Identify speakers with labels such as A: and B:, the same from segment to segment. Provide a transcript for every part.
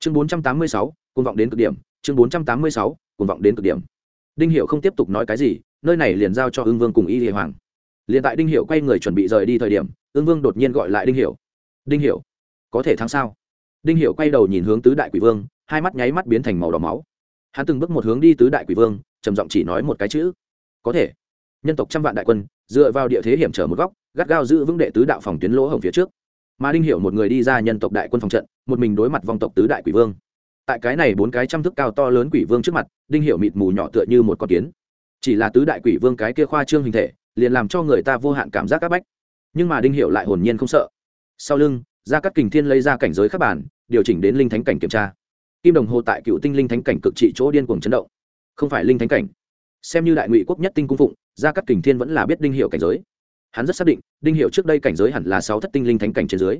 A: chương bốn trăm tám mươi sáu, cuồng vọng đến cực điểm. Chương bốn trăm tám mươi sáu, cuồng vọng đến cực điểm. Đinh hiệu không tiếp tục nói cái gì, nơi này liền giao cho ương vương cùng y Lệ hoàng. Liền tại đinh hiệu quay người chuẩn bị rời đi thời điểm ương vương đột nhiên gọi lại đinh hiệu đinh hiệu có thể thắng sao? Đinh hiệu quay đầu nhìn hướng tứ đại quỷ vương, hai mắt nháy mắt biến thành màu đỏ máu. Hắn từng bước một hướng đi tứ đại quỷ vương, trầm giọng chỉ nói một cái chữ. Có thể. Nhân tộc trăm vạn đại quân, dựa vào địa thế hiểm trở một góc, gắt gao giữ vững đệ tứ đạo phòng tuyến lỗ hổng phía trước mà đinh hiểu một người đi ra nhân tộc đại quân phòng trận, một mình đối mặt vong tộc tứ đại quỷ vương. Tại cái này bốn cái trăm thức cao to lớn quỷ vương trước mặt, đinh hiểu mịt mù nhỏ tựa như một con kiến. Chỉ là tứ đại quỷ vương cái kia khoa trương hình thể, liền làm cho người ta vô hạn cảm giác áp bách. Nhưng mà đinh hiểu lại hồn nhiên không sợ. Sau lưng ra các kình thiên lấy ra cảnh giới các bản, điều chỉnh đến linh thánh cảnh kiểm tra. Kim đồng hồ tại cựu tinh linh thánh cảnh cực trị chỗ điên cuồng chấn động. Không phải linh thánh cảnh. Xem như đại ngụy quốc nhất tinh cung phụng, gia cát kình thiên vẫn là biết đinh hiểu cảnh giới hắn rất xác định, đinh hiệu trước đây cảnh giới hẳn là sáu thất tinh linh thánh cảnh trên dưới.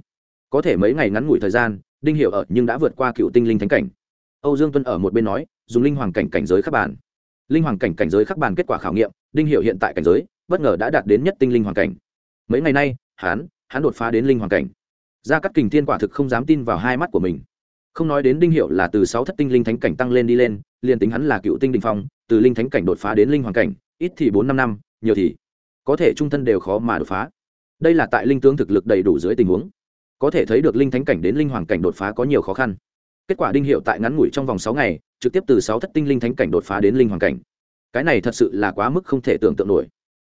A: Có thể mấy ngày ngắn ngủi thời gian, đinh hiệu ở nhưng đã vượt qua cựu tinh linh thánh cảnh. Âu dương tuân ở một bên nói, dùng linh hoàng cảnh cảnh giới khắc bản linh hoàng cảnh cảnh giới khắc bản kết quả khảo nghiệm, đinh hiệu hiện tại cảnh giới, bất ngờ đã đạt đến nhất tinh linh hoàng cảnh. Mấy ngày nay, hắn hắn đột phá đến linh hoàng cảnh. Gia cát kình thiên quả thực không dám tin vào hai mắt của mình. Không nói đến đinh hiệu là từ sáu thất tinh linh thánh cảnh tăng lên đi lên, liền tính hắn là cựu tinh đình phong, từ linh thánh cảnh đột phá đến linh hoàng cảnh, ít thì bốn năm năm, nhiều thì có thể trung thân đều khó mà đột phá. Đây là tại linh tướng thực lực đầy đủ dưới tình huống. Có thể thấy được linh thánh cảnh đến linh hoàng cảnh đột phá có nhiều khó khăn. Kết quả đinh hiệu tại ngắn ngủi trong vòng sáu ngày, trực tiếp từ sáu thất tinh linh thánh cảnh đột phá đến linh hoàng cảnh. Cái này thật sự là quá mức không thể tưởng tượng nổi.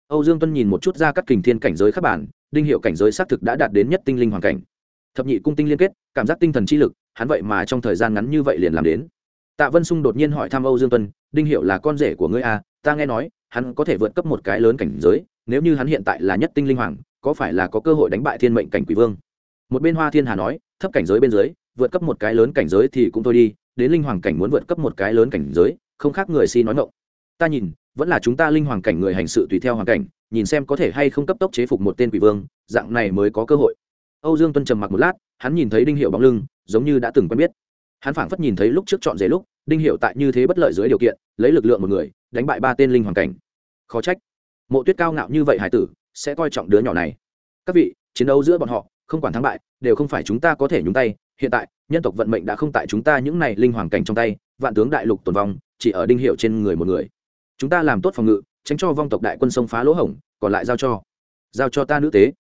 A: Âu dương tuân nhìn một chút ra các kình thiên cảnh giới các bản, đinh hiệu cảnh giới xác thực đã đạt đến nhất tinh linh hoàng cảnh. Thập nhị cung tinh liên kết, cảm giác tinh thần chi lực, hắn vậy mà trong thời gian ngắn như vậy liền làm đến. Tạ vân sung đột nhiên hỏi thăm âu dương tuân, đinh hiệu là con rể của ngươi a? ta nghe nói, hắn có thể vượt cấp một cái lớn cảnh giới nếu như hắn hiện tại là nhất tinh linh hoàng, có phải là có cơ hội đánh bại thiên mệnh cảnh quỷ vương? Một bên hoa thiên hà nói, thấp cảnh giới bên dưới, vượt cấp một cái lớn cảnh giới thì cũng thôi đi, đến linh hoàng cảnh muốn vượt cấp một cái lớn cảnh giới, không khác người si nói ngộng ta nhìn, vẫn là chúng ta linh hoàng cảnh người hành sự tùy theo hoàn cảnh, nhìn xem có thể hay không cấp tốc chế phục một tên quỷ vương, dạng này mới có cơ hội. Âu dương tuân trầm mặc một lát, hắn nhìn thấy đinh hiệu bóng lưng, giống như đã từng quen biết. Hắn phảng phất nhìn thấy lúc trước chọn rể lúc, đinh hiệu tại như thế bất lợi dưới điều kiện, lấy lực lượng một người, đánh bại ba tên linh hoàng cảnh. Khó trách mộ tuyết cao ngạo như vậy hải tử, sẽ coi trọng đứa nhỏ này. Các vị, chiến đấu giữa bọn họ, không quản thắng bại, đều không phải chúng ta có thể nhúng tay. Hiện tại, nhân tộc vận mệnh đã không tại chúng ta những này linh hoàng cảnh trong tay, vạn tướng đại lục tồn vong, chỉ ở đinh hiệu trên người một người. Chúng ta làm tốt phòng ngự, tránh cho vong tộc đại quân sông phá lỗ hổng, còn lại giao cho. Giao cho ta nữ tế.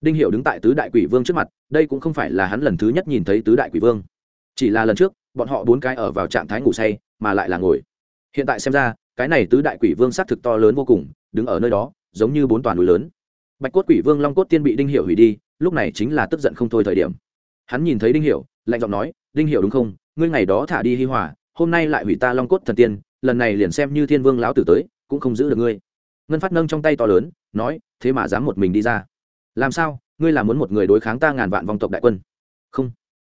A: Đinh hiệu đứng tại tứ đại quỷ vương trước mặt, đây cũng không phải là hắn lần thứ nhất nhìn thấy tứ đại quỷ vương. Chỉ là lần trước, bọn họ bốn cái ở vào trạng thái ngủ say, mà lại là ngồi. Hiện tại xem ra cái này tứ đại quỷ vương xác thực to lớn vô cùng, đứng ở nơi đó, giống như bốn toàn núi lớn. Bạch cốt quỷ vương long cốt tiên bị đinh hiệu hủy đi, lúc này chính là tức giận không thôi thời điểm. Hắn nhìn thấy đinh hiệu lạnh giọng nói, đinh hiệu đúng không? Ngươi ngày đó thả đi hi hòa, hôm nay lại hủy ta long cốt thần tiên, lần này liền xem như thiên vương lão tử tới, cũng không giữ được ngươi. Ngân phát nâng trong tay to lớn, nói, thế mà dám một mình đi ra. Làm sao? Ngươi là muốn một người đối kháng ta ngàn vạn vòng tộc đại quân. Không.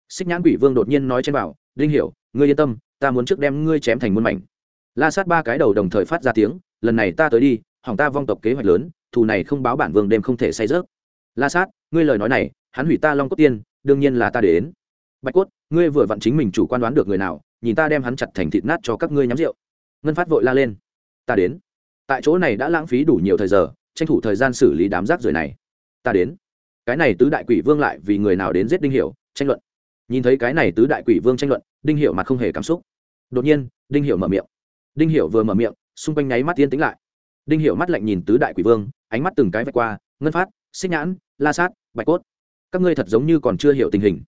A: Xích nhãn quỷ vương đột nhiên nói trên bảo, đinh hiểu, ngươi yên tâm, ta muốn trước đem ngươi chém thành muôn mảnh la sát ba cái đầu đồng thời phát ra tiếng, lần này ta tới đi, hỏng ta vong tộc kế hoạch lớn, thù này không báo bản vương đêm không thể say rớt. La sát, ngươi lời nói này, hắn hủy ta long cốt tiên, đương nhiên là ta để đến. Bạch cốt, ngươi vừa vặn chính mình chủ quan đoán được người nào, nhìn ta đem hắn chặt thành thịt nát cho các ngươi nhắm rượu. Ngân phát vội la lên, ta đến. Tại chỗ này đã lãng phí đủ nhiều thời giờ, tranh thủ thời gian xử lý đám rác rưởi này. Ta đến. Cái này tứ đại quỷ vương lại vì người nào đến giết đinh hiểu, tranh luận. Nhìn thấy cái này tứ đại quỷ vương tranh luận, đinh hiểu mặt không hề cảm xúc. Đột nhiên, đinh hiểu mở miệng đinh hiểu vừa mở miệng, xung quanh nháy mắt tiên tĩnh lại. Đinh hiểu mắt lạnh nhìn tứ đại quỷ vương, ánh mắt từng cái vạch qua, ngân phát, xích nhãn, la sát, bạch cốt. Các ngươi thật giống như còn chưa hiểu tình hình.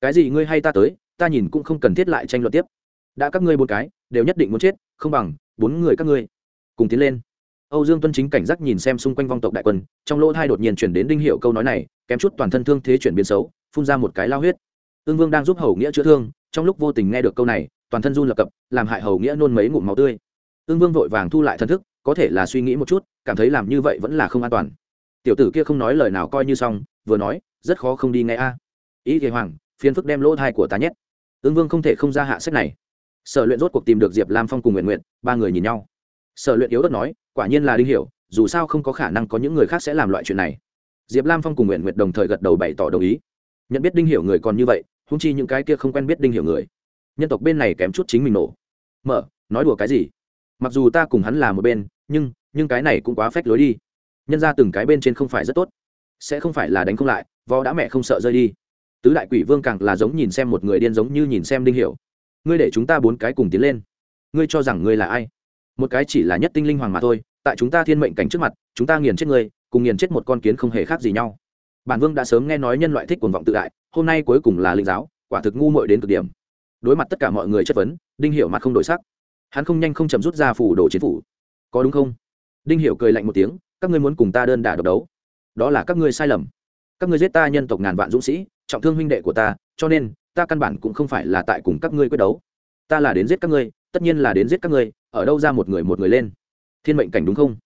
A: Cái gì ngươi hay ta tới, ta nhìn cũng không cần thiết lại tranh luận tiếp. Đã các ngươi bốn cái, đều nhất định muốn chết, không bằng, bốn người các ngươi cùng tiến lên. Âu dương tuân chính cảnh giác nhìn xem xung quanh vong tộc đại quân, trong lỗ thai đột nhiên chuyển đến đinh hiệu câu nói này, kém chút toàn thân thương thế chuyển biến xấu, phun ra một cái lao huyết. Ương vương đang giúp hầu nghĩa chữa thương, trong lúc vô tình nghe được câu này toàn thân run lập cập, làm hại hầu nghĩa nôn mấy ngụm máu tươi. Ương vương vội vàng thu lại thân thức, có thể là suy nghĩ một chút, cảm thấy làm như vậy vẫn là không an toàn. Tiểu tử kia không nói lời nào coi như xong, vừa nói, rất khó không đi ngay a. Ý thế hoàng phiến phức đem lỗ thai của ta nhét. Ương vương không thể không ra hạ sách này. Sở luyện rốt cuộc tìm được diệp lam phong cùng nguyện nguyện ba người nhìn nhau. Sở luyện yếu đất nói, quả nhiên là đinh hiểu, dù sao không có khả năng có những người khác sẽ làm loại chuyện này. Diệp lam phong cùng nguyện nguyện đồng thời gật đầu bày tỏ đồng ý. Nhận biết đinh hiểu người còn như vậy húng chi những cái kia không quen biết đinh hiểu người nhân tộc bên này kém chút chính mình nổ. Mở, nói đùa cái gì? Mặc dù ta cùng hắn là một bên, nhưng nhưng cái này cũng quá phách lối đi. Nhân ra từng cái bên trên không phải rất tốt. Sẽ không phải là đánh không lại vò đã mẹ không sợ rơi đi. Tứ đại quỷ vương càng là giống nhìn xem một người điên giống như nhìn xem đinh hiểu. Ngươi để chúng ta bốn cái cùng tiến lên. Ngươi cho rằng ngươi là ai? Một cái chỉ là nhất tinh linh hoàng mà thôi, tại chúng ta thiên mệnh cảnh trước mặt, chúng ta nghiền chết ngươi, cùng nghiền chết một con kiến không hề khác gì nhau. Bản vương đã sớm nghe nói nhân loại thích cuồng vọng tự đại, hôm nay cuối cùng là linh giáo, quả thực ngu muội đến cực điểm đối mặt tất cả mọi người chất vấn, đinh hiểu mặt không đổi sắc. Hắn không nhanh không chậm rút ra phủ đồ chiến phủ. Có đúng không? Đinh hiểu cười lạnh một tiếng, các ngươi muốn cùng ta đơn đả độc đấu. Đó là các ngươi sai lầm. Các ngươi giết ta nhân tộc ngàn vạn dũng sĩ, trọng thương huynh đệ của ta, cho nên, ta căn bản cũng không phải là tại cùng các ngươi quyết đấu. Ta là đến giết các ngươi, tất nhiên là đến giết các ngươi, ở đâu ra một người một người lên. Thiên mệnh cảnh đúng không?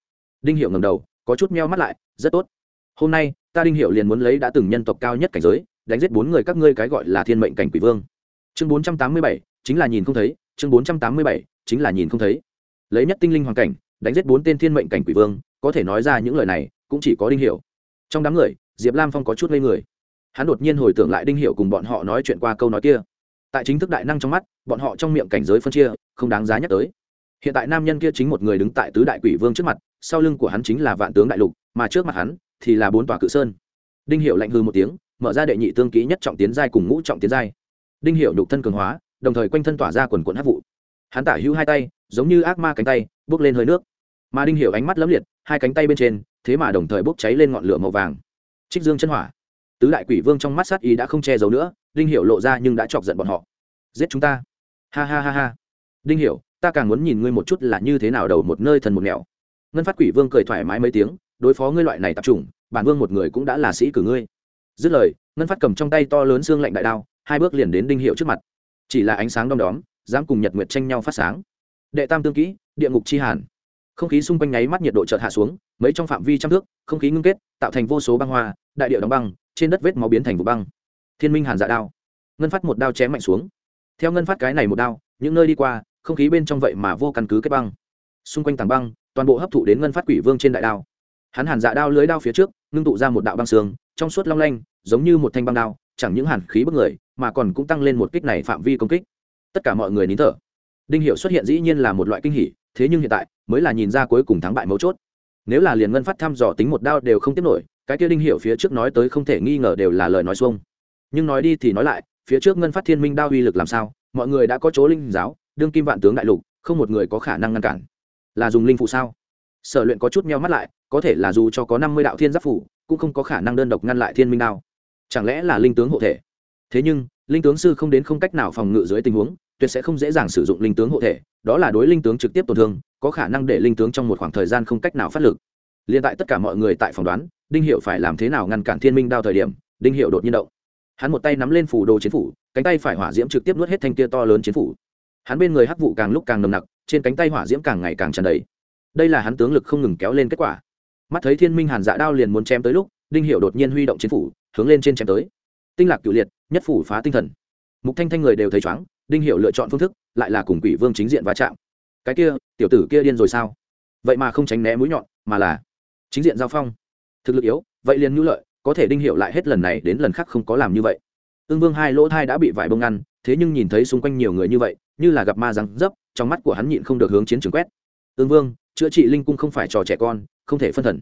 A: Đinh hiệu ngầm đầu, có chút meo mắt lại, rất tốt. Hôm nay, ta đinh hiệu liền muốn lấy đã từng nhân tộc cao nhất cảnh giới, đánh giết bốn người các ngươi cái gọi là thiên mệnh cảnh quỷ vương chương bốn trăm tám mươi bảy, chính là nhìn không thấy. Chương bốn trăm tám mươi bảy, chính là nhìn không thấy. Lấy nhất tinh linh hoàn cảnh, đánh giết bốn tên thiên mệnh cảnh quỷ vương, có thể nói ra những lời này, cũng chỉ có đinh hiểu. Trong đám người, diệp lam phong có chút ngây người. Hắn đột nhiên hồi tưởng lại đinh hiểu cùng bọn họ nói chuyện qua câu nói kia. Tại chính thức đại năng trong mắt, bọn họ trong miệng cảnh giới phân chia, không đáng giá nhắc tới. Hiện tại nam nhân kia chính một người đứng tại tứ đại quỷ vương trước mặt, sau lưng của hắn chính là vạn tướng đại lục, mà trước mặt hắn thì là bốn tòa cự sơn. Đinh hiệu lạnh hư một tiếng, mở ra đệ nhị tương ký nhất trọng tiến giai cùng ngũ trọng tiến giai đinh hiệu nhục thân cường hóa, đồng thời quanh thân tỏa ra quần quận hát vụ. Hắn tả hữu hai tay, giống như ác ma cánh tay, bước lên hơi nước. Mà đinh hiệu ánh mắt lấm liệt, hai cánh tay bên trên, thế mà đồng thời bốc cháy lên ngọn lửa màu vàng. Trích dương chân hỏa. Tứ đại quỷ vương trong mắt sát ý đã không che giấu nữa, đinh hiểu lộ ra nhưng đã chọc giận bọn họ. Giết chúng ta. Ha ha ha ha. Đinh hiểu ta càng muốn nhìn ngươi một chút là như thế nào đầu một nơi thần một nẻo. Ngân phát quỷ vương cười thoải mái mấy tiếng, đối phó ngươi loại này tập trung, bản vương một người cũng đã là sĩ cử ngươi. Dứt lời, ngân phát cầm trong tay to lớn xương lạnh đại đao hai bước liền đến đinh hiệu trước mặt. Chỉ là ánh sáng đom đóm, dám cùng nhật nguyệt tranh nhau phát sáng. Đệ tam tương kỹ, địa ngục chi hàn. Không khí xung quanh nháy mắt nhiệt độ chợt hạ xuống, mấy trong phạm vi trăm thước, không khí ngưng kết, tạo thành vô số băng hoa, đại địa đóng băng, trên đất vết máu biến thành vụ băng. Thiên minh hàn dạ đao. Ngân phát một đao chém mạnh xuống. Theo ngân phát cái này một đao, những nơi đi qua, không khí bên trong vậy mà vô căn cứ kết băng. Xung quanh tảng băng, toàn bộ hấp thụ đến ngân phát quỷ vương trên đại đao. Hắn hàn dạ đao lưới đao phía trước, ngưng tụ ra một đạo băng xương, trong suốt long lanh, giống như một thanh băng đao, chẳng những hàn khí bức người mà còn cũng tăng lên một kích này phạm vi công kích. Tất cả mọi người nín thở. Đinh hiệu xuất hiện dĩ nhiên là một loại kinh hỉ, thế nhưng hiện tại, mới là nhìn ra cuối cùng thắng bại mấu chốt. Nếu là liền ngân phát thăm dò tính một đao đều không tiếp nổi, cái kia đinh hiệu phía trước nói tới không thể nghi ngờ đều là lời nói xuông. Nhưng nói đi thì nói lại, phía trước ngân phát thiên minh đao uy lực làm sao, mọi người đã có chỗ linh giáo, đương kim vạn tướng đại lục, không một người có khả năng ngăn cản. Là dùng linh phụ sao? Sở luyện có chút meo mắt lại, có thể là dù cho có năm mươi đạo thiên giáp phủ, cũng không có khả năng đơn độc ngăn lại thiên minh đao. Chẳng lẽ là linh tướng hộ thể? Thế nhưng, linh tướng sư không đến không cách nào phòng ngự dưới tình huống, tuyệt sẽ không dễ dàng sử dụng linh tướng hộ thể, đó là đối linh tướng trực tiếp tổn thương, có khả năng để linh tướng trong một khoảng thời gian không cách nào phát lực. Liền tại tất cả mọi người tại phòng đoán, đinh hiệu phải làm thế nào ngăn cản thiên minh đao thời điểm, đinh hiệu đột nhiên động. Hắn một tay nắm lên phủ đồ chiến phủ, cánh tay phải hỏa diễm trực tiếp nuốt hết thanh kia to lớn chiến phủ. Hắn bên người hắc vụ càng lúc càng nồng nặc, trên cánh tay hỏa diễm càng ngày càng tràn đầy. Đây là hắn tướng lực không ngừng kéo lên kết quả. Mắt thấy thiên minh hàn dạ đao liền muốn chém tới lúc, đinh hiệu đột nhiên huy động chiến phủ, hướng lên trên chém tới tinh lạc cựu liệt, nhất phủ phá tinh thần. Mục thanh thanh người đều thấy chóng, đinh hiệu lựa chọn phương thức, lại là cùng quỷ vương chính diện va chạm. Cái kia, tiểu tử kia điên rồi sao? Vậy mà không tránh né mũi nhọn, mà là chính diện giao phong. Thực lực yếu, vậy liền nhu lợi, có thể đinh hiệu lại hết lần này đến lần khác không có làm như vậy. Ương vương hai lỗ thai đã bị vải bông ngăn, thế nhưng nhìn thấy xung quanh nhiều người như vậy, như là gặp ma rắn dấp, trong mắt của hắn nhịn không được hướng chiến trường quét. Ương vương, chữa trị linh cung không phải trò trẻ con, không thể phân thần.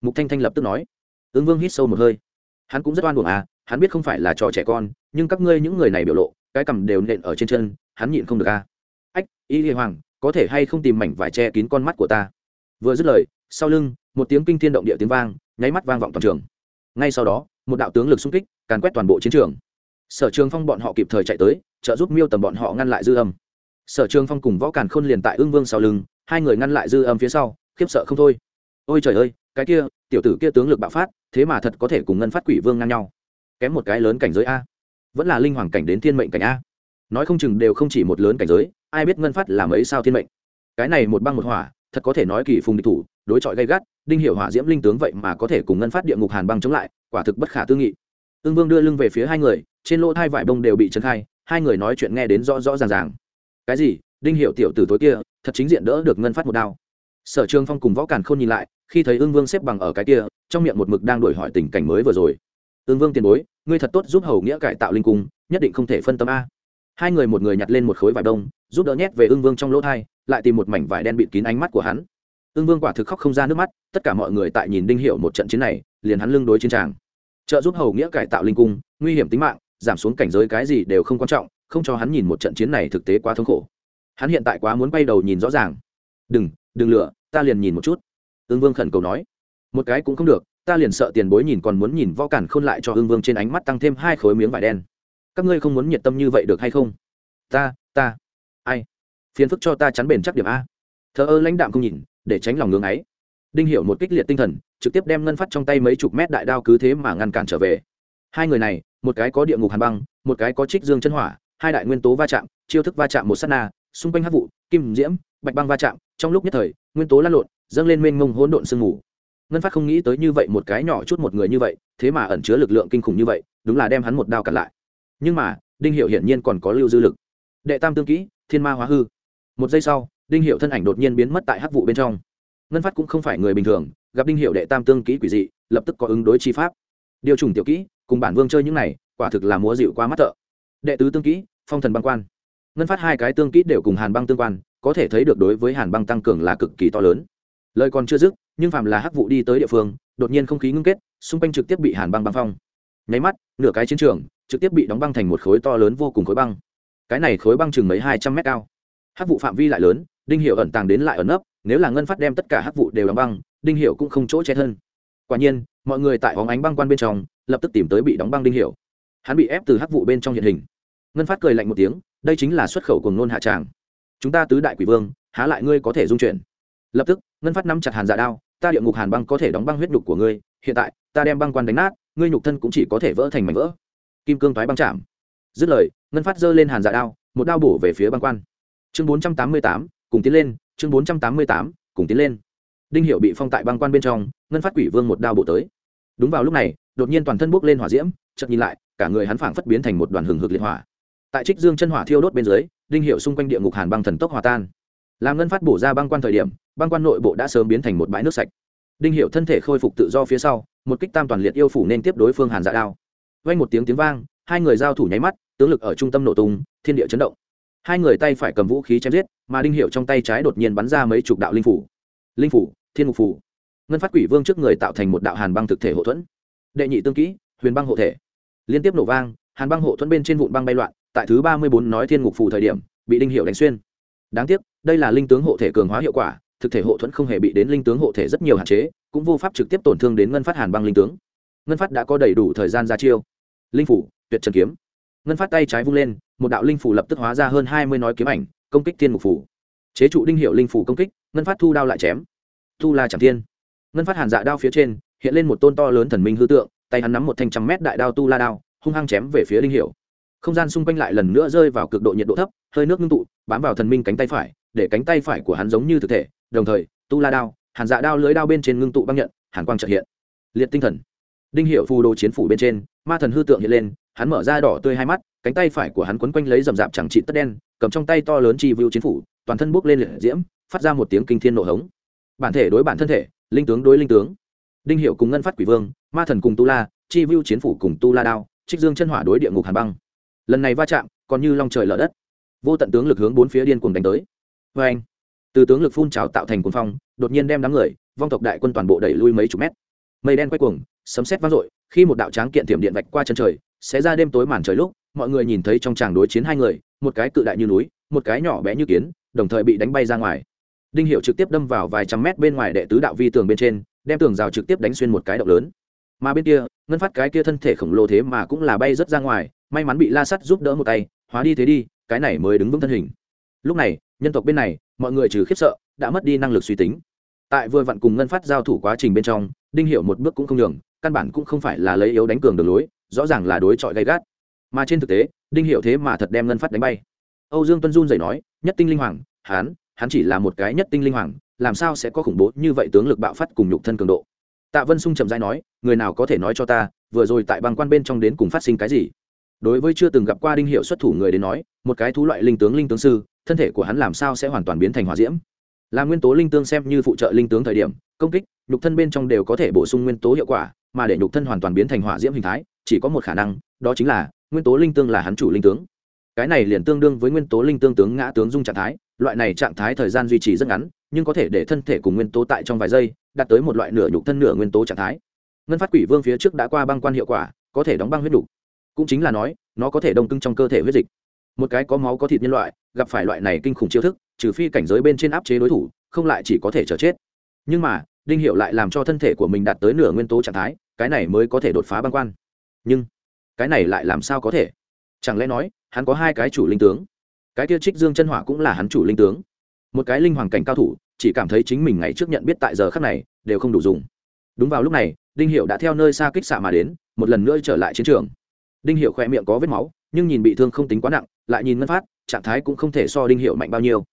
A: Mục thanh thanh lập tức nói. Ương vương hít sâu một hơi. Hắn cũng rất oan buồn à hắn biết không phải là trò trẻ con, nhưng các ngươi những người này biểu lộ, cái cằm đều nện ở trên chân, hắn nhịn không được à. Ách, y lê hoàng, có thể hay không tìm mảnh vải che kín con mắt của ta? Vừa dứt lời, sau lưng, một tiếng kinh thiên động địa tiếng vang, nháy mắt vang vọng toàn trường. Ngay sau đó, một đạo tướng lực xung kích, càn quét toàn bộ chiến trường. Sở trường phong bọn họ kịp thời chạy tới, trợ giúp miêu tầm bọn họ ngăn lại dư âm. Sở trường phong cùng võ càn khôn liền tại ương vương sau lưng, hai người ngăn lại dư âm phía sau, khiếp sợ không thôi. Ôi trời ơi, cái kia, tiểu tử kia tướng lực bạo phát, thế mà thật có thể cùng ngân phát quỷ vương ngang nhau kém một cái lớn cảnh giới a. Vẫn là linh hoàng cảnh đến thiên mệnh cảnh a. Nói không chừng đều không chỉ một lớn cảnh giới, ai biết ngân phát là mấy sao thiên mệnh. Cái này một băng một hỏa, thật có thể nói kỳ phùng địch thủ, đối chọi gay gắt, đinh hiểu hỏa diễm linh tướng vậy mà có thể cùng ngân phát địa ngục hàn băng chống lại, quả thực bất khả tư nghị. Ương vương đưa lưng về phía hai người, trên lỗ thai vải bông đều bị trấn khai, hai người nói chuyện nghe đến rõ rõ ràng ràng. Cái gì? Đinh hiểu tiểu tử tối kia, thật chính diện đỡ được ngân phát một đao. Sở trường phong cùng võ càn khôn nhìn lại, khi thấy ương vương xếp bằng ở cái kia, trong miệng một mực đang đổi hỏi tình cảnh mới vừa rồi. Ương vương tiền bối ngươi thật tốt giúp hầu nghĩa cải tạo linh cung, nhất định không thể phân tâm a. Hai người một người nhặt lên một khối vải đông, giúp đỡ nhét về ưng vương trong lỗ thai, lại tìm một mảnh vải đen bịt kín ánh mắt của hắn. Ưng vương quả thực khóc không ra nước mắt, tất cả mọi người tại nhìn đinh hiệu một trận chiến này, liền hắn lưng đối chiến tràng. Trợ giúp hầu nghĩa cải tạo linh cung, nguy hiểm tính mạng, giảm xuống cảnh giới cái gì đều không quan trọng, không cho hắn nhìn một trận chiến này thực tế quá thống khổ. Hắn hiện tại quá muốn bay đầu nhìn rõ ràng. Đừng đừng lựa ta liền nhìn một chút. Ưng vương khẩn cầu nói. Một cái cũng không được ta liền sợ tiền bối nhìn còn muốn nhìn võ cản khôn lại cho hưng vương trên ánh mắt tăng thêm hai khối miếng vải đen. Các ngươi không muốn nhiệt tâm như vậy được hay không? Ta ta. Ai? Phiền phức cho ta chắn bền chắc điểm a. Thờ ơ lãnh đạm không nhìn, để tránh lòng ngưng ấy. Đinh hiểu một kích liệt tinh thần, trực tiếp đem ngân phát trong tay mấy chục mét đại đao cứ thế mà ngăn cản trở về. Hai người này, một cái có địa ngục hàn băng, một cái có trích dương chân hỏa, hai đại nguyên tố va chạm, chiêu thức va chạm một sát na, xung quanh hắc vụ, kim diễm, bạch băng va chạm, trong lúc nhất thời, nguyên tố lan lộn, dâng lên mênh mông hỗn độn sương mù ngân phát không nghĩ tới như vậy một cái nhỏ chút một người như vậy, thế mà ẩn chứa lực lượng kinh khủng như vậy, đúng là đem hắn một đao cản lại. Nhưng mà, đinh hiệu hiển nhiên còn có lưu dư lực. Đệ tam tương kỹ, thiên ma hóa hư. Một giây sau, đinh hiệu thân ảnh đột nhiên biến mất tại hắc vụ bên trong. Ngân phát cũng không phải người bình thường, gặp đinh hiệu đệ tam tương kỹ quỷ dị, lập tức có ứng đối chi pháp. Điều trùng tiểu kỹ, cùng bản vương chơi những này, quả thực là múa dịu qua mắt thợ. Đệ tứ tương kỹ, phong thần băng quan. Ngân phát hai cái tương kỹ đều cùng hàn băng tương quan, có thể thấy được đối với hàn băng tăng cường là cực kỳ to lớn lời còn chưa dứt, nhưng phàm là hắc vụ đi tới địa phương, đột nhiên không khí ngưng kết, xung quanh trực tiếp bị hàn băng băng phong. Nháy mắt, nửa cái chiến trường trực tiếp bị đóng băng thành một khối to lớn vô cùng khối băng. Cái này khối băng chừng mấy hai trăm mét cao. Hắc vụ phạm vi lại lớn, đinh hiệu ẩn tàng đến lại ẩn nấp, nếu là ngân phát đem tất cả hắc vụ đều đóng băng, đinh hiệu cũng không chỗ che hơn. quả nhiên, mọi người tại hóng ánh băng quan bên trong, lập tức tìm tới bị đóng băng đinh hiệu hắn bị ép từ hắc vụ bên trong hiện hình. Ngân phát cười lạnh một tiếng, đây chính là xuất khẩu cùng nôn hạ tràng. Chúng ta tứ đại quỷ vương, há lại ngươi có thể dung chuyển? Lập tức, ngân phát nắm chặt hàn dạ đao, ta địa ngục hàn băng có thể đóng băng huyết nhục của ngươi, hiện tại, ta đem băng quan đánh nát, ngươi nhục thân cũng chỉ có thể vỡ thành mảnh vỡ. Kim cương thoái băng chạm. Dứt lời, ngân phát giơ lên hàn dạ đao, một đao bổ về phía băng quan. Chương bốn trăm tám mươi tám, cùng tiến lên, chương bốn trăm tám mươi tám, cùng tiến lên. Đinh hiệu bị phong tại băng quan bên trong, ngân phát quỷ vương một đao bổ tới. Đúng vào lúc này, đột nhiên toàn thân bốc lên hỏa diễm, chợt nhìn lại, cả người hắn phảng phất biến thành một đoàn hừng hực liệt hỏa. Tại trích dương chân hỏa thiêu đốt bên dưới, đinh hiệu xung quanh địa ngục hàn băng thần tốc hòa tan. Làm ngân phát bổ ra băng quan thời điểm băng quan nội bộ đã sớm biến thành một bãi nước sạch. Đinh hiệu thân thể khôi phục tự do phía sau, một kích tam toàn liệt yêu phủ nên tiếp đối phương hàn dạ đao. Vang một tiếng tiếng vang, hai người giao thủ nháy mắt, tướng lực ở trung tâm nổ tung, thiên địa chấn động. Hai người tay phải cầm vũ khí chém giết, mà đinh hiệu trong tay trái đột nhiên bắn ra mấy chục đạo linh phủ. Linh phủ, thiên mục phủ. Ngân phát quỷ vương trước người tạo thành một đạo hàn băng thực thể hộ thuẫn. Đệ nhị tương kỹ, huyền băng hộ thể. Liên tiếp nổ vang, hàn băng hộ thuẫn bên trên vụn băng bay loạn, tại thứ ba mươi bốn nói thiên ngục phủ thời điểm, bị đinh hiệu đánh xuyên. Đáng tiếc, đây là linh tướng hộ thể cường hóa hiệu quả thực thể hộ thuẫn không hề bị đến linh tướng hộ thể rất nhiều hạn chế, cũng vô pháp trực tiếp tổn thương đến ngân phát hàn băng linh tướng. Ngân phát đã có đầy đủ thời gian ra chiêu. Linh phủ, tuyệt trần kiếm. Ngân phát tay trái vung lên, một đạo linh phủ lập tức hóa ra hơn hai mươi nói kiếm ảnh, công kích thiên mục phủ. Chế trụ đinh hiệu linh phủ công kích, ngân phát thu đao lại chém. Thu la chẳng thiên. Ngân phát hàn dạ đao phía trên, hiện lên một tôn to lớn thần minh hư tượng, tay hắn nắm một thanh trăm mét đại đao tu la đao, hung hăng chém về phía đinh hiệu. Không gian xung quanh lại lần nữa rơi vào cực độ nhiệt độ thấp, hơi nước ngưng tụ, bám vào thần minh cánh tay phải, để cánh tay phải của hắn giống như thực thể đồng thời, tu la đao, hàn dạ đao lưới đao bên trên ngưng tụ băng nhận, hàn quang trợ hiện. Liệt tinh thần. Đinh hiệu phù đồ chiến phủ bên trên, ma thần hư tượng hiện lên, hắn mở ra đỏ tươi hai mắt, cánh tay phải của hắn quấn quanh lấy rầm rạp chẳng trị tất đen, cầm trong tay to lớn chi vưu chiến phủ, toàn thân bốc lên liệt diễm, phát ra một tiếng kinh thiên nộ hống. Bản thể đối bản thân thể, linh tướng đối linh tướng. Đinh hiệu cùng ngân phát quỷ vương, ma thần cùng tu la, chi vưu chiến phủ cùng tu la đao, trích dương chân hỏa đối địa ngục hàn băng. Lần này va chạm, còn như long trời lở đất. Vô tận tướng lực hướng bốn phía điên cuồng đánh tới. Vê anh từ tướng lực phun trào tạo thành cuồng phong, đột nhiên đem đám người, vong tộc đại quân toàn bộ đẩy lui mấy chục mét. Mây đen quay cuồng, sấm sét vang dội, khi một đạo tráng kiện tiệm điện vạch qua chân trời, sẽ ra đêm tối màn trời lúc, mọi người nhìn thấy trong tràng đối chiến hai người, một cái cự đại như núi, một cái nhỏ bé như kiến, đồng thời bị đánh bay ra ngoài. Đinh hiệu trực tiếp đâm vào vài trăm mét bên ngoài đệ tứ đạo vi tường bên trên, đem tường rào trực tiếp đánh xuyên một cái động lớn. Mà bên kia, ngân phát cái kia thân thể khổng lồ thế mà cũng là bay rất ra ngoài, may mắn bị la sắt giúp đỡ một tay, hóa đi thế đi, cái này mới đứng vững thân hình. Lúc này nhân tộc bên này, mọi người trừ khiếp sợ, đã mất đi năng lực suy tính. Tại vừa vặn cùng ngân phát giao thủ quá trình bên trong, đinh Hiểu một bước cũng không nhường, căn bản cũng không phải là lấy yếu đánh cường đường lối, rõ ràng là đối chọi gay gắt. Mà trên thực tế, đinh Hiểu thế mà thật đem ngân phát đánh bay. Âu dương tuân run rẩy nói, nhất tinh linh hoàng hán hắn chỉ là một cái nhất tinh linh hoàng, làm sao sẽ có khủng bố như vậy tướng lực bạo phát cùng nhục thân cường độ? Tạ vân sung trầm rãi nói, người nào có thể nói cho ta, vừa rồi tại băng quan bên trong đến cùng phát sinh cái gì? Đối với chưa từng gặp qua đinh hiệu xuất thủ người đến nói, một cái thú loại linh tướng linh tướng sư thân thể của hắn làm sao sẽ hoàn toàn biến thành hỏa diễm? Là nguyên tố linh tướng xem như phụ trợ linh tướng thời điểm, công kích, nhục thân bên trong đều có thể bổ sung nguyên tố hiệu quả, mà để nhục thân hoàn toàn biến thành hỏa diễm hình thái, chỉ có một khả năng, đó chính là nguyên tố linh tương là hắn chủ linh tướng. Cái này liền tương đương với nguyên tố linh tương tướng ngã tướng dung trạng thái, loại này trạng thái thời gian duy trì rất ngắn, nhưng có thể để thân thể cùng nguyên tố tại trong vài giây, đạt tới một loại nửa nhục thân nửa nguyên tố trạng thái. Ngân phát quỷ vương phía trước đã qua băng quan hiệu quả, có thể đóng băng huyết đủ. cũng chính là nói, nó có thể đông cưng trong cơ thể huyết dịch một cái có máu có thịt nhân loại, gặp phải loại này kinh khủng chiêu thức, trừ phi cảnh giới bên trên áp chế đối thủ, không lại chỉ có thể chờ chết. Nhưng mà, đinh hiệu lại làm cho thân thể của mình đạt tới nửa nguyên tố trạng thái, cái này mới có thể đột phá băng quan. Nhưng, cái này lại làm sao có thể? Chẳng lẽ nói, hắn có hai cái chủ linh tướng? Cái kia trích dương chân hỏa cũng là hắn chủ linh tướng. Một cái linh hoàng cảnh cao thủ, chỉ cảm thấy chính mình ngày trước nhận biết tại giờ khắc này, đều không đủ dùng. Đúng vào lúc này, đinh hiệu đã theo nơi xa kích xạ mà đến, một lần nữa trở lại chiến trường. Đinh hiệu khoe miệng có vết máu, nhưng nhìn bị thương không tính quá nặng lại nhìn ngân phát, trạng thái cũng không thể so đinh hiệu mạnh bao nhiêu.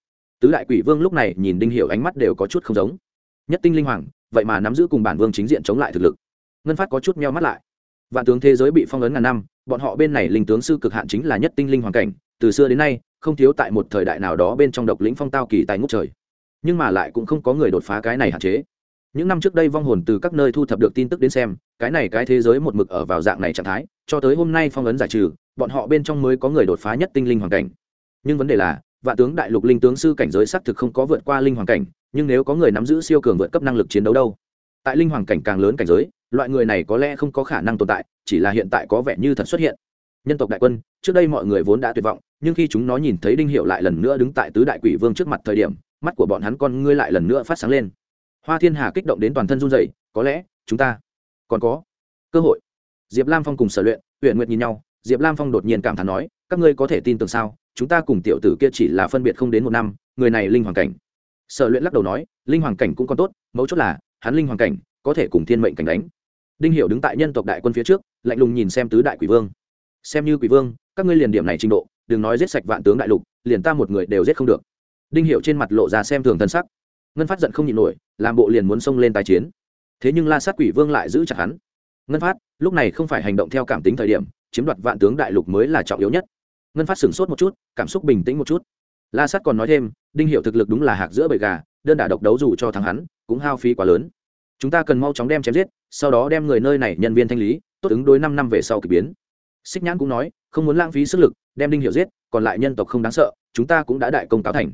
A: Tứ đại quỷ vương lúc này nhìn đinh hiệu ánh mắt đều có chút không giống. Nhất tinh linh hoàng, vậy mà nắm giữ cùng bản vương chính diện chống lại thực lực. Ngân phát có chút meo mắt lại. Vạn tướng thế giới bị phong ấn ngàn năm, bọn họ bên này linh tướng sư cực hạn chính là nhất tinh linh hoàng cảnh, từ xưa đến nay, không thiếu tại một thời đại nào đó bên trong độc lĩnh phong tao kỳ tài ngút trời. Nhưng mà lại cũng không có người đột phá cái này hạn chế. Những năm trước đây vong hồn từ các nơi thu thập được tin tức đến xem, cái này cái thế giới một mực ở vào dạng này trạng thái, cho tới hôm nay phong ấn giải trừ bọn họ bên trong mới có người đột phá nhất tinh linh hoàng cảnh. Nhưng vấn đề là, vạn tướng đại lục linh tướng sư cảnh giới xác thực không có vượt qua linh hoàng cảnh, nhưng nếu có người nắm giữ siêu cường vượt cấp năng lực chiến đấu đâu? Tại linh hoàng cảnh càng lớn cảnh giới, loại người này có lẽ không có khả năng tồn tại, chỉ là hiện tại có vẻ như thật xuất hiện. Nhân tộc đại quân, trước đây mọi người vốn đã tuyệt vọng, nhưng khi chúng nó nhìn thấy đinh hiệu lại lần nữa đứng tại tứ đại quỷ vương trước mặt thời điểm, mắt của bọn hắn con ngươi lại lần nữa phát sáng lên. Hoa thiên hà kích động đến toàn thân run rẩy. có lẽ, chúng ta còn có cơ hội. Diệp lam phong cùng sở luyện huyện nguyệt nhìn nhau diệp lam phong đột nhiên cảm thán nói, các ngươi có thể tin tưởng sao? Chúng ta cùng tiểu tử kia chỉ là phân biệt không đến một năm, người này linh hoàng cảnh. Sở luyện lắc đầu nói, linh hoàng cảnh cũng còn tốt, mấu chốt là, hắn linh hoàng cảnh, có thể cùng thiên mệnh cảnh đánh. Đinh hiểu đứng tại nhân tộc đại quân phía trước, lạnh lùng nhìn xem tứ đại quỷ vương. Xem như quỷ vương, các ngươi liền điểm này trình độ, đừng nói giết sạch vạn tướng đại lục, liền ta một người đều giết không được. Đinh hiểu trên mặt lộ ra xem thường thân sắc. Ngân phát giận không nhịn nổi, làm bộ liền muốn xông lên tái chiến. Thế nhưng la sát quỷ vương lại giữ chặt hắn. Ngân phát, lúc này không phải hành động theo cảm tính thời điểm chiếm đoạt vạn tướng đại lục mới là trọng yếu nhất. Ngân phát sửng sốt một chút, cảm xúc bình tĩnh một chút. La sát còn nói thêm, đinh hiệu thực lực đúng là hạc giữa bầy gà, đơn đả độc đấu dù cho thắng hắn, cũng hao phí quá lớn. Chúng ta cần mau chóng đem chém giết, sau đó đem người nơi này nhân viên thanh lý, tốt ứng đối năm năm về sau k ỳ biến. Xích nhãn cũng nói, không muốn lãng phí sức lực, đem đinh hiệu giết, còn lại nhân tộc không đáng sợ, chúng ta cũng đã đại công cáo thành.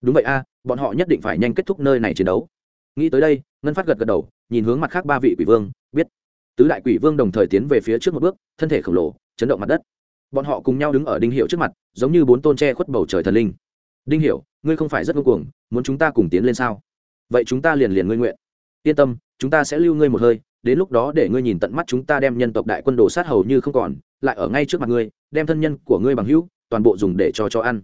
A: Đúng vậy a, bọn họ nhất định phải nhanh kết thúc nơi này chiến đấu. Nghĩ tới đây, ngân phát gật gật đầu, nhìn hướng mặt khác ba vị quỷ vương, biết tứ đại quỷ vương đồng thời tiến về phía trước một bước, thân thể khổng lồ, chấn động mặt đất. Bọn họ cùng nhau đứng ở đinh hiệu trước mặt, giống như bốn tôn tre khuất bầu trời thần linh. Đinh hiệu ngươi không phải rất ngô cuồng, muốn chúng ta cùng tiến lên sao? Vậy chúng ta liền liền ngươi nguyện. Yên tâm, chúng ta sẽ lưu ngươi một hơi, đến lúc đó để ngươi nhìn tận mắt chúng ta đem nhân tộc đại quân đồ sát hầu như không còn, lại ở ngay trước mặt ngươi, đem thân nhân của ngươi bằng hữu, toàn bộ dùng để cho cho ăn.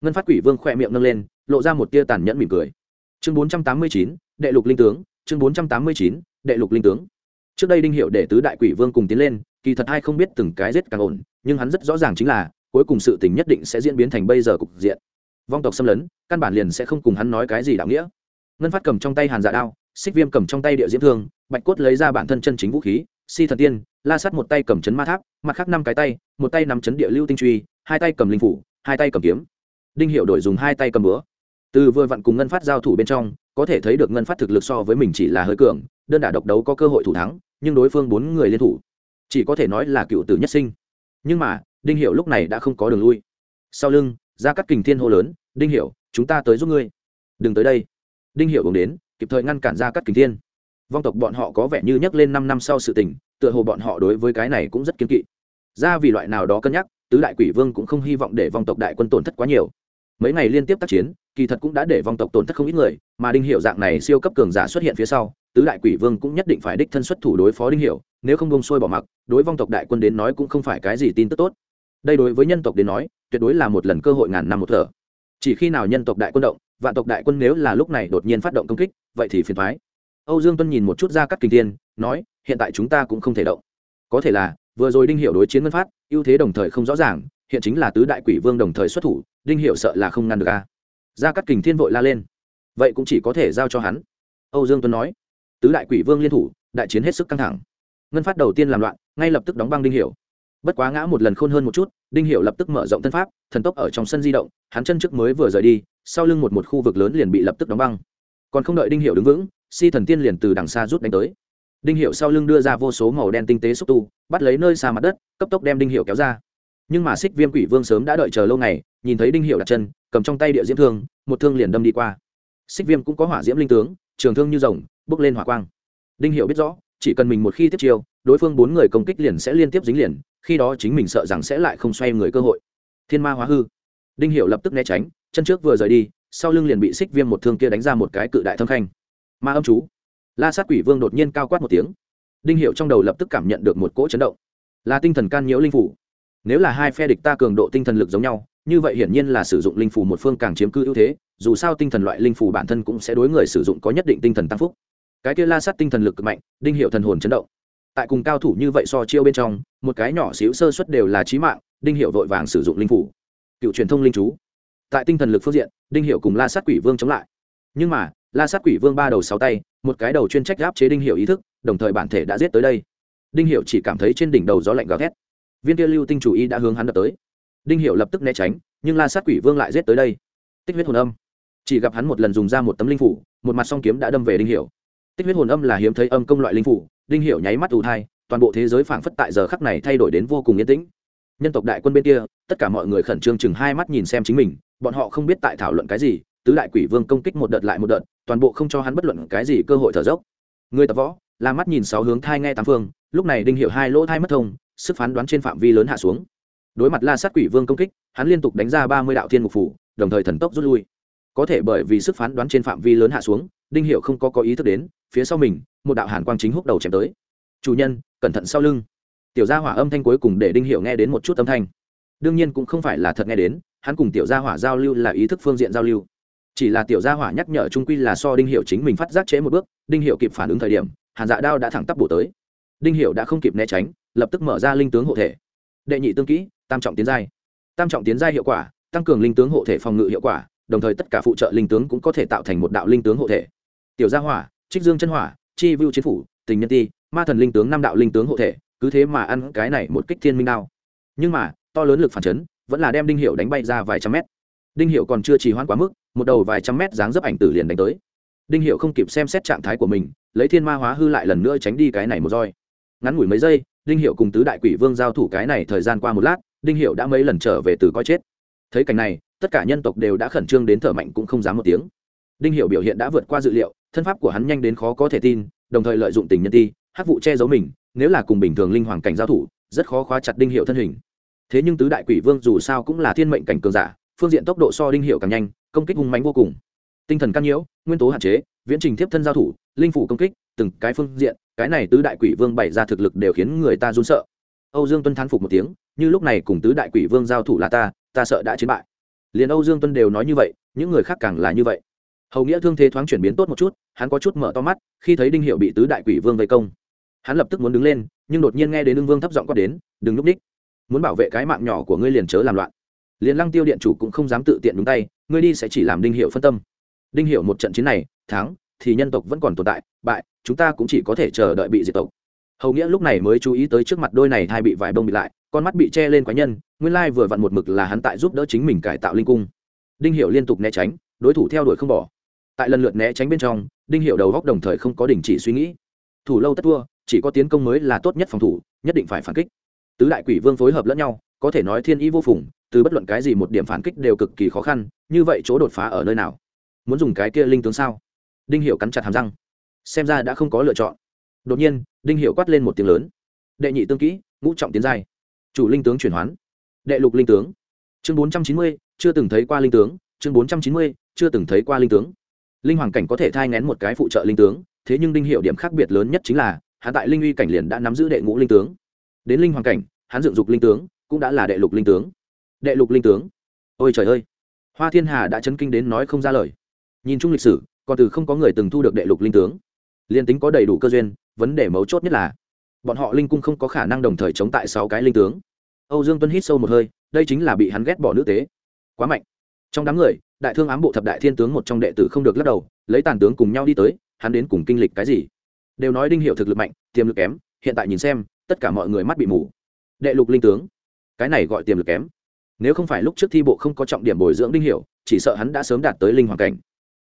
A: Ngân phát quỷ vương khỏe miệng nâng lên, lộ ra một tia tàn nhẫn mỉm cười. Chương bốn trăm tám mươi chín, đệ lục linh tướng, chương bốn trăm tám mươi chín, đệ lục linh tướng trước đây đinh hiệu để tứ đại quỷ vương cùng tiến lên, kỳ thật ai không biết từng cái giết càng ổn, nhưng hắn rất rõ ràng chính là, cuối cùng sự tình nhất định sẽ diễn biến thành bây giờ cục diện. Vong tộc xâm lấn, căn bản liền sẽ không cùng hắn nói cái gì đạo nghĩa. Ngân phát cầm trong tay hàn dạ đao, xích viêm cầm trong tay địa diễm thương, bạch cốt lấy ra bản thân chân chính vũ khí, si thần tiên, la sắt một tay cầm chấn ma tháp, mặt khác năm cái tay, một tay nắm chấn địa lưu tinh truy, hai tay cầm linh phủ, hai tay cầm kiếm. Đinh hiệu đổi dùng hai tay cầm búa. Từ vừa vặn cùng ngân phát giao thủ bên trong, có thể thấy được ngân phát thực lực so với mình chỉ là hơi cường đơn đả độc đấu có cơ hội thủ thắng, nhưng đối phương bốn người liên thủ, chỉ có thể nói là cựu tử nhất sinh. Nhưng mà, đinh hiệu lúc này đã không có đường lui. Sau lưng ra cắt kình thiên hô lớn, đinh hiệu chúng ta tới giúp ngươi. Đừng tới đây. Đinh hiệu uống đến, kịp thời ngăn cản ra cắt kình thiên. Vong tộc bọn họ có vẻ như nhắc lên năm năm sau sự tình, tựa hồ bọn họ đối với cái này cũng rất kiên kỵ. Ra vì loại nào đó cân nhắc, tứ đại quỷ vương cũng không hy vọng để vong tộc đại quân tổn thất quá nhiều mấy ngày liên tiếp tác chiến, kỳ thật cũng đã để vong tộc tổn thất không ít người, mà đinh hiệu dạng này siêu cấp cường giả xuất hiện phía sau, tứ đại quỷ vương cũng nhất định phải đích thân xuất thủ đối phó đinh hiệu nếu không bông sôi bỏ mặc, đối vong tộc đại quân đến nói cũng không phải cái gì tin tức tốt. Đây đối với nhân tộc đến nói, tuyệt đối là một lần cơ hội ngàn năm một thở. Chỉ khi nào nhân tộc đại quân động, vạn tộc đại quân nếu là lúc này đột nhiên phát động công kích, vậy thì phiền thoái âu dương tuân nhìn một chút ra cắt kinh thiên, nói, hiện tại chúng ta cũng không thể động. Có thể là, vừa rồi đinh hiệu đối chiến ngân phát, ưu thế đồng thời không rõ ràng hiện chính là tứ đại quỷ vương đồng thời xuất thủ, đinh hiệu sợ là không ngăn được a. Ra cắt kình thiên vội la lên. Vậy cũng chỉ có thể giao cho hắn. Âu dương tuấn nói. Tứ đại quỷ vương liên thủ, đại chiến hết sức căng thẳng. Ngân phát đầu tiên làm loạn, ngay lập tức đóng băng đinh hiệu bất quá ngã một lần khôn hơn một chút, đinh hiệu lập tức mở rộng thân pháp, thần tốc ở trong sân di động, hắn chân trước mới vừa rời đi, sau lưng một một khu vực lớn liền bị lập tức đóng băng. Còn không đợi đinh hiệu đứng vững, si thần tiên liền từ đằng xa rút đánh tới. Đinh hiệu sau lưng đưa ra vô số màu đen tinh tế xúc tu, bắt lấy nơi xa mặt đất, cấp tốc đem đinh hiệu kéo ra nhưng mà xích viêm quỷ vương sớm đã đợi chờ lâu ngày, nhìn thấy đinh hiệu đặt chân, cầm trong tay địa diễm thương, một thương liền đâm đi qua. Xích viêm cũng có hỏa diễm linh tướng, trường thương như rồng, bước lên hỏa quang. Đinh hiệu biết rõ, chỉ cần mình một khi tiếp chiêu, đối phương bốn người công kích liền sẽ liên tiếp dính liền, khi đó chính mình sợ rằng sẽ lại không xoay người cơ hội. Thiên ma hóa hư. Đinh hiệu lập tức né tránh, chân trước vừa rời đi, sau lưng liền bị xích viêm một thương kia đánh ra một cái cự đại thâm khanh. Ma âm chú. La sát quỷ vương đột nhiên cao quát một tiếng. Đinh hiệu trong đầu lập tức cảm nhận được một cỗ chấn động. Là tinh thần can nhiễu linh phủ nếu là hai phe địch ta cường độ tinh thần lực giống nhau, như vậy hiển nhiên là sử dụng linh phủ một phương càng chiếm cư ưu thế, dù sao tinh thần loại linh phủ bản thân cũng sẽ đối người sử dụng có nhất định tinh thần tăng phúc. Cái kia la sát tinh thần lực cực mạnh, đinh hiệu thần hồn chấn động. Tại cùng cao thủ như vậy so chiêu bên trong, một cái nhỏ xíu sơ suất đều là trí mạng, đinh hiệu vội vàng sử dụng linh phủ cựu truyền thông linh chú. Tại tinh thần lực phương diện, đinh hiệu cùng la sát quỷ vương chống lại. Nhưng mà, la sát quỷ vương ba đầu sáu tay, một cái đầu chuyên trách gáp chế đinh hiệu ý thức, đồng thời bản thể đã giết tới đây. Đinh hiệu chỉ cảm thấy trên đỉnh đầu gió lạnh gào thét viên kia lưu tinh chủ y đã hướng hắn đập tới. Đinh hiệu lập tức né tránh, nhưng la sát quỷ vương lại giết tới đây. Tích huyết hồn âm. Chỉ gặp hắn một lần dùng ra một tấm linh phủ, một mặt song kiếm đã đâm về đinh hiệu tích huyết hồn âm là hiếm thấy âm công loại linh phủ, đinh hiệu nháy mắt ù thai, toàn bộ thế giới phảng phất tại giờ khắc này thay đổi đến vô cùng yên tĩnh. Nhân tộc đại quân bên kia, tất cả mọi người khẩn trương chừng hai mắt nhìn xem chính mình, bọn họ không biết tại thảo luận cái gì, tứ đại quỷ vương công kích một đợt lại một đợt, toàn bộ không cho hắn bất luận cái gì cơ hội thở dốc. Người tập võ la mắt nhìn sáu hướng thai nghe tám phương, lúc này đinh hiệu hai lỗ thai mất thông sức phán đoán trên phạm vi lớn hạ xuống. Đối mặt la sát quỷ vương công kích, hắn liên tục đánh ra ba mươi đạo thiên ngục phủ, đồng thời thần tốc rút lui. Có thể bởi vì sức phán đoán trên phạm vi lớn hạ xuống, đinh hiệu không có có ý thức đến, phía sau mình, một đạo hàn quang chính húc đầu chém tới. Chủ nhân, cẩn thận sau lưng. Tiểu gia hỏa âm thanh cuối cùng để đinh hiệu nghe đến một chút âm thanh. Đương nhiên cũng không phải là thật nghe đến, hắn cùng tiểu gia hỏa giao lưu là ý thức phương diện giao lưu. Chỉ là tiểu gia hỏa nhắc nhở trung quy là so đinh hiệu chính mình phát giác chế một bước, đinh hiệu kịp phản ứng thời điểm, hàn dạ đao đã thẳng tắp bổ tới. Đinh hiệu đã không kịp né tránh lập tức mở ra linh tướng hộ thể. Đệ nhị tương kỹ, tam trọng tiến giai. Tam trọng tiến giai hiệu quả, tăng cường linh tướng hộ thể phòng ngự hiệu quả, đồng thời tất cả phụ trợ linh tướng cũng có thể tạo thành một đạo linh tướng hộ thể. Tiểu gia hỏa, trích dương chân hỏa, chi vưu chiến phủ, tình nhân ti, ma thần linh tướng năm đạo linh tướng hộ thể, cứ thế mà ăn cái này một kích thiên minh đao. Nhưng mà, to lớn lực phản chấn, vẫn là đem đinh hiệu đánh bay ra vài trăm mét. Đinh hiệu còn chưa trì hoãn quá mức, một đầu vài trăm mét dáng dấp ảnh tử liền đánh tới. Đinh hiệu không kịp xem xét trạng thái của mình, lấy thiên ma hóa hư lại lần nữa tránh đi cái này một roi. Ngắn ngủi mấy giây đinh hiệu cùng tứ đại quỷ vương giao thủ cái này thời gian qua một lát, đinh hiệu đã mấy lần trở về từ coi chết. Thấy cảnh này, tất cả nhân tộc đều đã khẩn trương đến thở mạnh cũng không dám một tiếng. Đinh hiệu biểu hiện đã vượt qua dự liệu, thân pháp của hắn nhanh đến khó có thể tin, đồng thời lợi dụng tình nhân ti, hắc vụ che giấu mình, nếu là cùng bình thường linh hoàng cảnh giao thủ, rất khó khóa chặt đinh hiệu thân hình. Thế nhưng tứ đại quỷ vương dù sao cũng là thiên mệnh cảnh cường giả, phương diện tốc độ so đinh hiệu càng nhanh, công kích hung mánh vô cùng. Tinh thần căn nhiễu, nguyên tố hạn chế viễn trình tiếp thân giao thủ, linh phủ công kích, từng cái phương diện, cái này tứ đại quỷ vương bày ra thực lực đều khiến người ta run sợ. Âu dương tuân thán phục một tiếng, như lúc này cùng tứ đại quỷ vương giao thủ là ta ta sợ đã chiến bại. Liền âu dương tuân đều nói như vậy, những người khác càng là như vậy. Hầu nghĩa thương thế thoáng chuyển biến tốt một chút, hắn có chút mở to mắt, khi thấy đinh hiệu bị tứ đại quỷ vương vây công, hắn lập tức muốn đứng lên, nhưng đột nhiên nghe đến ưng vương thấp giọng quát đến, đừng núp ních muốn bảo vệ cái mạng nhỏ của ngươi liền chớ làm loạn. Liền lăng tiêu điện chủ cũng không dám tự tiện đúng tay, ngươi đi sẽ chỉ làm đinh hiệu phân tâm đinh Hiểu một trận chiến này, thắng, thì nhân tộc vẫn còn tồn tại, bại, chúng ta cũng chỉ có thể chờ đợi bị diệt tộc. Hầu nghĩa lúc này mới chú ý tới trước mặt đôi này hai bị vải bông bị lại, con mắt bị che lên quái nhân, nguyên lai vừa vặn một mực là hắn tại giúp đỡ chính mình cải tạo linh cung. Đinh Hiểu liên tục né tránh, đối thủ theo đuổi không bỏ. Tại lần lượt né tránh bên trong, đinh Hiểu đầu góc đồng thời không có đình chỉ suy nghĩ. Thủ lâu tất thua, chỉ có tiến công mới là tốt nhất phòng thủ, nhất định phải phản kích. Tứ đại quỷ vương phối hợp lẫn nhau, có thể nói thiên ý vô phùng, từ bất luận cái gì một điểm phản kích đều cực kỳ khó khăn, như vậy chỗ đột phá ở nơi nào? Muốn dùng cái kia linh tướng sao? Đinh hiệu cắn chặt hàm răng. Xem ra đã không có lựa chọn. Đột nhiên, đinh hiệu quát lên một tiếng lớn. Đệ nhị tương kỹ, ngũ trọng tiến giai. Chủ linh tướng chuyển hoán. Đệ lục linh tướng. Chương bốn trăm chín mươi, chưa từng thấy qua linh tướng. Chương bốn trăm chín mươi, chưa từng thấy qua linh tướng. Linh hoàng cảnh có thể thai ngén một cái phụ trợ linh tướng, thế nhưng đinh hiệu điểm khác biệt lớn nhất chính là, hắn tại linh uy cảnh liền đã nắm giữ đệ ngũ linh tướng. Đến linh hoàng cảnh, hắn dựng dục linh tướng, cũng đã là đệ lục linh tướng. Đệ lục linh tướng. Ôi trời ơi! Hoa thiên hà đã chấn kinh đến nói không ra lời nhìn chung lịch sử, còn từ không có người từng thu được đệ lục linh tướng. Liên tính có đầy đủ cơ duyên, vấn đề mấu chốt nhất là, bọn họ linh cung không có khả năng đồng thời chống tại sáu cái linh tướng. Âu dương tuân hít sâu một hơi, đây chính là bị hắn ghét bỏ nữ tế. Quá mạnh. Trong đám người, đại thương ám bộ thập đại thiên tướng một trong đệ tử không được lắc đầu, lấy tàn tướng cùng nhau đi tới, hắn đến cùng kinh lịch cái gì? Đều nói đinh hiệu thực lực mạnh, tiềm lực kém, hiện tại nhìn xem, tất cả mọi người mắt bị mù. Đệ lục linh tướng. Cái này gọi tiềm lực kém. Nếu không phải lúc trước thi bộ không có trọng điểm bồi dưỡng đinh hiệu, chỉ sợ hắn đã sớm đạt tới linh hoàng cảnh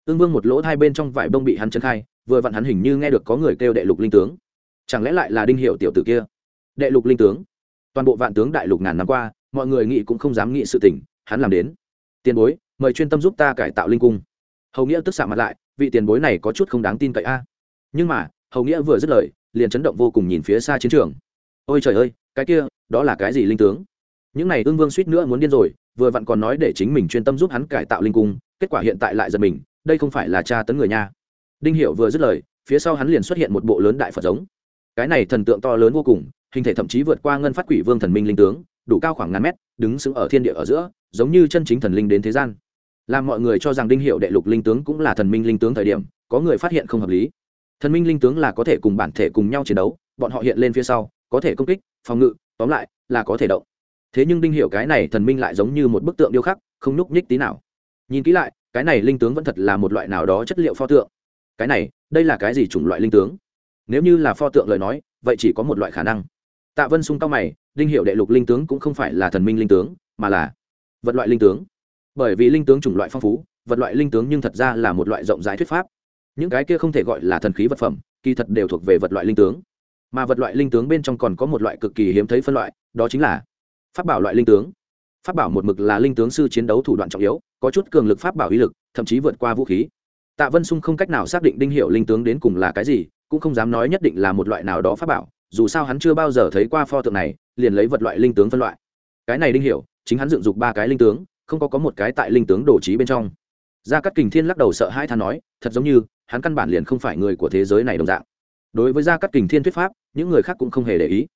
A: ương vương một lỗ hai bên trong vải bông bị hắn chân khai, vừa vặn hắn hình như nghe được có người kêu đệ lục linh tướng. Chẳng lẽ lại là đinh hiệu tiểu tử kia? Đệ lục linh tướng. Toàn bộ vạn tướng đại lục ngàn năm qua, mọi người nghĩ cũng không dám nghĩ sự tình, hắn làm đến. Tiền bối, mời chuyên tâm giúp ta cải tạo linh cung. Hầu nghĩa tức xạ mặt lại, vị tiền bối này có chút không đáng tin cậy a. Nhưng mà, hầu nghĩa vừa dứt lời, liền chấn động vô cùng nhìn phía xa chiến trường. Ôi trời ơi, cái kia, đó là cái gì linh tướng? Những này ương vương suýt nữa muốn điên rồi, vừa vặn còn nói để chính mình chuyên tâm giúp hắn cải tạo linh cung, kết quả hiện tại lại giật mình đây không phải là cha tấn người nha. Đinh hiệu vừa dứt lời, phía sau hắn liền xuất hiện một bộ lớn đại phật giống. Cái này thần tượng to lớn vô cùng, hình thể thậm chí vượt qua ngân phát quỷ vương thần minh linh tướng, đủ cao khoảng ngàn mét, đứng sững ở thiên địa ở giữa, giống như chân chính thần linh đến thế gian. Làm mọi người cho rằng đinh hiệu đệ lục linh tướng cũng là thần minh linh tướng thời điểm, có người phát hiện không hợp lý. Thần minh linh tướng là có thể cùng bản thể cùng nhau chiến đấu, bọn họ hiện lên phía sau, có thể công kích, phòng ngự, tóm lại, là có thể động. Thế nhưng đinh hiệu cái này thần minh lại giống như một bức tượng điêu khắc, không nhúc nhích tí nào. Nhìn kỹ lại cái này linh tướng vẫn thật là một loại nào đó chất liệu pho tượng. Cái này, đây là cái gì chủng loại linh tướng? Nếu như là pho tượng lời nói, vậy chỉ có một loại khả năng. Tạ vân sung cao mày, đinh hiệu đệ lục linh tướng cũng không phải là thần minh linh tướng, mà là vật loại linh tướng. Bởi vì linh tướng chủng loại phong phú, vật loại linh tướng nhưng thật ra là một loại rộng rãi thuyết pháp. Những cái kia không thể gọi là thần khí vật phẩm, kỳ thật đều thuộc về vật loại linh tướng. Mà vật loại linh tướng bên trong còn có một loại cực kỳ hiếm thấy phân loại, đó chính là pháp bảo loại linh tướng. Pháp bảo một mực là linh tướng sư chiến đấu thủ đoạn trọng yếu có chút cường lực pháp bảo uy lực, thậm chí vượt qua vũ khí. Tạ vân sung không cách nào xác định đinh hiệu linh tướng đến cùng là cái gì, cũng không dám nói nhất định là một loại nào đó pháp bảo, dù sao hắn chưa bao giờ thấy qua pho tượng này, liền lấy vật loại linh tướng phân loại. Cái này đinh hiệu, chính hắn dựng dục ba cái linh tướng, không có có một cái tại linh tướng đồ trí bên trong. Gia cát kình thiên lắc đầu sợ hai than nói, thật giống như, hắn căn bản liền không phải người của thế giới này đồng dạng. Đối với gia cát kình thiên thuyết pháp, những người khác cũng không hề để ý.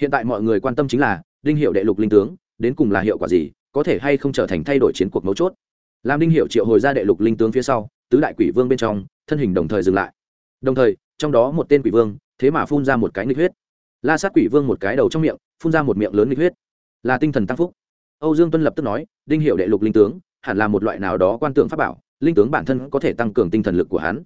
A: Hiện tại mọi người quan tâm chính là, đinh hiệu đệ lục linh tướng, đến cùng là hiệu quả gì, có thể hay không trở thành thay đổi chiến cuộc mấu chốt làm đinh hiệu triệu hồi ra đệ lục linh tướng phía sau, tứ đại quỷ vương bên trong, thân hình đồng thời dừng lại. Đồng thời, trong đó một tên quỷ vương, thế mà phun ra một cái nghịch huyết. La sát quỷ vương một cái đầu trong miệng, phun ra một miệng lớn nghịch huyết. Là tinh thần tăng phúc. Âu dương tuân lập tức nói, đinh hiệu đệ lục linh tướng, hẳn là một loại nào đó quan tượng pháp bảo, linh tướng bản thân có thể tăng cường tinh thần lực của hắn.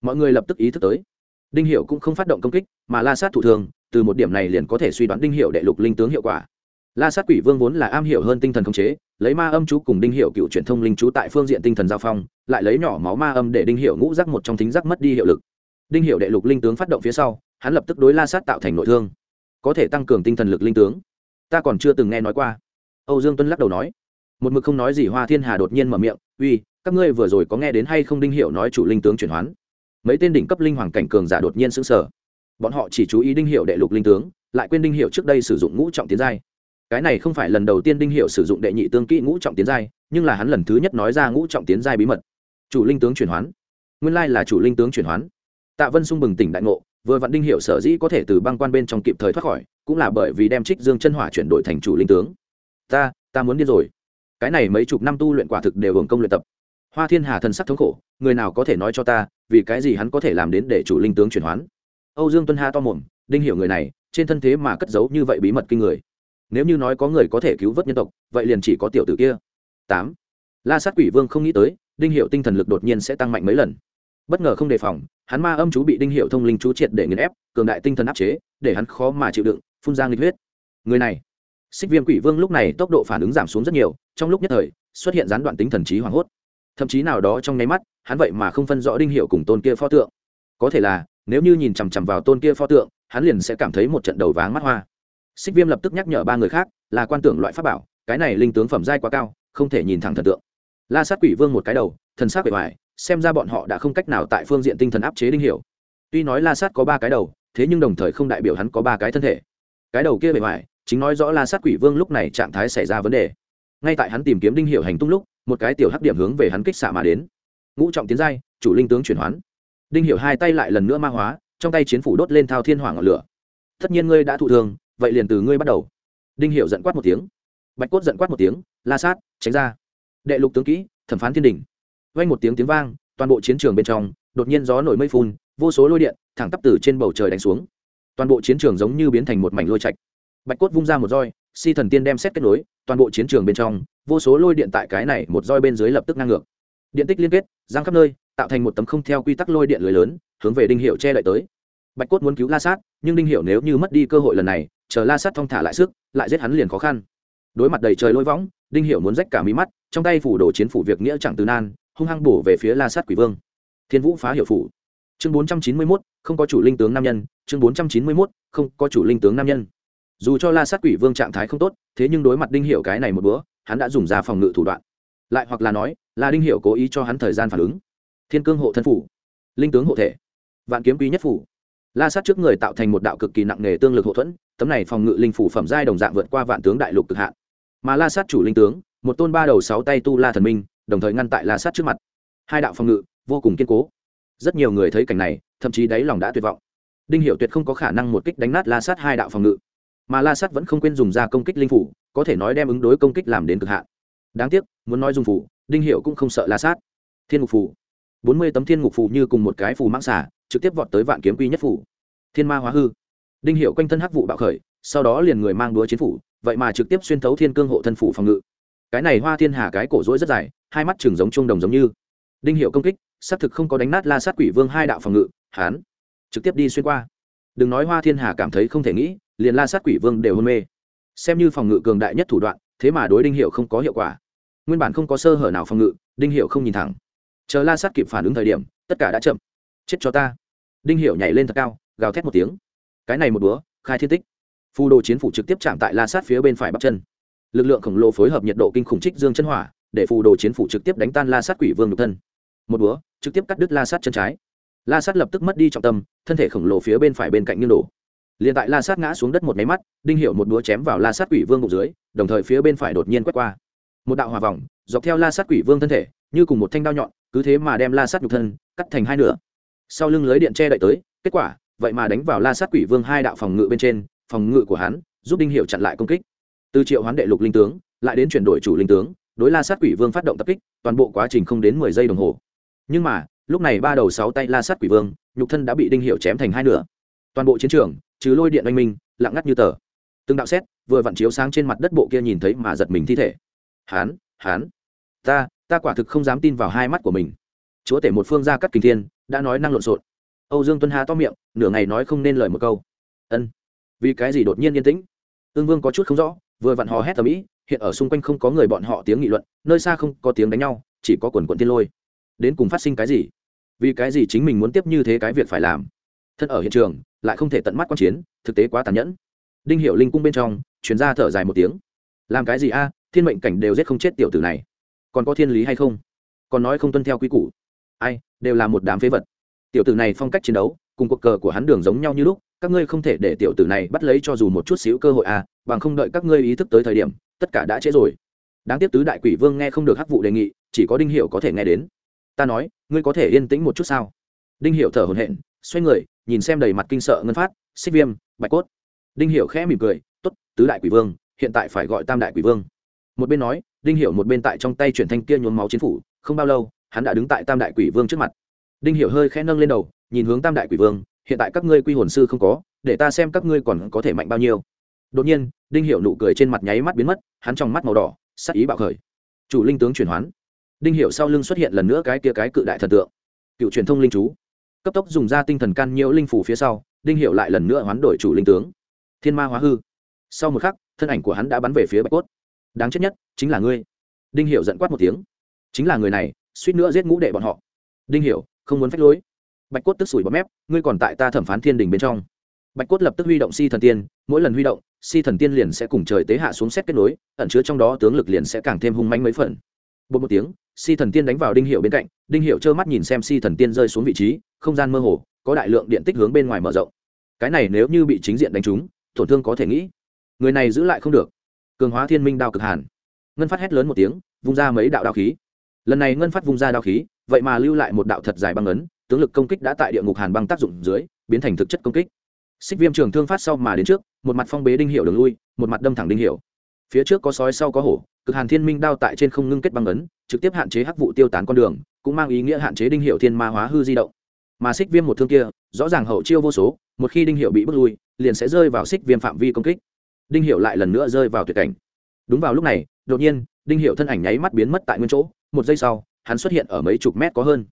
A: Mọi người lập tức ý thức tới. Đinh hiệu cũng không phát động công kích, mà la sát thủ thường, từ một điểm này liền có thể suy đoán đinh hiệu đệ lục linh tướng hiệu quả la sát quỷ vương vốn là am hiểu hơn tinh thần khống chế, lấy ma âm chú cùng đinh hiệu cựu truyền thông linh chú tại phương diện tinh thần giao phong, lại lấy nhỏ máu ma âm để đinh hiệu ngũ rắc một trong thính rắc mất đi hiệu lực. Đinh hiệu đệ lục linh tướng phát động phía sau, hắn lập tức đối la sát tạo thành nội thương, có thể tăng cường tinh thần lực linh tướng. Ta còn chưa từng nghe nói qua. Âu dương tuân lắc đầu nói. Một mực không nói gì, hoa thiên hà đột nhiên mở miệng, uy, các ngươi vừa rồi có nghe đến hay không đinh hiệu nói chủ linh tướng chuyển hoán? Mấy tên đỉnh cấp linh hoàng cảnh cường giả đột nhiên sững sờ. Bọn họ chỉ chú ý đinh hiệu đệ lục linh tướng, lại quên đinh hiệu trước đây sử dụng ngũ trọng tiến giai cái này không phải lần đầu tiên đinh hiệu sử dụng đệ nhị tương kỹ ngũ trọng tiến giai, nhưng là hắn lần thứ nhất nói ra ngũ trọng tiến giai bí mật. Chủ linh tướng chuyển hoán. Nguyên lai là chủ linh tướng chuyển hoán. Tạ vân sung bừng tỉnh đại ngộ, vừa vặn đinh hiệu sở dĩ có thể từ băng quan bên trong kịp thời thoát khỏi, cũng là bởi vì đem trích dương chân hỏa chuyển đổi thành chủ linh tướng. Ta ta muốn đi rồi. Cái này mấy chục năm tu luyện quả thực đều hưởng công luyện tập. Hoa thiên hà thần sắc thống khổ, người nào có thể nói cho ta, vì cái gì hắn có thể làm đến để chủ linh tướng chuyển hoán? Âu dương tuân ha to mồm, đinh hiểu người này, trên thân thế mà cất giấu như vậy bí mật kinh người nếu như nói có người có thể cứu vớt nhân tộc, vậy liền chỉ có tiểu tử kia. Tám. La sát quỷ vương không nghĩ tới, đinh hiệu tinh thần lực đột nhiên sẽ tăng mạnh mấy lần. Bất ngờ không đề phòng, hắn ma âm chú bị đinh hiệu thông linh chú triệt để nghiền ép, cường đại tinh thần áp chế, để hắn khó mà chịu đựng, phun ra nghịch huyết. Người này, xích viêm quỷ vương lúc này tốc độ phản ứng giảm xuống rất nhiều, trong lúc nhất thời, xuất hiện gián đoạn tính thần trí hoảng hốt. Thậm chí nào đó trong nháy mắt, hắn vậy mà không phân rõ đinh hiệu cùng tôn kia pho tượng. Có thể là, nếu như nhìn chằm chằm vào tôn kia pho tượng, hắn liền sẽ cảm thấy một trận đầu váng mắt hoa xích viêm lập tức nhắc nhở ba người khác, là quan tưởng loại pháp bảo, cái này linh tướng phẩm giai quá cao, không thể nhìn thẳng thần tượng. La sát quỷ vương một cái đầu, thần sát bề ngoài, xem ra bọn họ đã không cách nào tại phương diện tinh thần áp chế đinh hiểu. Tuy nói la sát có ba cái đầu, thế nhưng đồng thời không đại biểu hắn có ba cái thân thể. Cái đầu kia bề ngoài, chính nói rõ la sát quỷ vương lúc này trạng thái xảy ra vấn đề. Ngay tại hắn tìm kiếm đinh hiểu hành tung lúc, một cái tiểu hắc điểm hướng về hắn kích xạ mà đến. Ngũ trọng tiến giai, chủ linh tướng chuyển hoán. Đinh hiểu hai tay lại lần nữa ma hóa, trong tay chiến phủ đốt lên thao thiên hỏa ngọn lửa. Tất nhiên ngươi đã thụ thương vậy liền từ ngươi bắt đầu. Đinh hiệu giận quát một tiếng. Bạch cốt giận quát một tiếng, la sát, tránh ra. Đệ lục tướng kỹ, thẩm phán thiên đình vang một tiếng tiếng vang, toàn bộ chiến trường bên trong, đột nhiên gió nổi mây phun, vô số lôi điện, thẳng tắp từ trên bầu trời đánh xuống. Toàn bộ chiến trường giống như biến thành một mảnh lôi trạch. Bạch cốt vung ra một roi, si thần tiên đem xét kết nối, toàn bộ chiến trường bên trong, vô số lôi điện tại cái này một roi bên dưới lập tức ngang ngược. Điện tích liên kết, giang khắp nơi, tạo thành một tấm không theo quy tắc lôi điện lưới lớn, hướng về đinh hiệu che đậy tới. Bạch cốt muốn cứu la sát, nhưng đinh hiệu nếu như mất đi cơ hội lần này chờ la sát thong thả lại sức, lại giết hắn liền khó khăn. Đối mặt đầy trời lôi võng, đinh Hiểu muốn rách cả mí mắt, trong tay phủ đồ chiến phủ việc nghĩa chẳng từ nan, hung hăng bổ về phía la sát quỷ vương. Thiên vũ phá hiệu phủ. Chương bốn trăm chín mươi mốt, không có chủ linh tướng nam nhân, chương bốn trăm chín mươi mốt, không có chủ linh tướng nam nhân. Dù cho la sát quỷ vương trạng thái không tốt, thế nhưng đối mặt đinh Hiểu cái này một bữa, hắn đã dùng ra phòng ngự thủ đoạn. Lại hoặc là nói, là đinh Hiểu cố ý cho hắn thời gian phản ứng. Thiên cương hộ thân phủ. Linh tướng hộ thể. Vạn kiếm quý nhất phủ. La sát trước người tạo thành một đạo cực kỳ nặng nề tương lực hộ thuẫn tấm này phòng ngự linh phủ phẩm giai đồng dạng vượt qua vạn tướng đại lục cực hạn. Mà la sát chủ linh tướng, một tôn ba đầu sáu tay tu la thần minh, đồng thời ngăn tại la sát trước mặt. Hai đạo phòng ngự, vô cùng kiên cố. Rất nhiều người thấy cảnh này, thậm chí đáy lòng đã tuyệt vọng. Đinh hiệu tuyệt không có khả năng một kích đánh nát la sát hai đạo phòng ngự. Mà la sát vẫn không quên dùng ra công kích linh phủ, có thể nói đem ứng đối công kích làm đến cực hạn. Đáng tiếc, muốn nói dùng phủ, đinh hiệu cũng không sợ la sát. Thiên ngục phủ. Bốn mươi tấm thiên ngục phủ như cùng một cái phù mãng xả trực tiếp vọt tới vạn kiếm quy nhất phủ. Thiên ma hóa hư đinh hiệu quanh thân hắc vụ bạo khởi, sau đó liền người mang đúa chiến phủ, vậy mà trực tiếp xuyên thấu thiên cương hộ thân phủ phòng ngự. Cái này hoa thiên hà cái cổ rỗi rất dài, hai mắt chừng giống chuông đồng giống như. Đinh hiệu công kích, xác thực không có đánh nát la sát quỷ vương hai đạo phòng ngự hán trực tiếp đi xuyên qua. Đừng nói hoa thiên hà cảm thấy không thể nghĩ, liền la sát quỷ vương đều hôn mê. Xem như phòng ngự cường đại nhất thủ đoạn, thế mà đối đinh hiệu không có hiệu quả. Nguyên bản không có sơ hở nào phòng ngự, đinh hiệu không nhìn thẳng. Chờ la sát kịp phản ứng thời điểm, tất cả đã chậm. Chết cho ta. Đinh hiệu nhảy lên thật cao, gào thét một tiếng cái này một búa khai thiên tích. Phù đồ chiến phủ trực tiếp chạm tại la sát phía bên phải bắp chân. Lực lượng khổng lồ phối hợp nhiệt độ kinh khủng trích dương chân hỏa, để phù đồ chiến phủ trực tiếp đánh tan la sát quỷ vương nhục thân. Một búa trực tiếp cắt đứt la sát chân trái. La sát lập tức mất đi trọng tâm, thân thể khổng lồ phía bên phải bên cạnh nghiêng đổ. Liền tại la sát ngã xuống đất một máy mắt, đinh hiệu một búa chém vào la sát quỷ vương bụng dưới, đồng thời phía bên phải đột nhiên quét qua. Một đạo hòa vòng, dọc theo la sát quỷ vương thân thể, như cùng một thanh đao nhọn, cứ thế mà đem la sát nhục thân, cắt thành hai nửa. Sau lưng lưới điện che đậy tới, kết quả vậy mà đánh vào la sát quỷ vương hai đạo phòng ngự bên trên, phòng ngự của hắn giúp đinh hiệu chặn lại công kích. Từ triệu hoán đệ lục linh tướng, lại đến chuyển đổi chủ linh tướng, đối la sát quỷ vương phát động tập kích, toàn bộ quá trình không đến mười giây đồng hồ. Nhưng mà, lúc này ba đầu sáu tay la sát quỷ vương, nhục thân đã bị đinh hiệu chém thành hai nửa. Toàn bộ chiến trường, trừ lôi điện oanh minh, lặng ngắt như tờ. Từng đạo xét, vừa vặn chiếu sáng trên mặt đất bộ kia nhìn thấy mà giật mình thi thể. Hán hán ta ta quả thực không dám tin vào hai mắt của mình. Chúa tể một phương gia cắt kinh thiên, đã nói năng lộn xộn âu dương tuân hà to miệng, nửa ngày nói không nên lời một câu. Ân. Vì cái gì đột nhiên yên tĩnh? Ương vương có chút không rõ, vừa vặn hò hét tầm ĩ hiện ở xung quanh không có người bọn họ tiếng nghị luận, nơi xa không có tiếng đánh nhau, chỉ có quần quận tiên lôi. Đến cùng phát sinh cái gì? Vì cái gì chính mình muốn tiếp như thế cái việc phải làm? Thân ở hiện trường, lại không thể tận mắt quan chiến, thực tế quá tàn nhẫn. Đinh Hiểu linh cung bên trong chuyến ra thở dài một tiếng. Làm cái gì a? Thiên mệnh cảnh đều giết không chết tiểu tử này. Còn có thiên lý hay không? Còn nói không tuân theo quy củ. Ai, đều là một đám phế vật tiểu tử này phong cách chiến đấu, cùng cuộc cờ của hắn đường giống nhau như lúc, các ngươi không thể để tiểu tử này bắt lấy cho dù một chút xíu cơ hội à bằng không đợi các ngươi ý thức tới thời điểm, tất cả đã trễ rồi. Đáng tiếc tứ đại quỷ vương nghe không được hắc vụ đề nghị, chỉ có đinh hiệu có thể nghe đến. Ta nói, ngươi có thể yên tĩnh một chút sao? Đinh hiệu thở hổn hển, xoay người, nhìn xem đầy mặt kinh sợ ngân phát, xích viêm, bạch cốt. Đinh hiệu khẽ mỉm cười t ố t tứ đại quỷ vương, hiện tại phải gọi tam đại quỷ vương. Một bên nói, đinh hiệu một bên tại trong tay chuyển thanh kia nhuốm máu chiến phủ, không bao lâu, hắn đã đứng tại tam đại quỷ vương trước mặt đinh Hiểu hơi khẽ nâng lên đầu, nhìn hướng tam đại quỷ vương, hiện tại các ngươi quy hồn sư không có, để ta xem các ngươi còn có thể mạnh bao nhiêu. Đột nhiên, đinh Hiểu nụ cười trên mặt nháy mắt biến mất, hắn trong mắt màu đỏ, sắc ý bạo khởi. Chủ linh tướng chuyển hoán. Đinh Hiểu sau lưng xuất hiện lần nữa cái kia cái cự đại thần tượng. Cựu truyền thông linh chú. Cấp tốc dùng ra tinh thần can nhiễu linh phủ phía sau, đinh Hiểu lại lần nữa hoán đổi chủ linh tướng. Thiên ma hóa hư. Sau một khắc, thân ảnh của hắn đã bắn về phía bạch cốt. Đáng chết nhất, chính là ngươi. Đinh Hiểu giận quát một tiếng. Chính là người này, suýt nữa giết ngũ đệ bọn họ. Đinh Hiểu không muốn phách lối. Bạch cốt tức sủi bọt mép, ngươi còn tại ta thẩm phán thiên đình bên trong. Bạch cốt lập tức huy động si thần tiên, mỗi lần huy động, si thần tiên liền sẽ cùng trời tế hạ xuống xét kết nối, ẩn chứa trong đó tướng lực liền sẽ càng thêm hung manh mấy phần. Bột một tiếng, si thần tiên đánh vào đinh hiệu bên cạnh, đinh hiệu trơ mắt nhìn xem si thần tiên rơi xuống vị trí, không gian mơ hồ, có đại lượng điện tích hướng bên ngoài mở rộng. Cái này nếu như bị chính diện đánh trúng, tổn thương có thể nghĩ. Người này giữ lại không được. Cường hóa thiên minh đao cực hàn. Ngân phát hét lớn một tiếng, vung ra mấy đạo đao khí lần này ngân phát vung ra đao khí, vậy mà lưu lại một đạo thật dài băng ấn, tướng lực công kích đã tại địa ngục hàn băng tác dụng dưới, biến thành thực chất công kích. Xích viêm trường thương phát sau mà đến trước, một mặt phong bế đinh hiệu đường lui, một mặt đâm thẳng đinh hiệu. Phía trước có sói sau có hổ, cực hàn thiên minh đao tại trên không ngưng kết băng ấn, trực tiếp hạn chế hắc vụ tiêu tán con đường, cũng mang ý nghĩa hạn chế đinh hiệu thiên ma hóa hư di động. Mà xích viêm một thương kia, rõ ràng hậu chiêu vô số, một khi đinh hiệu bị bước lui, liền sẽ rơi vào xích viêm phạm vi công kích. Đinh hiệu lại lần nữa rơi vào tuyệt cảnh. Đúng vào lúc này, đột nhiên, đinh hiệu thân ảnh nháy mắt biến mất tại nguyên chỗ một giây sau, hắn xuất hiện ở mấy chục mét có hơn.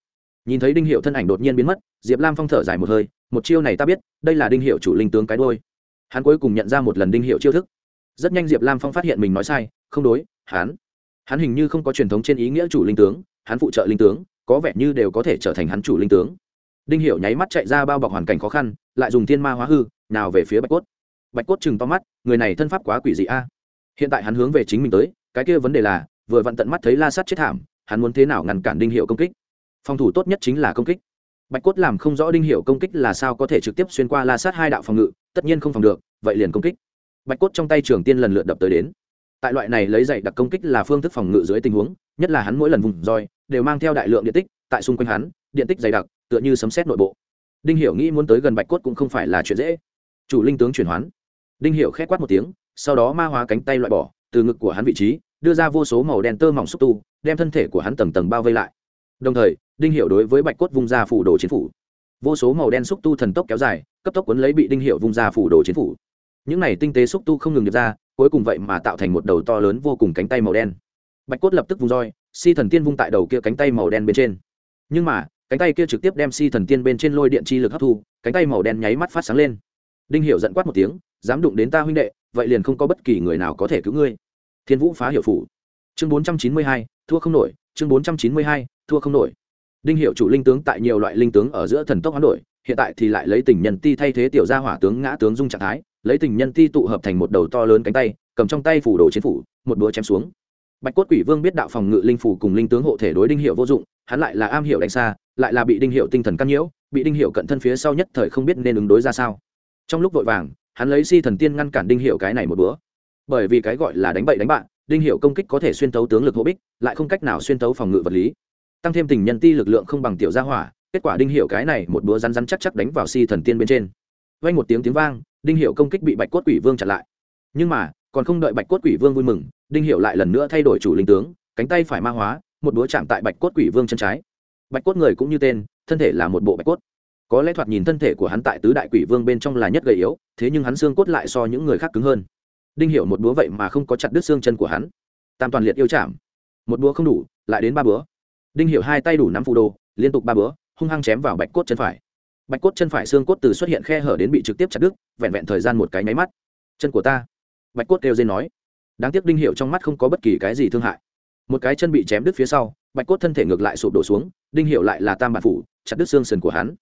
A: Nhìn thấy đinh hiệu thân ảnh đột nhiên biến mất, diệp lam phong thở dài một hơi, một chiêu này ta biết, đây là đinh hiệu chủ linh tướng cái đôi hắn cuối cùng nhận ra một lần đinh hiệu chiêu thức. Rất nhanh diệp lam phong phát hiện mình nói sai, không đối, hắn hắn hình như không có truyền thống trên ý nghĩa chủ linh tướng, hắn phụ trợ linh tướng, có vẻ như đều có thể trở thành hắn chủ linh tướng. Đinh hiệu nháy mắt chạy ra bao bọc hoàn cảnh khó khăn, lại dùng thiên ma hóa hư, nào về phía bạch cốt. Bạch cốt chừng to mắt, người này thân pháp quá quỷ dị a. Hiện tại hắn hướng về chính mình tới, cái kia vấn đề là vừa vặn tận mắt thấy la sát chết thảm, hắn muốn thế nào ngăn cản đinh hiệu công kích? Phòng thủ tốt nhất chính là công kích. Bạch cốt làm không rõ đinh hiệu công kích là sao có thể trực tiếp xuyên qua la sát hai đạo phòng ngự, tất nhiên không phòng được, vậy liền công kích. Bạch cốt trong tay trường tiên lần lượt đập tới đến. Tại loại này lấy dạy đặc công kích là phương thức phòng ngự dưới tình huống, nhất là hắn mỗi lần vùng roi, đều mang theo đại lượng điện tích, tại xung quanh hắn, điện tích dày đặc, tựa như sấm xét nội bộ. Đinh hiểu nghĩ muốn tới gần bạch cốt cũng không phải là chuyện dễ. Chủ linh tướng chuyển hoán. Đinh hiểu khẽ quát một tiếng, sau đó ma hóa cánh tay loại bỏ, từ ngực của hắn vị trí đưa ra vô số màu đen tơ mỏng xúc tu, đem thân thể của hắn tầng tầng bao vây lại. Đồng thời, đinh hiểu đối với bạch cốt vung ra phủ đồ chiến phủ. Vô số màu đen xúc tu thần tốc kéo dài, cấp tốc cuốn lấy bị đinh hiệu vung ra phủ đồ chiến phủ. Những này tinh tế xúc tu không ngừng được ra, cuối cùng vậy mà tạo thành một đầu to lớn vô cùng cánh tay màu đen. Bạch cốt lập tức vung roi, si thần tiên vung tại đầu kia cánh tay màu đen bên trên. Nhưng mà, cánh tay kia trực tiếp đem si thần tiên bên trên lôi điện chi lực hấp thu, cánh tay màu đen nháy mắt phát sáng lên. Đinh hiệu giận quát một tiếng, dám đụng đến ta huynh đệ, vậy liền không có bất kỳ người nào có thể cứu ngươi thiên vũ phá hiệu phủ. Chương bốn trăm chín mươi hai, thua không nổi, chương bốn trăm chín mươi hai, thua không nổi. Đinh hiệu chủ linh tướng tại nhiều loại linh tướng ở giữa thần tốc hoán đổi, hiện tại thì lại lấy tình nhân ti thay thế tiểu gia hỏa tướng ngã tướng dung trạng thái, lấy tình nhân ti tụ hợp thành một đầu to lớn cánh tay, cầm trong tay phủ đồ chiến phủ, một búa chém xuống. Bạch cốt quỷ vương biết đạo phòng ngự linh phủ cùng linh tướng hộ thể đối đinh hiệu vô dụng, hắn lại là am hiểu đánh xa, lại là bị đinh hiệu tinh thần căn nhiễu, bị đinh hiệu cận thân phía sau nhất thời không biết nên ứng đối ra sao. Trong lúc vội vàng, hắn lấy si thần tiên ngăn cản đinh hiệu cái này một búa bởi vì cái gọi là đánh bậy đánh bạn, đinh hiệu công kích có thể xuyên tấu tướng lực hộ bích, lại không cách nào xuyên tấu phòng ngự vật lý. Tăng thêm tình nhân ti lực lượng không bằng tiểu gia hỏa, kết quả đinh hiệu cái này một búa rắn rắn chắc chắc đánh vào si thần tiên bên trên. Vang một tiếng tiếng vang, đinh hiệu công kích bị bạch cốt quỷ vương chặn lại. Nhưng mà, còn không đợi bạch cốt quỷ vương vui mừng, đinh hiệu lại lần nữa thay đổi chủ linh tướng, cánh tay phải ma hóa, một búa chạm tại bạch cốt quỷ vương chân trái. Bạch cốt người cũng như tên, thân thể là một bộ bạch cốt. Có lẽ thoạt nhìn thân thể của hắn tại tứ đại quỷ vương bên trong là nhất gầy yếu, thế nhưng hắn xương cốt lại so những người khác cứng hơn đinh hiểu một búa vậy mà không có chặt đứt xương chân của hắn. Tam toàn liệt yêu chạm. Một búa không đủ, lại đến ba búa. Đinh hiểu hai tay đủ nắm phù đồ, liên tục ba búa, hung hăng chém vào bạch cốt chân phải. Bạch cốt chân phải xương cốt từ xuất hiện khe hở đến bị trực tiếp chặt đứt, vẹn vẹn thời gian một cái nháy mắt. Chân của ta. Bạch cốt kêu dên nói. Đáng tiếc đinh hiểu trong mắt không có bất kỳ cái gì thương hại. Một cái chân bị chém đứt phía sau, bạch cốt thân thể ngược lại sụp đổ xuống, đinh hiểu lại là tam bản phủ, chặt đứt xương sườn của hắn.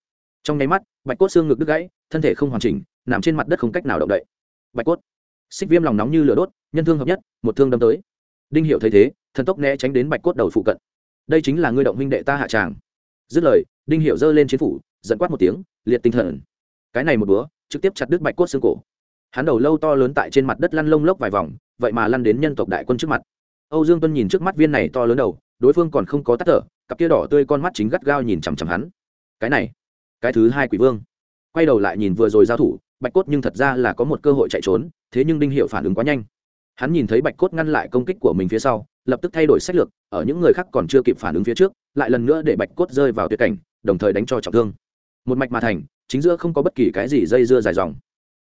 A: Trong nháy mắt, bạch cốt xương ngực đứt gãy, thân thể không hoàn chỉnh, nằm trên mặt đất không cách nào động đậy. Bạch cốt xích viêm lòng nóng như lửa đốt, nhân thương hợp nhất, một thương đâm tới. Đinh hiểu thấy thế, thần tốc né tránh đến bạch cốt đầu phụ cận. Đây chính là ngươi động huynh đệ ta hạ tràng. Dứt lời, đinh hiểu giơ lên chiến phủ dẫn quát một tiếng, liệt tinh thần. Cái này một búa, trực tiếp chặt đứt bạch cốt xương cổ. Hắn đầu lâu to lớn tại trên mặt đất lăn lông lốc vài vòng, vậy mà lăn đến nhân tộc đại quân trước mặt. Âu dương tuân nhìn trước mắt viên này to lớn đầu, đối phương còn không có tắt thở, cặp kia đỏ tươi con mắt chính gắt gao nhìn chằm chằm hắn. Cái này, cái thứ hai quỷ vương. Quay đầu lại nhìn vừa rồi giao thủ bạch cốt nhưng thật ra là có một cơ hội chạy trốn, thế nhưng đinh hiệu phản ứng quá nhanh. Hắn nhìn thấy bạch cốt ngăn lại công kích của mình phía sau, lập tức thay đổi sách lược, ở những người khác còn chưa kịp phản ứng phía trước, lại lần nữa để bạch cốt rơi vào tuyệt cảnh, đồng thời đánh cho trọng thương. Một mạch mà thành, chính giữa không có bất kỳ cái gì dây dưa dài dòng.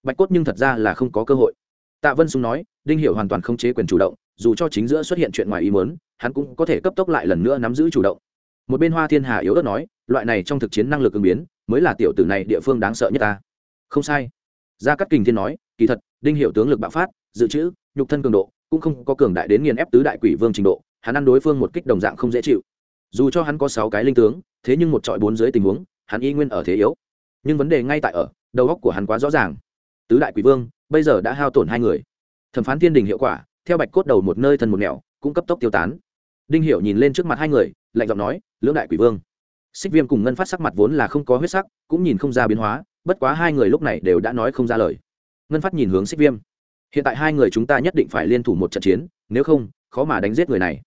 A: Bạch cốt nhưng thật ra là không có cơ hội. Tạ vân sung nói, đinh hiểu hoàn toàn không chế quyền chủ động, dù cho chính giữa xuất hiện chuyện ngoài ý muốn, hắn cũng có thể cấp tốc lại lần nữa nắm giữ chủ động. Một bên hoa thiên hà yếu ớt nói, loại này trong thực chiến năng lực ứng biến, mới là tiểu tử này địa phương đáng sợ nhất ta. Không sai gia cát kình thiên nói, kỳ thật, đinh hiệu tướng lực bạo phát, dự trữ, nhục thân cường độ, cũng không có cường đại đến nghiền ép tứ đại quỷ vương trình độ, hắn ăn đối phương một kích đồng dạng không dễ chịu. Dù cho hắn có sáu cái linh tướng, thế nhưng một trọi bốn dưới tình huống, hắn y nguyên ở thế yếu. Nhưng vấn đề ngay tại ở, đầu óc của hắn quá rõ ràng. Tứ đại quỷ vương, bây giờ đã hao tổn hai người. Thẩm phán thiên đình hiệu quả, theo bạch cốt đầu một nơi thân một nẻo, cũng cấp tốc tiêu tán. Đinh hiệu nhìn lên trước mặt hai người, lạnh giọng nói, lưỡng đại quỷ vương. Xích viêm cùng ngân phát sắc mặt vốn là không có huyết sắc, cũng nhìn không ra biến hóa bất quá hai người lúc này đều đã nói không ra lời. Ngân phát nhìn hướng xích viêm. Hiện tại hai người chúng ta nhất định phải liên thủ một trận chiến, nếu không, khó mà đánh giết người này.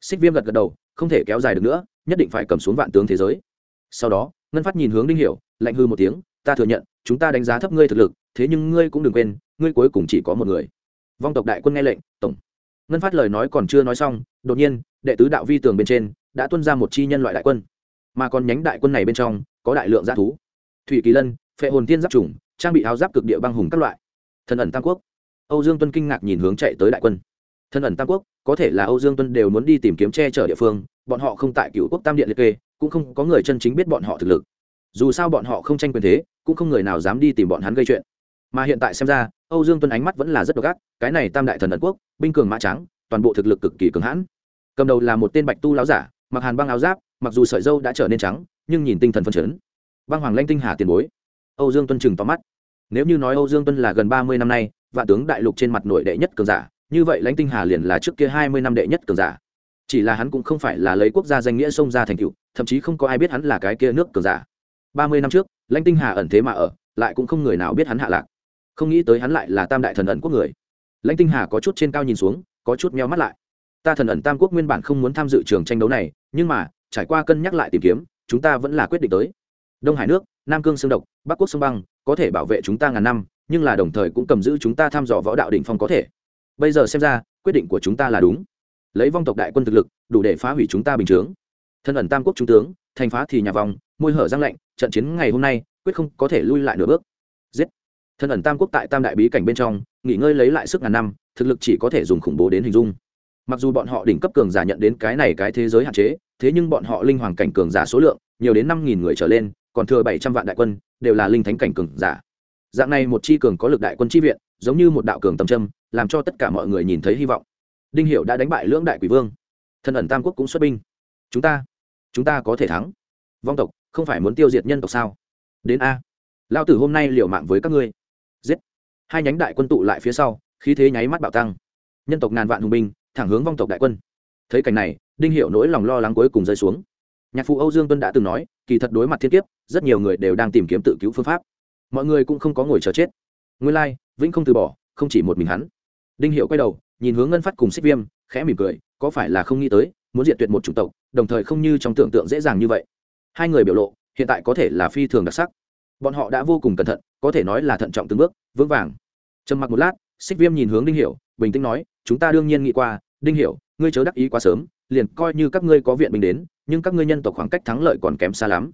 A: Xích viêm gật gật đầu, không thể kéo dài được nữa, nhất định phải cầm xuống vạn tướng thế giới. Sau đó, ngân phát nhìn hướng đinh hiểu, lạnh hư một tiếng, ta thừa nhận, chúng ta đánh giá thấp ngươi thực lực, thế nhưng ngươi cũng đừng quên, ngươi cuối cùng chỉ có một người. Vong tộc đại quân nghe lệnh, tổng. Ngân phát lời nói còn chưa nói xong, đột nhiên, đệ tứ đạo vi tường bên trên đã tuân ra một chi nhân loại đại quân. Mà còn nhánh đại quân này bên trong, có đại lượng g thú. Thủy kỳ lân phệ hồn tiên giáp trùng trang bị áo giáp cực địa băng hùng các loại. Thần ẩn tam quốc. Âu dương tuân kinh ngạc nhìn hướng chạy tới đại quân. Thần ẩn tam quốc, có thể là âu dương tuân đều muốn đi tìm kiếm che chở địa phương, bọn họ không tại cựu quốc tam điện liệt kê, cũng không có người chân chính biết bọn họ thực lực. Dù sao bọn họ không tranh quyền thế, cũng không người nào dám đi tìm bọn hắn gây chuyện. Mà hiện tại xem ra, âu dương tuân ánh mắt vẫn là rất độc ác, cái này tam đại thần ẩn quốc, binh cường mã trắng toàn bộ thực lực cực kỳ cường hãn. Cầm đầu là một tên bạch tu láo giả, mặc hàn băng áo giáp, mặc dù sợi dâu đã trở nên trắng, nhưng nhìn tinh thần phân chấn. Băng hoàng lanh tinh hà tiền bối âu dương tuân chừng to mắt. Nếu như nói âu dương tuân là gần ba mươi năm nay vạn tướng đại lục trên mặt nội đệ nhất cường giả như vậy lãnh tinh hà liền là trước kia hai mươi năm đệ nhất cường giả. Chỉ là hắn cũng không phải là lấy quốc gia danh nghĩa xông ra thành tựu, thậm chí không có ai biết hắn là cái kia nước cường giả. Ba mươi năm trước lãnh tinh hà ẩn thế mà ở lại cũng không người nào biết hắn hạ lạc. Không nghĩ tới hắn lại là tam đại thần ẩn quốc người. Lãnh tinh hà có chút trên cao nhìn xuống có chút nheo mắt lại. Ta thần ẩn tam quốc nguyên bản không muốn tham dự trường tranh đấu này nhưng mà trải qua cân nhắc lại tìm kiếm chúng ta vẫn là quyết định tới. Đông hải nước nam cương xương độc, bắc quốc sông băng, có thể bảo vệ chúng ta ngàn năm, nhưng là đồng thời cũng cầm giữ chúng ta thăm dò võ đạo đỉnh phong có thể. Bây giờ xem ra, quyết định của chúng ta là đúng. Lấy vong tộc đại quân thực lực, đủ để phá hủy chúng ta bình chướng. Thân ẩn tam quốc trung tướng, thành phá thì nhà vòng, môi hở răng lạnh, trận chiến ngày hôm nay, quyết không có thể lui lại nửa bước. Giết. Thân ẩn tam quốc tại tam đại bí cảnh bên trong, nghỉ ngơi lấy lại sức ngàn năm, thực lực chỉ có thể dùng khủng bố đến hình dung. Mặc dù bọn họ đỉnh cấp cường giả nhận đến cái này cái thế giới hạn chế, thế nhưng bọn họ linh hoàng cảnh cường giả số lượng, nhiều đến năm nghìn người trở lên còn thừa bảy trăm vạn đại quân, đều là linh thánh cảnh cường giả. Dạng này một chi cường có lực đại quân chi viện, giống như một đạo cường tâm trâm làm cho tất cả mọi người nhìn thấy hy vọng. Đinh hiểu đã đánh bại lưỡng đại quỷ vương. Thân ẩn tam quốc cũng xuất binh. Chúng ta chúng ta có thể thắng. Vong tộc, không phải muốn tiêu diệt nhân tộc sao? Đến a. Lao tử hôm nay liều mạng với các ngươi. Giết. Hai nhánh đại quân tụ lại phía sau, khí thế nháy mắt bạo tăng. Nhân tộc ngàn vạn hùng binh, thẳng hướng vong tộc đại quân. Thấy cảnh này, đinh hiểu nỗi lòng lo lắng cuối cùng rơi xuống. Nhạc phụ âu dương tuân đã từng nói kỳ thật đối mặt thiên kiếp rất nhiều người đều đang tìm kiếm tự cứu phương pháp. Mọi người cũng không có ngồi chờ chết. Nguyên lai、like, vĩnh không từ bỏ không chỉ một mình hắn. Đinh hiệu quay đầu nhìn hướng ngân phát cùng xích viêm khẽ mỉm cười có phải là không nghĩ tới muốn diệt tuyệt một chủng tộc đồng thời không như trong tưởng tượng dễ dàng như vậy. Hai người biểu lộ hiện tại có thể là phi thường đặc sắc. Bọn họ đã vô cùng cẩn thận có thể nói là thận trọng từng bước vững vàng. Trầm mặc một lát xích viêm nhìn hướng đinh hiểu bình tĩnh nói chúng ta đương nhiên nghĩ qua đinh hiểu ngươi chớ đắc ý quá sớm liền coi như các ngươi có viện binh đến nhưng các ngươi nhân tộc khoảng cách thắng lợi còn kém xa lắm.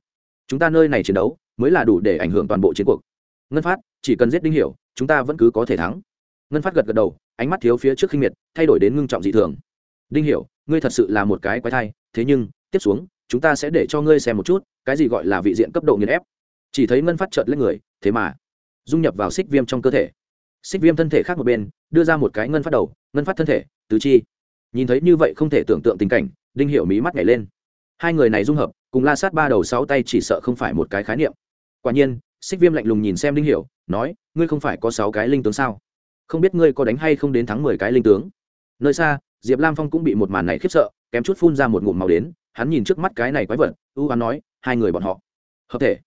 A: Chúng ta nơi này chiến đấu mới là đủ để ảnh hưởng toàn bộ chiến cuộc. Ngân phát, chỉ cần giết đinh hiểu, chúng ta vẫn cứ có thể thắng. Ngân phát gật gật đầu, ánh mắt thiếu phía trước khinh miệt, thay đổi đến ngưng trọng dị thường. Đinh hiểu, ngươi thật sự là một cái quái thai, thế nhưng, tiếp xuống, chúng ta sẽ để cho ngươi xem một chút, cái gì gọi là vị diện cấp độ nghiền ép. Chỉ thấy ngân phát trợn lên người, thế mà, dung nhập vào xích viêm trong cơ thể. Xích viêm thân thể khác một bên, đưa ra một cái ngân phát đầu, ngân phát thân thể, tứ chi. Nhìn thấy như vậy không thể tưởng tượng tình cảnh, đinh hiểu mí mắt nhảy lên hai người này dung hợp, cùng la sát ba đầu sáu tay chỉ sợ không phải một cái khái niệm. Quả nhiên, xích viêm lạnh lùng nhìn xem đinh hiểu, nói, ngươi không phải có sáu cái linh tướng sao? Không biết ngươi có đánh hay không đến thắng mười cái linh tướng? Nơi xa, diệp lam phong cũng bị một màn này khiếp sợ, kém chút phun ra một ngụm màu đến, hắn nhìn trước mắt cái này quái vật ưu hắn nói, hai người bọn họ, hợp thể,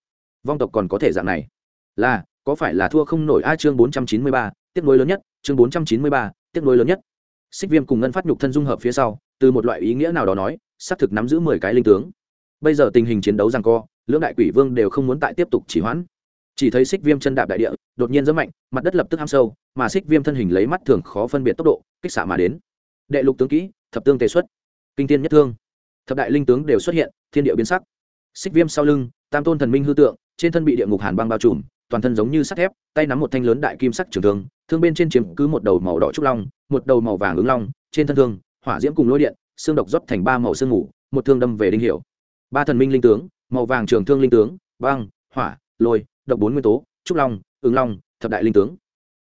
A: vong tộc còn có thể dạng này. Là, có phải là thua không nổi a chương bốn trăm chín mươi ba, tiếc nối lớn nhất, chương bốn trăm chín mươi ba, tiếc nối lớn nhất. Xích viêm cùng ngân phát nhục thân dung hợp phía sau, từ một loại ý nghĩa nào đó nói xác thực nắm giữ mười cái linh tướng. Bây giờ tình hình chiến đấu rằng co, lưỡng đại quỷ vương đều không muốn tại tiếp tục chỉ hoãn. Chỉ thấy xích viêm chân đạp đại địa, đột nhiên rất mạnh, mặt đất lập tức ham sâu, mà xích viêm thân hình lấy mắt thường khó phân biệt tốc độ, kích xạ mà đến. Đệ lục tướng kỹ, thập tương tề xuất. Kinh tiên nhất thương. Thập đại linh tướng đều xuất hiện, thiên địa biến sắc. Xích viêm sau lưng, tam tôn thần minh hư tượng, trên thân bị địa ngục hàn băng bao trùm, toàn thân giống như sắt thép, tay nắm một thanh lớn đại kim sắc trường thương thương bên trên chiếm cứ một đầu màu đỏ trúc long, một đầu màu vàng ứng long, trên thân thương, hỏa diễm cùng lôi điện xương độc rót thành ba màu xương ngủ, một thương đâm về đinh hiểu ba thần minh linh tướng, màu vàng trường thương linh tướng, băng, hỏa, lôi, độc bốn nguyên tố, trúc long, ứng long, thập đại linh tướng.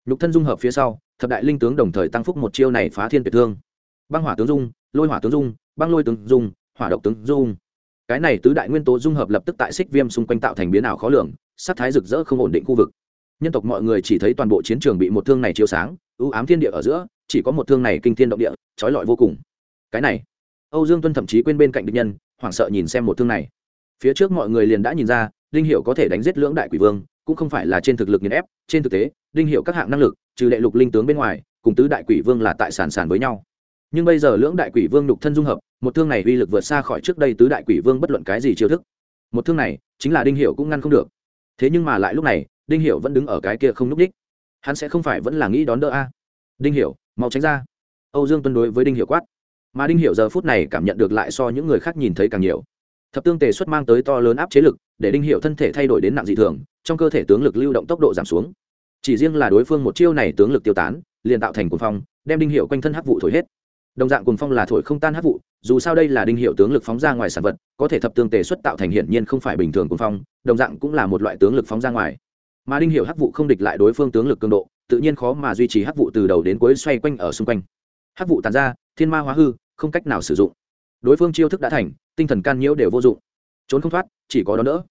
A: Nhục thân dung hợp phía sau, thập đại linh tướng đồng thời tăng phúc một chiêu này phá thiên tuyệt thương. Băng hỏa tướng dung, lôi hỏa tướng dung, băng lôi tướng dung, hỏa độc tướng dung. Cái này tứ đại nguyên tố dung hợp lập tức tại xích viêm xung quanh tạo thành biến ảo khó lường, sắc thái rực rỡ không ổn định khu vực. Nhân tộc mọi người chỉ thấy toàn bộ chiến trường bị một thương này chiếu sáng ưu ám thiên địa ở giữa, chỉ có một thương này kinh thiên động địa, trói lọi vô cùng cái này. Âu dương tuân thậm chí quên bên cạnh địch nhân, hoảng sợ nhìn xem một thương này. Phía trước mọi người liền đã nhìn ra, đinh hiệu có thể đánh giết lưỡng đại quỷ vương, cũng không phải là trên thực lực nghiền ép, trên thực tế, đinh hiệu các hạng năng lực, trừ đệ lục linh tướng bên ngoài, cùng tứ đại quỷ vương là tại sản sản với nhau. Nhưng bây giờ lưỡng đại quỷ vương đục thân dung hợp, một thương này uy lực vượt xa khỏi trước đây tứ đại quỷ vương bất luận cái gì chiêu thức. Một thương này, chính là đinh hiệu cũng ngăn không được. Thế nhưng mà lại lúc này, đinh hiệu vẫn đứng ở cái kia không n ú c đích hắn sẽ không phải vẫn là nghĩ đón đỡ a? Đinh hiệu mau tránh ra. Âu dương tuân đối với đinh hiệu quát mà đinh hiệu giờ phút này cảm nhận được lại so những người khác nhìn thấy càng nhiều. Thập tương tề xuất mang tới to lớn áp chế lực, để đinh hiệu thân thể thay đổi đến nặng dị thường, trong cơ thể tướng lực lưu động tốc độ giảm xuống. Chỉ riêng là đối phương một chiêu này tướng lực tiêu tán, liền tạo thành cuồng phong, đem đinh hiệu quanh thân hắc vụ thổi hết. Đồng dạng cuồng phong là thổi không tan hắc vụ, dù sao đây là đinh hiệu tướng lực phóng ra ngoài sản vật, có thể thập tương tề xuất tạo thành hiển nhiên không phải bình thường cuồng phong, đồng dạng cũng là một loại tướng lực phóng ra ngoài. Mà đinh hiệu hắc vụ không địch lại đối phương tướng lực cường độ, tự nhiên khó mà duy trì hắc vụ từ đầu đến cuối xoay quanh ở xung quanh. Hắc vụ tàn ra, thiên ma hóa hư không cách nào sử dụng. Đối phương chiêu thức đã thành, tinh thần can nhiễu đều vô dụng. Trốn không thoát, chỉ có đó đỡ.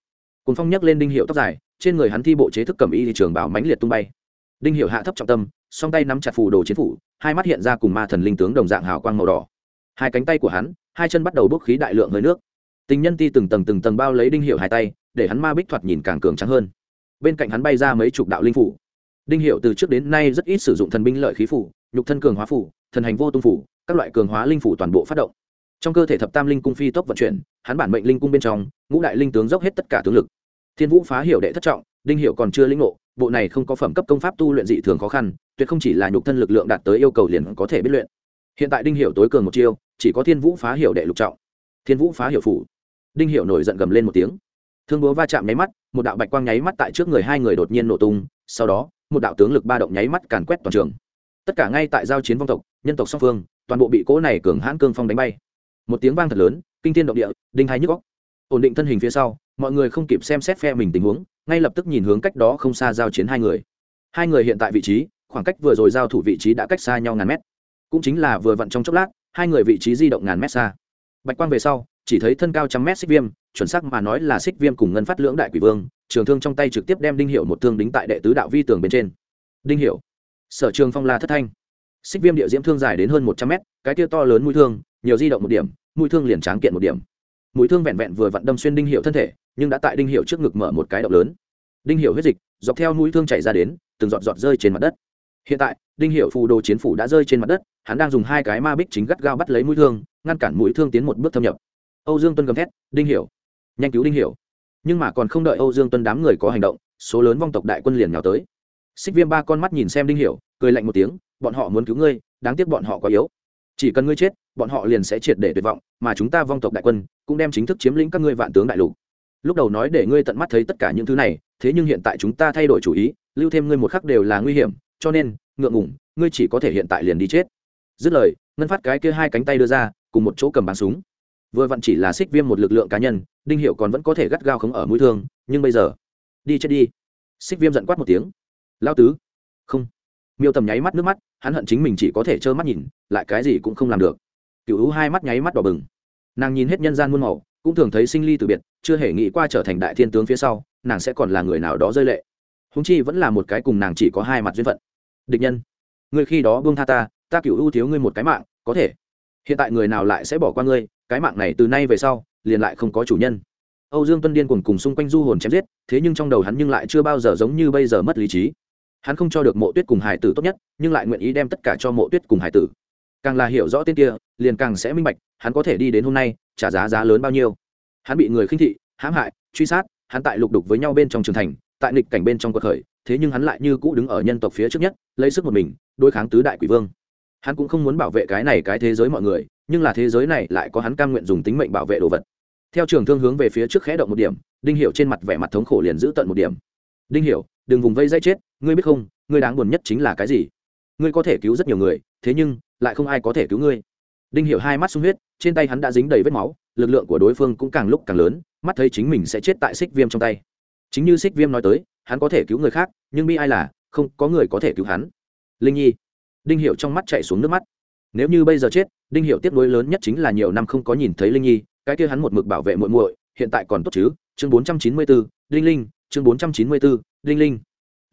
A: Cùng phong nhấc lên đinh hiệu tóc dài, trên người hắn thi bộ chế thức cầm y thị trường bảo mãnh liệt tung bay. Đinh hiệu hạ thấp trọng tâm, song tay nắm chặt phù đồ chiến phủ, hai mắt hiện ra cùng ma thần linh tướng đồng dạng hào quang màu đỏ. Hai cánh tay của hắn, hai chân bắt đầu bốc khí đại lượng hơi nước. Tình nhân ti từng tầng từng tầng bao lấy đinh hiệu hai tay, để hắn ma bích thoạt nhìn càng cường trắng hơn. Bên cạnh hắn bay ra mấy chục đạo linh phủ. Đinh hiệu từ trước đến nay rất ít sử dụng thần binh lợi khí phủ, nhục thân cường hóa phủ, thần hành vô tung phủ các loại cường hóa linh phủ toàn bộ phát động. Trong cơ thể thập tam linh cung phi tốc vận chuyển, hắn bản mệnh linh cung bên trong, ngũ đại linh tướng dốc hết tất cả tướng lực. Thiên vũ phá hiểu đệ thất trọng, đinh hiệu còn chưa lĩnh ngộ, bộ này không có phẩm cấp công pháp tu luyện dị thường khó khăn, tuyệt không chỉ là nhục thân lực lượng đạt tới yêu cầu liền có thể biết luyện. Hiện tại đinh hiệu tối cường một chiêu, chỉ có thiên vũ phá hiểu đệ lục trọng. Thiên vũ phá hiểu phủ. Đinh hiệu nổi giận gầm lên một tiếng. Thương búa va chạm nháy mắt, một đạo bạch quang nháy mắt tại trước người hai người đột nhiên nổ tung, sau đó, một đạo tướng lực ba động nháy mắt càn quét toàn trường. Tất cả ngay tại giao chiến vong tộc, nhân tộc song phương toàn bộ bị cỗ này cường hãn cương phong đánh bay. Một tiếng vang thật lớn, kinh thiên động địa, đinh hai nhức góc ổn định thân hình phía sau, mọi người không kịp xem xét phe mình tình huống, ngay lập tức nhìn hướng cách đó không xa giao chiến hai người. Hai người hiện tại vị trí, khoảng cách vừa rồi giao thủ vị trí đã cách xa nhau ngàn mét. Cũng chính là vừa vặn trong chốc lát, hai người vị trí di động ngàn mét xa. Bạch quang về sau, chỉ thấy thân cao trăm mét xích viêm, chuẩn xác mà nói là xích viêm cùng ngân phát lưỡng đại quỷ vương, trường thương trong tay trực tiếp đem đinh hiệu một thương đính tại đệ tứ đạo vi tường bên trên. Đinh hiệu. Sở trường phong la thất thanh xích viêm địa diễm thương dài đến hơn một trăm mét, cái tia to lớn mũi thương, nhiều di động một điểm, mũi thương liền tráng kiện một điểm. Mũi thương vẹn vẹn vừa vặn đâm xuyên đinh hiệu thân thể, nhưng đã tại đinh hiệu trước ngực mở một cái động lớn. Đinh hiệu huyết dịch dọc theo mũi thương chảy ra đến, từng giọt giọt rơi trên mặt đất. Hiện tại, đinh hiệu phù đồ chiến phủ đã rơi trên mặt đất, hắn đang dùng hai cái ma bích chính gắt gao bắt lấy mũi thương, ngăn cản mũi thương tiến một bước thâm nhập. Âu dương tuân gầm thét, đinh hiểu nhanh cứu đinh hiểu nhưng mà còn không đợi âu dương tuân đám người có hành động, số lớn vong tộc đại quân liền nhào tới. Xích viêm ba con mắt nhìn xem đinh hiểu cười lạnh một tiếng bọn họ muốn cứu ngươi, đáng tiếc bọn họ quá yếu. Chỉ cần ngươi chết, bọn họ liền sẽ triệt để tuyệt vọng, mà chúng ta vong tộc đại quân cũng đem chính thức chiếm lĩnh các ngươi vạn tướng đại lục. Lúc đầu nói để ngươi tận mắt thấy tất cả những thứ này, thế nhưng hiện tại chúng ta thay đổi chủ ý, lưu thêm ngươi một khắc đều là nguy hiểm, cho nên, ngượng ngủng ngươi chỉ có thể hiện tại liền đi chết. Dứt lời, ngân phát cái kia hai cánh tay đưa ra, cùng một chỗ cầm bắn súng. Vừa vặn chỉ là xích viêm một lực lượng cá nhân, đinh hiệu còn vẫn có thể gắt gao khống ở mũi thương, nhưng bây giờ, đi chết đi. Xích viêm giận quát một tiếng. Lao tứ. Không miêu tầm nháy mắt nước mắt, hắn hận chính mình chỉ có thể trơ mắt nhìn, lại cái gì cũng không làm được. Cựu hữu hai mắt nháy mắt đỏ bừng. Nàng nhìn hết nhân gian muôn màu, cũng thường thấy sinh ly từ biệt, chưa hề nghĩ qua trở thành đại thiên tướng phía sau, nàng sẽ còn là người nào đó rơi lệ. Húng chi vẫn là một cái cùng nàng chỉ có hai mặt duyên phận. Địch nhân, ngươi khi đó buông tha ta ta cựu ưu thiếu ngươi một cái mạng, có thể. Hiện tại người nào lại sẽ bỏ qua ngươi, cái mạng này từ nay về sau, liền lại không có chủ nhân. Âu dương tuân điên cùng cùng xung quanh du hồn chém giết, thế nhưng trong đầu hắn nhưng lại chưa bao giờ giống như bây giờ mất lý trí hắn không cho được mộ tuyết cùng hải tử tốt nhất, nhưng lại nguyện ý đem tất cả cho mộ tuyết cùng hải tử. Càng là hiểu rõ tên kia, liền càng sẽ minh bạch, hắn có thể đi đến hôm nay, trả giá giá lớn bao nhiêu. Hắn bị người khinh thị, hãm hại, truy sát, hắn tại lục đục với nhau bên trong trường thành, tại nghịch cảnh bên trong cuộc khởi, thế nhưng hắn lại như cũ đứng ở nhân tộc phía trước nhất, lấy sức một mình, đối kháng tứ đại quỷ vương. Hắn cũng không muốn bảo vệ cái này cái thế giới mọi người, nhưng là thế giới này lại có hắn cam nguyện dùng tính mệnh bảo vệ đồ vật. Theo trường thương hướng về phía trước khẽ động một điểm, đinh hiểu trên mặt vẻ mặt thống khổ liền giữ tận một điểm. Đinh hiểu, đừng vùng vây dây chết ngươi biết không, ngươi đáng buồn nhất chính là cái gì? Ngươi có thể cứu rất nhiều người, thế nhưng, lại không ai có thể cứu ngươi. Đinh hiểu hai mắt sung huyết, trên tay hắn đã dính đầy vết máu, lực lượng của đối phương cũng càng lúc càng lớn, mắt thấy chính mình sẽ chết tại xích viêm trong tay. Chính như xích viêm nói tới, hắn có thể cứu người khác, nhưng bi ai là, không có người có thể cứu hắn. Linh nhi. Đinh hiệu trong mắt chạy xuống nước mắt. Nếu như bây giờ chết, đinh hiệu tiếp nối lớn nhất chính là nhiều năm không có nhìn thấy linh nhi, cái kia hắn một mực bảo vệ muội muội, hiện tại còn tốt chứ? Chương bốn trăm chín mươi bốn linh linh, chương bốn trăm chín mươi bốn linh linh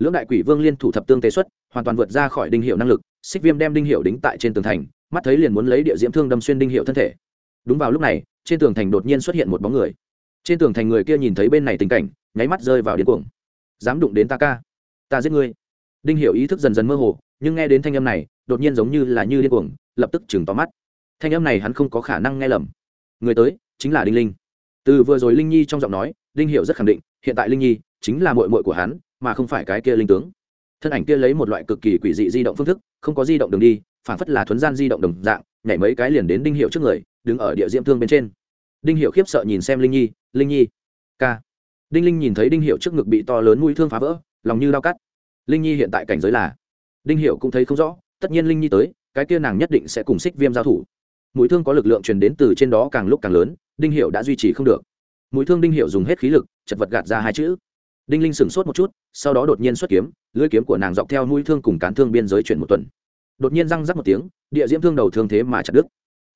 A: lưỡng đại quỷ vương liên thủ thập tương tế xuất, hoàn toàn vượt ra khỏi đinh hiệu năng lực, xích viêm đem đinh hiệu đính tại trên tường thành, mắt thấy liền muốn lấy địa diễm thương đâm xuyên đinh hiệu thân thể. Đúng vào lúc này, trên tường thành đột nhiên xuất hiện một bóng người. Trên tường thành người kia nhìn thấy bên này tình cảnh, nháy mắt rơi vào điên cuồng. Dám đụng đến ta ca, ta giết ngươi. Đinh hiệu ý thức dần dần mơ hồ, nhưng nghe đến thanh âm này, đột nhiên giống như là như điên cuồng, lập tức chừng to mắt. Thanh âm này hắn không có khả năng nghe lầm. Người tới, chính là đinh linh. Từ vừa rồi linh nhi trong giọng nói, đinh hiệu rất khẳng định, hiện tại linh nhi chính là muội muội của hắn mà không phải cái kia linh tướng. Thân ảnh kia lấy một loại cực kỳ quỷ dị di động phương thức, không có di động đường đi, phản phất là thuấn gian di động đồng dạng, nhảy mấy cái liền đến đinh hiệu trước người, đứng ở địa diễm thương bên trên. Đinh hiệu khiếp sợ nhìn xem linh nhi linh nhi, ca. Đinh linh nhìn thấy đinh hiệu trước ngực bị to lớn mũi thương phá vỡ, lòng như lao cắt. Linh nhi hiện tại cảnh giới là đinh hiệu cũng thấy không rõ, tất nhiên linh nhi tới, cái kia nàng nhất định sẽ cùng xích viêm giao thủ. Mũi thương có lực lượng truyền đến từ trên đó càng lúc càng lớn, đinh hiệu đã duy trì không được. Mũi thương đinh hiệu dùng hết khí lực, chật vật gạt ra hai chữ đinh linh sửng sốt một chút, sau đó đột nhiên xuất kiếm, lưỡi kiếm của nàng dọc theo mũi thương cùng cán thương biên giới chuyển một tuần. Đột nhiên răng rắc một tiếng, địa diễm thương đầu thương thế mà chặt đứt.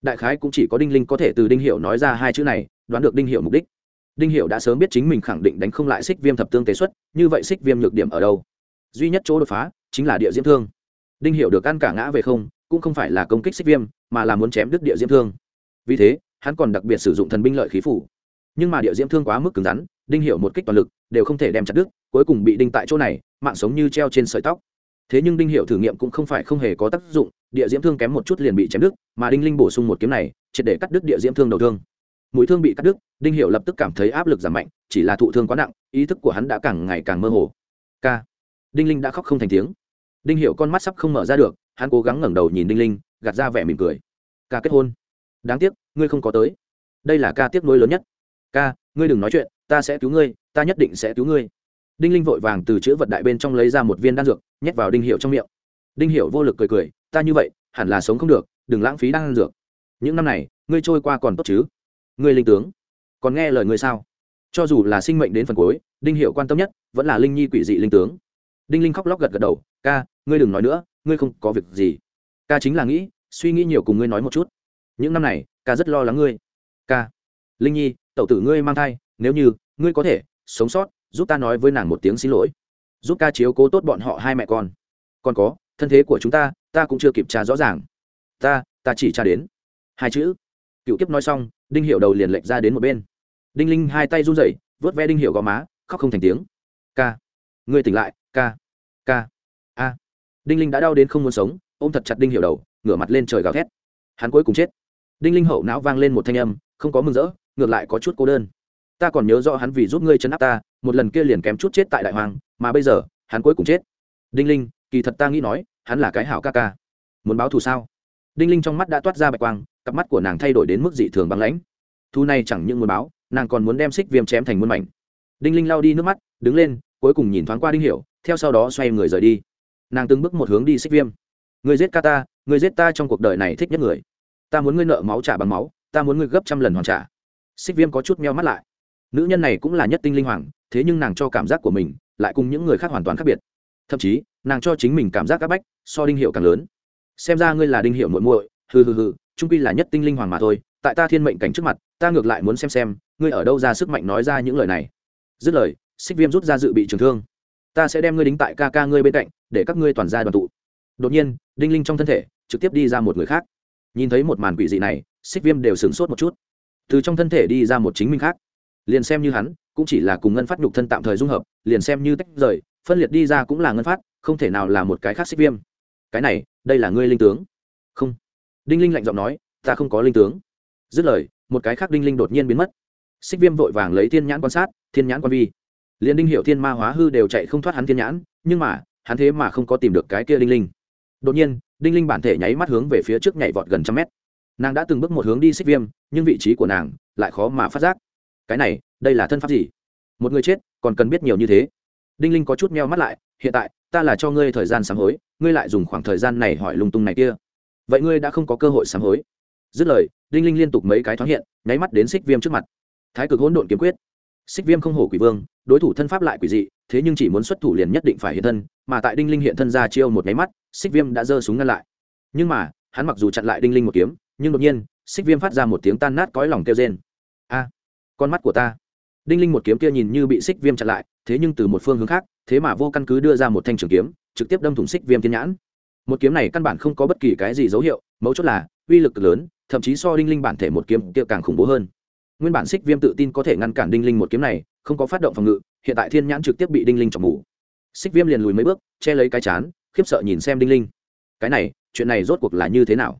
A: Đại khái cũng chỉ có đinh linh có thể từ đinh hiệu nói ra hai chữ này, đoán được đinh hiệu mục đích. Đinh hiệu đã sớm biết chính mình khẳng định đánh không lại xích viêm thập tương tế xuất, như vậy xích viêm nhược điểm ở đâu? Duy nhất chỗ đột phá, chính là địa diễm thương. Đinh hiệu được ăn cả ngã về không, cũng không phải là công kích xích viêm, mà là muốn chém đứt địa diễm thương. Vì thế, hắn còn đặc biệt sử dụng thần binh lợi khí phủ nhưng mà địa diễm thương quá mức cứng rắn, đinh hiệu một kích toàn lực, đều không thể đem chặt đứt, cuối cùng bị đinh tại chỗ này, mạng sống như treo trên sợi tóc. Thế nhưng đinh hiệu thử nghiệm cũng không phải không hề có tác dụng, địa diễm thương kém một chút liền bị chém đứt, mà đinh linh bổ sung một kiếm này, triệt để cắt đứt địa diễm thương đầu thương. Mũi thương bị cắt đứt, đinh hiệu lập tức cảm thấy áp lực giảm mạnh, chỉ là thụ thương quá nặng, ý thức của hắn đã càng ngày càng mơ hồ. K đinh linh đã khóc không thành tiếng. Đinh hiệu con mắt sắp không mở ra được, hắn cố gắng ngẩng đầu nhìn đinh linh, gạt ra vẻ mỉm cười. Ca kết hôn. Đáng tiếc, ngươi không có tới. Đây là ca tiếc nuối lớn nhất ca, ngươi đừng nói chuyện, ta sẽ cứu ngươi, ta nhất định sẽ cứu ngươi. Đinh linh vội vàng từ chữ vật đại bên trong lấy ra một viên đan dược, nhét vào đinh hiệu trong miệng. Đinh hiệu vô lực cười cười, ta như vậy, hẳn là sống không được, đừng lãng phí đan dược. Những năm này, ngươi trôi qua còn tốt chứ? Ngươi linh tướng, còn nghe lời ngươi sao? Cho dù là sinh mệnh đến phần cuối, đinh hiệu quan tâm nhất, vẫn là linh nhi quỷ dị linh tướng. Đinh linh khóc lóc gật gật đầu, ca, ngươi đừng nói nữa, ngươi không có việc gì. Ca chính là nghĩ, suy nghĩ nhiều cùng ngươi nói một chút. Những năm này, ca rất lo lắng ngươi. Ca. Linh nhi tẩu tử ngươi mang thai, nếu như, ngươi có thể, sống sót, giúp ta nói với nàng một tiếng xin lỗi. Giúp ca chiếu cố tốt bọn họ hai mẹ con. Còn có, thân thế của chúng ta ta cũng chưa kịp tra rõ ràng. Ta ta chỉ tra đến. Hai chữ. Cựu kiếp nói xong, đinh hiệu đầu liền lệch ra đến một bên. Đinh linh hai tay run rẩy, vớt ve đinh hiệu gò má, khóc không thành tiếng. Ca. Ngươi tỉnh lại, ca. Ca. A. Đinh linh đã đau đến không muốn sống, ôm thật chặt đinh hiệu đầu, ngửa mặt lên trời gào thét. Hắn cuối cùng chết. Đinh linh hậu não vang lên một thanh âm, không có mừng rỡ ngược lại có chút cô đơn. Ta còn nhớ rõ hắn vì giúp ngươi chấn áp ta, một lần kia liền kém chút chết tại đại hoàng, mà bây giờ, hắn cuối cùng chết. Đinh linh, kỳ thật ta nghĩ nói, hắn là cái hảo ca ca. Muốn báo thù sao? Đinh linh trong mắt đã toát ra bạch quang, cặp mắt của nàng thay đổi đến mức dị thường băng lãnh. Thu này chẳng những muốn báo, nàng còn muốn đem xích viêm chém thành muôn mảnh. Đinh linh lao đi nước mắt, đứng lên, cuối cùng nhìn thoáng qua đinh hiểu, theo sau đó xoay người rời đi. Nàng từng bước một hướng đi xích viêm. Người giết ca ta người giết ta trong cuộc đời này thích nhất người. Ta muốn ngươi nợ máu trả bằng máu, ta muốn ngươi gấp trăm lần hoàn trả xích viêm có chút meo mắt lại. Nữ nhân này cũng là nhất tinh linh hoàng, thế nhưng nàng cho cảm giác của mình lại cùng những người khác hoàn toàn khác biệt. Thậm chí, nàng cho chính mình cảm giác áp bách, so đinh hiệu càng lớn. Xem ra ngươi là đinh hiệu muội muội, hừ hừ hừ trung quy là nhất tinh linh hoàng mà thôi, tại ta thiên mệnh cảnh trước mặt, ta ngược lại muốn xem xem, ngươi ở đâu ra sức mạnh nói ra những lời này. Dứt lời, xích viêm rút ra dự bị trường thương. Ta sẽ đem ngươi đính tại ca ca ngươi bên cạnh, để các ngươi toàn ra đoàn tụ. Đột nhiên, đinh linh trong thân thể trực tiếp đi ra một người khác. Nhìn thấy một màn quỷ dị này, xích viêm đều sửng sốt một chút từ trong thân thể đi ra một chính minh khác. Liền xem như hắn, cũng chỉ là cùng ngân phát nhục thân tạm thời dung hợp, liền xem như tách rời, phân liệt đi ra cũng là ngân phát, không thể nào là một cái khác xích viêm. Cái này, đây là ngươi linh tướng. Không. Đinh linh lạnh giọng nói, ta không có linh tướng. Dứt lời, một cái khác đinh linh đột nhiên biến mất. Xích viêm vội vàng lấy thiên nhãn quan sát, thiên nhãn quan vi. Liền đinh hiệu thiên ma hóa hư đều chạy không thoát hắn thiên nhãn, nhưng mà, hắn thế mà không có tìm được cái kia đinh linh. Đột nhiên, đinh linh bản thể nháy mắt hướng về phía trước nhảy vọt gần trăm mét nàng đã từng bước một hướng đi xích viêm, nhưng vị trí của nàng lại khó mà phát giác. Cái này, đây là thân pháp gì? Một người chết, còn cần biết nhiều như thế. Đinh linh có chút meo mắt lại, hiện tại, ta là cho ngươi thời gian sám hối, ngươi lại dùng khoảng thời gian này hỏi lung tung này kia. Vậy ngươi đã không có cơ hội sám hối. Dứt lời, đinh linh liên tục mấy cái thoáng hiện, nháy mắt đến xích viêm trước mặt. Thái cực hỗn độn kiếm quyết. Xích viêm không hổ quỷ vương, đối thủ thân pháp lại quỷ dị, thế nhưng chỉ muốn xuất thủ liền nhất định phải hiện thân, mà tại đinh linh hiện thân ra chiêu một nháy mắt, xích viêm đã giơ súng ngăn lại. Nhưng mà, hắn mặc dù chặn lại đinh linh một kiếm nhưng đột nhiên, xích viêm phát ra một tiếng tan nát cõi lòng kêu rên. A, con mắt của ta. Đinh linh một kiếm kia nhìn như bị xích viêm chặn lại, thế nhưng từ một phương hướng khác, thế mà vô căn cứ đưa ra một thanh trường kiếm, trực tiếp đâm thủng xích viêm thiên nhãn. Một kiếm này căn bản không có bất kỳ cái gì dấu hiệu, mấu chốt là, uy lực lớn, thậm chí so đinh linh bản thể một kiếm kia càng khủng bố hơn. Nguyên bản xích viêm tự tin có thể ngăn cản đinh linh một kiếm này, không có phát động phòng ngự, hiện tại thiên nhãn trực tiếp bị đinh linh chọc mù. Xích viêm liền lùi mấy bước, che lấy cái chán, khiếp sợ nhìn xem đinh linh. Cái này, chuyện này rốt cuộc là như thế nào?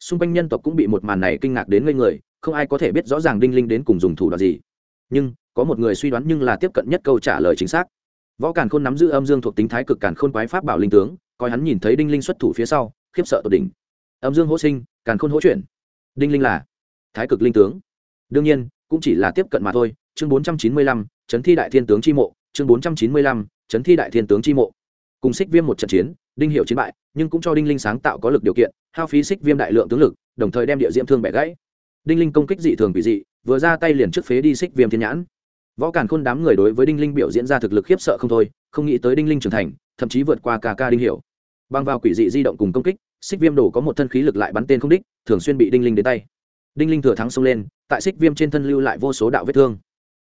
A: Xung quanh nhân tộc cũng bị một màn này kinh ngạc đến ngây người, không ai có thể biết rõ ràng đinh linh đến cùng dùng thủ đoạn gì. Nhưng, có một người suy đoán nhưng là tiếp cận nhất câu trả lời chính xác. Võ càn khôn nắm giữ âm dương thuộc tính thái cực càn khôn quái pháp bảo linh tướng, coi hắn nhìn thấy đinh linh xuất thủ phía sau, khiếp sợ tột đỉnh. Âm dương hỗ sinh, càn khôn hỗ chuyển. Đinh linh là thái cực linh tướng. Đương nhiên, cũng chỉ là tiếp cận mà thôi. Chương bốn trăm chín mươi lăm, chấn thi đại thiên tướng chi mộ. Chương bốn trăm chín mươi lăm, chấn thi đại thiên tướng chi mộ cùng xích viêm một trận chiến, đinh hiệu chiến bại, nhưng cũng cho đinh linh sáng tạo có lực điều kiện, hao phí xích viêm đại lượng tướng lực, đồng thời đem địa diễm thương bẻ gãy. Đinh linh công kích dị thường bị dị, vừa ra tay liền trước phế đi xích viêm thiên nhãn. Võ càn khôn đám người đối với đinh linh biểu diễn ra thực lực khiếp sợ không thôi, không nghĩ tới đinh linh trưởng thành, thậm chí vượt qua cả ca đinh hiểu băng vào quỷ dị di động cùng công kích, xích viêm đổ có một thân khí lực lại bắn tên không đích, thường xuyên bị đinh linh đến tay. Đinh linh thừa thắng xông lên, tại xích viêm trên thân lưu lại vô số đạo vết thương.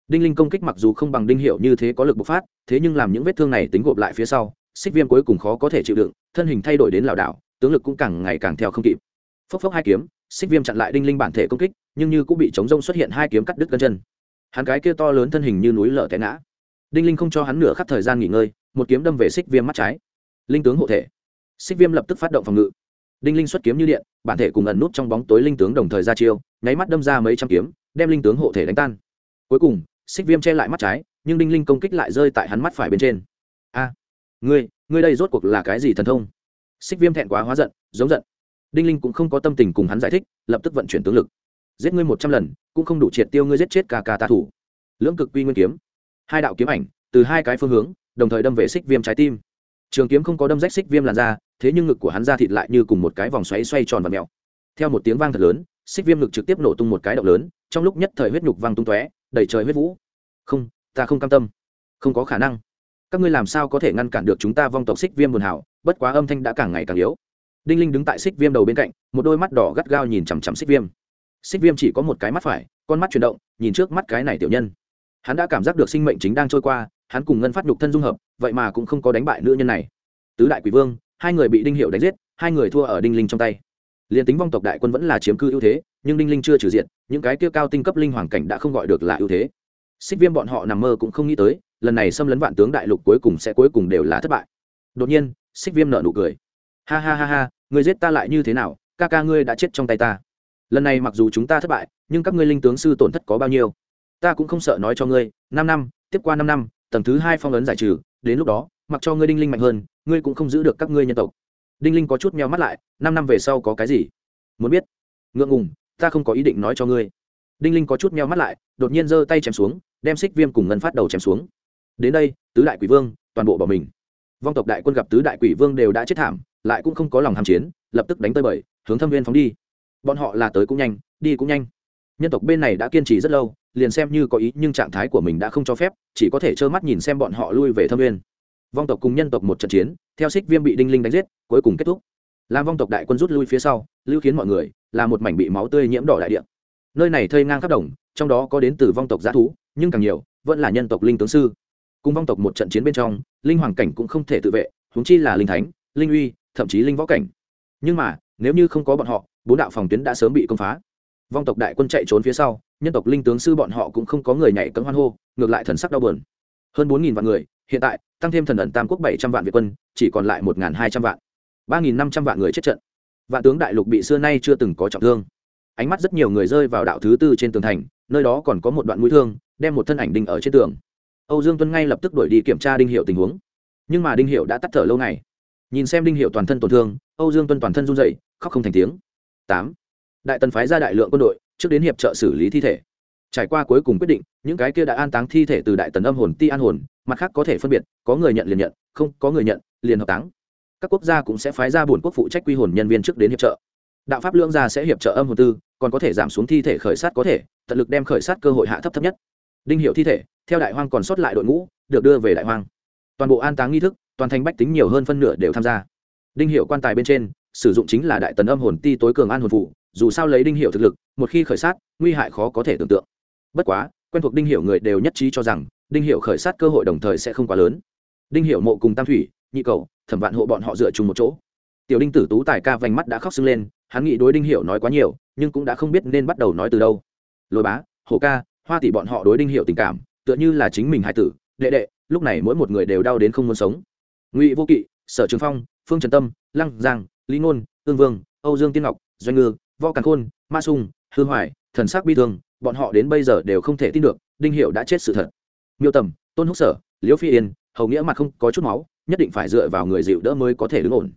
A: Đinh linh công kích mặc dù không bằng đinh hiệu như thế có lực bộc phát, thế nhưng làm những vết thương này tính gộp lại phía sau xích viêm cuối cùng khó có thể chịu đựng, thân hình thay đổi đến lảo đảo, tướng lực cũng càng ngày càng theo không kịp. Phốc phốc hai kiếm, xích viêm chặn lại đinh linh bản thể công kích, nhưng như cũng bị chống rông xuất hiện hai kiếm cắt đứt gân chân. Hắn cái kia to lớn thân hình như núi lở té ngã. Đinh linh không cho hắn nửa khắc thời gian nghỉ ngơi, một kiếm đâm về xích viêm mắt trái. Linh tướng hộ thể. Xích viêm lập tức phát động phòng ngự. Đinh linh xuất kiếm như điện, bản thể cùng ẩn nút trong bóng tối linh tướng đồng thời ra chiêu, nháy mắt đâm ra mấy trăm kiếm, đem linh tướng hộ thể đánh tan. Cuối cùng, xích viêm che lại mắt trái, nhưng đinh linh công kích lại rơi tại hắn mắt phải bên trên. A! Ngươi ngươi đây rốt cuộc là cái gì thần thông? Xích viêm thẹn quá hóa giận, giống giận. Đinh linh cũng không có tâm tình cùng hắn giải thích, lập tức vận chuyển tướng lực. Giết ngươi một trăm lần, cũng không đủ triệt tiêu ngươi giết chết cả ca tạ thủ. Lưỡng cực quy nguyên kiếm. Hai đạo kiếm ảnh, từ hai cái phương hướng, đồng thời đâm về xích viêm trái tim. Trường kiếm không có đâm rách xích viêm làn ra thế nhưng ngực của hắn ra thịt lại như cùng một cái vòng xoáy xoay tròn và mèo theo một tiếng vang thật lớn, xích viêm ngực trực tiếp nổ tung một cái động lớn, trong lúc nhất thời huyết nhục văng tung tóe, đầy trời huyết vũ. Không, ta không cam tâm. Không có khả năng các ngươi làm sao có thể ngăn cản được chúng ta vong tộc xích viêm buồn hảo bất quá âm thanh đã càng ngày càng yếu. Đinh linh đứng tại xích viêm đầu bên cạnh, một đôi mắt đỏ gắt gao nhìn chằm chằm xích viêm. Xích viêm chỉ có một cái mắt phải, con mắt chuyển động, nhìn trước mắt cái này tiểu nhân. Hắn đã cảm giác được sinh mệnh chính đang trôi qua, hắn cùng ngân phát nhục thân dung hợp, vậy mà cũng không có đánh bại nữ nhân này. Tứ đại quỷ vương, hai người bị đinh hiệu đánh giết, hai người thua ở đinh linh trong tay. Liền tính vong tộc đại quân vẫn là chiếm cư ưu thế, nhưng đinh linh chưa trừ diện những cái kia cao tinh cấp linh hoàng cảnh đã không gọi được là ưu thế. Xích viêm bọn họ nằm mơ cũng không nghĩ tới lần này xâm lấn vạn tướng đại lục cuối cùng sẽ cuối cùng đều là thất bại. Đột nhiên, xích viêm nợ nụ cười. Ha ha ha ha người giết ta lại như thế nào? Ca ca ngươi đã chết trong tay ta. Lần này mặc dù chúng ta thất bại, nhưng các ngươi linh tướng sư tổn thất có bao nhiêu? Ta cũng không sợ nói cho ngươi, năm năm, tiếp qua năm năm, tầng thứ hai phong ấn giải trừ, đến lúc đó, mặc cho ngươi đinh linh mạnh hơn, ngươi cũng không giữ được các ngươi nhân tộc. Đinh linh có chút meo mắt lại, năm năm về sau có cái gì? Muốn biết? Ngượng ngùng, ta không có ý định nói cho ngươi. Đinh linh có chút meo mắt lại, đột nhiên giơ tay chém xuống, đem xích viêm cùng ngân phát đầu chém xuống đến đây, tứ đại quỷ vương, toàn bộ bỏ mình. Vong tộc đại quân gặp tứ đại quỷ vương đều đã chết thảm, lại cũng không có lòng tham chiến, lập tức đánh tơi bời hướng thâm viên phóng đi. Bọn họ là tới cũng nhanh, đi cũng nhanh. Nhân tộc bên này đã kiên trì rất lâu, liền xem như có ý, nhưng trạng thái của mình đã không cho phép, chỉ có thể trơ mắt nhìn xem bọn họ lui về thâm viên. Vong tộc cùng nhân tộc một trận chiến, theo xích viêm bị đinh linh đánh giết, cuối cùng kết thúc. Làm vong tộc đại quân rút lui phía sau, lưu khiến mọi người, là một mảnh bị máu tươi nhiễm đỏ đại địa. Nơi này thây ngang khắp đồng, trong đó có đến từ vong tộc g thú, nhưng càng nhiều, vẫn là nhân tộc linh tướng sư cùng vong tộc một trận chiến bên trong, linh hoàng cảnh cũng không thể tự vệ húng chi là linh thánh, linh uy, thậm chí linh võ cảnh. Nhưng mà, nếu như không có bọn họ, bốn đạo phòng tuyến đã sớm bị công phá. Vong tộc đại quân chạy trốn phía sau, nhân tộc linh tướng sư bọn họ cũng không có người nhảy cấm hoan hô, ngược lại thần sắc đau bờn hơn bốn nghìn vạn người, hiện tại, tăng thêm thần ẩn tam quốc bảy trăm vạn việt quân, chỉ còn lại một hai trăm vạn. Ba nghìn năm trăm vạn người chết trận. Vạn tướng đại lục bị xưa nay chưa từng có trọng thương. Ánh mắt rất nhiều người rơi vào đạo thứ tư trên tường thành, nơi đó còn có một đoạn mũi thương, đem một thân ảnh đinh ở trên tường âu dương tuân ngay lập tức đuổi đi kiểm tra đinh hiệu tình huống. Nhưng mà đinh hiệu đã tắt thở lâu ngày. Nhìn xem đinh hiệu toàn thân tổn thương, âu dương tuân toàn thân run dậy khóc không thành tiếng. Tám. Đại tần phái ra đại lượng quân đội, trước đến hiệp trợ xử lý thi thể. Trải qua cuối cùng quyết định, những cái kia đã an táng thi thể từ đại tần âm hồn ti an hồn, mặt khác có thể phân biệt, có người nhận liền nhận, không, có người nhận, liền hợp táng. Các quốc gia cũng sẽ phái ra bổn quốc phụ trách quy hồn nhân viên trước đến hiệp trợ. Đạo pháp lượng gia sẽ hiệp trợ âm hồn tư, còn có thể giảm xuống thi thể khởi sát có thể, tận lực đem khởi sát cơ hội hạ thấp thấp nhất đinh hiệu thi thể, theo đại hoang còn sót lại đội ngũ, được đưa về đại hoang. Toàn bộ an táng nghi thức, toàn thành bách tính nhiều hơn phân nửa đều tham gia. Đinh hiệu quan tài bên trên, sử dụng chính là đại tần âm hồn ti tối cường an hồn phụ, dù sao lấy đinh hiệu thực lực, một khi khởi sát, nguy hại khó có thể tưởng tượng. Bất quá, quen thuộc đinh hiệu người đều nhất trí cho rằng, đinh hiệu khởi sát cơ hội đồng thời sẽ không quá lớn. Đinh hiệu mộ cùng tam thủy, nhị cầu, thẩm vạn hộ bọn họ dựa chung một chỗ. Tiểu đinh tử tú tài ca vành mắt đã khóc sưng lên, hắn nghĩ đối đinh hiệu nói quá nhiều, nhưng cũng đã không biết nên bắt đầu nói từ đâu. Lôi bá, hổ ca hoa tỷ bọn họ đối đinh hiệu tình cảm, tựa như là chính mình hải tử, đệ đệ, lúc này mỗi một người đều đau đến không muốn sống. Ngụy vô kỵ, sở trường phong, phương trần tâm, lăng giang, lý ngôn, ương vương, âu dương tiên ngọc, doanh ngư, võ càn khôn, ma sung, hư hoài, thần sắc bi thương, bọn họ đến bây giờ đều không thể tin được, đinh hiệu đã chết sự thật. Miêu tầm, tôn húc sở, liễu phi yên, hầu nghĩa mặt không có chút máu, nhất định phải dựa vào người dịu đỡ mới có thể đứng ổn.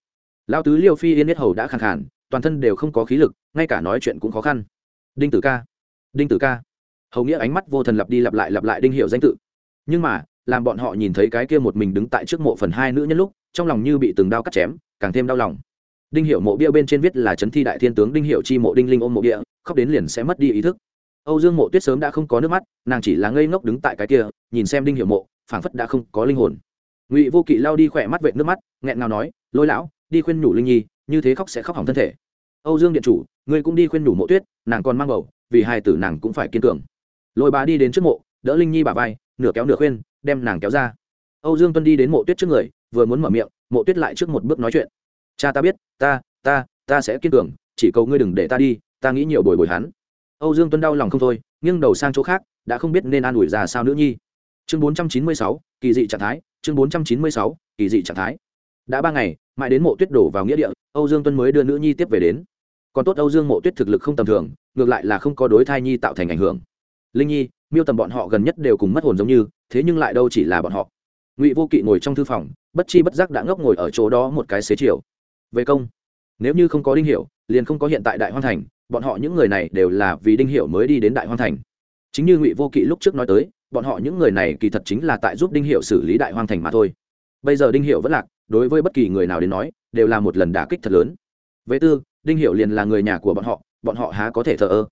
A: Lao tứ liêu phi yên biết hầu đã khàn khàn, toàn thân đều không có khí lực, ngay cả nói chuyện cũng khó khăn. Đinh tử ca, đinh tử ca hầu nghĩa ánh mắt vô thần lặp đi lặp lại lặp lại đinh hiệu danh tự. Nhưng mà, làm bọn họ nhìn thấy cái kia một mình đứng tại trước mộ phần hai nữ nhân lúc, trong lòng như bị từng đao cắt chém, càng thêm đau lòng. Đinh hiệu mộ bia bên trên viết là trấn thi đại thiên tướng đinh hiệu chi mộ đinh linh ôm mộ địa khóc đến liền sẽ mất đi ý thức. Âu dương mộ tuyết sớm đã không có nước mắt, nàng chỉ là ngây ngốc đứng tại cái kia, nhìn xem đinh hiệu mộ, phảng phất đã không có linh hồn. Ngụy vô kỵ lao đi khỏe mắt vệ nước mắt, nghẹn ngào nói, lôi lão, đi khuyên nhủ linh nhi, như thế khóc sẽ khóc hỏng thân thể. Âu dương điện chủ, ngươi cũng đi khuyên nhủ mộ tuyết, nàng còn mang bầu, vì hai tử nàng cũng phải kiên cường lôi bá đi đến trước mộ, đỡ linh nhi bà vai, nửa kéo nửa khuyên, đem nàng kéo ra. Âu dương tuân đi đến mộ tuyết trước người, vừa muốn mở miệng, mộ tuyết lại trước một bước nói chuyện. Cha ta biết, ta ta ta sẽ kiên cường, chỉ cầu ngươi đừng để ta đi, ta nghĩ nhiều bồi bồi hắn. Âu dương tuân đau lòng không thôi, nghiêng đầu sang chỗ khác, đã không biết nên an ủi ra sao nữ nhi. Chương bốn trăm chín mươi sáu, kỳ dị trạng thái, chương bốn trăm chín mươi sáu, kỳ dị trạng thái. Đã ba ngày, mãi đến mộ tuyết đổ vào nghĩa địa, âu dương tuân mới đưa nữ nhi tiếp về đến. Còn tốt âu dương mộ tuyết thực lực không tầm thường, ngược lại là không có đối thai nhi tạo thành ảnh hưởng linh nhi miêu tầm bọn họ gần nhất đều cùng mất hồn giống như thế nhưng lại đâu chỉ là bọn họ ngụy vô kỵ ngồi trong thư phòng bất chi bất giác đã ngốc ngồi ở chỗ đó một cái xế chiều về công nếu như không có đinh hiểu liền không có hiện tại đại Hoan thành bọn họ những người này đều là vì đinh hiểu mới đi đến đại Hoan thành chính như ngụy vô kỵ lúc trước nói tới bọn họ những người này kỳ thật chính là tại giúp đinh Hiểu xử lý đại Hoan thành mà thôi bây giờ đinh Hiểu vẫn lạc đối với bất kỳ người nào đến nói đều là một lần đả kích thật lớn về tư đinh Hiểu liền là người nhà của bọn họ bọn họ há có thể thờ ơ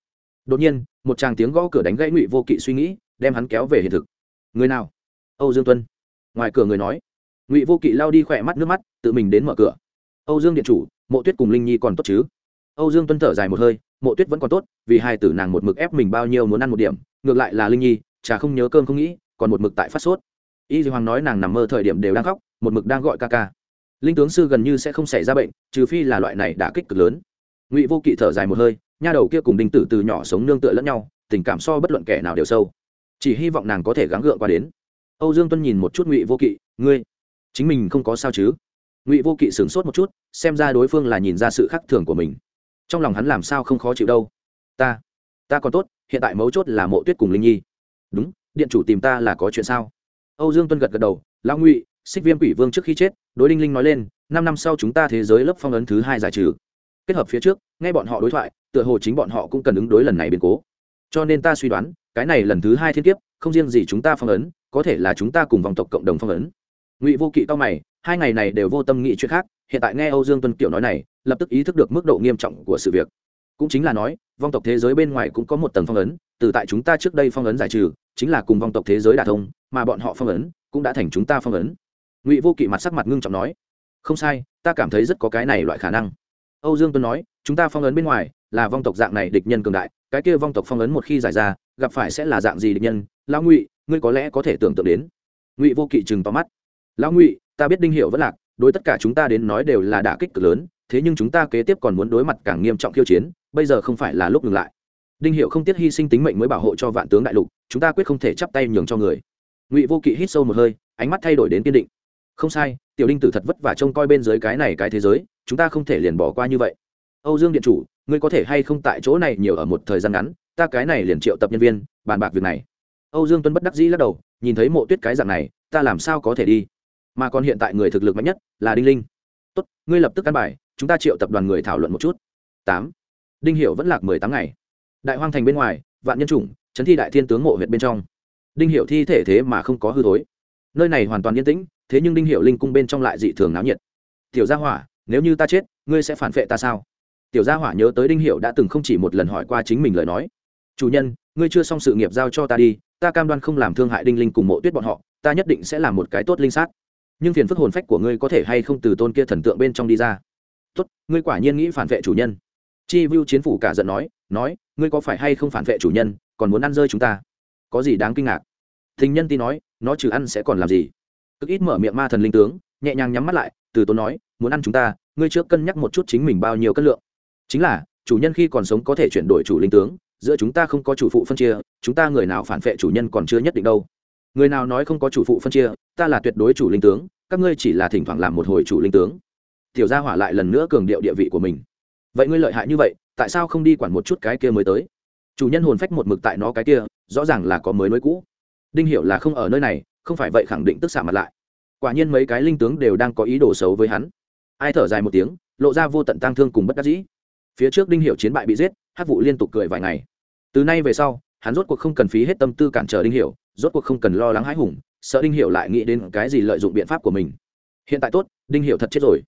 A: đột nhiên, một tràng tiếng gõ cửa đánh gãy ngụy vô kỵ suy nghĩ, đem hắn kéo về hiện thực. Người nào? Âu dương tuân. Ngoài cửa người nói. Ngụy vô kỵ lao đi khỏe mắt, nước mắt, tự mình đến mở cửa. Âu dương điện chủ, mộ tuyết cùng linh nhi còn tốt chứ? Âu dương tuân thở dài một hơi, mộ tuyết vẫn còn tốt, vì hai tử nàng một mực ép mình bao nhiêu muốn ăn một điểm, ngược lại là linh nhi, chả không nhớ cơm không nghĩ, còn một mực tại phát sốt. Y dì hoàng nói nàng nằm mơ thời điểm đều đang khóc, một mực đang gọi ca ca. Linh tướng sư gần như sẽ không xảy ra bệnh, trừ phi là loại này đã kích cực lớn. Ngụy vô kỵ thở dài một hơi nha đầu kia cùng đinh tử từ nhỏ sống nương tựa lẫn nhau, tình cảm so bất luận kẻ nào đều sâu. Chỉ hy vọng nàng có thể gắng gượng qua đến. Âu dương tuân nhìn một chút ngụy vô kỵ, ngươi, chính mình không có sao chứ? Ngụy vô kỵ sửng sốt một chút, xem ra đối phương là nhìn ra sự khác thường của mình. Trong lòng hắn làm sao không khó chịu đâu. Ta ta còn tốt, hiện tại mấu chốt là mộ tuyết cùng linh nhi. Đúng, điện chủ tìm ta là có chuyện sao? Âu dương tuân gật gật đầu, lão ngụy, xích viêm quỷ vương trước khi chết, đối đinh linh nói lên, năm năm sau chúng ta thế giới lớp phong ấn thứ hai giải trừ kết hợp phía trước, nghe bọn họ đối thoại, tựa hồ chính bọn họ cũng cần ứng đối lần này biến cố. Cho nên ta suy đoán, cái này lần thứ hai thiên kiếp, không riêng gì chúng ta phong ấn, có thể là chúng ta cùng vòng tộc cộng đồng phong ấn. Ngụy vô kỵ cao mày, hai ngày này đều vô tâm nghĩ chuyện khác, hiện tại nghe âu dương tuân kiểu nói này, lập tức ý thức được mức độ nghiêm trọng của sự việc. Cũng chính là nói vong tộc thế giới bên ngoài cũng có một tầng phong ấn, từ tại chúng ta trước đây phong ấn giải trừ, chính là cùng vong tộc thế giới đả thông, mà bọn họ phong ấn cũng đã thành chúng ta phong ấn. Ngụy vô kỵ mặt sắc mặt ngưng trọng nói, không sai, ta cảm thấy rất có cái này loại khả năng âu dương tuấn nói, chúng ta phong ấn bên ngoài, là vong tộc dạng này địch nhân cường đại, cái kia vong tộc phong ấn một khi giải ra, gặp phải sẽ là dạng gì địch nhân? Lão ngụy, ngươi có lẽ có thể tưởng tượng đến. Ngụy vô kỵ chừng tóm mắt. Lão ngụy, ta biết đinh hiệu vẫn lạc, đối tất cả chúng ta đến nói đều là đả kích cực lớn, thế nhưng chúng ta kế tiếp còn muốn đối mặt càng nghiêm trọng khiêu chiến, bây giờ không phải là lúc ngừng lại. Đinh hiệu không tiếc hy sinh tính mệnh mới bảo hộ cho vạn tướng đại lục, chúng ta quyết không thể chắp tay nhường cho người. Ngụy vô kỵ hít sâu một hơi, ánh mắt thay đổi đến kiên định. Không sai, tiểu đinh tử thật vất vả trông coi bên dưới cái này cái thế giới chúng ta không thể liền bỏ qua như vậy. Âu dương điện chủ, ngươi có thể hay không tại chỗ này nhiều ở một thời gian ngắn, ta cái này liền triệu tập nhân viên, bàn bạc việc này. Âu dương tuân bất đắc dĩ lắc đầu, nhìn thấy mộ tuyết cái dạng này, ta làm sao có thể đi? Mà còn hiện tại người thực lực mạnh nhất là đinh linh. Tốt, ngươi lập tức căn bài, chúng ta triệu tập đoàn người thảo luận một chút. Tám. Đinh Hiểu vẫn lạc mười tám ngày. Đại hoang thành bên ngoài, vạn nhân chủng chấn thi đại thiên tướng mộ huyệt bên trong. Đinh Hiểu thi thể thế mà không có hư thối. Nơi này hoàn toàn yên tĩnh, thế nhưng đinh Hiểu linh cung bên trong lại dị thường náo nhiệt. Tiểu gia hỏa nếu như ta chết, ngươi sẽ phản vệ ta sao? Tiểu gia hỏa nhớ tới đinh hiệu đã từng không chỉ một lần hỏi qua chính mình lời nói. Chủ nhân, ngươi chưa xong sự nghiệp giao cho ta đi, ta cam đoan không làm thương hại đinh linh cùng mộ tuyết bọn họ, ta nhất định sẽ làm một cái tốt linh sát. Nhưng phiền phức hồn phách của ngươi có thể hay không từ tôn kia thần tượng bên trong đi ra? Tốt, ngươi quả nhiên nghĩ phản vệ chủ nhân. Chi vu chiến phủ cả giận nói nói, ngươi có phải hay không phản vệ chủ nhân, còn muốn ăn rơi chúng ta? Có gì đáng kinh ngạc? Thình nhân ti nói, nó trừ ăn sẽ còn làm gì? Cực ít mở miệng ma thần linh tướng, nhẹ nhàng nhắm mắt lại, từ tốn nói muốn ăn chúng ta, ngươi trước cân nhắc một chút chính mình bao nhiêu cân lượng. Chính là, chủ nhân khi còn sống có thể chuyển đổi chủ linh tướng, giữa chúng ta không có chủ phụ phân chia, chúng ta người nào phản vệ chủ nhân còn chưa nhất định đâu. Người nào nói không có chủ phụ phân chia, ta là tuyệt đối chủ linh tướng, các ngươi chỉ là thỉnh thoảng làm một hồi chủ linh tướng. Tiểu gia hỏa lại lần nữa cường điệu địa vị của mình. Vậy ngươi lợi hại như vậy, tại sao không đi quản một chút cái kia mới tới? Chủ nhân hồn phách một mực tại nó cái kia, rõ ràng là có mới nối cũ. Đinh hiểu là không ở nơi này, không phải vậy khẳng định tức xả mặt lại. Quả nhiên mấy cái linh tướng đều đang có ý đồ xấu với hắn ai thở dài một tiếng, lộ ra vô tận tang thương cùng bất đắc dĩ. Phía trước đinh hiểu chiến bại bị giết hát vụ liên tục cười vài ngày. Từ nay về sau, hắn rốt cuộc không cần phí hết tâm tư cản trở đinh hiểu, rốt cuộc không cần lo lắng hãi hùng, sợ đinh hiểu lại nghĩ đến cái gì lợi dụng biện pháp của mình. Hiện tại tốt, đinh hiểu thật chết rồi.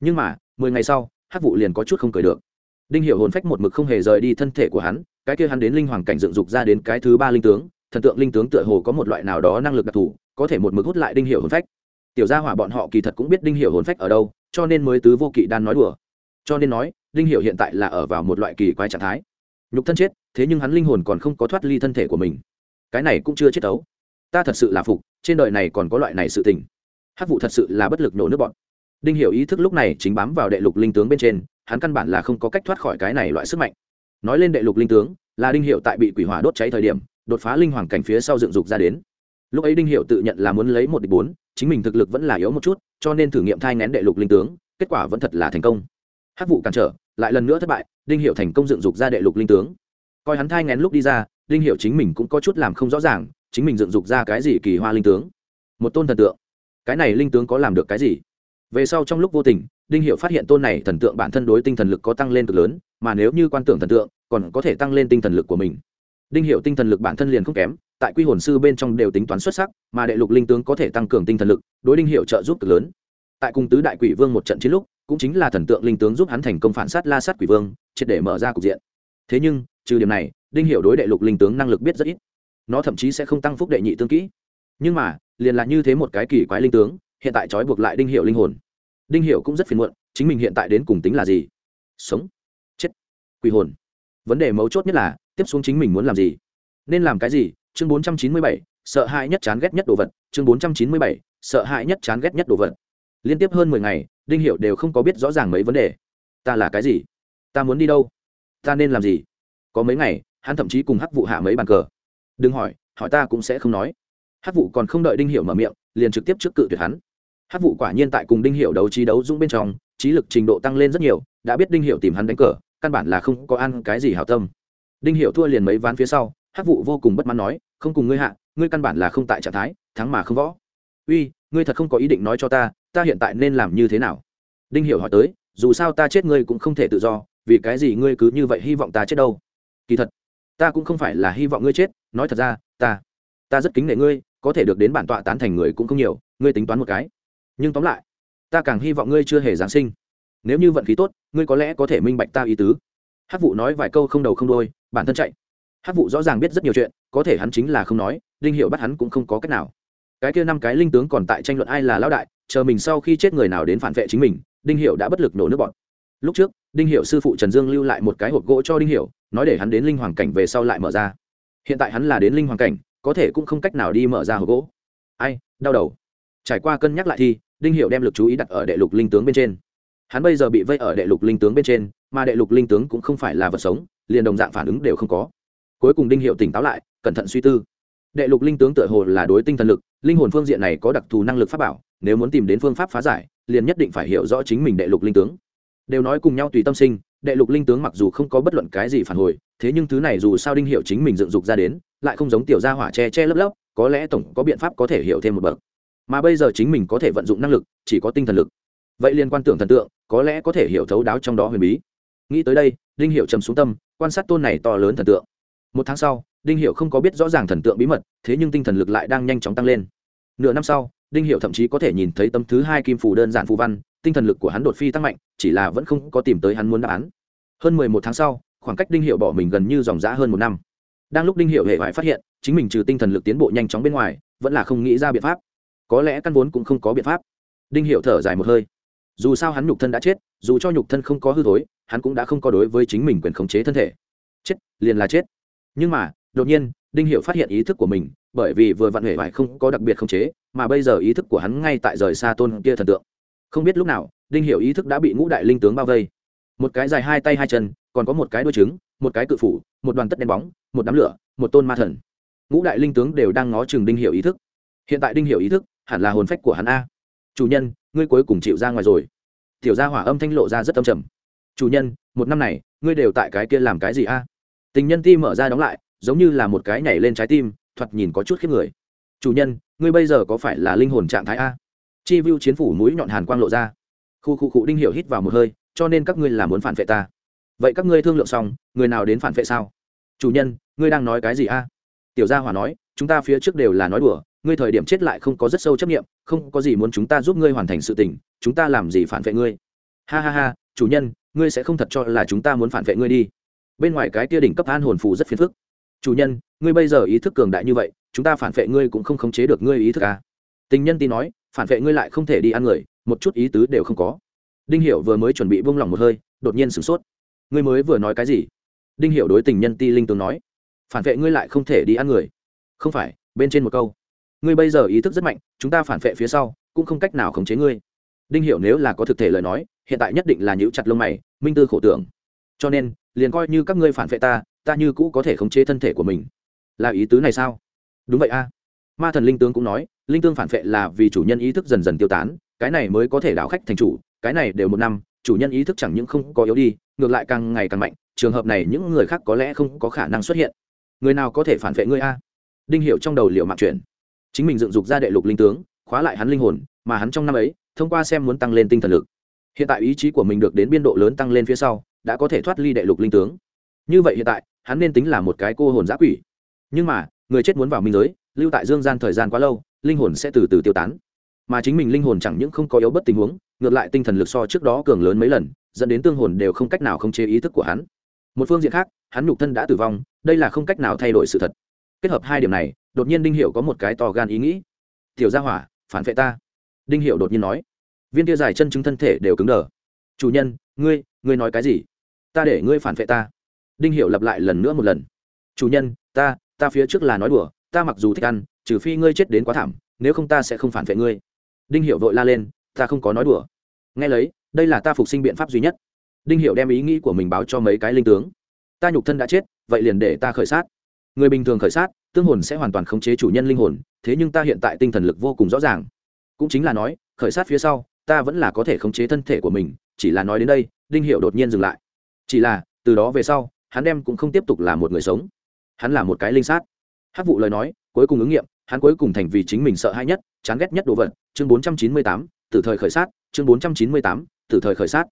A: Nhưng mà, mười ngày sau hát vụ liền có chút không cười được. Đinh hiểu hồn phách một mực không hề rời đi thân thể của hắn, cái kia hắn đến linh hoàng cảnh dựng dục ra đến cái thứ ba linh tướng, thần tượng linh tướng tựa hồ có một loại nào đó năng lực đặc thù, có thể một mực hút lại đinh hiểu hồn phách tiểu gia hỏa bọn họ kỳ thật cũng biết đinh hiểu hồn phách ở đâu, cho nên mới tứ vô kỵ đan nói đùa. Cho nên nói, đinh hiểu hiện tại là ở vào một loại kỳ quái trạng thái. Nhục thân chết, thế nhưng hắn linh hồn còn không có thoát ly thân thể của mình. Cái này cũng chưa chết đấu ta thật sự là phục, trên đời này còn có loại này sự tình. Hắc vụ thật sự là bất lực nổ nước bọn. Đinh hiểu ý thức lúc này chính bám vào đệ lục linh tướng bên trên, hắn căn bản là không có cách thoát khỏi cái này loại sức mạnh. Nói lên đệ lục linh tướng, là đinh Hiểu tại bị quỷ hỏa đốt cháy thời điểm, đột phá linh hoàng cảnh phía sau dựng dục ra đến. Lúc ấy đinh Hiểu tự nhận là muốn lấy một địch bốn chính mình thực lực vẫn là yếu một chút, cho nên thử nghiệm thai ngén đệ lục linh tướng, kết quả vẫn thật là thành công. Hắc vụ cản trở, lại lần nữa thất bại, đinh hiệu thành công dựng dục ra đệ lục linh tướng. Coi hắn thai ngén lúc đi ra, đinh hiệu chính mình cũng có chút làm không rõ ràng, chính mình dựng dục ra cái gì kỳ hoa linh tướng. Một tôn thần tượng. Cái này linh tướng có làm được cái gì? Về sau trong lúc vô tình, đinh hiệu phát hiện tôn này thần tượng bản thân đối tinh thần lực có tăng lên cực lớn, mà nếu như quan tưởng thần tượng, còn có thể tăng lên tinh thần lực của mình đinh hiệu tinh thần lực bản thân liền không kém, tại quy hồn sư bên trong đều tính toán xuất sắc, mà đệ lục linh tướng có thể tăng cường tinh thần lực, đối đinh hiệu trợ giúp cực lớn. Tại cung tứ đại quỷ vương một trận chiến lúc, cũng chính là thần tượng linh tướng giúp hắn thành công phản sát la sát quỷ vương, triệt để mở ra cục diện. Thế nhưng, trừ điểm này, đinh hiệu đối đệ lục linh tướng năng lực biết rất ít. Nó thậm chí sẽ không tăng phúc đệ nhị tương kỹ. Nhưng mà, liền là như thế một cái kỳ quái linh tướng, hiện tại trói buộc lại đinh hiệu linh hồn. Đinh hiệu cũng rất phiền muộn, chính mình hiện tại đến cùng tính là gì? Sống. Chết. Quỷ hồn. Vấn đề mấu chốt nhất là tiếp xuống chính mình muốn làm gì? Nên làm cái gì? Chương bốn trăm chín mươi bảy, sợ hãi nhất chán ghét nhất đồ vật. Chương bốn trăm chín mươi bảy, sợ hãi nhất chán ghét nhất đồ vật. Liên tiếp hơn mười ngày, đinh hiệu đều không có biết rõ ràng mấy vấn đề. Ta là cái gì? Ta muốn đi đâu? Ta nên làm gì? Có mấy ngày, hắn thậm chí cùng hắc vụ hạ mấy bàn cờ. Đừng hỏi hỏi ta cũng sẽ không nói. Hắc vụ còn không đợi đinh hiệu mở miệng, liền trực tiếp trước cự tuyệt hắn. Hắc vụ quả nhiên tại cùng đinh hiệu đấu trí đấu dũng bên trong, trí lực trình độ tăng lên rất nhiều, đã biết đinh hiệu tìm hắn đánh cờ, căn bản là không có ăn cái gì hảo tâm đinh hiệu thua liền mấy ván phía sau, hắc vụ vô cùng bất mãn nói, không cùng ngươi hạ, ngươi căn bản là không tại trạng thái, thắng mà không võ. Uy, ngươi thật không có ý định nói cho ta ta hiện tại nên làm như thế nào? Đinh Hiệu hỏi tới, dù sao ta chết ngươi cũng không thể tự do, vì cái gì ngươi cứ như vậy hy vọng ta chết đâu? Kỳ thật, ta cũng không phải là hy vọng ngươi chết, nói thật ra, ta ta rất kính nể ngươi, có thể được đến bản tọa tán thành người cũng không nhiều, ngươi tính toán một cái. Nhưng tóm lại, ta càng hy vọng ngươi chưa hề giáng sinh. Nếu như vận khí tốt, ngươi có lẽ có thể minh bạch ta ý tứ. Hát vụ nói vài câu không đầu không đôi bản thân chạy. Hát vụ rõ ràng biết rất nhiều chuyện, có thể hắn chính là không nói, đinh hiệu bắt hắn cũng không có cách nào. Cái kia năm cái linh tướng còn tại tranh luận ai là lão đại, chờ mình sau khi chết người nào đến phản vệ chính mình, đinh hiệu đã bất lực nổ nước bọn. Lúc trước, đinh hiệu sư phụ trần dương lưu lại một cái hộp gỗ cho đinh hiệu nói để hắn đến linh hoàng cảnh về sau lại mở ra. Hiện tại hắn là đến linh hoàng cảnh, có thể cũng không cách nào đi mở ra hộp gỗ. Ai, đau đầu. Trải qua cân nhắc lại thì, đinh hiệu đem lực chú ý đặt ở đệ lục linh tướng bên trên. Hắn bây giờ bị vây ở đệ lục linh tướng bên trên, mà đệ lục linh tướng cũng không phải là vật sống liền đồng dạng phản ứng đều không có. Cuối cùng đinh hiệu tỉnh táo lại, cẩn thận suy tư. Đệ lục linh tướng tựa hồ là đối tinh thần lực, linh hồn phương diện này có đặc thù năng lực pháp bảo, nếu muốn tìm đến phương pháp phá giải, liền nhất định phải hiểu rõ chính mình đệ lục linh tướng. Đều nói cùng nhau tùy tâm sinh, đệ lục linh tướng mặc dù không có bất luận cái gì phản hồi, thế nhưng thứ này dù sao đinh hiệu chính mình dựng dục ra đến, lại không giống tiểu gia hỏa che che lấp lấp, có lẽ tổng có biện pháp có thể hiểu thêm một bậc. Mà bây giờ chính mình có thể vận dụng năng lực, chỉ có tinh thần lực. Vậy liên quan tưởng thần tượng, có lẽ có thể hiểu thấu đáo trong đó huyền bí nghĩ tới đây, đinh hiệu trầm xuống tâm, quan sát tôn này to lớn thần tượng. Một tháng sau, đinh hiệu không có biết rõ ràng thần tượng bí mật, thế nhưng tinh thần lực lại đang nhanh chóng tăng lên. Nửa năm sau, đinh hiệu thậm chí có thể nhìn thấy tấm thứ hai kim phù đơn giản phù văn, tinh thần lực của hắn đột phi tăng mạnh, chỉ là vẫn không có tìm tới hắn muốn đáp án. Hơn mười một tháng sau, khoảng cách đinh hiệu bỏ mình gần như dòng giã hơn một năm. Đang lúc đinh hiệu hệ vải phát hiện, chính mình trừ tinh thần lực tiến bộ nhanh chóng bên ngoài, vẫn là không nghĩ ra biện pháp. Có lẽ căn vốn cũng không có biện pháp. Đinh hiệu thở dài một hơi dù sao hắn nhục thân đã chết, dù cho nhục thân không có hư thối, hắn cũng đã không có đối với chính mình quyền khống chế thân thể. Chết, liền là chết. Nhưng mà, đột nhiên, đinh hiệu phát hiện ý thức của mình, bởi vì vừa vặn huệ vải không có đặc biệt khống chế, mà bây giờ ý thức của hắn ngay tại rời xa tôn kia thần tượng. Không biết lúc nào, đinh hiệu ý thức đã bị ngũ đại linh tướng bao vây. Một cái dài hai tay hai chân, còn có một cái đuôi trứng, một cái cự phủ, một đoàn tất đen bóng, một đám lửa, một tôn ma thần. Ngũ đại linh tướng đều đang ngó chừng đinh hiệu ý thức. Hiện tại đinh hiệu ý thức hẳn là hồn phách của hắn a. Chủ nhân, ngươi cuối cùng chịu ra ngoài rồi tiểu gia hỏa âm thanh lộ ra rất âm trầm. Chủ nhân, một năm này, ngươi đều tại cái kia làm cái gì a? Tình nhân ti mở ra đóng lại, giống như là một cái nhảy lên trái tim, thoạt nhìn có chút khiếp người. Chủ nhân, ngươi bây giờ có phải là linh hồn trạng thái a? Chi vu chiến phủ mũi nhọn hàn quang lộ ra. Khu khu cụ đinh hiểu hít vào một hơi, cho nên các ngươi là muốn phản vệ ta. Vậy các ngươi thương lượng xong, người nào đến phản vệ sao? Chủ nhân, ngươi đang nói cái gì a? Tiểu gia hỏa nói, chúng ta phía trước đều là nói đùa, ngươi thời điểm chết lại không có rất sâu chấp nghiệm không có gì muốn chúng ta giúp ngươi hoàn thành sự tình chúng ta làm gì phản vệ ngươi? Ha ha ha, chủ nhân, ngươi sẽ không thật cho là chúng ta muốn phản vệ ngươi đi. Bên ngoài cái kia đỉnh cấp an hồn phù rất phiền phức. Chủ nhân, ngươi bây giờ ý thức cường đại như vậy, chúng ta phản vệ ngươi cũng không khống chế được ngươi ý thức à. tình nhân tin nói, phản vệ ngươi lại không thể đi ăn người, một chút ý tứ đều không có. Đinh hiểu vừa mới chuẩn bị buông lỏng một hơi, đột nhiên sửng sốt. Ngươi mới vừa nói cái gì? Đinh hiểu đối tình nhân ti linh tướng nói, phản vệ ngươi lại không thể đi ăn người. Không phải, bên trên một câu. Ngươi bây giờ ý thức rất mạnh, chúng ta phản vệ phía sau, cũng không cách nào khống chế ngươi đinh hiểu nếu là có thực thể lời nói, hiện tại nhất định là nhíu chặt lông mày, minh tư khổ tưởng. Cho nên, liền coi như các ngươi phản vệ ta ta như cũ có thể khống chế thân thể của mình. Là ý tứ này sao? Đúng vậy a. Ma thần linh tướng cũng nói, linh tương phản vệ là vì chủ nhân ý thức dần dần tiêu tán, cái này mới có thể đảo khách thành chủ, cái này đều một năm, chủ nhân ý thức chẳng những không có yếu đi, ngược lại càng ngày càng mạnh, trường hợp này những người khác có lẽ không có khả năng xuất hiện. Người nào có thể phản vệ ngươi a? Đinh Hiểu trong đầu liệu mạng chuyển. Chính mình dựng dục ra đệ lục linh tướng, khóa lại hắn linh hồn, mà hắn trong năm ấy thông qua xem muốn tăng lên tinh thần lực. Hiện tại ý chí của mình được đến biên độ lớn tăng lên phía sau, đã có thể thoát ly đệ lục linh tướng. Như vậy hiện tại, hắn nên tính là một cái cô hồn giã quỷ. Nhưng mà, người chết muốn vào minh giới, lưu tại dương gian thời gian quá lâu, linh hồn sẽ từ từ tiêu tán. Mà chính mình linh hồn chẳng những không có yếu bất tình huống, ngược lại tinh thần lực so trước đó cường lớn mấy lần, dẫn đến tương hồn đều không cách nào không chế ý thức của hắn. Một phương diện khác, hắn nhục thân đã tử vong, đây là không cách nào thay đổi sự thật. Kết hợp hai điểm này, đột nhiên đinh hiểu có một cái to gan ý nghĩ. Tiểu gia hỏa, phản vệ ta đinh hiệu đột nhiên nói, viên kia dài chân chứng thân thể đều cứng đờ. Chủ nhân, ngươi ngươi nói cái gì? Ta để ngươi phản vệ ta. Đinh hiệu lặp lại lần nữa một lần, chủ nhân, ta ta phía trước là nói đùa, ta mặc dù thích ăn, trừ phi ngươi chết đến quá thảm, nếu không ta sẽ không phản vệ ngươi. Đinh hiệu vội la lên, ta không có nói đùa. Nghe lấy, đây là ta phục sinh biện pháp duy nhất. Đinh hiệu đem ý nghĩ của mình báo cho mấy cái linh tướng. Ta nhục thân đã chết, vậy liền để ta khởi sát. Người bình thường khởi sát, tương hồn sẽ hoàn toàn khống chế chủ nhân linh hồn, thế nhưng ta hiện tại tinh thần lực vô cùng rõ ràng cũng chính là nói, khởi sát phía sau, ta vẫn là có thể khống chế thân thể của mình, chỉ là nói đến đây, đinh hiệu đột nhiên dừng lại. Chỉ là, từ đó về sau, hắn đem cũng không tiếp tục là một người sống. Hắn là một cái linh sát. Hát vụ lời nói, cuối cùng ứng nghiệm, hắn cuối cùng thành vì chính mình sợ hãi nhất, chán ghét nhất đồ vật, chương bốn trăm chín mươi tám, từ thời khởi sát, chương bốn trăm chín mươi tám, từ thời khởi sát.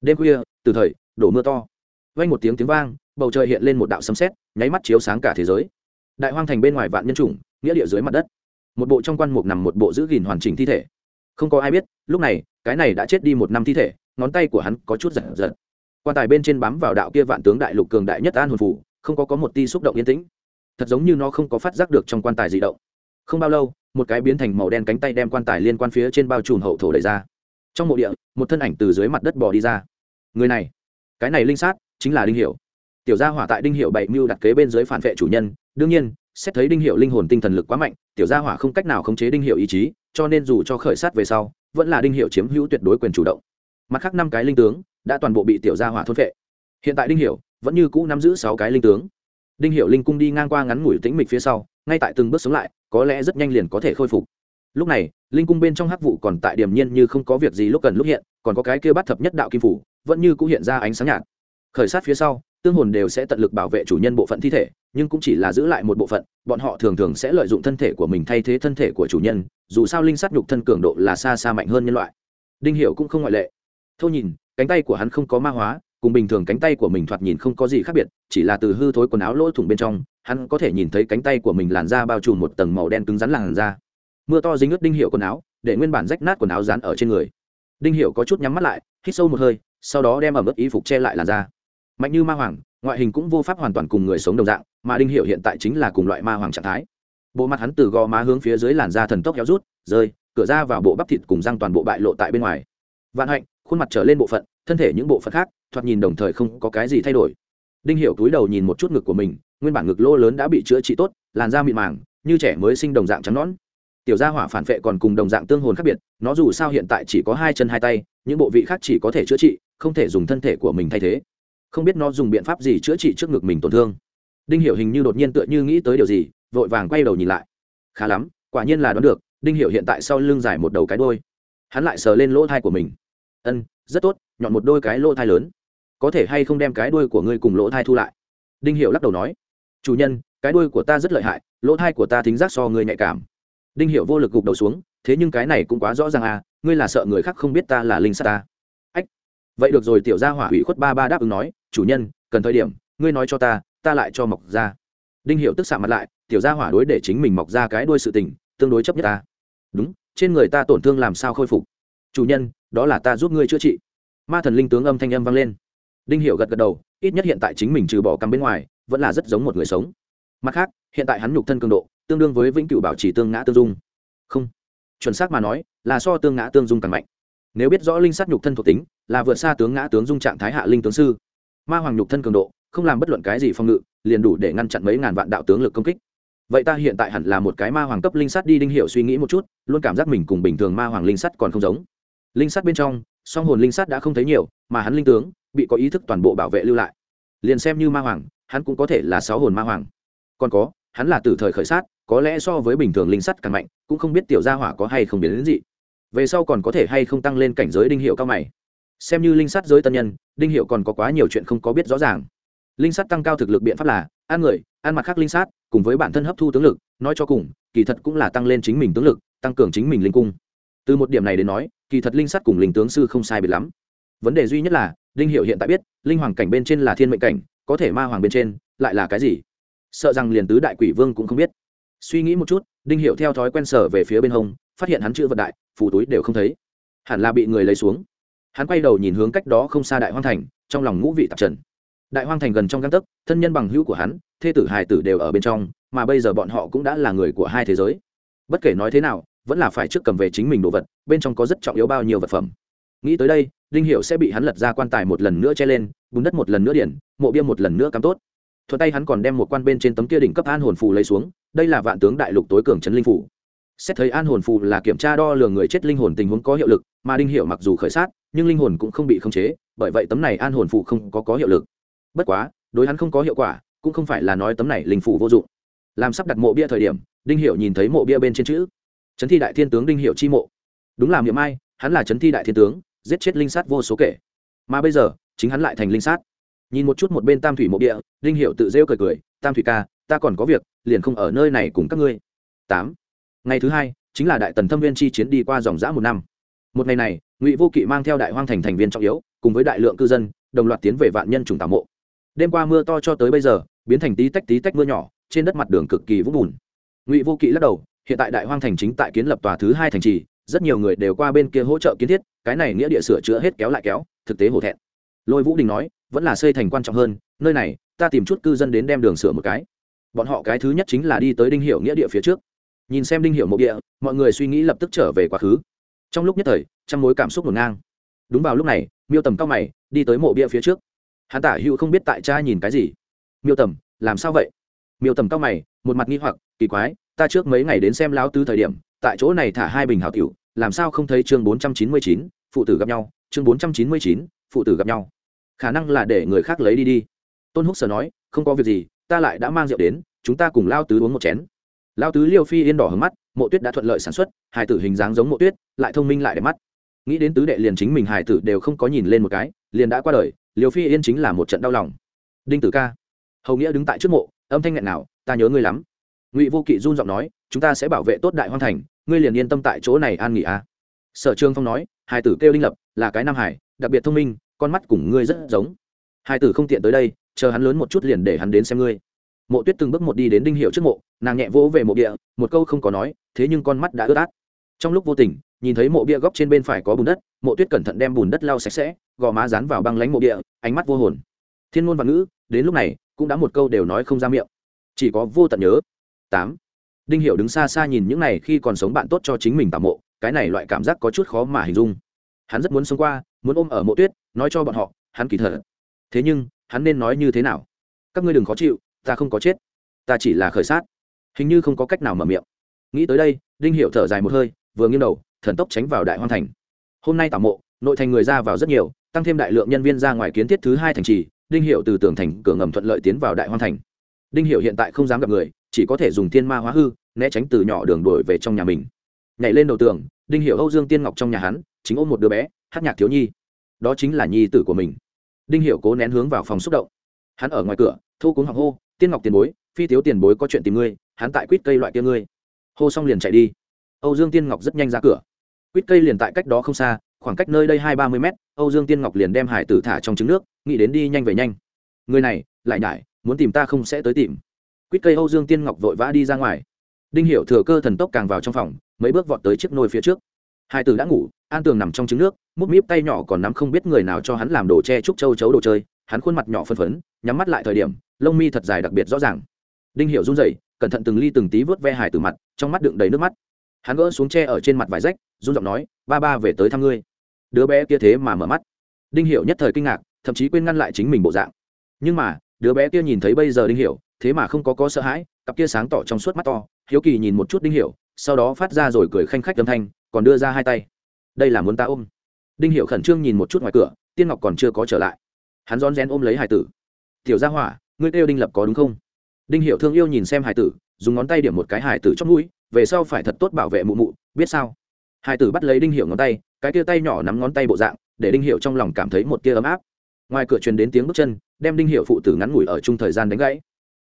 A: Đêm khuya, từ thời, đổ mưa to. Vang một tiếng tiếng vang, bầu trời hiện lên một đạo sấm sét, nháy mắt chiếu sáng cả thế giới. Đại hoang thành bên ngoài vạn nhân chủng, nghĩa địa dưới mặt đất một bộ trong quan mục nằm một bộ giữ gìn hoàn chỉnh thi thể. Không có ai biết, lúc này, cái này đã chết đi một năm thi thể, ngón tay của hắn có chút giật giật. Quan tài bên trên bám vào đạo kia vạn tướng đại lục cường đại nhất an hồn phủ, không có có một ti xúc động yên tĩnh. Thật giống như nó không có phát giác được trong quan tài di động. Không bao lâu, một cái biến thành màu đen cánh tay đem quan tài liên quan phía trên bao trùm hậu thổ đẩy ra. Trong mộ địa, một thân ảnh từ dưới mặt đất bò đi ra. Người này, cái này linh sát, chính là đinh hiệu tiểu gia hỏa tại đinh hiệu bảy mưu đặt kế bên dưới phản vệ chủ nhân, đương nhiên xét thấy đinh hiệu linh hồn tinh thần lực quá mạnh, tiểu gia hỏa không cách nào khống chế đinh hiệu ý chí, cho nên dù cho khởi sát về sau, vẫn là đinh hiệu chiếm hữu tuyệt đối quyền chủ động. Mặt khác năm cái linh tướng đã toàn bộ bị tiểu gia hỏa thôn vệ hiện tại đinh hiệu vẫn như cũ nắm giữ sáu cái linh tướng. Đinh hiệu linh cung đi ngang qua ngắn ngủi tĩnh mịch phía sau, ngay tại từng bước sống lại, có lẽ rất nhanh liền có thể khôi phục. Lúc này, linh cung bên trong hắc vụ còn tại điểm nhiên như không có việc gì lúc cần lúc hiện, còn có cái kia bắt thập nhất đạo kim phủ, vẫn như cũ hiện ra ánh sáng nhạt. Khởi sát phía sau, tương hồn đều sẽ tận lực bảo vệ chủ nhân bộ phận thi thể nhưng cũng chỉ là giữ lại một bộ phận, bọn họ thường thường sẽ lợi dụng thân thể của mình thay thế thân thể của chủ nhân, dù sao linh sát nhục thân cường độ là xa xa mạnh hơn nhân loại. Đinh hiệu cũng không ngoại lệ. Thâu nhìn, cánh tay của hắn không có ma hóa, cùng bình thường cánh tay của mình thoạt nhìn không có gì khác biệt, chỉ là từ hư thối quần áo lỗ thủng bên trong, hắn có thể nhìn thấy cánh tay của mình làn da bao trùm một tầng màu đen cứng rắn làn da. Mưa to dính ướt đinh hiệu quần áo, để nguyên bản rách nát quần áo dán ở trên người. Đinh hiệu có chút nhắm mắt lại, hít sâu một hơi, sau đó đem ẩm ướt y phục che lại làn da mạnh như ma hoàng, ngoại hình cũng vô pháp hoàn toàn cùng người sống đồng dạng, mà đinh hiệu hiện tại chính là cùng loại ma hoàng trạng thái. Bộ mặt hắn từ gò má hướng phía dưới làn da thần tốc héo rút, rơi, cửa ra vào bộ bắp thịt cùng răng toàn bộ bại lộ tại bên ngoài. Vạn hạnh, khuôn mặt trở lên bộ phận, thân thể những bộ phận khác, thoạt nhìn đồng thời không có cái gì thay đổi. Đinh hiệu túi đầu nhìn một chút ngực của mình, nguyên bản ngực lỗ lớn đã bị chữa trị tốt, làn da mịn màng, như trẻ mới sinh đồng dạng trắng nón tiểu gia hỏa phản vệ còn cùng đồng dạng tương hồn khác biệt, nó dù sao hiện tại chỉ có hai chân hai tay, những bộ vị khác chỉ có thể chữa trị, không thể dùng thân thể của mình thay thế không biết nó dùng biện pháp gì chữa trị trước ngực mình tổn thương. Đinh hiểu hình như đột nhiên tựa như nghĩ tới điều gì, vội vàng quay đầu nhìn lại. Khá lắm, quả nhiên là đoán được, đinh hiểu hiện tại sau lưng dài một đầu cái đôi hắn lại sờ lên lỗ thai của mình. Ân, rất tốt, nhọn một đôi cái lỗ thai lớn. Có thể hay không đem cái đuôi của ngươi cùng lỗ thai thu lại? Đinh hiểu lắc đầu nói. Chủ nhân, cái đuôi của ta rất lợi hại, lỗ thai của ta thính giác so ngươi nhạy cảm. Đinh hiểu vô lực gục đầu xuống, thế nhưng cái này cũng quá rõ ràng à ngươi là sợ người khác không biết ta là linh sát ta. Ách, vậy được rồi, tiểu gia hỏa ủy khuất ba ba đáp ứng nói chủ nhân, cần thời điểm, ngươi nói cho ta ta lại cho mọc ra đinh hiểu tức xạ mặt lại, tiểu gia hỏa đối để chính mình mọc ra cái đuôi sự tình, tương đối chấp nhất ta. Đúng, trên người ta tổn thương làm sao khôi phục? Chủ nhân, đó là ta giúp ngươi chữa trị. Ma thần linh tướng âm thanh âm vang lên. Đinh hiểu gật gật đầu, ít nhất hiện tại chính mình trừ bỏ cằm bên ngoài, vẫn là rất giống một người sống. Mặt khác, hiện tại hắn nhục thân cường độ, tương đương với vĩnh cửu bảo trì tương ngã tương dung. Không, chuẩn xác mà nói, là so tương ngã tương dung càng mạnh. Nếu biết rõ linh sát nhục thân thuộc tính, là vượt xa tướng ngã tướng dung trạng thái hạ linh tướng sư ma hoàng nhục thân cường độ, không làm bất luận cái gì phòng ngự, liền đủ để ngăn chặn mấy ngàn vạn đạo tướng lực công kích. Vậy ta hiện tại hẳn là một cái ma hoàng cấp linh sắt đi đinh hiệu suy nghĩ một chút, luôn cảm giác mình cùng bình thường ma hoàng linh sắt còn không giống. Linh sắt bên trong, song hồn linh sắt đã không thấy nhiều, mà hắn linh tướng, bị có ý thức toàn bộ bảo vệ lưu lại. Liền xem như ma hoàng, hắn cũng có thể là sáu hồn ma hoàng. Còn có, hắn là từ thời khởi sát, có lẽ so với bình thường linh sắt càng mạnh, cũng không biết tiểu gia hỏa có hay không biến đến gì. Về sau còn có thể hay không tăng lên cảnh giới đinh hiệu cao mày. Xem như linh sắt giới tân nhân đinh hiệu còn có quá nhiều chuyện không có biết rõ ràng. Linh sát tăng cao thực lực biện pháp là, ăn người, ăn mặt khác linh sát, cùng với bản thân hấp thu tướng lực, nói cho cùng, kỳ thật cũng là tăng lên chính mình tướng lực, tăng cường chính mình linh cung. Từ một điểm này đến nói, kỳ thật linh sát cùng linh tướng sư không sai biệt lắm. Vấn đề duy nhất là, đinh hiệu hiện tại biết, linh hoàng cảnh bên trên là thiên mệnh cảnh, có thể ma hoàng bên trên, lại là cái gì? Sợ rằng liền tứ đại quỷ vương cũng không biết. Suy nghĩ một chút, đinh hiệu theo thói quen sở về phía bên hông, phát hiện hắn chữ vật đại phủ túi đều không thấy. Hẳn là bị người lấy xuống hắn quay đầu nhìn hướng cách đó không xa đại hoang thành, trong lòng ngũ vị tạp trần. Đại hoang thành gần trong găng tấc, thân nhân bằng hữu của hắn, thê tử hài tử đều ở bên trong, mà bây giờ bọn họ cũng đã là người của hai thế giới. Bất kể nói thế nào, vẫn là phải trước cầm về chính mình đồ vật, bên trong có rất trọng yếu bao nhiêu vật phẩm. Nghĩ tới đây, đinh hiệu sẽ bị hắn lật ra quan tài một lần nữa che lên, bùn đất một lần nữa điển, mộ bia một lần nữa cắm tốt. Thuận tay hắn còn đem một quan bên trên tấm kia đỉnh cấp an hồn phù lấy xuống, đây là vạn tướng đại lục tối cường trấn linh phủ xét thấy an hồn phù là kiểm tra đo lường người chết linh hồn tình huống có hiệu lực mà đinh hiệu mặc dù khởi sát nhưng linh hồn cũng không bị khống chế bởi vậy tấm này an hồn phù không có, có hiệu lực. Bất quá đối hắn không có hiệu quả cũng không phải là nói tấm này linh phù vô dụng. Làm sắp đặt mộ bia thời điểm đinh hiệu nhìn thấy mộ bia bên trên chữ chấn thi đại thiên tướng đinh hiệu chi mộ. Đúng là miệng ai hắn là chấn thi đại thiên tướng giết chết linh sát vô số kể. Mà bây giờ chính hắn lại thành linh sát. Nhìn một chút một bên tam thủy mộ địa đinh hiệu tự rêu cười cười tam thủy ca ta còn có việc liền không ở nơi này cùng các ngươi. Tám ngày thứ hai, chính là đại tần thâm viên chi chiến đi qua dòng giã một năm. Một ngày này, ngụy vô kỵ mang theo đại hoang thành thành viên trọng yếu, cùng với đại lượng cư dân, đồng loạt tiến về vạn nhân trùng tảo mộ. Đêm qua mưa to cho tới bây giờ, biến thành tí tách tí tách mưa nhỏ, trên đất mặt đường cực kỳ vũng bùn. Ngụy vô kỵ lắc đầu, hiện tại đại hoang thành chính tại kiến lập tòa thứ hai thành trì, rất nhiều người đều qua bên kia hỗ trợ kiến thiết, cái này nghĩa địa sửa chữa hết kéo lại kéo, thực tế hổ thẹn. Lôi vũ đình nói, vẫn là xây thành quan trọng hơn, nơi này, ta tìm chút cư dân đến đem đường sửa một cái. Bọn họ cái thứ nhất chính là đi tới đinh hiệu nghĩa địa phía trước nhìn xem đinh hiệu mộ địa, mọi người suy nghĩ lập tức trở về quá khứ. Trong lúc nhất thời trong mối cảm xúc ngổn ngang. Đúng vào lúc này, miêu tầm cao mày, đi tới mộ bia phía trước. Hắn tả hữu không biết tại cha nhìn cái gì. Miêu tầm, làm sao vậy? Miêu tầm cao mày, một mặt nghi hoặc, kỳ quái, ta trước mấy ngày đến xem lão tứ thời điểm, tại chỗ này thả hai bình hảo tiểu, làm sao không thấy chương bốn trăm chín mươi chín, phụ tử gặp nhau, chương bốn trăm chín mươi chín, phụ tử gặp nhau. Khả năng là để người khác lấy đi đi. Tôn húc sở nói, không có việc gì, ta lại đã mang rượu đến, chúng ta cùng lao tứ uống một chén lao tứ liêu phi yên đỏ hướng mắt, mộ tuyết đã thuận lợi sản xuất Hải tử hình dáng giống mộ tuyết, lại thông minh lại đẹp mắt. Nghĩ đến tứ đệ liền chính mình Hải tử đều không có nhìn lên một cái, liền đã qua đời, liêu phi yên chính là một trận đau lòng. Đinh tử ca, hầu nghĩa đứng tại trước mộ, âm thanh nghẹn nào ta nhớ ngươi lắm. Ngụy vô kỵ run giọng nói, chúng ta sẽ bảo vệ tốt đại hoang thành, ngươi liền yên tâm tại chỗ này an nghỉ a à. sở trương phong nói Hải tử kêu đinh lập, là cái nam hải, đặc biệt thông minh, con mắt cùng ngươi rất giống. Hải tử không tiện tới đây, chờ hắn lớn một chút liền để hắn đến xem ngươi mộ tuyết từng bước một đi đến đinh hiệu trước mộ, nàng nhẹ vỗ về mộ bia một câu không có nói, thế nhưng con mắt đã ướt át. Trong lúc vô tình, nhìn thấy mộ bia góc trên bên phải có bùn đất, mộ tuyết cẩn thận đem bùn đất lau sạch sẽ, gò má dán vào băng lánh mộ bia ánh mắt vô hồn. Thiên ngôn và ngữ, đến lúc này, cũng đã một câu đều nói không ra miệng. Chỉ có vô tận nhớ. Tám. Đinh hiệu đứng xa xa nhìn những này khi còn sống bạn tốt cho chính mình tạo mộ, cái này loại cảm giác có chút khó mà hình dung. Hắn rất muốn sống qua, muốn ôm ở mộ tuyết, nói cho bọn họ, hắn kỳ thở thế nhưng, hắn nên nói như thế nào? Các ngươi đừng khó chịu ta không có chết, ta chỉ là khởi sát. Hình như không có cách nào mở miệng. Nghĩ tới đây, đinh hiệu thở dài một hơi, vừa nghiêng đầu, thần tốc tránh vào đại hoang thành. Hôm nay tảo mộ, nội thành người ra vào rất nhiều, tăng thêm đại lượng nhân viên ra ngoài kiến thiết thứ hai thành trì, đinh hiệu từ tường thành cửa ngầm thuận lợi tiến vào đại hoang thành. Đinh hiệu hiện tại không dám gặp người, chỉ có thể dùng thiên ma hóa hư, né tránh từ nhỏ đường đổi về trong nhà mình. Nhảy lên đầu tường, đinh hiệu âu dương tiên ngọc trong nhà hắn, chính ôm một đứa bé, hát nhạc thiếu nhi. Đó chính là nhi tử của mình. Đinh hiệu cố nén hướng vào phòng xúc động. Hắn ở ngoài cửa thu cúng học hô tiên ngọc tiền bối, phi tiếu tiền bối có chuyện tìm ngươi, hắn tại quýt cây loại kia ngươi. Hô xong liền chạy đi. Âu dương tiên ngọc rất nhanh ra cửa. Quýt cây liền tại cách đó không xa, khoảng cách nơi đây hai ba mươi mét, âu dương tiên ngọc liền đem hải tử thả trong trứng nước, nghĩ đến đi nhanh về nhanh. Người này, lại nhải, muốn tìm ta không sẽ tới tìm. Quýt cây âu dương tiên ngọc vội vã đi ra ngoài. Đinh Hiểu thừa cơ thần tốc càng vào trong phòng, mấy bước vọt tới chiếc nôi phía trước. Hai tử đã ngủ, an tường nằm trong trứng nước mút míp tay nhỏ còn nắm không biết người nào cho hắn làm đồ che trúc châu chấu đồ chơi, hắn khuôn mặt nhỏ phân phấn, nhắm mắt lại thời điểm lông mi thật dài đặc biệt rõ ràng. Đinh hiệu run rẩy, cẩn thận từng ly từng tí vớt ve hải từ mặt, trong mắt đựng đầy nước mắt. Hắn gỡ xuống tre ở trên mặt vải rách, run giọng nói, ba ba về tới thăm ngươi. Đứa bé kia thế mà mở mắt. Đinh hiệu nhất thời kinh ngạc, thậm chí quên ngăn lại chính mình bộ dạng. Nhưng mà, đứa bé kia nhìn thấy bây giờ đinh hiệu thế mà không có có sợ hãi, cặp kia sáng tỏ trong suốt mắt to, hiếu kỳ nhìn một chút đinh hiệu sau đó phát ra rồi cười khanh khách âm thanh, còn đưa ra hai tay. Đây là muốn ta ôm. Đinh hiệu khẩn trương nhìn một chút ngoài cửa, tiên ngọc còn chưa có trở lại. Hắn rón rén ôm lấy hải tử. Tiểu gia hỏa ngươi kêu đinh lập có đúng không? Đinh hiệu thương yêu nhìn xem hải tử, dùng ngón tay điểm một cái hải tử trong mũi, về sau phải thật tốt bảo vệ mụ mụ, biết sao? Hải tử bắt lấy đinh hiệu ngón tay, cái tia tay nhỏ nắm ngón tay bộ dạng, để đinh hiệu trong lòng cảm thấy một tia ấm áp. Ngoài cửa truyền đến tiếng bước chân, đem đinh hiệu phụ tử ngắn ngủi ở chung thời gian đánh gãy.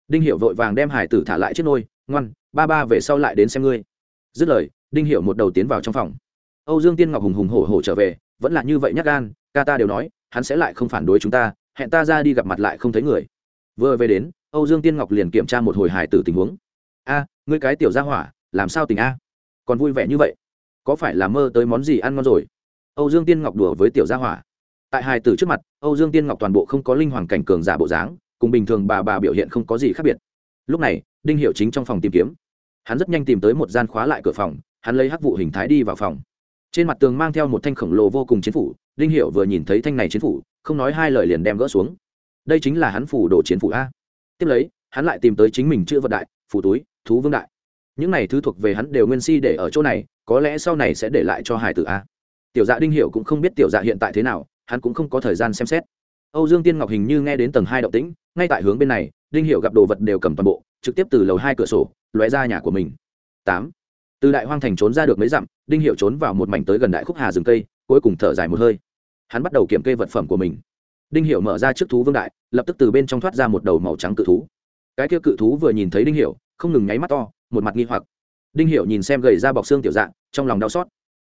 A: Đinh hiệu vội vàng đem hải tử thả lại chiếc nôi, ngoan, ba ba về sau lại đến xem ngươi. Dứt lời, đinh hiệu một đầu tiến vào trong phòng. Âu dương tiên ngọc hùng hùng hổ hổ trở về, vẫn là như vậy nhắc gan, ca ta đều nói, hắn sẽ lại không phản đối chúng ta, hẹn ta ra đi gặp mặt lại không thấy người vừa về đến, âu dương tiên ngọc liền kiểm tra một hồi hải tử tình huống. A, ngươi cái tiểu gia hỏa, làm sao tình a? Còn vui vẻ như vậy? Có phải là mơ tới món gì ăn ngon rồi? Âu dương tiên ngọc đùa với tiểu gia hỏa. Tại hải tử trước mặt, âu dương tiên ngọc toàn bộ không có linh hoàng cảnh cường giả bộ dáng, cùng bình thường bà bà biểu hiện không có gì khác biệt. Lúc này, đinh hiệu chính trong phòng tìm kiếm. Hắn rất nhanh tìm tới một gian khóa lại cửa phòng, hắn lấy hắc vụ hình thái đi vào phòng. Trên mặt tường mang theo một thanh khổng lồ vô cùng chiến phủ, đinh hiệu vừa nhìn thấy thanh này chiến phủ, không nói hai lời liền đem gỡ xuống đây chính là hắn phủ đồ chiến phủ a. Tiếp lấy, hắn lại tìm tới chính mình chữ vật đại, phủ túi, thú vương đại. Những này thứ thuộc về hắn đều nguyên si để ở chỗ này, có lẽ sau này sẽ để lại cho hải tử a. Tiểu dạ đinh hiểu cũng không biết tiểu dạ hiện tại thế nào, hắn cũng không có thời gian xem xét. Âu dương tiên ngọc hình như nghe đến tầng hai động tĩnh, ngay tại hướng bên này, đinh hiểu gặp đồ vật đều cầm toàn bộ, trực tiếp từ lầu hai cửa sổ, lóe ra nhà của mình. Tám. Từ đại hoang thành trốn ra được mấy dặm, đinh hiểu trốn vào một mảnh tới gần đại khúc hà rừng cây, cuối cùng thở dài một hơi. Hắn bắt đầu kiểm kê vật phẩm của mình đinh Hiểu mở ra trước thú vương đại lập tức từ bên trong thoát ra một đầu màu trắng cự thú. Cái kia cự thú vừa nhìn thấy đinh Hiểu, không ngừng nháy mắt to một mặt nghi hoặc. Đinh Hiểu nhìn xem gầy ra bọc xương tiểu dạng trong lòng đau xót.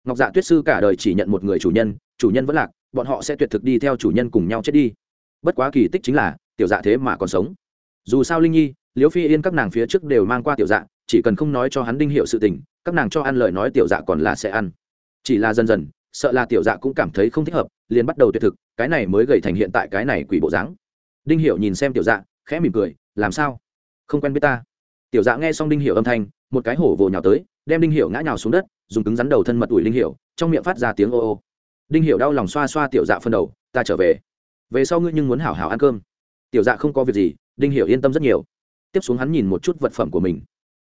A: Ngọc dạ tuyết sư cả đời chỉ nhận một người chủ nhân chủ nhân vẫn lạc bọn họ sẽ tuyệt thực đi theo chủ nhân cùng nhau chết đi. Bất quá kỳ tích chính là tiểu dạ thế mà còn sống. Dù sao linh nhi liễu phi yên các nàng phía trước đều mang qua tiểu dạ chỉ cần không nói cho hắn đinh Hiểu sự tình các nàng cho ăn lời nói tiểu dạ còn là sẽ ăn. Chỉ là dần dần sợ là tiểu dạ cũng cảm thấy không thích hợp, liền bắt đầu tuyệt thực, cái này mới gầy thành hiện tại cái này quỷ bộ dáng. Đinh Hiểu nhìn xem tiểu dạ khẽ mỉm cười, làm sao? Không quen biết ta. Tiểu dạ nghe xong đinh Hiểu âm thanh, một cái hổ vồ nhào tới, đem đinh Hiểu ngã nhào xuống đất, dùng cứng rắn đầu thân mật ủi đinh hiệu trong miệng phát ra tiếng ô ô. Đinh Hiểu đau lòng xoa xoa tiểu dạ phân đầu, ta trở về. Về sau ngươi nhưng muốn hảo hảo ăn cơm. Tiểu dạ không có việc gì, đinh Hiểu yên tâm rất nhiều. Tiếp xuống hắn nhìn một chút vật phẩm của mình.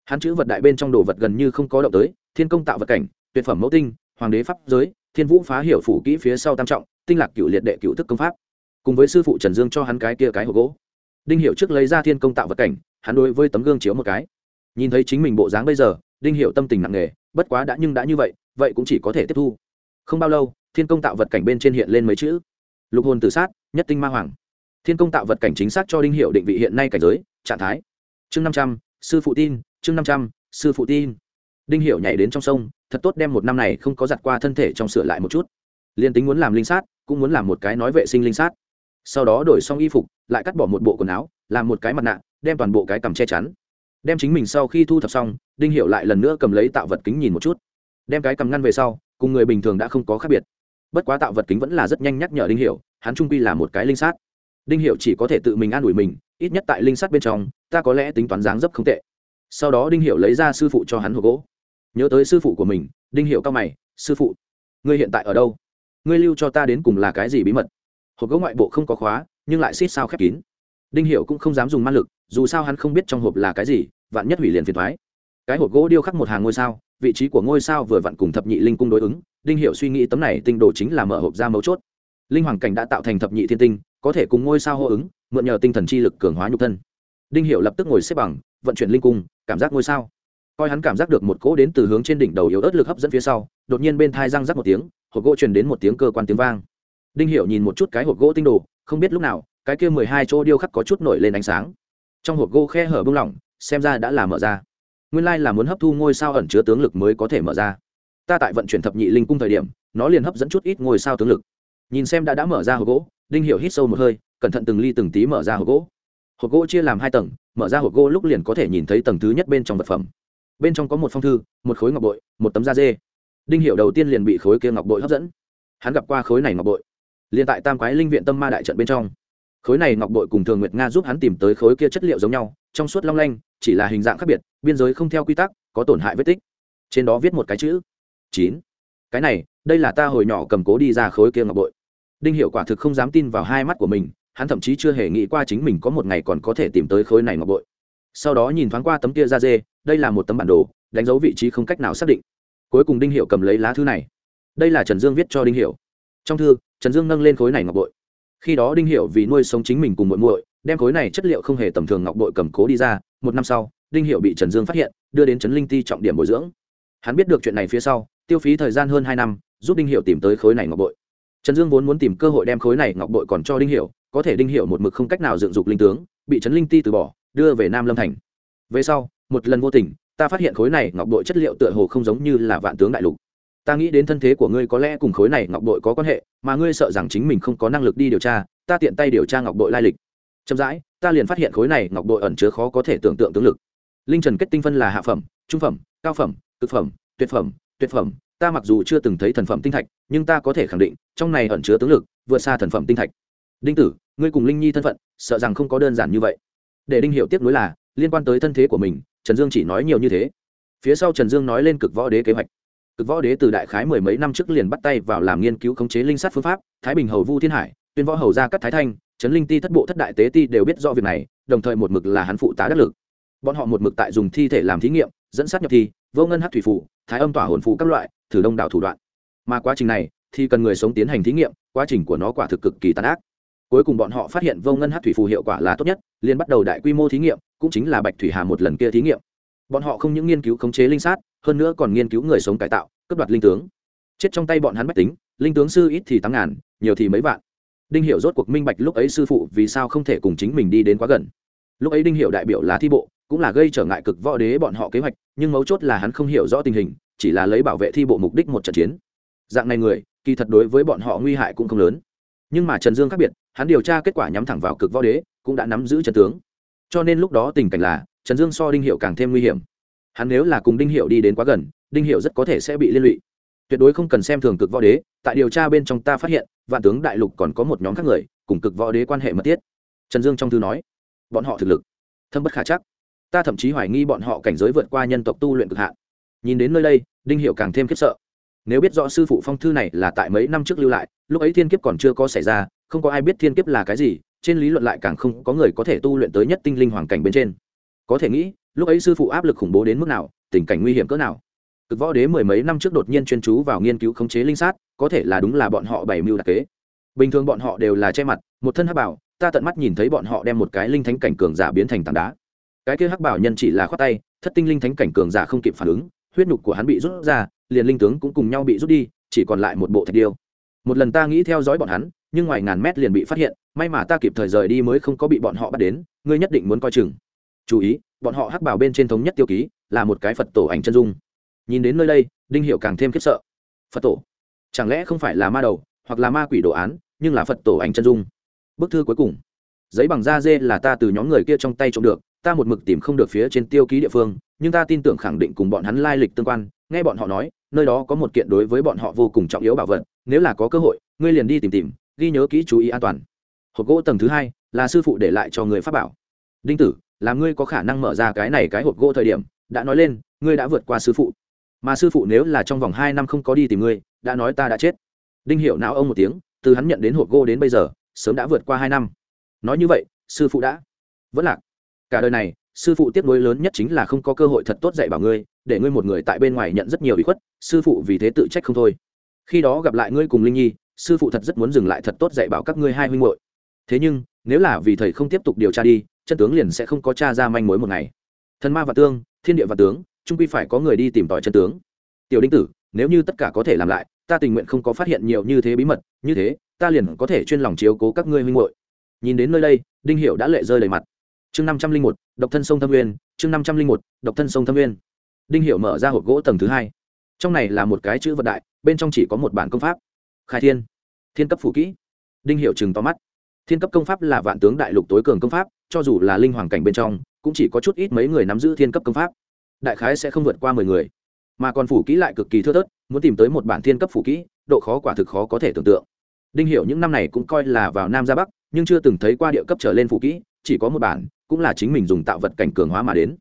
A: Hắn chữ vật đại bên trong đồ vật gần như không có động tới, thiên công tạo vật cảnh, tuyệt phẩm mẫu tinh, hoàng đế pháp giới thiên vũ phá hiểu phủ kỹ phía sau tam trọng, tinh lạc cựu liệt đệ cựu thức công pháp. Cùng với sư phụ trần dương cho hắn cái kia cái hộp gỗ. Đinh hiệu trước lấy ra thiên công tạo vật cảnh, hắn đối với tấm gương chiếu một cái. Nhìn thấy chính mình bộ dáng bây giờ, đinh hiệu tâm tình nặng nề, bất quá đã nhưng đã như vậy vậy cũng chỉ có thể tiếp thu. Không bao lâu, thiên công tạo vật cảnh bên trên hiện lên mấy chữ. Lục hồn tự sát, nhất tinh ma hoàng. Thiên công tạo vật cảnh chính xác cho đinh hiệu định vị hiện nay cảnh giới, trạng thái. Chương năm trăm, sư phụ tin, chương năm trăm, sư phụ tin. Đinh hiệu nhảy đến trong sông thật tốt đem một năm này không có giặt qua thân thể trong sửa lại một chút. Liền tính muốn làm linh sát, cũng muốn làm một cái nói vệ sinh linh sát. Sau đó đổi xong y phục, lại cắt bỏ một bộ quần áo, làm một cái mặt nạ, đem toàn bộ cái cầm che chắn. Đem chính mình sau khi thu thập xong, đinh hiệu lại lần nữa cầm lấy tạo vật kính nhìn một chút. Đem cái cầm ngăn về sau, cùng người bình thường đã không có khác biệt. Bất quá tạo vật kính vẫn là rất nhanh nhắc nhở đinh hiệu hắn trung quy là một cái linh sát. Đinh hiệu chỉ có thể tự mình an ủi mình, ít nhất tại linh sát bên trong, ta có lẽ tính toán dáng dấp không tệ. Sau đó đinh hiệu lấy ra sư phụ cho hắn hộp gỗ nhớ tới sư phụ của mình, đinh hiệu cao mày, sư phụ, ngươi hiện tại ở đâu? Ngươi lưu cho ta đến cùng là cái gì bí mật? Hộp gỗ ngoại bộ không có khóa, nhưng lại xít sao khép kín. Đinh hiệu cũng không dám dùng man lực, dù sao hắn không biết trong hộp là cái gì, vạn nhất hủy liền phiền thoái cái hộp gỗ điêu khắc một hàng ngôi sao, vị trí của ngôi sao vừa vặn cùng thập nhị linh cung đối ứng, đinh hiệu suy nghĩ tấm này tinh đồ chính là mở hộp ra mấu chốt. Linh hoàng cảnh đã tạo thành thập nhị thiên tinh, có thể cùng ngôi sao hô ứng, mượn nhờ tinh thần chi lực cường hóa nhục thân. Đinh hiệu lập tức ngồi xếp bằng, vận chuyển linh cung, cảm giác ngôi sao coi hắn cảm giác được một cỗ đến từ hướng trên đỉnh đầu yếu ớt lực hấp dẫn phía sau, đột nhiên bên thai răng rắc một tiếng, hộp gỗ truyền đến một tiếng cơ quan tiếng vang. Đinh hiệu nhìn một chút cái hộp gỗ tinh đồ, không biết lúc nào, cái kia mười hai chỗ điêu khắc có chút nổi lên ánh sáng. Trong hộp gỗ khe hở bung lỏng, xem ra đã là mở ra. Nguyên lai là muốn hấp thu ngôi sao ẩn chứa tướng lực mới có thể mở ra. Ta tại vận chuyển thập nhị linh cung thời điểm, nó liền hấp dẫn chút ít ngôi sao tướng lực. Nhìn xem đã đã mở ra hộp gỗ, đinh hiệu hít sâu một hơi, cẩn thận từng ly từng tí mở ra hộp gỗ. Hộp gỗ chia làm hai tầng, mở ra hộp gỗ lúc liền có thể nhìn thấy tầng thứ nhất bên trong vật phẩm bên trong có một phong thư, một khối ngọc bội, một tấm da dê. Đinh hiệu đầu tiên liền bị khối kia ngọc bội hấp dẫn. Hắn gặp qua khối này ngọc bội, liền tại tam quái linh viện tâm ma đại trận bên trong. Khối này ngọc bội cùng thường nguyệt nga giúp hắn tìm tới khối kia chất liệu giống nhau, trong suốt long lanh, chỉ là hình dạng khác biệt, biên giới không theo quy tắc, có tổn hại vết tích. Trên đó viết một cái chữ, chín. Cái này, đây là ta hồi nhỏ cầm cố đi ra khối kia ngọc bội. Đinh hiệu quả thực không dám tin vào hai mắt của mình, hắn thậm chí chưa hề nghĩ qua chính mình có một ngày còn có thể tìm tới khối này ngọc bội sau đó nhìn thoáng qua tấm kia da dê, đây là một tấm bản đồ, đánh dấu vị trí không cách nào xác định. Cuối cùng đinh hiệu cầm lấy lá thư này. Đây là trần dương viết cho đinh hiệu trong thư, trần dương nâng lên khối này ngọc bội. Khi đó đinh hiệu vì nuôi sống chính mình cùng muội muội, đem khối này chất liệu không hề tầm thường ngọc bội cầm cố đi ra. Một năm sau, đinh hiệu bị trần dương phát hiện, đưa đến trấn linh ti trọng điểm bồi dưỡng. Hắn biết được chuyện này phía sau, tiêu phí thời gian hơn hai năm, giúp đinh hiệu tìm tới khối này ngọc bội. Trần dương vốn muốn tìm cơ hội đem khối này ngọc bội còn cho đinh hiệu có thể đinh hiệu một mực không cách nào dựng dục linh tướng, bị trấn linh ti từ bỏ đưa về nam lâm thành. Về sau, một lần vô tình, ta phát hiện khối này ngọc bội chất liệu tựa hồ không giống như là vạn tướng đại lục. Ta nghĩ đến thân thế của ngươi có lẽ cùng khối này ngọc bội có quan hệ, mà ngươi sợ rằng chính mình không có năng lực đi điều tra, ta tiện tay điều tra ngọc bội lai lịch. Chậm rãi, ta liền phát hiện khối này ngọc bội ẩn chứa khó có thể tưởng tượng tướng lực. Linh trần kết tinh phân là hạ phẩm, trung phẩm, cao phẩm, cực phẩm, tuyệt phẩm tuyệt phẩm. Ta mặc dù chưa từng thấy thần phẩm tinh thạch, nhưng ta có thể khẳng định, trong này ẩn chứa tướng lực, vượt xa thần phẩm tinh thạch. Đinh tử, ngươi cùng linh nhi thân phận, sợ rằng không có đơn giản như vậy để đinh hiệu tiếp nối là, liên quan tới thân thế của mình, trần dương chỉ nói nhiều như thế. Phía sau trần dương nói lên cực võ đế kế hoạch. Cực võ đế từ đại khái mười mấy năm trước liền bắt tay vào làm nghiên cứu khống chế linh sát phương pháp, thái bình hầu vu thiên hải, tuyên võ hầu gia cắt thái thanh, trấn linh ti thất bộ thất đại tế ti đều biết rõ việc này, đồng thời một mực là hắn phụ tá đắc lực. Bọn họ một mực tại dùng thi thể làm thí nghiệm, dẫn sát nhập thi, vô ngân hát thủy phủ, thái âm tỏa hồn phụ các loại, thử đông đảo thủ đoạn. Mà quá trình này, thì cần người sống tiến hành thí nghiệm, quá trình của nó quả thực cực kỳ tàn ác cuối cùng bọn họ phát hiện vô ngân hát thủy phù hiệu quả là tốt nhất, liền bắt đầu đại quy mô thí nghiệm, cũng chính là bạch thủy hà một lần kia thí nghiệm. Bọn họ không những nghiên cứu khống chế linh sát, hơn nữa còn nghiên cứu người sống cải tạo cấp đoạt linh tướng. Chết trong tay bọn hắn bách tính, linh tướng sư ít thì tám ngàn, nhiều thì mấy vạn. Đinh Hiểu rốt cuộc minh bạch lúc ấy sư phụ vì sao không thể cùng chính mình đi đến quá gần. Lúc ấy đinh Hiểu đại biểu là thi bộ, cũng là gây trở ngại cực võ đế bọn họ kế hoạch, nhưng mấu chốt là hắn không hiểu rõ tình hình, chỉ là lấy bảo vệ thi bộ mục đích một trận chiến. Dạng này người, kỳ thật đối với bọn họ nguy hại cũng không lớn nhưng mà trần dương khác biệt, hắn điều tra kết quả nhắm thẳng vào cực võ đế, cũng đã nắm giữ trần tướng. Cho nên lúc đó tình cảnh là, trần dương so đinh hiệu càng thêm nguy hiểm. Hắn nếu là cùng đinh hiệu đi đến quá gần, đinh hiệu rất có thể sẽ bị liên lụy. Tuyệt đối không cần xem thường cực võ đế, tại điều tra bên trong ta phát hiện, vạn tướng đại lục còn có một nhóm khác người, cùng cực võ đế quan hệ mật thiết. Trần dương trong thư nói, bọn họ thực lực, thâm bất khả chắc. Ta thậm chí hoài nghi bọn họ cảnh giới vượt qua nhân tộc tu luyện cực hạn. Nhìn đến nơi đây, đinh hiệu càng thêm khiếp sợ nếu biết rõ sư phụ phong thư này là tại mấy năm trước lưu lại, lúc ấy thiên kiếp còn chưa có xảy ra, không có ai biết thiên kiếp là cái gì, trên lý luận lại càng không có người có thể tu luyện tới nhất tinh linh hoàng cảnh bên trên. Có thể nghĩ, lúc ấy sư phụ áp lực khủng bố đến mức nào, tình cảnh nguy hiểm cỡ nào. Cực võ đế mười mấy năm trước đột nhiên chuyên chú vào nghiên cứu khống chế linh sát, có thể là đúng là bọn họ bày mưu đặc kế. Bình thường bọn họ đều là che mặt, một thân hắc bảo, ta tận mắt nhìn thấy bọn họ đem một cái linh thánh cảnh cường giả biến thành tảng đá. Cái kia hắc bảo nhân chỉ là khoát tay, thất tinh linh thánh cảnh cường giả không kịp phản ứng huyết nhục của hắn bị rút ra, liền linh tướng cũng cùng nhau bị rút đi, chỉ còn lại một bộ thạch điêu. Một lần ta nghĩ theo dõi bọn hắn, nhưng ngoài ngàn mét liền bị phát hiện, may mà ta kịp thời rời đi mới không có bị bọn họ bắt đến, ngươi nhất định muốn coi chừng. Chú ý, bọn họ hắc bảo bên trên thống nhất tiêu ký, là một cái phật tổ ảnh chân dung. Nhìn đến nơi đây, đinh hiệu càng thêm khiếp sợ. Phật tổ? Chẳng lẽ không phải là ma đầu, hoặc là ma quỷ đồ án, nhưng là phật tổ ảnh chân dung. Bức thư cuối cùng. Giấy bằng da dê là ta từ nhóm người kia trong tay trộm được ta một mực tìm không được phía trên tiêu ký địa phương, nhưng ta tin tưởng khẳng định cùng bọn hắn lai lịch tương quan. Nghe bọn họ nói, nơi đó có một kiện đối với bọn họ vô cùng trọng yếu bảo vật, nếu là có cơ hội, ngươi liền đi tìm tìm, ghi nhớ kỹ chú ý an toàn. Hộp gỗ tầng thứ hai, là sư phụ để lại cho người pháp bảo. Đinh tử, là ngươi có khả năng mở ra cái này cái hộp gỗ thời điểm, đã nói lên, ngươi đã vượt qua sư phụ. Mà sư phụ nếu là trong vòng hai năm không có đi tìm ngươi, đã nói ta đã chết. Đinh hiểu não ông một tiếng, từ hắn nhận đến hộp gỗ đến bây giờ, sớm đã vượt qua hai năm. Nói như vậy, sư phụ đã vẫn lạc cả đời này, sư phụ tiếp nối lớn nhất chính là không có cơ hội thật tốt dạy bảo ngươi, để ngươi một người tại bên ngoài nhận rất nhiều ý khuất, sư phụ vì thế tự trách không thôi. Khi đó gặp lại ngươi cùng linh nhi, sư phụ thật rất muốn dừng lại thật tốt dạy bảo các ngươi hai huynh hội thế nhưng, nếu là vì thầy không tiếp tục điều tra đi, chân tướng liền sẽ không có t r a ra manh mối một ngày. Thần ma và tương, thiên địa và tướng, trung quy phải có người đi tìm tòi chân tướng. Tiểu đinh tử, nếu như tất cả có thể làm lại, ta tình nguyện không có phát hiện nhiều như thế bí mật, như thế, ta liền có thể chuyên lòng chiếu cố các ngươi huynh hội nhìn đến nơi đây, đinh hiểu đã lệ rơi đầy mặt chương năm trăm linh một, độc thân sông thâm nguyên, chương năm trăm linh một, độc thân sông thâm nguyên. Đinh hiểu mở ra hộp gỗ tầng thứ hai. Trong này là một cái chữ vật đại, bên trong chỉ có một bản công pháp. Khai thiên. Thiên cấp phủ kỹ. Đinh hiểu chừng to mắt. Thiên cấp công pháp là vạn tướng đại lục tối cường công pháp, cho dù là linh hoàng cảnh bên trong, cũng chỉ có chút ít mấy người nắm giữ thiên cấp công pháp. Đại khái sẽ không vượt qua mười người. Mà còn phủ kỹ lại cực kỳ thưa thớt, muốn tìm tới một bản thiên cấp phủ kỹ, độ khó quả thực khó có thể tưởng tượng. Đinh hiểu những năm này cũng coi là vào nam ra bắc, nhưng chưa từng thấy qua địa cấp trở lên phủ kỹ, chỉ có một bản cũng là chính mình dùng tạo vật cảnh cường hóa mà đến.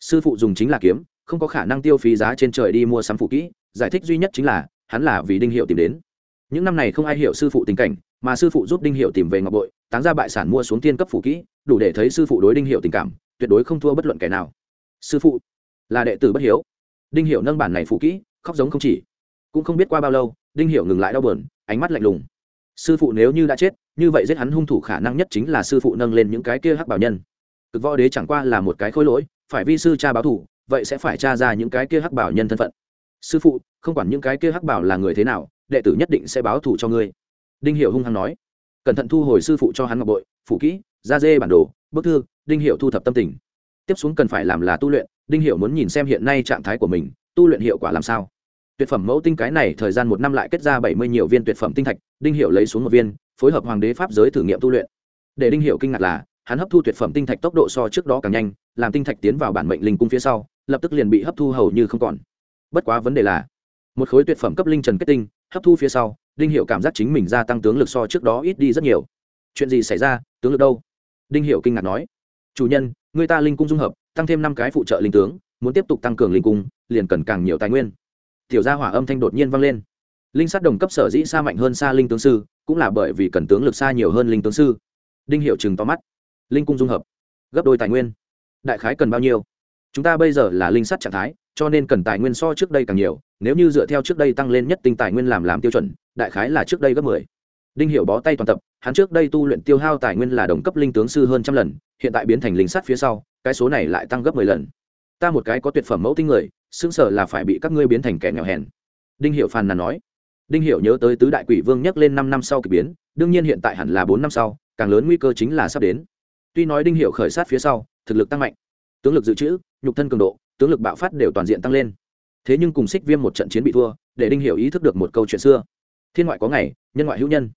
A: Sư phụ dùng chính là kiếm, không có khả năng tiêu phí giá trên trời đi mua sắm phụ kỹ, giải thích duy nhất chính là, hắn là vì đinh hiệu tìm đến. Những năm này không ai hiểu sư phụ tình cảnh, mà sư phụ giúp đinh hiệu tìm về ngọc bội, táng ra bại sản mua xuống tiên cấp phụ kỹ, đủ để thấy sư phụ đối đinh hiệu tình cảm, tuyệt đối không thua bất luận kẻ nào. Sư phụ là đệ tử bất hiếu. Đinh hiệu nâng bản này phụ kỹ, khóc giống không chỉ. Cũng không biết qua bao lâu, đinh hiệu ngừng lại đau bờn ánh mắt lạnh lùng. Sư phụ nếu như đã chết, như vậy giết hắn hung thủ khả năng nhất chính là sư phụ nâng lên những cái kia hắc bảo nhân cực võ đế chẳng qua là một cái khối lỗi, phải vi sư cha báo thủ, vậy sẽ phải tra ra những cái kia hắc bảo nhân thân phận. Sư phụ, không quản những cái kia hắc bảo là người thế nào, đệ tử nhất định sẽ báo thủ cho ngươi. Đinh hiệu hung hăng nói. Cẩn thận thu hồi sư phụ cho hắn ngọc bội phụ kỹ da dê bản đồ, bức thư, đinh hiệu thu thập tâm tình. Tiếp xuống cần phải làm là tu luyện, đinh hiệu muốn nhìn xem hiện nay trạng thái của mình, tu luyện hiệu quả làm sao. Tuyệt phẩm mẫu tinh cái này thời gian một năm lại kết ra bảy mươi nhiều viên tuyệt phẩm tinh thạch, đinh hiệu lấy xuống một viên, phối hợp hoàng đế pháp giới thử nghiệm tu luyện. Để đinh hiệu kinh ngạc là hắn hấp thu tuyệt phẩm tinh thạch tốc độ so trước đó càng nhanh, làm tinh thạch tiến vào bản mệnh linh cung phía sau, lập tức liền bị hấp thu hầu như không còn. Bất quá vấn đề là, một khối tuyệt phẩm cấp linh trần kết tinh, hấp thu phía sau, đinh hiệu cảm giác chính mình gia tăng tướng lực so trước đó ít đi rất nhiều. Chuyện gì xảy ra, tướng lực đâu? Đinh hiệu kinh ngạc nói. Chủ nhân, người ta linh cung dung hợp, tăng thêm năm cái phụ trợ linh tướng, muốn tiếp tục tăng cường linh cung, liền cần càng nhiều tài nguyên. Tiểu gia hỏa âm thanh đột nhiên vang lên. Linh sát đồng cấp sở dĩ xa mạnh hơn xa linh tướng sư, cũng là bởi vì cần tướng lực xa nhiều hơn linh tướng sư. Đinh hiệu chừng to mắt linh cung dung hợp, gấp đôi tài nguyên. Đại khái cần bao nhiêu? Chúng ta bây giờ là linh sắt trạng thái, cho nên cần tài nguyên so trước đây càng nhiều. Nếu như dựa theo trước đây tăng lên nhất tinh tài nguyên làm làm tiêu chuẩn, đại khái là trước đây gấp mười. Đinh hiệu bó tay toàn tập, hắn trước đây tu luyện tiêu hao tài nguyên là đồng cấp linh tướng sư hơn trăm lần, hiện tại biến thành linh sắt phía sau, cái số này lại tăng gấp mười lần. Ta một cái có tuyệt phẩm mẫu tinh người, xứng sở là phải bị các ngươi biến thành kẻ nghèo hèn. Đinh hiệu phàn nàn nói. Đinh hiệu nhớ tới tứ đại quỷ vương nhắc lên năm năm sau kỳ biến, đương nhiên hiện tại hẳn là bốn năm sau, càng lớn nguy cơ chính là sắp đến tuy nói đinh hiệu khởi sát phía sau, thực lực tăng mạnh. Tướng lực dự trữ, nhục thân cường độ, tướng lực bạo phát đều toàn diện tăng lên. Thế nhưng cùng xích viêm một trận chiến bị thua, để đinh hiệu ý thức được một câu chuyện xưa. Thiên ngoại có ngày, nhân ngoại hữu nhân.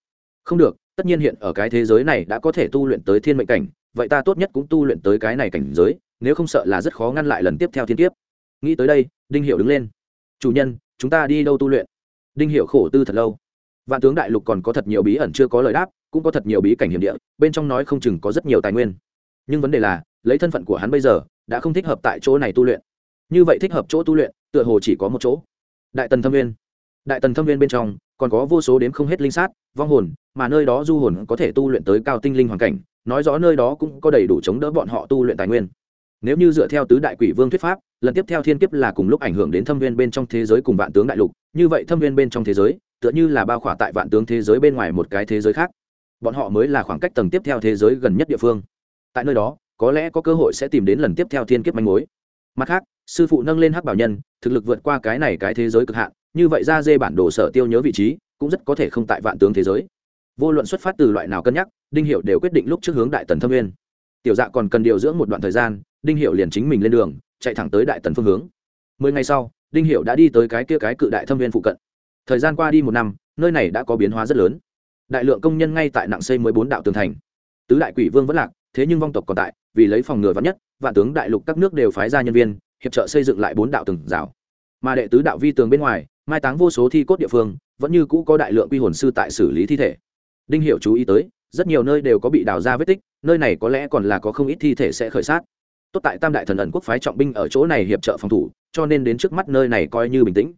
A: Không được, tất nhiên hiện ở cái thế giới này đã có thể tu luyện tới thiên mệnh cảnh, vậy ta tốt nhất cũng tu luyện tới cái này cảnh giới, nếu không sợ là rất khó ngăn lại lần tiếp theo thiên kiếp. Nghĩ tới đây, đinh hiệu đứng lên. Chủ nhân, chúng ta đi đâu tu luyện? Đinh hiệu khổ tư thật lâu. Vạn tướng đại lục còn có thật nhiều bí ẩn chưa có lời đáp cũng có thật nhiều bí cảnh hiểm địa, bên trong nói không chừng có rất nhiều tài nguyên. Nhưng vấn đề là, lấy thân phận của hắn bây giờ, đã không thích hợp tại chỗ này tu luyện. Như vậy thích hợp chỗ tu luyện, tựa hồ chỉ có một chỗ. Đại tần thâm viên đại tần thâm viên bên trong, còn có vô số đếm không hết linh sát, vong hồn, mà nơi đó du hồn có thể tu luyện tới cao tinh linh hoàn cảnh, nói rõ nơi đó cũng có đầy đủ chống đỡ bọn họ tu luyện tài nguyên. Nếu như dựa theo tứ đại quỷ vương thuyết pháp, lần tiếp theo thiên kiếp là cùng lúc ảnh hưởng đến thâm viên bên trong thế giới cùng vạn tướng đại lục, như vậy thâm viên bên trong thế giới, tựa như là bao khỏa tại vạn tướng thế giới bên ngoài một cái thế giới khác bọn họ mới là khoảng cách tầng tiếp theo thế giới gần nhất địa phương. Tại nơi đó, có lẽ có cơ hội sẽ tìm đến lần tiếp theo thiên kiếp manh mối. Mặt khác, sư phụ nâng lên hắc bảo nhân, thực lực vượt qua cái này cái thế giới cực hạn, như vậy ra dê bản đồ sở tiêu nhớ vị trí, cũng rất có thể không tại vạn tướng thế giới. Vô luận xuất phát từ loại nào cân nhắc, đinh hiệu đều quyết định lúc trước hướng đại tần thâm nguyên. Tiểu dạ còn cần điều dưỡng một đoạn thời gian, đinh hiệu liền chính mình lên đường, chạy thẳng tới đại tần phương hướng. Mười ngày sau, đinh hiệu đã đi tới cái kia cái cự đại thâm viên phụ cận. Thời gian qua đi một năm, nơi này đã có biến hóa rất lớn đại lượng công nhân ngay tại nặng xây mới bốn đạo tường thành. Tứ đại quỷ vương vẫn lạc, thế nhưng vong tộc còn tại, vì lấy phòng ngừa vắn nhất, vạn tướng đại lục các nước đều phái ra nhân viên, hiệp trợ xây dựng lại bốn đạo tường rào. Mà đệ tứ đạo vi tường bên ngoài, mai táng vô số thi cốt địa phương, vẫn như cũ có đại lượng quy hồn sư tại xử lý thi thể. Đinh hiệu chú ý tới, rất nhiều nơi đều có bị đào ra vết tích, nơi này có lẽ còn là có không ít thi thể sẽ khởi sát. Tốt tại tam đại thần ẩn quốc phái trọng binh ở chỗ này hiệp trợ phòng thủ, cho nên đến trước mắt nơi này coi như bình tĩnh.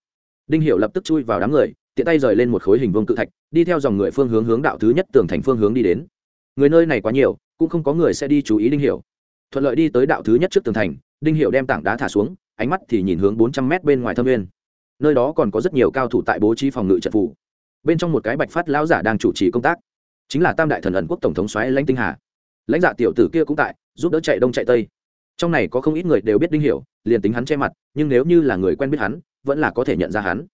A: Đinh hiệu lập tức chui vào đám người tiện tay rời lên một khối hình vương cự thạch, đi theo dòng người phương hướng hướng đạo thứ nhất tường thành phương hướng đi đến. Người nơi này quá nhiều, cũng không có người sẽ đi chú ý đinh hiểu. Thuận lợi đi tới đạo thứ nhất trước tường thành, đinh hiểu đem tảng đá thả xuống, ánh mắt thì nhìn hướng bốn trăm mét bên ngoài thâm nguyên. Nơi đó còn có rất nhiều cao thủ tại bố trí phòng ngự trận phủ bên trong một cái bạch phát lão giả đang chủ trì công tác, chính là tam đại thần ẩn quốc tổng thống xoáy lãnh tinh hà. Lãnh giả tiểu tử kia cũng tại, giúp đỡ chạy đông chạy tây. Trong này có không ít người đều biết đinh hiểu, liền tính hắn che mặt, nhưng nếu như là người quen biết hắn, vẫn là có thể nhận ra hắn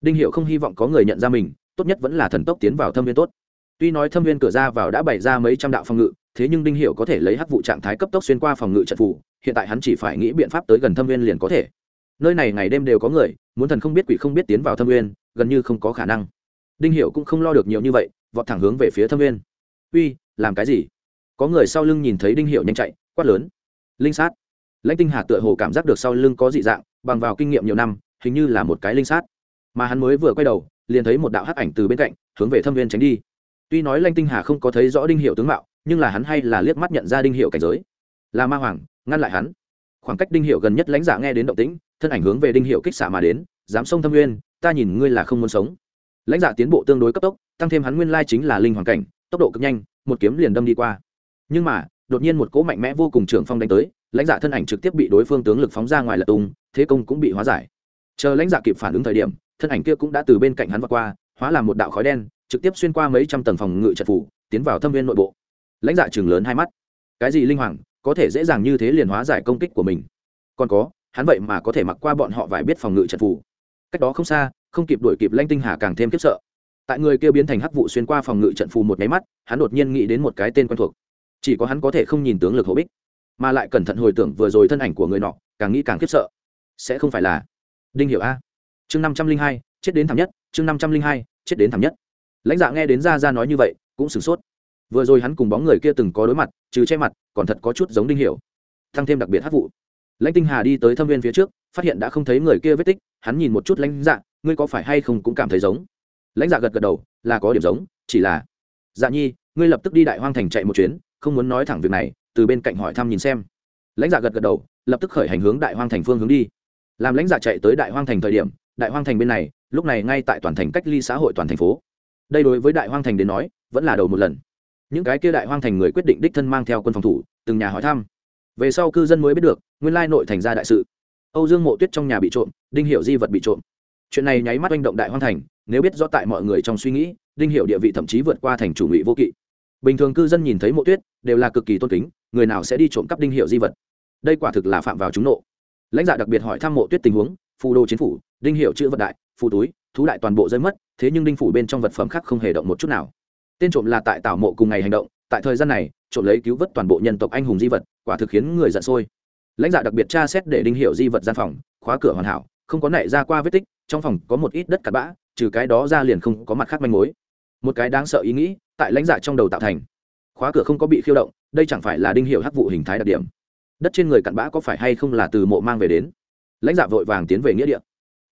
A: đinh Hiệu không hy vọng có người nhận ra mình, tốt nhất vẫn là thần tốc tiến vào thâm viên tốt. Tuy nói thâm viên cửa ra vào đã bày ra mấy trăm đạo phòng ngự, thế nhưng đinh Hiệu có thể lấy hắc vụ trạng thái cấp tốc xuyên qua phòng ngự trận phủ, hiện tại hắn chỉ phải nghĩ biện pháp tới gần thâm viên liền có thể. Nơi này ngày đêm đều có người, muốn thần không biết quỷ không biết tiến vào thâm viên, gần như không có khả năng. Đinh Hiệu cũng không lo được nhiều như vậy, vọt thẳng hướng về phía thâm viên. Uy, làm cái gì? Có người sau lưng nhìn thấy đinh Hiệu nhanh chạy, quát lớn. Linh sát. Lãnh tinh hà tựa hồ cảm giác được sau lưng có dị dạng, bằng vào kinh nghiệm nhiều năm, hình như là một cái linh sát mà hắn mới vừa quay đầu, liền thấy một đạo hắc ảnh từ bên cạnh, hướng về thâm viên tránh đi. Tuy nói Lanh tinh hà không có thấy rõ đinh hiệu tướng mạo, nhưng là hắn hay là liếc mắt nhận ra đinh hiệu cảnh giới. Là ma hoàng, ngăn lại hắn. Khoảng cách đinh hiệu gần nhất lãnh giả nghe đến động tĩnh, thân ảnh hướng về đinh hiệu kích xả mà đến, dám xông thâm nguyên ta nhìn ngươi là không muốn sống. Lãnh giả tiến bộ tương đối cấp tốc, tăng thêm hắn nguyên lai chính là linh hoàng cảnh, tốc độ cực nhanh, một kiếm liền đâm đi qua. Nhưng mà, đột nhiên một cỗ mạnh mẽ vô cùng trưởng phong đánh tới, lãnh giả thân ảnh trực tiếp bị đối phương tướng lực phóng ra ngoài lật tung, thế công cũng bị hóa giải chờ lãnh giả kịp phản ứng thời điểm, thân ảnh kia cũng đã từ bên cạnh hắn vượt qua, hóa làm một đạo khói đen, trực tiếp xuyên qua mấy trăm tầng phòng ngự trận phủ, tiến vào thâm viên nội bộ. Lãnh dạ chừng lớn hai mắt. Cái gì linh hoàng, có thể dễ dàng như thế liền hóa giải công kích của mình. Còn có, hắn vậy mà có thể mặc qua bọn họ vải biết phòng ngự trận phù cách đó không xa, không kịp đuổi kịp lanh tinh hà càng thêm kiếp sợ. Tại người kia biến thành hắc vụ xuyên qua phòng ngự trận phù một máy mắt, hắn đột nhiên nghĩ đến một cái tên quen thuộc. Chỉ có hắn có thể không nhìn tướng lực hổ bích, mà lại cẩn thận hồi tưởng vừa rồi thân ảnh của người nọ, càng nghĩ càng khiếp sợ. Sẽ không phải là đinh hiểu a. Chương năm trăm linh hai, chết đến thảm nhất, chương năm trăm linh hai, chết đến thảm nhất. Lãnh dạ nghe đến ra ra nói như vậy, cũng sửng sốt. Vừa rồi hắn cùng bóng người kia từng có đối mặt, trừ che mặt, còn thật có chút giống đinh hiểu. Thăng thêm đặc biệt hát vụ. Lãnh tinh hà đi tới thâm viên phía trước, phát hiện đã không thấy người kia vết tích, hắn nhìn một chút lãnh dạ ngươi có phải hay không cũng cảm thấy giống? Lãnh dạ gật gật đầu, là có điểm giống, chỉ là dạ nhi, ngươi lập tức đi đại hoang thành chạy một chuyến, không muốn nói thẳng việc này, từ bên cạnh hỏi thăm nhìn xem. Lãnh dạ gật gật đầu, lập tức khởi hành hướng đại hoang thành phương hướng đi làm lãnh dạ chạy tới đại hoang thành thời điểm, đại hoang thành bên này, lúc này ngay tại toàn thành cách ly xã hội toàn thành phố. Đây đối với đại hoang thành đến nói, vẫn là đầu một lần. Những cái kia đại hoang thành người quyết định đích thân mang theo quân phòng thủ, từng nhà hỏi thăm. Về sau cư dân mới biết được, nguyên lai nội thành ra đại sự. Âu dương mộ tuyết trong nhà bị trộm, đinh hiệu di vật bị trộm. Chuyện này nháy mắt oanh động đại hoang thành, nếu biết rõ tại mọi người trong suy nghĩ, đinh hiệu địa vị thậm chí vượt qua thành chủ ngụy vô kỵ. Bình thường cư dân nhìn thấy mộ tuyết, đều là cực kỳ tôn kính, người nào sẽ đi trộm cắp đinh hiệu di vật? Đây quả thực là phạm vào chúng nộ lãnh Dạ đặc biệt hỏi thăm mộ tuyết tình huống, phù đô chiến phủ, đinh hiệu chữ vật đại, phù túi, thú đại toàn bộ rơi mất, thế nhưng đinh phủ bên trong vật phẩm khác không hề động một chút nào. Tên trộm là tại tảo mộ cùng ngày hành động, tại thời gian này, trộm lấy cứu vớt toàn bộ nhân tộc anh hùng di vật, quả thực khiến người giận sôi. Lãnh Dạ đặc biệt tra xét để đinh hiệu di vật gian phòng, khóa cửa hoàn hảo, không có nảy ra qua vết tích, trong phòng có một ít đất cặn bã, trừ cái đó ra liền không có mặt khác manh mối. Một cái đáng sợ ý nghĩ tại lãnh dạ trong đầu tạo thành. Khóa cửa không có bị khiêu động, đây chẳng phải là đinh hiệu hắc vụ hình thái đặc điểm đất trên người cặn bã có phải hay không là từ mộ mang về đến? Lãnh dạ vội vàng tiến về nghĩa địa.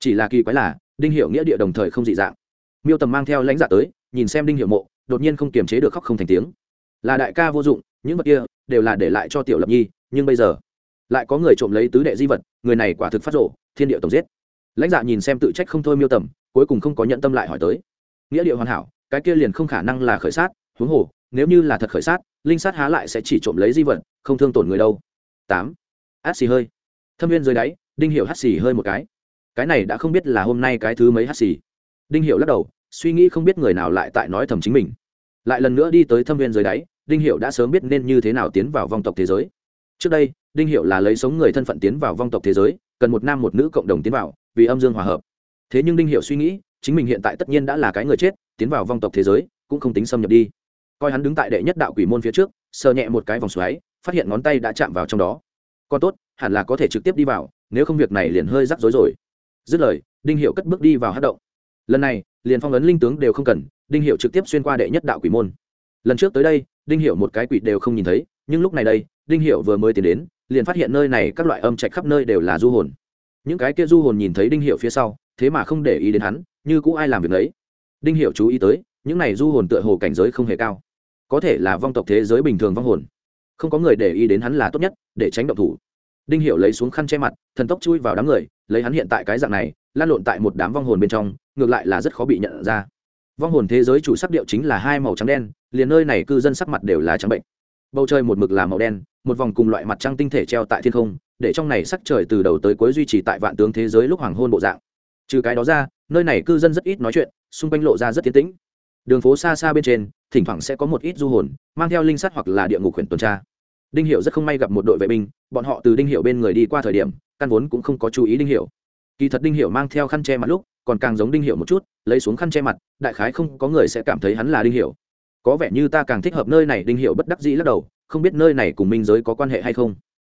A: Chỉ là kỳ quái là, đinh hiệu nghĩa địa đồng thời không dị dạng. Miêu tầm mang theo lãnh dạ tới, nhìn xem đinh hiệu mộ, đột nhiên không kiềm chế được khóc không thành tiếng. Là đại ca vô dụng, những vật kia đều là để lại cho tiểu lập nhi, nhưng bây giờ lại có người trộm lấy tứ đệ di vật, người này quả thực phát rộ thiên địa tổng giết. Lãnh dạ nhìn xem tự trách không thôi miêu tầm, cuối cùng không có nhận tâm lại hỏi tới. Nghĩa địa hoàn hảo, cái kia liền không khả năng là khởi sát, huống hồ, nếu như là thật khởi sát, linh sát há lại sẽ chỉ trộm lấy di vật, không thương tổn người đâu tám. Hát xì hơi. Thâm viên dưới đáy, đinh hiệu hát xì hơi một cái. Cái này đã không biết là hôm nay cái thứ mấy hát xì. Đinh hiệu lắc đầu, suy nghĩ không biết người nào lại tại nói thầm chính mình. Lại lần nữa đi tới thâm viên dưới đáy, đinh hiệu đã sớm biết nên như thế nào tiến vào vong tộc thế giới. Trước đây, đinh hiệu là lấy sống người thân phận tiến vào vong tộc thế giới, cần một nam một nữ cộng đồng tiến vào, vì âm dương hòa hợp. Thế nhưng đinh hiệu suy nghĩ, chính mình hiện tại tất nhiên đã là cái người chết, tiến vào vong tộc thế giới, cũng không tính xâm nhập đi. Coi hắn đứng tại đệ nhất đạo quỷ môn phía trước, sờ nhẹ một cái vòng xoáy phát hiện ngón tay đã chạm vào trong đó. Còn tốt, hẳn là có thể trực tiếp đi vào, nếu không việc này liền hơi rắc rối rồi. Dứt lời, đinh hiệu cất bước đi vào hát động. Lần này, liền phong ấn linh tướng đều không cần, đinh hiệu trực tiếp xuyên qua đệ nhất đạo quỷ môn. Lần trước tới đây, đinh hiệu một cái quỷ đều không nhìn thấy, nhưng lúc này đây, đinh hiệu vừa mới tiến đến, liền phát hiện nơi này các loại âm trạch khắp nơi đều là du hồn. Những cái kia du hồn nhìn thấy đinh hiệu phía sau, thế mà không để ý đến hắn, như cũ ai làm việc đấy đinh hiệu chú ý tới, những này du hồn tựa hồ cảnh giới không hề cao. Có thể là vong tộc thế giới bình thường vong hồn không có người để ý đến hắn là tốt nhất, để tránh động thủ. Đinh Hiểu lấy xuống khăn che mặt, thần tốc chui vào đám người, lấy hắn hiện tại cái dạng này, lan lộn tại một đám vong hồn bên trong, ngược lại là rất khó bị nhận ra. Vong hồn thế giới chủ sắc điệu chính là hai màu trắng đen, liền nơi này cư dân sắc mặt đều là trắng bệnh. Bầu trời một mực là màu đen, một vòng cùng loại mặt trăng tinh thể treo tại thiên không, để trong này sắc trời từ đầu tới cuối duy trì tại vạn tướng thế giới lúc hoàng hôn bộ dạng. Trừ cái đó ra, nơi này cư dân rất ít nói chuyện, xung quanh lộ ra rất tiến tĩnh. Đường phố xa xa bên trên thỉnh thoảng sẽ có một ít du hồn, mang theo linh sắt hoặc là địa ngục khuyển tuần tra. Đinh hiệu rất không may gặp một đội vệ binh, bọn họ từ đinh hiệu bên người đi qua thời điểm, căn vốn cũng không có chú ý đinh hiệu kỳ thật đinh hiệu mang theo khăn che mặt lúc, còn càng giống đinh hiệu một chút, lấy xuống khăn che mặt, đại khái không có người sẽ cảm thấy hắn là đinh hiệu có vẻ như ta càng thích hợp nơi này, đinh hiệu bất đắc dĩ lắc đầu, không biết nơi này cùng minh giới có quan hệ hay không.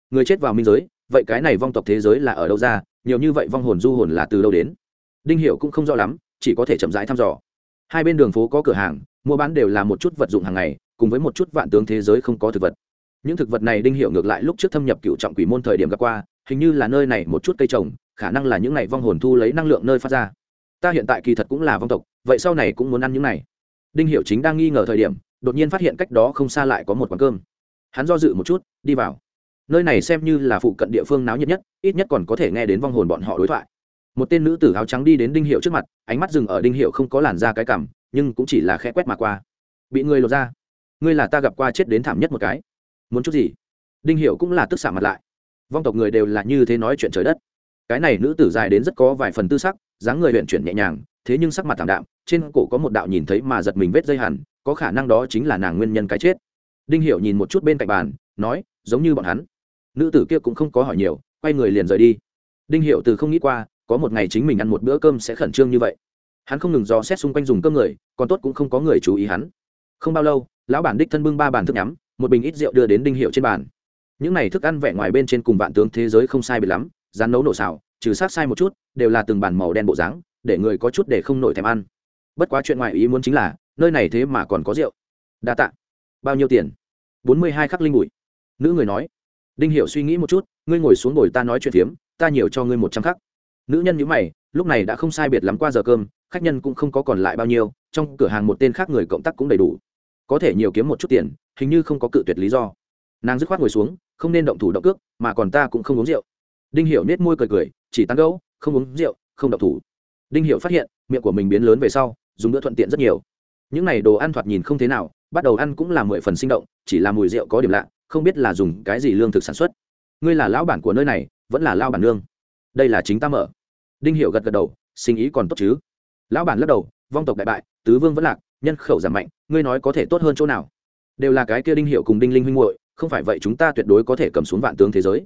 A: Người chết vào minh giới, vậy cái này vong tộc thế giới là ở đâu ra, nhiều như vậy vong hồn du hồn là từ đâu đến? Đinh hiệu cũng không rõ lắm, chỉ có thể chậm rãi thăm dò hai bên đường phố có cửa hàng, mua bán đều là một chút vật dụng hàng ngày, cùng với một chút vạn tướng thế giới không có thực vật. Những thực vật này đinh hiệu ngược lại lúc trước thâm nhập cựu trọng quỷ môn thời điểm gặp qua, hình như là nơi này một chút cây trồng, khả năng là những này vong hồn thu lấy năng lượng nơi phát ra. Ta hiện tại kỳ thật cũng là vong tộc, vậy sau này cũng muốn ăn những này. Đinh hiệu chính đang nghi ngờ thời điểm, đột nhiên phát hiện cách đó không xa lại có một quán cơm. Hắn do dự một chút, đi vào. Nơi này xem như là phụ cận địa phương náo nhiệt nhất, ít nhất còn có thể nghe đến vong hồn bọn họ đối thoại một tên nữ tử áo trắng đi đến đinh hiệu trước mặt, ánh mắt dừng ở đinh hiệu không có làn da cái cảm, nhưng cũng chỉ là khẽ quét mà qua. Bị người lột ra ngươi là ta gặp qua chết đến thảm nhất một cái. Muốn chút gì? Đinh hiệu cũng là tức xạ mặt lại. Vong tộc người đều là như thế nói chuyện trời đất. Cái này nữ tử dài đến rất có vài phần tư sắc, dáng người huyện chuyển nhẹ nhàng, thế nhưng sắc mặt thảm đạm, trên cổ có một đạo nhìn thấy mà giật mình vết dây hẳn, có khả năng đó chính là nàng nguyên nhân cái chết. Đinh hiệu nhìn một chút bên cạnh bàn, nói, giống như bọn hắn. Nữ tử kia cũng không có hỏi nhiều, quay người liền rời đi. Đinh hiệu từ không nghĩ qua có một ngày chính mình ăn một bữa cơm sẽ khẩn trương như vậy. Hắn không ngừng dò xét xung quanh dùng cơm người, còn tốt cũng không có người chú ý hắn. Không bao lâu, lão bản đích thân bưng ba bàn thức nhắm, một bình ít rượu đưa đến đinh hiệu trên bàn. Những này thức ăn vẻ ngoài bên trên cùng vạn tướng thế giới không sai biệt lắm, rán nấu nổ xào, trừ sát sai một chút, đều là từng bàn màu đen bộ dáng, để người có chút để không nổi thèm ăn. Bất quá chuyện ngoài ý muốn chính là, nơi này thế mà còn có rượu. Đa tạ. Bao nhiêu tiền? Bốn mươi hai khắc linh bụi. Nữ người nói. Đinh hiệu suy nghĩ một chút, ngươi ngồi xuống ngồi ta nói chuyện phiếm, ta nhiều cho ngươi một trăm khắc nữ nhân nhíu mày, lúc này đã không sai biệt lắm qua giờ cơm, khách nhân cũng không có còn lại bao nhiêu, trong cửa hàng một tên khác người cộng tác cũng đầy đủ. Có thể nhiều kiếm một chút tiền, hình như không có cự tuyệt lý do. Nàng dứt khoát ngồi xuống, không nên động thủ động cước, mà còn ta cũng không uống rượu. Đinh hiểu nết môi cười cười, chỉ tán gẫu, không uống rượu, không động thủ. Đinh hiểu phát hiện, miệng của mình biến lớn về sau, dùng bữa thuận tiện rất nhiều. Những này đồ ăn thoạt nhìn không thế nào, bắt đầu ăn cũng là mười phần sinh động, chỉ là mùi rượu có điểm lạ, không biết là dùng cái gì lương thực sản xuất. Ngươi là lão bản của nơi này, vẫn là lao bản nương. Đây là chính ta mở đinh hiểu gật gật đầu, sinh ý còn tốt chứ? Lão bản lắc đầu, vong tộc đại bại, tứ vương vẫn lạc, nhân khẩu giảm mạnh, ngươi nói có thể tốt hơn chỗ nào? Đều là cái kia đinh hiệu cùng đinh linh huynh muội, không phải vậy chúng ta tuyệt đối có thể cầm xuống vạn tướng thế giới.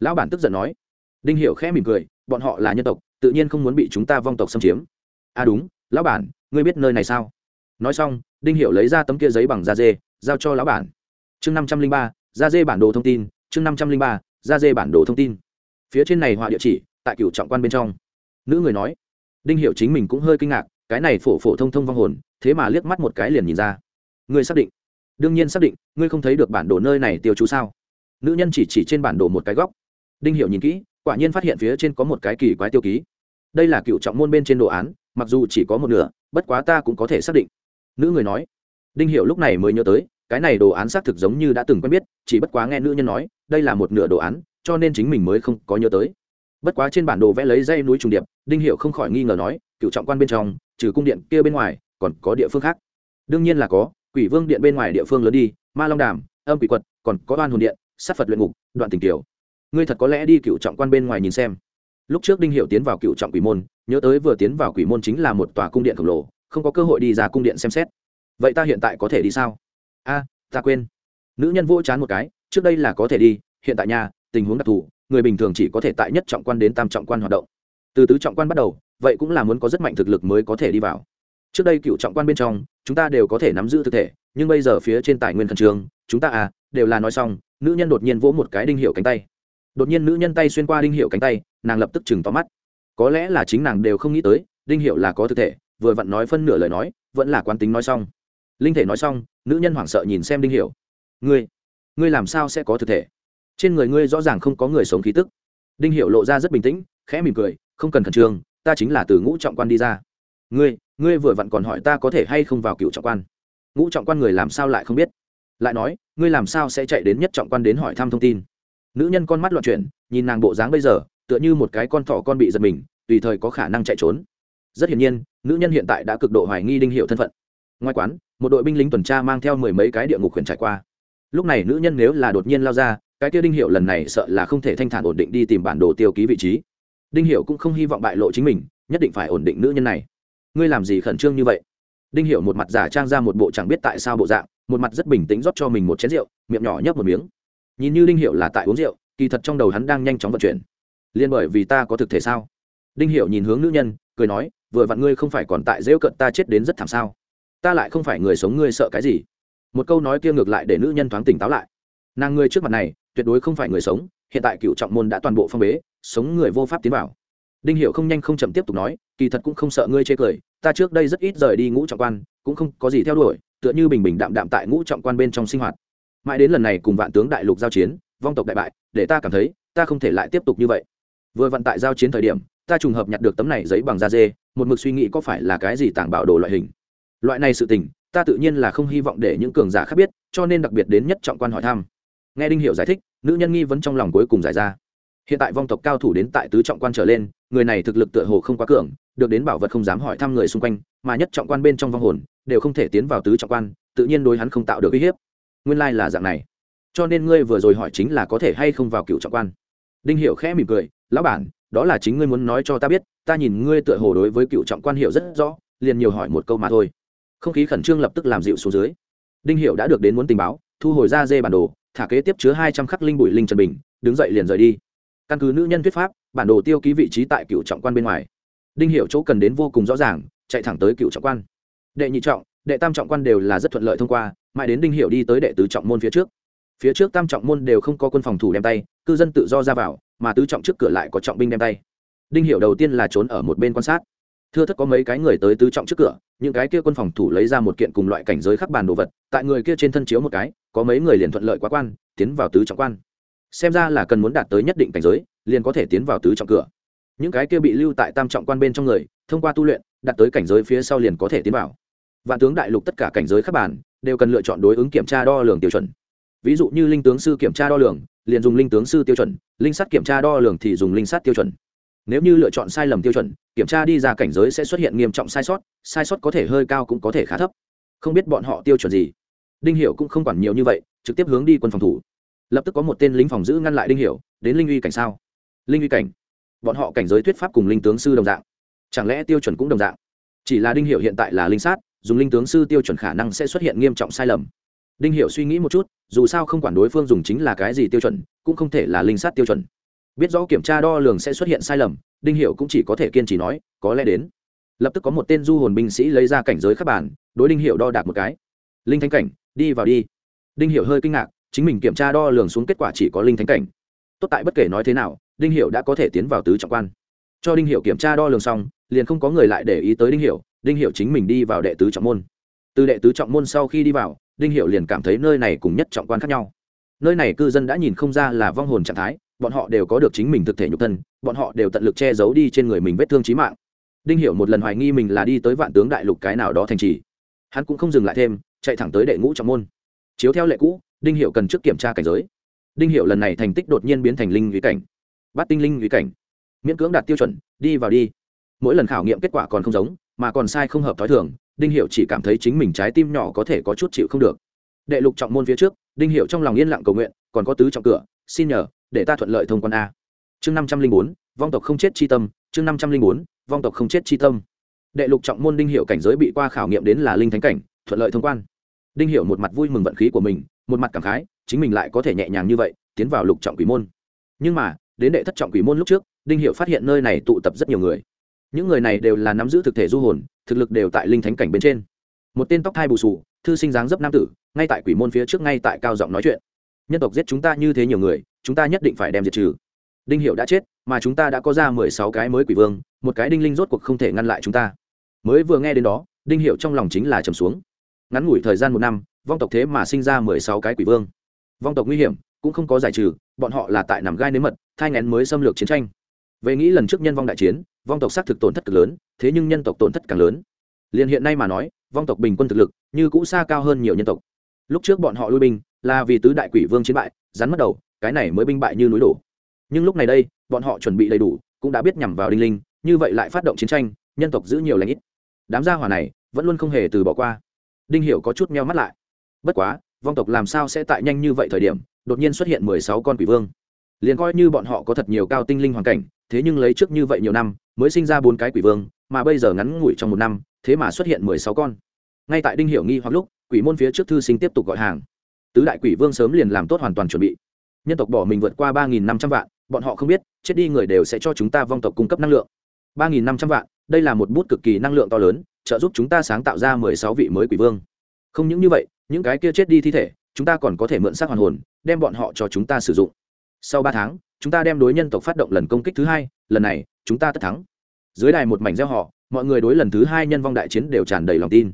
A: Lão bản tức giận nói. Đinh hiệu khẽ mỉm cười, bọn họ là nhân tộc, tự nhiên không muốn bị chúng ta vong tộc xâm chiếm. À đúng, lão bản, ngươi biết nơi này sao? Nói xong, đinh hiệu lấy ra tấm kia giấy bằng da dê, giao cho lão bản. Chương năm trăm linh ba, da dê bản đồ thông tin, chương năm trăm linh ba, da dê bản đồ thông tin. Phía trên này họa địa chỉ, tại cựu trọng quan bên trong nữ người nói. Đinh hiệu chính mình cũng hơi kinh ngạc, cái này phổ phổ thông thông vong hồn, thế mà liếc mắt một cái liền nhìn ra. Ngươi xác định. Đương nhiên xác định, ngươi không thấy được bản đồ nơi này tiêu chú sao? Nữ nhân chỉ chỉ trên bản đồ một cái góc. Đinh hiệu nhìn kỹ, quả nhiên phát hiện phía trên có một cái kỳ quái tiêu ký. Đây là cựu trọng môn bên trên đồ án, mặc dù chỉ có một nửa, bất quá ta cũng có thể xác định. Nữ người nói. Đinh hiệu lúc này mới nhớ tới, cái này đồ án xác thực giống như đã từng quen biết, chỉ bất quá nghe nữ nhân nói, đây là một nửa đồ án, cho nên chính mình mới không có nhớ tới bất quá trên bản đồ vẽ lấy dây núi trùng điệp, đinh hiệu không khỏi nghi ngờ nói cựu trọng quan bên trong, trừ cung điện kia bên ngoài, còn có địa phương khác? Đương nhiên là có, quỷ vương điện bên ngoài địa phương lớn đi, ma long đàm, âm quỷ quật, còn có oan hồn điện, sát phật luyện ngục, đoạn tình kiều. Ngươi thật có lẽ đi cựu trọng quan bên ngoài nhìn xem. Lúc trước đinh hiệu tiến vào cựu trọng quỷ môn, nhớ tới vừa tiến vào quỷ môn chính là một tòa cung điện khổng lồ, không có cơ hội đi ra cung điện xem xét. Vậy ta hiện tại có thể đi sao? A, ta quên. Nữ nhân vỗ chán một cái, trước đây là có thể đi, hiện tại nhà tình huống đặc thù người bình thường chỉ có thể tại nhất trọng quan đến tam trọng quan hoạt động. Từ tứ trọng quan bắt đầu, vậy cũng là muốn có rất mạnh thực lực mới có thể đi vào. Trước đây cựu trọng quan bên trong, chúng ta đều có thể nắm giữ thực thể, nhưng bây giờ phía trên tài nguyên khẩn trương, chúng ta à đều là nói xong, nữ nhân đột nhiên vỗ một cái đinh hiệu cánh tay. Đột nhiên nữ nhân tay xuyên qua đinh hiệu cánh tay, nàng lập tức chừng tóm mắt. Có lẽ là chính nàng đều không nghĩ tới, đinh hiệu là có thực thể, vừa vặn nói phân nửa lời nói, vẫn là quán tính nói xong. Linh thể nói xong, nữ nhân hoảng sợ nhìn xem đinh hiệu. Ngươi ngươi làm sao sẽ có thực thể? Trên người ngươi rõ ràng không có người sống khí tức. Đinh hiệu lộ ra rất bình tĩnh, khẽ mỉm cười, không cần khẩn trương, ta chính là từ ngũ trọng quan đi ra. Ngươi ngươi vừa vặn còn hỏi ta có thể hay không vào cựu trọng quan. Ngũ trọng quan người làm sao lại không biết? Lại nói, ngươi làm sao sẽ chạy đến nhất trọng quan đến hỏi thăm thông tin? Nữ nhân con mắt loạn chuyển, nhìn nàng bộ dáng bây giờ, tựa như một cái con thỏ con bị giật mình, tùy thời có khả năng chạy trốn. Rất hiển nhiên, nữ nhân hiện tại đã cực độ hoài nghi đinh hiệu thân phận. Ngoài quán, một đội binh lính tuần tra mang theo mười mấy cái địa ngục khuyển trải qua. Lúc này nữ nhân nếu là đột nhiên lao ra cái kia đinh hiệu lần này sợ là không thể thanh thản ổn định đi tìm bản đồ tiêu ký vị trí. Đinh hiệu cũng không hy vọng bại lộ chính mình, nhất định phải ổn định nữ nhân này. Ngươi làm gì khẩn trương như vậy? Đinh hiệu một mặt giả trang ra một bộ chẳng biết tại sao bộ dạng, một mặt rất bình tĩnh rót cho mình một chén rượu, miệng nhỏ nhấp một miếng. Nhìn như đinh hiệu là tại uống rượu, kỳ thật trong đầu hắn đang nhanh chóng vận chuyển. Liên bởi vì ta có thực thể sao? Đinh hiệu nhìn hướng nữ nhân, cười nói, vừa vặn ngươi không phải còn tại rêu cận ta chết đến rất thảm sao? Ta lại không phải người sống ngươi sợ cái gì. Một câu nói kia ngược lại để nữ nhân thoáng tỉnh táo lại nàng người trước mặt này tuyệt đối không phải người sống hiện tại cựu trọng môn đã toàn bộ phong bế sống người vô pháp tiến vào đinh hiệu không nhanh không chậm tiếp tục nói kỳ thật cũng không sợ ngươi chê cười ta trước đây rất ít rời đi ngũ trọng quan cũng không có gì theo đuổi tựa như bình bình đạm đạm tại ngũ trọng quan bên trong sinh hoạt mãi đến lần này cùng vạn tướng đại lục giao chiến vong tộc đại bại để ta cảm thấy ta không thể lại tiếp tục như vậy vừa vận tại giao chiến thời điểm ta trùng hợp nhặt được tấm này giấy bằng da dê một mực suy nghĩ có phải là cái gì tảng bảo đồ loại hình loại này sự tình ta tự nhiên là không hy vọng để những cường giả khác biết cho nên đặc biệt đến nhất trọng quan hỏi thăm nghe đinh hiệu giải thích, nữ nhân nghi vấn trong lòng cuối cùng giải ra. Hiện tại vong tộc cao thủ đến tại tứ trọng quan trở lên, người này thực lực tựa hồ không quá cường, được đến bảo vật không dám hỏi thăm người xung quanh, mà nhất trọng quan bên trong vong hồn, đều không thể tiến vào tứ trọng quan, tự nhiên đối hắn không tạo được uy hiếp. Nguyên lai là dạng này. Cho nên ngươi vừa rồi hỏi chính là có thể hay không vào cựu trọng quan. Đinh hiệu khẽ mỉm cười, lão bản, đó là chính ngươi muốn nói cho ta biết, ta nhìn ngươi tựa hồ đối với cựu trọng quan hiệu rất rõ, liền nhiều hỏi một câu mà thôi. Không khí khẩn trương lập tức làm dịu xuống dưới. Đinh hiệu đã được đến muốn tình báo thu hồi ra dê bản đồ, thả kế tiếp chứa hai trăm khắc linh bụi linh trần bình, đứng dậy liền rời đi. Căn cứ nữ nhân thuyết pháp, bản đồ tiêu ký vị trí tại cựu trọng quan bên ngoài. Đinh Hiểu chỗ cần đến vô cùng rõ ràng, chạy thẳng tới cựu trọng quan. Đệ nhị trọng, đệ tam trọng quan đều là rất thuận lợi thông qua, mãi đến đinh Hiểu đi tới đệ tứ trọng môn phía trước. Phía trước tam trọng môn đều không có quân phòng thủ đem tay, cư dân tự do ra vào, mà tứ trọng trước cửa lại có trọng binh đem tay. Đinh Hiểu đầu tiên là trốn ở một bên quan sát thưa thất có mấy cái người tới tứ trọng trước cửa, những cái kia quân phòng thủ lấy ra một kiện cùng loại cảnh giới khắc bàn đồ vật, tại người kia trên thân chiếu một cái, có mấy người liền thuận lợi quá quan, tiến vào tứ trọng quan. Xem ra là cần muốn đạt tới nhất định cảnh giới, liền có thể tiến vào tứ trọng cửa. Những cái kia bị lưu tại tam trọng quan bên trong người, thông qua tu luyện, đạt tới cảnh giới phía sau liền có thể tiến vào. Vạn tướng đại lục tất cả cảnh giới khắc bản đều cần lựa chọn đối ứng kiểm tra đo lường tiêu chuẩn. Ví dụ như linh tướng sư kiểm tra đo lường, liền dùng linh tướng sư tiêu chuẩn, linh sắt kiểm tra đo lường thì dùng linh sắt tiêu chuẩn nếu như lựa chọn sai lầm tiêu chuẩn, kiểm tra đi ra cảnh giới sẽ xuất hiện nghiêm trọng sai sót sai sót có thể hơi cao cũng có thể khá thấp. Không biết bọn họ tiêu chuẩn gì. Đinh hiểu cũng không quản nhiều như vậy, trực tiếp hướng đi quân phòng thủ. Lập tức có một tên lính phòng giữ ngăn lại đinh hiểu, đến linh uy cảnh sao? Linh uy cảnh. Bọn họ cảnh giới thuyết pháp cùng linh tướng sư đồng dạng. Chẳng lẽ tiêu chuẩn cũng đồng dạng? Chỉ là đinh hiểu hiện tại là linh sát, dùng linh tướng sư tiêu chuẩn khả năng sẽ xuất hiện nghiêm trọng sai lầm. Đinh hiểu suy nghĩ một chút, dù sao không quản đối phương dùng chính là cái gì tiêu chuẩn, cũng không thể là linh sát tiêu chuẩn biết rõ kiểm tra đo lường sẽ xuất hiện sai lầm đinh hiệu cũng chỉ có thể kiên trì nói có lẽ đến. Lập tức có một tên du hồn binh sĩ lấy ra cảnh giới khắc bản đối đinh hiệu đo đạc một cái. Linh thánh cảnh đi vào đi. Đinh hiệu hơi kinh ngạc chính mình kiểm tra đo lường xuống kết quả chỉ có linh thánh cảnh. Tốt tại bất kể nói thế nào đinh hiệu đã có thể tiến vào tứ trọng quan. Cho đinh hiệu kiểm tra đo lường xong liền không có người lại để ý tới đinh hiệu, đinh hiệu chính mình đi vào đệ tứ trọng môn. Từ đệ tứ trọng môn sau khi đi vào đinh hiệu liền cảm thấy nơi này cùng nhất trọng quan khác nhau. Nơi này cư dân đã nhìn không ra là vong hồn trạng thái bọn họ đều có được chính mình thực thể nhục thân, bọn họ đều tận lực che giấu đi trên người mình vết thương chí mạng. Đinh hiểu một lần hoài nghi mình là đi tới vạn tướng đại lục cái nào đó thành trì. Hắn cũng không dừng lại thêm, chạy thẳng tới đệ ngũ trọng môn. Chiếu theo lệ cũ, đinh Hiểu cần trước kiểm tra cảnh giới. Đinh Hiểu lần này thành tích đột nhiên biến thành linh lý cảnh. Bắt tinh linh lý cảnh. Miễn cưỡng đạt tiêu chuẩn, đi vào đi. Mỗi lần khảo nghiệm kết quả còn không giống, mà còn sai không hợp thói thường, đinh Hiểu chỉ cảm thấy chính mình trái tim nhỏ có thể có chút chịu không được. Đệ lục trọng môn phía trước, đinh Hiểu trong lòng yên lặng cầu nguyện, còn có tứ trọng cửa, xin nhờ để ta thuận lợi thông quan a. Chương năm trăm linh bốn, vong tộc không chết chi tâm, chương năm trăm linh bốn, vong tộc không chết chi tâm. Đệ lục trọng môn đinh hiệu cảnh giới bị qua khảo nghiệm đến là linh thánh cảnh, thuận lợi thông quan. Đinh hiệu một mặt vui mừng vận khí của mình, một mặt cảm khái, chính mình lại có thể nhẹ nhàng như vậy, tiến vào lục trọng quỷ môn. Nhưng mà, đến đệ thất trọng quỷ môn lúc trước, đinh hiệu phát hiện nơi này tụ tập rất nhiều người. Những người này đều là nắm giữ thực thể du hồn, thực lực đều tại linh thánh cảnh bên trên. Một tên tóc thai bù sù, thư sinh dáng dấp nam tử, ngay tại quỷ môn phía trước ngay tại cao giọng nói chuyện. Nhân tộc giết chúng ta như thế nhiều người chúng ta nhất định phải đem diệt trừ. Đinh hiệu đã chết, mà chúng ta đã có ra mười sáu cái mới quỷ vương, một cái đinh linh rốt cuộc không thể ngăn lại chúng ta. Mới vừa nghe đến đó, đinh hiệu trong lòng chính là trầm xuống. Ngắn ngủi thời gian một năm, vong tộc thế mà sinh ra mười sáu cái quỷ vương. Vong tộc nguy hiểm, cũng không có giải trừ, bọn họ là tại nằm gai nếm mật, thai ngén mới xâm lược chiến tranh. Về nghĩ lần trước nhân vong đại chiến, vong tộc xác thực tổn thất cực lớn, thế nhưng nhân tộc tổn thất càng lớn. Liền hiện nay mà nói, vong tộc bình quân thực lực, như cũ xa cao hơn nhiều nhân tộc. Lúc trước bọn họ lui binh, là vì tứ đại quỷ vương chiến bại, rắn mất đầu cái này mới binh bại như núi đổ. Nhưng lúc này đây, bọn họ chuẩn bị đầy đủ, cũng đã biết nhằm vào đinh linh, như vậy lại phát động chiến tranh, nhân tộc giữ nhiều lãnh ít. Đám gia hỏa này, vẫn luôn không hề từ bỏ qua. Đinh hiểu có chút meo mắt lại. Bất quá, vong tộc làm sao sẽ tại nhanh như vậy thời điểm, đột nhiên xuất hiện mười sáu con quỷ vương. Liền coi như bọn họ có thật nhiều cao tinh linh hoàn cảnh, thế nhưng lấy trước như vậy nhiều năm, mới sinh ra bốn cái quỷ vương, mà bây giờ ngắn ngủi trong một năm, thế mà xuất hiện mười sáu con. Ngay tại đinh hiểu nghi hoặc lúc, quỷ môn phía trước thư sinh tiếp tục gọi hàng. Tứ đại quỷ vương sớm liền làm tốt hoàn toàn chuẩn bị nhân tộc bỏ mình vượt qua ba nghìn năm trăm vạn, bọn họ không biết, chết đi người đều sẽ cho chúng ta vong tộc cung cấp năng lượng. ba nghìn năm trăm vạn, đây là một bút cực kỳ năng lượng to lớn, trợ giúp chúng ta sáng tạo ra mười sáu vị mới quỷ vương. Không những như vậy, những cái kia chết đi thi thể, chúng ta còn có thể mượn xác hoàn hồn, đem bọn họ cho chúng ta sử dụng. Sau ba tháng, chúng ta đem đối nhân tộc phát động lần công kích thứ hai, lần này, chúng ta tất thắng. Dưới đài một mảnh gieo họ, mọi người đối lần thứ hai nhân vong đại chiến đều tràn đầy lòng tin.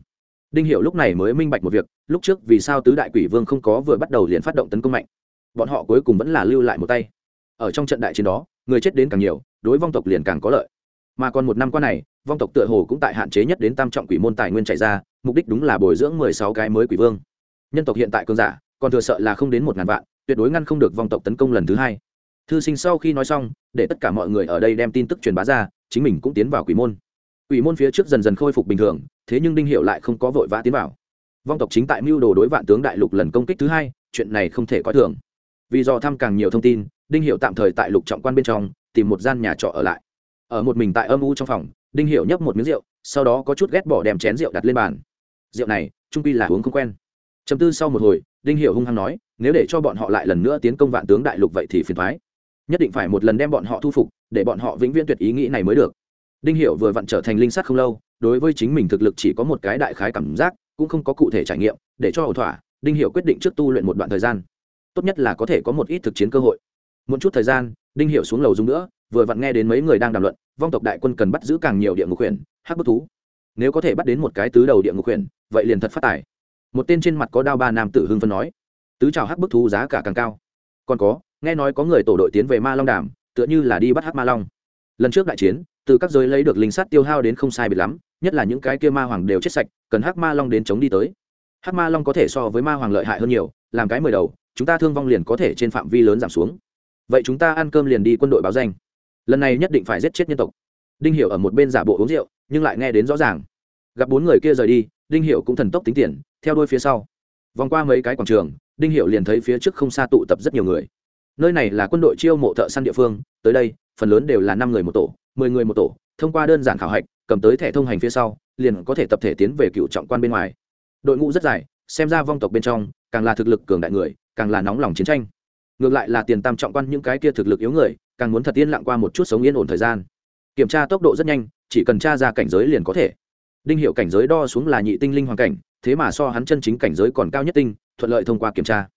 A: Đinh Hiểu lúc này mới minh bạch một việc, lúc trước vì sao tứ đại quỷ vương không có vừa bắt đầu liền phát động tấn công mạnh bọn họ cuối cùng vẫn là lưu lại một tay. Ở trong trận đại chiến đó, người chết đến càng nhiều, đối vong tộc liền càng có lợi. Mà còn một năm qua này, vong tộc tựa hồ cũng tại hạn chế nhất đến tam trọng quỷ môn tài nguyên chạy ra, mục đích đúng là bồi dưỡng mười sáu cái mới quỷ vương. Nhân tộc hiện tại cơn giả, còn thừa sợ là không đến một ngàn vạn, tuyệt đối ngăn không được vong tộc tấn công lần thứ hai. Thư sinh sau khi nói xong, để tất cả mọi người ở đây đem tin tức truyền bá ra, chính mình cũng tiến vào quỷ môn. Quỷ môn phía trước dần dần khôi phục bình thường, thế nhưng đinh hiệu lại không có vội vã tiến vào. Vong tộc chính tại mưu đồ đối vạn tướng đại lục lần công kích thứ hai, chuyện này không thể coi thường vì do thăm càng nhiều thông tin, đinh hiệu tạm thời tại lục trọng quan bên trong, tìm một gian nhà trọ ở lại. Ở một mình tại âm u trong phòng, đinh hiệu nhấp một miếng rượu, sau đó có chút ghét bỏ đem chén rượu đặt lên bàn. Rượu này, trung pi là uống không quen. Chấm tư sau một hồi, đinh hiệu hung hăng nói, nếu để cho bọn họ lại lần nữa tiến công vạn tướng đại lục vậy thì phiền thoái nhất định phải một lần đem bọn họ thu phục, để bọn họ vĩnh viễn tuyệt ý nghĩ này mới được. Đinh hiệu vừa vặn trở thành linh sát không lâu, đối với chính mình thực lực chỉ có một cái đại khái cảm giác, cũng không có cụ thể trải nghiệm, để cho ẩu thỏa, đinh hiệu quyết định trước tu luyện một đoạn thời gian tốt nhất là có thể có một ít thực chiến cơ hội. Muốn chút thời gian đinh hiệu xuống lầu dùng nữa vừa vặn nghe đến mấy người đang đàm luận vong tộc đại quân cần bắt giữ càng nhiều địa ngục quyền, hắc Bất thú. Nếu có thể bắt đến một cái tứ đầu địa ngục quyền, vậy liền thật phát tài. Một tên trên mặt có đao ba nam tử hưng phân nói tứ trào hắc bức thú giá cả càng cao. Còn có nghe nói có người tổ đội tiến về ma long đàm tựa như là đi bắt hắc ma long. Lần trước đại chiến từ các giới lấy được linh sắt tiêu hao đến không sai biệt lắm nhất là những cái kia ma hoàng đều chết sạch cần hắc ma long đến chống đi tới. Hắc ma long có thể so với ma hoàng lợi hại hơn nhiều làm cái mười đầu chúng ta thương vong liền có thể trên phạm vi lớn giảm xuống. Vậy chúng ta ăn cơm liền đi quân đội báo danh. Lần này nhất định phải giết chết nhân tộc. Đinh hiểu ở một bên giả bộ uống rượu, nhưng lại nghe đến rõ ràng. Gặp bốn người kia rời đi, đinh hiểu cũng thần tốc tính tiền, theo đuôi phía sau. Vòng qua mấy cái quảng trường, đinh hiểu liền thấy phía trước không xa tụ tập rất nhiều người. Nơi này là quân đội chiêu mộ thợ săn địa phương, tới đây, phần lớn đều là năm người một tổ, mười người một tổ, thông qua đơn giản khảo hạch, cầm tới thẻ thông hành phía sau, liền có thể tập thể tiến về cựu trọng quan bên ngoài. Đội ngũ rất dài, xem ra vong tộc bên trong, càng là thực lực cường đại người càng là nóng lòng chiến tranh. Ngược lại là tiền tam trọng quan những cái kia thực lực yếu người, càng muốn thật yên lặng qua một chút sống yên ổn thời gian. Kiểm tra tốc độ rất nhanh, chỉ cần tra ra cảnh giới liền có thể. Đinh hiệu cảnh giới đo xuống là nhị tinh linh hoàn cảnh, thế mà so hắn chân chính cảnh giới còn cao nhất tinh, thuận lợi thông qua kiểm tra.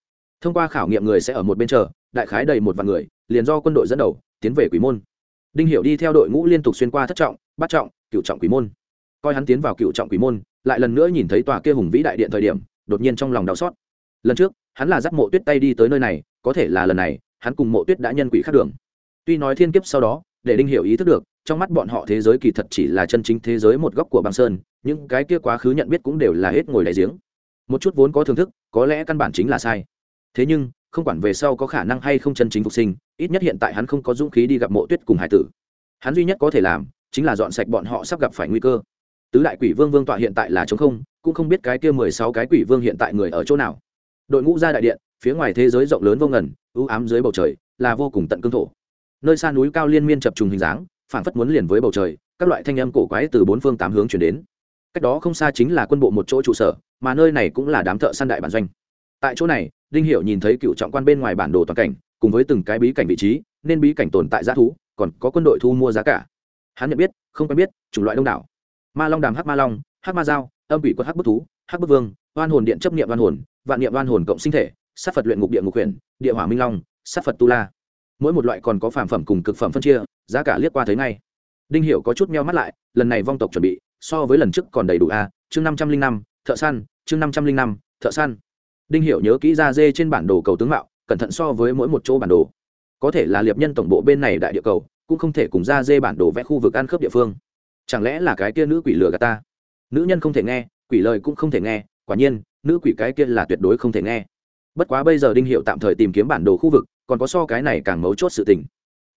A: Thông qua khảo nghiệm người sẽ ở một bên chờ, đại khái đầy một vạn người, liền do quân đội dẫn đầu, tiến về quỷ môn. Đinh hiệu đi theo đội ngũ liên tục xuyên qua thất trọng bắt trọng cựu trọng quỷ môn. Coi hắn tiến vào cựu trọng quỷ môn, lại lần nữa nhìn thấy tòa kia hùng vĩ đại điện thời điểm, đột nhiên trong lòng đau xót. Lần trước hắn là dắt mộ tuyết tay đi tới nơi này, có thể là lần này, hắn cùng mộ tuyết đã nhân quỷ khác đường. Tuy nói thiên kiếp sau đó, để đinh hiểu ý thức được, trong mắt bọn họ thế giới kỳ thật chỉ là chân chính thế giới một góc của băng sơn, những cái kia quá khứ nhận biết cũng đều là hết ngồi đại giếng. Một chút vốn có thưởng thức, có lẽ căn bản chính là sai. Thế nhưng, không quản về sau có khả năng hay không chân chính phục sinh, ít nhất hiện tại hắn không có dũng khí đi gặp mộ tuyết cùng hải tử. Hắn duy nhất có thể làm, chính là dọn sạch bọn họ sắp gặp phải nguy cơ. Tứ đại quỷ vương vương tọa hiện tại là chống không, cũng không biết cái kia mười sáu cái quỷ vương hiện tại người ở chỗ nào đội ngũ ra đại điện, phía ngoài thế giới rộng lớn vô ngần ưu ám dưới bầu trời, là vô cùng tận cương thổ. Nơi xa núi cao liên miên chập trùng hình dáng phản phất muốn liền với bầu trời, các loại thanh âm cổ quái từ bốn phương tám hướng chuyển đến. Cách đó không xa chính là quân bộ một chỗ trụ sở, mà nơi này cũng là đám thợ săn đại bản doanh. Tại chỗ này, đinh hiệu nhìn thấy cựu trọng quan bên ngoài bản đồ toàn cảnh, cùng với từng cái bí cảnh vị trí, nên bí cảnh tồn tại giá thú, còn có quân đội thu mua giá cả. Hắn nhận biết, không quen biết, chủng loại đông đảo. Ma long đàm hắc ma long, hắc ma dao, âm quỷ quân hắc bức thú hắc bức vương, oan hồn điện chấp nghiệm oan hồn, vạn niệm oan hồn cộng sinh thể, sát phật luyện ngục địa ngục huyền, địa hỏa minh long, sát phật tu la. Mỗi một loại còn có phàm phẩm cùng cực phẩm phân chia, giá cả liếc qua thấy ngay. Đinh hiểu có chút meo mắt lại, lần này vong tộc chuẩn bị, so với lần trước còn đầy đủ a, chương năm trăm linh năm, thợ săn, chương năm trăm linh năm, thợ săn. Đinh hiểu nhớ kỹ ra dê trên bản đồ cầu tướng mạo, cẩn thận so với mỗi một chỗ bản đồ. Có thể là liệp nhân tổng bộ bên này đại địa cầu, cũng không thể cùng ra dê bản đồ vẽ khu vực ăn khớp địa phương. Chẳng lẽ là cái kia nữ quỷ lừa gạt ta? Nữ nhân không thể nghe quỷ lời cũng không thể nghe, quả nhiên, nữ quỷ cái kia là tuyệt đối không thể nghe. Bất quá bây giờ đinh hiệu tạm thời tìm kiếm bản đồ khu vực, còn có so cái này càng mấu chốt sự tình.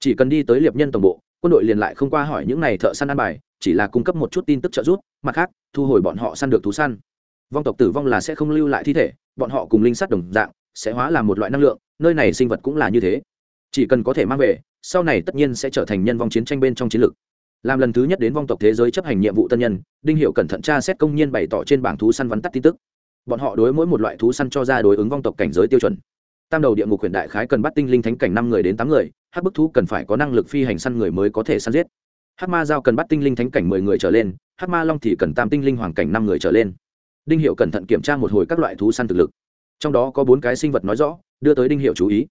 A: Chỉ cần đi tới liệp nhân tổng bộ, quân đội liền lại không qua hỏi những này thợ săn ăn bài, chỉ là cung cấp một chút tin tức trợ giúp, mặt khác, thu hồi bọn họ săn được thú săn. Vong tộc tử vong là sẽ không lưu lại thi thể, bọn họ cùng linh sắt đồng dạng, sẽ hóa làm một loại năng lượng, nơi này sinh vật cũng là như thế. Chỉ cần có thể mang về, sau này tất nhiên sẽ trở thành nhân vong chiến tranh bên trong chiến lược làm lần thứ nhất đến vong tộc thế giới chấp hành nhiệm vụ tân nhân, đinh hiệu cẩn thận tra xét công nhiên bày tỏ trên bảng thú săn vắn tắt tin tức. Bọn họ đối mỗi một loại thú săn cho ra đối ứng vong tộc cảnh giới tiêu chuẩn. Tam đầu địa ngục huyền đại khái cần bắt tinh linh thánh cảnh năm người đến tám người, hắc bức thú cần phải có năng lực phi hành săn người mới có thể săn giết. Hắc ma giao cần bắt tinh linh thánh cảnh mười người trở lên, hắc ma long thì cần tam tinh linh hoàng cảnh năm người trở lên. Đinh hiệu cẩn thận kiểm tra một hồi các loại thú săn thực lực. Trong đó có bốn cái sinh vật nói rõ, đưa tới đinh hiệu chú ý.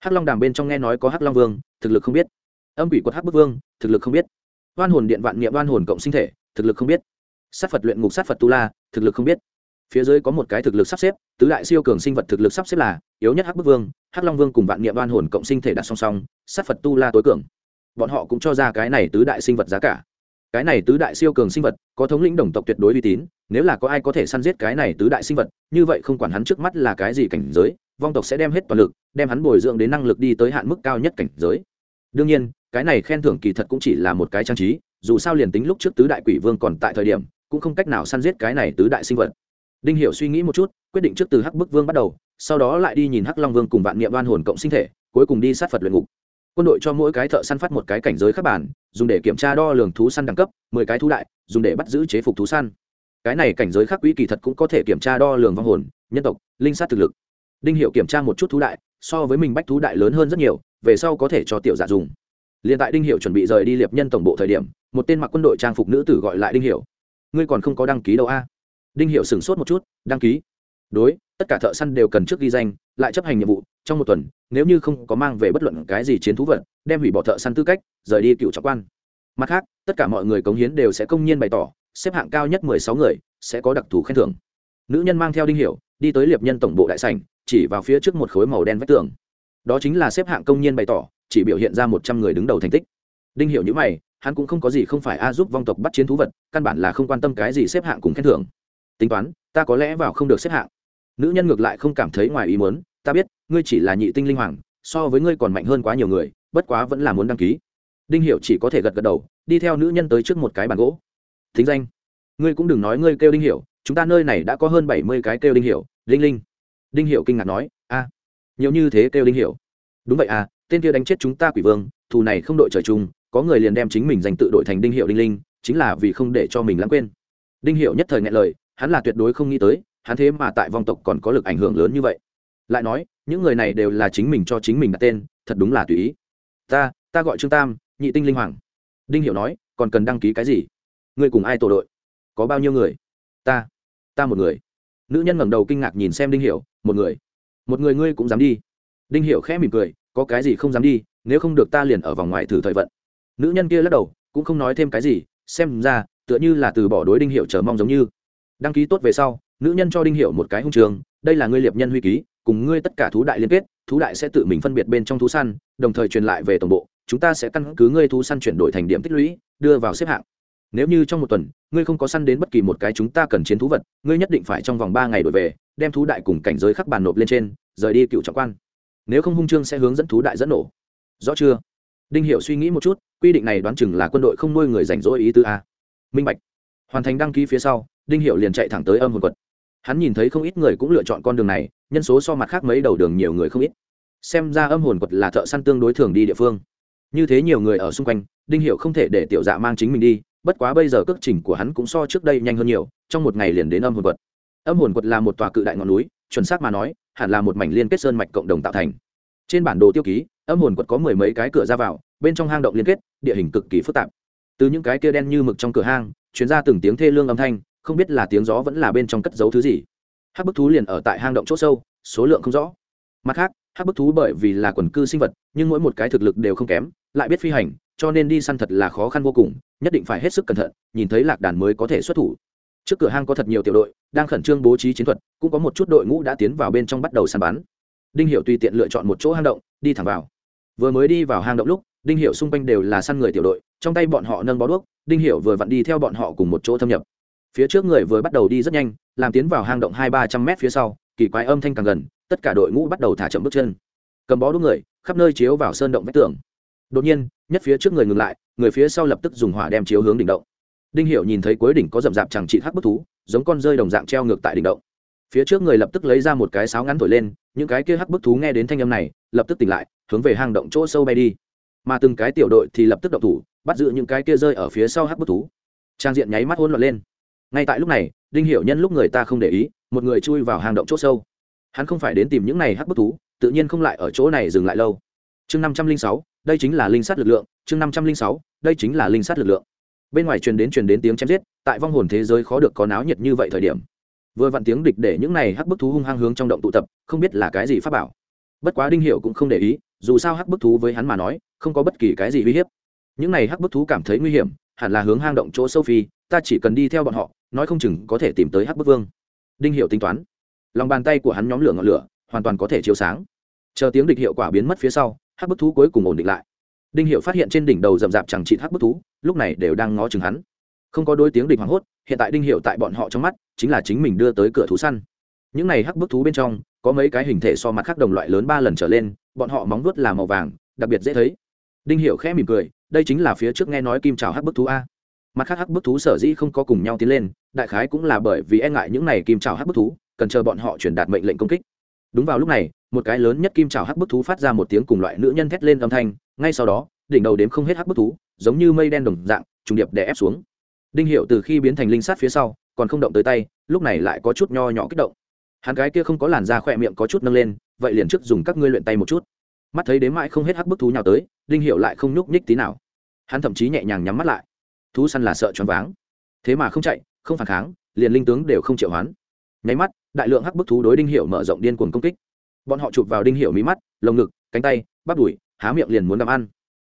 A: Hắc long đàm bên trong nghe nói có hắc long vương, thực lực không biết. Âm quỷ quật hắc bức vương, thực lực không biết oan hồn điện vạn niệm oan hồn cộng sinh thể, thực lực không biết. Sát phật luyện ngục, sát phật tu la, thực lực không biết. Phía dưới có một cái thực lực sắp xếp, tứ đại siêu cường sinh vật thực lực sắp xếp là yếu nhất hắc bức vương, hắc long vương cùng vạn niệm oan hồn cộng sinh thể đặt song song, sát phật tu la tối cường. Bọn họ cũng cho ra cái này tứ đại sinh vật giá cả. Cái này tứ đại siêu cường sinh vật, có thống lĩnh đồng tộc tuyệt đối uy tín, nếu là có ai có thể săn giết cái này tứ đại sinh vật, như vậy không quản hắn trước mắt là cái gì cảnh giới, vong tộc sẽ đem hết toàn lực, đem hắn bồi dưỡng đến năng lực đi tới hạn mức cao nhất cảnh giới. Đương nhiên cái này khen thưởng kỳ thật cũng chỉ là một cái trang trí, dù sao liền tính lúc trước tứ đại quỷ vương còn tại thời điểm, cũng không cách nào săn giết cái này tứ đại sinh vật. Đinh hiểu suy nghĩ một chút, quyết định trước từ hắc bức vương bắt đầu, sau đó lại đi nhìn hắc long vương cùng vạn niệm đoan hồn cộng sinh thể, cuối cùng đi sát phật luyện ngục. Quân đội cho mỗi cái thợ săn phát một cái cảnh giới khác bản, dùng để kiểm tra đo lường thú săn đẳng cấp, mười cái thú đại, dùng để bắt giữ chế phục thú săn. Cái này cảnh giới khác quỹ kỳ thật cũng có thể kiểm tra đo lường vong hồn, nhân tộc, linh sát thực lực. Đinh hiệu kiểm tra một chút thú đại, so với mình bách thú đại lớn hơn rất nhiều, về sau có thể cho tiểu dạ dùng liền tại đinh hiệu chuẩn bị rời đi liệp nhân tổng bộ thời điểm, một tên mặc quân đội trang phục nữ tử gọi lại đinh hiệu ngươi còn không có đăng ký đâu a? Đinh hiệu sửng sốt một chút, đăng ký? Đối, tất cả thợ săn đều cần trước ghi danh, lại chấp hành nhiệm vụ, trong một tuần, nếu như không có mang về bất luận cái gì chiến thú vật, đem hủy bỏ thợ săn tư cách, rời đi cựu trọng quan. Mặt khác, tất cả mọi người cống hiến đều sẽ công nhiên bày tỏ, xếp hạng cao nhất mười sáu người, sẽ có đặc thù khen thưởng. Nữ nhân mang theo đinh hiệu đi tới liệp nhân tổng bộ đại sảnh, chỉ vào phía trước một khối màu đen vách tường. Đó chính là xếp hạng công nhiên bày tỏ chỉ biểu hiện ra một trăm người đứng đầu thành tích. Đinh Hiểu như mày hắn cũng không có gì không phải a giúp vong tộc bắt chiến thú vật căn bản là không quan tâm cái gì xếp hạng cùng khen thưởng. Tính toán ta có lẽ vào không được xếp hạng. Nữ nhân ngược lại không cảm thấy ngoài ý muốn ta biết ngươi chỉ là nhị tinh linh hoàng so với ngươi còn mạnh hơn quá nhiều người bất quá vẫn là muốn đăng ký. Đinh Hiểu chỉ có thể gật gật đầu đi theo nữ nhân tới trước một cái bàn gỗ. Thính danh. Ngươi cũng đừng nói ngươi kêu đinh Hiểu, chúng ta nơi này đã có hơn bảy mươi cái kêu đinh Hiểu, linh linh. Đinh Hiểu kinh ngạc nói a nhiều như thế kêu đinh Hiểu, đúng vậy à tên kia đánh chết chúng ta quỷ vương, thù này không đội trời chung, có người liền đem chính mình danh tự đội thành đinh hiệu đinh linh, chính là vì không để cho mình lãng quên. Đinh hiệu nhất thời ngại lời, hắn là tuyệt đối không nghĩ tới, hắn thế mà tại vong tộc còn có lực ảnh hưởng lớn như vậy. Lại nói, những người này đều là chính mình cho chính mình đặt tên, thật đúng là tùy ý. Ta ta gọi trương tam, nhị tinh linh hoàng. Đinh Hiệu nói, còn cần đăng ký cái gì? Ngươi cùng ai tổ đội? Có bao nhiêu người? Ta ta một người. Nữ nhân ngẩng đầu kinh ngạc nhìn xem đinh hiểu một người. Một người ngươi cũng dám đi. Đinh hiểu khẽ mỉm cười có cái gì không dám đi, nếu không được ta liền ở vòng ngoài thử thời vận. Nữ nhân kia lắc đầu, cũng không nói thêm cái gì, xem ra, tựa như là từ bỏ đối đinh hiệu chờ mong giống như. Đăng ký tốt về sau, nữ nhân cho đinh hiệu một cái hung trường, đây là ngươi liệp nhân huy ký, cùng ngươi tất cả thú đại liên kết, thú đại sẽ tự mình phân biệt bên trong thú săn, đồng thời truyền lại về tổng bộ, chúng ta sẽ căn cứ ngươi thú săn chuyển đổi thành điểm tích lũy, đưa vào xếp hạng. Nếu như trong một tuần, ngươi không có săn đến bất kỳ một cái chúng ta cần chiến thú vật, ngươi nhất định phải trong vòng ba ngày đổi về, đem thú đại cùng cảnh giới khắc bàn nộp lên trên, rời đi cựu trọng quan nếu không hung trương sẽ hướng dẫn thú đại dẫn nổ. Rõ chưa? Đinh hiệu suy nghĩ một chút, quy định này đoán chừng là quân đội không nuôi người rảnh rỗi ý tứ a. Minh bạch. Hoàn thành đăng ký phía sau, đinh hiệu liền chạy thẳng tới âm hồn quật. Hắn nhìn thấy không ít người cũng lựa chọn con đường này, nhân số so mặt khác mấy đầu đường nhiều người không ít. Xem ra âm hồn quật là thợ săn tương đối thường đi địa phương. Như thế nhiều người ở xung quanh, đinh hiệu không thể để tiểu dạ mang chính mình đi, bất quá bây giờ cước trình của hắn cũng so trước đây nhanh hơn nhiều, trong một ngày liền đến âm hồn quật. Âm hồn quật là một tòa cự đại ngọn núi, chuẩn xác mà nói hẳn là một mảnh liên kết sơn mạch cộng đồng tạo thành. Trên bản đồ tiêu ký, âm hồn quật có mười mấy cái cửa ra vào, bên trong hang động liên kết, địa hình cực kỳ phức tạp. Từ những cái kia đen như mực trong cửa hang chuyến ra từng tiếng thê lương âm thanh, không biết là tiếng gió vẫn là bên trong cất giấu thứ gì. Hắc bức thú liền ở tại hang động c h ỗ sâu, số lượng không rõ. Mặt khác, hắc bức thú bởi vì là quần cư sinh vật, nhưng mỗi một cái thực lực đều không kém, lại biết phi hành, cho nên đi săn thật là khó khăn vô cùng, nhất định phải hết sức cẩn thận, nhìn thấy lạc đàn mới có thể xuất thủ. Trước cửa hang có thật nhiều tiểu đội đang khẩn trương bố trí chiến thuật, cũng có một chút đội ngũ đã tiến vào bên trong bắt đầu săn bắn. Đinh hiệu tùy tiện lựa chọn một chỗ hang động, đi thẳng vào. Vừa mới đi vào hang động lúc, đinh hiệu xung quanh đều là săn người tiểu đội, trong tay bọn họ nâng bó đuốc, đinh hiệu vừa vặn đi theo bọn họ cùng một chỗ thâm nhập. Phía trước người vừa bắt đầu đi rất nhanh, làm tiến vào hang động hai ba trăm mét phía sau, kỳ quái âm thanh càng gần, tất cả đội ngũ bắt đầu thả chậm bước chân. Cầm bó đuốc người, khắp nơi chiếu vào sơn động vách tường. Đột nhiên, nhất phía trước người ngừng lại, người phía sau lập tức dùng hỏa đem chiếu hướng đỉnh động. Đinh hiệu nhìn thấy cuối đỉnh có rậm rạp chẳng trị hắc bức thú giống con rơi đồng dạng treo ngược tại đỉnh động. Phía trước người lập tức lấy ra một cái sáo ngắn thổi lên, những cái kia hắc bức thú nghe đến thanh âm này, lập tức tỉnh lại, hướng về hang động chỗ sâu bay đi. Mà từng cái tiểu đội thì lập tức động thủ, bắt giữ những cái kia rơi ở phía sau hắc bức thú. Trang diện nháy mắt hỗn loạn lên. Ngay tại lúc này, đinh hiểu nhân lúc người ta không để ý, một người chui vào hang động chỗ sâu. Hắn không phải đến tìm những này hắc bức thú, tự nhiên không lại ở chỗ này dừng lại lâu. Chương năm trăm linh sáu, đây chính là linh sát lực lượng, chương năm trăm linh sáu, đây chính là linh sát lực lượng bên ngoài truyền đến truyền đến tiếng chém giết, tại vong hồn thế giới khó được có náo nhiệt như vậy thời điểm. Vừa vặn tiếng địch để những này hắc bức thú hung hăng hướng trong động tụ tập, không biết là cái gì pháp bảo. Bất quá đinh hiệu cũng không để ý, dù sao hắc bức thú với hắn mà nói, không có bất kỳ cái gì uy hiếp. Những này hắc bức thú cảm thấy nguy hiểm, hẳn là hướng hang động chỗ sâu phi, ta chỉ cần đi theo bọn họ, nói không chừng có thể tìm tới hắc bức vương. Đinh hiệu tính toán. Lòng bàn tay của hắn nhóm lửa ngọn lửa, hoàn toàn có thể chiếu sáng. Chờ tiếng địch hiệu quả biến mất phía sau, hắc bức thú cuối cùng ổn định lại đinh hiệu phát hiện trên đỉnh đầu rậm rạp chẳng trị hắc bức thú, lúc này đều đang ngó chừng hắn. Không có đôi tiếng địch hoảng hốt, hiện tại đinh hiệu tại bọn họ trong mắt, chính là chính mình đưa tới cửa thú săn. Những này hắc bức thú bên trong, có mấy cái hình thể so mặt khác đồng loại lớn ba lần trở lên, bọn họ móng vuốt là màu vàng, đặc biệt dễ thấy. Đinh hiệu khẽ mỉm cười, đây chính là phía trước nghe nói kim trào hắc bức thú a. Mặt khác hắc bức thú sở dĩ không có cùng nhau tiến lên, đại khái cũng là bởi vì e ngại những này kim trào hắc bức thú, cần chờ bọn họ truyền đạt mệnh lệnh công kích. Đúng vào lúc này, một cái lớn nhất kim trào hắc bức thú phát ra một tiếng cùng loại nữ nhân thét lên âm thanh ngay sau đó, đỉnh đầu đếm không hết hắc bức thú, giống như mây đen đồng dạng, trùng điệp đè ép xuống. Đinh hiệu từ khi biến thành linh sát phía sau, còn không động tới tay, lúc này lại có chút nho nhỏ kích động. Hắn gái kia không có làn da khỏe miệng có chút nâng lên, vậy liền trước dùng các ngươi luyện tay một chút. Mắt thấy đến mãi không hết hắc bức thú nhào tới, đinh hiệu lại không nhúc nhích tí nào. Hắn thậm chí nhẹ nhàng nhắm mắt lại. Thú săn là sợ choáng váng. Thế mà không chạy, không phản kháng, liền linh tướng đều không triệu hoán. Nháy mắt, đại lượng hắc bức thú đối đinh hiệu mở rộng điên cuồng công kích. Bọn họ chụp vào đinh hiệu mí mắt, lồng ngực, cánh tay, bắp đùi há miệng liền muốn gặm ăn.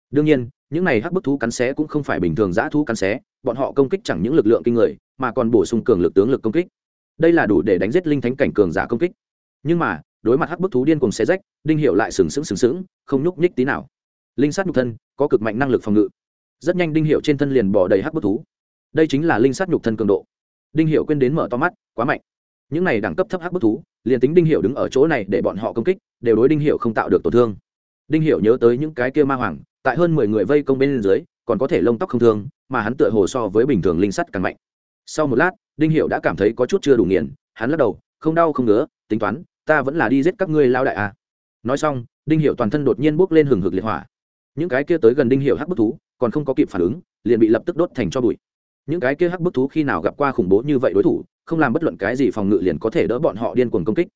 A: Đương nhiên, những này hắc bức thú cắn xé cũng không phải bình thường giã thú cắn xé, bọn họ công kích chẳng những lực lượng kinh người, mà còn bổ sung cường lực tướng lực công kích. Đây là đủ để đánh giết linh thánh cảnh cường giả công kích. Nhưng mà, đối mặt hắc bức thú điên cùng xé rách, đinh hiệu lại sừng sững sừng sững, không nhúc nhích tí nào. Linh sát nhục thân, có cực mạnh năng lực phòng ngự. Rất nhanh đinh hiệu trên thân liền bỏ đầy hắc bức thú. Đây chính là linh sát nhục thân cường độ. Đinh hiệu quên đến mở to mắt, quá mạnh. Những này đẳng cấp thấp hắc bức thú, liền tính đinh hiệu đứng ở chỗ này để bọn họ công kích, đều đối đinh hiệu không tạo được tổn thương đinh hiệu nhớ tới những cái kia ma hoàng, tại hơn mười người vây công bên dưới, còn có thể lông tóc không thương, mà hắn tựa hồ so với bình thường linh sắt càng mạnh. Sau một lát, đinh hiệu đã cảm thấy có chút chưa đủ nghiền, hắn lắc đầu, không đau không ngứa, tính toán, ta vẫn là đi giết các ngươi lao đại à. nói xong, đinh hiệu toàn thân đột nhiên bốc lên hừng hực liệt hỏa. Những cái kia tới gần đinh hiệu hắc bức thú, còn không có kịp phản ứng, liền bị lập tức đốt thành cho bụi. Những cái kia hắc bức thú khi nào gặp qua khủng bố như vậy đối thủ, không làm bất luận cái gì phòng ngự liền có thể đỡ bọn họ điên cuồng công kích.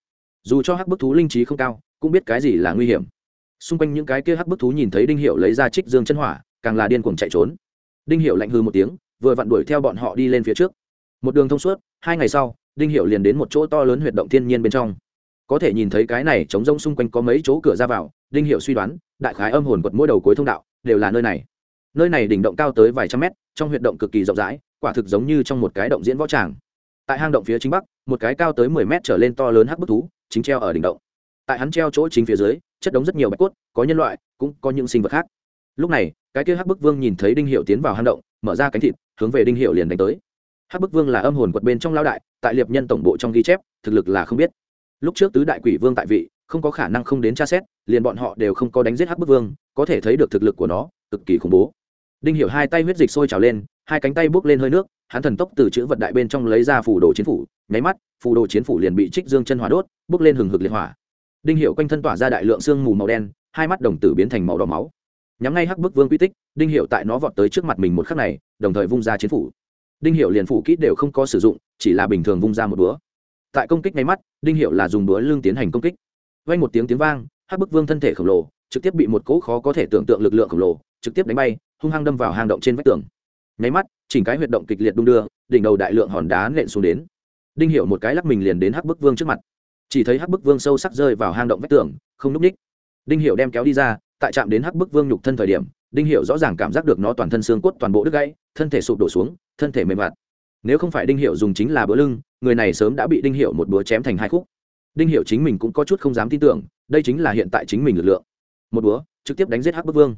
A: Dù cho hắc bức thú linh trí không cao, cũng biết cái gì là nguy hiểm xung quanh những cái kia hắc bức thú nhìn thấy đinh hiệu lấy ra trích dương chân hỏa, càng là điên cuồng chạy trốn. Đinh hiệu lạnh hư một tiếng, vừa vặn đuổi theo bọn họ đi lên phía trước. Một đường thông suốt, hai ngày sau, đinh hiệu liền đến một chỗ to lớn huyệt động thiên nhiên bên trong. Có thể nhìn thấy cái này chống rông xung quanh có mấy chỗ cửa ra vào, đinh hiệu suy đoán, đại khái âm hồn quật mỗi đầu cuối thông đạo, đều là nơi này. Nơi này đỉnh động cao tới vài trăm mét, trong huyệt động cực kỳ rộng rãi, quả thực giống như trong một cái động diễn võ tràng. Tại hang động phía chính bắc, một cái cao tới mười mét trở lên to lớn hắc bức thú, chính treo ở đỉnh động. Tại hắn treo chỗ chính phía dưới chất đống rất nhiều bạch cốt, có nhân loại, cũng có những sinh vật khác. Lúc này, cái kia hắc bức vương nhìn thấy đinh hiệu tiến vào hang động, mở ra cánh thịt, hướng về đinh hiệu liền đánh tới. Hắc bức vương là âm hồn quật bên trong lao đại, tại liệp nhân tổng bộ trong ghi chép, thực lực là không biết. Lúc trước tứ đại quỷ vương tại vị, không có khả năng không đến tra xét, liền bọn họ đều không có đánh giết hắc bức vương, có thể thấy được thực lực của nó, cực kỳ khủng bố. Đinh hiểu hai tay huyết dịch sôi trào lên, hai cánh tay bước lên hơi nước, hắn thần tốc từ chữ vật đại bên trong lấy ra phù đồ chiến phủ, nháy mắt, phù đồ chiến phủ liền bị trích dương chân hỏa đốt, bước lên hừng hực liệt hỏa đinh hiểu quanh thân tỏa ra đại lượng sương mù màu đen, hai mắt đồng tử biến thành màu đỏ máu. Nhắm ngay hắc bức vương quy tích, đinh hiểu tại nó vọt tới trước mặt mình một khắc này, đồng thời vung ra chiến phủ. Đinh hiểu liền phủ kỹ đều không có sử dụng, chỉ là bình thường vung ra một búa. Tại công kích ngay mắt, đinh hiểu là dùng búa lương tiến hành công kích. Vang một tiếng tiếng vang, hắc bức vương thân thể khổng lồ, trực tiếp bị một cỗ khó có thể tưởng tượng lực lượng khổng lồ, trực tiếp đánh bay, hung hăng đâm vào hang động trên vách tường. Nháy mắt, chỉnh cái huyệt động kịch liệt đung đưa, đỉnh đầu đại lượng hòn đá nện xuống đến. Đinh hiểu một cái lắc mình liền đến hắc bức vương trước mặt chỉ thấy hắc bức vương sâu sắc rơi vào hang động vách tường, không núp ních. Đinh hiệu đem kéo đi ra, tại chạm đến hắc bức vương nhục thân thời điểm, đinh hiệu rõ ràng cảm giác được nó toàn thân xương cốt toàn bộ đứt gãy, thân thể sụp đổ xuống, thân thể mềm mặt. nếu không phải đinh hiệu dùng chính là bữa lưng, người này sớm đã bị đinh hiệu một búa chém thành hai khúc. Đinh hiệu chính mình cũng có chút không dám tin tưởng, đây chính là hiện tại chính mình lực lượng. Một búa trực tiếp đánh giết hắc bức vương.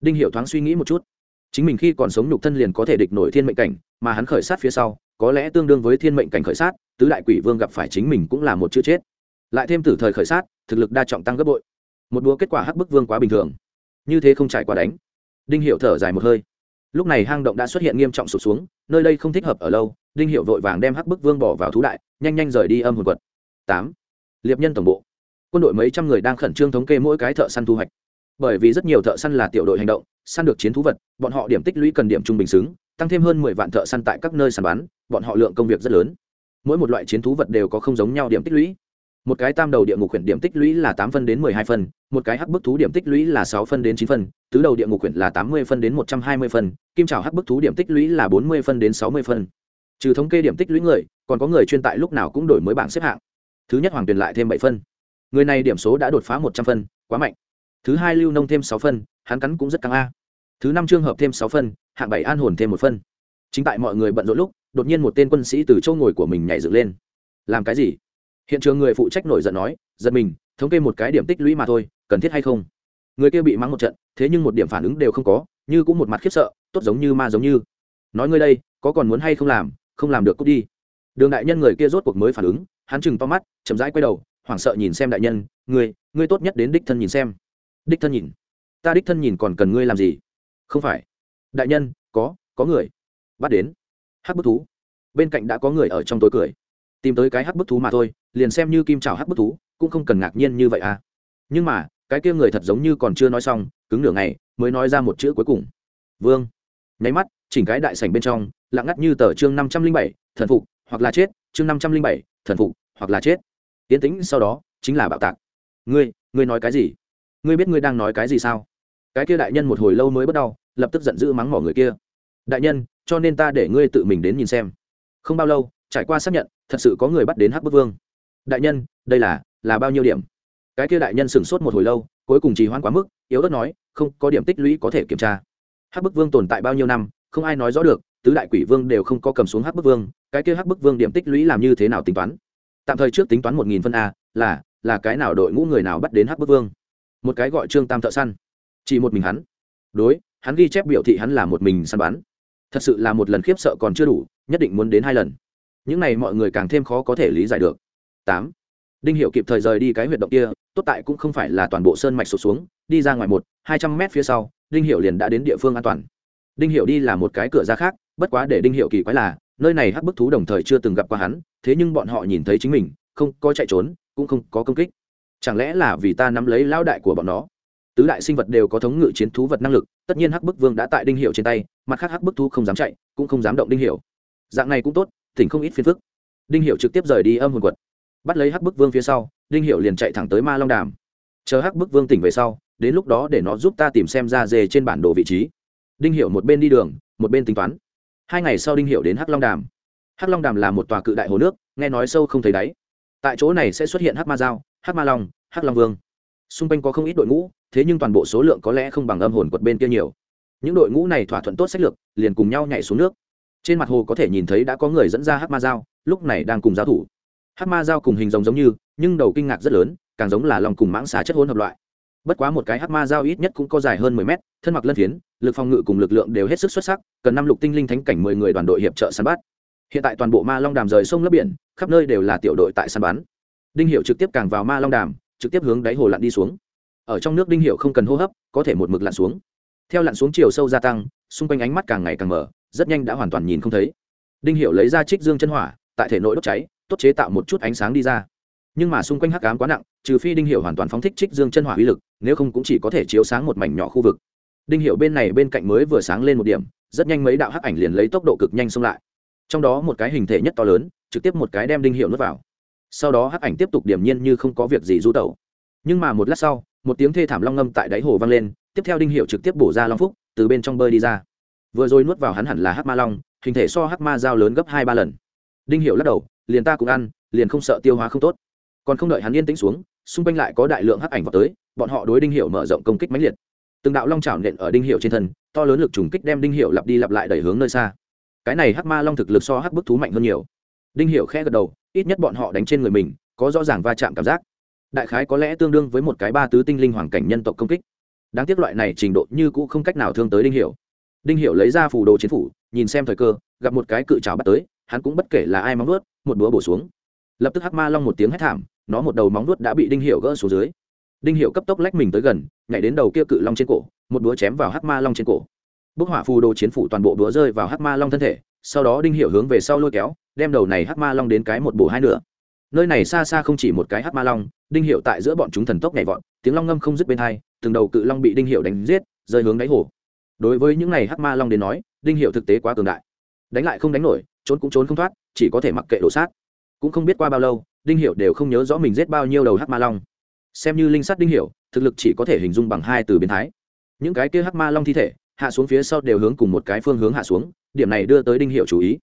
A: Đinh hiệu thoáng suy nghĩ một chút. Chính mình khi còn sống nhục thân liền có thể địch nổi thiên mệnh cảnh, mà hắn khởi sát phía sau, có lẽ tương đương với thiên mệnh cảnh khởi sát, tứ đại quỷ vương gặp phải chính mình cũng là một chữ chết lại thêm tử thời khởi sát, thực lực đa trọng tăng gấp bội. Một đũa kết quả hắc bức vương quá bình thường. Như thế không trải qua đánh. Đinh hiệu thở dài một hơi. Lúc này hang động đã xuất hiện nghiêm trọng sụp xuống, nơi đây không thích hợp ở lâu, đinh hiệu vội vàng đem hắc bức vương bỏ vào thú đại, nhanh nhanh rời đi âm hồn quật. Tám. Liệp nhân tổng bộ. Quân đội mấy trăm người đang khẩn trương thống kê mỗi cái thợ săn thu hoạch. Bởi vì rất nhiều thợ săn là tiểu đội hành động, săn được chiến thú vật, bọn họ điểm tích lũy cần điểm trung bình xứng, tăng thêm hơn mười vạn thợ săn tại các nơi săn bắn, bọn họ lượng công việc rất lớn. Mỗi một loại chiến thú vật đều có không giống nhau điểm tích lũy một cái tam đầu địa ngục quyển điểm tích lũy là tám phân đến mười hai phân, một cái hắc bức thú điểm tích lũy là sáu phân đến chín phân, tứ đầu địa ngục quyển là tám mươi phân đến một trăm hai mươi phân, kim trào hắc bức thú điểm tích lũy là bốn mươi phân đến sáu mươi phân. Trừ thống kê điểm tích lũy người, còn có người chuyên tại lúc nào cũng đổi mới bảng xếp hạng. Thứ nhất hoàng tuyền lại thêm bảy phân. Người này điểm số đã đột phá một trăm phân, quá mạnh. Thứ hai lưu nông thêm sáu phân, hắn cắn cũng rất căng a. Thứ năm trường hợp thêm sáu phân, hạng bảy an hồn thêm một phân. Chính tại mọi người bận rộn lúc, đột nhiên một tên quân sĩ từ châu ngồi của mình nhảy dựng lên. Làm cái gì? Hiện trường người phụ trách nổi giận nói, giật mình, thống kê một cái điểm tích lũy mà thôi, cần thiết hay không? Người kia bị mắng một trận, thế nhưng một điểm phản ứng đều không có, như cũng một mặt khiếp sợ, tốt giống như ma giống như. Nói ngươi đây, có còn muốn hay không làm không làm được cút đi. Đường đại nhân người kia rốt cuộc mới phản ứng, hắn chừng to mắt, chậm rãi quay đầu, hoảng sợ nhìn xem đại nhân, ngươi ngươi tốt nhất đến đích thân nhìn xem. Đích thân nhìn? Ta đích thân nhìn còn cần ngươi làm gì? Không phải. Đại nhân, có có người. Bắt đến. Hắc bức thú. Bên cạnh đã có người ở trong tối cười tìm tới cái hắc bức thú mà thôi, liền xem như kim trào hắc bức thú, cũng không cần ngạc nhiên như vậy à. Nhưng mà, cái kia người thật giống như còn chưa nói xong, cứng nửa ngày, mới nói ra một chữ cuối cùng. Vương. Nháy mắt, chỉnh cái đại sảnh bên trong, lặng ngắt như tờ chương năm trăm linh bảy, thần phục, hoặc là chết, chương năm trăm linh bảy, thần phục, hoặc là chết. Tiến tĩnh sau đó, chính là bạo tạc. Ngươi ngươi nói cái gì? Ngươi biết ngươi đang nói cái gì sao? Cái kia đại nhân một hồi lâu mới bất đau lập tức giận dữ mắng mỏ người kia. Đại nhân, cho nên ta để ngươi tự mình đến nhìn xem. Không bao lâu trải qua xác nhận, thật sự có người bắt đến hắc bức vương. Đại nhân, đây là là bao nhiêu điểm? Cái kia đại nhân sửng sốt một hồi lâu, cuối cùng trì hoãn quá mức, yếu ớt nói, không, có điểm tích lũy có thể kiểm tra. Hắc bức vương tồn tại bao nhiêu năm, không ai nói rõ được, tứ đại quỷ vương đều không có cầm xuống hắc bức vương, cái kia hắc bức vương điểm tích lũy làm như thế nào tính toán? Tạm thời trước tính toán một nghìn phân a, là là cái nào đội ngũ người nào bắt đến hắc bức vương? Một cái gọi trương tam thợ săn. Chỉ một mình hắn. Đối, hắn ghi chép biểu thị hắn là một mình săn bắn. Thật sự là một lần khiếp sợ còn chưa đủ, nhất định muốn đến hai lần những này mọi người càng thêm khó có thể lý giải được. Tám. Đinh hiệu kịp thời rời đi cái huyệt động kia, tốt tại cũng không phải là toàn bộ sơn mạch sụt xuống, đi ra ngoài một, hai trăm mét phía sau, đinh hiệu liền đã đến địa phương an toàn. Đinh hiệu đi là một cái cửa ra khác, bất quá để đinh hiệu kỳ quái là, nơi này hắc bức thú đồng thời chưa từng gặp qua hắn, thế nhưng bọn họ nhìn thấy chính mình, không có chạy trốn, cũng không có công kích. Chẳng lẽ là vì ta nắm lấy lao đại của bọn nó? Tứ đại sinh vật đều có thống ngự chiến thú vật năng lực, tất nhiên hắc bức vương đã tại đinh hiệu trên tay, mặt khác hắc bức thú không dám chạy, cũng không dám động đinh hiệu dạng này cũng tốt tỉnh không ít phiền phức. Đinh hiệu trực tiếp rời đi âm hồn quật. Bắt lấy hắc bức vương phía sau, đinh hiệu liền chạy thẳng tới ma long đàm. Chờ hắc bức vương tỉnh về sau, đến lúc đó để nó giúp ta tìm xem ra dê trên bản đồ vị trí. Đinh hiệu một bên đi đường, một bên tính toán. Hai ngày sau đinh hiệu đến hắc long đàm. Hắc long đàm là một tòa cự đại hồ nước, nghe nói sâu không thấy đáy. Tại chỗ này sẽ xuất hiện hắc ma giao, hắc ma long, hắc long vương. Xung quanh có không ít đội ngũ, thế nhưng toàn bộ số lượng có lẽ không bằng âm hồn quật bên kia nhiều. Những đội ngũ này thỏa thuận tốt sách lược, liền cùng nhau nhảy xuống nước trên mặt hồ có thể nhìn thấy đã có người dẫn ra hắc ma giao lúc này đang cùng giao thủ. Hắc ma giao cùng hình rồng giống như, nhưng đầu kinh ngạc rất lớn, càng giống là lòng cùng mãng xà chất hỗn hợp loại. Bất quá một cái hắc ma giao ít nhất cũng có dài hơn mười mét, thân mặc lân phiến, lực phòng ngự cùng lực lượng đều hết sức xuất sắc, cần năm lục tinh linh thánh cảnh mười người đoàn đội hiệp trợ săn bắt. Hiện tại toàn bộ ma long đàm rời sông lấp biển, khắp nơi đều là tiểu đội tại săn bắn. Đinh hiệu trực tiếp càng vào ma long đàm, trực tiếp hướng đáy hồ lặn đi xuống. Ở trong nước đinh hiệu không cần hô hấp, có thể một mực lặn xuống. Theo lặn xuống chiều sâu gia tăng, xung quanh ánh mắt càng ngày càng mở rất nhanh đã hoàn toàn nhìn không thấy. Đinh hiệu lấy ra trích dương chân hỏa, tại thể nội đốt cháy, tốt chế tạo một chút ánh sáng đi ra. Nhưng mà xung quanh hắc ám quá nặng, trừ phi đinh hiệu hoàn toàn phóng thích trích dương chân hỏa uy lực, nếu không cũng chỉ có thể chiếu sáng một mảnh nhỏ khu vực. Đinh hiệu bên này bên cạnh mới vừa sáng lên một điểm, rất nhanh mấy đạo hắc ảnh liền lấy tốc độ cực nhanh xông lại. Trong đó một cái hình thể nhất to lớn, trực tiếp một cái đem đinh hiệu nuốt vào. Sau đó hắc ảnh tiếp tục điểm nhiên như không có việc gì du tẩu. Nhưng mà một lát sau, một tiếng thê thảm long ngâm tại đáy hồ vang lên, tiếp theo đinh hiệu trực tiếp bổ ra long phúc, từ bên trong bơi đi ra vừa rồi nuốt vào hắn hẳn là hắc ma long, hình thể so hắc ma dao lớn gấp hai ba lần. Đinh hiệu lắc đầu, liền ta cũng ăn, liền không sợ tiêu hóa không tốt. Còn không đợi hắn yên tĩnh xuống, xung quanh lại có đại lượng hắc ảnh vào tới, bọn họ đối đinh hiệu mở rộng công kích mãnh liệt. Từng đạo long chảo nện ở đinh hiệu trên thân, to lớn lực trùng kích đem đinh hiệu lặp đi lặp lại đẩy hướng nơi xa. Cái này hắc ma long thực lực so hắc bức thú mạnh hơn nhiều. Đinh hiệu khẽ gật đầu, ít nhất bọn họ đánh trên người mình, có rõ ràng va chạm cảm giác. Đại khái có lẽ tương đương với một cái ba tứ tinh linh hoàng cảnh nhân tộc công kích. Đáng tiếc loại này trình độ như cũ không cách nào thương tới đinh hiệu đinh hiệu lấy ra phù đồ chiến phủ, nhìn xem thời cơ, gặp một cái cự trào bắt tới, hắn cũng bất kể là ai móng nuốt một búa bổ xuống. Lập tức hắc ma long một tiếng hét thảm, nó một đầu móng nuốt đã bị đinh hiệu gỡ xuống dưới. Đinh hiệu cấp tốc lách mình tới gần, nhảy đến đầu kia cự long trên cổ, một búa chém vào hắc ma long trên cổ. Bức hỏa phù đồ chiến phủ toàn bộ búa rơi vào hắc ma long thân thể, sau đó đinh hiệu hướng về sau lôi kéo, đem đầu này hắc ma long đến cái một bổ hai nữa. nơi này xa xa không chỉ một cái hắc ma long, đinh hiệu tại giữa bọn chúng thần tốc nhảy vọt, tiếng long ngâm không dứt bên hai, từng đầu cự long bị đinh hiệu đánh giết, rơi hướng đáy hồ đối với những này hắc ma long đến nói, đinh hiệu thực tế quá cường đại. Đánh lại không đánh nổi, trốn cũng trốn không thoát, chỉ có thể mặc kệ đổ sát. Cũng không biết qua bao lâu, đinh hiệu đều không nhớ rõ mình giết bao nhiêu đầu hắc ma long. Xem như linh sát đinh hiệu, thực lực chỉ có thể hình dung bằng hai từ biến thái. Những cái kia hắc ma long thi thể, hạ xuống phía sau đều hướng cùng một cái phương hướng hạ xuống, điểm này đưa tới đinh hiệu chú ý.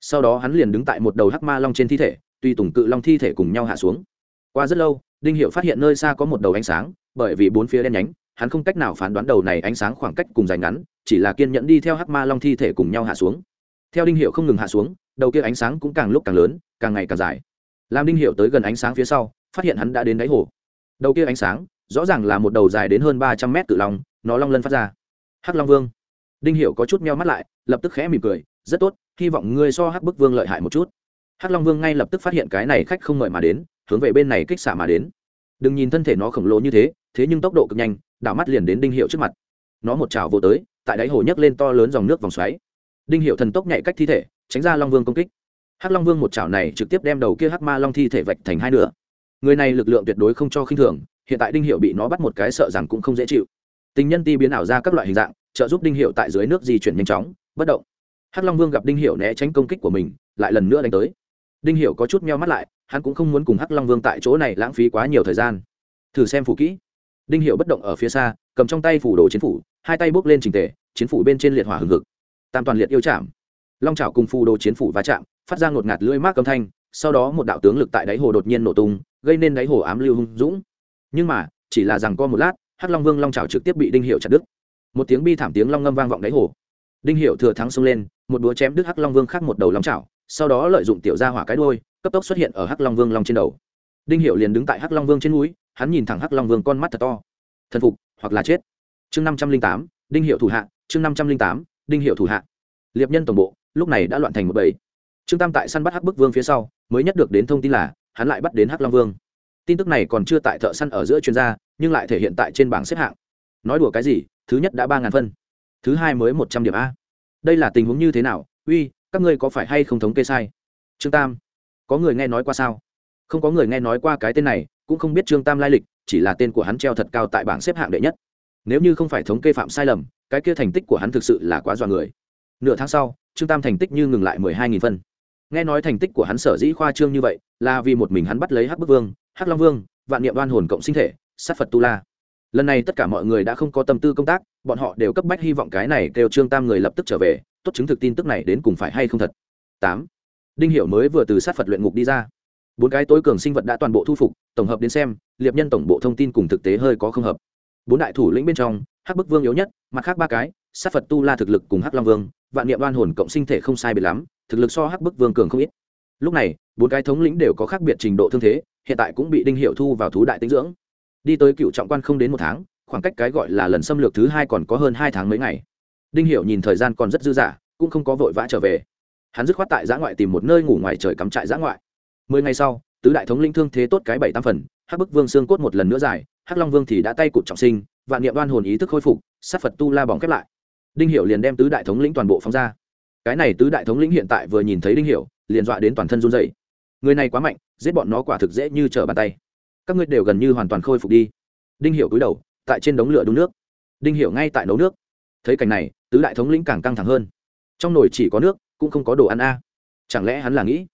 A: Sau đó hắn liền đứng tại một đầu hắc ma long trên thi thể, tùy tùng cự long thi thể cùng nhau hạ xuống. Qua rất lâu, đinh hiệu phát hiện nơi xa có một đầu ánh sáng, bởi vì bốn phía đen nhánh hắn không cách nào phán đoán đầu này ánh sáng khoảng cách cùng dài ngắn, chỉ là kiên nhẫn đi theo hắc ma long thi thể cùng nhau hạ xuống. Theo đinh hiệu không ngừng hạ xuống, đầu kia ánh sáng cũng càng lúc càng lớn, càng ngày càng dài. Làm đinh hiệu tới gần ánh sáng phía sau, phát hiện hắn đã đến đáy hồ. Đầu kia ánh sáng, rõ ràng là một đầu dài đến hơn ba trăm mét tự long, nó long lân phát ra. Hắc long vương. Đinh hiệu có chút meo mắt lại, lập tức khẽ mỉm cười, rất tốt, hy vọng ngươi so hắc bức vương lợi hại một chút. Hắc long vương ngay lập tức phát hiện cái này khách không mời mà đến, hướng về bên này kích xả mà đến. Đừng nhìn thân thể nó khổng lồ như thế thế nhưng tốc độ cực nhanh, đảo mắt liền đến đinh hiệu trước mặt. Nó một chảo vô tới, tại đáy hồ nhấc lên to lớn dòng nước vòng xoáy. Đinh hiệu thần tốc nhạy cách thi thể, tránh ra long vương công kích. Hắc long vương một chảo này trực tiếp đem đầu kia hắc ma long thi thể vạch thành hai nửa. Người này lực lượng tuyệt đối không cho khinh thường, hiện tại đinh hiệu bị nó bắt một cái sợ rằng cũng không dễ chịu. Tình nhân ti biến ảo ra các loại hình dạng, trợ giúp đinh hiệu tại dưới nước di chuyển nhanh chóng, bất động. Hắc long vương gặp đinh hiệu né tránh công kích của mình, lại lần nữa đánh tới. Đinh hiệu có chút meo mắt lại, hắn cũng không muốn cùng hắc long vương tại chỗ này lãng phí quá nhiều thời gian. Thử xem phủ kỹ đinh hiệu bất động ở phía xa, cầm trong tay phủ đồ chiến phủ, hai tay bước lên trình tề, chiến phủ bên trên liệt hỏa hừng hực. Tam toàn liệt yêu chạm. Long trào cùng phù đồ chiến phủ va chạm, phát ra ngột ngạt lưỡi mát âm thanh, sau đó một đạo tướng lực tại đáy hồ đột nhiên nổ tung, gây nên đáy hồ ám lưu hung dũng. Nhưng mà, chỉ là rằng co một lát, hắc long vương long trào trực tiếp bị đinh hiệu chặt đứt. Một tiếng bi thảm tiếng long ngâm vang vọng đáy hồ. Đinh hiệu thừa thắng xông lên, một búa chém đứt hắc long vương khác một đầu long trào sau đó lợi dụng tiểu ra hỏa cái đôi cấp tốc xuất hiện ở hắc long vương long trên đầu. Đinh hiệu liền đứng tại hắc long vương trên núi hắn nhìn thẳng hắc long vương con mắt thật to. Thần phục, hoặc là chết. Chương năm trăm linh tám, đinh hiệu thủ hạ, chương năm trăm linh tám, đinh hiệu thủ hạ. Liệp nhân tổng bộ, lúc này đã loạn thành một bầy. Trương tam tại săn bắt hắc bức vương phía sau, mới nhất được đến thông tin là, hắn lại bắt đến hắc long vương. Tin tức này còn chưa tại thợ săn ở giữa chuyên gia, nhưng lại thể hiện tại trên bảng xếp hạng. Nói đùa cái gì, thứ nhất đã ba ngàn phân. Thứ hai mới một trăm điểm a. Đây là tình huống như thế nào? Uy, các ngươi có phải hay không thống kê sai? Trương tam, có người nghe nói qua sao? Không có người nghe nói qua cái tên này cũng không biết trương tam lai lịch, chỉ là tên của hắn treo thật cao tại bảng xếp hạng đệ nhất. Nếu như không phải thống kê phạm sai lầm, cái kia thành tích của hắn thực sự là quá dọa người. Nửa tháng sau, trương tam thành tích như ngừng lại mười hai nghìn phân. Nghe nói thành tích của hắn sở dĩ khoa trương như vậy, là vì một mình hắn bắt lấy hắc bức vương, hắc long vương, vạn niệm đoan hồn cộng sinh thể, sát phật tu la. Lần này tất cả mọi người đã không có tâm tư công tác, bọn họ đều cấp bách hy vọng cái này kêu trương tam người lập tức trở về, tốt chứng thực tin tức này đến cùng phải hay không thật. Tám. Đinh hiểu mới vừa từ sát phật luyện ngục đi ra bốn cái tối cường sinh vật đã toàn bộ thu phục, tổng hợp đến xem, liệp nhân tổng bộ thông tin cùng thực tế hơi có không hợp. Bốn đại thủ lĩnh bên trong, hắc bức vương yếu nhất, mặt khác ba cái, sát phật tu la thực lực cùng hắc long vương, vạn niệm đoan hồn cộng sinh thể không sai biệt lắm, thực lực so hắc bức vương cường không ít. Lúc này, bốn cái thống lĩnh đều có khác biệt trình độ thương thế, hiện tại cũng bị đinh hiệu thu vào thú đại tinh dưỡng. Đi tới cựu trọng quan không đến một tháng, khoảng cách cái gọi là lần xâm lược thứ hai còn có hơn hai tháng mấy ngày. Đinh hiệu nhìn thời gian còn rất dư dả, cũng không có vội vã trở về. Hắn dứt khoát tại giã ngoại tìm một nơi ngủ ngoài trời cắm trại giã ngoại mười ngày sau, tứ đại thống lĩnh thương thế tốt cái bảy tam phần, hắc bức vương xương cốt một lần nữa dài hắc long vương thì đã tay cụt trọng sinh, vạn niệm đoan hồn ý thức khôi phục, sát phật tu la bỏng khép lại. Đinh hiệu liền đem tứ đại thống lĩnh toàn bộ phóng ra. Cái này tứ đại thống lĩnh hiện tại vừa nhìn thấy đinh hiệu liền dọa đến toàn thân run dày người này quá mạnh, giết bọn nó quả thực dễ như trở bàn tay. Các ngươi đều gần như hoàn toàn khôi phục đi. Đinh hiệu cúi đầu, tại trên đống lửa đun nước. Đinh hiệu ngay tại nấu nước. Thấy cảnh này, tứ đại thống lĩnh càng căng thẳng hơn. Trong nồi chỉ có nước, cũng không có đồ ăn a. Chẳng lẽ hắn là nghĩ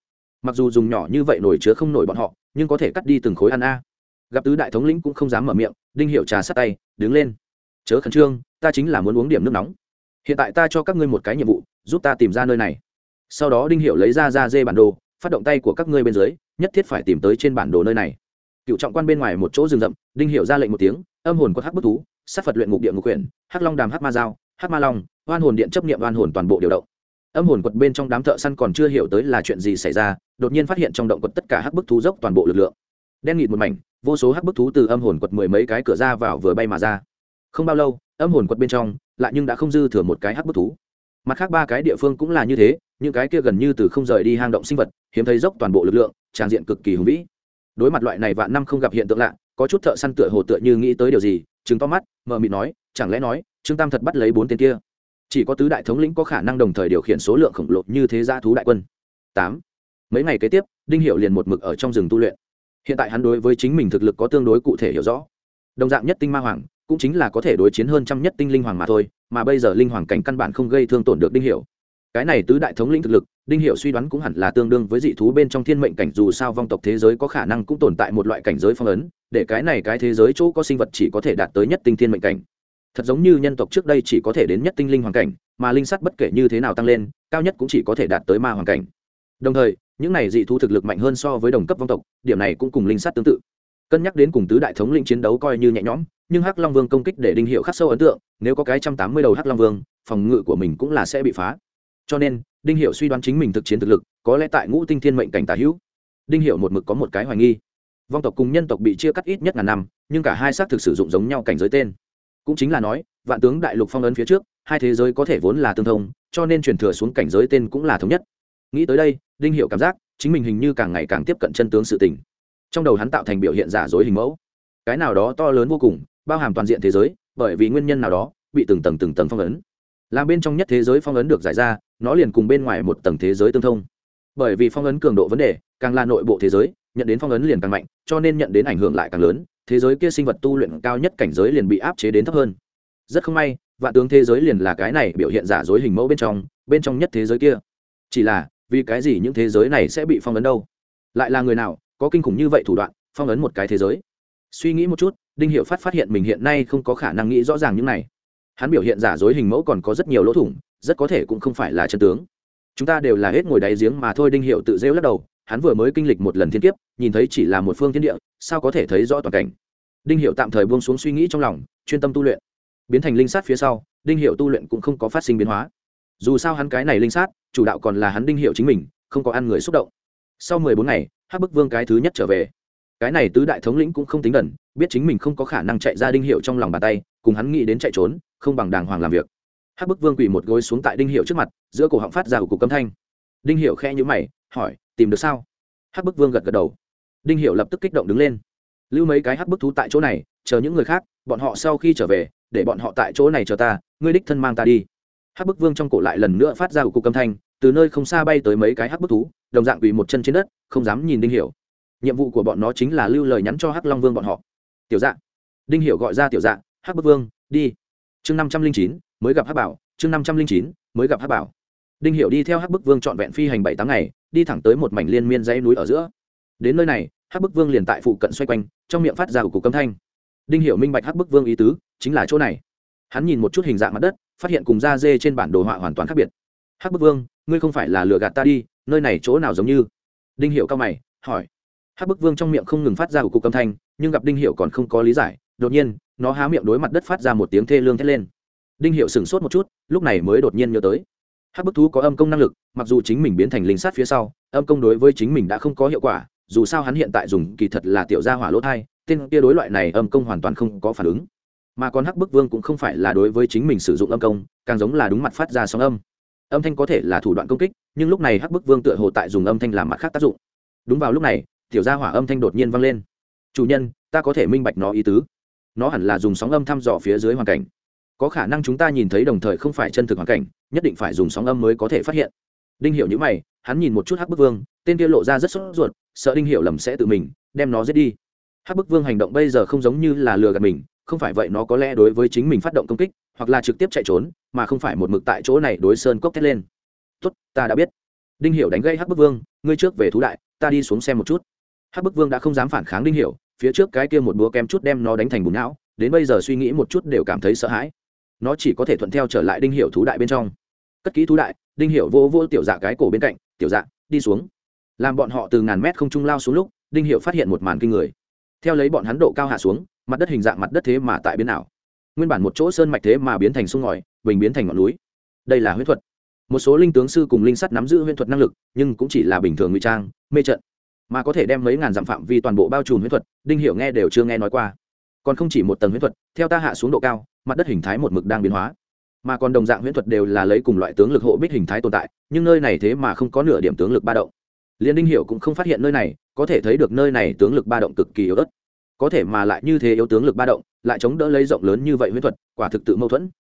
A: mặc dù dùng nhỏ như vậy nổi chứa không nổi bọn họ, nhưng có thể cắt đi từng khối ăn a. Gặp tứ đại thống lĩnh cũng không dám mở miệng, đinh hiệu trà sát tay, đứng lên. Chớ khẩn trương, ta chính là muốn uống điểm nước nóng. Hiện tại ta cho các ngươi một cái nhiệm vụ, giúp ta tìm ra nơi này. Sau đó đinh hiệu lấy ra ra dê bản đồ, phát động tay của các ngươi bên dưới, nhất thiết phải tìm tới trên bản đồ nơi này. Cựu trọng quan bên ngoài một chỗ rừng rậm, đinh hiệu ra lệnh một tiếng, âm hồn có hắc bức thú, sát phật luyện ngục địa ngục quyển hắc long đàm hắc ma dao hắc ma long, oan hồn điện chấp nghiệm oan hồn toàn bộ điều động âm hồn quật bên trong đám thợ săn còn chưa hiểu tới là chuyện gì xảy ra, đột nhiên phát hiện trong động quật tất cả hắc bức thú dốc toàn bộ lực lượng. Đen nghịt một mảnh, vô số hắc bức thú từ âm hồn quật mười mấy cái cửa ra vào vừa bay mà ra. Không bao lâu, âm hồn quật bên trong lại nhưng đã không dư thừa một cái hắc bức thú. Mặt khác ba cái địa phương cũng là như thế, những cái kia gần như từ không rời đi hang động sinh vật, hiếm thấy dốc toàn bộ lực lượng tràn diện cực kỳ hùng vĩ. Đối mặt loại này vạn năm không gặp hiện tượng lạ, có chút thợ săn tựa hồ tựa như nghĩ tới điều gì chứng to mắt, mờ mịt nói, chẳng lẽ nói, trương tam thật bắt lấy bốn tên kia? Chỉ có tứ đại thống lĩnh có khả năng đồng thời điều khiển số lượng khổng lồ như thế gia thú đại quân. Tám. Mấy ngày kế tiếp, đinh hiệu liền một mực ở trong rừng tu luyện. Hiện tại hắn đối với chính mình thực lực có tương đối cụ thể hiểu rõ. Đồng dạng nhất tinh ma hoàng, cũng chính là có thể đối chiến hơn trăm nhất tinh linh hoàng mà thôi, mà bây giờ linh hoàng cảnh căn bản không gây thương tổn được đinh hiệu cái này tứ đại thống lĩnh thực lực, đinh hiệu suy đoán cũng hẳn là tương đương với dị thú bên trong thiên mệnh cảnh, dù sao vong tộc thế giới có khả năng cũng tồn tại một loại cảnh giới phong ấn, để cái này cái thế giới chỗ có sinh vật chỉ có thể đạt tới nhất tinh thiên mệnh cảnh thật giống như nhân tộc trước đây chỉ có thể đến nhất tinh linh hoàng cảnh, mà linh sắt bất kể như thế nào tăng lên, cao nhất cũng chỉ có thể đạt tới ma hoàng cảnh. Đồng thời, những này dị thú thực lực mạnh hơn so với đồng cấp vong tộc, điểm này cũng cùng linh sắt tương tự. Cân nhắc đến cùng tứ đại thống lĩnh chiến đấu coi như nhẹ nhõm, nhưng hắc long vương công kích để đinh hiệu khắc sâu ấn tượng, nếu có cái trăm tám mươi đầu hắc long vương, phòng ngự của mình cũng là sẽ bị phá. Cho nên, đinh hiệu suy đoán chính mình thực chiến thực lực, có lẽ tại ngũ tinh thiên mệnh cảnh tả hữu. Đinh hiệu một mực có một cái hoài nghi. Vong tộc cùng nhân tộc bị chia cắt ít nhất ngàn năm, nhưng cả hai xác thực sử dụng giống nhau cảnh giới tên cũng chính là nói, vạn tướng đại lục phong ấn phía trước, hai thế giới có thể vốn là tương thông, cho nên truyền thừa xuống cảnh giới tên cũng là thống nhất. Nghĩ tới đây, đinh hiệu cảm giác, chính mình hình như càng ngày càng tiếp cận chân tướng sự tình. Trong đầu hắn tạo thành biểu hiện giả dối hình mẫu. Cái nào đó to lớn vô cùng, bao hàm toàn diện thế giới, bởi vì nguyên nhân nào đó, bị từng tầng từng tầng phong ấn. Làm bên trong nhất thế giới phong ấn được giải ra, nó liền cùng bên ngoài một tầng thế giới tương thông. Bởi vì phong ấn cường độ vấn đề, càng là nội bộ thế giới, nhận đến phong ấn liền càng mạnh, cho nên nhận đến ảnh hưởng lại càng lớn thế giới kia sinh vật tu luyện cao nhất cảnh giới liền bị áp chế đến thấp hơn. Rất không may, vạn tướng thế giới liền là cái này biểu hiện giả dối hình mẫu bên trong bên trong nhất thế giới kia. Chỉ là, vì cái gì những thế giới này sẽ bị phong ấn đâu? Lại là người nào có kinh khủng như vậy thủ đoạn, phong ấn một cái thế giới? Suy nghĩ một chút, đinh hiệu phát phát hiện mình hiện nay không có khả năng nghĩ rõ ràng những này. Hắn biểu hiện giả dối hình mẫu còn có rất nhiều lỗ thủng, rất có thể cũng không phải là chân tướng. Chúng ta đều là hết ngồi đáy giếng mà thôi, đinh hiệu tự rêu lắc đầu hắn vừa mới kinh lịch một lần thiên kiếp, nhìn thấy chỉ là một phương thiên địa, sao có thể thấy rõ toàn cảnh? Đinh hiệu tạm thời buông xuống suy nghĩ trong lòng, chuyên tâm tu luyện. Biến thành linh sát phía sau, đinh hiệu tu luyện cũng không có phát sinh biến hóa. Dù sao hắn cái này linh sát, chủ đạo còn là hắn đinh hiệu chính mình, không có ăn người xúc động. Sau mười bốn ngày, hắc bức vương cái thứ nhất trở về. Cái này tứ đại thống lĩnh cũng không tính đần biết chính mình không có khả năng chạy ra đinh hiệu trong lòng bàn tay, cùng hắn nghĩ đến chạy trốn, không bằng đàng hoàng làm việc. Hắc bức vương quỳ một gối xuống tại đinh hiệu trước mặt, giữa cổ họng phát ra của cục cấm thanh. Đinh hiệu khe nhữ mày hỏi, tìm được sao? Hắc bức vương gật gật đầu. Đinh hiệu lập tức kích động đứng lên. Lưu mấy cái hắc bức thú tại chỗ này, chờ những người khác, bọn họ sau khi trở về, để bọn họ tại chỗ này chờ ta, ngươi đích thân mang ta đi. Hắc bức vương trong cổ lại lần nữa phát ra cục âm thanh, từ nơi không xa bay tới mấy cái hắc bức thú, đồng dạng quỳ một chân trên đất, không dám nhìn đinh hiểu. Nhiệm vụ của bọn nó chính là lưu lời nhắn cho hắc long vương bọn họ. Tiểu dạ. Đinh hiểu gọi ra tiểu dạ hắc bức vương, đi. Chương năm trăm linh chín, mới gặp hắc bảo, chương năm trăm linh chín, mới gặp hắc bảo đinh hiểu đi theo hắc bức vương trọn vẹn phi hành bảy tháng ngày, đi thẳng tới một mảnh liên miên dãy núi ở giữa. Đến nơi này, hắc bức vương liền tại phụ cận xoay quanh, trong miệng phát ra của cục cấm thanh. Đinh hiểu minh bạch hắc bức vương ý tứ, chính là chỗ này. Hắn nhìn một chút hình dạng mặt đất, phát hiện cùng da dê trên bản đồ họa hoàn toàn khác biệt. Hắc bức vương, ngươi không phải là lừa gạt ta đi, nơi này chỗ nào giống như? Đinh hiệu cao mày, hỏi. Hắc bức vương trong miệng không ngừng phát ra của cục âm thanh, nhưng gặp đinh hiệu còn không có lý giải, đột nhiên, nó há miệng đối mặt đất phát ra một tiếng thê lương thét lên. Đinh hiệu sửng sốt một chút, lúc này mới đột nhiên nhớ tới hắc bức thú có âm công năng lực, mặc dù chính mình biến thành linh sát phía sau, âm công đối với chính mình đã không có hiệu quả, dù sao hắn hiện tại dùng kỳ thật là tiểu gia hỏa lỗ thai, tên kia đối loại này âm công hoàn toàn không có phản ứng. Mà còn hắc bức vương cũng không phải là đối với chính mình sử dụng âm công, càng giống là đúng mặt phát ra sóng âm. Âm thanh có thể là thủ đoạn công kích, nhưng lúc này hắc bức vương tựa hồ tại dùng âm thanh làm mặt khác tác dụng. Đúng vào lúc này, tiểu gia hỏa âm thanh đột nhiên vang lên. Chủ nhân, ta có thể minh bạch nó ý tứ. Nó hẳn là dùng sóng âm thăm dò phía dưới hoàn cảnh có khả năng chúng ta nhìn thấy đồng thời không phải chân thực hoàn cảnh, nhất định phải dùng sóng âm mới có thể phát hiện. Đinh hiểu những mày, hắn nhìn một chút hắc bức vương, tên kia lộ ra rất sốt ruột, sợ đinh hiểu lầm sẽ tự mình, đem nó giết đi. Hắc bức vương hành động bây giờ không giống như là lừa gạt mình, không phải vậy nó có lẽ đối với chính mình phát động công kích, hoặc là trực tiếp chạy trốn, mà không phải một mực tại chỗ này đối sơn cốc thét lên. Tốt, ta đã biết. Đinh hiểu đánh gây hắc bức vương, ngươi trước về thú đại, ta đi xuống xem một chút. Hắc bức vương đã không dám phản kháng đinh hiểu, phía trước cái kia một búa kém chút đem nó đánh thành bùn não, đến bây giờ suy nghĩ một chút đều cảm thấy sợ hãi nó chỉ có thể thuận theo trở lại đinh hiểu thú đại bên trong. Cất kỹ thú đại, đinh hiểu vô vô tiểu dạ cái cổ bên cạnh, tiểu dạ đi xuống. Làm bọn họ từ ngàn mét không trung lao xuống lúc, đinh hiểu phát hiện một màn kinh người. Theo lấy bọn hắn độ cao hạ xuống, mặt đất hình dạng mặt đất thế mà tại biến nào nguyên bản một chỗ sơn mạch thế mà biến thành sông ngòi, bình biến thành ngọn núi. Đây là huyễn thuật. Một số linh tướng sư cùng linh sắt nắm giữ huyễn thuật năng lực, nhưng cũng chỉ là bình thường ngụy trang, mê trận. Mà có thể đem mấy ngàn dặm phạm vi toàn bộ bao trùm huyễn thuật, đinh hiểu nghe đều chưa nghe nói qua. Còn không chỉ một tầng huyễn thuật, theo ta hạ xuống độ cao mặt đất hình thái một mực đang biến hóa. Mà còn đồng dạng huyễn thuật đều là lấy cùng loại tướng lực hộ bích hình thái tồn tại, nhưng nơi này thế mà không có nửa điểm tướng lực ba động. Liên đinh hiểu cũng không phát hiện nơi này, có thể thấy được nơi này tướng lực ba động cực kỳ yếu ớt. Có thể mà lại như thế yếu tướng lực ba động, lại chống đỡ lấy rộng lớn như vậy huyễn thuật, quả thực tự mâu thuẫn.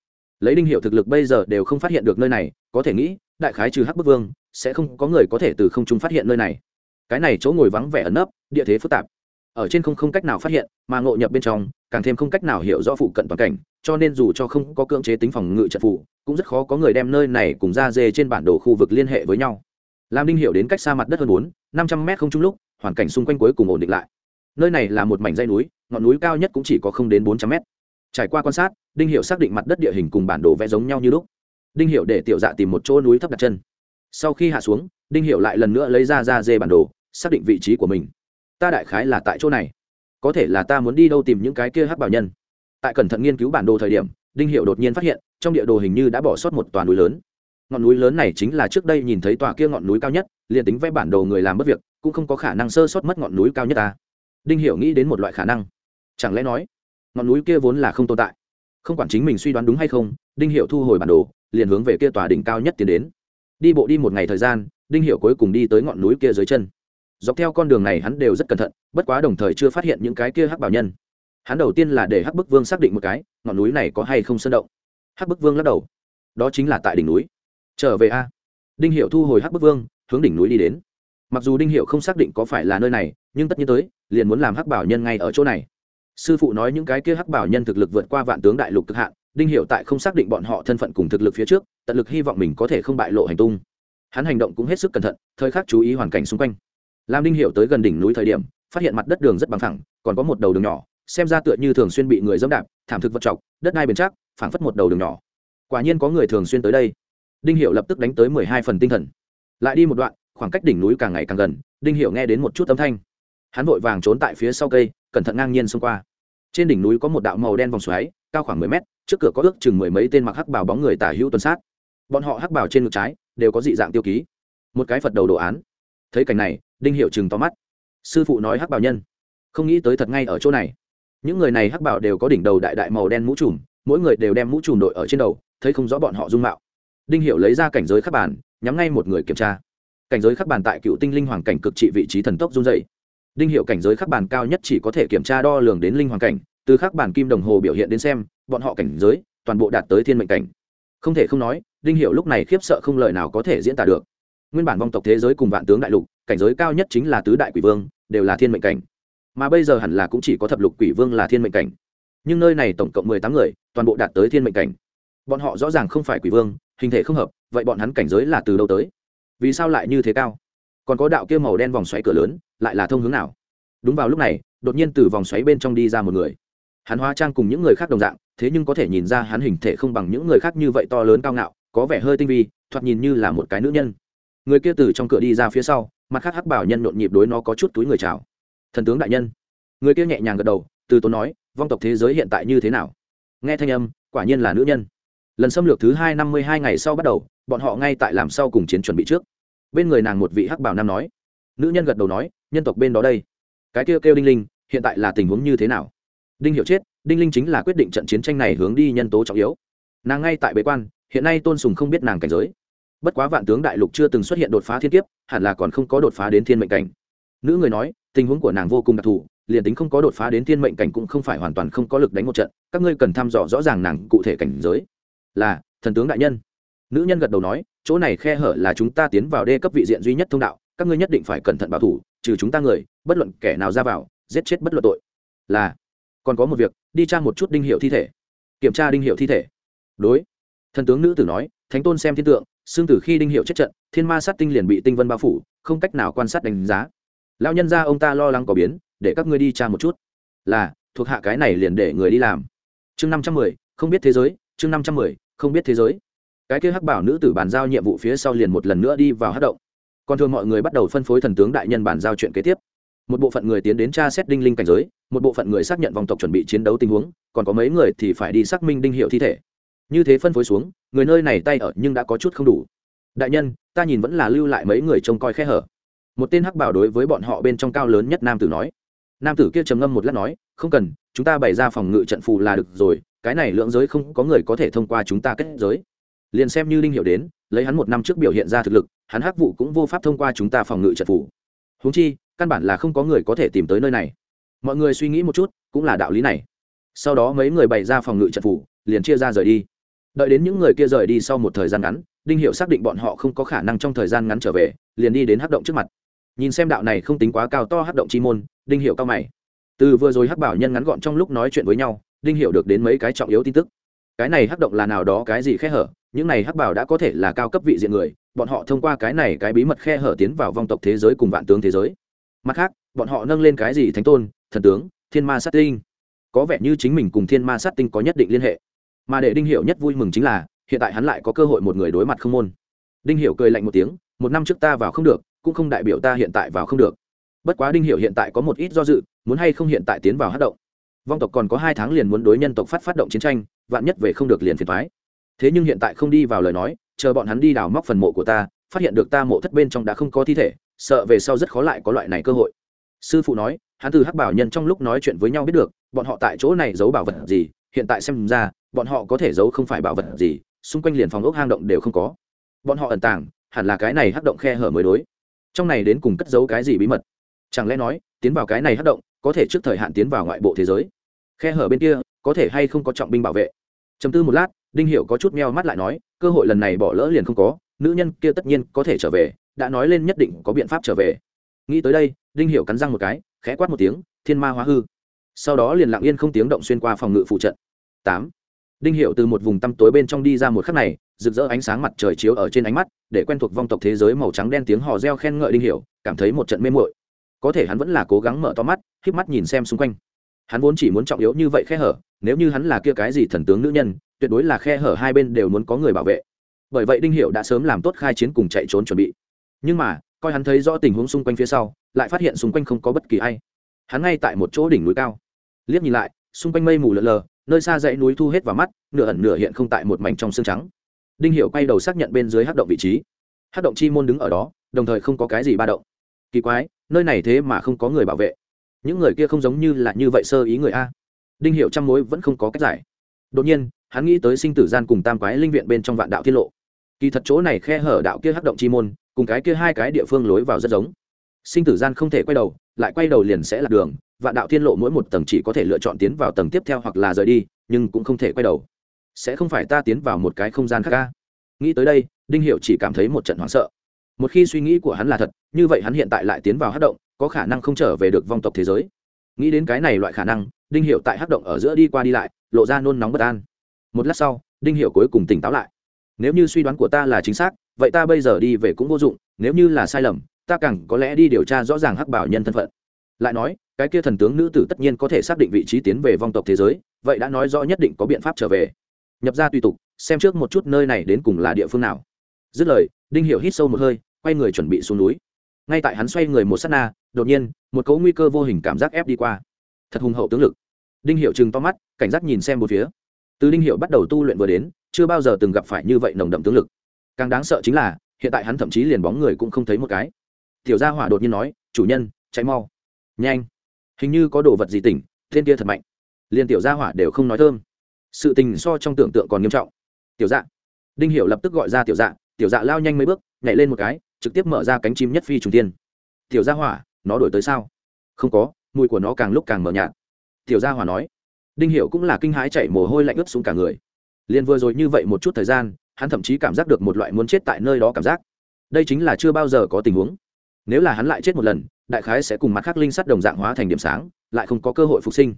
A: Lấy đinh hiệu thực lực bây giờ đều không phát hiện được nơi này, có thể nghĩ, đại khái trừ hắc bức vương, sẽ không có người có thể từ không trung phát hiện nơi này. Cái này chỗ ngồi vắng vẻ ẩn nấp, địa thế phức tạp ở trên không không cách nào phát hiện, mà ngộ nhập bên trong, càng thêm không cách nào hiểu rõ phụ cận toàn cảnh, cho nên dù cho không có cưỡng chế tính phòng ngự trận phụ cũng rất khó có người đem nơi này cùng ra dê trên bản đồ khu vực liên hệ với nhau. Làm đinh Hiểu đến cách xa mặt đất hơn bốn, năm trăm mét không chung lúc, hoàn cảnh xung quanh cuối cùng ổn định lại. Nơi này là một mảnh dây núi, ngọn núi cao nhất cũng chỉ có không đến bốn trăm mét. Trải qua quan sát, đinh Hiểu xác định mặt đất địa hình cùng bản đồ vẽ giống nhau như lúc. Đinh Hiểu để tiểu dạ tìm một chỗ núi thấp đặt chân. Sau khi hạ xuống, đinh Hiểu lại lần nữa lấy ra ra dê bản đồ, xác định vị trí của mình ta đại khái là tại chỗ này. Có thể là ta muốn đi đâu tìm những cái kia hắc bảo nhân. Tại cẩn thận nghiên cứu bản đồ thời điểm, đinh hiệu đột nhiên phát hiện, trong địa đồ hình như đã bỏ sót một toàn núi lớn. Ngọn núi lớn này chính là trước đây nhìn thấy tòa kia ngọn núi cao nhất, liền tính vẽ bản đồ người làm mất việc, cũng không có khả năng sơ sót mất ngọn núi cao nhất ta. Đinh hiểu nghĩ đến một loại khả năng. Chẳng lẽ nói, ngọn núi kia vốn là không tồn tại? Không quản chính mình suy đoán đúng hay không, đinh hiểu thu hồi bản đồ, liền hướng về kia tòa đỉnh cao nhất tiến đến. Đi bộ đi một ngày thời gian, đinh hiểu cuối cùng đi tới ngọn núi kia dưới chân dọc theo con đường này hắn đều rất cẩn thận, bất quá đồng thời chưa phát hiện những cái kia hắc bảo nhân. Hắn đầu tiên là để hắc bức vương xác định một cái, ngọn núi này có hay không sơn động. Hắc bức vương lắc đầu. Đó chính là tại đỉnh núi. Trở về a. Đinh hiệu thu hồi hắc bức vương, hướng đỉnh núi đi đến. Mặc dù đinh hiệu không xác định có phải là nơi này, nhưng tất nhiên tới, liền muốn làm hắc bảo nhân ngay ở chỗ này. Sư phụ nói những cái kia hắc bảo nhân thực lực vượt qua vạn tướng đại lục cực hạn, đinh hiệu tại không xác định bọn họ thân phận cùng thực lực phía trước, tận lực hy vọng mình có thể không bại lộ hành tung. Hắn hành động cũng hết sức cẩn thận, thời khắc chú ý hoàn cảnh xung quanh làm đinh Hiểu tới gần đỉnh núi thời điểm, phát hiện mặt đất đường rất bằng thẳng còn có một đầu đường nhỏ, xem ra tựa như thường xuyên bị người dẫm đạp, thảm thực vật trọc đất đai bền chắc, phảng phất một đầu đường nhỏ. Quả nhiên có người thường xuyên tới đây. Đinh Hiểu lập tức đánh tới mười hai phần tinh thần. Lại đi một đoạn, khoảng cách đỉnh núi càng ngày càng gần, đinh Hiểu nghe đến một chút âm thanh. Hắn vội vàng trốn tại phía sau cây, cẩn thận ngang nhiên xông qua. Trên đỉnh núi có một đạo màu đen vòng xoáy, cao khoảng mười mét, trước cửa có ước chừng mười mấy tên mặc hắc bảo bóng người tả hữu tuần sát. Bọn họ hắc bảo trên ngực trái, đều có dị dạng tiêu ký. Một cái phật đầu đồ án. Thấy cảnh này đinh hiệu chừng to mắt. Sư phụ nói hắc bảo nhân, không nghĩ tới thật ngay ở chỗ này. Những người này hắc bảo đều có đỉnh đầu đại đại màu đen mũ trùm, mỗi người đều đem mũ trùm đội ở trên đầu, thấy không rõ bọn họ dung mạo. Đinh hiệu lấy ra cảnh giới khắc bản nhắm ngay một người kiểm tra. Cảnh giới khắc bản tại cựu tinh linh hoàng cảnh cực trị vị trí thần tốc run dày đinh hiệu cảnh giới khắc bản cao nhất chỉ có thể kiểm tra đo lường đến linh hoàng cảnh, từ khắc bản kim đồng hồ biểu hiện đến xem, bọn họ cảnh giới toàn bộ đạt tới thiên mệnh cảnh. Không thể không nói, đinh hiệu lúc này khiếp sợ không lời nào có thể diễn tả được nguyên bản vong tộc thế giới cùng vạn tướng đại lục, cảnh giới cao nhất chính là tứ đại quỷ vương, đều là thiên mệnh cảnh. Mà bây giờ hẳn là cũng chỉ có thập lục quỷ vương là thiên mệnh cảnh. Nhưng nơi này tổng cộng mười tám người, toàn bộ đạt tới thiên mệnh cảnh. Bọn họ rõ ràng không phải quỷ vương, hình thể không hợp, vậy bọn hắn cảnh giới là từ đâu tới? Vì sao lại như thế cao? Còn có đạo kia màu đen vòng xoáy cửa lớn, lại là thông hướng nào? Đúng vào lúc này, đột nhiên từ vòng xoáy bên trong đi ra một người. Hắn hóa trang cùng những người khác đồng dạng, thế nhưng có thể nhìn ra hắn hình thể không bằng những người khác như vậy to lớn cao ngạo, có vẻ hơi tinh vi, thoạt nhìn như là một cái nữ nhân người kia từ trong cửa đi ra phía sau, mặt khác hắc bảo nhân nhộn nhịp đối nó có chút túi người chào. Thần tướng đại nhân. Người kia nhẹ nhàng gật đầu, từ tốn nói, vong tộc thế giới hiện tại như thế nào? Nghe thanh âm, quả nhiên là nữ nhân. Lần xâm lược thứ hai năm mươi hai ngày sau bắt đầu, bọn họ ngay tại làm sau cùng chiến chuẩn bị trước. Bên người nàng một vị hắc bảo nam nói. Nữ nhân gật đầu nói, nhân tộc bên đó đây. Cái kêu kêu đinh linh, hiện tại là tình huống như thế nào? Đinh hiểu chết, đinh linh chính là quyết định trận chiến tranh này hướng đi nhân tố trọng yếu. Nàng ngay tại bế quan, hiện nay tôn sùng không biết nàng cảnh giới bất quá vạn tướng đại lục chưa từng xuất hiện đột phá thiên kiếp, hẳn là còn không có đột phá đến thiên mệnh cảnh. Nữ người nói, tình huống của nàng vô cùng đặc thù, liền tính không có đột phá đến thiên mệnh cảnh cũng không phải hoàn toàn không có lực đánh một trận, các ngươi cần thăm dò rõ ràng nàng cụ thể cảnh giới. Là, thần tướng đại nhân. Nữ nhân gật đầu nói, chỗ này khe hở là chúng ta tiến vào đê cấp vị diện duy nhất thông đạo, các ngươi nhất định phải cẩn thận bảo thủ, trừ chúng ta người, bất luận kẻ nào ra vào, giết chết bất luận tội. Là, còn có một việc, đi tra một chút đinh hiệu thi thể. Kiểm tra đinh hiệu thi thể. Đối, thần tướng nữ tử nói, thánh tôn xem thiên tượng xương tử khi đinh hiệu chết trận, thiên ma sát tinh liền bị tinh vân bao phủ, không cách nào quan sát đánh giá. Lão nhân ra ông ta lo lắng có biến, để các ngươi đi tra một chút. Là, thuộc hạ cái này liền để người đi làm. Chương năm trăm mười, không biết thế giới, chương năm trăm mười, không biết thế giới. Cái kia hắc bảo nữ tử bàn giao nhiệm vụ phía sau liền một lần nữa đi vào hát động. Còn thường mọi người bắt đầu phân phối thần tướng đại nhân bàn giao chuyện kế tiếp. Một bộ phận người tiến đến tra xét đinh linh cảnh giới, một bộ phận người xác nhận vòng tộc chuẩn bị chiến đấu tình huống, còn có mấy người thì phải đi xác minh đinh hiệu thi thể như thế phân phối xuống người nơi này tay ở nhưng đã có chút không đủ. Đại nhân ta nhìn vẫn là lưu lại mấy người trông coi khe hở. Một tên hắc bảo đối với bọn họ bên trong cao lớn nhất nam tử nói. Nam tử kia trầm ngâm một lát nói không cần chúng ta bày ra phòng ngự trận phù là được rồi cái này lượng giới không có người có thể thông qua chúng ta kết giới. Liền xem như linh hiệu đến lấy hắn một năm trước biểu hiện ra thực lực hắn hắc vụ cũng vô pháp thông qua chúng ta phòng ngự trận phù. Húng chi căn bản là không có người có thể tìm tới nơi này. Mọi người suy nghĩ một chút cũng là đạo lý này. Sau đó mấy người bày ra phòng ngự trận phù, liền chia ra rời đi đợi đến những người kia rời đi sau một thời gian ngắn, đinh hiệu xác định bọn họ không có khả năng trong thời gian ngắn trở về, liền đi đến hắc động trước mặt. Nhìn xem đạo này không tính quá cao to hắc động chi môn, đinh hiệu cao mày. Từ vừa rồi hắc bảo nhân ngắn gọn trong lúc nói chuyện với nhau, đinh hiệu được đến mấy cái trọng yếu tin tức. Cái này hắc động là nào đó, cái gì khe hở? Những này hắc bảo đã có thể là cao cấp vị diện người, bọn họ thông qua cái này cái bí mật khe hở tiến vào vong tộc thế giới cùng vạn tướng thế giới. Mặt khác, bọn họ nâng lên cái gì thánh tôn, thần tướng, thiên ma sát tinh? Có vẻ như chính mình cùng thiên ma sát tinh có nhất định liên hệ mà để đinh Hiểu nhất vui mừng chính là, hiện tại hắn lại có cơ hội một người đối mặt không môn. Đinh Hiểu cười lạnh một tiếng, một năm trước ta vào không được, cũng không đại biểu ta hiện tại vào không được. Bất quá đinh Hiểu hiện tại có một ít do dự, muốn hay không hiện tại tiến vào hát động. Vong tộc còn có hai tháng liền muốn đối nhân tộc phát phát động chiến tranh, vạn nhất về không được liền phiền thoái thế nhưng hiện tại không đi vào lời nói, chờ bọn hắn đi đào móc phần mộ của ta, phát hiện được ta mộ thất bên trong đã không có thi thể, sợ về sau rất khó lại có loại này cơ hội. Sư phụ nói, hắn từ hắc bảo nhân trong lúc nói chuyện với nhau biết được, bọn họ tại chỗ này giấu bảo vật gì hiện tại xem ra, bọn họ có thể giấu không phải bảo vật gì, xung quanh liền phòng ốc hang động đều không có. Bọn họ ẩn tàng, hẳn là cái này hắc động khe hở mới đối. Trong này đến cùng cất giấu cái gì bí mật? Chẳng lẽ nói, tiến vào cái này hắc động, có thể trước thời hạn tiến vào ngoại bộ thế giới? Khe hở bên kia, có thể hay không có trọng binh bảo vệ? Chấm tư một lát, đinh hiểu có chút meo mắt lại nói, cơ hội lần này bỏ lỡ liền không có, nữ nhân kia tất nhiên có thể trở về, đã nói lên nhất định có biện pháp trở về. Nghĩ tới đây, đinh hiểu cắn răng một cái, khẽ quát một tiếng, thiên ma hóa hư. Sau đó liền lặng yên không tiếng động xuyên qua phòng ngự phụ trận tám. Đinh hiểu từ một vùng tăm tối bên trong đi ra một khắc này, rực rỡ ánh sáng mặt trời chiếu ở trên ánh mắt, để quen thuộc vong tộc thế giới màu trắng đen tiếng hò reo khen ngợi đinh hiểu, cảm thấy một trận mê muội. Có thể hắn vẫn là cố gắng mở to mắt, híp mắt nhìn xem xung quanh. Hắn vốn chỉ muốn trọng yếu như vậy khe hở, nếu như hắn là kia cái gì thần tướng nữ nhân, tuyệt đối là khe hở hai bên đều muốn có người bảo vệ. Bởi vậy đinh hiệu đã sớm làm tốt khai chiến cùng chạy trốn chuẩn bị. Nhưng mà, coi hắn thấy rõ tình huống xung quanh phía sau, lại phát hiện xung quanh không có bất kỳ ai. Hắn ngay tại một chỗ đỉnh núi cao. Liếc nhìn lại, xung quanh mây mù lờ lờ nơi xa dãy núi thu hết vào mắt, nửa ẩn nửa hiện không tại một mảnh trong xương trắng. Đinh hiệu quay đầu xác nhận bên dưới hát động vị trí. Hát động chi môn đứng ở đó, đồng thời không có cái gì ba động. Kỳ quái, nơi này thế mà không có người bảo vệ. Những người kia không giống như là như vậy sơ ý người a. Đinh hiệu trăm mối vẫn không có cách giải. Đột nhiên, hắn nghĩ tới sinh tử gian cùng tam quái linh viện bên trong vạn đạo tiết lộ. Kỳ thật chỗ này khe hở đạo kia hắc động chi môn, cùng cái kia hai cái địa phương lối vào rất giống. Sinh tử gian không thể quay đầu, lại quay đầu liền sẽ lạc đường vạn đạo thiên lộ mỗi một tầng chỉ có thể lựa chọn tiến vào tầng tiếp theo hoặc là rời đi, nhưng cũng không thể quay đầu. Sẽ không phải ta tiến vào một cái không gian khác ca nghĩ tới đây, đinh hiệu chỉ cảm thấy một trận hoảng sợ. Một khi suy nghĩ của hắn là thật, như vậy hắn hiện tại lại tiến vào hát động, có khả năng không trở về được vong tộc thế giới. Nghĩ đến cái này loại khả năng, đinh hiệu tại hát động ở giữa đi qua đi lại, lộ ra nôn nóng bất an. Một lát sau, đinh hiệu cuối cùng tỉnh táo lại. Nếu như suy đoán của ta là chính xác, vậy ta bây giờ đi về cũng vô dụng, nếu như là sai lầm, ta càng có lẽ đi điều tra rõ ràng hắc bảo nhân thân phận. Lại nói cái kia thần tướng nữ tử tất nhiên có thể xác định vị trí tiến về vong tộc thế giới, vậy đã nói rõ nhất định có biện pháp trở về. Nhập ra tùy tục, xem trước một chút nơi này đến cùng là địa phương nào. Dứt lời, đinh hiểu hít sâu một hơi, quay người chuẩn bị xuống núi. Ngay tại hắn xoay người một sát na, đột nhiên, một cấu nguy cơ vô hình cảm giác ép đi qua. Thật hùng hậu tướng lực. Đinh hiệu chừng to mắt, cảnh giác nhìn xem một phía. Từ đinh hiệu bắt đầu tu luyện vừa đến, chưa bao giờ từng gặp phải như vậy nồng đậm tướng lực. Càng đáng sợ chính là, hiện tại hắn thậm chí liền bóng người cũng không thấy một cái. Tiểu gia hỏa đột nhiên nói, chủ nhân cháy mau. Nhanh hình như có đồ vật gì tỉnh thiên kia thật mạnh. Liền tiểu gia hỏa đều không nói thơm. Sự tình so trong tưởng tượng còn nghiêm trọng. Tiểu dạ. Đinh hiểu lập tức gọi ra tiểu dạ tiểu dạ lao nhanh mấy bước, nhảy lên một cái, trực tiếp mở ra cánh chim nhất phi trùng tiên tiểu gia hỏa, nó đổi tới sao? Không có, mùi của nó càng lúc càng mờ nhạt. Tiểu gia hỏa nói. Đinh hiểu cũng là kinh hãi chảy mồ hôi lạnh ướt xuống cả người. Liền vừa rồi như vậy một chút thời gian, hắn thậm chí cảm giác được một loại muốn chết tại nơi đó cảm giác. Đây chính là chưa bao giờ có tình huống nếu là hắn lại chết một lần, đại khái sẽ cùng mặt khác linh sắt đồng dạng hóa thành điểm sáng, lại không có cơ hội phục sinh.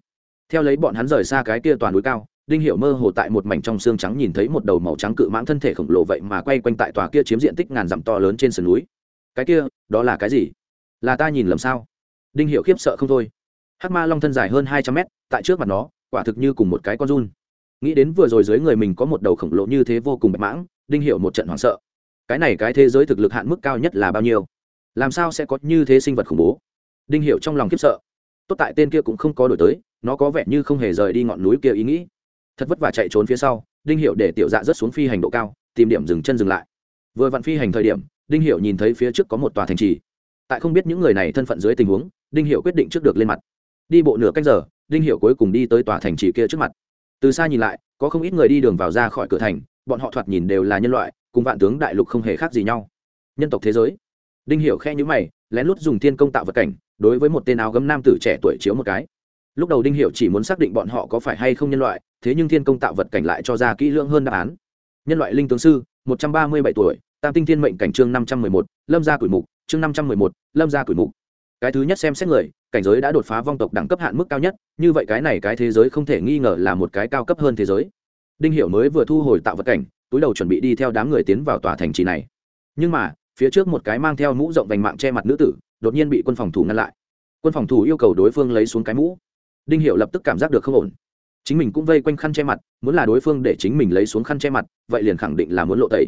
A: Theo lấy bọn hắn rời xa cái kia toàn núi cao, đinh hiệu mơ hồ tại một mảnh trong xương trắng nhìn thấy một đầu màu trắng cự mãng thân thể khổng lồ vậy mà quay quanh tại tòa kia chiếm diện tích ngàn dặm to lớn trên sườn núi. Cái kia, đó là cái gì? Là ta nhìn lầm sao? Đinh hiệu khiếp sợ không thôi. Hắc ma long thân dài hơn hai trăm mét, tại trước mặt nó, quả thực như cùng một cái con run. Nghĩ đến vừa rồi dưới người mình có một đầu khổng lồ như thế vô cùng bạch mãng, đinh hiệu một trận hoảng sợ. Cái này cái thế giới thực lực hạn mức cao nhất là bao nhiêu? Làm sao sẽ có như thế sinh vật khủng bố? Đinh Hiểu trong lòng khiếp sợ. Tốt tại tên kia cũng không có đổi tới, nó có vẻ như không hề rời đi ngọn núi kia ý nghĩ. Thật vất vả chạy trốn phía sau, đinh Hiểu để tiểu dạ rớt xuống phi hành độ cao, tìm điểm dừng chân dừng lại. Vừa vặn phi hành thời điểm, đinh Hiểu nhìn thấy phía trước có một tòa thành trì. Tại không biết những người này thân phận dưới tình huống, đinh Hiểu quyết định trước được lên mặt. Đi bộ nửa canh giờ, đinh Hiểu cuối cùng đi tới tòa thành trì kia trước mặt. Từ xa nhìn lại, có không ít người đi đường vào ra khỏi cửa thành, bọn họ thoạt nhìn đều là nhân loại, cùng vạn tướng đại lục không hề khác gì nhau. Nhân tộc thế giới đinh Hiểu khe nhíu mày, lén lút dùng thiên công tạo vật cảnh, đối với một tên áo gấm nam tử trẻ tuổi chiếu một cái. Lúc đầu đinh Hiểu chỉ muốn xác định bọn họ có phải hay không nhân loại, thế nhưng thiên công tạo vật cảnh lại cho ra kỹ lưỡng hơn đáp án. Nhân loại linh tướng sư, một trăm ba mươi bảy tuổi, tam tinh thiên mệnh cảnh chương năm trăm mười một, lâm gia tuổi mục, chương năm trăm mười một, lâm gia tuổi mục. Cái thứ nhất xem xét người, cảnh giới đã đột phá vong tộc đẳng cấp hạn mức cao nhất, như vậy cái này cái thế giới không thể nghi ngờ là một cái cao cấp hơn thế giới. Đinh hiểu mới vừa thu hồi tạo vật cảnh, túi đầu chuẩn bị đi theo đám người tiến vào tòa thành trì này. Nhưng mà phía trước một cái mang theo mũ rộng vành mạng che mặt nữ tử, đột nhiên bị quân phòng thủ ngăn lại. Quân phòng thủ yêu cầu đối phương lấy xuống cái mũ. Đinh hiệu lập tức cảm giác được không ổn. Chính mình cũng vây quanh khăn che mặt, muốn là đối phương để chính mình lấy xuống khăn che mặt, vậy liền khẳng định là muốn lộ tẩy.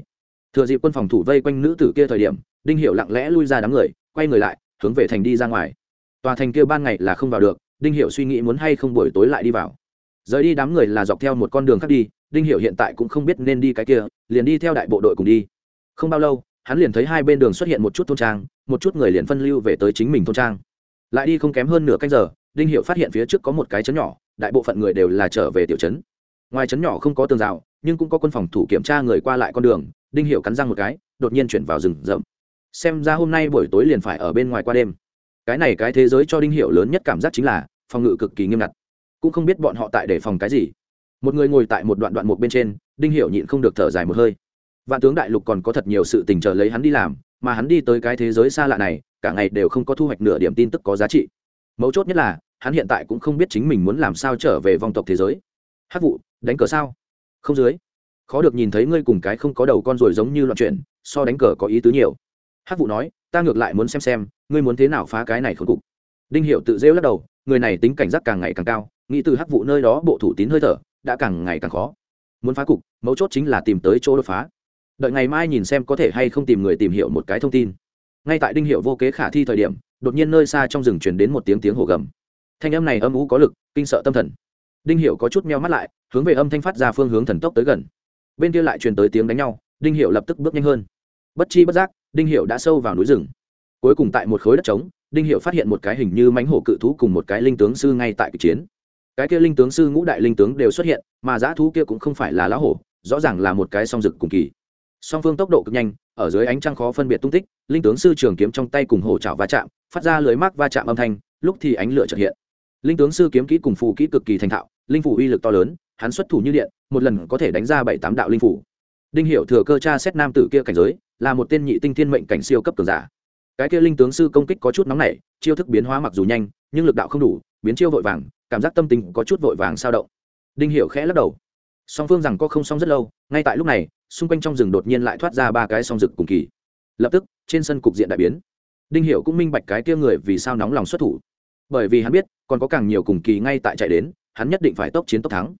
A: Thừa dịp quân phòng thủ vây quanh nữ tử kia thời điểm, đinh hiệu lặng lẽ lui ra đám người, quay người lại, hướng về thành đi ra ngoài. Tòa thành kia ban ngày là không vào được, đinh hiệu suy nghĩ muốn hay không buổi tối lại đi vào. Rời đi đám người là dọc theo một con đường khác đi, đinh hiệu hiện tại cũng không biết nên đi cái kia, liền đi theo đại bộ đội cùng đi. Không bao lâu hắn liền thấy hai bên đường xuất hiện một chút thôn trang, một chút người liền phân lưu về tới chính mình thôn trang. Lại đi không kém hơn nửa canh giờ, đinh hiệu phát hiện phía trước có một cái chấn nhỏ, đại bộ phận người đều là trở về tiểu trấn. Ngoài chấn nhỏ không có tường rào, nhưng cũng có quân phòng thủ kiểm tra người qua lại con đường, đinh hiệu cắn răng một cái, đột nhiên chuyển vào rừng rậm. Xem ra hôm nay buổi tối liền phải ở bên ngoài qua đêm. Cái này cái thế giới cho đinh hiệu lớn nhất cảm giác chính là phòng ngự cực kỳ nghiêm ngặt. Cũng không biết bọn họ tại để phòng cái gì. Một người ngồi tại một đoạn đoạn một bên trên, đinh hiệu nhịn không được thở dài một hơi vạn tướng đại lục còn có thật nhiều sự tình chờ lấy hắn đi làm, mà hắn đi tới cái thế giới xa lạ này, cả ngày đều không có thu hoạch nửa điểm tin tức có giá trị. Mấu chốt nhất là, hắn hiện tại cũng không biết chính mình muốn làm sao trở về vòng tộc thế giới. Hát vụ, đánh cờ sao? Không dưới. Khó được nhìn thấy ngươi cùng cái không có đầu con rồi giống như loạn chuyện, so đánh cờ có ý tứ nhiều. Hát vụ nói, ta ngược lại muốn xem xem, ngươi muốn thế nào phá cái này khốn cục. Đinh hiệu tự rêu lắc đầu, người này tính cảnh giác càng ngày càng cao, nghĩ từ hắc vụ nơi đó bộ thủ tín hơi thở, đã càng ngày càng khó. Muốn phá cục, mấu chốt chính là tìm tới chỗ đột phá đợi ngày mai nhìn xem có thể hay không tìm người tìm hiểu một cái thông tin. Ngay tại đinh hiệu vô kế khả thi thời điểm, đột nhiên nơi xa trong rừng truyền đến một tiếng tiếng hổ gầm. Thanh âm này âm ú có lực, kinh sợ tâm thần. Đinh hiệu có chút meo mắt lại, hướng về âm thanh phát ra phương hướng thần tốc tới gần. Bên kia lại truyền tới tiếng đánh nhau, đinh hiệu lập tức bước nhanh hơn. Bất chi bất giác, đinh hiệu đã sâu vào núi rừng. Cuối cùng tại một khối đất trống, đinh hiệu phát hiện một cái hình như mánh hổ cự thú cùng một cái linh tướng sư ngay tại kịch chiến. Cái kia linh tướng sư ngũ đại linh tướng đều xuất hiện, mà dã thú kia cũng không phải là lão hổ, rõ ràng là một cái song rực cùng kỳ song phương tốc độ cực nhanh, ở dưới ánh trăng khó phân biệt tung tích, linh tướng sư trường kiếm trong tay cùng hổ chảo va chạm, phát ra lưới mác va chạm âm thanh, lúc thì ánh lửa trợ hiện. Linh tướng sư kiếm kỹ cùng phù kỹ cực kỳ thành thạo, linh phủ uy lực to lớn, hắn xuất thủ như điện, một lần có thể đánh ra bảy tám đạo linh phủ. Đinh hiệu thừa cơ cha xét nam tử kia cảnh giới, là một tên nhị tinh thiên mệnh cảnh siêu cấp cường giả. Cái kia linh tướng sư công kích có chút nóng nảy, chiêu thức biến hóa mặc dù nhanh, nhưng lực đạo không đủ, biến chiêu vội vàng, cảm giác tâm tình có chút vội vàng sao động. Đinh hiệu khẽ lắc đầu. Song phương rằng có không xong rất lâu, ngay tại lúc này xung quanh trong rừng đột nhiên lại thoát ra ba cái song rực cùng kỳ. Lập tức, trên sân cục diện đại biến. Đinh hiệu cũng minh bạch cái kia người vì sao nóng lòng xuất thủ. Bởi vì hắn biết, còn có càng nhiều cùng kỳ ngay tại chạy đến, hắn nhất định phải tốc chiến tốc thắng.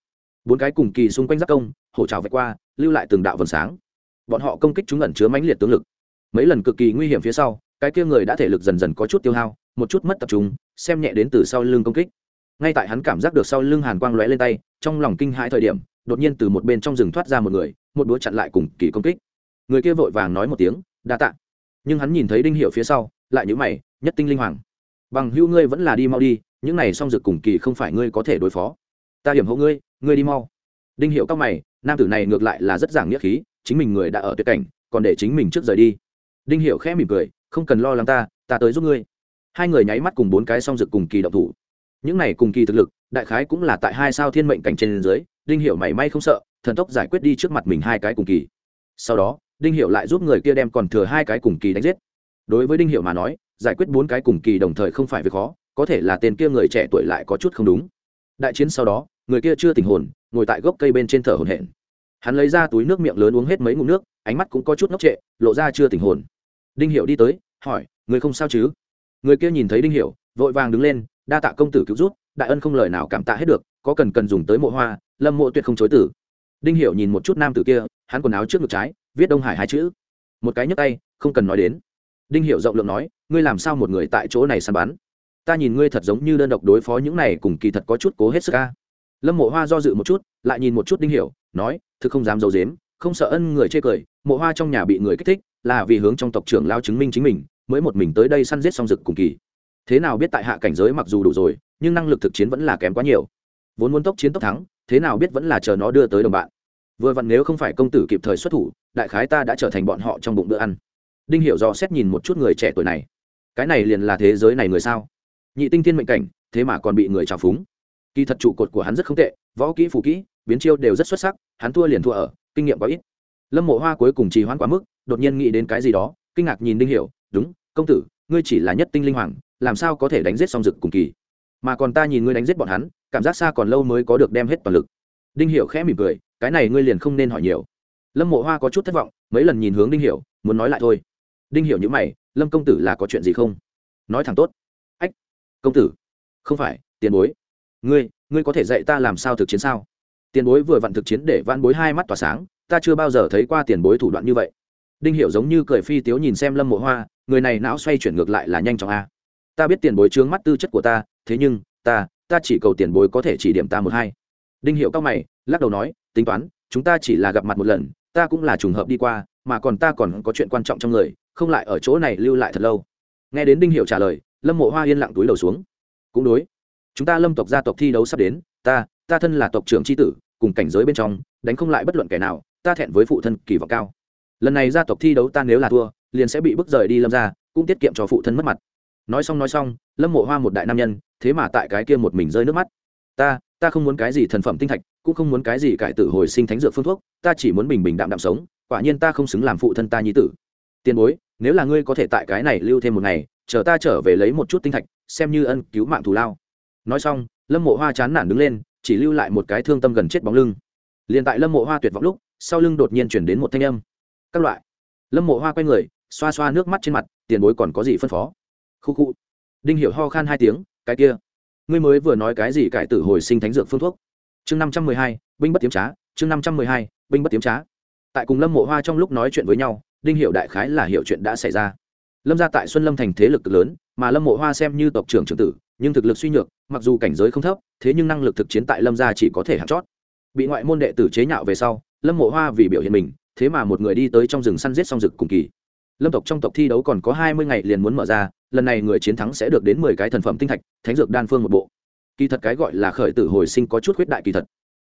A: Bốn cái cùng kỳ xung quanh giác công, hổ trào vạch qua, lưu lại từng đạo vầng sáng. Bọn họ công kích chúng ẩn chứa mãnh liệt tướng lực. Mấy lần cực kỳ nguy hiểm phía sau, cái kia người đã thể lực dần dần có chút tiêu hao, một chút mất tập trung, xem nhẹ đến từ sau lưng công kích. Ngay tại hắn cảm giác được sau lưng hàn quang lóe lên tay, trong lòng kinh hãi thời điểm, đột nhiên từ một bên trong rừng thoát ra một người một đũa chặn lại cùng kỳ công kích. Người kia vội vàng nói một tiếng, đa tạ. Nhưng hắn nhìn thấy đinh hiệu phía sau, lại nhữ mày, nhất tinh linh hoàng, bằng hữu ngươi vẫn là đi mau đi, những này song dực cùng kỳ không phải ngươi có thể đối phó. Ta hiểm hộ ngươi ngươi đi mau. Đinh hiệu các mày, nam tử này ngược lại là rất giảng nghĩa khí, chính mình người đã ở tuyệt cảnh, còn để chính mình trước rời đi. Đinh hiệu khẽ mỉm cười, không cần lo lắng ta ta tới giúp ngươi. Hai người nháy mắt cùng bốn cái song dực cùng kỳ động thủ. Những này cùng kỳ thực lực, đại khái cũng là tại hai sao thiên mệnh cảnh trên dưới đinh hiệu mảy may không sợ thần tốc giải quyết đi trước mặt mình hai cái cùng kỳ. Sau đó đinh hiệu lại giúp người kia đem còn thừa hai cái cùng kỳ đánh giết. Đối với đinh hiệu mà nói giải quyết bốn cái cùng kỳ đồng thời không phải việc khó có thể là tên kia người trẻ tuổi lại có chút không đúng. Đại chiến sau đó người kia chưa tỉnh hồn ngồi tại gốc cây bên trên thở hổn hển. Hắn lấy ra túi nước miệng lớn uống hết mấy ngụm nước ánh mắt cũng có chút ngốc trệ lộ ra chưa tỉnh hồn. Đinh hiệu đi tới hỏi người không sao chứ? Người kia nhìn thấy đinh hiệu vội vàng đứng lên đa tạ công tử cứu giúp, đại ân không lời nào cảm tạ hết được có cần cần dùng tới mộ hoa lâm mộ tuyệt không chối tử đinh hiểu nhìn một chút nam tử kia, hắn quần áo trước ngực trái, viết đông hải hai chữ. Một cái nhấc tay, không cần nói đến. Đinh hiểu rộng lượng nói, ngươi làm sao một người tại chỗ này săn bắn? Ta nhìn ngươi thật giống như đơn độc đối phó những này cùng kỳ thật có chút cố hết sức ca lâm mộ hoa do dự một chút, lại nhìn một chút đinh hiểu, nói, thực không dám giấu dếm không sợ ân người chê cười, mộ hoa trong nhà bị người kích thích, là vì hướng trong tộc trưởng lao chứng minh chính mình, mới một mình tới đây săn giết xong rực cùng kỳ. Thế nào biết tại hạ cảnh giới mặc dù đủ rồi, nhưng năng lực thực chiến vẫn là kém quá nhiều. Vốn muốn tốc chiến tốc thắng thế nào biết vẫn là chờ nó đưa tới đồng bạn. Vừa vặn nếu không phải công tử kịp thời xuất thủ, đại khái ta đã trở thành bọn họ trong bụng bữa ăn. Đinh hiểu do xét nhìn một chút người trẻ tuổi này. Cái này liền là thế giới này người sao? Nhị tinh thiên mệnh cảnh, thế mà còn bị người trào phúng. Kỳ thật trụ cột của hắn rất không tệ, võ kỹ phù kỹ, biến chiêu đều rất xuất sắc, hắn thua liền thua ở, kinh nghiệm quá ít. Lâm mộ hoa cuối cùng trì hoãn quá mức, đột nhiên nghĩ đến cái gì đó, kinh ngạc nhìn đinh hiểu, đúng, công tử, ngươi chỉ là nhất tinh linh hoàng, làm sao có thể đánh giết song dực cùng kỳ? Mà còn ta nhìn ngươi đánh giết bọn hắn, cảm giác xa còn lâu mới có được đem hết toàn lực. Đinh hiểu khẽ mỉm cười, cái này ngươi liền không nên hỏi nhiều. Lâm mộ hoa có chút thất vọng, mấy lần nhìn hướng đinh hiểu, muốn nói lại thôi. Đinh hiểu như mày, lâm công tử là có chuyện gì không? Nói thẳng tốt. Ách, công tử, không phải, tiền bối. Ngươi ngươi có thể dạy ta làm sao thực chiến sao? Tiền bối vừa vặn thực chiến để vãn bối hai mắt tỏa sáng, ta chưa bao giờ thấy qua tiền bối thủ đoạn như vậy. Đinh hiểu giống như cười phi tiếu nhìn xem lâm mộ hoa, người này não xoay chuyển ngược lại là nhanh chóng a ta biết tiền bối trướng mắt tư chất của ta, thế nhưng, ta ta chỉ cầu tiền bối có thể chỉ điểm ta một hai. Đinh hiệu cao mày, lắc đầu nói, tính toán, chúng ta chỉ là gặp mặt một lần, ta cũng là trùng hợp đi qua, mà còn ta còn có chuyện quan trọng trong người, không lại ở chỗ này lưu lại thật lâu. Nghe đến đinh hiệu trả lời, lâm mộ hoa yên lặng túi đầu xuống. Cũng đối, chúng ta lâm tộc gia tộc thi đấu sắp đến, ta ta thân là tộc trưởng tri tử, cùng cảnh giới bên trong, đánh không lại bất luận kẻ nào, ta thẹn với phụ thân kỳ vọng cao. Lần này gia tộc thi đấu ta nếu là thua, liền sẽ bị bước rời đi lâm ra cũng tiết kiệm cho phụ thân mất mặt nói xong nói xong, lâm mộ hoa một đại nam nhân, thế mà tại cái kia một mình rơi nước mắt. Ta ta không muốn cái gì thần phẩm tinh thạch, cũng không muốn cái gì cải tử hồi sinh thánh dược phương thuốc, ta chỉ muốn bình bình đạm đạm sống, quả nhiên ta không xứng làm phụ thân ta nhi tử. Tiền bối, nếu là ngươi có thể tại cái này lưu thêm một ngày, chờ ta trở về lấy một chút tinh thạch, xem như ân cứu mạng thù lao. Nói xong, lâm mộ hoa chán nản đứng lên, chỉ lưu lại một cái thương tâm gần chết bóng lưng. Liền tại lâm mộ hoa tuyệt vọng lúc, sau lưng đột nhiên chuyển đến một thanh âm. Các loại. Lâm mộ hoa quay người, xoa xoa nước mắt trên mặt, tiền bối còn có gì phân phó? Khu khu. Đinh hiểu ho khan hai tiếng, cái kia, ngươi mới vừa nói cái gì cải tử hồi sinh thánh dược phương thuốc? Chương năm trăm mười hai, binh bất tiếm trá, chương năm trăm mười hai, binh bất tiếm trá. Tại cùng lâm mộ hoa trong lúc nói chuyện với nhau, đinh Hiểu đại khái là hiểu chuyện đã xảy ra. Lâm gia tại xuân lâm thành thế lực cực lớn, mà lâm mộ hoa xem như tộc trưởng trưởng tử, nhưng thực lực suy nhược, mặc dù cảnh giới không thấp, thế nhưng năng lực thực chiến tại lâm gia chỉ có thể hạt chót. Bị ngoại môn đệ tử chế nhạo về sau, lâm mộ hoa vì biểu hiện mình, thế mà một người đi tới trong rừng săn giết xong rực cùng kỳ lâm tộc trong tộc thi đấu còn có hai mươi ngày liền muốn mở ra, lần này người chiến thắng sẽ được đến mười cái thần phẩm tinh thạch, thánh dược đan phương một bộ. Kỳ thật cái gọi là khởi tử hồi sinh có chút khuyết đại kỳ thật.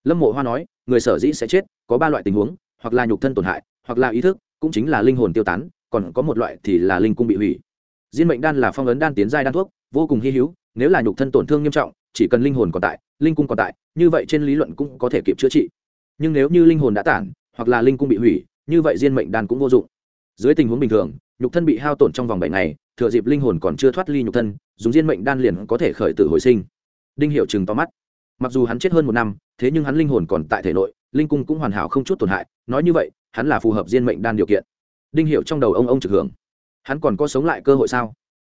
A: Lâm mộ hoa nói, người sở dĩ sẽ chết, có ba loại tình huống, hoặc là nhục thân tổn hại, hoặc là ý thức, cũng chính là linh hồn tiêu tán, còn có một loại thì là linh cung bị hủy. Diên mệnh đan là phong ấn đan tiến giai đan thuốc, vô cùng hy hữu, nếu là nhục thân tổn thương nghiêm trọng, chỉ cần linh hồn còn tại, linh cung còn tại, như vậy trên lý luận cũng có thể kịp chữa trị. Nhưng nếu như linh hồn đã tản, hoặc là linh cung bị hủy, như vậy diên mệnh đan cũng vô dụng dưới tình huống bình thường, nhục thân bị hao tổn trong vòng bảy ngày, thừa dịp linh hồn còn chưa thoát ly nhục thân, dùng diên mệnh đan liền có thể khởi tử hồi sinh. Đinh hiệu chừng to mắt. Mặc dù hắn chết hơn một năm, thế nhưng hắn linh hồn còn tại thể nội, linh cung cũng hoàn hảo không chút tổn hại, nói như vậy, hắn là phù hợp diên mệnh đan điều kiện. Đinh hiệu trong đầu ông ông trực hưởng. Hắn còn có sống lại cơ hội sao?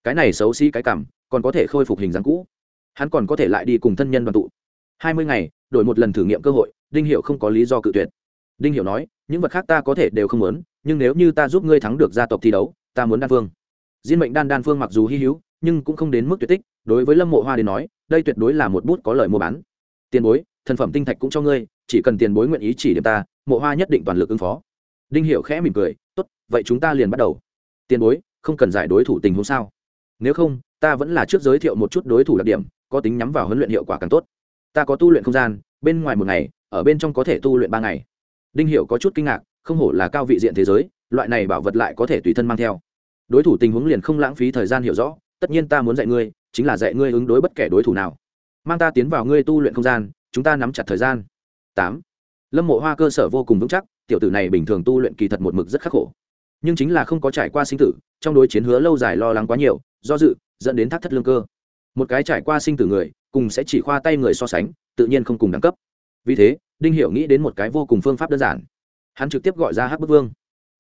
A: Cái này xấu xí cái cảm, còn có thể khôi phục hình dáng cũ. Hắn còn có thể lại đi cùng thân nhân đoàn tụ. Hai mươi ngày, đổi một lần thử nghiệm cơ hội, đinh hiệu không có lý do cự tuyệt. Đinh hiệu nói, những vật khác ta có thể đều không muốn nhưng nếu như ta giúp ngươi thắng được gia tộc thi đấu, ta muốn đan phương. Diên mệnh đan đan phương mặc dù hy hữu, nhưng cũng không đến mức tuyệt tích, đối với lâm mộ hoa đến nói, đây tuyệt đối là một bút có lời mua bán. Tiền bối, thần phẩm tinh thạch cũng cho ngươi, chỉ cần tiền bối nguyện ý chỉ điểm ta, mộ hoa nhất định toàn lực ứng phó. Đinh hiệu khẽ mỉm cười, tốt, vậy chúng ta liền bắt đầu. Tiền bối, không cần giải đối thủ tình huống sao? Nếu không, ta vẫn là trước giới thiệu một chút đối thủ đặc điểm, có tính nhắm vào huấn luyện hiệu quả càng tốt. Ta có tu luyện không gian, bên ngoài một ngày, ở bên trong có thể tu luyện ba ngày. Đinh hiệu có chút kinh ngạc không hổ là cao vị diện thế giới, loại này bảo vật lại có thể tùy thân mang theo. Đối thủ tình huống liền không lãng phí thời gian hiểu rõ, tất nhiên ta muốn dạy ngươi, chính là dạy ngươi ứng đối bất kể đối thủ nào. Mang ta tiến vào ngươi tu luyện không gian, chúng ta nắm chặt thời gian. Tám. Lâm mộ hoa cơ sở vô cùng vững chắc, tiểu tử này bình thường tu luyện kỳ thật một mực rất khắc khổ. Nhưng chính là không có trải qua sinh tử, trong đối chiến hứa lâu dài lo lắng quá nhiều, do dự, dẫn đến thắt thất lương cơ. Một cái trải qua sinh tử người, cùng sẽ chỉ khoa tay người so sánh, tự nhiên không cùng đẳng cấp. Vì thế, đinh hiểu nghĩ đến một cái vô cùng phương pháp đơn giản hắn trực tiếp gọi ra hắc bức vương.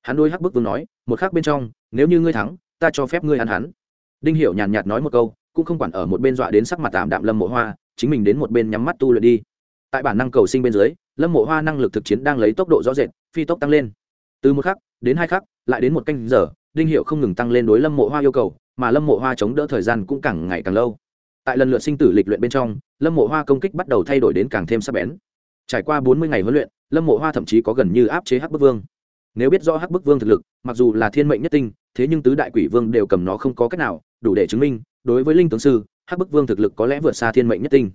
A: Hắn đôi hắc bức vương nói, một khác bên trong, nếu như ngươi thắng, ta cho phép ngươi ăn hắn. Đinh hiểu nhàn nhạt nói một câu, cũng không quản ở một bên dọa đến sắc mặt tạm đạm lâm mộ hoa, chính mình đến một bên nhắm mắt tu luyện đi. Tại bản năng cầu sinh bên dưới, lâm mộ hoa năng lực thực chiến đang lấy tốc độ rõ rệt, phi tốc tăng lên. Từ một khắc, đến hai khắc, lại đến một canh giờ, đinh hiệu không ngừng tăng lên đối lâm mộ hoa yêu cầu, mà lâm mộ hoa chống đỡ thời gian cũng càng ngày càng lâu. Tại lần lượt sinh tử lịch luyện bên trong, lâm mộ hoa công kích bắt đầu thay đổi đến càng thêm sắc bén. Trải qua bốn mươi ngày huấn luyện lâm mộ hoa thậm chí có gần như áp chế hắc bức vương. Nếu biết rõ hắc bức vương thực lực, mặc dù là thiên mệnh nhất tinh, thế nhưng tứ đại quỷ vương đều cầm nó không có cách nào, đủ để chứng minh, đối với linh tướng sư, hắc bức vương thực lực có lẽ vượt xa thiên mệnh nhất tinh.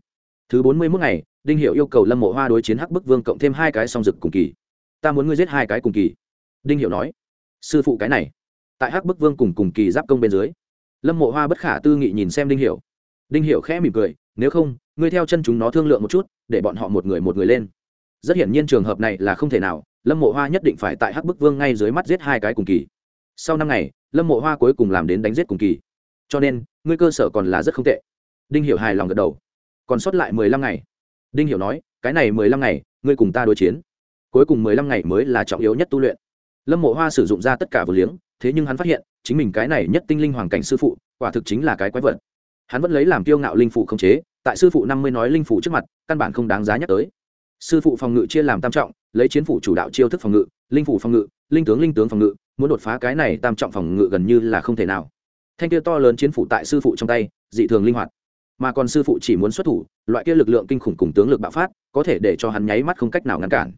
A: Thứ bốn mươi mốt ngày, đinh hiệu yêu cầu lâm mộ hoa đối chiến hắc bức vương cộng thêm hai cái song rực cùng kỳ. Ta muốn ngươi giết hai cái cùng kỳ. Đinh hiệu nói. Sư phụ cái này. Tại hắc bức vương cùng cùng kỳ giáp công bên dưới, lâm mộ hoa bất khả tư nghị nhìn xem đinh Hiệu. đinh Hiệu khẽ mỉm cười, nếu không, ngươi theo chân chúng nó thương lượng một chút, để bọn họ một người một người lên rất hiển nhiên trường hợp này là không thể nào, lâm mộ hoa nhất định phải tại hắc bức vương ngay dưới mắt giết hai cái cùng kỳ. Sau năm ngày, lâm mộ hoa cuối cùng làm đến đánh giết cùng kỳ. Cho nên, ngươi cơ sở còn là rất không tệ. Đinh hiểu hài lòng gật đầu. Còn sót lại mười lăm ngày. Đinh hiểu nói, cái này mười lăm ngày, ngươi cùng ta đối chiến. Cuối cùng mười lăm ngày mới là trọng yếu nhất tu luyện. Lâm mộ hoa sử dụng ra tất cả vừa liếng, thế nhưng hắn phát hiện, chính mình cái này nhất tinh linh hoàng cảnh sư phụ, quả thực chính là cái quái vật. Hắn vẫn lấy làm kiêu ngạo linh phụ không chế, tại sư phụ năm mươi nói linh phụ trước mặt, căn bản không đáng giá nhắc tới sư phụ phòng ngự chia làm tam trọng, lấy chiến phủ chủ đạo chiêu thức phòng ngự, linh phủ phòng ngự, linh tướng linh tướng phòng ngự, muốn đột phá cái này tam trọng phòng ngự gần như là không thể nào. Thanh kia to lớn chiến phủ tại sư phụ trong tay, dị thường linh hoạt. Mà còn sư phụ chỉ muốn xuất thủ, loại kia lực lượng kinh khủng cùng tướng lực bạo phát, có thể để cho hắn nháy mắt không cách nào ngăn cản.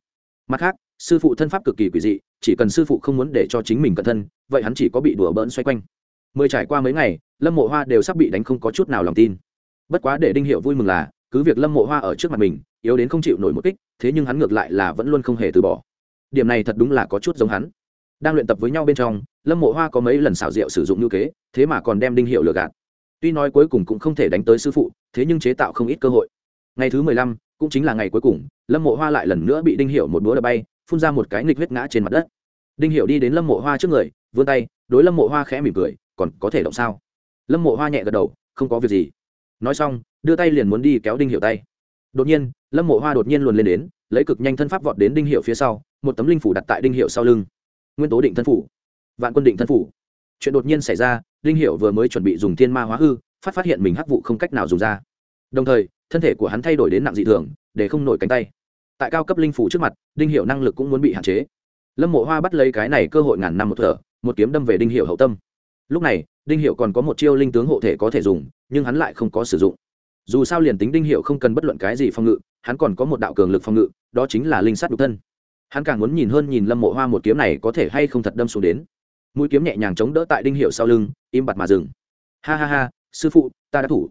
A: Mặt khác, sư phụ thân pháp cực kỳ quỷ dị, chỉ cần sư phụ không muốn để cho chính mình cẩn thân, vậy hắn chỉ có bị đùa bỡn xoay quanh. Mười trải qua mấy ngày, lâm mộ hoa đều sắp bị đánh không có chút nào lòng tin. Bất quá để đinh hiệu vui mừng là, cứ việc lâm mộ hoa ở trước mặt mình yếu đến không chịu nổi một kích, thế nhưng hắn ngược lại là vẫn luôn không hề từ bỏ. Điểm này thật đúng là có chút giống hắn. Đang luyện tập với nhau bên trong, lâm mộ hoa có mấy lần xảo diệu sử dụng ngữ kế, thế mà còn đem đinh hiệu lừa gạt. Tuy nói cuối cùng cũng không thể đánh tới sư phụ, thế nhưng chế tạo không ít cơ hội. Ngày thứ mười lăm, cũng chính là ngày cuối cùng, lâm mộ hoa lại lần nữa bị đinh hiệu một búa đập bay, phun ra một cái nghịch huyết ngã trên mặt đất. Đinh hiệu đi đến lâm mộ hoa trước người, vươn tay, đối lâm mộ hoa khẽ mỉm cười, còn có thể động sao? Lâm mộ hoa nhẹ gật đầu, không có việc gì. Nói xong, đưa tay liền muốn đi kéo đinh hiệu tay đột nhiên, lâm mộ hoa đột nhiên luồn lên đến, lấy cực nhanh thân pháp vọt đến đinh hiệu phía sau, một tấm linh phủ đặt tại đinh hiệu sau lưng. Nguyên tố định thân phủ. Vạn quân định thân phủ. Chuyện đột nhiên xảy ra, đinh hiệu vừa mới chuẩn bị dùng thiên ma hóa hư, phát phát hiện mình hắc vụ không cách nào dùng ra. Đồng thời, thân thể của hắn thay đổi đến nặng dị thường, để không nổi cánh tay. Tại cao cấp linh phủ trước mặt, đinh hiệu năng lực cũng muốn bị hạn chế. Lâm mộ hoa bắt lấy cái này cơ hội ngàn năm một thở, một kiếm đâm về đinh hiệu hậu tâm. Lúc này, đinh hiệu còn có một chiêu linh tướng hộ thể có thể dùng, nhưng hắn lại không có sử dụng dù sao liền tính đinh hiệu không cần bất luận cái gì phòng ngự, hắn còn có một đạo cường lực phòng ngự, đó chính là linh sát đục thân. Hắn càng muốn nhìn hơn nhìn lâm mộ hoa một kiếm này có thể hay không thật đâm xuống đến. Mũi kiếm nhẹ nhàng chống đỡ tại đinh hiệu sau lưng, im bặt mà dừng. Ha ha ha, sư phụ, ta đã thủ.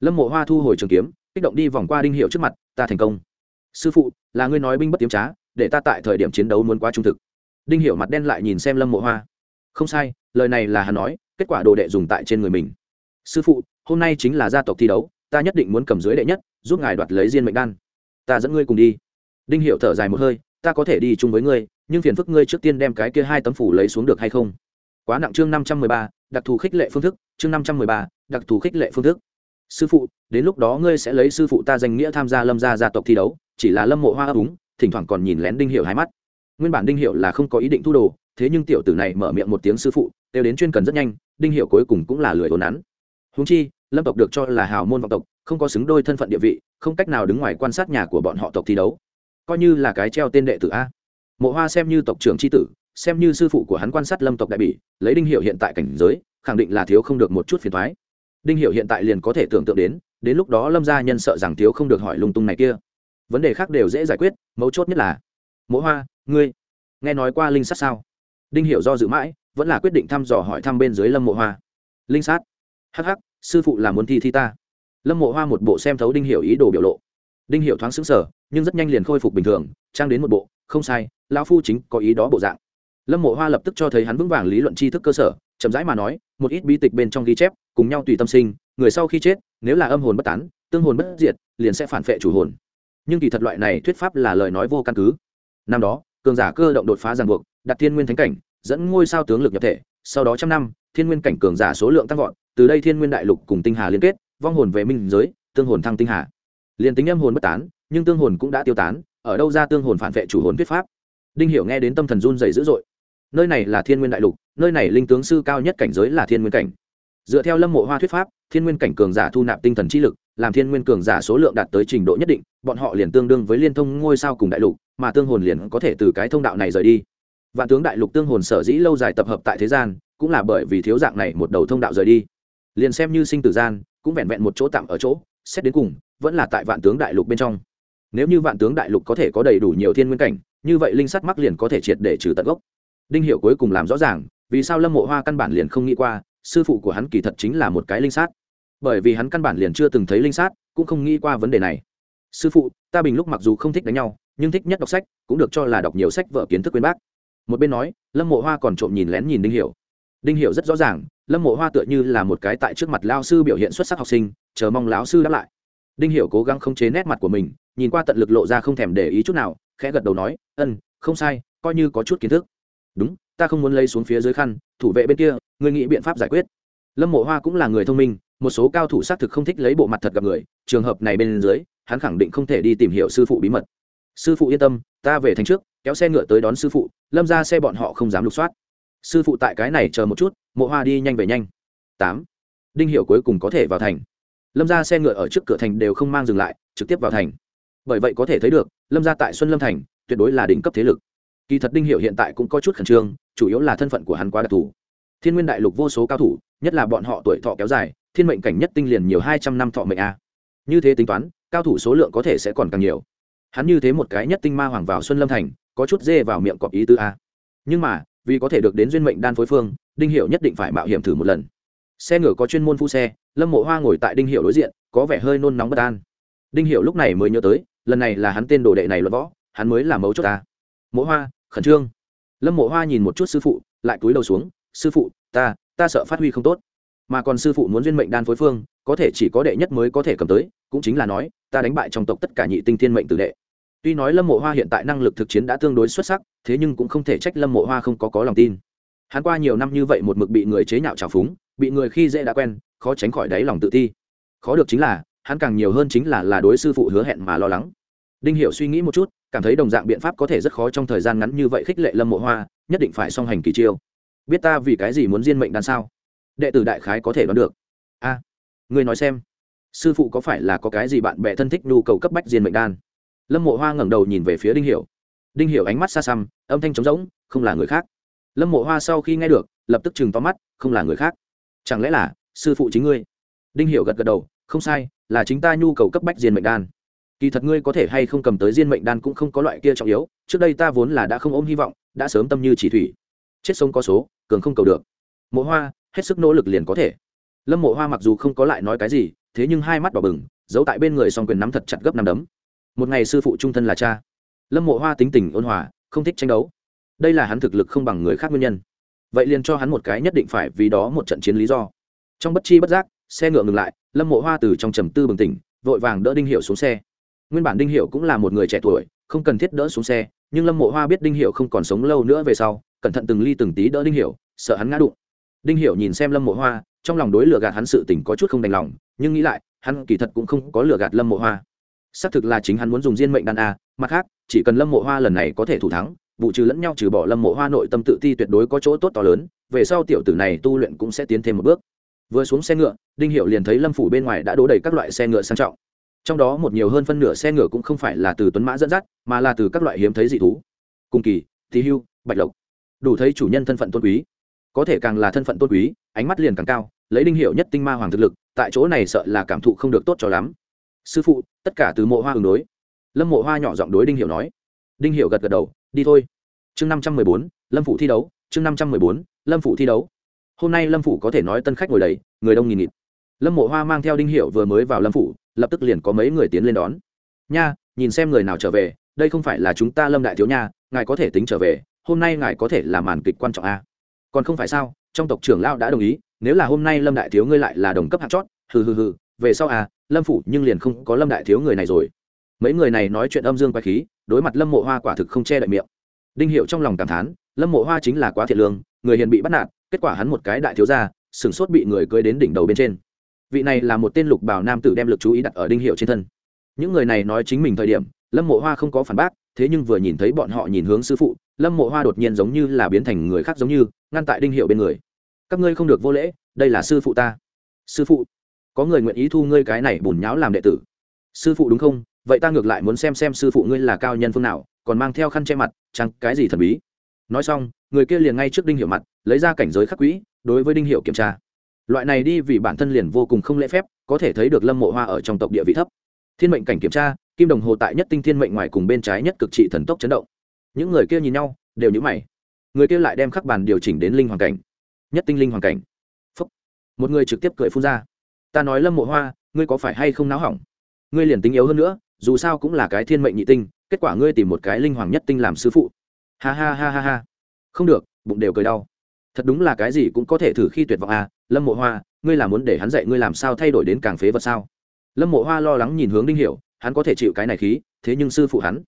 A: Lâm mộ hoa thu hồi trường kiếm, kích động đi vòng qua đinh hiệu trước mặt, ta thành công. Sư phụ, là ngươi nói binh bất tiếm trá, để ta tại thời điểm chiến đấu muốn quá trung thực. Đinh hiệu mặt đen lại nhìn xem lâm mộ hoa. Không sai, lời này là hắn nói, kết quả đồ đệ dùng tại trên người mình. Sư phụ, hôm nay chính là gia tộc thi đấu ta nhất định muốn cầm dưới đệ nhất, giúp ngài đoạt lấy diên mệnh đan. Ta dẫn ngươi cùng đi. Đinh hiệu thở dài một hơi, ta có thể đi chung với ngươi, nhưng phiền phức ngươi trước tiên đem cái kia hai tấm phủ lấy xuống được hay không? Quá nặng chương năm trăm mười ba, đặc thù khích lệ phương thức, chương năm trăm mười ba, đặc thù khích lệ phương thức. Sư phụ, đến lúc đó ngươi sẽ lấy sư phụ ta danh nghĩa tham gia lâm gia gia tộc thi đấu, chỉ là lâm mộ hoa ấp úng, thỉnh thoảng còn nhìn lén đinh hiệu hai mắt. Nguyên bản đinh hiệu là không có ý định thu đồ, thế nhưng tiểu tử này mở miệng một tiếng sư phụ đều đến chuyên cần rất nhanh, đinh hiệu cuối cùng cũng là lười ồn nắn húng chi lâm tộc được cho là hào môn vọng tộc, không có xứng đôi thân phận địa vị, không cách nào đứng ngoài quan sát nhà của bọn họ tộc thi đấu. Coi như là cái treo tên đệ tử a. Mộ hoa xem như tộc trưởng tri tử, xem như sư phụ của hắn quan sát lâm tộc đại bỉ, lấy đinh hiệu hiện tại cảnh giới, khẳng định là thiếu không được một chút phiền thoái đinh hiệu hiện tại liền có thể tưởng tượng đến đến lúc đó lâm gia nhân sợ rằng thiếu không được hỏi lung tung này kia. Vấn đề khác đều dễ giải quyết, mấu chốt nhất là, mộ hoa, ngươi nghe nói qua linh sát sao? Đinh hiệu do dự mãi, vẫn là quyết định thăm dò hỏi thăm bên dưới lâm mộ hoa. Linh sát? Hh ắ c ắ c sư phụ là muốn thi thi ta. Lâm mộ hoa một bộ xem thấu đinh Hiểu ý đồ biểu lộ. Đinh Hiểu thoáng sững sờ, nhưng rất nhanh liền khôi phục bình thường trang đến một bộ không sai lão phu chính có ý đó bộ dạng. Lâm mộ hoa lập tức cho thấy hắn vững vàng lý luận tri thức cơ sở chậm rãi mà nói một ít bi tịch bên trong ghi chép cùng nhau tùy tâm sinh người sau khi chết nếu là âm hồn bất tán tương hồn bất diệt liền sẽ phản phệ chủ hồn. Nhưng kỳ thật loại này thuyết pháp là lời nói vô căn cứ. Năm đó cường giả cơ động đột phá ràng buộc đặt thiên nguyên thánh cảnh dẫn ngôi sao tướng lực nhập thể sau đó trăm năm, thiên nguyên cảnh cường giả số lượng tăng vọt, từ đây thiên nguyên đại lục cùng tinh hà liên kết, vong hồn về minh giới, tương hồn thăng tinh hà. Liền tính âm hồn bất tán, nhưng tương hồn cũng đã tiêu tán, ở đâu ra tương hồn phản vệ chủ hồn thuyết pháp? Đinh hiểu nghe đến tâm thần run dày dữ dội. Nơi này là thiên nguyên đại lục, nơi này linh tướng sư cao nhất cảnh giới là thiên nguyên cảnh. Dựa theo lâm mộ hoa thuyết pháp, thiên nguyên cảnh cường giả thu nạp tinh thần chi lực, làm thiên nguyên cường giả số lượng đạt tới trình độ nhất định, bọn họ liền tương đương với liên thông ngôi sao cùng đại lục, mà tương hồn liền có thể từ cái thông đạo này rời đi vạn tướng đại lục tương hồn sở dĩ lâu dài tập hợp tại thế gian, cũng là bởi vì thiếu dạng này một đầu thông đạo rời đi. Liền xem như sinh tử gian, cũng vẹn vẹn một chỗ tạm ở chỗ, xét đến cùng, vẫn là tại vạn tướng đại lục bên trong. Nếu như vạn tướng đại lục có thể có đầy đủ nhiều thiên nguyên cảnh, như vậy linh sắt mắc liền có thể triệt để trừ tận gốc. Đinh hiệu cuối cùng làm rõ ràng, vì sao lâm mộ hoa căn bản liền không nghĩ qua, sư phụ của hắn kỳ thật chính là một cái linh sát. Bởi vì hắn căn bản liền chưa từng thấy linh sát, cũng không nghĩ qua vấn đề này. Sư phụ, ta bình lúc mặc dù không thích đánh nhau, nhưng thích nhất đọc sách, cũng được cho là đọc nhiều sách vở kiến thức quên bác một bên nói, lâm mộ hoa còn trộm nhìn lén nhìn đinh hiểu. Đinh hiểu rất rõ ràng, lâm mộ hoa tựa như là một cái tại trước mặt lao sư biểu hiện xuất sắc học sinh, chờ mong lão sư đáp lại. Đinh hiểu cố gắng không chế nét mặt của mình, nhìn qua tận lực lộ ra không thèm để ý chút nào, khẽ gật đầu nói, ân, không sai, coi như có chút kiến thức. Đúng, ta không muốn lấy xuống phía dưới khăn, thủ vệ bên kia, ngươi nghĩ biện pháp giải quyết. Lâm mộ hoa cũng là người thông minh, một số cao thủ xác thực không thích lấy bộ mặt thật gặp người, trường hợp này bên dưới, hắn khẳng định không thể đi tìm hiểu sư phụ bí mật sư phụ yên tâm, ta về thành trước, kéo xe ngựa tới đón sư phụ, lâm ra xe bọn họ không dám lục soát. Sư phụ tại cái này chờ một chút, mộ hoa đi nhanh về nhanh. Tám. Đinh hiểu cuối cùng có thể vào thành. Lâm ra xe ngựa ở trước cửa thành đều không mang dừng lại, trực tiếp vào thành. Bởi vậy có thể thấy được, lâm ra tại xuân lâm thành, tuyệt đối là đỉnh cấp thế lực. Kỳ thật đinh hiệu hiện tại cũng có chút khẩn trương, chủ yếu là thân phận của hắn quá đặc thù. Thiên nguyên đại lục vô số cao thủ, nhất là bọn họ tuổi thọ kéo dài, thiên mệnh cảnh nhất tinh liền nhiều hai trăm năm thọ mệnh a. Như thế tính toán, cao thủ số lượng có thể sẽ còn càng nhiều hắn như thế một cái nhất tinh ma hoàng vào xuân lâm thành, có chút dê vào miệng cọp ý tứ a. Nhưng mà, vì có thể được đến duyên mệnh đan phối phương, đinh hiệu nhất định phải mạo hiểm thử một lần. Xe ngựa có chuyên môn phu xe, lâm mộ hoa ngồi tại đinh hiệu đối diện, có vẻ hơi nôn nóng bất an. Đinh hiệu lúc này mới nhớ tới, lần này là hắn tên đồ đệ này luận võ, hắn mới là mấu chốt ta. Mộ hoa, khẩn trương. Lâm mộ hoa nhìn một chút sư phụ, lại cúi đầu xuống, sư phụ, ta ta sợ phát huy không tốt mà còn sư phụ muốn duyên mệnh đan phối phương, có thể chỉ có đệ nhất mới có thể cầm tới, cũng chính là nói, ta đánh bại trong tộc tất cả nhị tinh thiên mệnh tử đệ. Tuy nói lâm mộ hoa hiện tại năng lực thực chiến đã tương đối xuất sắc, thế nhưng cũng không thể trách lâm mộ hoa không có có lòng tin. Hắn qua nhiều năm như vậy một mực bị người chế nhạo trào phúng, bị người khi dễ đã quen, khó tránh khỏi đáy lòng tự ti. Khó được chính là, hắn càng nhiều hơn chính là là đối sư phụ hứa hẹn mà lo lắng. Đinh hiểu suy nghĩ một chút, cảm thấy đồng dạng biện pháp có thể rất khó trong thời gian ngắn như vậy khích lệ lâm mộ hoa, nhất định phải song hành kỳ chiêu. Biết ta vì cái gì muốn diên mệnh đan sao? Đệ tử đại khái có thể đoán được. A à, người nói xem sư phụ có phải là có cái gì bạn bè thân thích nhu cầu cấp bách diên mệnh đan? Lâm mộ hoa ngẩng đầu nhìn về phía đinh hiểu. Đinh hiểu ánh mắt xa xăm âm thanh trống rỗng không là người khác. Lâm mộ hoa sau khi nghe được lập tức chừng to mắt không là người khác. Chẳng lẽ là sư phụ chính ngươi? Đinh hiểu gật gật đầu không sai là chính ta nhu cầu cấp bách diên mệnh đan. Kỳ thật ngươi có thể hay không cầm tới diên mệnh đan cũng không có loại kia trọng yếu trước đây ta vốn là đã không ôm hy vọng đã sớm tâm như chỉ thủy. Chết sống có số cường không cầu được. Mộ hoa hết sức nỗ lực liền có thể. Lâm mộ hoa mặc dù không có lại nói cái gì, thế nhưng hai mắt đỏ bừng, giấu tại bên người song quyền nắm thật chặt gấp năm đấm. Một ngày sư phụ trung thân là cha. Lâm mộ hoa tính tình ôn hòa, không thích tranh đấu. Đây là hắn thực lực không bằng người khác nguyên nhân. Vậy liền cho hắn một cái nhất định phải vì đó một trận chiến lý do. Trong bất chi bất giác, xe ngựa ngừng lại, lâm mộ hoa từ trong trầm tư bừng tỉnh, vội vàng đỡ đinh hiệu xuống xe. Nguyên bản đinh hiệu cũng là một người trẻ tuổi, không cần thiết đỡ xuống xe, nhưng lâm mộ hoa biết đinh hiệu không còn sống lâu nữa về sau, cẩn thận từng ly từng tí đỡ đinh hiệu, sợ hắn ngã đụng đinh Hiểu nhìn xem lâm mộ hoa, trong lòng đối lừa gạt hắn sự tình có chút không đành lòng, nhưng nghĩ lại, hắn kỳ thật cũng không có lừa gạt lâm mộ hoa. Xác thực là chính hắn muốn dùng diên mệnh đan a, mặt khác, chỉ cần lâm mộ hoa lần này có thể thủ thắng, vụ trừ lẫn nhau trừ bỏ lâm mộ hoa nội tâm tự ti tuyệt đối có chỗ tốt to lớn, về sau tiểu tử này tu luyện cũng sẽ tiến thêm một bước. Vừa xuống xe ngựa, đinh hiệu liền thấy lâm phủ bên ngoài đã đổ đầy các loại xe ngựa sang trọng. Trong đó một nhiều hơn phân nửa xe ngựa cũng không phải là từ tuấn mã dẫn dắt, mà là từ các loại hiếm thấy dị thú. Cùng kỳ thì hưu, bạch lộc. Đủ thấy chủ nhân thân phận tôn quý có thể càng là thân phận tôn quý, ánh mắt liền càng cao, lấy đinh hiệu nhất tinh ma hoàng thực lực, tại chỗ này sợ là cảm thụ không được tốt cho lắm. Sư phụ, tất cả từ mộ hoa ứng đối. Lâm mộ hoa nhỏ giọng đối đinh hiệu nói. Đinh hiệu gật gật đầu, đi thôi. Chương năm trăm mười bốn, lâm phủ thi đấu. Chương năm trăm mười bốn, lâm phủ thi đấu. Hôm nay lâm phủ có thể nói tân khách ngồi đầy, người đông nghìn nghịt. Lâm mộ hoa mang theo đinh hiệu vừa mới vào lâm phủ lập tức liền có mấy người tiến lên đón. Nha, nhìn xem người nào trở về, đây không phải là chúng ta lâm đại thiếu nha, ngài có thể tính trở về, hôm nay ngài có thể là màn kịch quan trọng a còn không phải sao, trong tộc trưởng lao đã đồng ý, nếu là hôm nay lâm đại thiếu ngươi lại là đồng cấp hạt chót, hừ hừ hừ, về sau à lâm phủ nhưng liền không có lâm đại thiếu người này rồi. Mấy người này nói chuyện âm dương quái khí, đối mặt lâm mộ hoa quả thực không che đậy miệng. Đinh hiệu trong lòng cảm thán, lâm mộ hoa chính là quá thiệt lương, người hiền bị bắt nạt, kết quả hắn một cái đại thiếu gia, sửng sốt bị người cưới đến đỉnh đầu bên trên. Vị này là một tên lục bảo nam tử đem lực chú ý đặt ở đinh hiệu trên thân. Những người này nói chính mình thời điểm, lâm mộ hoa không có phản bác, thế nhưng vừa nhìn thấy bọn họ nhìn hướng sư phụ, lâm mộ hoa đột nhiên giống như là biến thành người khác giống như ngăn tại đinh hiệu bên người. Các ngươi không được vô lễ, đây là sư phụ ta. Sư phụ, có người nguyện ý thu ngươi cái này bùn nháo làm đệ tử. Sư phụ đúng không? Vậy ta ngược lại muốn xem xem sư phụ ngươi là cao nhân phương nào, còn mang theo khăn che mặt, chẳng cái gì thần bí. Nói xong, người kia liền ngay trước đinh hiệu mặt, lấy ra cảnh giới khắc quỹ đối với đinh hiệu kiểm tra. Loại này đi vì bản thân liền vô cùng không lễ phép, có thể thấy được lâm mộ hoa ở trong tộc địa vị thấp. Thiên mệnh cảnh kiểm tra, kim đồng hồ tại nhất tinh thiên mệnh ngoài cùng bên trái nhất cực trị thần tốc chấn động. Những người kia nhìn nhau, đều nhữ mày người kia lại đem khắc bàn điều chỉnh đến linh hoàn cảnh. Nhất tinh linh hoàn cảnh. Phúc. một người trực tiếp cười phun ra. Ta nói lâm mộ hoa, ngươi có phải hay không náo hỏng? Ngươi liền tính yếu hơn nữa, dù sao cũng là cái thiên mệnh nhị tinh, kết quả ngươi tìm một cái linh hoàng nhất tinh làm sư phụ. Ha ha ha ha ha. Không được, bụng đều cười đau. Thật đúng là cái gì cũng có thể thử khi tuyệt vọng à lâm mộ hoa, ngươi là muốn để hắn dạy ngươi làm sao thay đổi đến càng phế vật sao? Lâm mộ hoa lo lắng nhìn hướng đinh hiểu, hắn có thể chịu cái này khí, thế nhưng sư phụ hắn.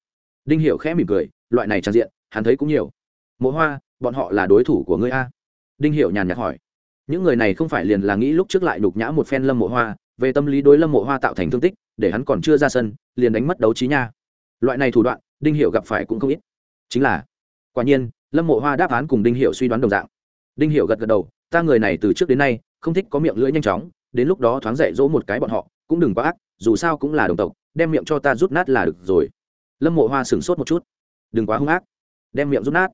A: Đinh hiểu khẽ mỉm cười, loại này trang diện, hắn thấy cũng nhiều mộ hoa, bọn họ là đối thủ của ngươi a? À? đinh hiểu nhàn nhạt hỏi. Những người này không phải liền là nghĩ lúc trước lại đục nhã một phen lâm mộ hoa, về tâm lý đối lâm mộ hoa tạo thành thương tích, để hắn còn chưa ra sân, liền đánh mất đấu trí nha. Loại này thủ đoạn, đinh hiệu gặp phải cũng không ít. Chính là, quả nhiên, lâm mộ hoa đáp án cùng đinh hiệu suy đoán đồng dạng. Đinh hiệu gật gật đầu, ta người này từ trước đến nay, không thích có miệng lưỡi nhanh chóng, đến lúc đó thoáng dạy dỗ một cái bọn họ, cũng đừng quá ác, dù sao cũng là đồng tộc, đem miệng cho ta rút nát là được rồi. Lâm mộ hoa sửng sốt một chút. Đừng quá hung ác, đem miệng rút nát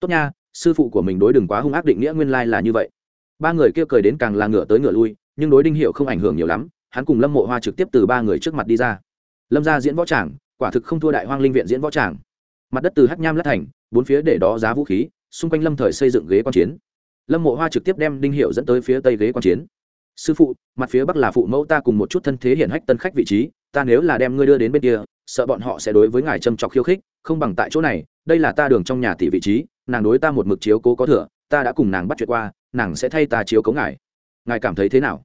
A: tốt nha, sư phụ của mình đối đừng quá hung ác định nghĩa nguyên lai là như vậy. Ba người kia cười đến càng là ngựa tới ngựa lui, nhưng đối đinh hiệu không ảnh hưởng nhiều lắm, hắn cùng lâm mộ hoa trực tiếp từ ba người trước mặt đi ra. Lâm ra diễn võ tràng, quả thực không thua đại hoang linh viện diễn võ tràng. Mặt đất từ hắc nham lát thành, bốn phía để đó giá vũ khí, xung quanh lâm thời xây dựng ghế quan chiến. Lâm mộ hoa trực tiếp đem đinh hiệu dẫn tới phía tây ghế quan chiến. Sư phụ, mặt phía bắc là phụ mẫu ta cùng một chút thân thế hiển hách tân khách vị trí, ta nếu là đem ngươi đưa đến bên kia, sợ bọn họ sẽ đối với ngài châm trọc khiêu khích, không bằng tại chỗ này, đây là ta đường trong nhà tỷ vị trí nàng đối ta một mực chiếu cố có thừa, ta đã cùng nàng bắt chuyện qua, nàng sẽ thay ta chiếu cố ngài. Ngài cảm thấy thế nào?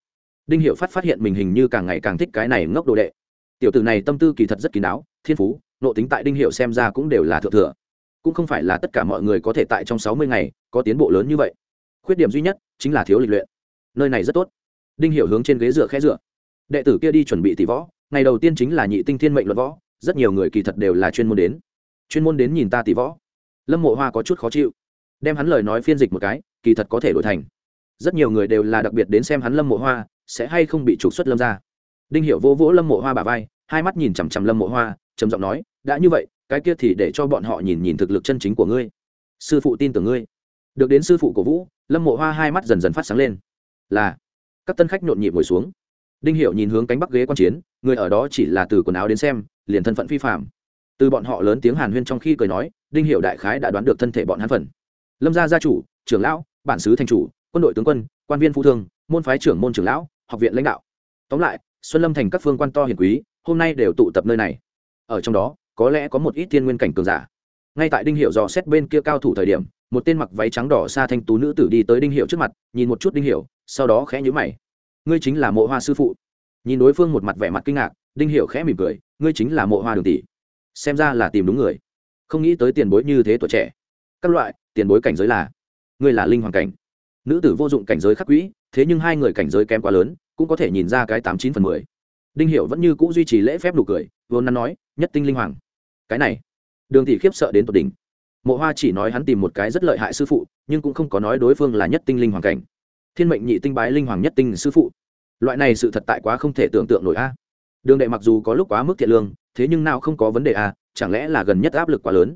A: Đinh hiệu phát phát hiện mình hình như càng ngày càng thích cái này ngốc đồ đệ. Tiểu tử này tâm tư kỳ thật rất kín đáo, thiên phú nộ tính tại đinh hiệu xem ra cũng đều là thượng thừa. Cũng không phải là tất cả mọi người có thể tại trong sáu mươi ngày có tiến bộ lớn như vậy. Khuyết điểm duy nhất chính là thiếu lịch luyện. Nơi này rất tốt. Đinh hiệu hướng trên ghế dựa khẽ dựa. Đệ tử kia đi chuẩn bị tỷ võ, ngày đầu tiên chính là nhị tinh thiên mệnh luận võ, rất nhiều người kỳ thật đều là chuyên môn đến. Chuyên môn đến nhìn ta tỷ võ lâm mộ hoa có chút khó chịu. Đem hắn lời nói phiên dịch một cái, kỳ thật có thể đổi thành. Rất nhiều người đều là đặc biệt đến xem hắn lâm mộ hoa, sẽ hay không bị trục xuất lâm ra đinh hiểu vỗ vỗ lâm mộ hoa bà vai, hai mắt nhìn chằm chằm lâm mộ hoa, trầm giọng nói, đã như vậy, cái kia thì để cho bọn họ nhìn nhìn thực lực chân chính của ngươi. Sư phụ tin tưởng ngươi. Được đến sư phụ của vũ, lâm mộ hoa hai mắt dần dần phát sáng lên. Là. Các tân khách nhộn nhịp ngồi xuống. Đinh hiểu nhìn hướng cánh bắc ghế quan chiến, người ở đó chỉ là từ quần áo đến xem, liền thân phận phi phạm từ bọn họ lớn tiếng hàn huyên trong khi cười nói, đinh hiểu đại khái đã đoán được thân thể bọn hắn phần. Lâm gia gia chủ, trưởng lão, bản sứ thành chủ, quân đội tướng quân, quan viên phu thương, môn phái trưởng môn trưởng lão, học viện lãnh đạo. Tóm lại, xuân lâm thành các phương quan to hiền quý, hôm nay đều tụ tập nơi này. Ở trong đó, có lẽ có một ít thiên nguyên cảnh cường giả. Ngay tại đinh hiệu dò xét bên kia cao thủ thời điểm, một tên mặc váy trắng đỏ xa thanh tú nữ tử đi tới đinh hiệu trước mặt, nhìn một chút đinh hiệu sau đó khẽ nhíu mày. Ngươi chính là mộ hoa sư phụ. Nhìn đối phương một mặt vẻ mặt kinh ngạc, đinh hiệu khẽ mỉm cười, ngươi chính là mộ hoa đường tỷ xem ra là tìm đúng người. Không nghĩ tới tiền bối như thế tuổi trẻ. Các loại, tiền bối cảnh giới là, ngươi là linh hoàng cảnh. Nữ tử vô dụng cảnh giới khắc quỹ, thế nhưng hai người cảnh giới kém quá lớn, cũng có thể nhìn ra cái tám chín phần mười. Đinh hiệu vẫn như cũ duy trì lễ phép nụ cười, vốn nắn nói, nhất tinh linh hoàng. Cái này, đường tỷ khiếp sợ đến tột đỉnh. Mộ hoa chỉ nói hắn tìm một cái rất lợi hại sư phụ, nhưng cũng không có nói đối phương là nhất tinh linh hoàng cảnh. Thiên mệnh nhị tinh bái linh hoàng nhất tinh sư phụ. Loại này sự thật tại quá không thể tưởng tượng nổi a. Đường đệ mặc dù có lúc quá mức thiện lương thế nhưng nào không có vấn đề à? chẳng lẽ là gần nhất áp lực quá lớn?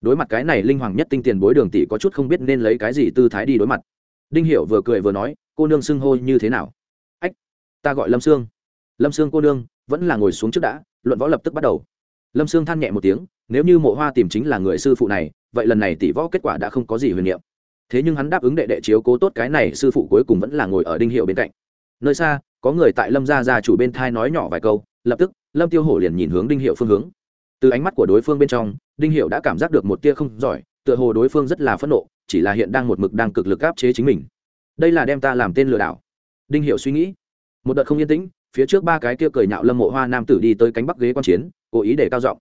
A: Đối mặt cái này linh hoàng nhất tinh tiền bối đường tỷ có chút không biết nên lấy cái gì tư thái đi đối mặt. Đinh hiểu vừa cười vừa nói, cô nương xưng hô như thế nào? Ách, ta gọi lâm sương. Lâm sương cô nương, vẫn là ngồi xuống trước đã. Luận võ lập tức bắt đầu. Lâm sương than nhẹ một tiếng, nếu như mộ hoa tìm chính là người sư phụ này, vậy lần này tỷ võ kết quả đã không có gì huyền niệm. Thế nhưng hắn đáp ứng đệ đệ chiếu cố tốt cái này, sư phụ cuối cùng vẫn là ngồi ở đinh hiệu bên cạnh. Nơi xa, có người tại lâm gia gia chủ bên thai nói nhỏ vài câu, lập tức lâm tiêu hổ liền nhìn hướng đinh hiệu phương hướng. Từ ánh mắt của đối phương bên trong, đinh hiệu đã cảm giác được một tia không giỏi, tựa hồ đối phương rất là phẫn nộ, chỉ là hiện đang một mực đang cực lực áp chế chính mình. Đây là đem ta làm tên lừa đảo. Đinh hiệu suy nghĩ. Một đợt không yên tĩnh, phía trước ba cái kia cười nhạo lâm mộ hoa nam tử đi tới cánh bắc ghế quan chiến, cố ý để cao giọng.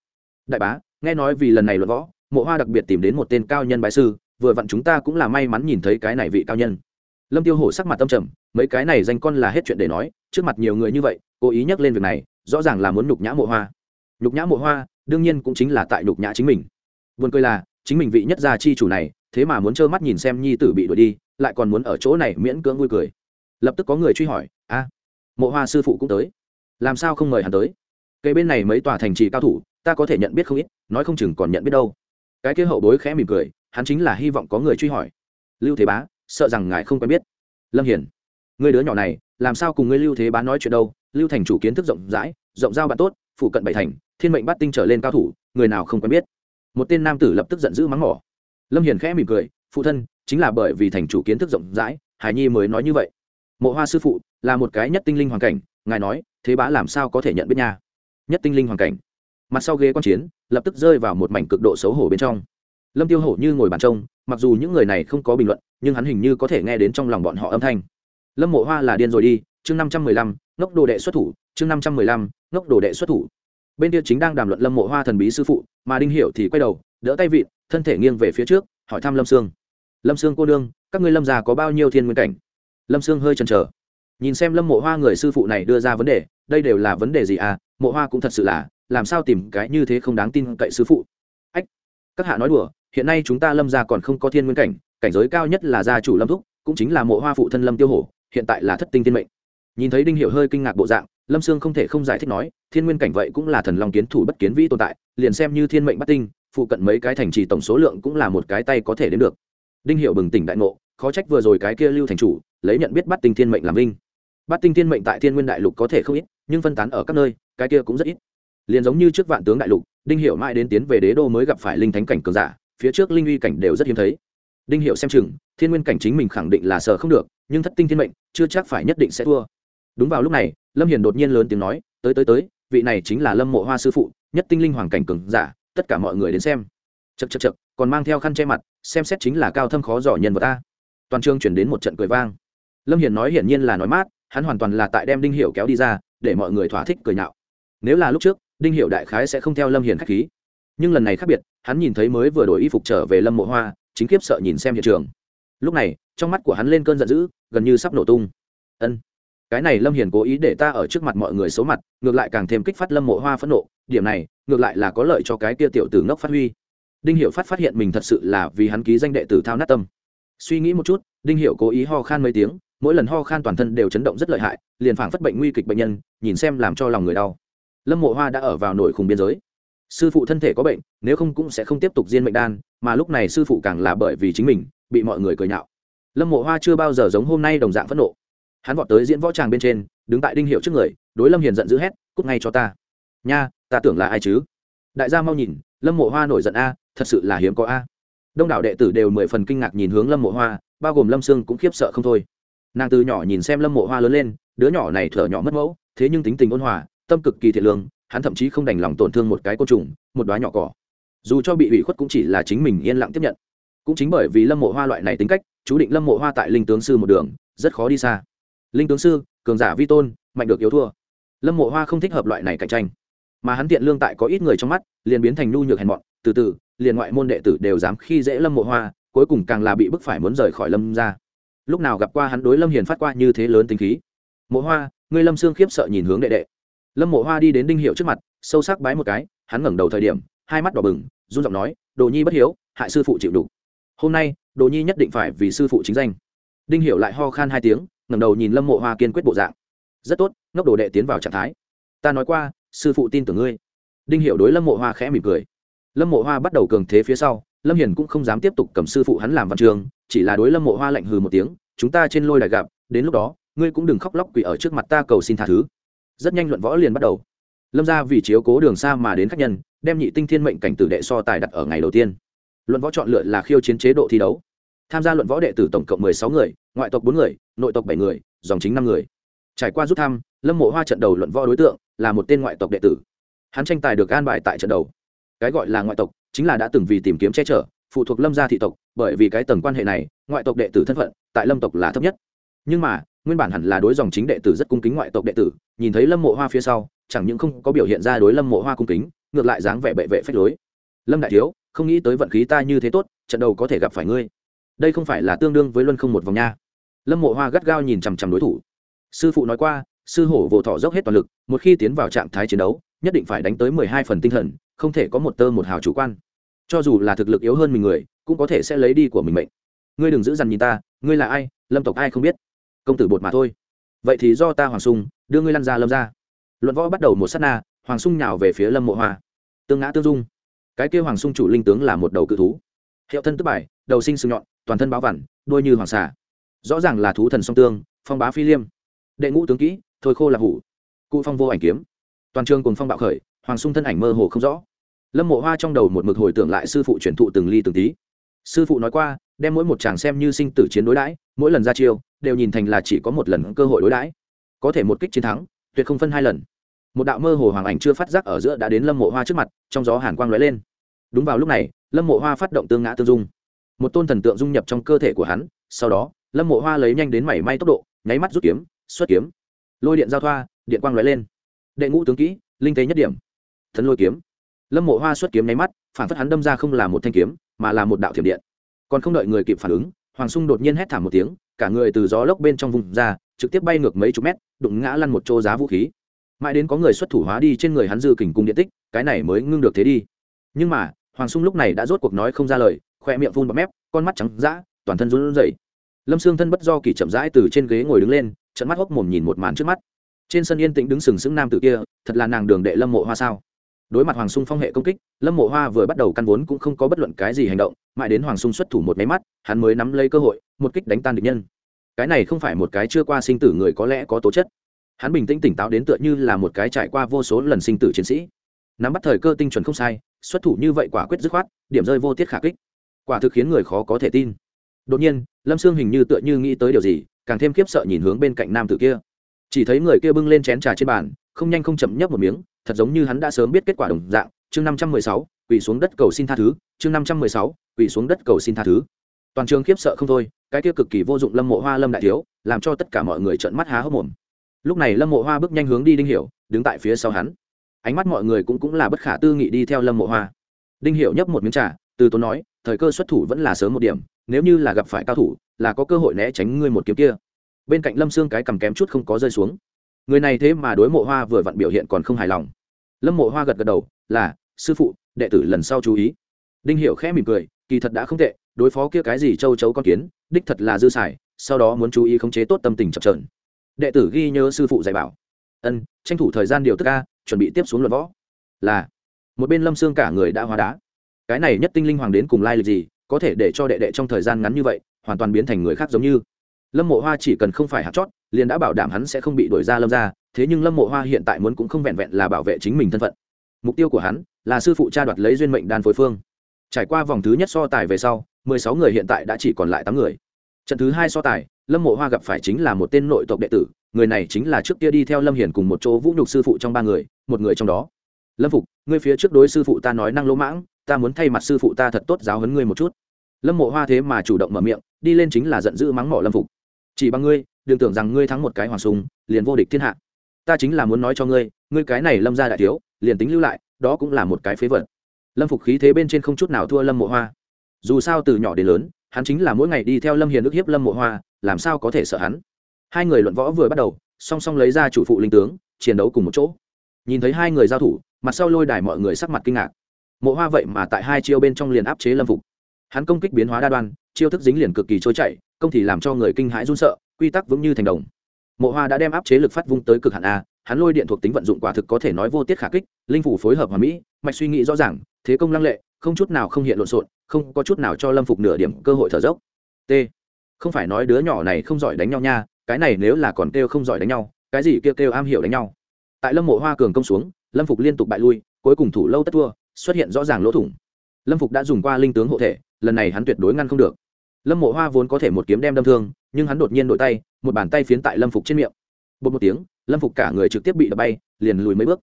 A: Đại bá, nghe nói vì lần này luận võ, mộ hoa đặc biệt tìm đến một tên cao nhân bái sư, vừa vặn chúng ta cũng là may mắn nhìn thấy cái này vị cao nhân. Lâm tiêu hổ sắc mặt tâm trầm, mấy cái này danh con là hết chuyện để nói, trước mặt nhiều người như vậy, cố ý nhắc lên việc này rõ ràng là muốn nhục nhã mộ hoa. Nhục nhã mộ hoa, đương nhiên cũng chính là tại nhục nhã chính mình. Buồn cười là, chính mình vị nhất gia chi chủ này, thế mà muốn trơ mắt nhìn xem nhi tử bị đuổi đi, lại còn muốn ở chỗ này miễn cưỡng vui cười. Lập tức có người truy hỏi, a, mộ hoa sư phụ cũng tới. Làm sao không mời hắn tới? Cây bên này mấy tòa thành trì cao thủ, ta có thể nhận biết không ít, nói không chừng còn nhận biết đâu. Cái kia hậu bối khẽ mỉm cười, hắn chính là hy vọng có người truy hỏi. Lưu thế bá, sợ rằng ngài không quen biết. Lâm hiển người đứa nhỏ này, làm sao cùng ngươi lưu thế bá nói chuyện đâu? Lưu thành chủ kiến thức rộng rãi rộng giao bạn tốt phụ cận bảy thành, thiên mệnh bắt tinh trở lên cao thủ, người nào không quen biết. Một tên nam tử lập tức giận dữ mắng mỏ. Lâm hiền khẽ mỉm cười, phụ thân, chính là bởi vì thành chủ kiến thức rộng rãi, hải nhi mới nói như vậy. Mộ hoa sư phụ là một cái nhất tinh linh hoàn cảnh, ngài nói, thế bá làm sao có thể nhận biết nha? Nhất tinh linh hoàn cảnh. Mặt sau ghế quan chiến, lập tức rơi vào một mảnh cực độ xấu hổ bên trong. Lâm tiêu hổ như ngồi bàn trông, mặc dù những người này không có bình luận, nhưng hắn hình như có thể nghe đến trong lòng bọn họ âm thanh. Lâm mộ hoa là điên rồi đi, chương năm trăm mười lăm, ngốc đồ đệ xuất thủ chương năm trăm mười lăm, ngốc đồ đệ xuất thủ. Bên kia chính đang đàm luận lâm mộ hoa thần bí sư phụ, mà đinh hiểu thì quay đầu, đỡ tay vịn, thân thể nghiêng về phía trước, hỏi thăm lâm sương. Lâm sương cô đương, các ngươi lâm già có bao nhiêu thiên nguyên cảnh? Lâm sương hơi chần chờ. Nhìn xem lâm mộ hoa người sư phụ này đưa ra vấn đề, đây đều là vấn đề gì à? Mộ hoa cũng thật sự là, làm sao tìm cái như thế không đáng tin cậy sư phụ? Ách, các hạ nói đùa, hiện nay chúng ta lâm gia còn không có thiên nguyên cảnh cảnh giới cao nhất là gia chủ lâm thúc, cũng chính là mộ hoa phụ thân lâm tiêu hổ, hiện tại là thất tinh thiên mệnh. Nhìn thấy đinh hiệu hơi kinh ngạc bộ dạng lâm sương không thể không giải thích nói, thiên nguyên cảnh vậy cũng là thần long kiến thủ bất kiến vĩ tồn tại, liền xem như thiên mệnh bắt tinh, phụ cận mấy cái thành trì tổng số lượng cũng là một cái tay có thể đến được. Đinh hiệu bừng tỉnh đại ngộ, khó trách vừa rồi cái kia lưu thành chủ, lấy nhận biết bắt tinh thiên mệnh làm vinh. bắt tinh thiên mệnh tại thiên nguyên đại lục có thể không ít, nhưng phân tán ở các nơi, cái kia cũng rất ít. Liền giống như trước vạn tướng đại lục, đinh hiệu mãi đến tiến về đế đô mới gặp phải linh thánh cảnh cường giả, phía trước linh uy cảnh đều rất hiếm thấy. Đinh hiệu xem chừng, thiên nguyên cảnh chính mình khẳng định là sợ không được, nhưng thất tinh thiên mệnh, chưa chắc phải nhất định sẽ thua đúng vào lúc này, lâm hiền đột nhiên lớn tiếng nói, tới tới tới, vị này chính là lâm mộ hoa sư phụ, nhất tinh linh hoàng cảnh cường giả, tất cả mọi người đến xem. Chật chật chật còn mang theo khăn che mặt, xem xét chính là cao thâm khó giỏi nhân vật ta. Toàn trường chuyển đến một trận cười vang. Lâm hiền nói hiển nhiên là nói mát, hắn hoàn toàn là tại đem đinh hiệu kéo đi ra, để mọi người thỏa thích cười nhạo. Nếu là lúc trước, đinh hiệu đại khái sẽ không theo lâm hiền k h á c h khí. Nhưng lần này khác biệt, hắn nhìn thấy mới vừa đổi y phục trở về lâm mộ hoa, chính kiếp sợ nhìn xem hiện trường. Lúc này, trong mắt của hắn lên cơn giận dữ, gần như sắp nổ tung. Ân cái này lâm hiền cố ý để ta ở trước mặt mọi người xấu mặt, ngược lại càng thêm kích phát lâm mộ hoa phẫn nộ, điểm này, ngược lại là có lợi cho cái kia tiểu tử ngốc phát huy. Đinh hiệu phát phát hiện mình thật sự là vì hắn ký danh đệ tử thao nát tâm. Suy nghĩ một chút, đinh hiệu cố ý ho khan mấy tiếng, mỗi lần ho khan toàn thân đều chấn động rất lợi hại, liền phảng phất bệnh nguy kịch bệnh nhân, nhìn xem làm cho lòng người đau. Lâm mộ hoa đã ở vào nội khùng biên giới. Sư phụ thân thể có bệnh, nếu không cũng sẽ không tiếp tục diên mệnh đan, mà lúc này sư phụ càng là bởi vì chính mình, bị mọi người cười nhạo. Lâm mộ hoa chưa bao giờ giống hôm nay đồng dạng phẫn nộ hắn vọt tới diễn võ tràng bên trên, đứng tại đinh hiệu trước người, đối lâm hiền giận dữ hét, cút ngay cho ta. Nha, ta tưởng là ai chứ? Đại gia mau nhìn, lâm mộ hoa nổi giận a, thật sự là hiếm có a. Đông đảo đệ tử đều mười phần kinh ngạc nhìn hướng lâm mộ hoa, bao gồm lâm sương cũng khiếp sợ không thôi. Nàng từ nhỏ nhìn xem lâm mộ hoa lớn lên, đứa nhỏ này thở nhỏ mất mẫu, thế nhưng tính tình ôn hòa, tâm cực kỳ thiện lương, hắn thậm chí không đành lòng tổn thương một cái côn trùng, một đoá nhỏ cỏ. Dù cho bị ủy khuất cũng chỉ là chính mình yên lặng tiếp nhận. Cũng chính bởi vì lâm mộ hoa loại này tính cách, chú định lâm mộ hoa tại linh tướng sư một đường, rất khó đi xa linh tướng sư, cường giả vi tôn, mạnh được yếu thua. Lâm mộ hoa không thích hợp loại này cạnh tranh. Mà hắn tiện lương tại có ít người trong mắt, liền biến thành nhu nhược hèn mọn. Từ từ, liền ngoại môn đệ tử đều dám khi dễ lâm mộ hoa, cuối cùng càng là bị bức phải muốn rời khỏi lâm ra lúc nào gặp qua hắn đối lâm hiền phát qua như thế lớn tính khí. Mộ hoa, ngươi lâm xương khiếp sợ nhìn hướng đệ đệ. Lâm mộ hoa đi đến đinh hiệu trước mặt, sâu sắc bái một cái, hắn ngẩng đầu thời điểm, hai mắt đỏ bừng, run giọng nói, đồ nhi bất hiếu, hại sư phụ chịu đủ hôm nay, đồ nhi nhất định phải vì sư phụ chính danh. Đinh hiệu lại ho khan hai tiếng ngẩng đầu nhìn lâm mộ hoa kiên quyết bộ dạng. Rất tốt, ngốc đồ đệ tiến vào trạng thái. Ta nói qua, sư phụ tin tưởng ngươi. Đinh Hiểu đối lâm mộ hoa khẽ mỉm cười. Lâm mộ hoa bắt đầu cường thế phía sau, lâm hiền cũng không dám tiếp tục cầm sư phụ hắn làm văn trường, chỉ là đối lâm mộ hoa lạnh hừ một tiếng, chúng ta trên lôi đài gặp, đến lúc đó, ngươi cũng đừng khóc lóc quỳ ở trước mặt ta cầu xin tha thứ. Rất nhanh luận võ liền bắt đầu. Lâm ra vì chiếu cố đường xa mà đến khách nhân, đem nhị tinh thiên mệnh cảnh tử đệ so tài đặt ở ngày đầu tiên. Luận võ chọn lựa là khiêu chiến chế độ thi đấu tham gia luận võ đệ tử tổng cộng mười sáu người, ngoại tộc bốn người, nội tộc bảy người, dòng chính năm người. Trải qua rút thăm, lâm mộ hoa trận đầu luận võ đối tượng là một tên ngoại tộc đệ tử. Hắn tranh tài được an bài tại trận đầu. Cái gọi là ngoại tộc chính là đã từng vì tìm kiếm che chở, phụ thuộc lâm gia thị tộc, bởi vì cái tầng quan hệ này, ngoại tộc đệ tử thân phận tại lâm tộc là thấp nhất. Nhưng mà, nguyên bản hẳn là đối dòng chính đệ tử rất cung kính ngoại tộc đệ tử, nhìn thấy lâm mộ hoa phía sau, chẳng những không có biểu hiện ra đối lâm mộ hoa cung kính, ngược lại dáng vẻ bệ vệ phách lối. Lâm đại thiếu, không nghĩ tới vận khí ta như thế tốt, trận đầu có thể gặp phải ngươi đây không phải là tương đương với luân không một vòng nha. Lâm mộ hoa gắt gao nhìn chằm chằm đối thủ. Sư phụ nói qua, sư hổ vỗ thọ dốc hết toàn lực, một khi tiến vào trạng thái chiến đấu, nhất định phải đánh tới mười hai phần tinh thần, không thể có một tơ một hào chủ quan. Cho dù là thực lực yếu hơn mình người, cũng có thể sẽ lấy đi của mình mệnh. Ngươi đừng giữ dằn nhìn ta, ngươi là ai, lâm tộc ai không biết. Công tử bột mà thôi. Vậy thì do ta hoàng sung, đưa ngươi lăn ra lâm ra. Luận võ bắt đầu một s á t na, hoàng sung nhào về phía lâm mộ hoa. Tương ngã tương dung. Cái kêu hoàng sung chủ linh tướng là một đầu cự thú. Hiệu thân tức bài, đầu sinh sừng nhọn toàn thân báo vằn, đôi như hoàng xà. Rõ ràng là thú thần song tương, phong bá phi liêm. Đệ ngũ tướng kỹ, thôi khô là hủ cụ phong vô ảnh kiếm. Toàn trường cùng phong bạo khởi, hoàng sung thân ảnh mơ hồ không rõ. Lâm mộ hoa trong đầu một mực hồi tưởng lại sư phụ truyền thụ từng ly từng tí. Sư phụ nói qua, đem mỗi một chàng xem như sinh tử chiến đối đãi, mỗi lần ra chiêu, đều nhìn thành là chỉ có một lần cơ hội đối đãi. Có thể một kích chiến thắng, tuyệt không phân hai lần. Một đạo mơ hồ hoàng ảnh chưa phát giác ở giữa đã đến lâm mộ hoa trước mặt, trong gió hàn quang lóe lên. Đúng vào lúc này, lâm mộ hoa phát động tương ngã tương dung một tôn thần tượng dung nhập trong cơ thể của hắn, sau đó, lâm mộ hoa lấy nhanh đến mảy may tốc độ, nháy mắt rút kiếm, xuất kiếm. Lôi điện giao thoa, điện quang lóe lên. Đệ ngũ tướng kỹ, linh tế nhất điểm. Thần lôi kiếm. Lâm mộ hoa xuất kiếm nháy mắt, phản phất hắn đâm ra không là một thanh kiếm, mà là một đạo thiểm điện. Còn không đợi người kịp phản ứng, hoàng sung đột nhiên hét thảm một tiếng, cả người từ gió lốc bên trong vùng ra, trực tiếp bay ngược mấy chục mét, đụng ngã lăn một chỗ giá vũ khí. Mãi đến có người xuất thủ hóa đi trên người hắn dư kình cung điện tích, cái này mới ngưng được thế đi. Nhưng mà, hoàng sung lúc này đã rốt cuộc nói không ra lời khoe miệng phun bọt mép, con mắt trắng dã, toàn thân run rẩy. Lâm xương thân bất do kỳ chậm rãi từ trên ghế ngồi đứng lên trận mắt hốc mồm nhìn một màn trước mắt. Trên sân yên tĩnh đứng sừng sững nam tử kia, thật là nàng đường đệ lâm mộ hoa sao? Đối mặt hoàng sung phong hệ công kích, lâm mộ hoa vừa bắt đầu căn vốn cũng không có bất luận cái gì hành động, mãi đến hoàng sung xuất thủ một máy mắt, hắn mới nắm lấy cơ hội, một kích đánh tan địch nhân. Cái này không phải một cái chưa qua sinh tử người có lẽ có tố chất. Hắn bình tĩnh tỉnh táo đến tựa như là một cái trải qua vô số lần sinh tử chiến sĩ. Nắm bắt thời cơ tinh chuẩn không sai, xuất thủ như vậy quả quyết dứt khoát, điểm rơi vô tiết khả kích quả thực khiến người khó có thể tin. Đột nhiên, lâm sương hình như tựa như nghĩ tới điều gì, càng thêm khiếp sợ nhìn hướng bên cạnh nam tử kia. Chỉ thấy người kia bưng lên chén trà trên bàn, không nhanh không chậm nhấp một miếng, thật giống như hắn đã sớm biết kết quả đồng dạng. Chương năm trăm mười sáu, quỳ xuống đất cầu xin tha thứ. Chương năm trăm mười sáu, quỳ xuống đất cầu xin tha thứ. Toàn trường khiếp sợ không thôi, cái kia cực kỳ vô dụng lâm mộ hoa lâm đại thiếu, làm cho tất cả mọi người trợn mắt há hốc mồm. Lúc này lâm mộ hoa bước nhanh hướng đi đinh hiểu, đứng tại phía sau hắn. Ánh mắt mọi người cũng cũng là bất khả tư nghị đi theo lâm mộ hoa. Đinh hiểu nhấp một miếng trà, từ tốn nói thời cơ xuất thủ vẫn là sớm một điểm, nếu như là gặp phải cao thủ, là có cơ hội né tránh ngươi một kiếm kia. Bên cạnh lâm xương cái cầm kém chút không có rơi xuống. Người này thế mà đối mộ hoa vừa vặn biểu hiện còn không hài lòng. Lâm mộ hoa gật gật đầu, là, sư phụ, đệ tử lần sau chú ý. Đinh hiểu khẽ mỉm cười, kỳ thật đã không tệ, đối phó kia cái gì châu chấu con kiến, đích thật là dư xài, sau đó muốn chú ý khống chế tốt tâm tình chập trờn đệ tử ghi nhớ sư phụ dạy bảo. Ân, tranh thủ thời gian điều tức ca chuẩn bị tiếp xuống luận võ. Là, một bên lâm xương cả người đã hóa đá cái này nhất tinh linh hoàng đến cùng lai lịch gì, có thể để cho đệ đệ trong thời gian ngắn như vậy, hoàn toàn biến thành người khác giống như. Lâm mộ hoa chỉ cần không phải hạt chót, liền đã bảo đảm hắn sẽ không bị đuổi ra lâm ra thế nhưng lâm mộ hoa hiện tại muốn cũng không vẹn vẹn là bảo vệ chính mình thân phận. Mục tiêu của hắn là sư phụ cha đoạt lấy duyên mệnh đan phối phương. Trải qua vòng thứ nhất so tài về sau, mười sáu người hiện tại đã chỉ còn lại tám người. Trận thứ hai so tài, lâm mộ hoa gặp phải chính là một tên nội tộc đệ tử, người này chính là trước kia đi theo lâm hiển cùng một chỗ vũ nhục sư phụ trong ba người, một người trong đó. Lâm phục, ngươi phía trước đối sư phụ ta nói năng lỗ mãng ta muốn thay mặt sư phụ ta thật tốt giáo huấn ngươi một chút. Lâm mộ hoa thế mà chủ động mở miệng, đi lên chính là giận dữ mắng mỏ lâm phục. Chỉ bằng ngươi, đừng tưởng rằng ngươi thắng một cái hoàng sùng, liền vô địch thiên hạ. Ta chính là muốn nói cho ngươi ngươi cái này lâm ra đại thiếu, liền tính lưu lại, đó cũng là một cái phế vật. Lâm phục khí thế bên trên không chút nào thua lâm mộ hoa. Dù sao từ nhỏ đến lớn, hắn chính là mỗi ngày đi theo lâm hiền ức hiếp lâm mộ hoa, làm sao có thể sợ hắn? Hai người luận võ vừa bắt đầu, song song lấy ra chủ phụ linh tướng, chiến đấu cùng một chỗ. Nhìn thấy hai người giao thủ, mặt sau lôi đài mọi người sắc mặt kinh ngạc mộ hoa vậy mà tại hai chiêu bên trong liền áp chế lâm phục. Hắn công kích biến hóa đa đoan, chiêu thức dính liền cực kỳ trôi chảy, công thì làm cho người kinh hãi run sợ, quy tắc vững như thành đồng. Mộ hoa đã đem áp chế lực phát vung tới cực hạn a, hắn lôi điện thuộc tính vận dụng quả thực có thể nói vô tiết khả kích, linh phủ phối hợp hòa mỹ, mạch suy nghĩ rõ ràng, thế công lăng lệ, không chút nào không hiện lộn xộn, không có chút nào cho lâm phục nửa điểm cơ hội thở dốc. T. Không phải nói đứa nhỏ này không giỏi đánh nhau nha, cái này nếu là còn kêu không giỏi đánh nhau, cái gì kêu kêu am hiểu đánh nhau. Tại lâm mộ hoa cường công xuống, lâm phục liên tục bại lui, cuối cùng thủ lâu tất thua xuất hiện rõ ràng lỗ thủng. Lâm phục đã dùng qua linh tướng hộ thể, lần này hắn tuyệt đối ngăn không được. Lâm mộ hoa vốn có thể một kiếm đem đâm thương, nhưng hắn đột nhiên đổi tay, một bàn tay phiến tại lâm phục trên miệng. Bột một tiếng, lâm phục cả người trực tiếp bị đập bay, liền lùi mấy bước.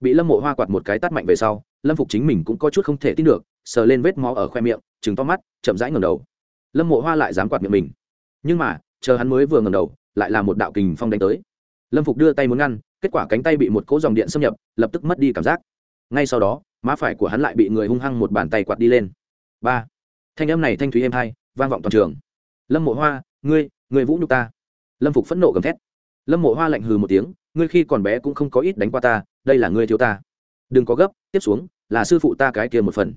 A: Bị lâm mộ hoa quạt một cái tắt mạnh về sau, lâm phục chính mình cũng có chút không thể tin được, sờ lên vết máu ở khoe miệng chừng to mắt, chậm rãi ngầm đầu. Lâm mộ hoa lại dám quạt miệng mình. Nhưng mà, chờ hắn mới vừa ngầm đầu, lại là một đạo kình phong đánh tới. Lâm phục đưa tay muốn ngăn, kết quả cánh tay bị một cỗ dòng điện xâm nhập, lập tức mất đi cảm giác. Ngay sau đó má phải của hắn lại bị người hung hăng một bàn tay quạt đi lên. Ba. Thanh âm này thanh thúy êm hai, vang vọng toàn trường. Lâm mộ hoa, ngươi người vũ nhục ta. Lâm phục phẫn nộ gầm thét. Lâm mộ hoa lạnh hừ một tiếng, ngươi khi còn bé cũng không có ít đánh qua ta, đây là ngươi thiếu ta. Đừng có gấp, tiếp xuống, là sư phụ ta cái kia một phần.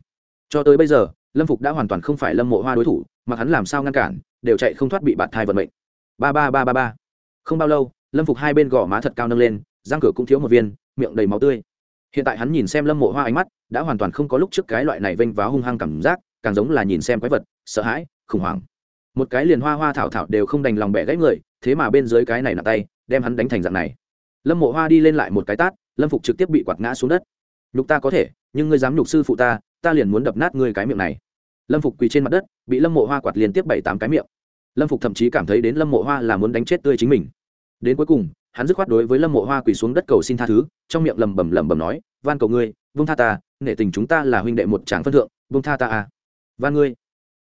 A: Cho tới bây giờ, lâm phục đã hoàn toàn không phải lâm mộ hoa đối thủ, mà hắn làm sao ngăn cản, đều chạy không thoát bị bạn thai vận mệnh. Ba ba ba ba ba. Không bao lâu, lâm phục hai bên gò má thật cao nâng lên, răng cửa cũng thiếu một viên, miệng đầy máu tươi hiện tại hắn nhìn xem lâm mộ hoa ánh mắt, đã hoàn toàn không có lúc trước cái loại này vênh váo hung hăng cảm giác, càng giống là nhìn xem quái vật, sợ hãi, khủng hoảng. Một cái liền hoa hoa thảo thảo đều không đành lòng bẻ gãy người, thế mà bên dưới cái này nặng tay, đem hắn đánh thành dạng này. Lâm mộ hoa đi lên lại một cái tát, lâm phục trực tiếp bị quạt ngã xuống đất. Nhục ta có thể, nhưng ngươi dám nhục sư phụ ta ta liền muốn đập nát ngươi cái miệng này. Lâm phục quỳ trên mặt đất, bị lâm mộ hoa quạt liên tiếp bảy tám cái miệng. Lâm phục thậm chí cảm thấy đến lâm mộ hoa là muốn đánh chết tươi chính mình. Đến cuối cùng hắn dứt khoát đối với lâm mộ hoa quỳ xuống đất cầu xin tha thứ, trong miệng lầm bầm lầm bầm nói, van cầu ngươi vung tha ta, nể tình chúng ta là huynh đệ một tràng phân thượng vung tha ta à. Van ngươi.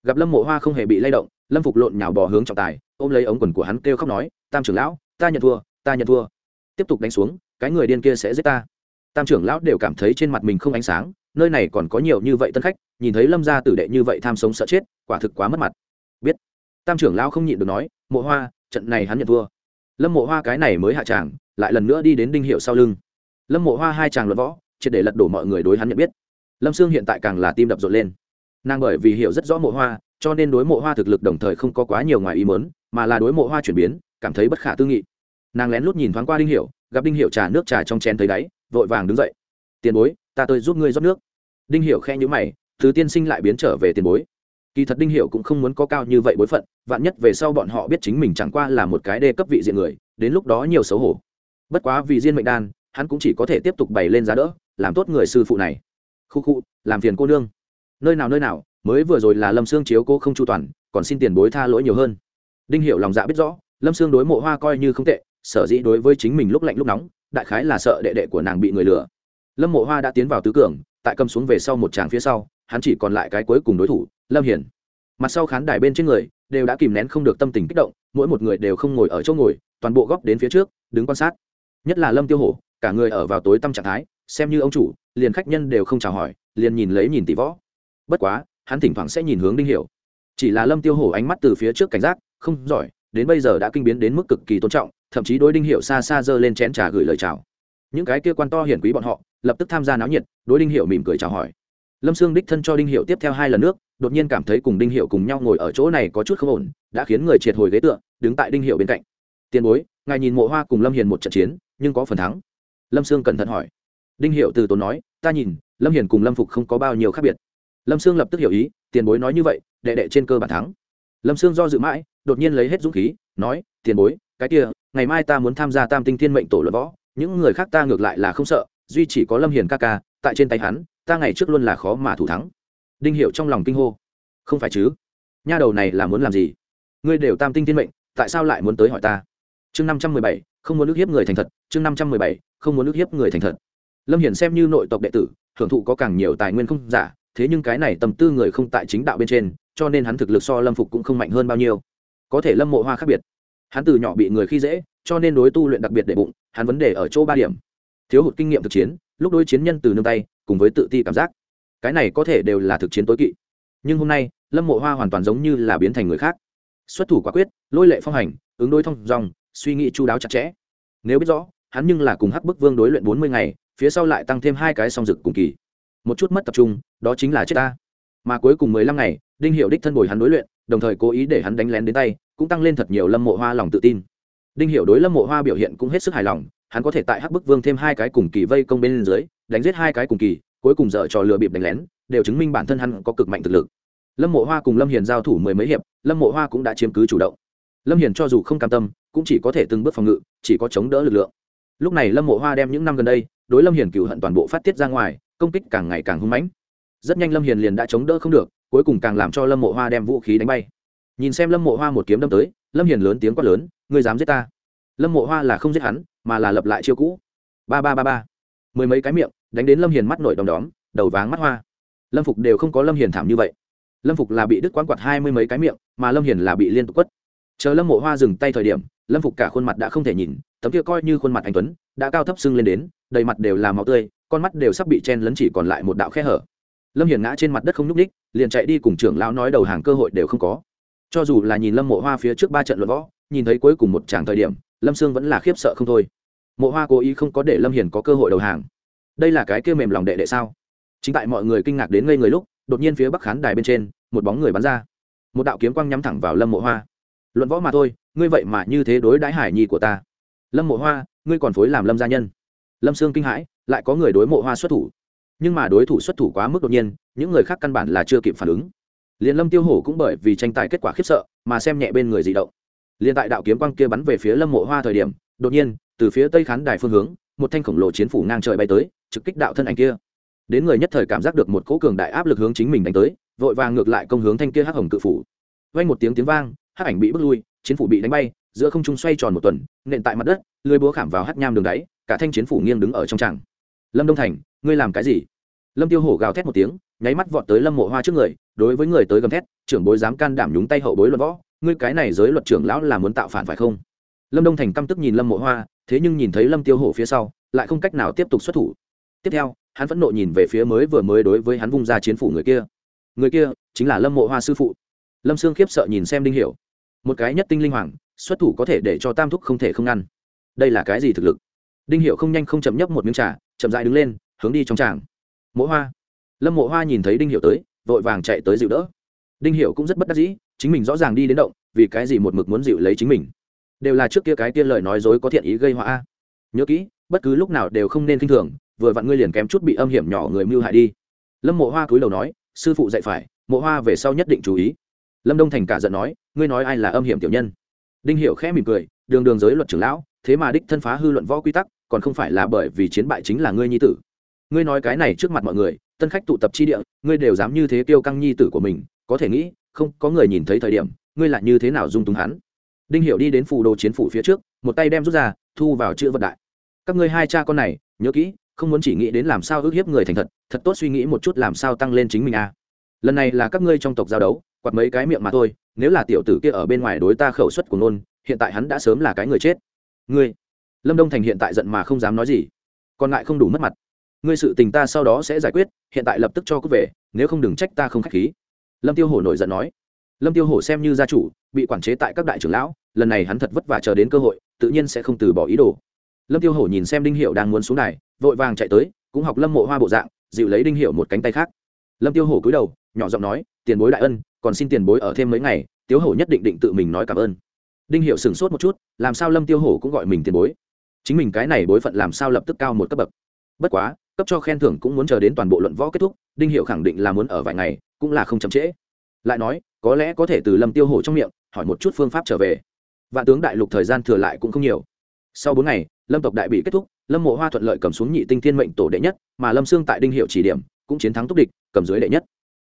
A: Gặp lâm mộ hoa không hề bị lay động, lâm phục lộn nhào bò hướng trọng tài, ôm lấy ống quần của hắn kêu khóc nói, tam trưởng lão, ta nhận thua, ta nhận thua. Tiếp tục đánh xuống, cái người điên kia sẽ giết ta. Tam trưởng lão đều cảm thấy trên mặt mình không ánh sáng, nơi này còn có nhiều như vậy tân khách, nhìn thấy lâm gia tử đệ như vậy tham sống sợ chết, quả thực quá mất mặt. Biết, tam trưởng lão không nhịn được nói, mộ hoa, trận này hắn nhận thua lâm mộ hoa cái này mới hạ tràng, lại lần nữa đi đến đinh hiệu sau lưng. Lâm mộ hoa hai chàng luận võ, triệt để lật đổ mọi người đối hắn nhận biết. Lâm sương hiện tại càng là tim đập rộn lên. Nàng bởi vì hiểu rất rõ mộ hoa, cho nên đối mộ hoa thực lực đồng thời không có quá nhiều ngoài ý mớn mà là đối mộ hoa chuyển biến, cảm thấy bất khả tư nghị. Nàng lén lút nhìn thoáng qua đinh hiệu, gặp đinh hiệu trà nước trà trong chén thấy đáy, vội vàng đứng dậy. Tiền bối, ta tôi giúp ngươi rót nước. Đinh hiệu khe nhữ mày, thứ tiên sinh lại biến trở về tiền bối kỳ thật đinh hiệu cũng không muốn có cao như vậy bối phận, vạn nhất về sau bọn họ biết chính mình chẳng qua là một cái đê cấp vị diện người, đến lúc đó nhiều xấu hổ. Bất quá vì diên mệnh đan, hắn cũng chỉ có thể tiếp tục bày lên giá đỡ, làm tốt người sư phụ này. Khu khu, làm phiền cô nương. Nơi nào nơi nào, mới vừa rồi là lâm sương chiếu cô không chu toàn, còn xin tiền bối tha lỗi nhiều hơn. Đinh hiểu lòng dạ biết rõ, lâm sương đối mộ hoa coi như không tệ, sở dĩ đối với chính mình lúc lạnh lúc nóng, đại khái là sợ đệ đệ của nàng bị người lừa. Lâm mộ hoa đã tiến vào tứ cường, tại cầm xuống về sau một tràng phía sau, hắn chỉ còn lại cái cuối cùng đối thủ lâm hiển. Mặt sau khán đài bên trên người đều đã kìm nén không được tâm tình kích động, mỗi một người đều không ngồi ở chỗ ngồi, toàn bộ góc đến phía trước, đứng quan sát. Nhất là lâm tiêu hổ, cả người ở vào tối tâm trạng thái, xem như ông chủ, liền khách nhân đều không chào hỏi, liền nhìn lấy nhìn tỷ võ. Bất quá, hắn thỉnh thoảng sẽ nhìn hướng đinh hiểu. Chỉ là lâm tiêu hổ ánh mắt từ phía trước cảnh giác, không giỏi, đến bây giờ đã kinh biến đến mức cực kỳ tôn trọng, thậm chí đối đinh hiểu xa xa giơ lên chén trà gửi lời chào. Những cái kia quan to hiển quý bọn họ, lập tức tham gia náo nhiệt, đối đinh hiểu mỉm cười chào hỏi lâm sương đích thân cho đinh hiệu tiếp theo hai lần nước, đột nhiên cảm thấy cùng đinh hiệu cùng nhau ngồi ở chỗ này có chút không ổn, đã khiến người triệt hồi ghế tựa, đứng tại đinh hiệu bên cạnh. Tiền bối, ngài nhìn mộ hoa cùng lâm hiền một trận chiến, nhưng có phần thắng. Lâm sương cẩn thận hỏi. Đinh hiệu từ tốn nói, ta nhìn, lâm hiền cùng lâm phục không có bao nhiêu khác biệt. Lâm sương lập tức hiểu ý, tiền bối nói như vậy, đệ đệ trên cơ bản thắng. Lâm sương do dự mãi, đột nhiên lấy hết dũng khí, nói, tiền bối, cái kia, ngày mai ta muốn tham gia tam tinh thiên mệnh tổ luận võ, những người khác ta ngược lại là không sợ, duy chỉ có lâm hiền ca ca, tại trên tay hắn ta ngày trước luôn là khó mà thủ thắng. Đinh hiệu trong lòng kinh hô. Không phải chứ? Nha đầu này là muốn làm gì? Ngươi đều tam tinh thiên mệnh, tại sao lại muốn tới hỏi ta? Chương năm trăm mười bảy, không muốn ước hiếp người thành thật. Chương năm trăm mười bảy, không muốn ước hiếp người thành thật. Lâm hiển xem như nội tộc đệ tử, hưởng thụ có càng nhiều tài nguyên không giả, thế nhưng cái này tầm tư người không tại chính đạo bên trên, cho nên hắn thực lực so lâm phục cũng không mạnh hơn bao nhiêu. Có thể lâm mộ hoa khác biệt. Hắn từ nhỏ bị người khi dễ, cho nên đối tu luyện đặc biệt để bụng, hắn vấn đề ở chỗ ba điểm. Thiếu hụt kinh nghiệm thực chiến, lúc đối chiến nhân từ nương tay cùng với tự ti cảm giác. Cái này có thể đều là thực chiến tối kỵ. Nhưng hôm nay, lâm mộ hoa hoàn toàn giống như là biến thành người khác. Xuất thủ quả quyết, lôi lệ phong hành, ứng đối thông dòng, suy nghĩ chú đáo chặt chẽ. Nếu biết rõ, hắn nhưng là cùng hắc bức vương đối luyện bốn mươi ngày, phía sau lại tăng thêm hai cái song dực cùng kỳ. Một chút mất tập trung, đó chính là chết ta. Mà cuối cùng mười lăm ngày, đinh hiệu đích thân bồi hắn đối luyện, đồng thời cố ý để hắn đánh lén đến tay, cũng tăng lên thật nhiều lâm mộ hoa lòng tự tin. Đinh hiệu đối lâm mộ hoa biểu hiện cũng hết sức hài lòng, hắn có thể tại hắc bức vương thêm hai cái cùng kỳ vây công bên dưới đánh giết hai cái cùng kỳ, cuối cùng dở trò lừa bịp đánh lén, đều chứng minh bản thân hắn có cực mạnh thực lực. Lâm mộ hoa cùng lâm hiền giao thủ mười mấy hiệp, lâm mộ hoa cũng đã chiếm cứ chủ động. Lâm hiền cho dù không cam tâm, cũng chỉ có thể từng bước phòng ngự, chỉ có chống đỡ lực lượng. Lúc này lâm mộ hoa đem những năm gần đây, đối lâm hiền cựu hận toàn bộ phát tiết ra ngoài, công kích càng ngày càng hung mãnh. Rất nhanh lâm hiền liền đã chống đỡ không được, cuối cùng càng làm cho lâm mộ hoa đem vũ khí đánh bay. Nhìn xem lâm mộ hoa một kiếm đâm tới, lâm hiền lớn tiếng quát lớn, ngươi dám giết ta? Lâm mộ hoa là không giết hắn, mà là lập lại chiêu cũ. Ba ba ba ba mười mấy cái miệng, đánh đến lâm hiền mắt nổi đom đóm, đầu váng mắt hoa. Lâm phục đều không có lâm hiền thảm như vậy. Lâm phục là bị đứt quán quạt hai mươi mấy cái miệng, mà lâm hiền là bị liên tục quất. Chờ lâm mộ hoa dừng tay thời điểm, lâm phục cả khuôn mặt đã không thể nhìn, tấm kia coi như khuôn mặt anh tuấn, đã cao thấp sưng lên đến, đầy mặt đều là máu tươi, con mắt đều sắp bị chen lấn chỉ còn lại một đạo khe hở. Lâm hiền ngã trên mặt đất không nhúc ních liền chạy đi cùng trưởng lão nói đầu hàng cơ hội đều không có. Cho dù là nhìn lâm mộ hoa phía trước ba trận luận võ, nhìn thấy cuối cùng một tràng thời điểm, lâm sương vẫn là khiếp sợ không thôi mộ hoa cố ý không có để lâm hiền có cơ hội đầu hàng đây là cái kia mềm lòng đệ đệ sao chính tại mọi người kinh ngạc đến ngây người lúc đột nhiên phía bắc khán đài bên trên một bóng người bắn ra một đạo kiếm quang nhắm thẳng vào lâm mộ hoa luận võ mà thôi ngươi vậy mà như thế đối đãi hải nhi của ta lâm mộ hoa ngươi còn phối làm lâm gia nhân lâm sương kinh hãi lại có người đối mộ hoa xuất thủ nhưng mà đối thủ xuất thủ quá mức đột nhiên những người khác căn bản là chưa kịp phản ứng liền lâm tiêu hổ cũng bởi vì tranh tài kết quả khiếp sợ mà xem nhẹ bên người di động liền tại đạo kiếm quang kia bắn về phía lâm mộ hoa thời điểm đột nhiên từ phía tây khán đài phương hướng, một thanh khổng lồ chiến phủ ngang trời bay tới, trực kích đạo thân ảnh kia. Đến người nhất thời cảm giác được một cỗ cường đại áp lực hướng chính mình đánh tới, vội vàng ngược lại công hướng thanh kia hắc hồng cự phủ. Vang một tiếng tiếng vang, hắc ảnh bị bước lui, chiến phủ bị đánh bay, giữa không trung xoay tròn một tuần, nện tại mặt đất, lưới búa khảm vào hắc nham đường đáy, cả thanh chiến phủ nghiêng đứng ở trong tràng. Lâm đông thành, ngươi làm cái gì? Lâm tiêu hổ gào thét một tiếng, nháy mắt vọt tới lâm mộ hoa trước người, đối với người tới gầm thét, trưởng bối dám can đảm nhúng tay hậu bối luật võ, ngươi cái này giới luật trưởng lão là muốn tạo phản phải không? Lâm đông thành căm tức nhìn lâm mộ hoa thế nhưng nhìn thấy lâm tiêu hổ phía sau, lại không cách nào tiếp tục xuất thủ. Tiếp theo, hắn phẫn nộ nhìn về phía mới vừa mới đối với hắn vung ra chiến phủ người kia. Người kia chính là lâm mộ hoa sư phụ. Lâm sương khiếp sợ nhìn xem đinh hiểu. Một cái nhất tinh linh hoàng, xuất thủ có thể để cho tam thúc không thể không ngăn. Đây là cái gì thực lực? Đinh hiểu không nhanh không chậm nhấp một miếng trà, chậm rãi đứng lên, hướng đi trong tràng. Mộ hoa. Lâm mộ hoa nhìn thấy đinh hiểu tới, vội vàng chạy tới dịu đỡ. Đinh hiểu cũng rất bất đắc dĩ, chính mình rõ ràng đi đến động, vì cái gì một mực muốn dịu lấy chính mình? Đều là trước kia cái tiên lời nói dối có thiện ý gây họa nhớ kỹ, bất cứ lúc nào đều không nên kinh thường, vừa vặn ngươi liền kém chút bị âm hiểm nhỏ người mưu hại đi. Lâm mộ hoa cúi đầu nói, sư phụ dạy phải, mộ hoa về sau nhất định chú ý. Lâm đông thành cả giận nói, ngươi nói ai là âm hiểm tiểu nhân? Đinh hiểu khẽ mỉm cười, đường đường giới luật trưởng lão, thế mà đích thân phá hư luận võ quy tắc, còn không phải là bởi vì chiến bại chính là ngươi nhi tử. Ngươi nói cái này trước mặt mọi người, tân khách tụ tập chi địa, ngươi đều dám như thế tiêu căng nhi tử của mình, có thể nghĩ, không, có người nhìn thấy thời điểm, ngươi lại như thế nào dung túng hắn? Đinh hiểu đi đến phù đồ chiến phủ phía trước, một tay đem rút ra, thu vào chữ vật đại. Các ngươi hai cha con này, nhớ kỹ, không muốn chỉ nghĩ đến làm sao ước hiếp người thành thật thật tốt suy nghĩ một chút làm sao tăng lên chính mình a. À. lần này là các ngươi trong tộc giao đấu, quạt mấy cái miệng mà thôi, nếu là tiểu tử kia ở bên ngoài đối ta khẩu suất của nôn hiện tại hắn đã sớm là cái người chết. Ngươi, lâm đông thành hiện tại giận mà không dám nói gì, còn lại không đủ mất mặt. Ngươi sự tình ta sau đó sẽ giải quyết, hiện tại lập tức cho cút về, nếu không đừng trách ta không k h á c h khí. Lâm tiêu hổ nổi giận nói. Lâm tiêu hổ xem như gia chủ, bị quản chế tại các đại trưởng lão lần này hắn thật vất vả chờ đến cơ hội, tự nhiên sẽ không từ bỏ ý đồ. Lâm tiêu hổ nhìn xem đinh hiệu đang muốn xuống này vội vàng chạy tới, cũng học lâm mộ hoa bộ dạng, dịu lấy đinh hiệu một cánh tay khác. Lâm tiêu hổ cúi đầu, nhỏ giọng nói, tiền bối đại ân, còn xin tiền bối ở thêm mấy ngày tiếu hổ nhất định định tự mình nói cảm ơn. Đinh hiệu sửng sốt một chút, làm sao lâm tiêu hổ cũng gọi mình tiền bối? Chính mình cái này bối phận làm sao lập tức cao một cấp bậc? Bất quá, cấp cho khen thưởng cũng muốn chờ đến toàn bộ luận võ kết thúc, đinh hiệu khẳng định là muốn ở vài ngày, cũng là không chậm trễ. Lại nói, có lẽ có thể từ lâm tiêu hổ trong miệng, hỏi một chút phương pháp trở về vạn tướng đại lục thời gian thừa lại cũng không nhiều. Sau bốn ngày, lâm tộc đại bị kết thúc, lâm mộ hoa thuận lợi cầm xuống nhị tinh thiên mệnh tổ đệ nhất, mà lâm sương tại đinh hiệu chỉ điểm, cũng chiến thắng túc địch, cầm dưới đệ nhất.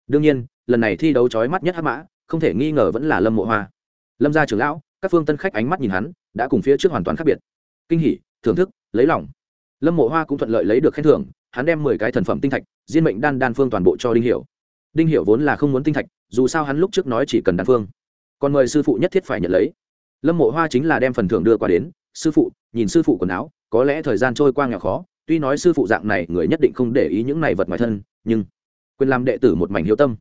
A: Đương nhiên, lần này thi đấu trói mắt nhất hắc mã, không thể nghi ngờ vẫn là lâm mộ hoa. Lâm gia trưởng lão, các phương tân khách ánh mắt nhìn hắn, đã cùng phía trước hoàn toàn khác biệt. Kinh hỉ, thưởng thức, lấy lòng. Lâm mộ hoa cũng thuận lợi lấy được khen thưởng, hắn đem mười cái thần phẩm tinh thạch, diên mệnh đan đan phương toàn bộ cho đinh hiểu đinh hiểu vốn là không muốn tinh thạch, dù sao hắn lúc trước nói chỉ cần đan phương. Còn mời sư phụ nhất thiết phải nhận lấy lâm mộ hoa chính là đem phần thưởng đưa qua đến, sư phụ, nhìn sư phụ quần áo, có lẽ thời gian trôi qua nghèo khó, tuy nói sư phụ dạng này người nhất định không để ý những này vật ngoài thân, nhưng quyền làm đệ tử một mảnh hiếu tâm.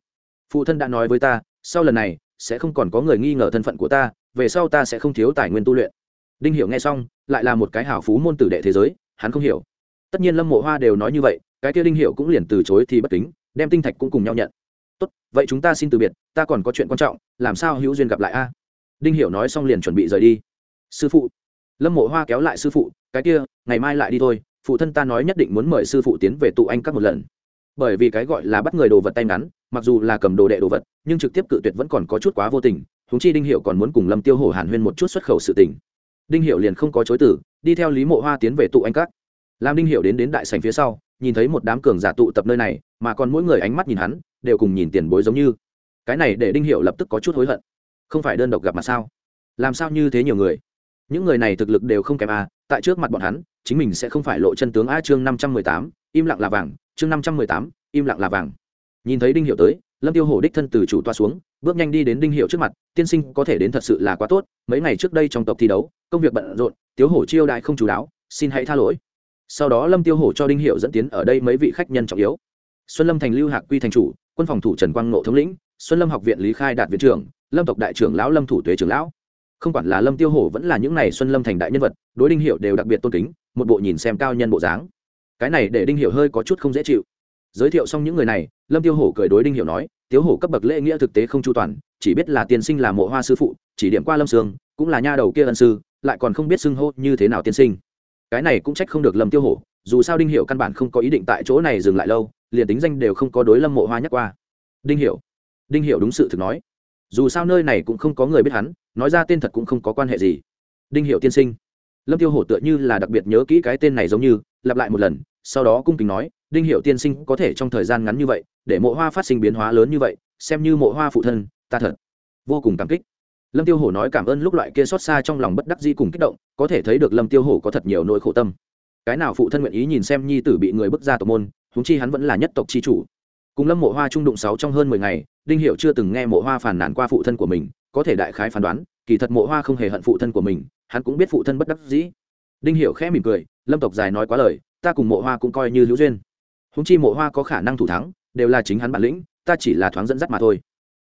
A: Phụ thân đã nói với ta, sau lần này, sẽ không còn có người nghi ngờ thân phận của ta, về sau ta sẽ không thiếu tài nguyên tu luyện. Đinh hiểu nghe xong, lại là một cái hảo phú môn tử đệ thế giới, hắn không hiểu. Tất nhiên lâm mộ hoa đều nói như vậy, cái kia đinh hiểu cũng liền từ chối thì bất kính, đem tinh thạch cũng cùng nhau nhận. Tốt, vậy chúng ta xin từ biệt, ta còn có chuyện quan trọng, làm sao hữu duyên gặp lại a? Đinh hiểu nói xong liền chuẩn bị rời đi. Sư phụ. Lâm mộ hoa kéo lại sư phụ, cái kia, ngày mai lại đi thôi, phụ thân ta nói nhất định muốn mời sư phụ tiến về tụ anh các một lần. Bởi vì cái gọi là bắt người đồ vật tay ngắn, mặc dù là cầm đồ đệ đồ vật, nhưng trực tiếp cự tuyệt vẫn còn có chút quá vô tình húng chi đinh hiệu còn muốn cùng lâm tiêu hổ hàn huyên một chút xuất khẩu sự tình. Đinh hiệu liền không có chối tử đi theo lý mộ hoa tiến về tụ anh các. Làm đinh hiệu đến đến đại sành phía sau, nhìn thấy một đám cường giả tụ tập nơi này, mà còn mỗi người ánh mắt nhìn hắn, đều cùng nhìn tiền bối giống như. Cái này để đinh hiệu lập tức có chút hối hận không phải đơn độc gặp mà sao? Làm sao như thế nhiều người? Những người này thực lực đều không kém a, tại trước mặt bọn hắn, chính mình sẽ không phải lộ chân tướng a chương năm trăm mười tám, im lặng là vàng, chương năm trăm mười tám, im lặng là vàng. Nhìn thấy đinh hiệu tới, lâm tiêu hổ đích thân từ chủ toa xuống, bước nhanh đi đến đinh hiệu trước mặt, tiên sinh có thể đến thật sự là quá tốt, mấy ngày trước đây trong tộc thi đấu, công việc bận rộn, tiếu hổ chiêu đại không chú đáo xin hãy tha lỗi. Sau đó lâm tiêu hổ cho đinh hiệu dẫn tiến ở đây mấy vị khách nhân trọng yếu. Xuân lâm thành lưu hạc quy thành chủ, quân phòng thủ trần quang nộ thống lĩnh, xuân lâm học viện lý khai đạt viện trưởng lâm tộc đại trưởng lão, lâm thủ tuế trưởng lão. Không quản là lâm tiêu hổ vẫn là những này xuân lâm thành đại nhân vật, đối đinh hiệu đều đặc biệt tôn kính, một bộ nhìn xem cao nhân bộ dáng. Cái này để đinh hiệu hơi có chút không dễ chịu. Giới thiệu xong những người này, lâm tiêu hổ cười đối đinh hiệu nói, tiếu hổ cấp bậc lễ nghĩa thực tế không chu toàn, chỉ biết là tiên sinh là mộ hoa sư phụ, chỉ điểm qua lâm sương, cũng là nha đầu kia ân sư, lại còn không biết xưng hô như thế nào tiên sinh. Cái này cũng trách không được lâm tiêu hổ, dù sao đinh hiệu căn bản không có ý định tại chỗ này dừng lại lâu, liền tính danh đều không có đối lâm mộ hoa nhắc qua. Đinh hiệu đinh hiệu đúng sự thực nói dù sao nơi này cũng không có người biết hắn, nói ra tên thật cũng không có quan hệ gì. Đinh hiệu tiên sinh, lâm tiêu hổ tựa như là đặc biệt nhớ kỹ cái tên này giống như, lặp lại một lần, sau đó cung kính nói, đinh hiệu tiên sinh, có thể trong thời gian ngắn như vậy, để mộ hoa phát sinh biến hóa lớn như vậy, xem như mộ hoa phụ thân, ta thật vô cùng cảm kích. Lâm tiêu hổ nói cảm ơn lúc loại kia xót xa trong lòng bất đắc di cùng kích động, có thể thấy được lâm tiêu hổ có thật nhiều nỗi khổ tâm. Cái nào phụ thân nguyện ý nhìn xem nhi tử bị người bức ra tộc môn húng chi hắn vẫn là nhất tộc chi chủ. Cùng lâm mộ hoa trung đụng sáu trong hơn mười ngày đinh hiệu chưa từng nghe mộ hoa phản nàn qua phụ thân của mình, có thể đại khái phán đoán, kỳ thật mộ hoa không hề hận phụ thân của mình, hắn cũng biết phụ thân bất đắc dĩ. Đinh hiệu khẽ mỉm cười, lâm tộc dài nói quá lời, ta cùng mộ hoa cũng coi như hữu duyên. Húng chi mộ hoa có khả năng thủ thắng, đều là chính hắn bản lĩnh, ta chỉ là thoáng dẫn dắt mà thôi.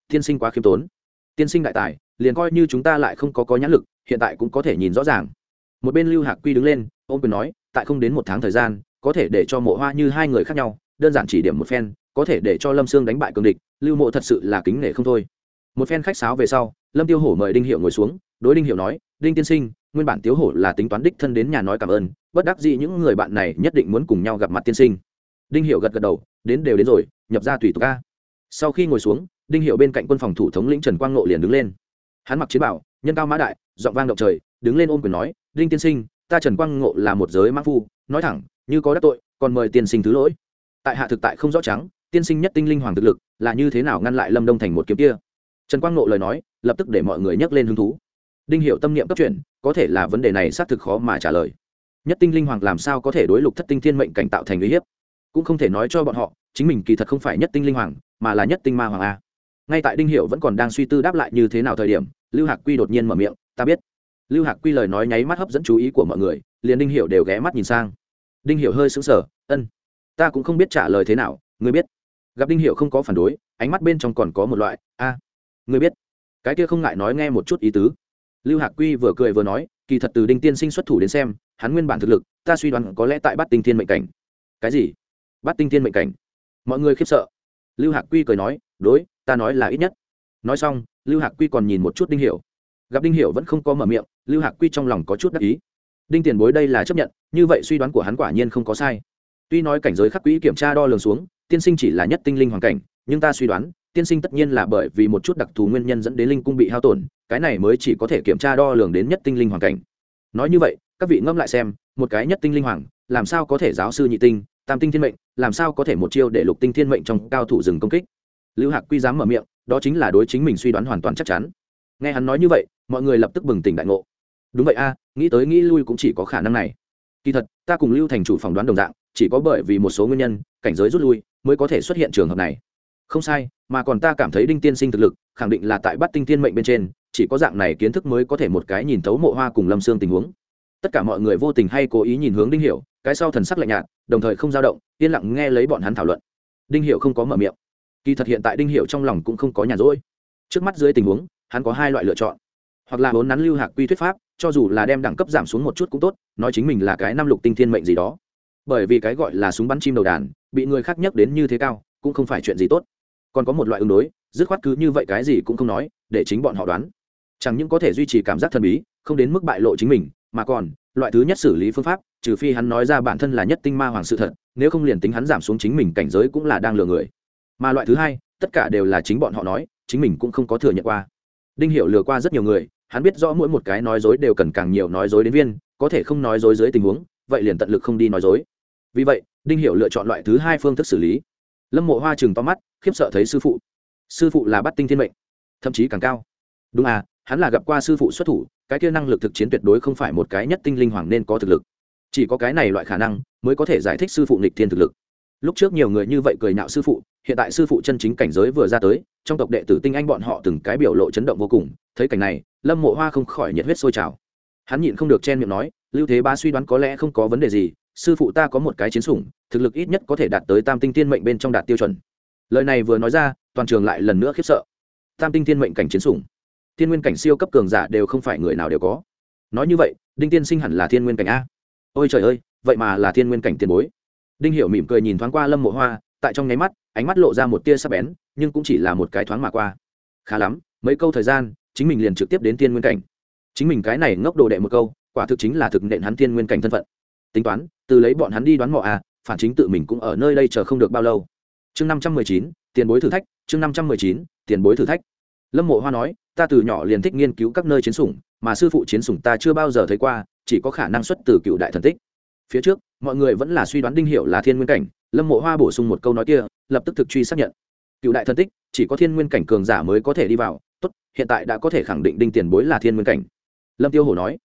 A: Tiên sinh quá khiêm tốn. Tiên sinh đại tài, liền coi như chúng ta lại không có có nhãn lực, hiện tại cũng có thể nhìn rõ ràng. Một bên lưu hạc quy đứng lên, ôm quyền nói, tại không đến một tháng thời gian, có thể để cho mộ hoa như hai người khác nhau đơn giản chỉ điểm một phen, có thể để cho lâm sương đánh bại cường địch, lưu mộ thật sự là kính nể không thôi. Một phen khách sáo về sau, lâm tiêu hổ mời đinh hiệu ngồi xuống, đối đinh hiệu nói, đinh tiên sinh, nguyên bản tiếu hổ là tính toán đích thân đến nhà nói cảm ơn, bất đắc dĩ những người bạn này nhất định muốn cùng nhau gặp mặt tiên sinh. Đinh hiệu gật gật đầu, đến đều đến rồi, nhập ra tùy tục ca sau khi ngồi xuống, đinh hiệu bên cạnh quân phòng thủ thống lĩnh trần quang nộ liền đứng lên. Hắn mặc chiến bảo, nhân cao mã đại, giọng vang động trời, đứng lên ôm quyền nói, đinh tiên sinh, ta trần quang ngộ là một giới mã phu, nói thẳng, như có đắc tội, còn mời tiên sinh thứ lỗi tại hạ thực tại không rõ trắng, tiên sinh nhất tinh linh hoàng thực lực, là như thế nào ngăn lại lâm đông thành một kiếm kia? Trần quang nộ lời nói, lập tức để mọi người nhắc lên hứng thú. Đinh hiệu tâm niệm cấp chuyển, có thể là vấn đề này xác thực khó mà trả lời. Nhất tinh linh hoàng làm sao có thể đối lục thất tinh thiên mệnh cảnh tạo thành uy hiếp? Cũng không thể nói cho bọn họ, chính mình kỳ thật không phải nhất tinh linh hoàng, mà là nhất tinh ma hoàng a. Ngay tại đinh hiệu vẫn còn đang suy tư đáp lại như thế nào thời điểm, lưu hạc quy đột nhiên mở miệng, ta biết. Lưu hạc quy lời nói nháy mắt hấp dẫn chú ý của mọi người, liền đinh hiệu đều ghé mắt nhìn sang. Đinh hiệu hơi sững sờ, ân ta cũng không biết trả lời thế nào, ngươi biết. Gặp đinh hiệu không có phản đối, ánh mắt bên trong còn có một loại, a, ngươi biết. Cái kia không ngại nói nghe một chút ý tứ. Lưu hạc quy vừa cười vừa nói, kỳ thật từ đinh tiên sinh xuất thủ đến xem, hắn nguyên bản thực lực, ta suy đoán có lẽ tại bát tinh thiên mệnh cảnh. Cái gì? Bát tinh thiên mệnh cảnh? Mọi người khiếp sợ. Lưu hạc quy cười nói, đối, ta nói là ít nhất. Nói xong, lưu hạc quy còn nhìn một chút đinh hiểu. Gặp đinh hiểu vẫn không có mở miệng, lưu hạc quy trong lòng có chút đắc ý. Đinh tiền bối đây là chấp nhận, như vậy suy đoán của hắn quả nhiên không có sai tuy nói cảnh giới khắc quỹ kiểm tra đo lường xuống, tiên sinh chỉ là nhất tinh linh hoàn cảnh, nhưng ta suy đoán, tiên sinh tất nhiên là bởi vì một chút đặc thù nguyên nhân dẫn đến linh cung bị hao tổn, cái này mới chỉ có thể kiểm tra đo lường đến nhất tinh linh hoàn cảnh. Nói như vậy, các vị ngẫm lại xem, một cái nhất tinh linh hoàng, làm sao có thể giáo sư nhị tinh, tam tinh thiên mệnh, làm sao có thể một chiêu để lục tinh thiên mệnh trong cao thủ rừng công kích? Lưu hạc quy dám mở miệng, đó chính là đối chính mình suy đoán hoàn toàn chắc chắn. Nghe hắn nói như vậy, mọi người lập tức bừng tỉnh đại ngộ. Đúng vậy a, nghĩ tới nghĩ lui cũng chỉ có khả năng này. Kỳ thật, ta cùng lưu thành chủ phỏng đoán đồng dạng chỉ có bởi vì một số nguyên nhân, cảnh giới rút lui mới có thể xuất hiện trường hợp này. Không sai, mà còn ta cảm thấy đinh tiên sinh thực lực, khẳng định là tại bắt tinh tiên mệnh bên trên, chỉ có dạng này kiến thức mới có thể một cái nhìn thấu mộ hoa cùng lâm xương tình huống. Tất cả mọi người vô tình hay cố ý nhìn hướng đinh hiểu, cái sau thần sắc lạnh nhạt, đồng thời không dao động, yên lặng nghe lấy bọn hắn thảo luận. Đinh hiểu không có mở miệng. Kỳ thật hiện tại đinh hiểu trong lòng cũng không có nhàn rỗi. Trước mắt dưới tình huống, hắn có hai loại lựa chọn. Hoặc là vốn nắn lưu hạc quy thuyết pháp, cho dù là đem đẳng cấp giảm xuống một chút cũng tốt, nói chính mình là cái năm lục tinh thiên mệnh gì đó bởi vì cái gọi là súng bắn chim đầu đàn, bị người khác nhắc đến như thế cao, cũng không phải chuyện gì tốt. Còn có một loại ứng đối, dứt khoát cứ như vậy cái gì cũng không nói, để chính bọn họ đoán. Chẳng những có thể duy trì cảm giác thần bí, không đến mức bại lộ chính mình, mà còn, loại thứ nhất xử lý phương pháp, trừ phi hắn nói ra bản thân là nhất tinh ma hoàng sự thật, nếu không liền tính hắn giảm xuống chính mình cảnh giới cũng là đang lừa người. Mà loại thứ hai, tất cả đều là chính bọn họ nói, chính mình cũng không có thừa nhận qua. Đinh hiểu lừa qua rất nhiều người, hắn biết rõ mỗi một cái nói dối đều cần càng nhiều nói dối đến viên, có thể không nói dối dưới tình huống, vậy liền tận lực không đi nói dối vì vậy, đinh hiểu lựa chọn loại thứ hai phương thức xử lý. Lâm mộ hoa chừng to mắt, khiếp sợ thấy sư phụ. Sư phụ là bắt tinh thiên mệnh, thậm chí càng cao. Đúng à hắn là gặp qua sư phụ xuất thủ, cái kia năng lực thực chiến tuyệt đối không phải một cái nhất tinh linh hoàng nên có thực lực. Chỉ có cái này loại khả năng, mới có thể giải thích sư phụ nghịch thiên thực lực. Lúc trước nhiều người như vậy cười nhạo sư phụ, hiện tại sư phụ chân chính cảnh giới vừa ra tới, trong tộc đệ tử tinh anh bọn họ từng cái biểu lộ chấn động vô cùng, thấy cảnh này, lâm mộ hoa không khỏi nhiệt huyết sôi trào. Hắn nhịn không được chen miệng nói, lưu thế ba suy đoán có lẽ không có vấn đề gì sư phụ ta có một cái chiến sủng, thực lực ít nhất có thể đạt tới tam tinh Thiên mệnh bên trong đạt tiêu chuẩn. Lời này vừa nói ra, toàn trường lại lần nữa khiếp sợ. Tam tinh Thiên mệnh cảnh chiến sủng. Thiên nguyên cảnh siêu cấp cường giả đều không phải người nào đều có. Nói như vậy, đinh tiên sinh hẳn là thiên nguyên cảnh a. Ôi trời ơi, vậy mà là thiên nguyên cảnh tiền bối. Đinh hiểu mỉm cười nhìn thoáng qua lâm mộ hoa, tại trong nháy mắt, ánh mắt lộ ra một tia sắc bén, nhưng cũng chỉ là một cái thoáng mà qua. Khá lắm, mấy câu thời gian, chính mình liền trực tiếp đến thiên nguyên cảnh. Chính mình cái này ngốc đồ đệ một câu, quả thực chính là thực nện hắn thiên nguyên cảnh thân phận tính toán, từ lấy bọn hắn đi đoán mọ à phản chính tự mình cũng ở nơi đây chờ không được bao lâu. Chương năm trăm mười chín, tiền bối thử thách, chương năm trăm mười chín, tiền bối thử thách. Lâm mộ hoa nói, ta từ nhỏ liền thích nghiên cứu các nơi chiến sủng, mà sư phụ chiến sủng ta chưa bao giờ thấy qua, chỉ có khả năng xuất từ cựu đại thần tích. Phía trước, mọi người vẫn là suy đoán đinh hiệu là thiên nguyên cảnh, lâm mộ hoa bổ sung một câu nói kia, lập tức thực truy xác nhận. Cựu đại thần tích, chỉ có thiên nguyên cảnh cường giả mới có thể đi vào, tốt, hiện tại đã có thể khẳng định đinh tiền bối là thiên nguyên cảnh. Lâm tiêu hổ nói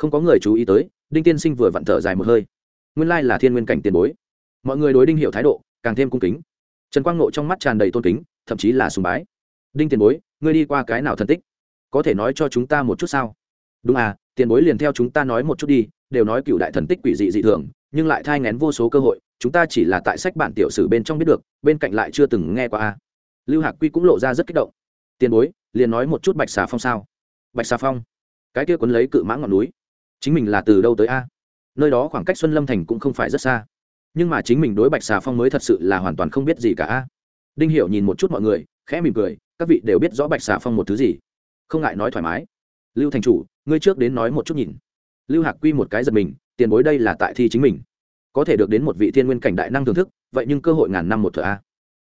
A: không có người chú ý tới, đinh tiên sinh vừa vặn thở dài một hơi. Nguyên lai là thiên nguyên cảnh tiền bối. Mọi người đối đinh hiệu thái độ càng thêm cung kính. Trần quang nộ trong mắt tràn đầy tôn kính, thậm chí là sùng bái. Đinh tiền bối, ngươi đi qua cái nào thần tích? Có thể nói cho chúng ta một chút sao? Đúng à tiền bối liền theo chúng ta nói một chút đi, đều nói cựu đại thần tích quỷ dị dị thường, nhưng lại thai ngén vô số cơ hội, chúng ta chỉ là tại sách bản tiểu sử bên trong biết được, bên cạnh lại chưa từng nghe qua a lưu hạc quy cũng lộ ra rất kích động. Tiền bối, liền nói một chút bạch xà phong sao? Bạch xà phong, cái kia quấn lấy cự mã ngọn núi chính mình là từ đâu tới a? Nơi đó khoảng cách xuân lâm thành cũng không phải rất xa. Nhưng mà chính mình đối bạch xà phong mới thật sự là hoàn toàn không biết gì cả a. Đinh hiểu nhìn một chút mọi người, khẽ mỉm cười, các vị đều biết rõ bạch xà phong một thứ gì. Không ngại nói thoải mái. Lưu thành chủ, ngươi trước đến nói một chút nhìn. Lưu hạc quy một cái giật mình, tiền bối đây là tại thi chính mình. Có thể được đến một vị thiên nguyên cảnh đại năng thưởng thức, vậy nhưng cơ hội ngàn năm một thợ a.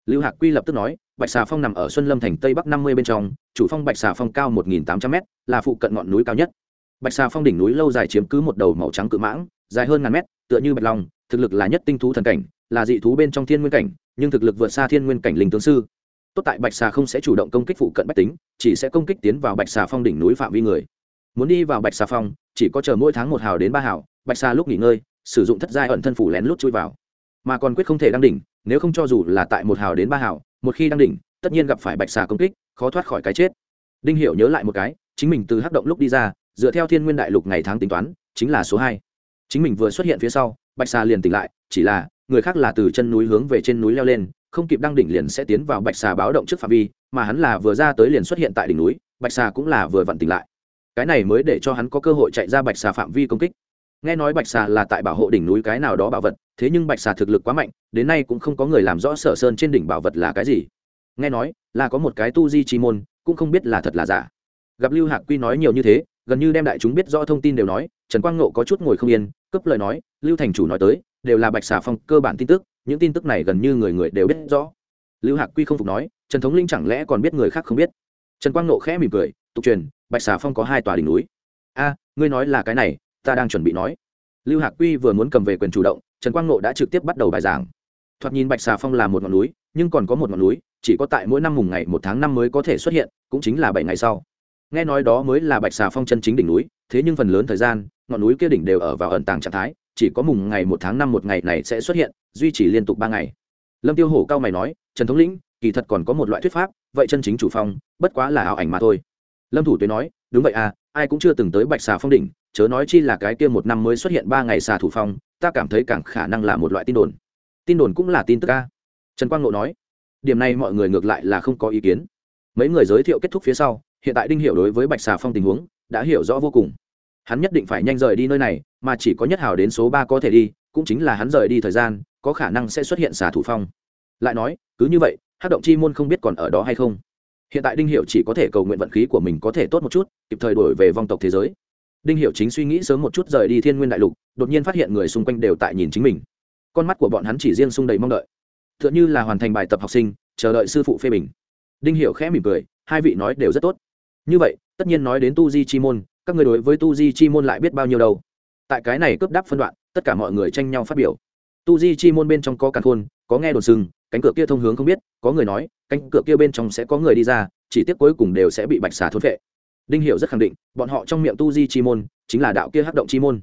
A: Lưu hạc quy lập tức nói, bạch xà phong nằm ở xuân lâm thành tây bắc năm mươi bên trong, chủ phong bạch xà phong cao một nghìn tám trăm m là phụ cận ngọn núi cao nhất bạch xà phong đỉnh núi lâu dài chiếm cứ một đầu màu trắng cự mãng, dài hơn ngàn mét, tựa như bạch long, thực lực là nhất tinh thú thần cảnh, là dị thú bên trong thiên nguyên cảnh, nhưng thực lực vượt xa thiên nguyên cảnh linh tướng sư. Tốt tại bạch xà không sẽ chủ động công kích phụ cận bách tính, chỉ sẽ công kích tiến vào bạch xà phong đỉnh núi phạm vi người. Muốn đi vào bạch xà phong, chỉ có chờ mỗi tháng một hào đến ba hào, bạch xà lúc nghỉ ngơi, sử dụng thất giai ẩn thân phủ lén lút chui vào. Mà còn quyết không thể đăng đỉnh, nếu không cho dù là tại một hào đến ba hào, một khi đăng đỉnh, tất nhiên gặp phải bạch xà công kích, khó thoát khỏi cái chết. Đinh hiểu nhớ lại một cái, chính mình từ hắc động lúc đi ra dựa theo thiên nguyên đại lục ngày tháng tính toán, chính là số hai. Chính mình vừa xuất hiện phía sau, bạch xà liền tỉnh lại, chỉ là, người khác là từ chân núi hướng về trên núi leo lên, không kịp đăng đỉnh liền sẽ tiến vào bạch xà báo động trước phạm vi, mà hắn là vừa ra tới liền xuất hiện tại đỉnh núi, bạch xà cũng là vừa vặn tỉnh lại. Cái này mới để cho hắn có cơ hội chạy ra bạch xà phạm vi công kích. Nghe nói bạch xà là tại bảo hộ đỉnh núi cái nào đó bảo vật, thế nhưng bạch xà thực lực quá mạnh, đến nay cũng không có người làm rõ sở sơn trên đỉnh bảo vật là cái gì. Nghe nói, là có một cái tu di chi môn, cũng không biết là thật là giả. Gặp lưu hạc quy nói nhiều như thế gần như đem đại chúng biết rõ thông tin đều nói, trần quang nộ có chút ngồi không yên cấp lời nói, lưu thành chủ nói tới, đều là bạch xà phong cơ bản tin tức, những tin tức này gần như người người đều biết rõ. Lưu hạc quy không phục nói, trần thống linh chẳng lẽ còn biết người khác không biết? Trần quang nộ khẽ mỉm cười, tục truyền, bạch xà phong có hai tòa đỉnh núi. A, ngươi nói là cái này, ta đang chuẩn bị nói. Lưu hạc quy vừa muốn cầm về quyền chủ động, trần quang nộ đã trực tiếp bắt đầu bài giảng. Thoạt nhìn bạch xà phong là một ngọn núi, nhưng còn có một ngọn núi, chỉ có tại mỗi năm mùng ngày một tháng năm mới có thể xuất hiện, cũng chính là bảy ngày sau nghe nói đó mới là bạch xà phong chân chính đỉnh núi, thế nhưng phần lớn thời gian, ngọn núi kia đỉnh đều ở vào ẩn tàng trạng thái, chỉ có mùng ngày một tháng năm một ngày này sẽ xuất hiện, duy trì liên tục ba ngày. Lâm tiêu hổ cao mày nói, trần thống lĩnh, kỳ thật còn có một loại thuyết pháp, vậy chân chính chủ phong, bất quá là ảo ảnh mà thôi. Lâm thủ tuế nói, đúng vậy à ai cũng chưa từng tới bạch xà phong đỉnh, chớ nói chi là cái kia một năm mới xuất hiện ba ngày xà thủ phong, ta cảm thấy càng khả năng là một loại tin đồn. Tin đồn cũng là tin tức ca trần quang ngộ nói, điểm này mọi người ngược lại là không có ý kiến. Mấy người giới thiệu kết thúc phía sau hiện tại đinh hiểu đối với bạch xà phong tình huống đã hiểu rõ vô cùng. Hắn nhất định phải nhanh rời đi nơi này, mà chỉ có nhất hào đến số ba có thể đi, cũng chính là hắn rời đi thời gian, có khả năng sẽ xuất hiện xà thủ phong. Lại nói, cứ như vậy hát động chi môn không biết còn ở đó hay không. Hiện tại đinh hiệu chỉ có thể cầu nguyện vận khí của mình có thể tốt một chút, kịp thời đổi về vong tộc thế giới. Đinh hiệu chính suy nghĩ sớm một chút rời đi thiên nguyên đại lục, đột nhiên phát hiện người xung quanh đều tại nhìn chính mình. Con mắt của bọn hắn chỉ riêng sung đầy mong đợi. T h ư ợ n h ư là hoàn thành bài tập học sinh, chờ đợi sư phụ phê bình. Đinh hiệu khẽ mỉm cười, hai vị nói đều rất tốt như vậy, tất nhiên nói đến tu di chi môn, các người đối với tu di chi môn lại biết bao nhiêu đâu. Tại cái này cướp đáp phân đoạn, tất cả mọi người tranh nhau phát biểu. Tu di chi môn bên trong có càn khôn, có nghe đồn sừng, cánh cửa kia thông hướng không biết, có người nói, cánh cửa kia bên trong sẽ có người đi ra, chỉ tiếc cuối cùng đều sẽ bị bạch xà thốt vệ đinh hiểu rất khẳng định, bọn họ trong miệng tu di chi môn, chính là đạo kia hắc động chi môn.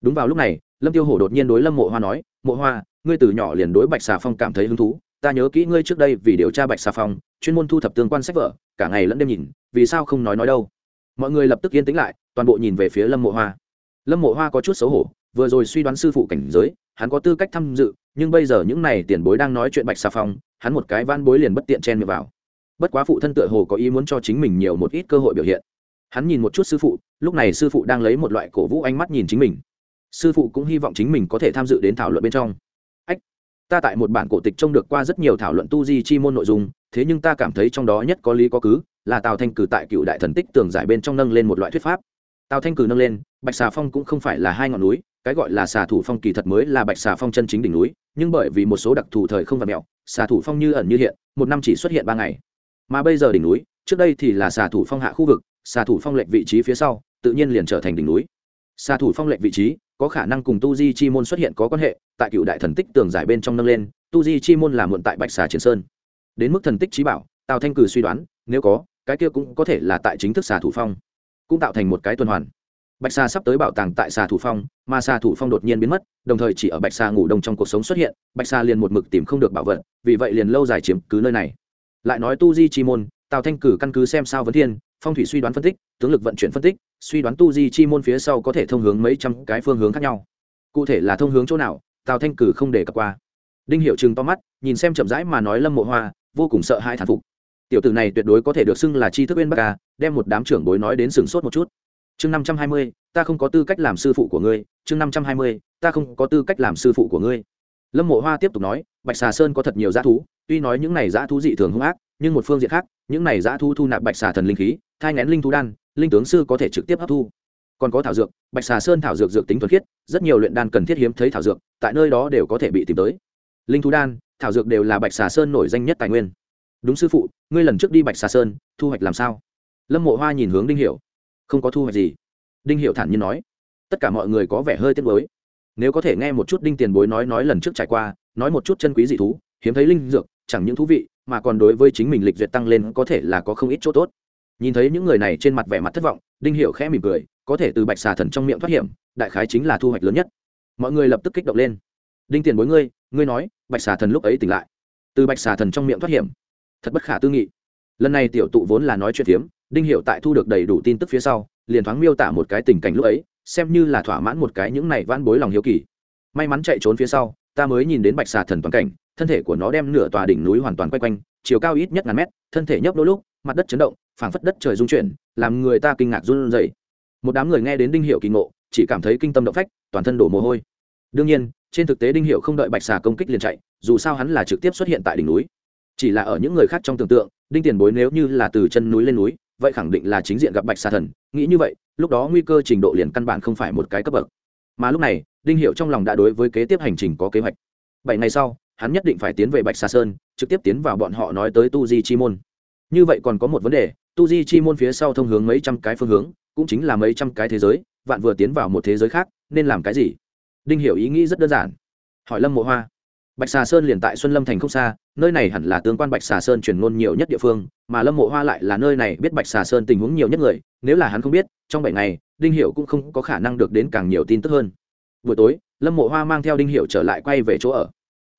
A: Đúng vào lúc này, lâm tiêu hổ đột nhiên đối lâm mộ hoa nói, mộ hoa, ngươi từ nhỏ liền đối bạch xà phong cảm thấy hứng thú, ta nhớ kỹ ngươi trước đây vì điều tra bạch xà phong chuyên môn thu thập tương quan sách vở, cả ngày lẫn đêm nhìn, vì sao không nói nói đâu. Mọi người lập tức yên tĩnh lại, toàn bộ nhìn về phía lâm mộ hoa. Lâm mộ hoa có chút xấu hổ, vừa rồi suy đoán sư phụ cảnh giới, hắn có tư cách tham dự, nhưng bây giờ những này tiền bối đang nói chuyện bạch xà phòng hắn một cái van bối liền bất tiện chen miệng vào. Bất quá phụ thân tựa hồ có ý muốn cho chính mình nhiều một ít cơ hội biểu hiện. Hắn nhìn một chút sư phụ, lúc này sư phụ đang lấy một loại cổ vũ ánh mắt nhìn chính mình. Sư phụ cũng hy vọng chính mình có thể tham dự đến thảo luận bên trong ta tại một bản cổ tịch trông được qua rất nhiều thảo luận tu di chi môn nội dung, thế nhưng ta cảm thấy trong đó nhất có lý có cứ, là tào thanh cử tại cựu đại thần tích tường giải bên trong nâng lên một loại thuyết pháp. Tào thanh cử nâng lên, bạch xà phong cũng không phải là hai ngọn núi, cái gọi là xà thủ phong kỳ thật mới là bạch xà phong chân chính đỉnh núi, nhưng bởi vì một số đặc thù thời không và mẹo, xà thủ phong như ẩn như hiện, một năm chỉ xuất hiện ba ngày. Mà bây giờ đỉnh núi, trước đây thì là xà thủ phong hạ khu vực, xà thủ phong lệnh vị trí phía sau, tự nhiên liền trở thành đỉnh núi. Xà thủ phong lệnh vị trí có khả năng cùng tu di chi môn xuất hiện có quan hệ, tại cựu đại thần tích tường giải bên trong nâng lên tu di chi môn là muộn tại bạch xà triển sơn. Đến mức thần tích trí bảo, tào thanh cử suy đoán, nếu có, cái kia cũng có thể là tại chính thức xà thủ phong, cũng tạo thành một cái tuần hoàn. Bạch xà sắp tới bảo tàng tại xà thủ phong, mà xà thủ phong đột nhiên biến mất, đồng thời chỉ ở bạch xà ngủ đông trong cuộc sống xuất hiện, bạch xà liền một mực tìm không được bảo vật, vì vậy liền lâu dài chiếm cứ nơi này. Lại nói tu di chi môn tào thanh cử căn cứ xem sao vấn thiên phong thủy suy đoán phân tích, tướng lực vận chuyển phân tích, suy đoán tu di chi môn phía sau có thể thông hướng mấy trăm cái phương hướng khác nhau. Cụ thể là thông hướng chỗ nào, tào thanh cử không để cập qua. Đinh hiệu chừng to mắt, nhìn xem chậm rãi mà nói lâm mộ hoa, vô cùng sợ hai thản phục. Tiểu tử này tuyệt đối có thể được xưng là tri thức bên bắc ca, đem một đám trưởng bối nói đến sừng sốt một chút. Chương năm trăm hai mươi, ta không có tư cách làm sư phụ của ngươi. Chương năm trăm hai mươi, ta không có tư cách làm sư phụ của ngươi. Lâm mộ hoa tiếp tục nói, bạch xà sơn có thật nhiều g thú, tuy nói những này g thú dị thường hung ác, nhưng một phương diện khác, những này g thú thu nạp bạch xà thần linh khí thai ngén linh thú đan, linh tướng sư có thể trực tiếp hấp thu. Còn có thảo dược, bạch xà sơn thảo dược dược tính thuần khiết, rất nhiều luyện đan cần thiết hiếm thấy thảo dược, tại nơi đó đều có thể bị tìm tới. Linh thú đan, thảo dược đều là bạch xà sơn nổi danh nhất tài nguyên. Đúng sư phụ, ngươi lần trước đi bạch xà sơn, thu hoạch làm sao? Lâm mộ hoa nhìn hướng đinh hiểu. Không có thu hoạch gì. Đinh hiểu thản nhiên nói. Tất cả mọi người có vẻ hơi tiếc nuối. Nếu có thể nghe một chút đinh tiền bối nói nói lần trước trải qua, nói một chút chân quý dị thú, hiếm thấy linh dược, chẳng những thú vị, mà còn đối với chính mình lịch duyệt tăng lên có thể là có không ít chỗ tốt nhìn thấy những người này trên mặt vẻ mặt thất vọng đinh Hiểu khẽ mỉm cười có thể từ bạch xà thần trong miệng thoát hiểm đại khái chính là thu hoạch lớn nhất. Mọi người lập tức kích động lên. Đinh tiền bối ngươi ngươi nói bạch xà thần lúc ấy tỉnh lại. Từ bạch xà thần trong miệng thoát hiểm. Thật bất khả tư nghị. Lần này tiểu tụ vốn là nói chuyện hiếm, đinh Hiểu tại thu được đầy đủ tin tức phía sau liền thoáng miêu tả một cái tình cảnh lúc ấy xem như là thỏa mãn một cái những này vãn bối lòng hiếu kỳ. May mắn chạy trốn phía sau ta mới nhìn đến bạch xà thần toàn cảnh thân thể của nó đem nửa tòa đỉnh núi hoàn toàn quay quanh chiều cao ít nhất ngàn mét thân thể nhấp đôi lúc mặt đất chấn động phảng phất đất trời rung chuyển, làm người ta kinh ngạc run rẩy. Một đám người nghe đến đinh hiệu kỳ ngộ, chỉ cảm thấy kinh tâm động phách, toàn thân đổ mồ hôi. Đương nhiên, trên thực tế đinh hiệu không đợi bạch xà công kích liền chạy, dù sao hắn là trực tiếp xuất hiện tại đỉnh núi. Chỉ là ở những người khác trong tưởng tượng, đinh tiền bối nếu như là từ chân núi lên núi, vậy khẳng định là chính diện gặp bạch xà thần. Nghĩ như vậy, lúc đó nguy cơ trình độ liền căn bản không phải một cái cấp bậc. Mà lúc này, đinh hiệu trong lòng đã đối với kế tiếp hành trình có kế hoạch. Bảy ngày sau, hắn nhất định phải tiến về bạch xà sơn, trực tiếp tiến vào bọn họ nói tới tu di chi môn. Như vậy còn có một vấn đề tu di chi môn phía sau thông hướng mấy trăm cái phương hướng, cũng chính là mấy trăm cái thế giới, vạn vừa tiến vào một thế giới khác, nên làm cái gì? Đinh hiểu ý nghĩ rất đơn giản. Hỏi lâm mộ hoa. Bạch xà sơn liền tại xuân lâm thành không xa, nơi này hẳn là tương quan bạch xà sơn truyền ngôn nhiều nhất địa phương, mà lâm mộ hoa lại là nơi này biết bạch xà sơn tình huống nhiều nhất người, nếu là hắn không biết, trong bảy ngày, đinh hiểu cũng không có khả năng được đến càng nhiều tin tức hơn. Buổi tối, lâm mộ hoa mang theo đinh hiểu trở lại quay về chỗ ở.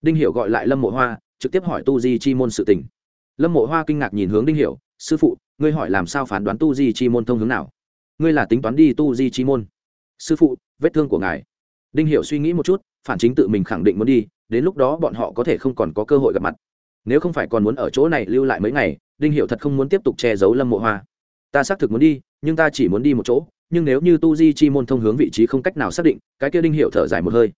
A: Đinh hiểu gọi lại lâm mộ hoa, trực tiếp hỏi tu di chi môn sự tình. Lâm mộ hoa kinh ngạc nhìn hướng đinh hiểu sư phụ, ngươi hỏi làm sao phán đoán tu di chi môn thông hướng nào? Ngươi là tính toán đi tu di chi môn. Sư phụ, vết thương của ngài. Đinh hiểu suy nghĩ một chút, phản chính tự mình khẳng định muốn đi, đến lúc đó bọn họ có thể không còn có cơ hội gặp mặt. Nếu không phải còn muốn ở chỗ này lưu lại mấy ngày, đinh Hiểu thật không muốn tiếp tục che giấu lâm mộ hoa. Ta xác thực muốn đi, nhưng ta chỉ muốn đi một chỗ, nhưng nếu như tu di chi môn thông hướng vị trí không cách nào xác định, cái kia đinh hiệu thở dài một hơi.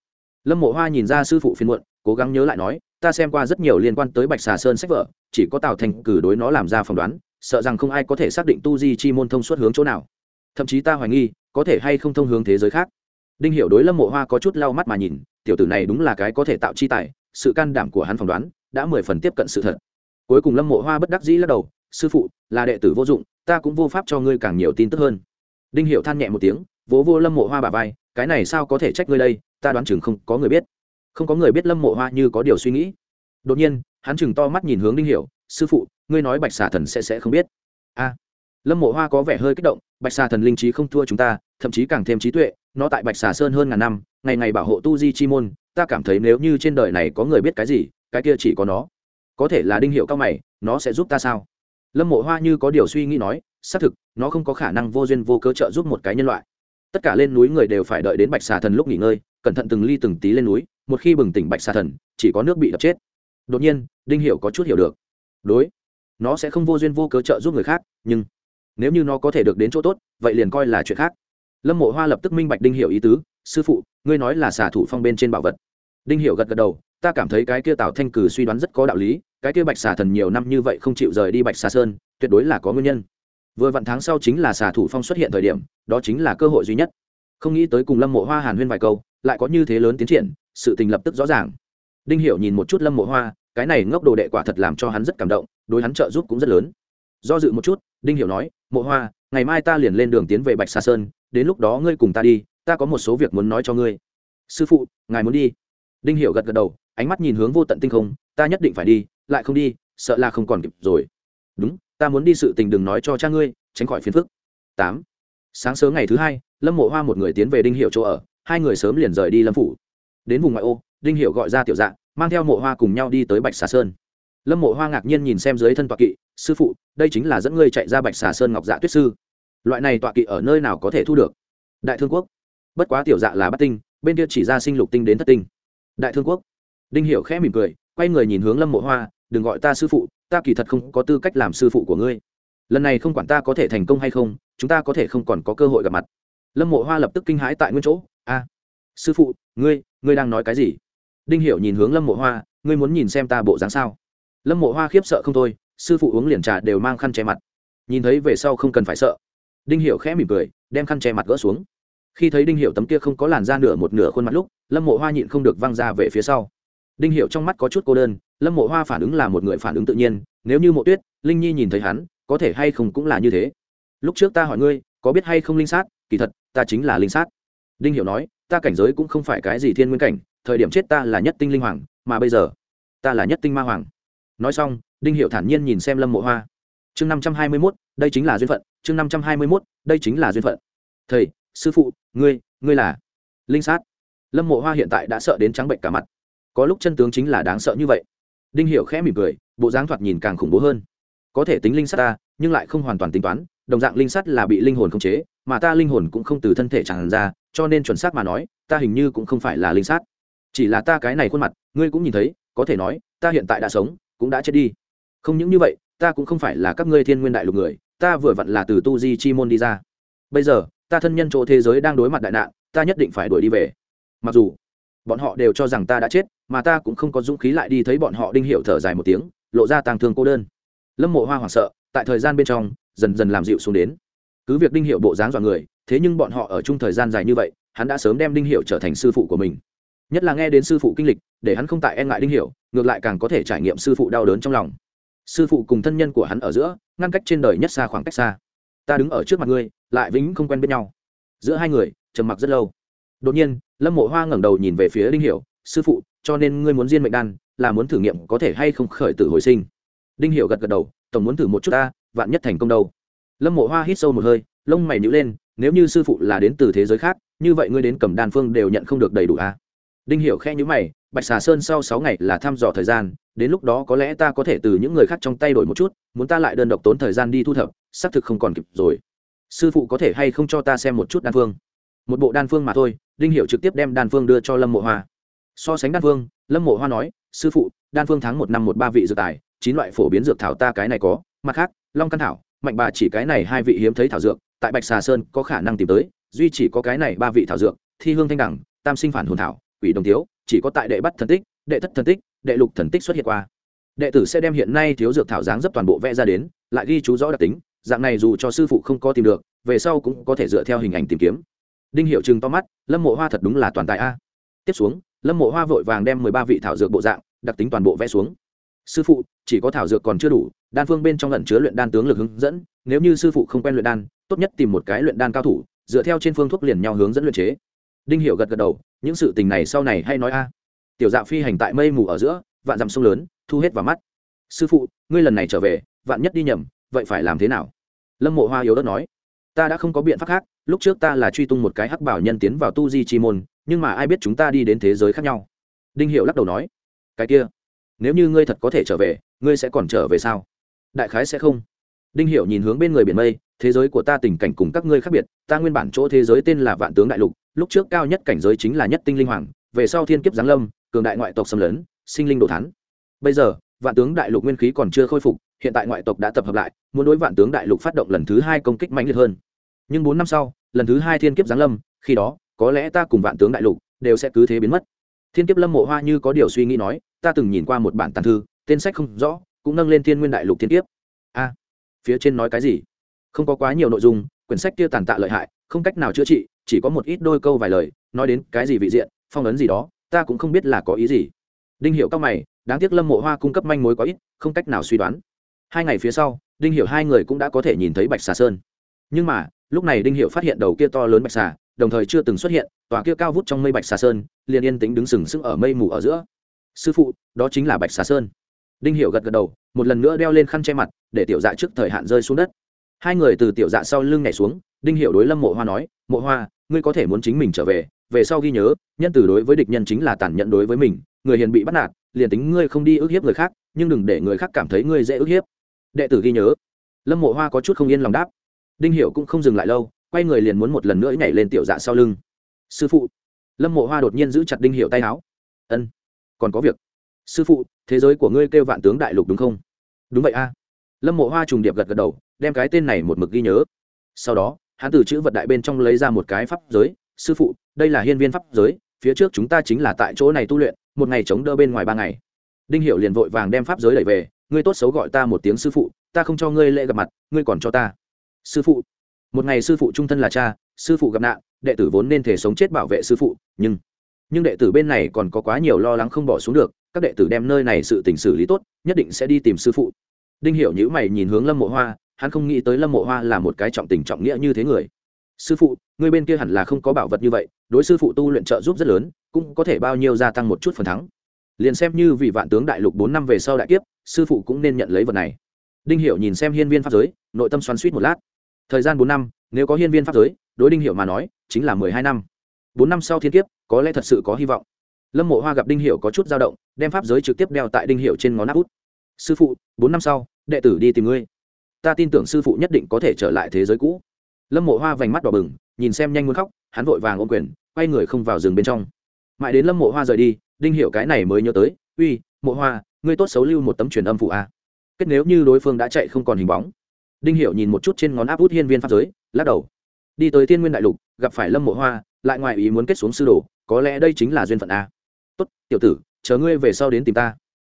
A: Lâm mộ hoa nhìn ra sư phụ phiên muộn, cố gắng nhớ lại nói, ta xem qua rất nhiều liên quan tới bạch xà sơn sách vở, chỉ có tào thành cử đối nó làm ra phỏng đoán sợ rằng không ai có thể xác định tu di chi môn thông suốt hướng chỗ nào. Thậm chí ta hoài nghi, có thể hay không thông hướng thế giới khác. Đinh hiểu đối lâm mộ hoa có chút lau mắt mà nhìn, tiểu tử này đúng là cái có thể tạo chi tài, sự can đảm của hắn phỏng đoán đã mười phần tiếp cận sự thật. Cuối cùng lâm mộ hoa bất đắc dĩ lắc đầu, sư phụ, là đệ tử vô dụng, ta cũng vô pháp cho ngươi càng nhiều tin tức hơn. Đinh hiểu than nhẹ một tiếng, vỗ vô lâm mộ hoa bà vai, cái này sao có thể trách ngươi đây, ta đoán chừng không có người biết. Không có người biết lâm mộ hoa như có điều suy nghĩ. Đột nhiên, hắn chừng to mắt nhìn hướng đinh hiểu sư phụ, ngươi nói bạch xà thần sẽ sẽ không biết. A. Lâm mộ hoa có vẻ hơi kích động, bạch xà thần linh trí không thua chúng ta, thậm chí càng thêm trí tuệ, nó tại bạch xà sơn hơn ngàn năm, ngày ngày bảo hộ tu di chi môn, ta cảm thấy nếu như trên đời này có người biết cái gì, cái kia chỉ có nó. Có thể là đinh hiệu cao mày, nó sẽ giúp ta sao? Lâm mộ hoa như có điều suy nghĩ nói, xác thực, nó không có khả năng vô duyên vô cớ trợ giúp một cái nhân loại. Tất cả lên núi người đều phải đợi đến bạch xà thần lúc nghỉ ngơi, cẩn thận từng ly từng tí lên núi, một khi bừng tỉnh bạch xà thần, chỉ có nước bị đập chết. Đột nhiên, đinh hiệu có chút hiểu được đối, nó sẽ không vô duyên vô cớ trợ giúp người khác, nhưng nếu như nó có thể được đến chỗ tốt, vậy liền coi là chuyện khác. Lâm mộ hoa lập tức minh bạch đinh hiểu ý tứ, sư phụ, ngươi nói là xả thủ phong bên trên bảo vật. Đinh hiểu gật gật đầu, ta cảm thấy cái kia tào thanh cử suy đoán rất có đạo lý, cái kia bạch xà thần nhiều năm như vậy không chịu rời đi bạch xà sơn, tuyệt đối là có nguyên nhân. Vừa vạn tháng sau chính là xà thủ phong xuất hiện thời điểm, đó chính là cơ hội duy nhất. Không nghĩ tới cùng lâm mộ hoa hàn huyên vài câu, lại có như thế lớn tiến triển, sự tình lập tức rõ ràng. Đinh hiểu nhìn một chút lâm mộ hoa cái này ngốc đồ đệ quả thật làm cho hắn rất cảm động, đối hắn trợ giúp cũng rất lớn. Do dự một chút, đinh hiểu nói, mộ hoa, ngày mai ta liền lên đường tiến về bạch sa sơn, đến lúc đó ngươi cùng ta đi, ta có một số việc muốn nói cho ngươi. Sư phụ, ngài muốn đi? Đinh hiểu gật gật đầu, ánh mắt nhìn hướng vô tận tinh không, ta nhất định phải đi, lại không đi, sợ là không còn kịp rồi. Đúng, ta muốn đi sự tình đừng nói cho cha ngươi, tránh khỏi phiền phức. Tám. Sáng sớm ngày thứ hai, lâm mộ hoa một người tiến về đinh hiệu chỗ ở, hai người sớm liền rời đi lâm phủ. Đến vùng ngoại ô, đinh hiệu gọi ra tiểu dạng mang theo mộ hoa cùng nhau đi tới bạch xà sơn. Lâm mộ hoa ngạc nhiên nhìn xem dưới thân tọa kỵ, sư phụ, đây chính là dẫn ngươi chạy ra bạch xà sơn ngọc dạ tuyết sư. Loại này tọa kỵ ở nơi nào có thể thu được? Đại thương quốc. Bất quá tiểu dạ là bắt tinh, bên kia chỉ ra sinh lục tinh đến thất tinh. Đại thương quốc. Đinh hiểu khẽ mỉm cười, quay người nhìn hướng lâm mộ hoa, đừng gọi ta sư phụ, ta kỳ thật không có tư cách làm sư phụ của ngươi. Lần này không quản ta có thể thành công hay không, chúng ta có thể không còn có cơ hội gặp mặt. Lâm mộ hoa lập tức kinh hãi tại nguyên chỗ, a, sư phụ, ngươi ngươi đang nói cái gì? Đinh hiểu nhìn hướng lâm mộ hoa, ngươi muốn nhìn xem ta bộ dáng sao? Lâm mộ hoa khiếp sợ không thôi, sư phụ uống liền trà đều mang khăn che mặt. Nhìn thấy về sau không cần phải sợ. Đinh hiểu khẽ mỉm cười, đem khăn che mặt gỡ xuống. Khi thấy đinh hiểu tấm kia không có làn da nửa một nửa khuôn mặt lúc, lâm mộ hoa nhịn không được văng ra về phía sau. Đinh hiểu trong mắt có chút cô đơn, lâm mộ hoa phản ứng là một người phản ứng tự nhiên, nếu như mộ tuyết, linh nhi nhìn thấy hắn, có thể hay không cũng là như thế. Lúc trước ta hỏi ngươi, có biết hay không linh sát? Kỳ thật, ta chính là linh sát. Đinh hiểu nói, ta cảnh giới cũng không phải cái gì thiên nguyên cảnh thời điểm chết ta là nhất tinh linh hoàng, mà bây giờ, ta là nhất tinh ma hoàng. Nói xong, đinh hiệu thản nhiên nhìn xem lâm mộ hoa. Chương năm trăm hai mươi mốt, đây chính là duyên phận. Chương năm trăm hai mươi mốt, đây chính là duyên phận. Thầy, sư phụ, ngươi ngươi là linh sát. Lâm mộ hoa hiện tại đã sợ đến trắng bệnh cả mặt. Có lúc chân tướng chính là đáng sợ như vậy. Đinh hiệu khẽ mỉm cười, bộ dáng thoạt nhìn càng khủng bố hơn. Có thể tính linh sát ta, nhưng lại không hoàn toàn tính toán, đồng dạng linh sát là bị linh hồn khống chế, mà ta linh hồn cũng không từ thân thể tràn ra, cho nên chuẩn xác mà nói, ta hình như cũng không phải là linh sát chỉ là ta cái này khuôn mặt, ngươi cũng nhìn thấy, có thể nói, ta hiện tại đã sống, cũng đã chết đi. Không những như vậy, ta cũng không phải là các ngươi thiên nguyên đại lục người, ta vừa vặn là từ tu di chi môn đi ra. Bây giờ, ta thân nhân chỗ thế giới đang đối mặt đại nạn, ta nhất định phải đuổi đi về. Mặc dù, bọn họ đều cho rằng ta đã chết, mà ta cũng không có dũng khí lại đi thấy bọn họ đinh hiệu thở dài một tiếng, lộ ra tàng thương cô đơn. Lâm mộ hoa hoảng sợ, tại thời gian bên trong, dần dần làm dịu xuống đến. Cứ việc đinh hiệu bộ dáng dọa người, thế nhưng bọn họ ở chung thời gian dài như vậy, hắn đã sớm đem đinh hiệu trở thành sư phụ của mình nhất là nghe đến sư phụ kinh lịch, để hắn không tại e ngại đinh hiểu, ngược lại càng có thể trải nghiệm sư phụ đau đớn trong lòng. Sư phụ cùng thân nhân của hắn ở giữa, ngăn cách trên đời nhất xa khoảng cách xa. Ta đứng ở trước mặt ngươi, lại vĩnh không quen biết nhau. Giữa hai người, trầm mặc rất lâu. Đột nhiên, lâm mộ hoa ngẩng đầu nhìn về phía đinh hiểu, sư phụ, cho nên ngươi muốn diên mệnh đan, là muốn thử nghiệm có thể hay không khởi tử hồi sinh. Đinh hiểu gật gật đầu, tổng muốn thử một chút ta, vạn nhất thành công đâu. Lâm mộ hoa hít sâu một hơi, lông mày nhíu lên, nếu như sư phụ là đến từ thế giới khác, như vậy ngươi đến cầm đan phương đều nhận không được đầy đủ a à? Đinh hiểu khẽ nhíu mày, bạch xà sơn sau sáu ngày là thăm dò thời gian, đến lúc đó có lẽ ta có thể từ những người khác trong tay đổi một chút, muốn ta lại đơn độc tốn thời gian đi thu thập, xác thực không còn kịp rồi. Sư phụ có thể hay không cho ta xem một chút đan phương? Một bộ đan phương mà thôi, đinh hiệu trực tiếp đem đan phương đưa cho lâm mộ hoa. So sánh đan phương, lâm mộ hoa nói, sư phụ, đan phương tháng một năm một ba vị dược tài, chín loại phổ biến dược thảo ta cái này có, mặt khác, long căn thảo, mạnh bà chỉ cái này hai vị hiếm thấy thảo dược, tại bạch xà sơn có khả năng tìm tới, duy chỉ có cái này ba vị thảo dược, thi hương thanh đẳng, tam sinh phản hồn thảo quỷ đồng thiếu, chỉ có tại đệ bắt thần tích, đệ thất thần tích, đệ lục thần tích xuất hiện qua. Đệ tử sẽ đem hiện nay thiếu dược thảo dáng dấp toàn bộ vẽ ra đến, lại ghi chú rõ đặc tính, dạng này dù cho sư phụ không có tìm được, về sau cũng có thể dựa theo hình ảnh tìm kiếm. Đinh hiệu chừng to mắt, lâm mộ hoa thật đúng là toàn tài a. Tiếp xuống, lâm mộ hoa vội vàng đem mười ba vị thảo dược bộ dạng, đặc tính toàn bộ vẽ xuống. Sư phụ, chỉ có thảo dược còn chưa đủ, đan phương bên trong lần chứa luyện đan tướng lực hướng dẫn, nếu như sư phụ không quen luyện đan, tốt nhất tìm một cái luyện đan cao thủ, dựa theo trên phương thuốc liền nhau hướng dẫn luyện chế đinh hiệu gật gật đầu, những sự tình này sau này hay nói a. Tiểu dạ phi hành tại mây mù ở giữa, vạn dặm sông lớn, thu hết vào mắt. Sư phụ, ngươi lần này trở về, vạn nhất đi nhầm, vậy phải làm thế nào? Lâm mộ hoa yếu đất nói, ta đã không có biện pháp khác, lúc trước ta là truy tung một cái hắc bảo nhân tiến vào tu di chi môn, nhưng mà ai biết chúng ta đi đến thế giới khác nhau. Đinh hiệu lắc đầu nói, cái kia, nếu như ngươi thật có thể trở về, ngươi sẽ còn trở về sao? Đại khái sẽ không. Đinh hiệu nhìn hướng bên người biển mây, thế giới của ta tình cảnh cùng các ngươi khác biệt, ta nguyên bản chỗ thế giới tên là vạn tướng đại lục lúc trước cao nhất cảnh giới chính là nhất tinh linh hoàng, về sau thiên kiếp giáng lâm, cường đại ngoại tộc xâm lấn, sinh linh đồ thắn bây giờ, vạn tướng đại lục nguyên khí còn chưa khôi phục, hiện tại ngoại tộc đã tập hợp lại, muốn đối vạn tướng đại lục phát động lần thứ hai công kích mạnh liệt hơn. Nhưng bốn năm sau, lần thứ hai thiên kiếp giáng lâm, khi đó, có lẽ ta cùng vạn tướng đại lục đều sẽ cứ thế biến mất. Thiên kiếp lâm mộ hoa như có điều suy nghĩ nói, ta từng nhìn qua một bản tàn thư, tên sách không rõ, cũng nâng lên thiên nguyên đại lục thiên kiếp. A, phía trên nói cái gì? Không có quá nhiều nội dung, quyển sách kia tàn tạ lợi hại, không cách nào chữa trị chỉ có một ít đôi câu vài lời, nói đến cái gì vị diện, phong ấn gì đó, ta cũng không biết là có ý gì. Đinh hiệu các mày, đáng tiếc lâm mộ hoa cung cấp manh mối có ít, không cách nào suy đoán. Hai ngày phía sau, đinh hiệu hai người cũng đã có thể nhìn thấy bạch xà sơn. Nhưng mà, lúc này đinh hiệu phát hiện đầu kia to lớn bạch xà, đồng thời chưa từng xuất hiện, tòa kia cao vút trong mây bạch xà sơn, liền yên tĩnh đứng sừng sững ở mây mù ở giữa. Sư phụ, đó chính là bạch xà sơn. Đinh hiệu gật gật đầu, một lần nữa đeo lên khăn che mặt, để tiểu dạ trước thời hạn rơi xuống đất. Hai người từ tiểu dạ sau lưng nhảy xuống, đinh hiệu đối lâm mộ hoa nói, mộ hoa ngươi có thể muốn chính mình trở về về sau ghi nhớ, nhân từ đối với địch nhân chính là tàn nhẫn đối với mình, người hiền bị bắt nạt, liền tính ngươi không đi ức hiếp người khác, nhưng đừng để người khác cảm thấy ngươi dễ ức hiếp. Đệ tử ghi nhớ. Lâm mộ hoa có chút không yên lòng đáp. Đinh hiểu cũng không dừng lại lâu, quay người liền muốn một lần nữa nhảy lên tiểu dạ sau lưng. Sư phụ. Lâm mộ hoa đột nhiên giữ chặt đinh hiểu tay áo. Ân, còn có việc. Sư phụ, thế giới của ngươi kêu vạn tướng đại lục đúng không? Đúng vậy a. Lâm mộ hoa trùng điệp gật gật đầu, đem cái tên này một mực ghi nhớ. Sau đó hắn từ chữ vật đại bên trong lấy ra một cái pháp giới, sư phụ, đây là hiên viên pháp giới, phía trước chúng ta chính là tại chỗ này tu luyện, một ngày chống đỡ bên ngoài ba ngày. Đinh hiệu liền vội vàng đem pháp giới đẩy về, ngươi tốt xấu gọi ta một tiếng sư phụ, ta không cho ngươi lễ gặp mặt, ngươi còn cho ta. Sư phụ. Một ngày sư phụ trung thân là cha, sư phụ gặp nạn, đệ tử vốn nên thể sống chết bảo vệ sư phụ, nhưng nhưng đệ tử bên này còn có quá nhiều lo lắng không bỏ xuống được, các đệ tử đem nơi này sự tình xử lý tốt, nhất định sẽ đi tìm sư phụ. Đinh hiểu nhữ mày nhìn hướng lâm mộ hoa hắn không nghĩ tới lâm mộ hoa là một cái trọng tình trọng nghĩa như thế người. Sư phụ người bên kia hẳn là không có bảo vật như vậy, đối sư phụ tu luyện trợ giúp rất lớn, cũng có thể bao nhiêu gia tăng một chút phần thắng. Liền xem như vị vạn tướng đại lục bốn năm về sau đại kiếp, sư phụ cũng nên nhận lấy vật này. Đinh hiểu nhìn xem hiên viên pháp giới, nội tâm xoắn suýt một lát. Thời gian bốn năm, nếu có hiên viên pháp giới, đối đinh hiểu mà nói, chính là mười hai năm. Bốn năm sau thiên kiếp, có lẽ thật sự có hy vọng. Lâm mộ hoa gặp đinh hiểu có chút dao động, đem pháp giới trực tiếp đeo tại đinh hiểu trên ngón áp út. Sư phụ, bốn năm sau, đệ tử đi tìm ngươi ta tin tưởng sư phụ nhất định có thể trở lại thế giới cũ. Lâm mộ hoa vành mắt đỏ bừng, nhìn xem nhanh muốn khóc, hắn vội vàng ôm quyền, quay người không vào rừng bên trong. Mãi đến lâm mộ hoa rời đi, đinh hiểu cái này mới nhớ tới, uy, mộ hoa, ngươi tốt xấu lưu một tấm truyền âm phụ a. Kết nếu như đối phương đã chạy không còn hình bóng. Đinh hiểu nhìn một chút trên ngón áp út hiên viên pháp giới, lắc đầu. Đi tới thiên nguyên đại lục, gặp phải lâm mộ hoa, lại ngoài ý muốn kết xuống sư đồ, có lẽ đây chính là duyên phận a. Tốt, tiểu tử, chờ ngươi về sau đến tìm ta.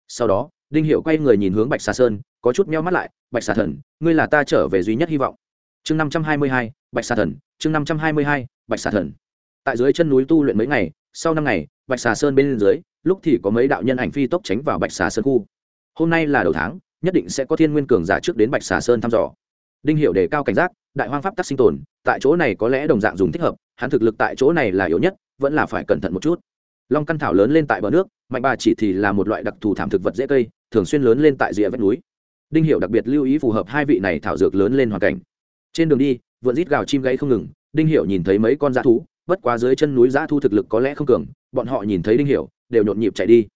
A: Sau đó đinh hiệu quay người nhìn hướng bạch xà sơn, có chút meo mắt lại, bạch xà thần, ngươi là ta trở về duy nhất hy vọng. Chương năm trăm hai mươi hai, bạch xà thần, chương năm trăm hai mươi hai, bạch xà thần. Tại dưới chân núi tu luyện mấy ngày, sau năm ngày, bạch xà sơn bên dưới, lúc thì có mấy đạo nhân ảnh phi tốc tránh vào bạch xà sơn khu. Hôm nay là đầu tháng, nhất định sẽ có thiên nguyên cường giả trước đến bạch xà sơn thăm dò. Đinh hiệu đề cao cảnh giác, đại hoang pháp tắc sinh tồn, tại chỗ này có lẽ đồng dạng dùng thích hợp, hắn thực lực tại chỗ này là yếu nhất, vẫn là phải cẩn thận một chút. Long căn thảo lớn lên tại bờ nước, mạnh bà chỉ thì là một loại đặc thù thảm thực vật dễ cây thường xuyên lớn lên tại rìa vách núi. Đinh hiệu đặc biệt lưu ý phù hợp hai vị này thảo dược lớn lên hoàn cảnh. Trên đường đi, vượn rít gào chim gáy không ngừng, đinh hiệu nhìn thấy mấy con dã thú, bất quá dưới chân núi dã thu thực lực có lẽ không cường, bọn họ nhìn thấy đinh hiệu đều nhộn nhịp chạy đi.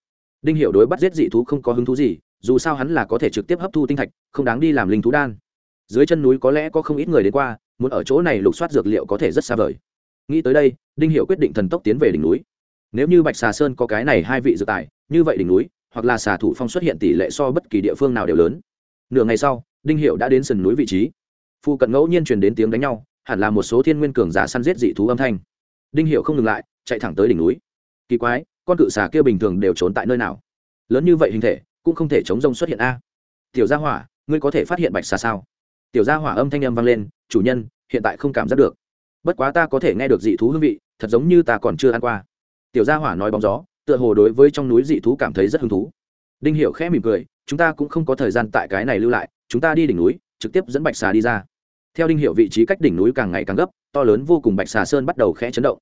A: Đinh hiệu đối bắt giết dị thú không có hứng thú gì, dù sao hắn là có thể trực tiếp hấp thu tinh thạch, không đáng đi làm linh thú đan. Dưới chân núi có lẽ có không ít người đến qua, muốn ở chỗ này lục soát dược liệu có thể rất xa vời. Nghĩ tới đây, đinh hiệu quyết định thần tốc tiến về đỉnh núi. Nếu như bạch xà sơn có cái này hai vị dược tài, như vậy đỉnh núi hoặc là xà thủ phong xuất hiện tỷ lệ so bất kỳ địa phương nào đều lớn. Nửa ngày sau, đinh hiệu đã đến sườn núi vị trí. Phụ cận ngẫu nhiên truyền đến tiếng đánh nhau, hẳn là một số thiên nguyên cường giả săn giết dị thú âm thanh. Đinh hiệu không ngừng lại, chạy thẳng tới đỉnh núi. Kỳ quái, con cự xà kia bình thường đều trốn tại nơi nào? Lớn như vậy hình thể, cũng không thể chống rông xuất hiện a. Tiểu gia hỏa, ngươi có thể phát hiện bạch xà sao? Tiểu gia hỏa âm thanh âm vang lên, chủ nhân, hiện tại không cảm giác được. Bất quá ta có thể nghe được dị thú hương vị, thật giống như ta còn chưa ăn qua. Tiểu gia hỏa nói bóng gió tựa hồ đối với trong núi dị thú cảm thấy rất hứng thú. Đinh hiểu khẽ mỉm cười, chúng ta cũng không có thời gian tại cái này lưu lại, chúng ta đi đỉnh núi, trực tiếp dẫn bạch xà đi ra. Theo đinh hiểu vị trí cách đỉnh núi càng ngày càng gấp, to lớn vô cùng bạch xà sơn bắt đầu khẽ chấn động.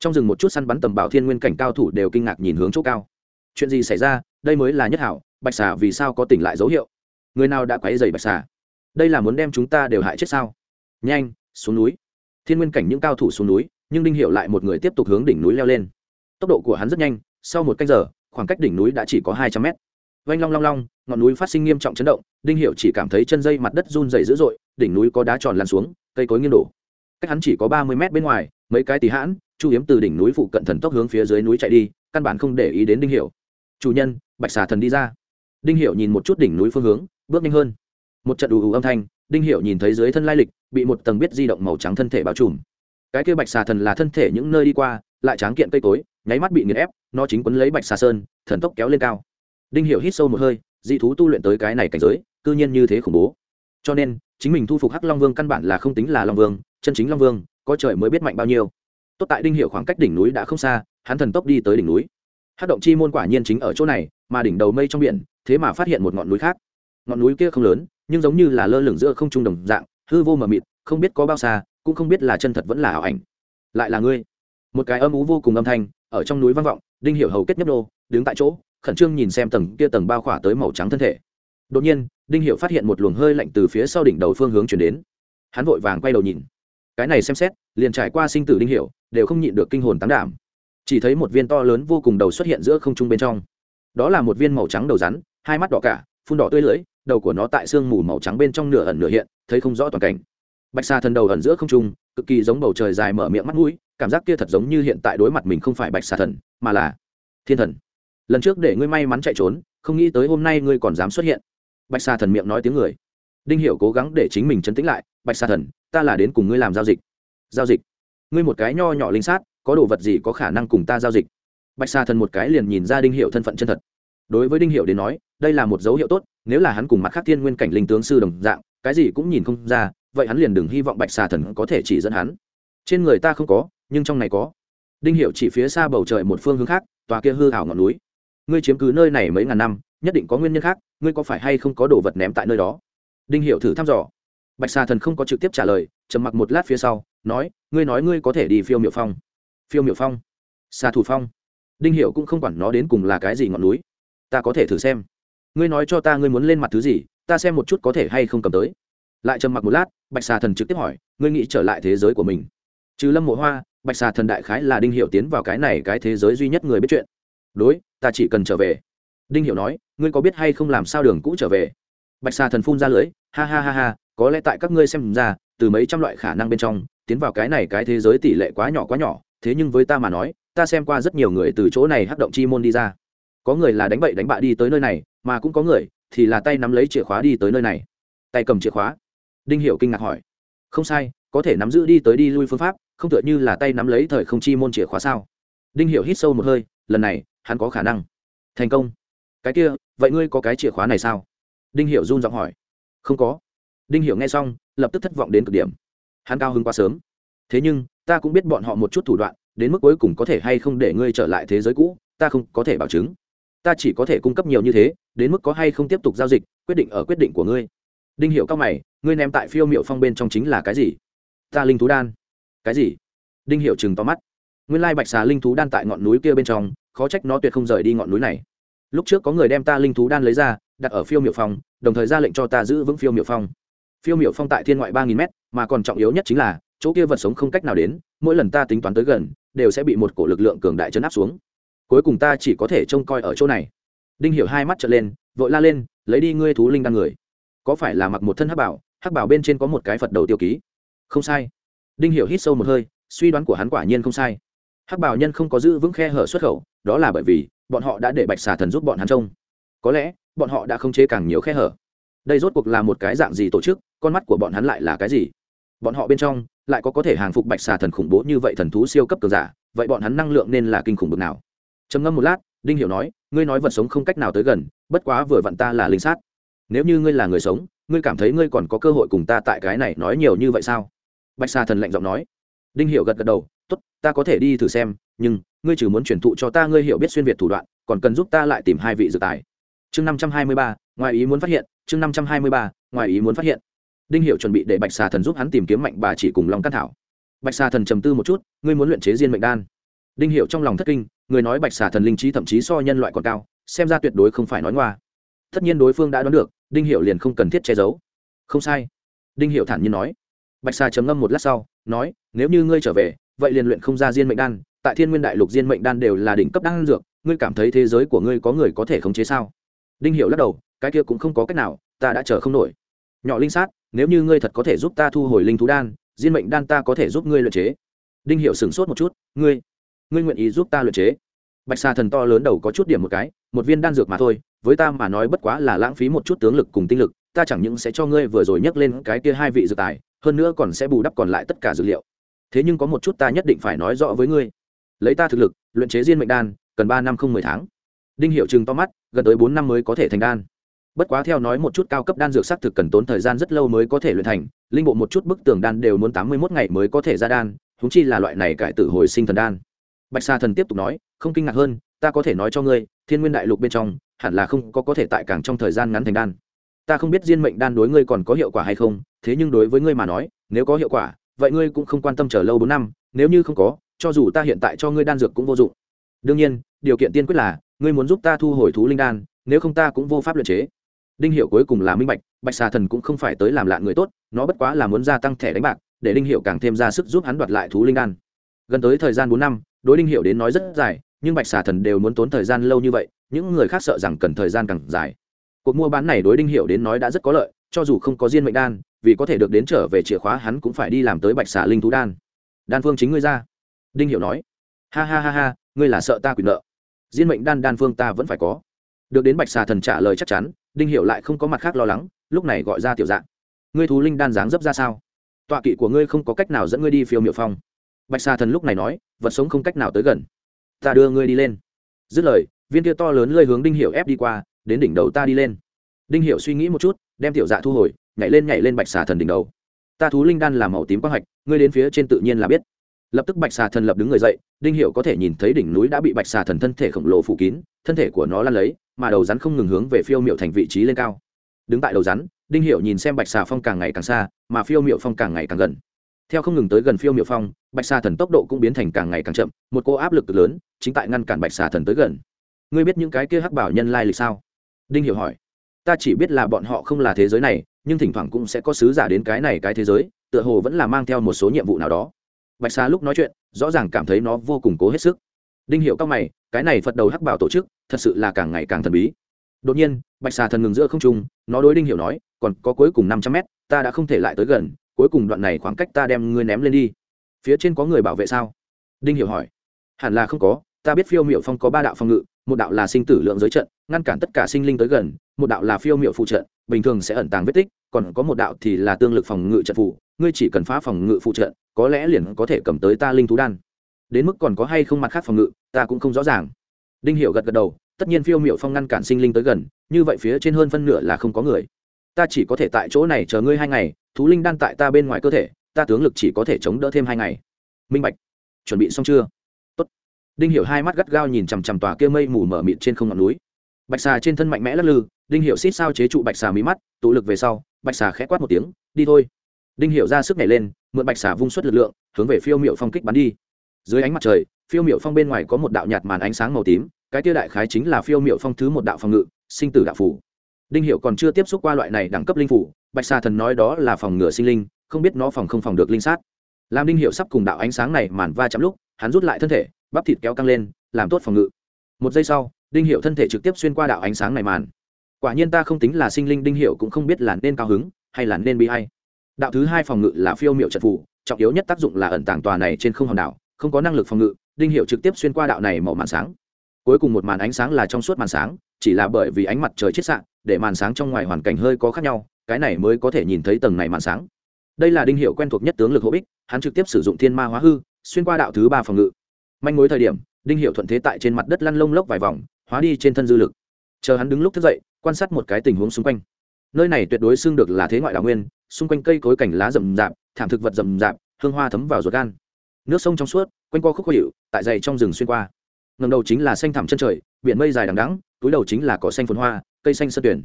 A: Trong rừng một chút săn bắn tầm bảo thiên nguyên cảnh cao thủ đều kinh ngạc nhìn hướng chỗ cao. Chuyện gì xảy ra? Đây mới là nhất hảo, bạch xà vì sao có tỉnh lại dấu hiệu? Người nào đã quấy dày bạch xà? Đây là muốn đem chúng ta đều hại chết sao? Nhanh, xuống núi. Thiên nguyên cảnh những cao thủ xuống núi, nhưng đinh hiệu lại một người tiếp tục hướng đỉnh núi leo lên. Tốc độ của hắn rất nhanh sau một cách giờ, khoảng cách đỉnh núi đã chỉ có hai trăm mét. Vanh long long long, ngọn núi phát sinh nghiêm trọng chấn động, đinh hiệu chỉ cảm thấy chân dây mặt đất run dày dữ dội, đỉnh núi có đá tròn lan xuống, cây cối nghiêng đổ. Cách hắn chỉ có ba mươi mét bên ngoài, mấy cái tí hãn, chu hiếm từ đỉnh núi phụ cận thần tốc hướng phía dưới núi chạy đi, căn bản không để ý đến đinh hiệu chủ nhân, bạch xà thần đi ra. Đinh hiệu nhìn một chút đỉnh núi phương hướng, bước nhanh hơn. Một trận ù ù âm thanh, đinh hiệu nhìn thấy dưới thân lai lịch, bị một tầng biết di động màu trắng thân thể bao trùm. Cái kia bạch xà thần là thân thể những nơi đi qua, lại tráng kiện cây cối nháy mắt bị nghiền ép, nó chính quấn lấy bạch xà sơn, thần tốc kéo lên cao. Đinh Hiểu hít sâu một hơi, dị thú tu luyện tới cái này cảnh giới, cư nhiên như thế khủng bố. Cho nên, chính mình thu phục hắc long vương căn bản là không tính là long vương, chân chính long vương, có trời mới biết mạnh bao nhiêu. Tốt tại đinh hiệu khoảng cách đỉnh núi đã không xa, hắn thần tốc đi tới đỉnh núi. Hát động chi môn quả nhiên chính ở chỗ này, mà đỉnh đầu mây trong biển, thế mà phát hiện một ngọn núi khác. Ngọn núi kia không lớn, nhưng giống như là lơ lửng giữa không trung đồng dạng, hư vô mờ mịt, không biết có bao xa, cũng không biết là chân thật vẫn là ảo ảnh. Lại là ngươi. Một cái âm ú vô cùng âm thanh ở trong núi vang vọng, đinh hiểu hầu kết nhấp đô, đứng tại chỗ, khẩn trương nhìn xem tầng kia tầng bao khỏa tới màu trắng thân thể. Đột nhiên, đinh hiểu phát hiện một luồng hơi lạnh từ phía sau đỉnh đầu phương hướng chuyển đến. Hắn vội vàng quay đầu nhìn. Cái này xem xét, liền trải qua sinh tử đinh hiểu, đều không nhịn được kinh hồn tán đảm. Chỉ thấy một viên to lớn vô cùng đầu xuất hiện giữa không trung bên trong. Đó là một viên màu trắng đầu rắn, hai mắt đỏ cả, phun đỏ tươi lưỡi, đầu của nó tại sương mù màu trắng bên trong nửa ẩn nửa hiện, thấy không rõ toàn cảnh. Bạch sa thần đầu ẩn giữa không trung, cực kỳ giống bầu trời dài mở miệng mắt mũi cảm giác kia thật giống như hiện tại đối mặt mình không phải bạch xà thần, mà là thiên thần. Lần trước để ngươi may mắn chạy trốn, không nghĩ tới hôm nay ngươi còn dám xuất hiện. Bạch xà thần miệng nói tiếng người. Đinh hiểu cố gắng để chính mình chấn tĩnh lại, bạch xà thần, ta là đến cùng ngươi làm giao dịch. Giao dịch? Ngươi một cái nho nhỏ linh sát, có đồ vật gì có khả năng cùng ta giao dịch? Bạch xà thần một cái liền nhìn ra đinh hiệu thân phận chân thật. Đối với đinh hiệu đến nói, đây là một dấu hiệu tốt, nếu là hắn cùng mặt khác thiên nguyên cảnh linh tướng sư đồng dạng, cái gì cũng nhìn không ra, vậy hắn liền đừng hy vọng bạch xà thần có thể chỉ dẫn hắn trên người ta không có, nhưng trong này có. Đinh hiệu chỉ phía xa bầu trời một phương hướng khác, tòa kia hư hảo ngọn núi. Ngươi chiếm cứ nơi này mấy ngàn năm, nhất định có nguyên nhân khác, ngươi có phải hay không có đồ vật ném tại nơi đó? Đinh hiệu thử thăm dò. Bạch xà thần không có trực tiếp trả lời, trầm mặc một lát phía sau, nói, ngươi nói ngươi có thể đi phiêu miệu phong. Phiêu miệu phong? Xà thủ phong? Đinh hiệu cũng không quản nó đến cùng là cái gì ngọn núi. Ta có thể thử xem. Ngươi nói cho ta ngươi muốn lên mặt thứ gì, ta xem một chút có thể hay không cầm tới. Lại trầm mặc một lát, bạch xà thần trực tiếp hỏi, ngươi nghĩ trở lại thế giới của mình? Trừ lâm mộ hoa, bạch xà thần đại khái là đinh hiệu tiến vào cái này cái thế giới duy nhất người biết chuyện. Đối, ta chỉ cần trở về. Đinh hiệu nói, ngươi có biết hay không làm sao đường cũ trở về? Bạch xà thần phun ra lưới, ha ha ha ha, có lẽ tại các ngươi xem ra, từ mấy trăm loại khả năng bên trong, tiến vào cái này cái thế giới tỷ lệ quá nhỏ quá nhỏ, thế nhưng với ta mà nói, ta xem qua rất nhiều người từ chỗ này hắc động chi môn đi ra. Có người là đánh bậy đánh bạ đi tới nơi này, mà cũng có người thì là tay nắm lấy chìa khóa đi tới nơi này. Tay cầm chìa khóa. Đinh hiệu kinh ngạc hỏi. Không sai, có thể nắm giữ đi tới đi lui phương pháp không tựa như là tay nắm lấy thời không chi môn chìa khóa sao? Đinh hiểu hít sâu một hơi, lần này, hắn có khả năng. Thành công. Cái kia, vậy ngươi có cái chìa khóa này sao? Đinh hiểu run giọng hỏi. Không có. Đinh hiểu nghe xong, lập tức thất vọng đến cực điểm. Hắn cao hứng quá sớm. Thế nhưng, ta cũng biết bọn họ một chút thủ đoạn, đến mức cuối cùng có thể hay không để ngươi trở lại thế giới cũ, ta không có thể bảo chứng. Ta chỉ có thể cung cấp nhiều như thế, đến mức có hay không tiếp tục giao dịch, quyết định ở quyết định của ngươi. Đinh hiệu cao mày, ngươi ném tại phiêu miệu phong bên trong chính là cái gì? Ta linh thú đan cái gì? Đinh hiệu chừng to mắt. Nguyên lai bạch xà linh thú đan tại ngọn núi kia bên trong, khó trách nó tuyệt không rời đi ngọn núi này. Lúc trước có người đem ta linh thú đan lấy ra, đặt ở phiêu miệu phong đồng thời ra lệnh cho ta giữ vững phiêu miệu phong. Phiêu miệu phong tại thiên ngoại ba nghìn mét, mà còn trọng yếu nhất chính là, chỗ kia vật sống không cách nào đến, mỗi lần ta tính toán tới gần, đều sẽ bị một cổ lực lượng cường đại chấn áp xuống. Cuối cùng ta chỉ có thể trông coi ở chỗ này. Đinh hiểu hai mắt trợn lên, vội la lên, lấy đi ngươi thú linh đan người. Có phải là mặc một thân hắc bảo hắc bảo bên trên có một cái phật đầu tiêu ký? Không sai đinh hiểu hít sâu một hơi, suy đoán của hắn quả nhiên không sai. Hắc bảo nhân không có giữ vững khe hở xuất khẩu, đó là bởi vì, bọn họ đã để bạch xà thần giúp bọn hắn trông. Có lẽ, bọn họ đã không chế càng nhiều khe hở. Đây rốt cuộc là một cái dạng gì tổ chức, con mắt của bọn hắn lại là cái gì? Bọn họ bên trong, lại có có thể hàng phục bạch xà thần khủng bố như vậy thần thú siêu cấp cường giả, vậy bọn hắn năng lượng nên là kinh khủng bực nào? Trầm ngâm một lát, đinh hiểu nói, ngươi nói vật sống không cách nào tới gần, bất quá vừa vặn ta là linh sát. Nếu như ngươi là người sống, ngươi cảm thấy ngươi còn có cơ hội cùng ta tại cái này nói nhiều như vậy sao? Bạch xà thần lạnh giọng nói. Đinh Hiệu gật gật đầu, tốt, ta có thể đi thử xem, nhưng ngươi chỉ muốn truyền thụ cho ta ngươi hiểu biết xuyên việt thủ đoạn, còn cần giúp ta lại tìm hai vị dự tài. Chương năm trăm hai mươi ba, ngoài ý muốn phát hiện, chương năm trăm hai mươi ba, ngoài ý muốn phát hiện. Đinh hiệu chuẩn bị để bạch xà thần giúp hắn tìm kiếm mạnh bà chỉ cùng lòng căn thảo. Bạch xà thần trầm tư một chút, ngươi muốn luyện chế diên mệnh đan? Đinh hiệu trong lòng thất kinh, người nói bạch xà thần linh trí thậm chí so nhân loại còn cao, xem ra tuyệt đối không phải nói ngoa. Tất nhiên đối phương đã đoán được, đinh hiệu liền không cần thiết che giấu. Không sai. Đinh hiệu thản nhiên nói bạch xà chấm ngâm một lát sau, nói, nếu như ngươi trở về, vậy liền luyện không ra diên mệnh đan, tại thiên nguyên đại lục diên mệnh đan đều là đỉnh cấp đan dược, ngươi cảm thấy thế giới của ngươi có người có thể khống chế sao? Đinh Hiểu lắc đầu, cái kia cũng không có cách nào, ta đã chờ không nổi. Nhỏ linh sát, nếu như ngươi thật có thể giúp ta thu hồi linh thú đan, diên mệnh đan ta có thể giúp ngươi luyện chế. Đinh Hiểu sửng sốt một chút, ngươi ngươi nguyện ý giúp ta luyện chế? Bạch xà thần to lớn đầu có chút điểm một cái, một viên đan dược mà thôi, với ta mà nói bất quá là lãng phí một chút tướng lực cùng tinh lực ta chẳng những sẽ cho ngươi vừa rồi nhắc lên cái kia hai vị dược tài, hơn nữa còn sẽ bù đắp còn lại tất cả dược liệu. Thế nhưng có một chút ta nhất định phải nói rõ với ngươi. Lấy ta thực lực, luyện chế diên mệnh đan, cần ba năm không mười tháng. Đinh hiệu chừng to mắt, gần tới bốn năm mới có thể thành đan. Bất quá theo nói một chút cao cấp đan dược xác thực cần tốn thời gian rất lâu mới có thể luyện thành, linh bộ một chút bức tường đan đều muốn tám mươi mốt ngày mới có thể ra đan húng chi là loại này cải tử hồi sinh thần đan. Bạch sa thần tiếp tục nói, không kinh ngạc hơn, ta có thể nói cho ngươi, thiên nguyên đại lục bên trong, hẳn là không có có thể tại càng trong thời gian ngắn thành đan ta không biết diên mệnh đan đối ngươi còn có hiệu quả hay không, thế nhưng đối với ngươi mà nói, nếu có hiệu quả, vậy ngươi cũng không quan tâm chờ lâu bốn năm, nếu như không có, cho dù ta hiện tại cho ngươi đan dược cũng vô dụng. Đương nhiên, điều kiện tiên quyết là, ngươi muốn giúp ta thu hồi thú linh đan, nếu không ta cũng vô pháp luyện chế. Đinh hiệu cuối cùng là minh bạch bạch xà thần cũng không phải tới làm lạ người tốt, nó bất quá là muốn gia tăng thẻ đánh bạc, để đinh hiệu càng thêm ra sức giúp hắn đoạt lại thú linh đan. Gần tới thời gian bốn năm, đối đinh hiệu đến nói rất dài, nhưng bạch xà thần đều muốn tốn thời gian lâu như vậy, những người khác sợ rằng cần thời gian càng dài cuộc mua bán này đối đinh hiệu đến nói đã rất có lợi, cho dù không có diên mệnh đan, vì có thể được đến trở về chìa khóa hắn cũng phải đi làm tới bạch xà linh thú đan. Đan phương chính ngươi ra. Đinh hiệu nói. Ha ha ha ha, ngươi là sợ ta quyền nợ. Diên mệnh đan đan phương ta vẫn phải có. Được đến bạch xà thần trả lời chắc chắn, đinh hiệu lại không có mặt khác lo lắng, lúc này gọi ra tiểu dạng. Ngươi thú linh đan dáng dấp ra sao? Tọa kỵ của ngươi không có cách nào dẫn ngươi đi phiêu miệu phong. Bạch xà thần lúc này nói, vật sống không cách nào tới gần. Ta đưa ngươi đi lên. Dứt lời, viên kia to lớn lơi hướng đinh hiệu ép đi qua đến đỉnh đầu ta đi lên. Đinh hiệu suy nghĩ một chút, đem tiểu dạ thu hồi, nhảy lên nhảy lên bạch xà thần đỉnh đầu. Ta thú linh đan là màu tím quang hạch, ngươi đến phía trên tự nhiên là biết. Lập tức bạch xà thần lập đứng người dậy, đinh hiệu có thể nhìn thấy đỉnh núi đã bị bạch xà thần thân thể khổng lồ phủ kín, thân thể của nó lan lấy, mà đầu rắn không ngừng hướng về phiêu miệu thành vị trí lên cao. Đứng tại đầu rắn, đinh hiệu nhìn xem bạch xà phong càng ngày càng xa, mà phiêu miệu phong càng ngày càng gần. Theo không ngừng tới gần phiêu miệu phong, bạch xà thần tốc độ cũng biến thành càng ngày càng chậm, một cô áp lực lớn, chính tại ngăn cản bạch xà thần tới gần. Ngươi biết những cái kia hắc bảo nhân lai lịch sao? Đinh hiểu hỏi, ta chỉ biết là bọn họ không là thế giới này, nhưng thỉnh thoảng cũng sẽ có sứ giả đến cái này cái thế giới, tựa hồ vẫn là mang theo một số nhiệm vụ nào đó. Bạch xà lúc nói chuyện, rõ ràng cảm thấy nó vô cùng cố hết sức. Đinh hiểu cao mày, cái này phật đầu hắc bảo tổ chức, thật sự là càng ngày càng thần bí. Đột nhiên, bạch xà thần ngừng giữa không trung, nó đối đinh hiểu nói, còn có cuối cùng năm trăm mét, ta đã không thể lại tới gần, cuối cùng đoạn này khoảng cách ta đem ngươi ném lên đi. Phía trên có người bảo vệ sao? Đinh hiểu hỏi, hẳn là không có, ta biết phiêu miệu phong có ba đạo phòng ngự một đạo là sinh tử lượng giới trận, ngăn cản tất cả sinh linh tới gần, một đạo là phiêu miệu phụ trận, bình thường sẽ ẩn tàng vết tích, còn có một đạo thì là tương lực phòng ngự trận phụ ngươi chỉ cần phá phòng ngự phụ trận, có lẽ liền có thể cầm tới ta linh thú đan. Đến mức còn có hay không mặt khác phòng ngự, ta cũng không rõ ràng. Đinh hiệu gật gật đầu, tất nhiên phiêu miệu phong ngăn cản sinh linh tới gần, như vậy phía trên hơn phân nửa là không có người. Ta chỉ có thể tại chỗ này chờ ngươi hai ngày, thú linh đan tại ta bên ngoài cơ thể, ta tướng lực chỉ có thể chống đỡ thêm hai ngày. Minh bạch, chuẩn bị xong chưa? Đinh hiểu hai mắt gắt gao nhìn chằm chằm tòa kia mây mù mở mịt trên không ngọn núi. Bạch xà trên thân mạnh mẽ lắc lư, đinh hiểu xít sao chế trụ bạch xà mí mắt, tụ lực về sau, bạch xà khẽ quát một tiếng, đi thôi. Đinh hiểu ra sức nhảy lên, mượn bạch xà vung xuất lực lượng, hướng về phiêu miệu phong kích bắn đi. Dưới ánh mặt trời, phiêu miệu phong bên ngoài có một đạo nhạt màn ánh sáng màu tím, cái kia đại khái chính là phiêu miệu phong thứ một đạo phòng ngự, sinh tử đạo phủ. Đinh hiệu còn chưa tiếp xúc qua loại này đẳng cấp linh phủ, bạch xà thần nói đó là phòng ngừa sinh linh, không biết nó phòng không phòng được linh sát. Làm đinh hiệu sắp cùng đạo ánh sáng này màn va chạm lúc, hắn rút lại thân thể bắp thịt kéo căng lên, làm tốt phòng ngự. Một giây sau, đinh hiệu thân thể trực tiếp xuyên qua đạo ánh sáng này màn. Quả nhiên ta không tính là sinh linh, đinh hiệu cũng không biết là nên cao hứng hay là nên bị hay đạo thứ hai phòng ngự là phiêu miệu trận phủ, trọng yếu nhất tác dụng là ẩn tàng tòa này trên không hòn đảo, không có năng lực phòng ngự, đinh hiệu trực tiếp xuyên qua đạo này màu màn sáng. Cuối cùng một màn ánh sáng là trong suốt màn sáng, chỉ là bởi vì ánh mặt trời chết sạn để màn sáng trong ngoài hoàn cảnh hơi có khác nhau, cái này mới có thể nhìn thấy tầng này màn sáng. Đây là đinh hiệu quen thuộc nhất tướng lực hỗ bích, hắn trực tiếp sử dụng thiên ma hóa hư, xuyên qua đạo thứ ba phòng ngự manh mối thời điểm, đinh hiệu thuận thế tại trên mặt đất lăn lông lốc vài vòng, hóa đi trên thân dư lực. Chờ hắn đứng lúc thức dậy, quan sát một cái tình huống xung quanh. Nơi này tuyệt đối xưng được là thế ngoại đảo nguyên, xung quanh cây cối cảnh lá rậm rạp, thảm thực vật rậm rạp, hương hoa thấm vào ruột gan. Nước sông trong suốt, quanh co khúc khó hiệu tại dày trong rừng xuyên qua. Ngầm đầu chính là xanh thẳm chân trời, biển mây dài đằng đắng túi đầu chính là cỏ xanh phồn hoa, cây xanh sơ tuyển.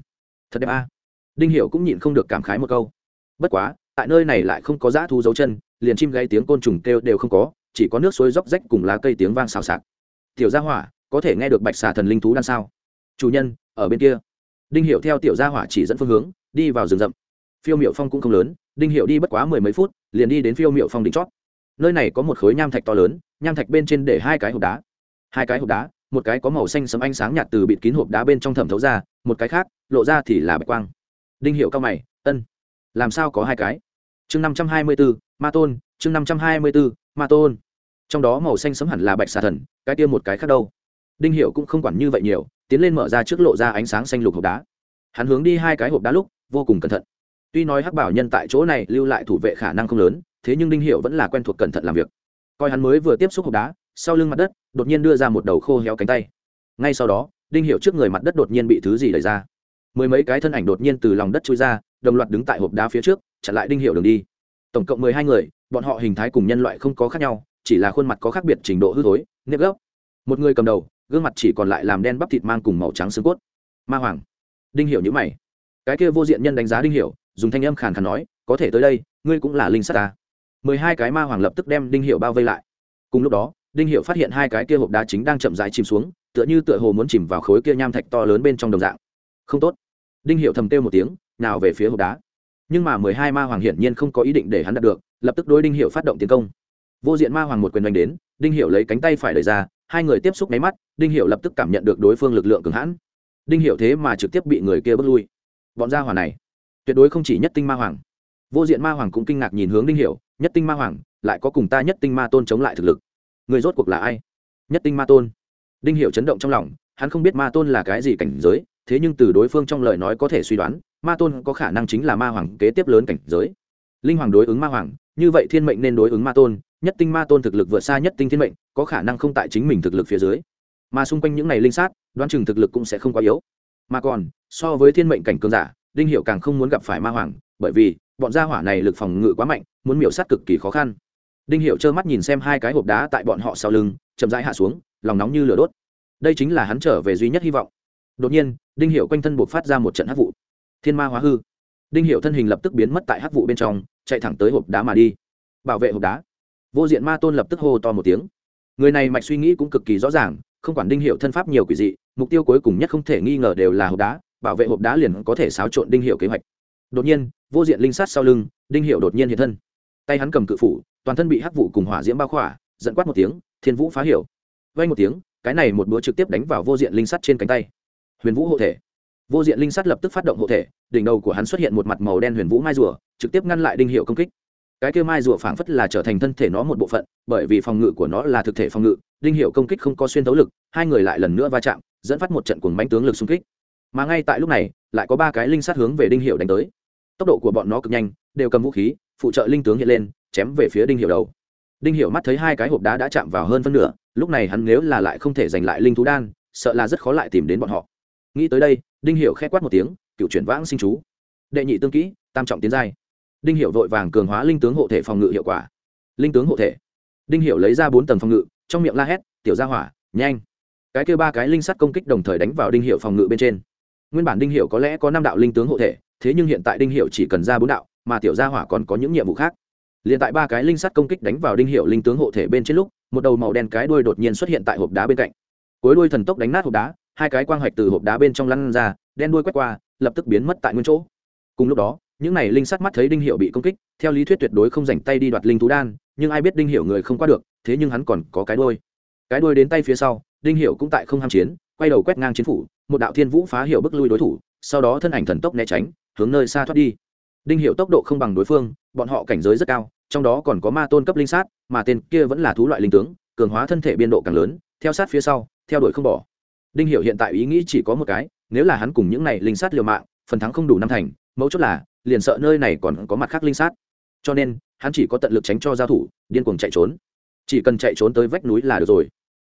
A: Thật đẹp a. Đinh hiểu cũng nhịn không được cảm khái một câu. Bất quá, tại nơi này lại không có dã thu dấu chân, liền chim gây tiếng côn trùng kêu đều không có chỉ có nước suối róc rách cùng lá cây tiếng vang xào xạc. Tiểu gia hỏa, có thể nghe được bạch xà thần linh thú đan sao? Chủ nhân, ở bên kia. Đinh hiểu theo tiểu gia hỏa chỉ dẫn phương hướng, đi vào rừng rậm. Phiêu miệu phong cũng không lớn, đinh hiểu đi bất quá mười mấy phút, liền đi đến phiêu miệu phong đỉnh chót. Nơi này có một khối nham thạch to lớn, nham thạch bên trên để hai cái hộp đá. Hai cái hộp đá, một cái có màu xanh sấm ánh sáng nhạt từ bịt kín hộp đá bên trong thẩm thấu ra, một cái khác, lộ ra thì là bạch quang. Đinh hiệu cao mày, ân, làm sao có hai cái? Chương năm trăm hai mươi bốn ma tôn, chương năm trăm hai mươi bốn ma tôn. Trong đó màu xanh sấm hẳn là bạch xà thần, cái tiêm một cái khác đâu? Đinh hiệu cũng không quản như vậy nhiều, tiến lên mở ra trước lộ ra ánh sáng xanh lục hộp đá. Hắn hướng đi hai cái hộp đá lúc, vô cùng cẩn thận. Tuy nói hắc bảo nhân tại chỗ này lưu lại thủ vệ khả năng không lớn, thế nhưng đinh hiệu vẫn là quen thuộc cẩn thận làm việc. Coi hắn mới vừa tiếp xúc hộp đá, sau lưng mặt đất, đột nhiên đưa ra một đầu khô héo cánh tay. Ngay sau đó, đinh hiệu trước người mặt đất đột nhiên bị thứ gì đẩy ra. Mười mấy cái thân ảnh đột nhiên từ lòng đất trôi ra, đồng loạt đứng tại hộp đá phía trước, chặn lại đinh hiệu đường đi. Tổng cộng mười hai người bọn họ hình thái cùng nhân loại không có khác nhau, chỉ là khuôn mặt có khác biệt trình độ hư thối, nếp gốc một người cầm đầu, gương mặt chỉ còn lại làm đen bắp thịt mang cùng màu trắng xương cốt. Ma hoàng. Đinh hiểu nhữ mày. Cái kia vô diện nhân đánh giá đinh hiểu, dùng thanh âm khàn khàn nói, có thể tới đây, ngươi cũng là linh sát ta. Mười hai cái ma hoàng lập tức đem đinh hiểu bao vây lại. Cùng lúc đó, đinh hiệu phát hiện hai cái kia hộp đá chính đang chậm rãi chìm xuống, tựa như tựa hồ muốn chìm vào khối kia nham thạch to lớn bên trong đồng dạng. Không tốt. Đinh hiệu thầm kêu một tiếng nào về phía hộp đá. Nhưng mà mười hai ma hoàng hiển nhiên không có ý định để hắn đạt được lập tức đối đinh hiệu phát động tiến công. Vô diện ma hoàng một quyền đánh đến, đinh hiệu lấy cánh tay phải đẩy ra, hai người tiếp xúc máy mắt, đinh hiệu lập tức cảm nhận được đối phương lực lượng cường hãn. Đinh hiệu thế mà trực tiếp bị người kia bước lui. Bọn gia hỏa này, tuyệt đối không chỉ nhất tinh ma hoàng. Vô diện ma hoàng cũng kinh ngạc nhìn hướng đinh hiệu, nhất tinh ma hoàng, lại có cùng ta nhất tinh ma tôn chống lại thực lực. Người rốt cuộc là ai? Nhất tinh ma tôn. Đinh hiệu chấn động trong lòng, hắn không biết ma tôn là cái gì cảnh giới, thế nhưng từ đối phương trong lời nói có thể suy đoán, ma tôn có khả năng chính là ma hoàng kế tiếp lớn cảnh giới. Linh hoàng đối ứng ma hoàng như vậy thiên mệnh nên đối ứng ma tôn, nhất tinh ma tôn thực lực vượt xa nhất tinh thiên mệnh, có khả năng không tại chính mình thực lực phía dưới. Mà xung quanh những n à y linh sát, đoán chừng thực lực cũng sẽ không quá yếu. Mà còn, so với thiên mệnh cảnh cường giả, đinh hiệu càng không muốn gặp phải ma hoàng, bởi vì, bọn gia hỏa này lực phòng ngự quá mạnh, muốn miểu sát cực kỳ khó khăn. Đinh hiệu trơ mắt nhìn xem hai cái hộp đá tại bọn họ sau lưng, chậm rãi hạ xuống, lòng nóng như lửa đốt. Đây chính là hắn trở về duy nhất hy vọng. Đột nhiên, đinh hiệu quanh thân buộc phát ra một trận hắc vụ. Thiên ma hóa hư đinh hiệu thân hình lập tức biến mất tại hắc vụ bên trong, chạy thẳng tới hộp đá mà đi. Bảo vệ hộp đá. Vô diện ma tôn lập tức hô to một tiếng. Người này mạch suy nghĩ cũng cực kỳ rõ ràng, không quản đinh hiệu thân pháp nhiều quỷ dị, mục tiêu cuối cùng nhất không thể nghi ngờ đều là hộp đá, bảo vệ hộp đá liền có thể xáo trộn đinh hiệu kế hoạch. Đột nhiên, vô diện linh sát sau lưng, đinh hiệu đột nhiên hiện thân. Tay hắn cầm cự phủ, toàn thân bị hắc vụ cùng hỏa diễm bao khỏa dẫn quát một tiếng, thiên vũ phá hiểu. Vay một tiếng, cái này một búa trực tiếp đánh vào vô diện linh sắt trên cánh tay. Huyền vũ hộ thể vô diện linh sắt lập tức phát động hộ thể, đỉnh đầu của hắn xuất hiện một mặt màu đen huyền vũ mai rùa, trực tiếp ngăn lại đinh hiệu công kích. Cái kia mai rùa phảng phất là trở thành thân thể nó một bộ phận, bởi vì phòng ngự của nó là thực thể phòng ngự, đinh hiệu công kích không có xuyên tấu lực, hai người lại lần nữa va chạm, dẫn phát một trận cuồng bánh tướng lực xung kích. Mà ngay tại lúc này, lại có ba cái linh sắt hướng về đinh hiệu đánh tới. Tốc độ của bọn nó cực nhanh, đều cầm vũ khí, phụ trợ linh tướng hiện lên, chém về phía đinh hiệu đầu. Đinh hiệu mắt thấy hai cái hộp đá đã chạm vào hơn phân nửa, lúc này hắn nếu là lại không thể giành lại linh thú đan, sợ là rất khó lại tìm đến bọn họ. Nghĩ tới đây đinh hiểu khẽ quát một tiếng, cựu chuyển vãng sinh chú. Đệ nhị tương kỹ, tam trọng tiến giai. Đinh hiểu vội vàng cường hóa linh tướng hộ thể phòng ngự hiệu quả. Linh tướng hộ thể. Đinh hiểu lấy ra bốn tầng phòng ngự, trong miệng la hét, tiểu gia hỏa, nhanh. Cái kia ba cái linh sắt công kích đồng thời đánh vào đinh hiệu phòng ngự bên trên. Nguyên bản đinh hiệu có lẽ có năm đạo linh tướng hộ thể, thế nhưng hiện tại đinh hiệu chỉ cần ra bốn đạo, mà tiểu gia hỏa còn có những nhiệm vụ khác. Liền tại ba cái linh sắt công kích đánh vào đinh hiệu linh tướng hộ thể bên trên lúc, một đầu màu đen cái đuôi đột nhiên xuất hiện tại hộp đá bên cạnh. Cuối đuôi thần tốc đánh nát hộp đá hai cái quang hoạch từ hộp đá bên trong lăn ra, đen đuôi quét qua, lập tức biến mất tại nguyên chỗ. Cùng lúc đó, những này linh sắt mắt thấy đinh hiệu bị công kích, theo lý thuyết tuyệt đối không dành tay đi đoạt linh thú đan, nhưng ai biết đinh hiệu người không qua được, thế nhưng hắn còn có cái đuôi. Cái đuôi đến tay phía sau, đinh hiệu cũng tại không ham chiến, quay đầu quét ngang chiến phủ, một đạo thiên vũ phá hiệu bức lui đối thủ, sau đó thân ảnh thần tốc né tránh, hướng nơi xa thoát đi. Đinh hiệu tốc độ không bằng đối phương, bọn họ cảnh giới rất cao, trong đó còn có ma tôn cấp linh sát, mà tên kia vẫn là thú loại linh tướng, cường hóa thân thể biên độ càng lớn, theo sát phía sau, theo đuổi không bỏ đinh Hiểu hiện tại ý nghĩ chỉ có một cái, nếu là hắn cùng những này linh sát liều mạng, phần thắng không đủ năm thành, mấu chốt là, liền sợ nơi này còn có mặt khác linh sát. Cho nên, hắn chỉ có tận lực tránh cho giao thủ, điên cuồng chạy trốn. Chỉ cần chạy trốn tới vách núi là được rồi.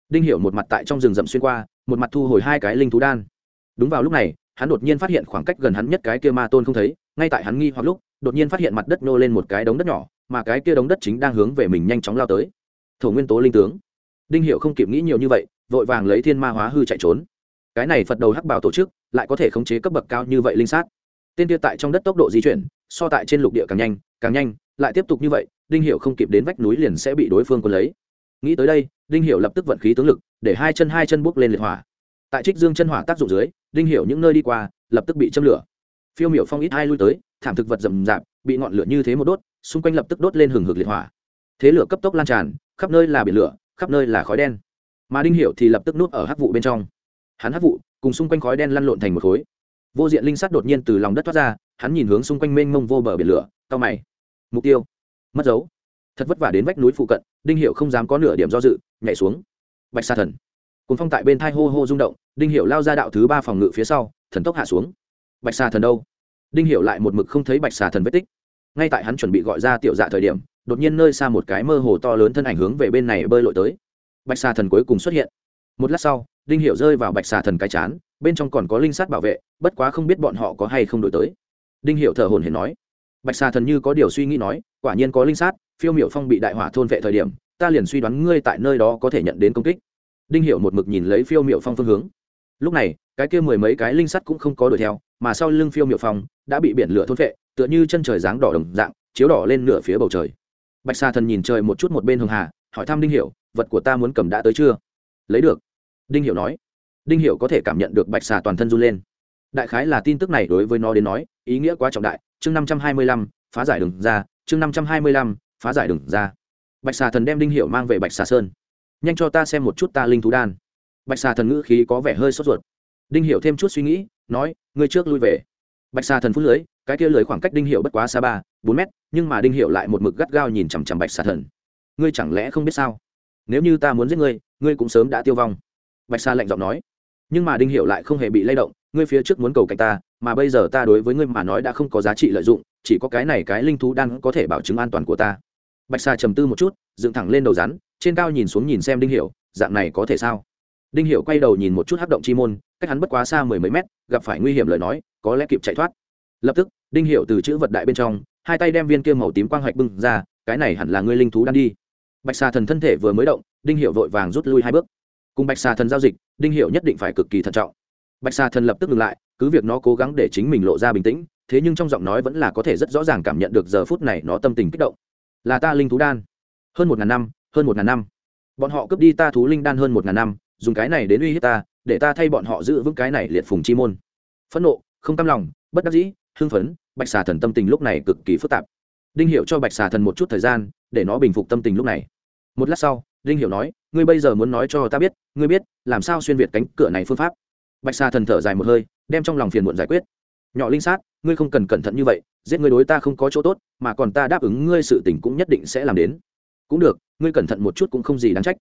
A: Đinh hiểu một mặt tại trong rừng rậm xuyên qua, một mặt thu hồi hai cái linh thú đan. Đúng vào lúc này, hắn đột nhiên phát hiện khoảng cách gần hắn nhất cái kia ma tôn không thấy, ngay tại hắn nghi hoặc lúc, đột nhiên phát hiện mặt đất nô lên một cái đống đất nhỏ, mà cái kia đống đất chính đang hướng về mình nhanh chóng lao tới. Thổ nguyên tố linh tướng. Đinh hiểu không kịp nghĩ nhiều như vậy vội vàng lấy thiên ma hóa hư chạy trốn. Cái này phật đầu hắc bảo tổ chức, lại có thể khống chế cấp bậc cao như vậy linh sát. Tên kia tại trong đất tốc độ di chuyển, so tại trên lục địa càng nhanh càng nhanh, lại tiếp tục như vậy, đinh hiệu không kịp đến vách núi liền sẽ bị đối phương quân lấy. Nghĩ tới đây, đinh hiệu lập tức vận khí tướng lực, để hai chân hai chân bước lên liệt hỏa. Tại trích dương chân hỏa tác dụng dưới, đinh hiệu những nơi đi qua, lập tức bị châm lửa. Phiêu miểu phong ít hai lui tới, thảm thực vật rầm rạp, bị ngọn lửa như thế một đốt, xung quanh lập tức đốt lên hừng hực liệt hỏa. Thế lửa cấp tốc lan tràn, khắp nơi là biển lửa, khắp nơi là khói đen mà đinh hiểu thì lập tức núp ở hắc vụ bên trong. Hắn hắc vụ cùng xung quanh khói đen lăn lộn thành một khối. Vô diện linh sắt đột nhiên từ lòng đất thoát ra, hắn nhìn hướng xung quanh mênh mông vô bờ biển lửa cao mày. Mục tiêu. Mất dấu. Thật vất vả đến vách núi phụ cận, đinh hiệu không dám có nửa điểm do dự, nhảy xuống. Bạch sa thần. Cùng phong tại bên thai hô hô rung động, đinh hiệu lao ra đạo thứ ba phòng ngự phía sau, thần tốc hạ xuống. Bạch sa thần đâu? Đinh hiệu lại một mực không thấy bạch xà thần vết tích. Ngay tại hắn chuẩn bị gọi ra tiểu dạ thời điểm, đột nhiên nơi xa một cái mơ hồ to lớn thân ảnh hướng về bên này bơi lội tới bạch xà thần cuối cùng xuất hiện. Một lát sau, đinh hiệu rơi vào bạch xà thần cái chán, bên trong còn có linh sát bảo vệ, bất quá không biết bọn họ có hay không đổi tới. Đinh hiệu thở hồn hển nói, bạch xà thần như có điều suy nghĩ nói, quả nhiên có linh sát, phiêu miểu phong bị đại hỏa thôn vệ thời điểm, ta liền suy đoán ngươi tại nơi đó có thể nhận đến công kích. Đinh hiệu một mực nhìn lấy phiêu miểu phong phương hướng. Lúc này, cái kia mười mấy cái linh sắt cũng không có đuổi theo, mà sau lưng phiêu miểu phong đã bị biển lửa thôn vệ, tựa như chân trời dáng đỏ đồng dạng, chiếu đỏ lên nửa phía bầu trời. Bạch xà thần nhìn trời một chút một bên hường hà, hỏi thăm đinh hiệu vật của ta muốn cầm đã tới chưa? Lấy được. Đinh hiệu nói. Đinh hiệu có thể cảm nhận được bạch xà toàn thân run lên. Đại khái là tin tức này đối với nó đến nói, ý nghĩa quá trọng đại. Chương năm trăm hai mươi lăm, phá giải đường ra. Chương năm trăm hai mươi lăm, phá giải đường ra. Bạch xà thần đem đinh hiệu mang về bạch xà sơn. Nhanh cho ta xem một chút ta linh thú đan. Bạch xà thần ngữ khí có vẻ hơi sốt ruột. Đinh hiệu thêm chút suy nghĩ, nói, ngươi trước lui về. Bạch xà thần phút lưới, cái kia lưới khoảng cách đinh hiệu bất quá xa ba, bốn mét, nhưng mà đinh hiệu lại một mực gắt gao nhìn chằm chằm bạch xà thần. Ngươi chẳng lẽ không biết sao? Nếu như ta muốn giết ngươi ngươi cũng sớm đã tiêu vong. Bạch Sa lạnh giọng nói. Nhưng mà đinh hiệu lại không hề bị lay động, ngươi phía trước muốn cầu cạnh ta, mà bây giờ ta đối với ngươi mà nói đã không có giá trị lợi dụng, chỉ có cái này cái linh thú đan có thể bảo chứng an toàn của ta. Bạch Sa trầm tư một chút, dựng thẳng lên đầu rắn, trên cao nhìn xuống nhìn xem đinh hiểu, dạng này có thể sao? Đinh hiểu quay đầu nhìn một chút hắc động chi môn, cách hắn bất quá xa mười mấy mét, gặp phải nguy hiểm lời nói, có lẽ kịp chạy thoát. Lập tức, đinh hiểu từ chữ vật đại bên trong, hai tay đem viên kia màu tím quang hoạch bưng ra, cái này hẳn là ngươi linh thú đan đi bạch xà thần thân thể vừa mới động, đinh hiểu vội vàng rút lui hai bước. Cùng bạch xà thần giao dịch, đinh hiểu nhất định phải cực kỳ thận trọng. Bạch xà thần lập tức ngừng lại, cứ việc nó cố gắng để chính mình lộ ra bình tĩnh, thế nhưng trong giọng nói vẫn là có thể rất rõ ràng cảm nhận được giờ phút này nó tâm tình kích động. Là ta linh thú đan. Hơn một ngàn năm, hơn một ngàn năm. Bọn họ cướp đi ta thú linh đan hơn một ngàn năm, dùng cái này đến uy hiếp ta, để ta thay bọn họ giữ vững cái này liệt phùng chi môn. Phẫn nộ, không cam lòng, bất đắc dĩ, hưng phấn, bạch xà thần tâm tình lúc này cực kỳ phức tạp đinh hiệu cho bạch xà thần một chút thời gian, để nó bình phục tâm tình lúc này. Một lát sau, đinh hiệu nói, ngươi bây giờ muốn nói cho ta biết, ngươi biết, làm sao xuyên việt cánh cửa này phương pháp? Bạch xà thần thở dài một hơi, đem trong lòng phiền muộn giải quyết. Nhỏ linh sát, ngươi không cần cẩn thận như vậy, giết ngươi đối ta không có chỗ tốt, mà còn ta đáp ứng ngươi sự tình cũng nhất định sẽ làm đến. Cũng được, ngươi cẩn thận một chút cũng không gì đáng trách.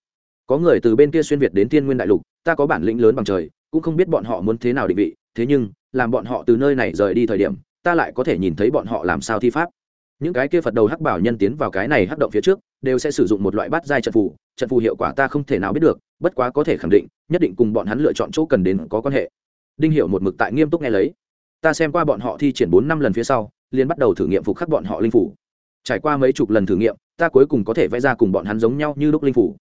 A: Có người từ bên kia xuyên việt đến tiên nguyên đại lục, ta có bản lĩnh lớn bằng trời, cũng không biết bọn họ muốn thế nào định vị, thế nhưng, làm bọn họ từ nơi này rời đi thời điểm, ta lại có thể nhìn thấy bọn họ làm sao thi pháp những cái kia phật đầu hắc bảo nhân tiến vào cái này hắc động phía trước, đều sẽ sử dụng một loại bát giai trận phù trận phù hiệu quả ta không thể nào biết được, bất quá có thể khẳng định, nhất định cùng bọn hắn lựa chọn chỗ cần đến có quan hệ. Đinh hiệu một mực tại nghiêm túc nghe lấy. Ta xem qua bọn họ thi triển bốn năm lần phía sau, liền bắt đầu thử nghiệm phục khắc bọn họ linh phủ trải qua mấy chục lần thử nghiệm, ta cuối cùng có thể vẽ ra cùng bọn hắn giống nhau như lúc linh phủ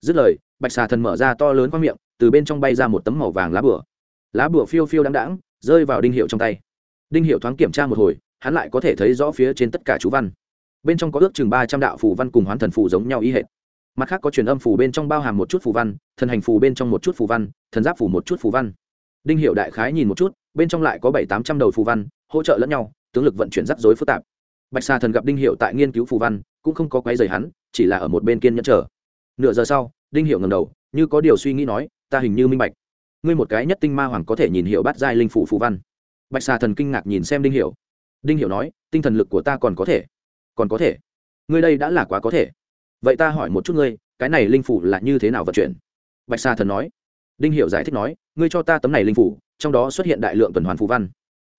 A: dứt lời, bạch xà thần mở ra to lớn qua miệng, từ bên trong bay ra một tấm màu vàng lá bửa lá bửa phiêu phiêu đáng đáng rơi vào đinh hiệu trong tay. Đinh hiệu thoáng kiểm tra một hồi hắn lại có thể thấy rõ phía trên tất cả chú văn. Bên trong có ước chừng ba trăm đạo phù văn cùng hoán thần phù giống nhau y hệt. Mặt khác có truyền âm phù bên trong bao hàm một chút phù văn, thần hành phù bên trong một chút phù văn, thần giáp phù một chút phù văn. Đinh hiệu đại khái nhìn một chút, bên trong lại có bảy tám trăm đầu phù văn, hỗ trợ lẫn nhau, tướng lực vận chuyển rắc rối phức tạp. Bạch xà thần gặp đinh hiệu tại nghiên cứu phù văn, cũng không có quấy rầy hắn, chỉ là ở một bên kiên nhẫn chờ. Nửa giờ sau, đinh hiệu ngầm đầu, như có điều suy nghĩ nói, ta hình như minh bạch. Ngươi một cái nhất tinh ma hoàng có thể nhìn hiệu bắt giai linh phủ phù văn. Bạch xà thần kinh ngạc nhìn xem đinh hiệu đinh Hiểu nói, tinh thần lực của ta còn có thể. Còn có thể. Ngươi đây đã là quá có thể. Vậy ta hỏi một chút ngươi, cái này linh phủ là như thế nào vận chuyển? Bạch Sa thần nói. Đinh Hiểu giải thích nói, ngươi cho ta tấm này linh phủ, trong đó xuất hiện đại lượng tuần hoàn phù văn.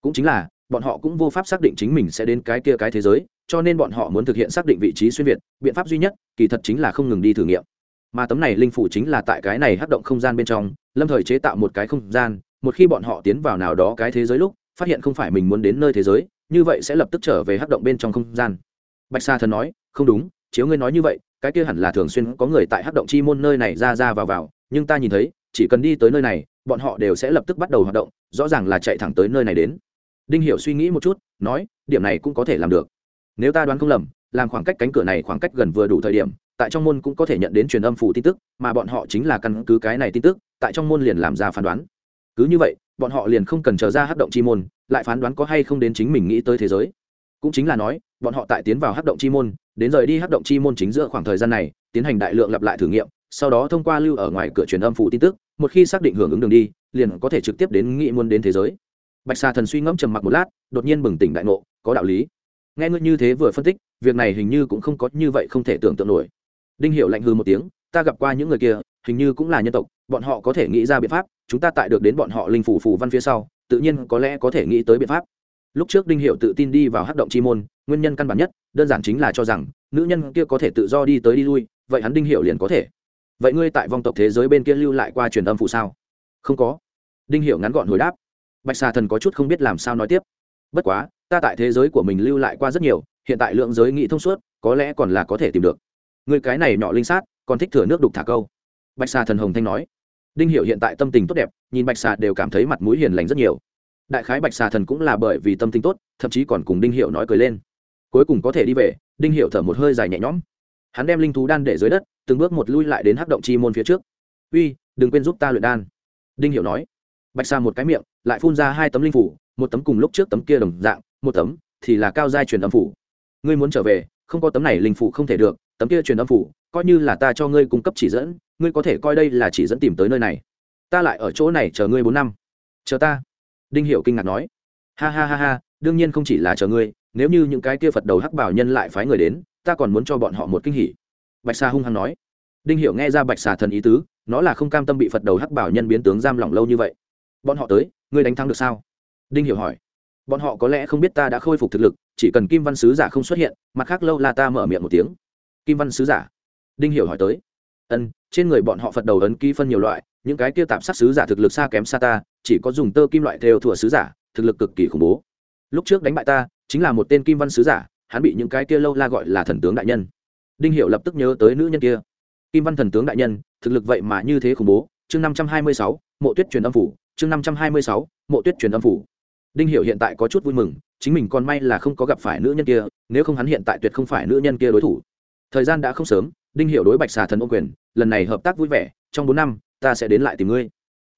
A: Cũng chính là, bọn họ cũng vô pháp xác định chính mình sẽ đến cái kia cái thế giới, cho nên bọn họ muốn thực hiện xác định vị trí xuyên việt, biện pháp duy nhất, kỳ thật chính là không ngừng đi thử nghiệm. Mà tấm này linh phủ chính là tại cái này hắc động không gian bên trong, lâm thời chế tạo một cái không gian, một khi bọn họ tiến vào nào đó cái thế giới lúc, phát hiện không phải mình muốn đến nơi thế giới như vậy sẽ lập tức trở về hắc động bên trong không gian. Bạch sa thần nói, không đúng, chiếu ngươi nói như vậy, cái kia hẳn là thường xuyên có người tại hắc động chi môn nơi này ra ra vào vào, nhưng ta nhìn thấy, chỉ cần đi tới nơi này, bọn họ đều sẽ lập tức bắt đầu hoạt động, rõ ràng là chạy thẳng tới nơi này đến. Đinh hiểu suy nghĩ một chút, nói, điểm này cũng có thể làm được. Nếu ta đoán không lầm, làm khoảng cách cánh cửa này khoảng cách gần vừa đủ thời điểm, tại trong môn cũng có thể nhận đến truyền âm phủ tin tức, mà bọn họ chính là căn cứ cái này tin tức, tại trong môn liền làm ra phán đoán. Cứ như vậy bọn họ liền không cần chờ ra hắc động chi môn, lại phán đoán có hay không đến chính mình nghĩ tới thế giới. Cũng chính là nói, bọn họ tại tiến vào hắc động chi môn, đến rời đi hắc động chi môn chính giữa khoảng thời gian này, tiến hành đại lượng lặp lại thử nghiệm, sau đó thông qua lưu ở ngoài cửa truyền âm phụ tin tức, một khi xác định hưởng ứng đường đi, liền có thể trực tiếp đến nghĩ muốn đến thế giới. Bạch xà thần suy ngẫm trầm mặc một lát, đột nhiên bừng tỉnh đại ngộ, có đạo lý. Nghe ngươi như thế vừa phân tích, việc này hình như cũng không có như vậy không thể tưởng tượng nổi. Đinh hiệu lạnh hư một tiếng, ta gặp qua những người kia, hình như cũng là nhân tộc, bọn họ có thể nghĩ ra biện pháp chúng ta tại được đến bọn họ linh phủ phủ văn phía sau, tự nhiên có lẽ có thể nghĩ tới biện pháp. Lúc trước đinh hiệu tự tin đi vào hát động chi môn, nguyên nhân căn bản nhất, đơn giản chính là cho rằng, nữ nhân kia có thể tự do đi tới đi lui, vậy hắn đinh hiệu liền có thể. Vậy ngươi tại vong tộc thế giới bên kia lưu lại qua truyền âm phụ sao? Không có. Đinh hiệu ngắn gọn hồi đáp. Bạch xà thần có chút không biết làm sao nói tiếp. Bất quá, ta tại thế giới của mình lưu lại qua rất nhiều, hiện tại lượng giới nghị thông suốt, có lẽ còn là có thể tìm được. Người cái này nhỏ linh sát, còn thích thừa nước đục thả câu. Bạch xà thần hồng thanh nói đinh Hiểu hiện tại tâm tình tốt đẹp, nhìn bạch xà đều cảm thấy mặt mũi hiền lành rất nhiều. Đại khái bạch xà thần cũng là bởi vì tâm tình tốt, thậm chí còn cùng đinh Hiểu nói cười lên. Cuối cùng có thể đi về, đinh Hiểu thở một hơi dài nhẹ nhõm. Hắn đem linh thú đan để dưới đất, từng bước một lui lại đến hắc động chi môn phía trước. Uy, đừng quên giúp ta luyện đan. Đinh Hiểu nói. Bạch xà một cái miệng, lại phun ra hai tấm linh phủ, một tấm cùng lúc trước tấm kia đồng dạng, một tấm thì là cao giai truyền âm phủ. Ngươi muốn trở về, không có tấm này linh phủ không thể được tấm kia truyền âm phủ, coi như là ta cho ngươi cung cấp chỉ dẫn, ngươi có thể coi đây là chỉ dẫn tìm tới nơi này. Ta lại ở chỗ này chờ ngươi bốn năm. Chờ ta. Đinh Hiểu kinh ngạc nói. Ha ha ha ha, đương nhiên không chỉ là chờ ngươi, nếu như những cái kia phật đầu hắc bảo nhân lại phái người đến, ta còn muốn cho bọn họ một kinh hỉ. Bạch xà hung hăng nói. Đinh Hiểu nghe ra bạch xà thần ý tứ, nó là không cam tâm bị phật đầu hắc bảo nhân biến tướng giam lỏng lâu như vậy. Bọn họ tới, ngươi đánh thắng được sao? Đinh hiểu hỏi. Bọn họ có lẽ không biết ta đã khôi phục thực lực, chỉ cần kim văn sứ giả không xuất hiện, mặt khác lâu là ta mở miệng một tiếng kim văn sứ giả. Đinh hiểu hỏi tới. Ân, trên người bọn họ phật đầu ấn ký phân nhiều loại, những cái kia tạp sát sứ giả thực lực xa kém xa ta, chỉ có dùng tơ kim loại theo thủa sứ giả, thực lực cực kỳ khủng bố. Lúc trước đánh bại ta, chính là một tên kim văn sứ giả, hắn bị những cái kia lâu la gọi là thần tướng đại nhân. Đinh hiểu lập tức nhớ tới nữ nhân kia. Kim văn thần tướng đại nhân, thực lực vậy mà như thế khủng bố. Chương năm trăm hai mươi sáu, mộ tuyết truyền âm phủ. Chương năm trăm hai mươi sáu, mộ tuyết truyền âm phủ. Đinh hiểu hiện tại có chút vui mừng, chính mình còn may là không có gặp phải nữ nhân kia, nếu không hắn hiện tại tuyệt không phải nữ nhân kia đối thủ thời gian đã không sớm, đinh hiểu đối bạch xà thần ô quyền, lần này hợp tác vui vẻ, trong bốn năm, ta sẽ đến lại tìm ngươi.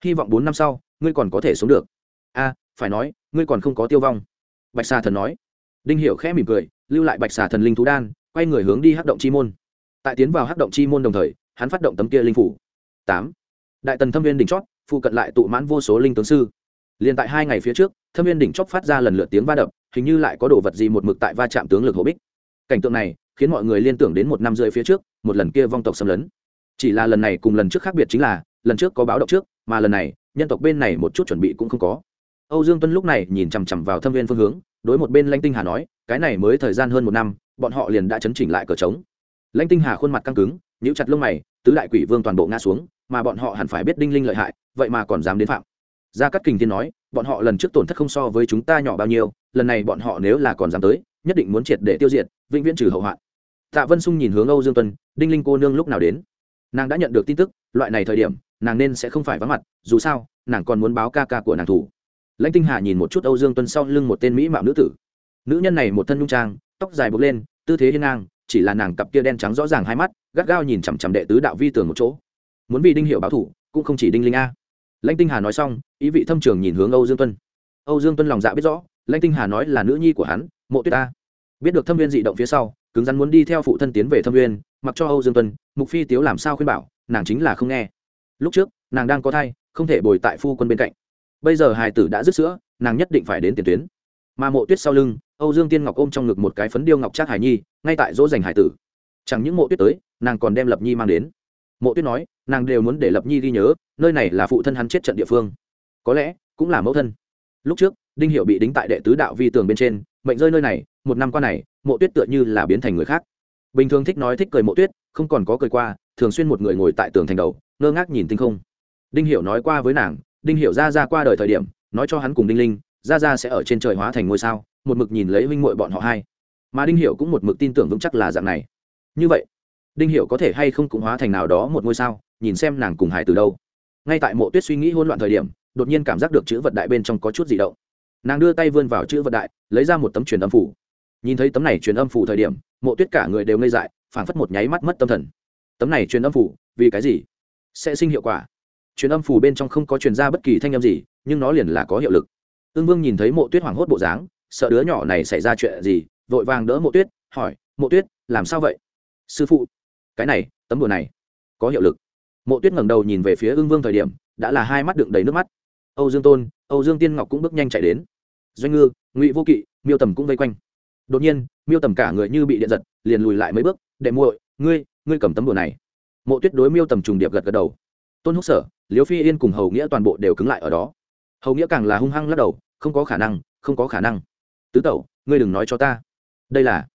A: Hy vọng bốn năm sau, ngươi còn có thể sống được. A, phải nói, ngươi còn không có tiêu vong. Bạch xà thần nói. Đinh hiểu khẽ mỉm cười, lưu lại bạch xà thần linh thú đan, quay người hướng đi hắc động chi môn. Tại tiến vào hắc động chi môn đồng thời, hắn phát động tấm kia linh phủ. Tám. Đại tần thâm viên đỉnh chót, phụ cận lại tụ mãn vô số linh tướng sư. Liền tại hai ngày phía trước, thâm viên đỉnh chót phát ra lần lượt tiếng va đập, hình như lại có đồ vật gì một mực tại va chạm tướng lực hộ bích. Cảnh tượng này khiến mọi người liên tưởng đến một năm rưỡi phía trước, một lần kia vong tộc xâm lấn. Chỉ là lần này cùng lần trước khác biệt chính là, lần trước có báo động trước, mà lần này, nhân tộc bên này một chút chuẩn bị cũng không có. Âu dương tuân lúc này nhìn chằm chằm vào thâm viên phương hướng, đối một bên lãnh tinh hà nói, cái này mới thời gian hơn một năm, bọn họ liền đã chấn chỉnh lại cờ trống. Lãnh tinh hà khuôn mặt căng cứng, nhíu chặt lông mày, tứ đại quỷ vương toàn bộ ngã xuống, mà bọn họ hẳn phải biết đinh linh lợi hại, vậy mà còn dám đến phạm. Gia cát kình thiên nói, bọn họ lần trước tổn thất không so với chúng ta nhỏ bao nhiêu, lần này bọn họ nếu là còn dám tới, nhất định muốn triệt để tiêu diệt, vĩnh viễn trừ hậu hoạn tạ vân sung nhìn hướng âu dương tuân, đinh linh cô nương lúc nào đến? Nàng đã nhận được tin tức, loại này thời điểm, nàng nên sẽ không phải vắng mặt, dù sao, nàng còn muốn báo ca ca của nàng thủ. Lãnh tinh hà nhìn một chút âu dương tuân sau lưng một tên mỹ mạo nữ tử. Nữ nhân này một thân nhung trang, tóc dài bốc lên, tư thế hiên ngang, chỉ là nàng cặp kia đen trắng rõ ràng hai mắt, gắt gao nhìn chằm chằm đệ tứ đạo vi tường một chỗ. Muốn vì đinh hiệu báo thủ, cũng không chỉ đinh linh a. Lãnh tinh hà nói xong, ý vị thâm trường nhìn hướng âu dương tuân. Âu dương tuân lòng dạ biết rõ, lãnh tinh hà nói là nữ nhi của hắn, mộ tuyết ta biết được thâm viên dị động phía sau cứng rắn muốn đi theo phụ thân tiến về thâm uyên, mặc cho âu dương tuân, mục phi tiếu làm sao khuyên bảo, nàng chính là không nghe. Lúc trước, nàng đang có thai, không thể bồi tại phu quân bên cạnh. Bây giờ hài tử đã dứt sữa, nàng nhất định phải đến tiền tuyến. Mà mộ tuyết sau lưng, âu dương tiên ngọc ôm trong ngực một cái phấn điêu ngọc trác hải nhi, ngay tại dỗ dành hải tử. Chẳng những mộ tuyết tới, nàng còn đem lập nhi mang đến. Mộ tuyết nói, nàng đều muốn để lập nhi ghi nhớ, nơi này là phụ thân hắn chết trận địa phương. Có lẽ, cũng là mẫu thân. Lúc trước, đinh hiệu bị đính tại đệ tứ đạo vi tường bên trên mệnh rơi nơi này, một năm qua này, mộ tuyết tựa như là biến thành người khác. Bình thường thích nói thích cười mộ tuyết, không còn có cười qua, thường xuyên một người ngồi tại tường thành đầu, ngơ ngác nhìn tinh không. Đinh hiểu nói qua với nàng, đinh hiểu ra ra qua đời thời điểm, nói cho hắn cùng đinh linh, ra ra sẽ ở trên trời hóa thành ngôi sao, một mực nhìn lấy huynh muội bọn họ hai. Mà đinh hiểu cũng một mực tin tưởng vững chắc là dạng này. Như vậy, đinh hiểu có thể hay không cũng hóa thành nào đó một ngôi sao, nhìn xem nàng cùng hải từ đâu. Ngay tại mộ tuyết suy nghĩ hỗn loạn thời điểm, đột nhiên cảm giác được chữ vật đại bên trong có chút gì động nàng đưa tay vươn vào chữ vật đại, lấy ra một tấm truyền âm phủ. Nhìn thấy tấm này truyền âm phủ thời điểm, mộ tuyết cả người đều ngây dại, phảng phất một nháy mắt mất tâm thần. Tấm này truyền âm phủ, vì cái gì? Sẽ sinh hiệu quả. Truyền âm phủ bên trong không có truyền ra bất kỳ thanh âm gì, nhưng nó liền là có hiệu lực. Ương vương nhìn thấy mộ tuyết hoảng hốt bộ dáng, sợ đứa nhỏ này xảy ra chuyện gì, vội vàng đỡ mộ tuyết, hỏi, mộ tuyết, làm sao vậy? Sư phụ, cái này, tấm bùa này, có hiệu lực. Mộ tuyết ngẩng đầu nhìn về phía ương vương thời điểm, đã là hai mắt đựng đầy nước mắt. Âu dương tôn, âu dương tiên ngọc cũng bước nhanh chạy đến doanh ngư, ngụy vô kỵ, miêu tầm cũng vây quanh. Đột nhiên, miêu tầm cả người như bị điện giật, liền lùi lại mấy bước, đệ muội, ngươi ngươi cầm tấm bùa này. Mộ tuyết đối miêu tầm trùng điệp gật gật đầu. Tôn húc sở, liễu phi yên cùng hầu nghĩa toàn bộ đều cứng lại ở đó. Hầu nghĩa càng là hung hăng lắc đầu, không có khả năng, không có khả năng. Tứ tẩu, ngươi đừng nói cho ta. Đây là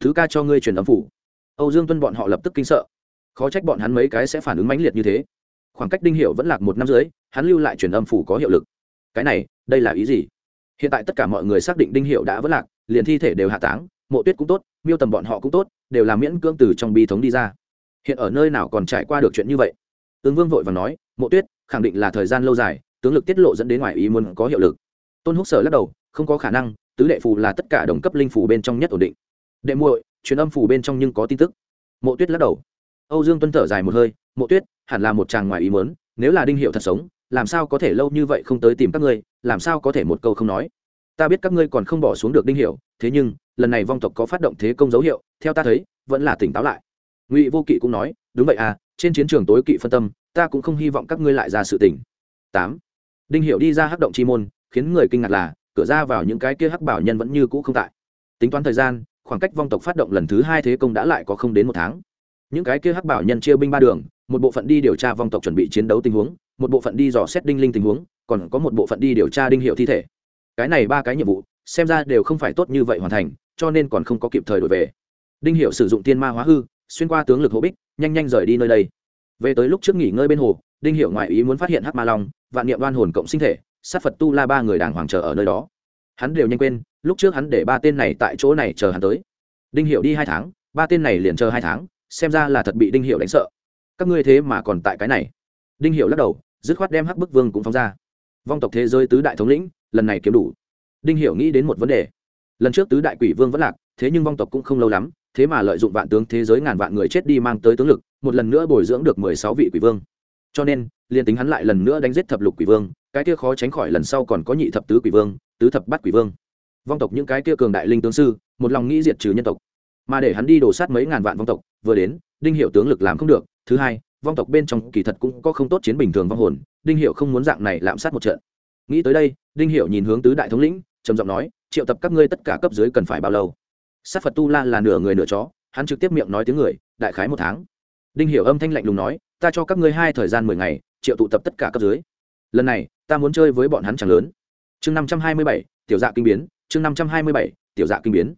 A: thứ ca cho ngươi truyền âm phủ. Âu dương tuân bọn họ lập tức kinh sợ. Khó trách bọn hắn mấy cái sẽ phản ứng mãnh liệt như thế. Khoảng cách đinh hiệu vẫn lạc một năm dưới hắn lưu lại truyền âm phủ có hiệu lực. Cái này, đây là ý gì? Hiện tại tất cả mọi người xác định đinh hiệu đã vẫn lạc, liền thi thể đều hạ táng, mộ tuyết cũng tốt, miêu tầm bọn họ cũng tốt, đều là miễn cưỡng từ trong bi thống đi ra. Hiện ở nơi nào còn trải qua được chuyện như vậy? Tướng vương vội và nói, mộ tuyết, khẳng định là thời gian lâu dài, tướng lực tiết lộ dẫn đến ngoài ý muốn có hiệu lực. Tôn húc sở lắc đầu, không có khả năng, tứ đệ phù là tất cả đồng cấp linh phù bên trong nhất ổn định. Đệ muội, truyền âm phù bên trong nhưng có tin tức. Mộ tuyết lắc đầu. Âu dương tuân thở dài một hơi, mộ tuyết, hẳn là một chàng ngoài ý muốn, nếu là đinh hiệu thật sống làm sao có thể lâu như vậy không tới tìm các ngươi làm sao có thể một câu không nói? Ta biết các ngươi còn không bỏ xuống được đinh Hiểu, thế nhưng lần này vong tộc có phát động thế công dấu hiệu theo ta thấy vẫn là tỉnh táo lại. Ngụy vô kỵ cũng nói đúng vậy à trên chiến trường tối kỵ phân tâm ta cũng không hy vọng các ngươi lại ra sự tỉnh. Tám. Đinh Hiểu đi ra hắc động chi môn khiến người kinh ngạc là cửa ra vào những cái kia hắc bảo nhân vẫn như cũ không tại. Tính toán thời gian khoảng cách vong tộc phát động lần thứ hai thế công đã lại có không đến một tháng. Những cái kia hắc bảo nhân chia binh ba đường một bộ phận đi điều tra vong tộc chuẩn bị chiến đấu tình huống một bộ phận đi dò xét đinh linh tình huống, còn có một bộ phận đi điều tra đinh hiệu thi thể. Cái này ba cái nhiệm vụ, xem ra đều không phải tốt như vậy hoàn thành, cho nên còn không có kịp thời đổi về. Đinh hiệu sử dụng tiên ma hóa hư, xuyên qua tướng lực hỗ bích, nhanh nhanh rời đi nơi đây. Về tới lúc trước nghỉ ngơi bên hồ, đinh hiệu ngoại ý muốn phát hiện hắc ma long, vạn niệm đoan hồn cộng sinh thể, sát phật tu la ba người đàng hoàng chờ ở nơi đó. Hắn đều nhanh quên, lúc trước hắn để ba tên này tại chỗ này chờ hắn tới. Đinh hiệu đi hai tháng, ba tên này liền chờ hai tháng, xem ra là thật bị đinh hiệu đánh sợ. Các ngươi thế mà còn tại cái này. Đinh hiệu lắc đầu dứt khoát đem hắc bức vương cũng phóng ra. Vong tộc thế giới tứ đại thống lĩnh, lần này kiếm đủ. Đinh hiểu nghĩ đến một vấn đề. Lần trước tứ đại quỷ vương vẫn lạc, thế nhưng vong tộc cũng không lâu lắm, thế mà lợi dụng vạn tướng thế giới ngàn vạn người chết đi mang tới tướng lực, một lần nữa bồi dưỡng được mười sáu vị quỷ vương. Cho nên, liền tính hắn lại lần nữa đánh giết thập lục quỷ vương, cái kia khó tránh khỏi lần sau còn có nhị thập tứ quỷ vương, tứ thập bát quỷ vương. Vong tộc những cái kia cường đại linh tướng sư, một lòng nghĩ diệt trừ nhân tộc. Mà để hắn đi đổ sát mấy ngàn vạn vong tộc, vừa đến, đinh hiệu tướng lực làm không được, thứ hai vong tộc bên trong kỳ thật cũng có không tốt chiến bình thường vong hồn, đinh hiệu không muốn dạng này lạm sát một trận. Nghĩ tới đây, đinh hiệu nhìn hướng tứ đại thống lĩnh, trầm giọng nói, triệu tập các ngươi tất cả cấp dưới cần phải bao lâu? Sát phật tu la là nửa người nửa chó, hắn trực tiếp miệng nói tiếng người, đại khái một tháng. Đinh hiểu âm thanh lạnh lùng nói, ta cho các ngươi hai thời gian mười ngày, triệu tụ tập tất cả cấp dưới. Lần này, ta muốn chơi với bọn hắn chẳng lớn. Chương năm trăm hai mươi bảy, tiểu dạ kinh biến, chương năm trăm hai mươi bảy, tiểu dạ kinh biến.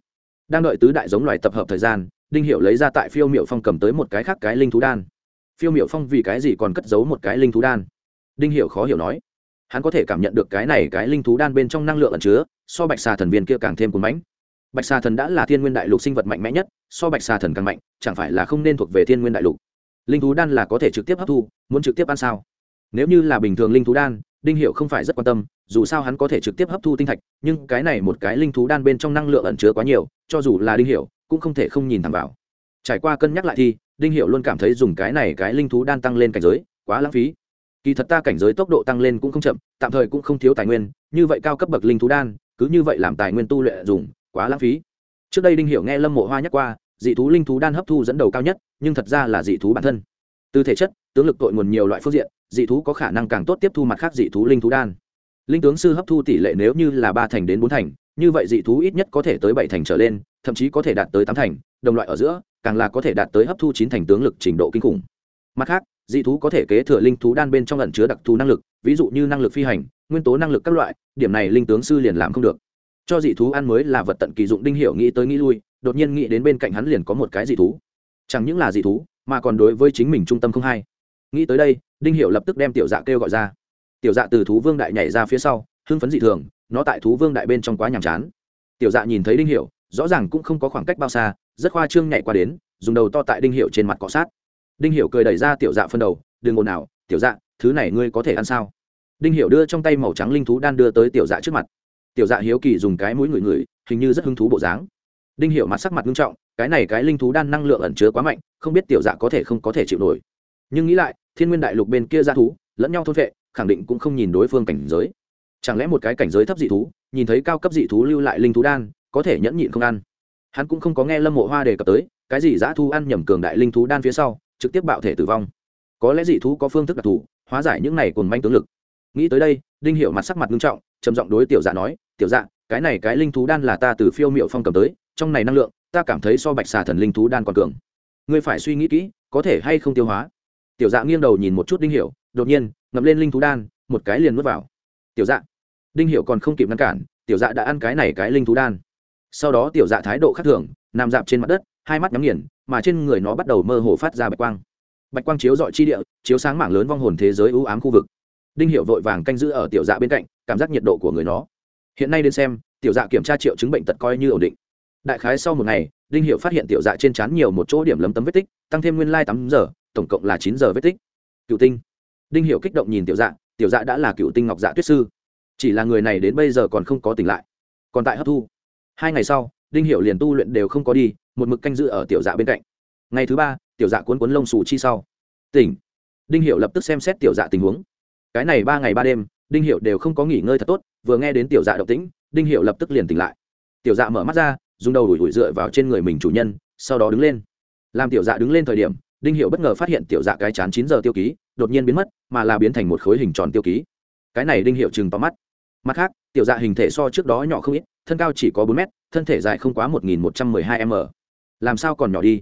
A: Đang đợi tứ đại giống loài tập hợp thời gian, đinh hiệu lấy ra tại phiêu miệu phong cầm tới một cái khác cái linh thú đan phiêu miệu phong vì cái gì còn cất giấu một cái linh thú đan? Đinh Hiểu khó hiểu nói. Hắn có thể cảm nhận được cái này cái linh thú đan bên trong năng lượng ẩn chứa, so bạch xà thần viên kia càng thêm cuốn mánh bạch xà thần đã là thiên nguyên đại lục sinh vật mạnh mẽ nhất, so bạch xà thần càng mạnh, chẳng phải là không nên thuộc về thiên nguyên đại lục? Linh thú đan là có thể trực tiếp hấp thu, muốn trực tiếp ăn sao? Nếu như là bình thường linh thú đan, đinh hiệu không phải rất quan tâm, dù sao hắn có thể trực tiếp hấp thu tinh thạch, nhưng cái này một cái linh thú đan bên trong năng lượng ẩn chứa quá nhiều, cho dù là đinh hiệu cũng không thể không nhìn thẳng vào. Trải qua cân nhắc lại thì đinh hiệu luôn cảm thấy dùng cái này cái linh thú đan tăng lên cảnh giới, quá lãng phí. Kỳ thật ta cảnh giới tốc độ tăng lên cũng không chậm, tạm thời cũng không thiếu tài nguyên, như vậy cao cấp bậc linh thú đan, cứ như vậy làm tài nguyên tu luyện dùng, quá lãng phí. Trước đây đinh Hiệu nghe lâm mộ hoa nhắc qua, dị thú linh thú đan hấp thu dẫn đầu cao nhất, nhưng thật ra là dị thú bản thân. Từ thể chất, tướng lực tội nguồn nhiều loại phương diện, dị thú có khả năng càng tốt tiếp thu mặt khác dị thú linh thú đan. Linh tướng sư hấp thu tỷ lệ nếu như là ba thành đến bốn thành, như vậy dị thú ít nhất có thể tới bảy thành trở lên thậm chí có thể đạt tới tám thành, đồng loại ở giữa, càng là có thể đạt tới hấp thu chín thành tướng lực trình độ kinh khủng. Mặt khác, dị thú có thể kế thừa linh thú đan bên trong ẩn chứa đặc thù năng lực, ví dụ như năng lực phi hành, nguyên tố năng lực các loại, điểm này linh tướng sư liền làm không được. Cho dị thú ăn mới là vật tận kỳ dụng đinh hiểu nghĩ tới nghĩ lui, đột nhiên nghĩ đến bên cạnh hắn liền có một cái dị thú. Chẳng những là dị thú, mà còn đối với chính mình trung tâm không hay. Nghĩ tới đây, đinh hiểu lập tức đem tiểu dạ kêu gọi ra. Tiểu dạ từ thú vương đại nhảy ra phía sau, hưng phấn dị thường, nó tại thú vương đại bên trong quá nhàm chán. Tiểu dạ nhìn thấy đinh hiểu rõ ràng cũng không có khoảng cách bao xa, rất khoa trương nhảy qua đến, dùng đầu to tại đinh hiểu trên mặt cọ sát. Đinh hiểu cười đẩy ra tiểu dạ phân đầu, đừng ồn nào tiểu dạ thứ này ngươi có thể ăn sao? Đinh hiểu đưa trong tay màu trắng linh thú đan đưa tới tiểu dạ trước mặt. Tiểu dạ hiếu kỳ dùng cái mũi ngửi ngửi, hình như rất hứng thú bộ dáng. Đinh hiểu mặt sắc mặt nghiêm trọng, cái này cái linh thú đan năng lượng ẩn chứa quá mạnh, không biết tiểu dạ có thể không có thể chịu nổi. Nhưng nghĩ lại, thiên nguyên đại lục bên kia ra thú, lẫn nhau thôn vệ, khẳng định cũng không nhìn đối phương cảnh giới. Chẳng lẽ một cái cảnh giới thấp dị thú, nhìn thấy cao cấp dị thú lưu lại linh thú đan có thể nhẫn nhịn không ăn. Hắn cũng không có nghe lâm mộ hoa đề cập tới, cái gì dã thu ăn nhầm cường đại linh thú đan phía sau, trực tiếp bạo thể tử vong. Có lẽ dị thú có phương thức đặc thù, hóa giải những này cồn manh tướng lực. Nghĩ tới đây, đinh hiểu mặt sắc mặt nghiêm trọng, trầm giọng đối tiểu dạ nói, tiểu dạ cái này cái linh thú đan là ta từ phiêu miệu phong cầm tới, trong này năng lượng, ta cảm thấy so bạch xà thần linh thú đan còn cường. Ngươi phải suy nghĩ kỹ, có thể hay không tiêu hóa? Tiểu dạ nghiêng đầu nhìn một chút đinh hiểu, đột nhiên, ngậm lên linh thú đan, một cái liền nuốt vào. Tiểu dạ. Đinh hiểu còn không kịp ngăn cản, tiểu dạ đã ăn cái này cái linh thú đan sau đó tiểu dạ thái độ khác thường, nằm dạp trên mặt đất, hai mắt nhắm nghiền, mà trên người nó bắt đầu mơ hồ phát ra bạch quang. Bạch quang chiếu dọi chi địa, chiếu sáng mảng lớn vong hồn thế giới ưu ám khu vực. Đinh hiệu vội vàng canh giữ ở tiểu dạ bên cạnh, cảm giác nhiệt độ của người nó. Hiện nay đến xem, tiểu dạ kiểm tra triệu chứng bệnh tật coi như ổn định. Đại khái sau một ngày, đinh hiệu phát hiện tiểu dạ trên trán nhiều một chỗ điểm lấm tấm vết tích, tăng thêm nguyên lai tám giờ, tổng cộng là chín giờ vết tích. Cựu tinh. Đinh hiệu kích động nhìn tiểu dạ tiểu dạ đã là cựu tinh ngọc dạ tuyết sư. Chỉ là người này đến bây giờ còn không có tỉnh lại. Còn tại hấp thu hai ngày sau, đinh hiệu liền tu luyện đều không có đi, một mực canh giữ ở tiểu dạ bên cạnh. Ngày thứ ba, tiểu dạ cuốn cuốn lông xù chi sau. Tỉnh. Đinh hiệu lập tức xem xét tiểu dạ tình huống. Cái này ba ngày ba đêm, đinh hiệu đều không có nghỉ ngơi thật tốt, vừa nghe đến tiểu dạ động tĩnh, đinh hiệu lập tức liền tỉnh lại. Tiểu dạ mở mắt ra, dùng đầu đuổi đuổi dựa vào trên người mình chủ nhân, sau đó đứng lên. Làm tiểu dạ đứng lên thời điểm, đinh hiệu bất ngờ phát hiện tiểu dạ cái chán chín giờ tiêu ký, đột nhiên biến mất, mà là biến thành một khối hình tròn tiêu ký. Cái này đinh hiệu chừng tóm mắt. Mặt khác, tiểu dạ hình thể so trước đó nhỏ không ít thân cao chỉ có bốn mét, thân thể dài không quá một nghìn một trăm mười hai m. Làm sao còn nhỏ đi?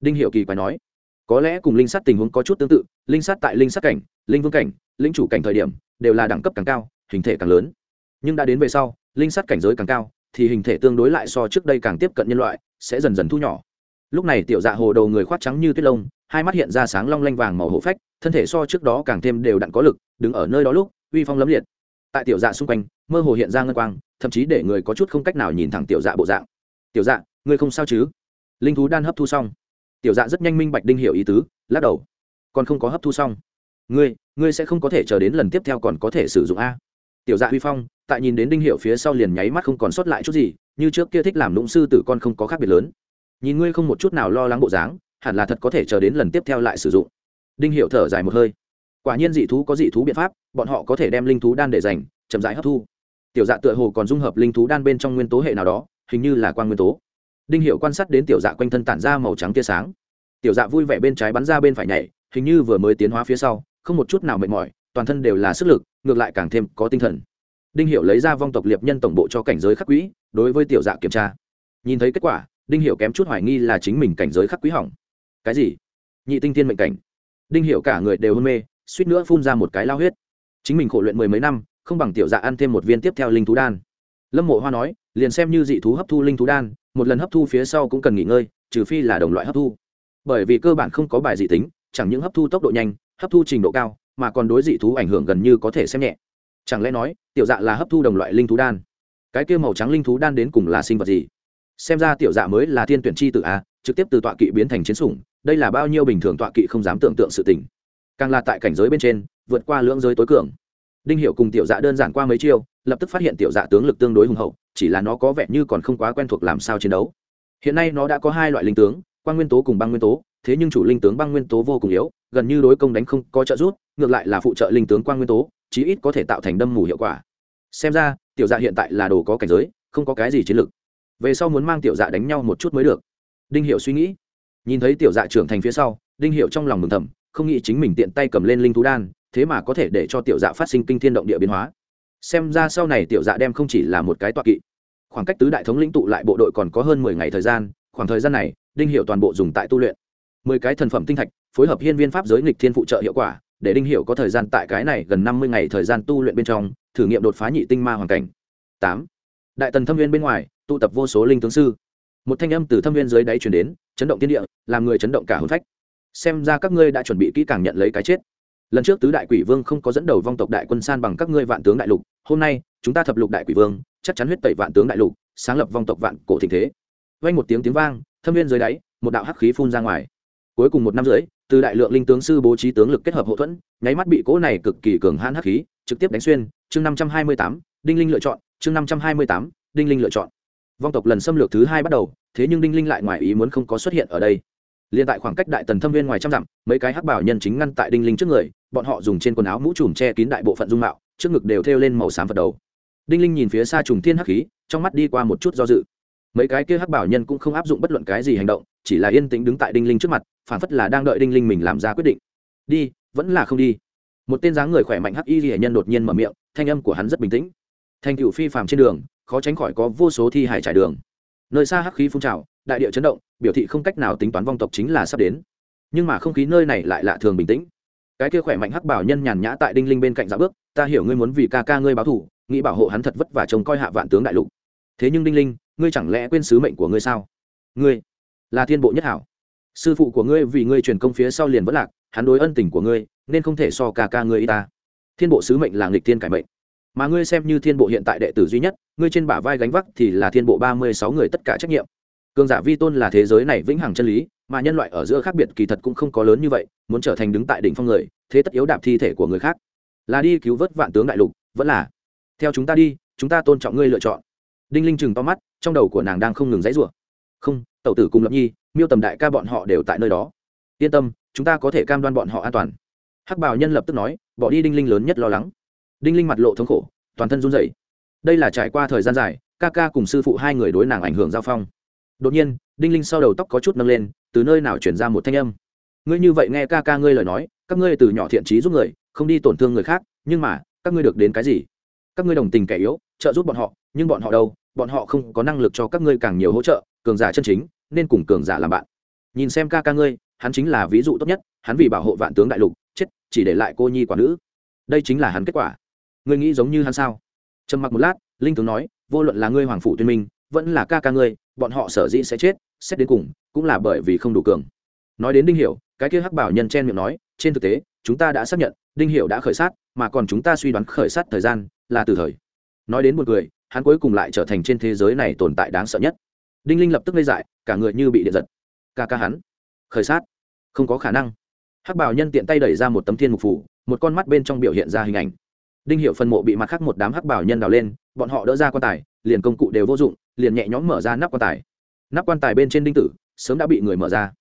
A: Đinh hiệu kỳ quái nói. Có lẽ cùng linh sắt tình huống có chút tương tự, linh sắt tại linh sắt cảnh, linh vương cảnh, linh chủ cảnh thời điểm, đều là đẳng cấp càng cao, hình thể càng lớn. Nhưng đã đến về sau, linh sắt cảnh giới càng cao, thì hình thể tương đối lại so trước đây càng tiếp cận nhân loại, sẽ dần dần thu nhỏ. Lúc này tiểu dạ hồ đầu người khoác trắng như tuyết lông, hai mắt hiện ra sáng long lanh vàng màu hổ phách, thân thể so trước đó càng thêm đều đặn có lực, đứng ở nơi đó lúc, uy phong lấm liệt tại tiểu dạ xung quanh, mơ hồ hiện ra ngân quang, thậm chí để người có chút không cách nào nhìn thẳng tiểu dạ bộ dạng. Tiểu dạ ngươi không sao chứ? Linh thú đan hấp thu xong. Tiểu dạ rất nhanh minh bạch đinh hiểu ý tứ, lắc đầu. Còn không có hấp thu xong. Ngươi ngươi sẽ không có thể chờ đến lần tiếp theo còn có thể sử dụng a. Tiểu dạ huy phong, tại nhìn đến đinh hiệu phía sau liền nháy mắt không còn sót lại chút gì, như trước kia thích làm lũng sư tử con không có khác biệt lớn. Nhìn ngươi không một chút nào lo lắng bộ dáng, hẳn là thật có thể chờ đến lần tiếp theo lại sử dụng. Đinh hiệu thở dài một hơi quả nhiên dị thú có dị thú biện pháp, bọn họ có thể đem linh thú đan để dành, chậm rãi hấp thu. Tiểu dạ tựa hồ còn dung hợp linh thú đan bên trong nguyên tố hệ nào đó, hình như là quan nguyên tố. Đinh hiệu quan sát đến tiểu dạ quanh thân tản ra màu trắng tia sáng. Tiểu dạ vui vẻ bên trái bắn ra bên phải nhảy, hình như vừa mới tiến hóa phía sau, không một chút nào mệt mỏi, toàn thân đều là sức lực, ngược lại càng thêm có tinh thần. Đinh hiệu lấy ra vong tộc liệp nhân tổng bộ cho cảnh giới khắc quỹ, đối với tiểu dạ kiểm tra. Nhìn thấy kết quả, đinh hiệu kém chút hoài nghi là chính mình cảnh giới khắc quý hỏng. Cái gì? Nhị tinh thiên mệnh cảnh. Đinh hiệu cả người đều hôn mê suýt nữa phun ra một cái lao huyết. Chính mình khổ luyện mười mấy năm, không bằng tiểu dạ ăn thêm một viên tiếp theo linh thú đan. Lâm mộ hoa nói, liền xem như dị thú hấp thu linh thú đan, một lần hấp thu phía sau cũng cần nghỉ ngơi, trừ phi là đồng loại hấp thu. Bởi vì cơ bản không có bài dị tính, chẳng những hấp thu tốc độ nhanh, hấp thu trình độ cao, mà còn đối dị thú ảnh hưởng gần như có thể xem nhẹ. Chẳng lẽ nói, tiểu dạ là hấp thu đồng loại linh thú đan? Cái kia màu trắng linh thú đan đến cùng là sinh vật gì? Xem ra tiểu dạ mới là thiên tuyển chi tự a à, trực tiếp từ tọa kỵ biến thành chiến sủng, đây là bao nhiêu bình thường tọa kỵ không dám tưởng tượng sự tình càng là tại cảnh giới bên trên, vượt qua lưỡng giới tối cường. Đinh hiệu cùng tiểu dạ đơn giản qua mấy chiêu, lập tức phát hiện tiểu dạ tướng lực tương đối hùng hậu, chỉ là nó có vẻ như còn không quá quen thuộc làm sao chiến đấu. Hiện nay nó đã có hai loại linh tướng quan nguyên tố cùng băng nguyên tố, thế nhưng chủ linh tướng băng nguyên tố vô cùng yếu, gần như đối công đánh không có trợ giúp, ngược lại là phụ trợ linh tướng quan nguyên tố, chí ít có thể tạo thành đâm mù hiệu quả. Xem ra, tiểu dạ hiện tại là đồ có cảnh giới, không có cái gì chiến lược về sau muốn mang tiểu dạ đánh nhau một chút mới được. Đinh hiệu suy nghĩ. Nhìn thấy tiểu dạ trưởng thành phía sau, đinh hiệu trong lòng mừng thầm không nghĩ chính mình tiện tay cầm lên linh thú đan, thế mà có thể để cho tiểu dạ phát sinh kinh thiên động địa biến hóa. Xem ra sau này tiểu dạ đem không chỉ là một cái tọa kỵ, khoảng cách tứ đại thống lĩnh tụ lại bộ đội còn có hơn mười ngày thời gian, khoảng thời gian này, đinh hiệu toàn bộ dùng tại tu luyện. Mười cái thần phẩm tinh thạch, phối hợp hiên viên pháp giới nghịch thiên phụ trợ hiệu quả, để đinh hiệu có thời gian tại cái này gần năm mươi ngày thời gian tu luyện bên trong, thử nghiệm đột phá nhị tinh ma hoàn cảnh. Tám. Đại tần thâm viên bên ngoài, tụ tập vô số linh tướng sư. Một thanh âm từ thâm viên dưới đáy chuyển đến, chấn động tiên địa, làm người chấn động cả hôn phách xem ra các ngươi đã chuẩn bị kỹ càng nhận lấy cái chết. Lần trước tứ đại quỷ vương không có dẫn đầu vong tộc đại quân san bằng các ngươi vạn tướng đại lục, hôm nay, chúng ta thập lục đại quỷ vương, chắc chắn huyết tẩy vạn tướng đại lục, sáng lập vong tộc vạn cổ thịnh thế. Vang một tiếng tiếng vang, thâm viên dưới đáy, một đạo hắc khí phun ra ngoài. Cuối cùng một năm rưỡi, từ đại lượng linh tướng sư bố trí tướng lực kết hợp hậu thuẫn, nháy mắt bị cỗ này cực kỳ cường hãn hắc khí trực tiếp đánh xuyên. Chương năm trăm hai mươi tám, đinh linh lựa chọn, chương năm trăm hai mươi tám, đinh linh lựa chọn. Vong tộc lần xâm lược thứ hai bắt đầu, thế nhưng đinh linh lại ngoài ý muốn không có xuất hiện ở đây liên tại khoảng cách đại tần thâm viên ngoài trăm dặm, mấy cái hắc bảo nhân chính ngăn tại đinh linh trước người, bọn họ dùng trên quần áo mũ trùm che kín đại bộ phận dung mạo, trước ngực đều thêu lên màu xám vật đầu. Đinh linh nhìn phía xa trùng thiên hắc khí, trong mắt đi qua một chút do dự. Mấy cái kia hắc bảo nhân cũng không áp dụng bất luận cái gì hành động, chỉ là yên tĩnh đứng tại đinh linh trước mặt, phản phất là đang đợi đinh linh mình làm ra quyết định. Đi, vẫn là không đi. Một tên dáng người khỏe mạnh hắc y ghi nhân đột nhiên mở miệng, thanh âm của hắn rất bình tĩnh. Thành cựu phi phàm trên đường, khó tránh khỏi có vô số thi hải trải đường. Nơi xa hắc khí phun trào đại địa chấn động, biểu thị không cách nào tính toán vong tộc chính là sắp đến. Nhưng mà không khí nơi này lại lạ thường bình tĩnh. Cái kia khỏe mạnh hắc bảo nhân nhàn nhã tại đinh linh bên cạnh dạo bước, ta hiểu ngươi muốn vì ca ca ngươi báo thủ nghĩ bảo hộ hắn thật vất vả trông coi hạ vạn tướng đại lục. Thế nhưng đinh linh, ngươi chẳng lẽ quên sứ mệnh của ngươi sao? Ngươi là thiên bộ nhất hảo. Sư phụ của ngươi vì ngươi truyền công phía sau liền vẫn lạc, hắn đối ân tình của ngươi, nên không thể so ca ca ngươi y ta. Thiên bộ sứ mệnh là nghịch thiên cải mệnh. Mà ngươi xem như thiên bộ hiện tại đệ tử duy nhất, ngươi trên bả vai gánh vác thì là thiên bộ ba mươi sáu người tất cả trách nhiệm cường giả vi tôn là thế giới này vĩnh hằng chân lý, mà nhân loại ở giữa khác biệt kỳ thật cũng không có lớn như vậy, muốn trở thành đứng tại đỉnh phong người, thế tất yếu đạp thi thể của người khác. Là đi cứu vớt vạn tướng đại lục, vẫn là, theo chúng ta đi, chúng ta tôn trọng ngươi lựa chọn. Đinh linh chừng to mắt, trong đầu của nàng đang không ngừng dãy rủa. Không, tẩu tử cùng lập nhi, miêu tầm đại ca bọn họ đều tại nơi đó. Yên tâm, chúng ta có thể cam đoan bọn họ an toàn. Hắc bảo nhân lập tức nói, bỏ đi đinh linh lớn nhất lo lắng. Đinh linh mặt lộ thống khổ, toàn thân run rẩy. Đây là trải qua thời gian dài, ca ca cùng sư phụ hai người đối nàng ảnh hưởng giao phong đột nhiên, đinh linh sau đầu tóc có chút nâng lên, từ nơi nào chuyển ra một thanh âm? Ngươi như vậy nghe ca ca ngươi lời nói, các ngươi từ nhỏ thiện trí giúp người, không đi tổn thương người khác, nhưng mà, các ngươi được đến cái gì? Các ngươi đồng tình kẻ yếu, trợ giúp bọn họ, nhưng bọn họ đâu? Bọn họ không có năng lực cho các ngươi càng nhiều hỗ trợ, cường giả chân chính, nên cùng cường giả làm bạn. Nhìn xem ca ca ngươi, hắn chính là ví dụ tốt nhất, hắn vì bảo hộ vạn tướng đại lục, chết, chỉ để lại cô nhi quả nữ. Đây chính là hắn kết quả. Ngươi nghĩ giống như hắn sao? Trầm mặc một lát, linh tướng nói, vô luận là ngươi hoàng phủ tuyên minh, vẫn là ca ca ngươi bọn họ sở dĩ sẽ chết, xét đến cùng, cũng là bởi vì không đủ cường. Nói đến đinh hiểu, cái kia hắc bảo nhân chen miệng nói, trên thực tế, chúng ta đã xác nhận, đinh hiểu đã khởi sát, mà còn chúng ta suy đoán khởi sát thời gian là từ thời. Nói đến một người hắn cuối cùng lại trở thành trên thế giới này tồn tại đáng sợ nhất. Đinh linh lập tức lây dại, cả người như bị điện giật. Ca ca hắn, khởi sát, không có khả năng. Hắc bảo nhân tiện tay đẩy ra một tấm thiên mục phủ, một con mắt bên trong biểu hiện ra hình ảnh. Đinh hiệu phân mộ bị mặt khác một đám hắc bảo nhân đào lên, bọn họ đỡ ra quan tài liền công cụ đều vô dụng, liền nhẹ nhõm mở ra nắp quan tài. Nắp quan tài bên trên đinh tử sớm đã bị người mở ra.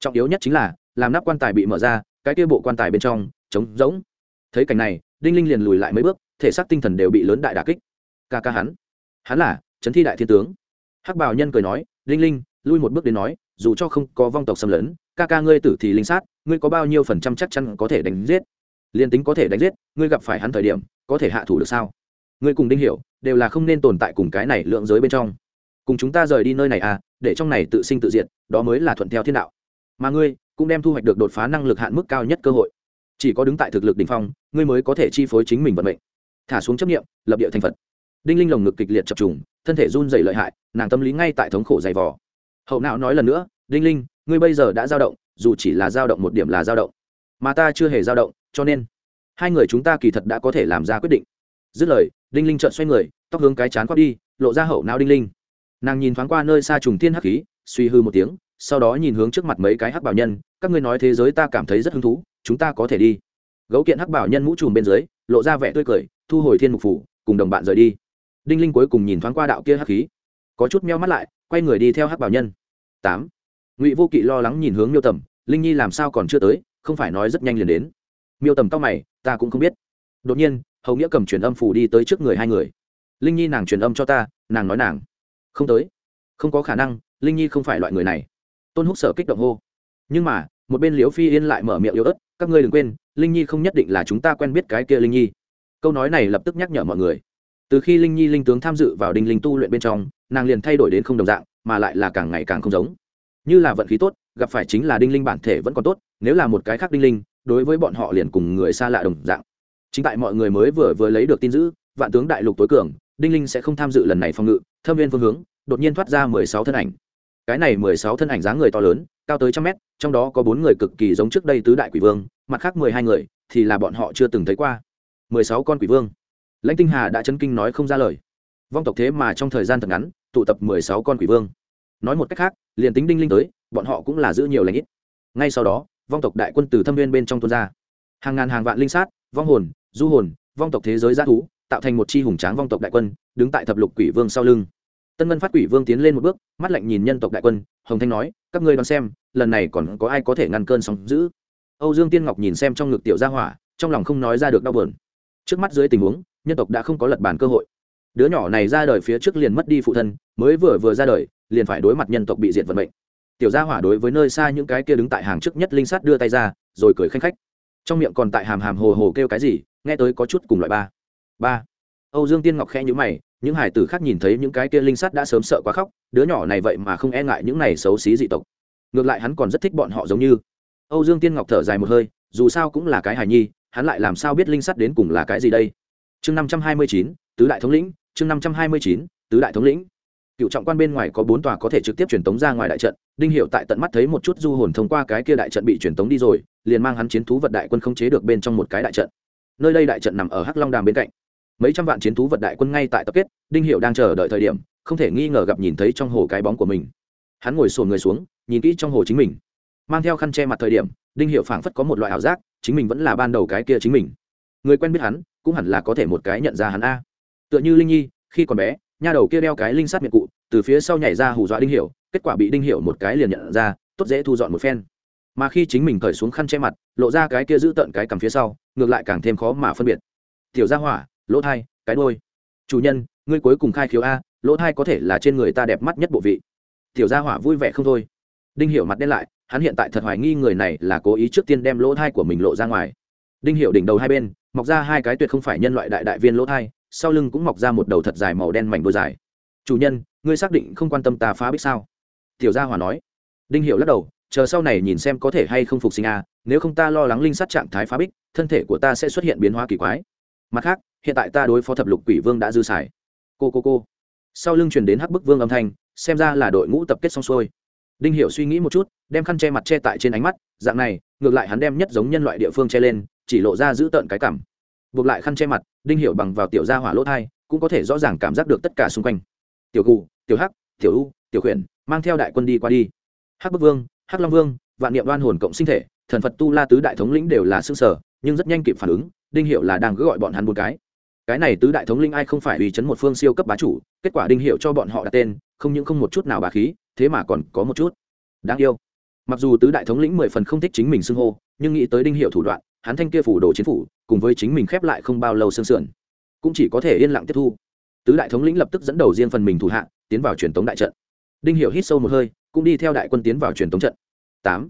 A: Trọng yếu nhất chính là, làm nắp quan tài bị mở ra, cái kia bộ quan tài bên trong, trống rỗng. Thấy cảnh này, đinh linh liền lùi lại mấy bước, thể xác tinh thần đều bị lớn đại đà kích. Ca ca hắn hắn là trấn thi đại thiên tướng. Hắc bảo nhân cười nói linh linh, lui một bước đến nói, dù cho không có vong tộc xâm lấn, ca ca ngươi tử thì linh sát, ngươi có bao nhiêu phần trăm chắc chắn có thể đánh giết? Liền tính có thể đánh giết, ngươi gặp phải hắn thời điểm, có thể hạ thủ được sao? Ngươi cùng đinh hiểu đều là không nên tồn tại cùng cái này lượng giới bên trong. Cùng chúng ta rời đi nơi này à để trong này tự sinh tự diệt đó mới là thuận theo thiên đạo. Mà ngươi cũng đem thu hoạch được đột phá năng lực hạn mức cao nhất cơ hội. Chỉ có đứng tại thực lực đỉnh phong ngươi mới có thể chi phối chính mình vận mệnh. Thả xuống chấp niệm, lập địa thành phật. Đinh linh lồng ngực kịch liệt chập trùng thân thể run dày lợi hại nàng tâm lý ngay tại thống khổ dày vò. Hậu não nói lần nữa đinh linh ngươi bây giờ đã dao động dù chỉ là dao động một điểm là dao động mà ta chưa hề dao động cho nên hai người chúng ta kỳ thật đã có thể làm ra quyết định dứt lời, đinh linh trợn xoay người, tóc hướng cái chán quát đi, lộ ra hậu não đinh linh. Nàng nhìn thoáng qua nơi xa trùng thiên hắc khí, suy hư một tiếng, sau đó nhìn hướng trước mặt mấy cái hắc bảo nhân, các ngươi nói thế giới ta cảm thấy rất hứng thú, chúng ta có thể đi. Gấu kiện hắc bảo nhân mũ trùm bên dưới, lộ ra vẻ tươi cười, thu hồi thiên mục phủ, cùng đồng bạn rời đi. Đinh linh cuối cùng nhìn thoáng qua đạo kia hắc khí, có chút meo mắt lại, quay người đi theo hắc bảo nhân. Tám. Ngụy vô kỵ lo lắng nhìn hướng miêu tầm, linh nhi làm sao còn chưa tới, không phải nói rất nhanh liền đến. Miêu tầm tóc mày, ta cũng không biết. Đột nhiên hầu nghĩa cầm truyền âm phủ đi tới trước người hai người. Linh nhi nàng truyền âm cho ta, nàng nói nàng. Không tới. Không có khả năng, linh nhi không phải loại người này. Tôn húc sở kích động hô. Nhưng mà, một bên liễu phi yên lại mở miệng yếu ớt, các ngươi đừng quên, linh nhi không nhất định là chúng ta quen biết cái kia linh nhi. Câu nói này lập tức nhắc nhở mọi người. Từ khi linh nhi linh tướng tham dự vào đinh linh tu luyện bên trong, nàng liền thay đổi đến không đồng dạng, mà lại là càng ngày càng không giống. Như là vận khí tốt, gặp phải chính là đinh linh bản thể vẫn còn tốt, nếu là một cái khác đinh linh, đối với bọn họ liền cùng người xa lạ đồng dạng chính tại mọi người mới vừa vừa lấy được tin dữ, vạn tướng đại lục tối cường, đinh linh sẽ không tham dự lần này phòng ngự, thâm viên phương hướng, đột nhiên thoát ra mười sáu thân ảnh. Cái này mười sáu thân ảnh dáng người to lớn, cao tới trăm mét, trong đó có bốn người cực kỳ giống trước đây tứ đại quỷ vương, mặt khác mười hai người thì là bọn họ chưa từng thấy qua. mười sáu con quỷ vương. Lãnh tinh hà đã chấn kinh nói không ra lời. Vong tộc thế mà trong thời gian thật ngắn, tụ tập mười sáu con quỷ vương. Nói một cách khác, liền tính đinh linh tới, bọn họ cũng là giữ nhiều lãnh ít. Ngay sau đó, vong tộc đại quân từ thâm viên bên trong tuôn ra. Hàng ngàn hàng vạn linh sát, vong hồn du hồn, vong tộc thế giới g thú, tạo thành một chi hùng tráng vong tộc đại quân, đứng tại thập lục quỷ vương sau lưng. Tân ngân phát quỷ vương tiến lên một bước, mắt lạnh nhìn nhân tộc đại quân, hồng thanh nói, các ngươi đoán xem, lần này còn có ai có thể ngăn cơn sóng giữ âu dương tiên ngọc nhìn xem trong ngực tiểu gia hỏa, trong lòng không nói ra được đau buồn. Trước mắt dưới tình huống, nhân tộc đã không có lật bàn cơ hội. Đứa nhỏ này ra đời phía trước liền mất đi phụ thân, mới vừa vừa ra đời, liền phải đối mặt nhân tộc bị diệt vận mệnh. Tiểu gia hỏa đối với nơi xa những cái kia đứng tại hàng trước nhất linh sát đưa tay ra, rồi cười khanh khách. Trong miệng còn tại hàm hàm hồ hồ kêu cái gì nghe tới có chút cùng loại ba. Ba. Âu dương tiên ngọc khẽ nhữ mày, những hải tử khác nhìn thấy những cái kia linh sắt đã sớm sợ quá khóc, đứa nhỏ này vậy mà không e ngại những này xấu xí dị tộc. Ngược lại hắn còn rất thích bọn họ giống như. Âu dương tiên ngọc thở dài một hơi, dù sao cũng là cái hài nhi, hắn lại làm sao biết linh sắt đến cùng là cái gì đây? Chương năm trăm hai mươi chín, tứ đại thống lĩnh, chương năm trăm hai mươi chín, tứ đại thống lĩnh. Cựu trọng quan bên ngoài có bốn tòa có thể trực tiếp truyền tống ra ngoài đại trận, đinh hiệu tại tận mắt thấy một chút du hồn thông qua cái kia đại trận bị truyền tống đi rồi, liền mang hắn chiến thú vật đại quân không chế được bên trong một cái đại trận nơi đây đại trận nằm ở hắc long đàm bên cạnh. Mấy trăm vạn chiến thú vật đại quân ngay tại tập kết đinh hiệu đang chờ đợi thời điểm không thể nghi ngờ gặp nhìn thấy trong hồ cái bóng của mình. Hắn ngồi sồn người xuống nhìn kỹ trong hồ chính mình. Mang theo khăn che mặt thời điểm đinh hiệu phảng phất có một loại ảo giác chính mình vẫn là ban đầu cái kia chính mình. Người quen biết hắn cũng hẳn là có thể một cái nhận ra hắn a. Tựa như linh nhi khi còn bé nha đầu kia đeo cái linh sát miệng cụ từ phía sau nhảy ra hù dọa đinh Hiệu, kết quả bị đinh Hiệu một cái liền nhận ra tốt dễ thu dọn một phen mà khi chính mình cởi xuống khăn che mặt, lộ ra cái kia giữ tận cái cằm phía sau, ngược lại càng thêm khó mà phân biệt. Tiểu gia hỏa, lỗ thai, cái đôi chủ nhân, ngươi cuối cùng khai khiếu a, lỗ thai có thể là trên người ta đẹp mắt nhất bộ vị. Tiểu gia hỏa vui vẻ không thôi. Đinh hiểu mặt đen lại, hắn hiện tại thật hoài nghi người này là cố ý trước tiên đem lỗ thai của mình lộ ra ngoài. Đinh hiểu đỉnh đầu hai bên, mọc ra hai cái tuyệt không phải nhân loại đại đại viên lỗ thai, sau lưng cũng mọc ra một đầu thật dài màu đen mảnh đôi dài. Chủ nhân, ngươi xác định không quan tâm ta phá bích sao? Tiểu gia hỏa nói. Đinh hiểu lắc đầu chờ sau này nhìn xem có thể hay không phục sinh a, nếu không ta lo lắng linh sát trạng thái phá bích, thân thể của ta sẽ xuất hiện biến hóa kỳ quái. Mặt khác, hiện tại ta đối phó thập lục quỷ vương đã dư xài. Cô cô cô. Sau lưng truyền đến hắc bức vương âm thanh, xem ra là đội ngũ tập kết xong xuôi. Đinh hiểu suy nghĩ một chút, đem khăn che mặt che tại trên ánh mắt, dạng này, ngược lại hắn đem nhất giống nhân loại địa phương che lên, chỉ lộ ra giữ tợn cái cảm. Buộc lại khăn che mặt, đinh hiểu bằng vào tiểu gia hỏa lỗ thai cũng có thể rõ ràng cảm giác được tất cả xung quanh. Tiểu gù, tiểu hắc, tiểu u, tiểu khuyển mang theo đại quân đi qua đi. Hắc bức vương hắc long vương, vạn niệm đoan hồn cộng sinh thể, thần phật tu la tứ đại thống lĩnh đều là xương sở, nhưng rất nhanh kịp phản ứng, đinh hiệu là đang cứ gọi bọn hắn một cái. Cái này tứ đại thống linh ai không phải uy chấn một phương siêu cấp bá chủ, kết quả đinh hiệu cho bọn họ đặt tên, không những không một chút nào bà khí, thế mà còn có một chút đáng yêu. Mặc dù tứ đại thống lĩnh mười phần không thích chính mình xưng hô, nhưng nghĩ tới đinh hiệu thủ đoạn, hắn thanh kia phủ đồ chiến phủ, cùng với chính mình khép lại không bao lâu sương sườn, cũng chỉ có thể yên lặng tiếp thu. Tứ đại thống lĩnh lập tức dẫn đầu riêng phần mình thủ hạ, tiến vào truyền tống đại trận. Đinh hiệu hít sâu một hơi cũng đi theo đại quân tiến vào truyền thống trận. Tám.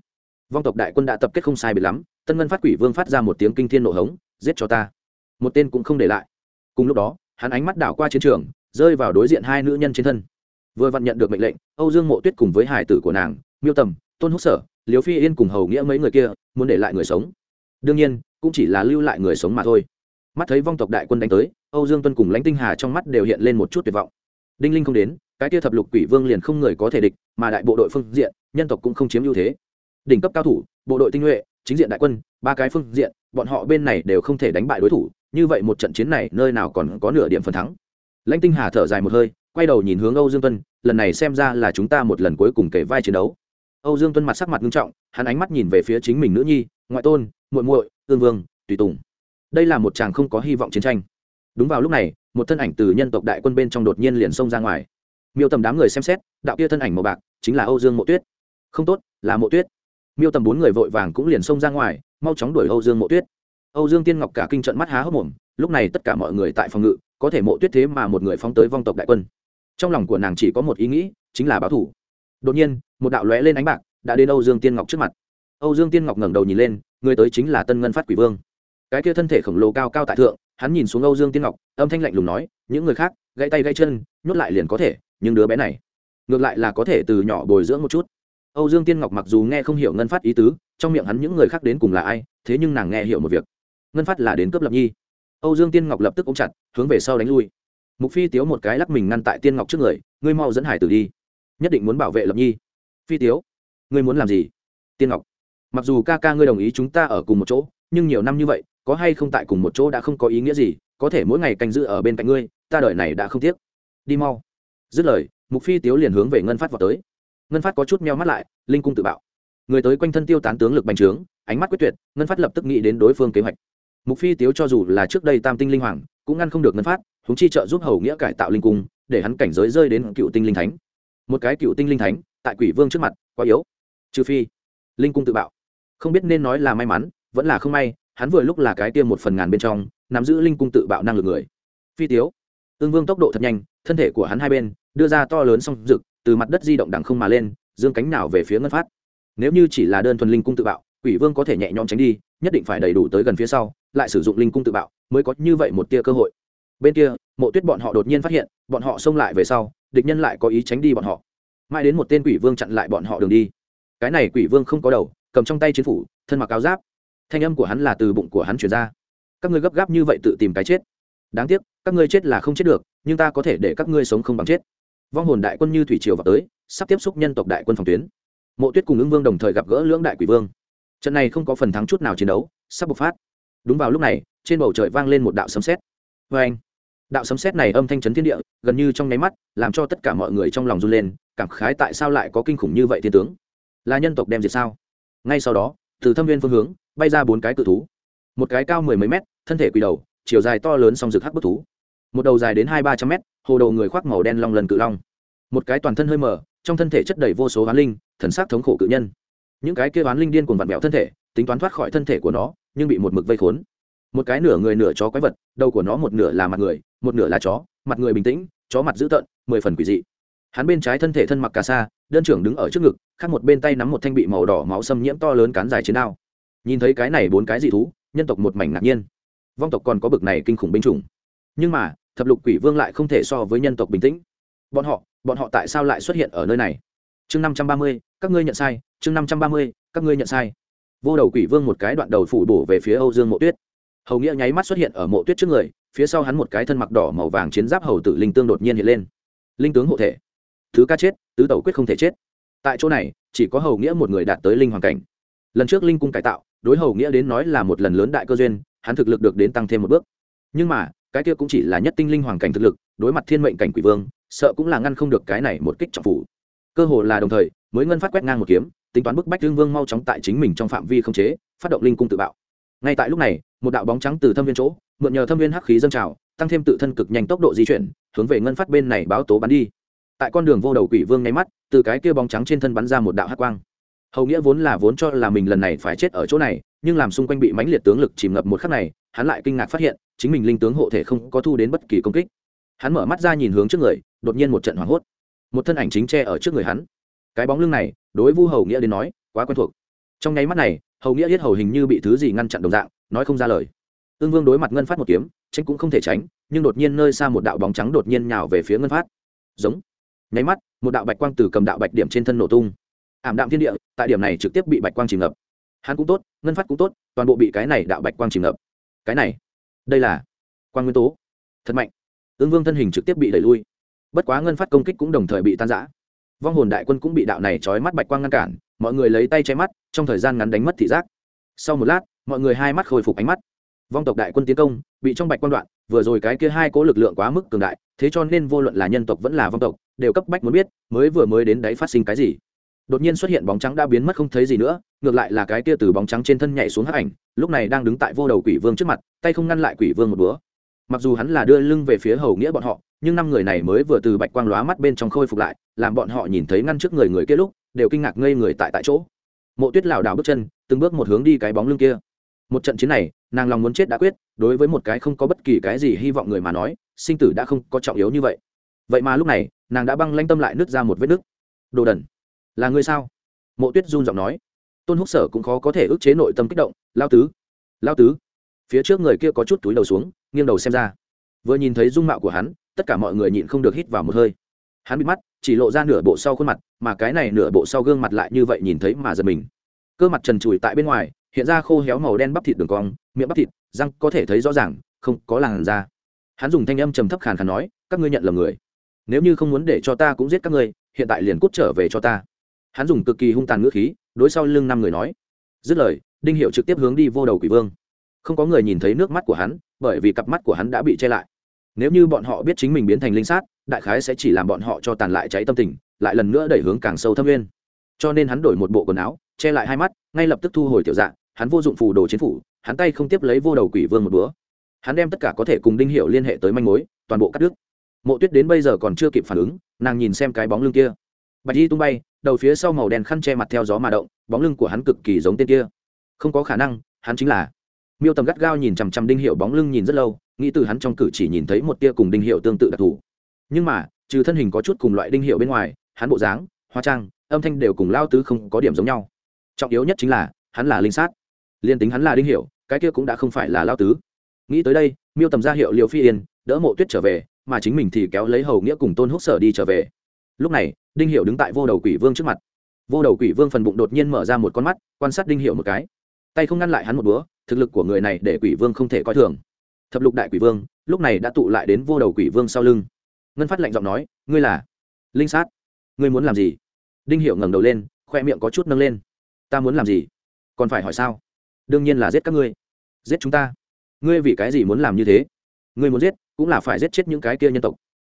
A: Vong tộc đại quân đã tập kết không sai biệt lắm, tân ngân phát quỷ vương phát ra một tiếng kinh thiên nổ hống, giết cho ta. Một tên cũng không để lại. Cùng lúc đó, hắn ánh mắt đảo qua chiến trường, rơi vào đối diện hai nữ nhân trên thân. Vừa vặn nhận được mệnh lệnh, âu dương mộ tuyết cùng với hải tử của nàng, miêu tầm, tôn húc sở liều phi yên cùng hầu nghĩa mấy người kia, muốn để lại người sống. Đương nhiên, cũng chỉ là lưu lại người sống mà thôi. Mắt thấy vong tộc đại quân đánh tới, âu dương tuân cùng lãnh tinh hà trong mắt đều hiện lên một chút tuyệt vọng. Đinh linh không đến cái kia thập lục quỷ vương liền không người có thể địch, mà đại bộ đội phương diện, nhân tộc cũng không chiếm ưu thế. Đỉnh cấp cao thủ, bộ đội tinh nhuệ, chính diện đại quân, ba cái phương diện, bọn họ bên này đều không thể đánh bại đối thủ, như vậy một trận chiến này nơi nào còn có nửa điểm phần thắng. Lãnh tinh hà thở dài một hơi, quay đầu nhìn hướng âu dương tuân, lần này xem ra là chúng ta một lần cuối cùng kể vai chiến đấu. Âu dương tuân mặt sắc mặt nghiêm trọng, hắn ánh mắt nhìn về phía chính mình nữ nhi, ngoại tôn, muội muội, tương vương, tùy tùng. Đây là một chàng không có hy vọng chiến tranh. Đúng vào lúc này, một thân ảnh từ nhân tộc đại quân bên trong đột nhiên liền xông ra ngoài miêu tầm đám người xem xét, đạo kia thân ảnh màu bạc chính là âu dương mộ tuyết. Không tốt, là mộ tuyết. Miêu tầm bốn người vội vàng cũng liền xông ra ngoài, mau chóng đuổi âu dương mộ tuyết. Âu dương tiên ngọc cả kinh trận mắt há hốc mồm, lúc này tất cả mọi người tại phòng ngự, có thể mộ tuyết thế mà một người phóng tới vong tộc đại quân. Trong lòng của nàng chỉ có một ý nghĩ, chính là báo thủ. Đột nhiên, một đạo lóe lên ánh bạc đã đến âu dương tiên ngọc trước mặt. Âu dương tiên ngọc ngẩng đầu nhìn lên, người tới chính là tân ngân phát quỷ vương. Cái kia thân thể khổng lồ cao cao tại thượng, hắn nhìn xuống âu dương tiên ngọc, âm thanh lạnh lùng nói, những người khác, gãy tay gãy chân, nhốt lại liền có thể nhưng đứa bé này ngược lại là có thể từ nhỏ bồi dưỡng một chút. Âu dương tiên ngọc mặc dù nghe không hiểu ngân phát ý tứ, trong miệng hắn những người khác đến cùng là ai, thế nhưng nàng nghe hiểu một việc. Ngân phát là đến cướp lập nhi. Âu dương tiên ngọc lập tức ôm chặt, hướng về sau đánh lui. Mục phi tiếu một cái lắc mình ngăn tại tiên ngọc trước người, ngươi mau dẫn hải tử đi. Nhất định muốn bảo vệ lập nhi. Phi tiếu, ngươi muốn làm gì? Tiên ngọc, mặc dù ca ca ngươi đồng ý chúng ta ở cùng một chỗ, nhưng nhiều năm như vậy, có hay không tại cùng một chỗ đã không có ý nghĩa gì, có thể mỗi ngày canh giữ ở bên cạnh ngươi, ta đợi này đã không tiếc. Đi mau dứt lời, mục phi tiếu liền hướng về ngân phát vào tới. Ngân phát có chút meo mắt lại, linh cung tự bạo. Người tới quanh thân tiêu tán tướng lực bành trướng, ánh mắt quyết tuyệt, ngân phát lập tức nghĩ đến đối phương kế hoạch. Mục phi tiếu cho dù là trước đây tam tinh linh hoàng, cũng ngăn không được ngân phát húng chi trợ giúp hầu nghĩa cải tạo linh cung, để hắn cảnh giới rơi đến cựu tinh linh thánh. Một cái cựu tinh linh thánh, tại quỷ vương trước mặt, quá yếu. Trừ phi, linh cung tự bạo. Không biết nên nói là may mắn, vẫn là không may, hắn vừa lúc là cái tiêm một phần ngàn bên trong, nắm giữ linh cung tự bạo năng lực người. Phi tiếu ương vương tốc độ thật nhanh thân thể của hắn hai bên, đưa ra to lớn song rực, từ mặt đất di động đằng không mà lên, dương cánh nào về phía ngân phát. Nếu như chỉ là đơn thuần linh cung tự bạo, quỷ vương có thể nhẹ nhõm tránh đi, nhất định phải đầy đủ tới gần phía sau, lại sử dụng linh cung tự bạo mới có như vậy một tia cơ hội. Bên kia, mộ tuyết bọn họ đột nhiên phát hiện, bọn họ xông lại về sau, địch nhân lại có ý tránh đi bọn họ. Mãi đến một tên quỷ vương chặn lại bọn họ đường đi. Cái này quỷ vương không có đầu, cầm trong tay chiến phủ, thân mặc áo giáp. Thanh âm của hắn là từ bụng của hắn chuyển ra. Các ngươi gấp gáp như vậy tự tìm cái chết. Đáng tiếc, các ngươi chết là không chết được nhưng ta có thể để các ngươi sống không bằng chết. Vong hồn đại quân như thủy triều vào tới, sắp tiếp xúc nhân tộc đại quân phòng tuyến. Mộ tuyết cùng ứng vương đồng thời gặp gỡ lưỡng đại quỷ vương. Trận này không có phần thắng chút nào chiến đấu, sắp bộc phát. Đúng vào lúc này, trên bầu trời vang lên một đạo sấm sét. Vê anh, đạo sấm sét này âm thanh chấn thiên địa, gần như trong nháy mắt, làm cho tất cả mọi người trong lòng run lên, cảm khái tại sao lại có kinh khủng như vậy thiên tướng? Là nhân tộc đem diệt sao? Ngay sau đó, từ thâm viên phương hướng, bay ra bốn cái cự thú. Một cái cao mười mấy mét, thân thể quỳ đầu, chiều dài to lớn song rực hắc bức thú một đầu dài đến hai ba trăm mét, hồ đầu người khoác màu đen long lần cự long. Một cái toàn thân hơi mờ, trong thân thể chất đầy vô số hoán linh, thần sắc thống khổ cự nhân. Những cái kêu hoán linh điên cuồng vặn vẹo thân thể, tính toán thoát khỏi thân thể của nó, nhưng bị một mực vây khốn. Một cái nửa người nửa chó quái vật, đầu của nó một nửa là mặt người, một nửa là chó, mặt người bình tĩnh, chó mặt dữ tợn, mười phần quỷ dị. Hắn bên trái thân thể thân mặc cà sa, đơn trưởng đứng ở trước ngực, khác một bên tay nắm một thanh bị màu đỏ máu xâm nhiễm to lớn cán dài chiến đao. Nhìn thấy cái này bốn cái dị thú, nhân tộc một mảnh ngạc nhiên. Vong tộc còn có bực này kinh khủng binh chủng nhưng mà, thập lục quỷ vương lại không thể so với nhân tộc bình tĩnh. Bọn họ bọn họ tại sao lại xuất hiện ở nơi này? Chương năm trăm ba mươi, các ngươi nhận sai. Chương năm trăm ba mươi, các ngươi nhận sai. Vô đầu quỷ vương một cái đoạn đầu phủ bổ về phía âu dương mộ tuyết. Hầu nghĩa nháy mắt xuất hiện ở mộ tuyết trước người, phía sau hắn một cái thân mặc đỏ màu vàng chiến giáp hầu tử linh tương đột nhiên hiện lên. Linh tướng hộ thể. Thứ ca chết, tứ tẩu quyết không thể chết. Tại chỗ này, chỉ có hầu nghĩa một người đạt tới linh hoàn cảnh. Lần trước linh cung cải tạo, đối hầu nghĩa đến nói là một lần lớn đại cơ duyên, hắn thực lực được đến tăng thêm một bước. Nhưng mà cái kia cũng chỉ là nhất tinh linh hoàng cảnh thực lực, đối mặt thiên mệnh cảnh quỷ vương, sợ cũng là ngăn không được cái này một kích trọng phủ. Cơ hồ là đồng thời, mới ngân phát quét ngang một kiếm, tính toán bức bách thương vương mau chóng tại chính mình trong phạm vi không chế, phát động linh cung tự bạo. Ngay tại lúc này, một đạo bóng trắng từ thâm viên chỗ, mượn nhờ thâm viên hắc khí dâng trào, tăng thêm tự thân cực nhanh tốc độ di chuyển, hướng về ngân phát bên này báo tố bắn đi. Tại con đường vô đầu quỷ vương nháy mắt, từ cái kia bóng trắng trên thân bắn ra một đạo hắc quang. Hầu nghĩa vốn là vốn cho là mình lần này phải chết ở chỗ này, nhưng làm xung quanh bị mãnh liệt tướng lực chìm ngập một khắc này, hắn lại kinh ngạc phát hiện chính mình linh tướng hộ thể không có thu đến bất kỳ công kích. Hắn mở mắt ra nhìn hướng trước người, đột nhiên một trận hoảng hốt. Một thân ảnh chính tre ở trước người hắn. Cái bóng lưng này, đối vu hầu nghĩa đến nói, quá quen thuộc. Trong nháy mắt này, hầu nghĩa hết hầu hình như bị thứ gì ngăn chặn đồng dạng, nói không ra lời. Ương vương đối mặt ngân phát một kiếm, tránh cũng không thể tránh, nhưng đột nhiên nơi xa một đạo bóng trắng đột nhiên nhào về phía ngân phát. Giống. Nháy mắt, một đạo bạch quang từ cầm đạo bạch điểm trên thân nổ tung. Ảm đạm thiên địa, tại điểm này trực tiếp bị bạch quang chìm ngập. Hắn cũng tốt, ngân phát cũng tốt, toàn bộ bị cái này đạo bạch quang chìm ngập. Cái này đây là quang nguyên tố. Thật mạnh. Ứng vương thân hình trực tiếp bị đẩy lui. Bất quá ngân phát công kích cũng đồng thời bị tan giã vong hồn đại quân cũng bị đạo này trói mắt bạch quang ngăn cản, mọi người lấy tay che mắt, trong thời gian ngắn đánh mất thị giác. Sau một lát, mọi người hai mắt khôi phục ánh mắt. Vong tộc đại quân tiến công, bị trong bạch quang đoạn, vừa rồi cái kia hai cố lực lượng quá mức cường đại, thế cho nên vô luận là nhân tộc vẫn là vong tộc, đều cấp bách muốn biết, mới vừa mới đến đấy phát sinh cái gì đột nhiên xuất hiện bóng trắng đã biến mất không thấy gì nữa, ngược lại là cái kia từ bóng trắng trên thân nhảy xuống hắc ảnh, lúc này đang đứng tại vô đầu quỷ vương trước mặt, tay không ngăn lại quỷ vương một búa mặc dù hắn là đưa lưng về phía hầu nghĩa bọn họ, nhưng năm người này mới vừa từ bạch quang lóa mắt bên trong khôi phục lại, làm bọn họ nhìn thấy ngăn trước người người kia lúc, đều kinh ngạc ngây người tại tại chỗ. Mộ tuyết lảo đảo bước chân, từng bước một hướng đi cái bóng lưng kia. Một trận chiến này, nàng lòng muốn chết đã quyết, đối với một cái không có bất kỳ cái gì hy vọng người mà nói, sinh tử đã không có trọng yếu như vậy. Vậy mà lúc này, nàng đã băng lanh tâm lại nứt ra một vết nứt. Đồ đần là ngươi sao? Mộ tuyết run giọng nói. Tôn húc sở cũng khó có thể ức chế nội tâm kích động. Lao tứ lao tứ. Phía trước người kia có chút túi đầu xuống, nghiêng đầu xem ra. Vừa nhìn thấy dung mạo của hắn, tất cả mọi người nhịn không được hít vào một hơi. Hắn bị mắt, chỉ lộ ra nửa bộ sau khuôn mặt, mà cái này nửa bộ sau gương mặt lại như vậy nhìn thấy mà giật mình. Cơ mặt trần trụi tại bên ngoài, hiện ra khô héo màu đen bắp thịt đường cong, miệng bắp thịt, răng có thể thấy rõ ràng, không có làn da. Hắn dùng thanh âm trầm thấp khàn khàn nói, các ngươi nhận lầm người. Nếu như không muốn để cho ta cũng giết các ngươi, hiện tại liền cút trở về cho ta hắn dùng cực kỳ hung tàn ngữ khí, đối sau lưng năm người nói, dứt lời, đinh hiệu trực tiếp hướng đi vô đầu quỷ vương. Không có người nhìn thấy nước mắt của hắn, bởi vì cặp mắt của hắn đã bị che lại. Nếu như bọn họ biết chính mình biến thành linh sát, đại khái sẽ chỉ làm bọn họ cho tàn lại cháy tâm tình, lại lần nữa đẩy hướng càng sâu thâm nguyên. Cho nên hắn đổi một bộ quần áo, che lại hai mắt, ngay lập tức thu hồi tiểu dạng hắn vô dụng phù đồ chiến phủ, hắn tay không tiếp lấy vô đầu quỷ vương một búa hắn đem tất cả có thể cùng đinh hiệu liên hệ tới manh mối, toàn bộ cắt đứt. Mộ tuyết đến bây giờ còn chưa kịp phản ứng, nàng nhìn xem cái bóng lưng kia. Bạch y tung bay đầu phía sau màu đen khăn che mặt theo gió mà động, bóng lưng của hắn cực kỳ giống tên kia. Không có khả năng, hắn chính là. Miêu tầm gắt gao nhìn chằm chằm đinh hiệu bóng lưng nhìn rất lâu, nghĩ từ hắn trong cử chỉ nhìn thấy một tia cùng đinh hiệu tương tự đặc thù. Nhưng mà, trừ thân hình có chút cùng loại đinh hiệu bên ngoài, hắn bộ dáng, hóa trang, âm thanh đều cùng lao tứ không có điểm giống nhau. Trọng yếu nhất chính là, hắn là linh sát. Liên tính hắn là đinh hiệu, cái kia cũng đã không phải là lao tứ. Nghĩ tới đây, miêu tầm ra hiệu liệu phi yên, đỡ mộ tuyết trở về, mà chính mình thì kéo lấy hầu nghĩa cùng tôn húc sở đi trở về lúc này, đinh hiệu đứng tại vô đầu quỷ vương trước mặt. Vô đầu quỷ vương phần bụng đột nhiên mở ra một con mắt, quan sát đinh hiệu một cái. Tay không ngăn lại hắn một búa, thực lực của người này để quỷ vương không thể coi thường. Thập lục đại quỷ vương, lúc này đã tụ lại đến vô đầu quỷ vương sau lưng. Ngân phát lạnh giọng nói, ngươi là linh sát. Ngươi muốn làm gì? Đinh hiệu ngẩng đầu lên, khoe miệng có chút nâng lên. Ta muốn làm gì? Còn phải hỏi sao? Đương nhiên là giết các ngươi. Giết chúng ta. Ngươi vì cái gì muốn làm như thế? Ngươi muốn giết, cũng là phải giết chết những cái kia nhân tộc.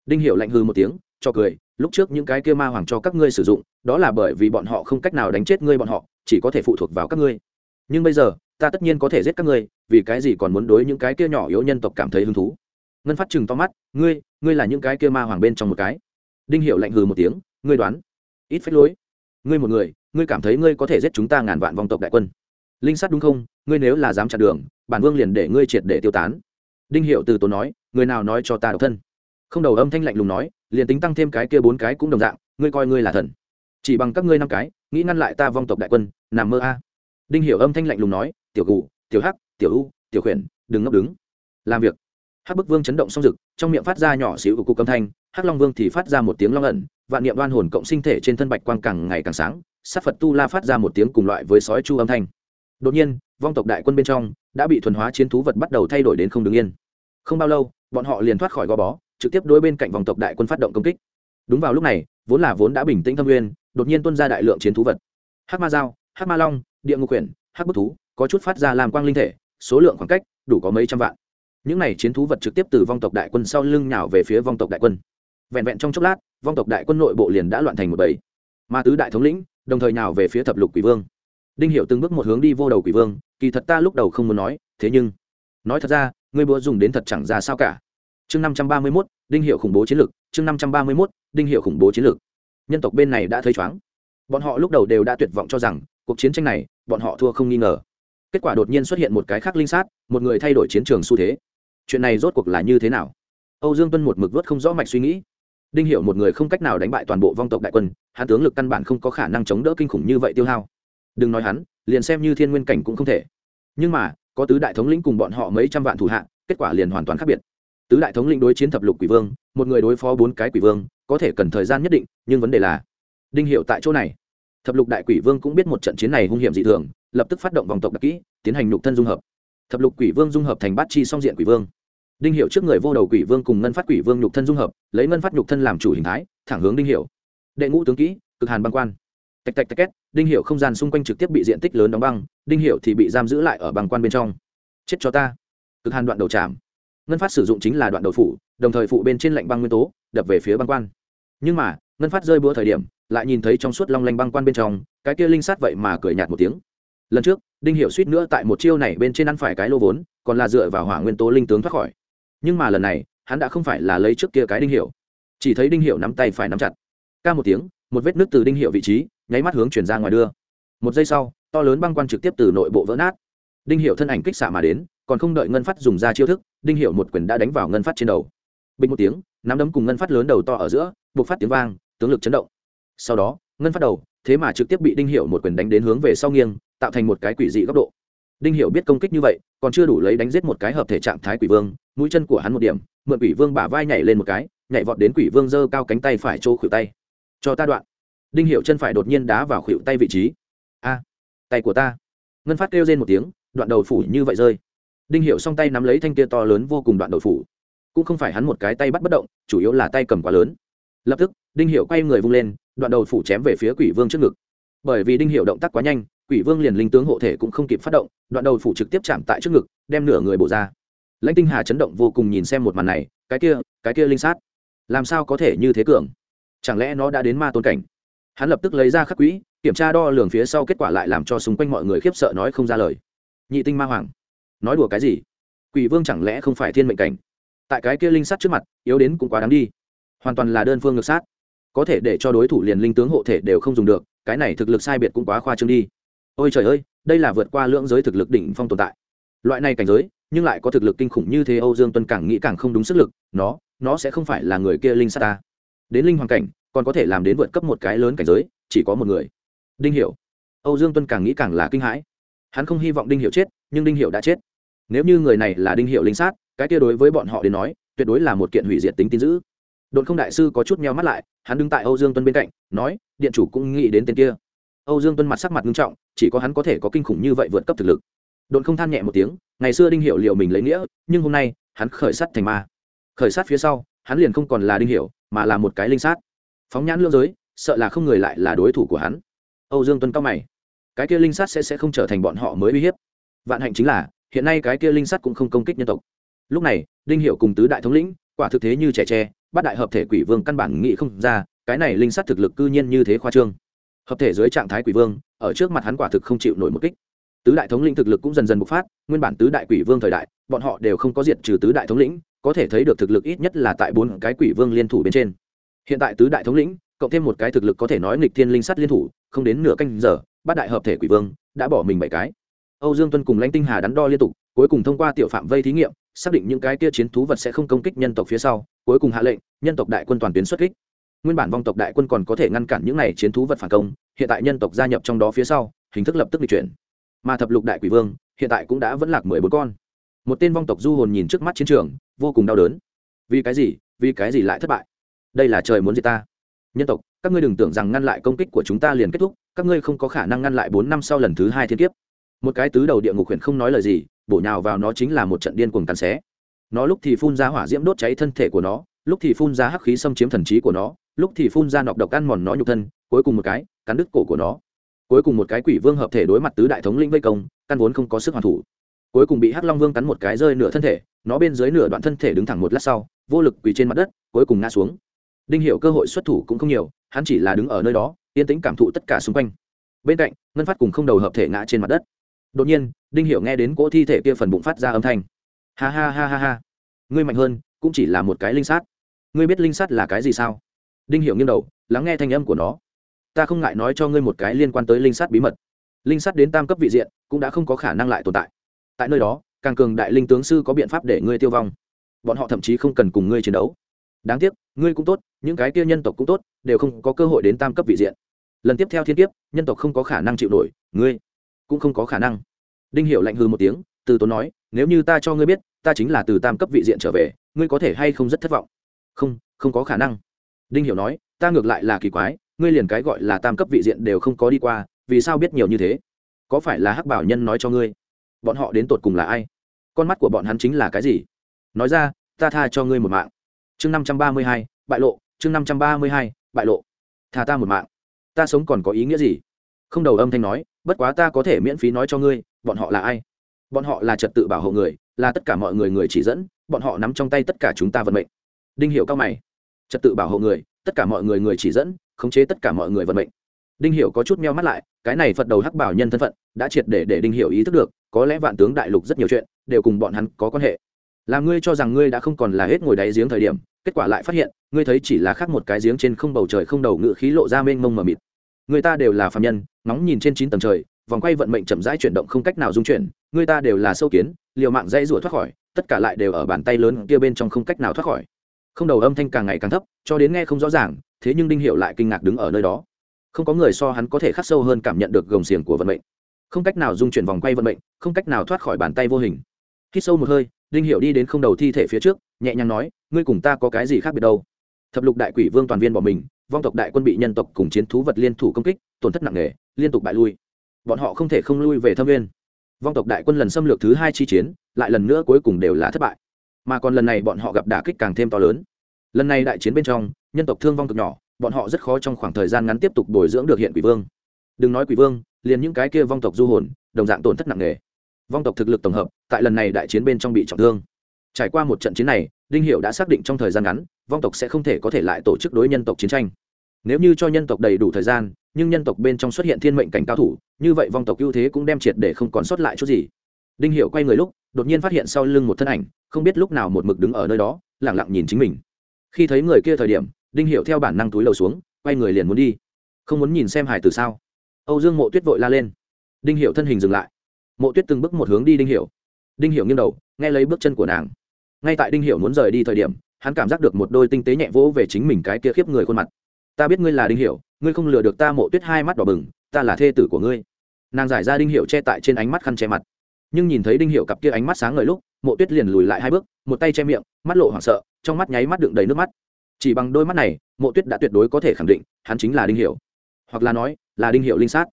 A: Đinh hiệu lạnh hư một tiếng cho cười, lúc trước những cái kia ma hoàng cho các ngươi sử dụng, đó là bởi vì bọn họ không cách nào đánh chết ngươi bọn họ, chỉ có thể phụ thuộc vào các ngươi. Nhưng bây giờ, ta tất nhiên có thể giết các ngươi, vì cái gì còn muốn đối những cái kia nhỏ yếu nhân tộc cảm thấy hứng thú? Ngân phát chừng to mắt, ngươi ngươi là những cái kia ma hoàng bên trong một cái. Đinh hiệu lạnh hừ một tiếng, ngươi đoán, ít phách lối. Ngươi một người, ngươi cảm thấy ngươi có thể giết chúng ta ngàn vạn vòng tộc đại quân. Linh sát đúng không? Ngươi nếu là dám chặn đường, bản vương liền để ngươi triệt để tiêu tán. Đinh hiệu từ tốn nói, người nào nói cho ta độc thân? Không đầu âm thanh lạnh lùng nói, liền tính tăng thêm cái kia bốn cái cũng đồng dạng, ngươi coi ngươi là thần. Chỉ bằng các ngươi năm cái, nghĩ ngăn lại ta vong tộc đại quân, nằm mơ a. Đinh hiểu âm thanh lạnh lùng nói, tiểu gù, tiểu hắc, tiểu u, tiểu khuyển, đừng ngấp đứng. Làm việc. Hắc bức vương chấn động xong rực trong miệng phát ra nhỏ xíu của cục âm thanh, hắc long vương thì phát ra một tiếng long ẩn, vạn niệm đoan hồn cộng sinh thể trên thân bạch quang càng ngày càng sáng, sát phật tu la phát ra một tiếng cùng loại với sói chu âm thanh. Đột nhiên, vong tộc đại quân bên trong, đã bị thuần hóa chiến thú vật bắt đầu thay đổi đến không đứng yên. Không bao lâu, bọn họ liền thoát khỏi gò bó trực tiếp đối bên cạnh vòng tộc đại quân phát động công kích. Đúng vào lúc này, vốn là vốn đã bình tĩnh thâm nguyên, đột nhiên tuôn ra đại lượng chiến thú vật. Hắc ma dao, hắc ma long, địa ngục quyển hắc bức thú, có chút phát ra làm quang linh thể, số lượng khoảng cách đủ có mấy trăm vạn. Những này chiến thú vật trực tiếp từ vong tộc đại quân sau lưng nhào về phía vong tộc đại quân. Vẹn vẹn trong chốc lát, vong tộc đại quân nội bộ liền đã loạn thành một bầy. Ma tứ đại thống lĩnh, đồng thời nhào về phía thập lục quỷ vương. Đinh hiệu từng bước một hướng đi vô đầu quỷ vương, kỳ thật ta lúc đầu không muốn nói, thế nhưng, nói thật ra, ngươi búa dùng đến thật chẳng ra sao cả chương năm trăm ba mươi mốt, đinh hiệu khủng bố chiến lược, chương năm trăm ba mươi mốt, đinh hiệu khủng bố chiến lược. Nhân tộc bên này đã thấy chóng. Bọn họ lúc đầu đều đã tuyệt vọng cho rằng, cuộc chiến tranh này, bọn họ thua không nghi ngờ. Kết quả đột nhiên xuất hiện một cái khác linh sát, một người thay đổi chiến trường xu thế. Chuyện này rốt cuộc là như thế nào? Âu dương tuân một mực vớt không rõ mạch suy nghĩ. Đinh hiểu một người không cách nào đánh bại toàn bộ vong tộc đại quân, hắn tướng lực căn bản không có khả năng chống đỡ kinh khủng như vậy tiêu hao. Đừng nói hắn, liền xem như thiên nguyên cảnh cũng không thể. Nhưng mà, có tứ đại thống lĩnh cùng bọn họ mấy trăm vạn thủ hạ, kết quả liền hoàn toàn khác biệt tứ đại thống lĩnh đối chiến thập lục quỷ vương, một người đối phó bốn cái quỷ vương, có thể cần thời gian nhất định, nhưng vấn đề là, đinh hiệu tại chỗ này. Thập lục đại quỷ vương cũng biết một trận chiến này hung hiểm dị thường, lập tức phát động vòng tộc đặc kỹ, tiến hành nhục thân dung hợp. Thập lục quỷ vương dung hợp thành bát chi song diện quỷ vương. Đinh hiệu trước người vô đầu quỷ vương cùng ngân phát quỷ vương nhục thân dung hợp, lấy ngân phát nhục thân làm chủ hình thái, thẳng hướng đinh hiệu đệ ngũ tướng kỹ, cực hàn băng quan. Tạch tạch tạch két, đinh hiệu không gian xung quanh trực tiếp bị diện tích lớn đóng băng, đinh hiệu thì bị giam giữ lại ở băng quan bên trong. Chết cho ta. Cực hàn đoạn đầu chạm ngân phát sử dụng chính là đoạn đầu phủ, đồng thời phụ bên trên lạnh băng nguyên tố, đập về phía băng quan. Nhưng mà, ngân phát rơi búa thời điểm, lại nhìn thấy trong suốt long lanh băng quan bên trong, cái kia linh sát vậy mà cười nhạt một tiếng. Lần trước, đinh hiệu suýt nữa tại một chiêu này bên trên ăn phải cái lô vốn, còn là dựa vào hỏa nguyên tố linh tướng thoát khỏi. Nhưng mà lần này, hắn đã không phải là lấy trước kia cái đinh hiệu chỉ thấy đinh hiệu nắm tay phải nắm chặt. Ca một tiếng, một vết nước từ đinh hiệu vị trí, nháy mắt hướng chuyển ra ngoài đưa. Một giây sau, to lớn băng quan trực tiếp từ nội bộ vỡ nát. Đinh hiệu thân ảnh kích xạ mà đến còn không đợi ngân phát dùng ra chiêu thức, đinh hiệu một quyền đã đánh vào ngân phát trên đầu. Bình một tiếng, nắm đấm cùng ngân phát lớn đầu to ở giữa, buộc phát tiếng vang, tướng lực chấn động. Sau đó, ngân phát đầu, thế mà trực tiếp bị đinh hiệu một quyền đánh đến hướng về sau nghiêng, tạo thành một cái quỷ dị góc độ. Đinh hiệu biết công kích như vậy, còn chưa đủ lấy đánh giết một cái hợp thể trạng thái quỷ vương, mũi chân của hắn một điểm, mượn quỷ vương bả vai nhảy lên một cái, nhảy vọt đến quỷ vương giơ cao cánh tay phải chỗ khuỷu tay. Cho ta đoạn. Đinh hiệu chân phải đột nhiên đá vào khuỷu tay vị trí. A, tay của ta. Ngân phát kêu lên một tiếng, đoạn đầu phủ như vậy rơi đinh hiệu song tay nắm lấy thanh kia to lớn vô cùng đoạn đầu phủ. Cũng không phải hắn một cái tay bắt bất động, chủ yếu là tay cầm quá lớn. Lập tức, đinh hiệu quay người vung lên, đoạn đầu phủ chém về phía quỷ vương trước ngực. Bởi vì đinh hiệu động tác quá nhanh, quỷ vương liền linh tướng hộ thể cũng không kịp phát động, đoạn đầu phủ trực tiếp chạm tại trước ngực, đem nửa người bổ ra. Lãnh tinh hà chấn động vô cùng nhìn xem một màn này, cái kia cái kia linh sát, làm sao có thể như thế cường? Chẳng lẽ nó đã đến ma tôn cảnh? Hắn lập tức lấy ra khắc quỹ, kiểm tra đo lường phía sau kết quả lại làm cho xung quanh mọi người khiếp sợ nói không ra lời. Nhị tinh ma hoàng nói đùa cái gì? Quỷ vương chẳng lẽ không phải thiên mệnh cảnh? Tại cái kia linh sát trước mặt, yếu đến cũng quá đáng đi. Hoàn toàn là đơn phương ngược sát. Có thể để cho đối thủ liền linh tướng hộ thể đều không dùng được, cái này thực lực sai biệt cũng quá khoa trương đi. Ôi trời ơi, đây là vượt qua lưỡng giới thực lực đỉnh phong tồn tại. Loại này cảnh giới, nhưng lại có thực lực kinh khủng như thế âu dương tuân càng nghĩ càng không đúng sức lực, nó nó sẽ không phải là người kia linh sát ta. Đến linh hoàng cảnh, còn có thể làm đến vượt cấp một cái lớn cảnh giới, chỉ có một người. Đinh hiểu. Âu dương tuân càng nghĩ càng là kinh hãi. Hắn không hy vọng đinh hiểu chết, nhưng đinh hiểu đã chết nếu như người này là đinh Hiệu linh sát, cái kia đối với bọn họ đến nói, tuyệt đối là một kiện hủy diệt tính tin dữ. Đồn không đại sư có chút meo mắt lại, hắn đứng tại âu dương tuân bên cạnh, nói, điện chủ cũng nghĩ đến tên kia. Âu dương tuân mặt sắc mặt nghiêm trọng, chỉ có hắn có thể có kinh khủng như vậy vượt cấp thực lực. Đồn không than nhẹ một tiếng, ngày xưa đinh hiệu liệu mình lấy nghĩa, nhưng hôm nay, hắn khởi sát thành ma. Khởi sát phía sau, hắn liền không còn là đinh hiệu, mà là một cái linh sát. Phóng nhãn lương giới, sợ là không người lại là đối thủ của hắn. Âu dương tuân cao mày. Cái kia linh sát sẽ sẽ không trở thành bọn họ mới uy hiếp. Vạn hạnh chính là hiện nay cái kia linh sắt cũng không công kích nhân tộc. Lúc này, đinh hiệu cùng tứ đại thống lĩnh, quả thực thế như trẻ tre bát đại hợp thể quỷ vương căn bản nghĩ không ra, cái này linh sắt thực lực cư nhiên như thế khoa trương. Hợp thể dưới trạng thái quỷ vương, ở trước mặt hắn quả thực không chịu nổi một kích. Tứ đại thống lĩnh thực lực cũng dần dần bộc phát, nguyên bản tứ đại quỷ vương thời đại, bọn họ đều không có diệt trừ tứ đại thống lĩnh, có thể thấy được thực lực ít nhất là tại bốn cái quỷ vương liên thủ bên trên. Hiện tại tứ đại thống lĩnh, cộng thêm một cái thực lực có thể nói nghịch thiên linh sắt liên thủ, không đến nửa canh giờ bát đại hợp thể quỷ vương đã bỏ mình bảy cái âu dương tuân cùng lãnh tinh hà đắn đo liên tục, cuối cùng thông qua tiểu phạm vây thí nghiệm, xác định những cái kia chiến thú vật sẽ không công kích nhân tộc phía sau, cuối cùng hạ lệnh, nhân tộc đại quân toàn tuyến xuất kích. Nguyên bản vong tộc đại quân còn có thể ngăn cản những này chiến thú vật phản công, hiện tại nhân tộc gia nhập trong đó phía sau, hình thức lập tức bị chuyển. Mà thập lục đại quỷ vương, hiện tại cũng đã vẫn lạc mười bốn con. Một tên vong tộc du hồn nhìn trước mắt chiến trường, vô cùng đau đớn. Vì cái gì? Vì cái gì lại thất bại? Đây là trời muốn gì ta. Nhân tộc, các ngươi đừng tưởng rằng ngăn lại công kích của chúng ta liền kết thúc, các ngươi không có khả năng ngăn lại bốn năm sau lần thứ hai thiên kiếp một cái tứ đầu địa ngục huyền không nói lời gì, bổ nhào vào nó chính là một trận điên cuồng cắn xé. Nó lúc thì phun ra hỏa diễm đốt cháy thân thể của nó, lúc thì phun ra hắc khí xâm chiếm thần trí của nó, lúc thì phun ra nọc độc ăn mòn nó nhục thân, cuối cùng một cái, cắn đứt cổ của nó. Cuối cùng một cái quỷ vương hợp thể đối mặt tứ đại thống linh vây công, căn vốn không có sức hoàn thủ. Cuối cùng bị hắc long vương cắn một cái rơi nửa thân thể, nó bên dưới nửa đoạn thân thể đứng thẳng một lát sau, vô lực quỳ trên mặt đất, cuối cùng ngã xuống. Đinh hiệu cơ hội xuất thủ cũng không nhiều, hắn chỉ là đứng ở nơi đó, yên tĩnh cảm thụ tất cả xung quanh. Bên cạnh, ngân phát cùng không đầu hợp thể ngã trên mặt đất đột nhiên, đinh hiểu nghe đến cỗ thi thể kia phần bụng phát ra âm thanh. Ha ha ha ha ha. Ngươi mạnh hơn, cũng chỉ là một cái linh sát. Ngươi biết linh sát là cái gì sao? Đinh hiểu nghiêng đầu, lắng nghe thanh âm của nó. Ta không ngại nói cho ngươi một cái liên quan tới linh sát bí mật. Linh sát đến tam cấp vị diện, cũng đã không có khả năng lại tồn tại. Tại nơi đó, càng cường đại linh tướng sư có biện pháp để ngươi tiêu vong. Bọn họ thậm chí không cần cùng ngươi chiến đấu. Đáng tiếc, ngươi cũng tốt, những cái kia nhân tộc cũng tốt, đều không có cơ hội đến tam cấp vị diện. Lần tiếp theo thiên tiếp nhân tộc không có khả năng chịu nổi, ngươi cũng không có khả năng đinh hiểu lạnh hư một tiếng, từ tốn nói, nếu như ta cho ngươi biết, ta chính là từ tam cấp vị diện trở về, ngươi có thể hay không rất thất vọng? Không không có khả năng. Đinh hiểu nói, ta ngược lại là kỳ quái, ngươi liền cái gọi là tam cấp vị diện đều không có đi qua, vì sao biết nhiều như thế? Có phải là hắc bảo nhân nói cho ngươi, bọn họ đến tột cùng là ai? Con mắt của bọn hắn chính là cái gì? Nói ra, ta tha cho ngươi một mạng. Chương năm trăm ba mươi hai, bại lộ, chương năm trăm ba mươi hai, bại lộ. Tha ta một mạng. Ta sống còn có ý nghĩa gì? Không đầu âm thanh nói, bất quá ta có thể miễn phí nói cho ngươi bọn họ là ai? Bọn họ là trật tự bảo hộ người, là tất cả mọi người người chỉ dẫn, bọn họ nắm trong tay tất cả chúng ta vận mệnh. Đinh hiểu cao mày. Trật tự bảo hộ người, tất cả mọi người người chỉ dẫn, khống chế tất cả mọi người vận mệnh. Đinh hiểu có chút meo mắt lại, cái này phật đầu hắc bảo nhân thân phận, đã triệt để để đinh hiểu ý thức được, có lẽ vạn tướng đại lục rất nhiều chuyện, đều cùng bọn hắn có quan hệ. Làm ngươi cho rằng ngươi đã không còn là hết ngồi đáy giếng thời điểm, kết quả lại phát hiện, ngươi thấy chỉ là khác một cái giếng trên không bầu trời không đầu ngự khí lộ ra mênh mông mờ mịt. Người ta đều là phàm nhân, ngóng nhìn trên chín tầng trời vòng quay vận mệnh chậm rãi chuyển động không cách nào dung chuyển, người ta đều là sâu kiến, liều mạng dây rủa thoát khỏi, tất cả lại đều ở bàn tay lớn kia bên trong không cách nào thoát khỏi. Không đầu âm thanh càng ngày càng thấp, cho đến nghe không rõ ràng, thế nhưng đinh hiệu lại kinh ngạc đứng ở nơi đó. Không có người so hắn có thể khắc sâu hơn cảm nhận được gồng xiềng của vận mệnh. Không cách nào dung chuyển vòng quay vận mệnh, không cách nào thoát khỏi bàn tay vô hình. Khi sâu một hơi, đinh hiệu đi đến không đầu thi thể phía trước, nhẹ nhàng nói, ngươi cùng ta có cái gì khác biệt đâu? Thập lục đại quỷ vương toàn viên bỏ mình, vong tộc đại quân bị nhân tộc cùng chiến thú vật liên thủ công kích, tổn thất nặng nề, liên tục bại lui bọn họ không thể không lui về thâm viên. Vong tộc đại quân lần xâm lược thứ hai chi chiến, lại lần nữa cuối cùng đều là thất bại. Mà còn lần này bọn họ gặp đả kích càng thêm to lớn. Lần này đại chiến bên trong, nhân tộc thương vong cực nhỏ, bọn họ rất khó trong khoảng thời gian ngắn tiếp tục bồi dưỡng được hiện quỷ vương. Đừng nói quỷ vương, liền những cái kia vong tộc du hồn, đồng dạng tổn thất nặng nề. Vong tộc thực lực tổng hợp, tại lần này đại chiến bên trong bị trọng thương. Trải qua một trận chiến này, đinh hiệu đã xác định trong thời gian ngắn, vong tộc sẽ không thể có thể lại tổ chức đối nhân tộc chiến tranh. Nếu như cho nhân tộc đầy đủ thời gian nhưng nhân tộc bên trong xuất hiện thiên mệnh cảnh cao thủ, như vậy vong tộc ưu thế cũng đem triệt để không còn sót lại chút gì. Đinh hiệu quay người lúc, đột nhiên phát hiện sau lưng một thân ảnh, không biết lúc nào một mực đứng ở nơi đó lẳng lặng nhìn chính mình. Khi thấy người kia thời điểm, đinh hiệu theo bản năng túi lầu xuống, quay người liền muốn đi. Không muốn nhìn xem hải từ sao? Âu dương mộ tuyết vội la lên. Đinh hiệu thân hình dừng lại. Mộ tuyết từng bước một hướng đi đinh hiệu đinh hiệu nghiêng đầu, nghe lấy bước chân của nàng. Ngay tại đinh hiệu muốn rời đi thời điểm, hắn cảm giác được một đôi tinh tế nhẹ vỗ về chính mình cái kia khiếp người khuôn mặt. Ta biết ngươi là đinh hiệu ngươi không lừa được ta mộ tuyết hai mắt đỏ bừng, ta là thê tử của ngươi. Nàng giải ra đinh hiệu che tại trên ánh mắt khăn che mặt. Nhưng nhìn thấy đinh hiệu cặp kia ánh mắt sáng ngời lúc, mộ tuyết liền lùi lại hai bước, một tay che miệng, mắt lộ hoảng sợ, trong mắt nháy mắt đựng đầy nước mắt. Chỉ bằng đôi mắt này, mộ tuyết đã tuyệt đối có thể khẳng định, hắn chính là đinh hiệu. Hoặc là nói, là đinh hiệu linh sát.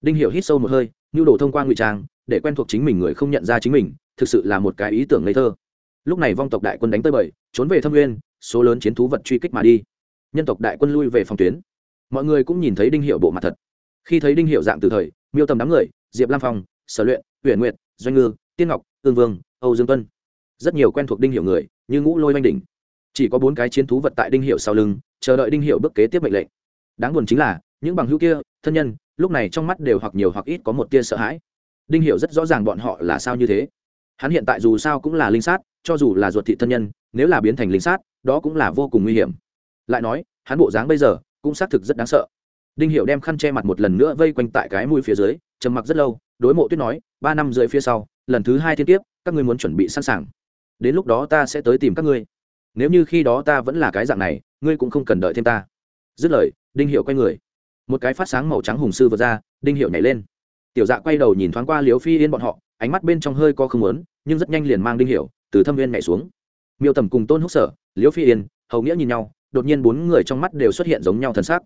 A: Đinh hiệu hít sâu một hơi, nhu đồ thông qua ngụy trang, để quen thuộc chính mình người không nhận ra chính mình, thực sự là một cái ý tưởng ngây thơ. Lúc này vong tộc đại quân đánh tới bời trốn về thâm nguyên, số lớn chiến thú vật truy kích mà đi. Nhân tộc đại quân lui về phòng tuyến mọi người cũng nhìn thấy đinh hiệu bộ mặt thật. Khi thấy đinh hiệu dạng từ thời, miêu tầm đám người, diệp lam phong, sở luyện huyện nguyện doanh ngư, tiên ngọc, tương vương, âu dương tuân. Rất nhiều quen thuộc đinh hiệu người, như ngũ lôi oanh đỉnh. Chỉ có bốn cái chiến thú vật tại đinh hiệu sau lưng, chờ đợi đinh hiệu bước kế tiếp mệnh lệnh. Đáng buồn chính là, những bằng hữu kia, thân nhân, lúc này trong mắt đều hoặc nhiều hoặc ít có một tia sợ hãi. Đinh hiệu rất rõ ràng bọn họ là sao như thế. Hắn hiện tại dù sao cũng là linh sát, cho dù là ruột thị thân nhân, nếu là biến thành linh sát, đó cũng là vô cùng nguy hiểm. Lại nói, hắn bộ dáng bây giờ cũng xác thực rất đáng sợ. Đinh hiệu đem khăn che mặt một lần nữa vây quanh tại cái mũi phía dưới, trầm mặc rất lâu, đối mộ tuyết nói, ba năm dưới phía sau, lần thứ hai thiên tiếp các ngươi muốn chuẩn bị sẵn sàng. Đến lúc đó ta sẽ tới tìm các ngươi. Nếu như khi đó ta vẫn là cái dạng này, ngươi cũng không cần đợi thêm ta. Dứt lời, đinh hiệu quay người. Một cái phát sáng màu trắng hùng sư vượt ra, đinh hiệu nhảy lên. Tiểu dạ quay đầu nhìn thoáng qua liếu phi yên bọn họ, ánh mắt bên trong hơi co không lớn nhưng rất nhanh liền mang đinh hiệu từ thâm viên nhảy xuống. Miêu tầm cùng tôn húc sở, liễu phi yên, hầu nghĩa nhìn nhau đột nhiên bốn người trong mắt đều xuất hiện giống nhau thần sắc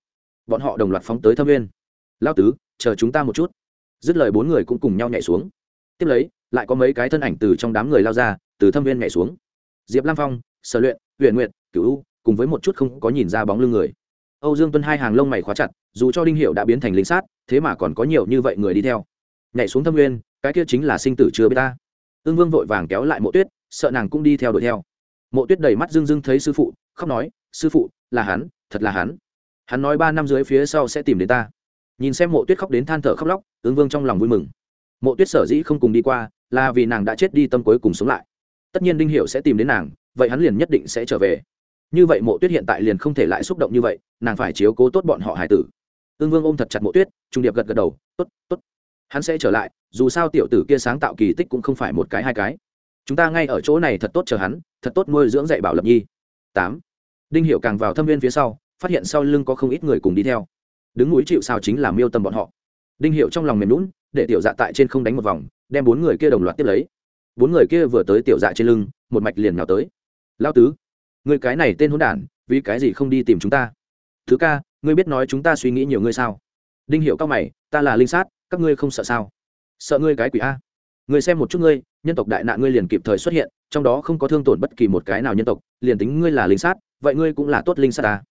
A: bọn họ đồng loạt phóng tới thâm viên. Lao tứ, chờ chúng ta một chút. Dứt lời bốn người cũng cùng nhau nhảy xuống. Tiếp lấy, lại có mấy cái thân ảnh từ trong đám người lao ra, từ thâm viên nhảy xuống. Diệp lam phong, sở luyện huyện nguyện cửu cùng với một chút không có nhìn ra bóng lưng người. Âu dương tuân hai hàng lông mày khóa chặt, dù cho đinh hiệu đã biến thành lính sát, thế mà còn có nhiều như vậy người đi theo. Nhảy xuống thâm nguyên cái kia chính là sinh tử chưa biết ta. Ương vương vội vàng kéo lại mộ tuyết, sợ nàng cũng đi theo đuổi theo mộ tuyết đầy mắt dưng dưng thấy sư phụ, khóc nói, sư phụ, là hắn, thật là hắn. Hắn nói ba năm dưới phía sau sẽ tìm đến ta. Nhìn xem mộ tuyết khóc đến than thở khóc lóc ứng vương trong lòng vui mừng. Mộ tuyết sở dĩ không cùng đi qua, là vì nàng đã chết đi tâm cuối cùng sống lại. Tất nhiên đinh hiệu sẽ tìm đến nàng, vậy hắn liền nhất định sẽ trở về. Như vậy mộ tuyết hiện tại liền không thể lại xúc động như vậy, nàng phải chiếu cố tốt bọn họ hải tử. Ương vương ôm thật chặt mộ tuyết, trung điệp gật gật đầu t ố t t ố t hắn sẽ trở lại, dù sao tiểu tử kia sáng tạo kỳ tích cũng không phải một cái hai cái chúng ta ngay ở chỗ này thật tốt chờ hắn, thật tốt nuôi dưỡng dạy bảo lập nhi. Tám. Đinh hiệu càng vào thâm viên phía sau, phát hiện sau lưng có không ít người cùng đi theo. Đứng núi chịu sao chính là miêu tâm bọn họ. Đinh hiệu trong lòng mềm lún để tiểu dạ tại trên không đánh một vòng, đem bốn người kia đồng loạt tiếp lấy. Bốn người kia vừa tới tiểu dạ trên lưng, một mạch liền nào tới. Lao tứ, người cái này tên hôn đản, vì cái gì không đi tìm chúng ta? Thứ ca, ngươi biết nói chúng ta suy nghĩ nhiều ngươi sao? Đinh hiệu cao mày, ta là linh sát, các ngươi không sợ sao? Sợ ngươi cái quỷ a. Ngươi xem một chút ngươi nhân tộc đại nạn ngươi liền kịp thời xuất hiện, trong đó không có thương tổn bất kỳ một cái nào nhân tộc, liền tính ngươi là linh sát, vậy ngươi cũng là tốt linh sát ta.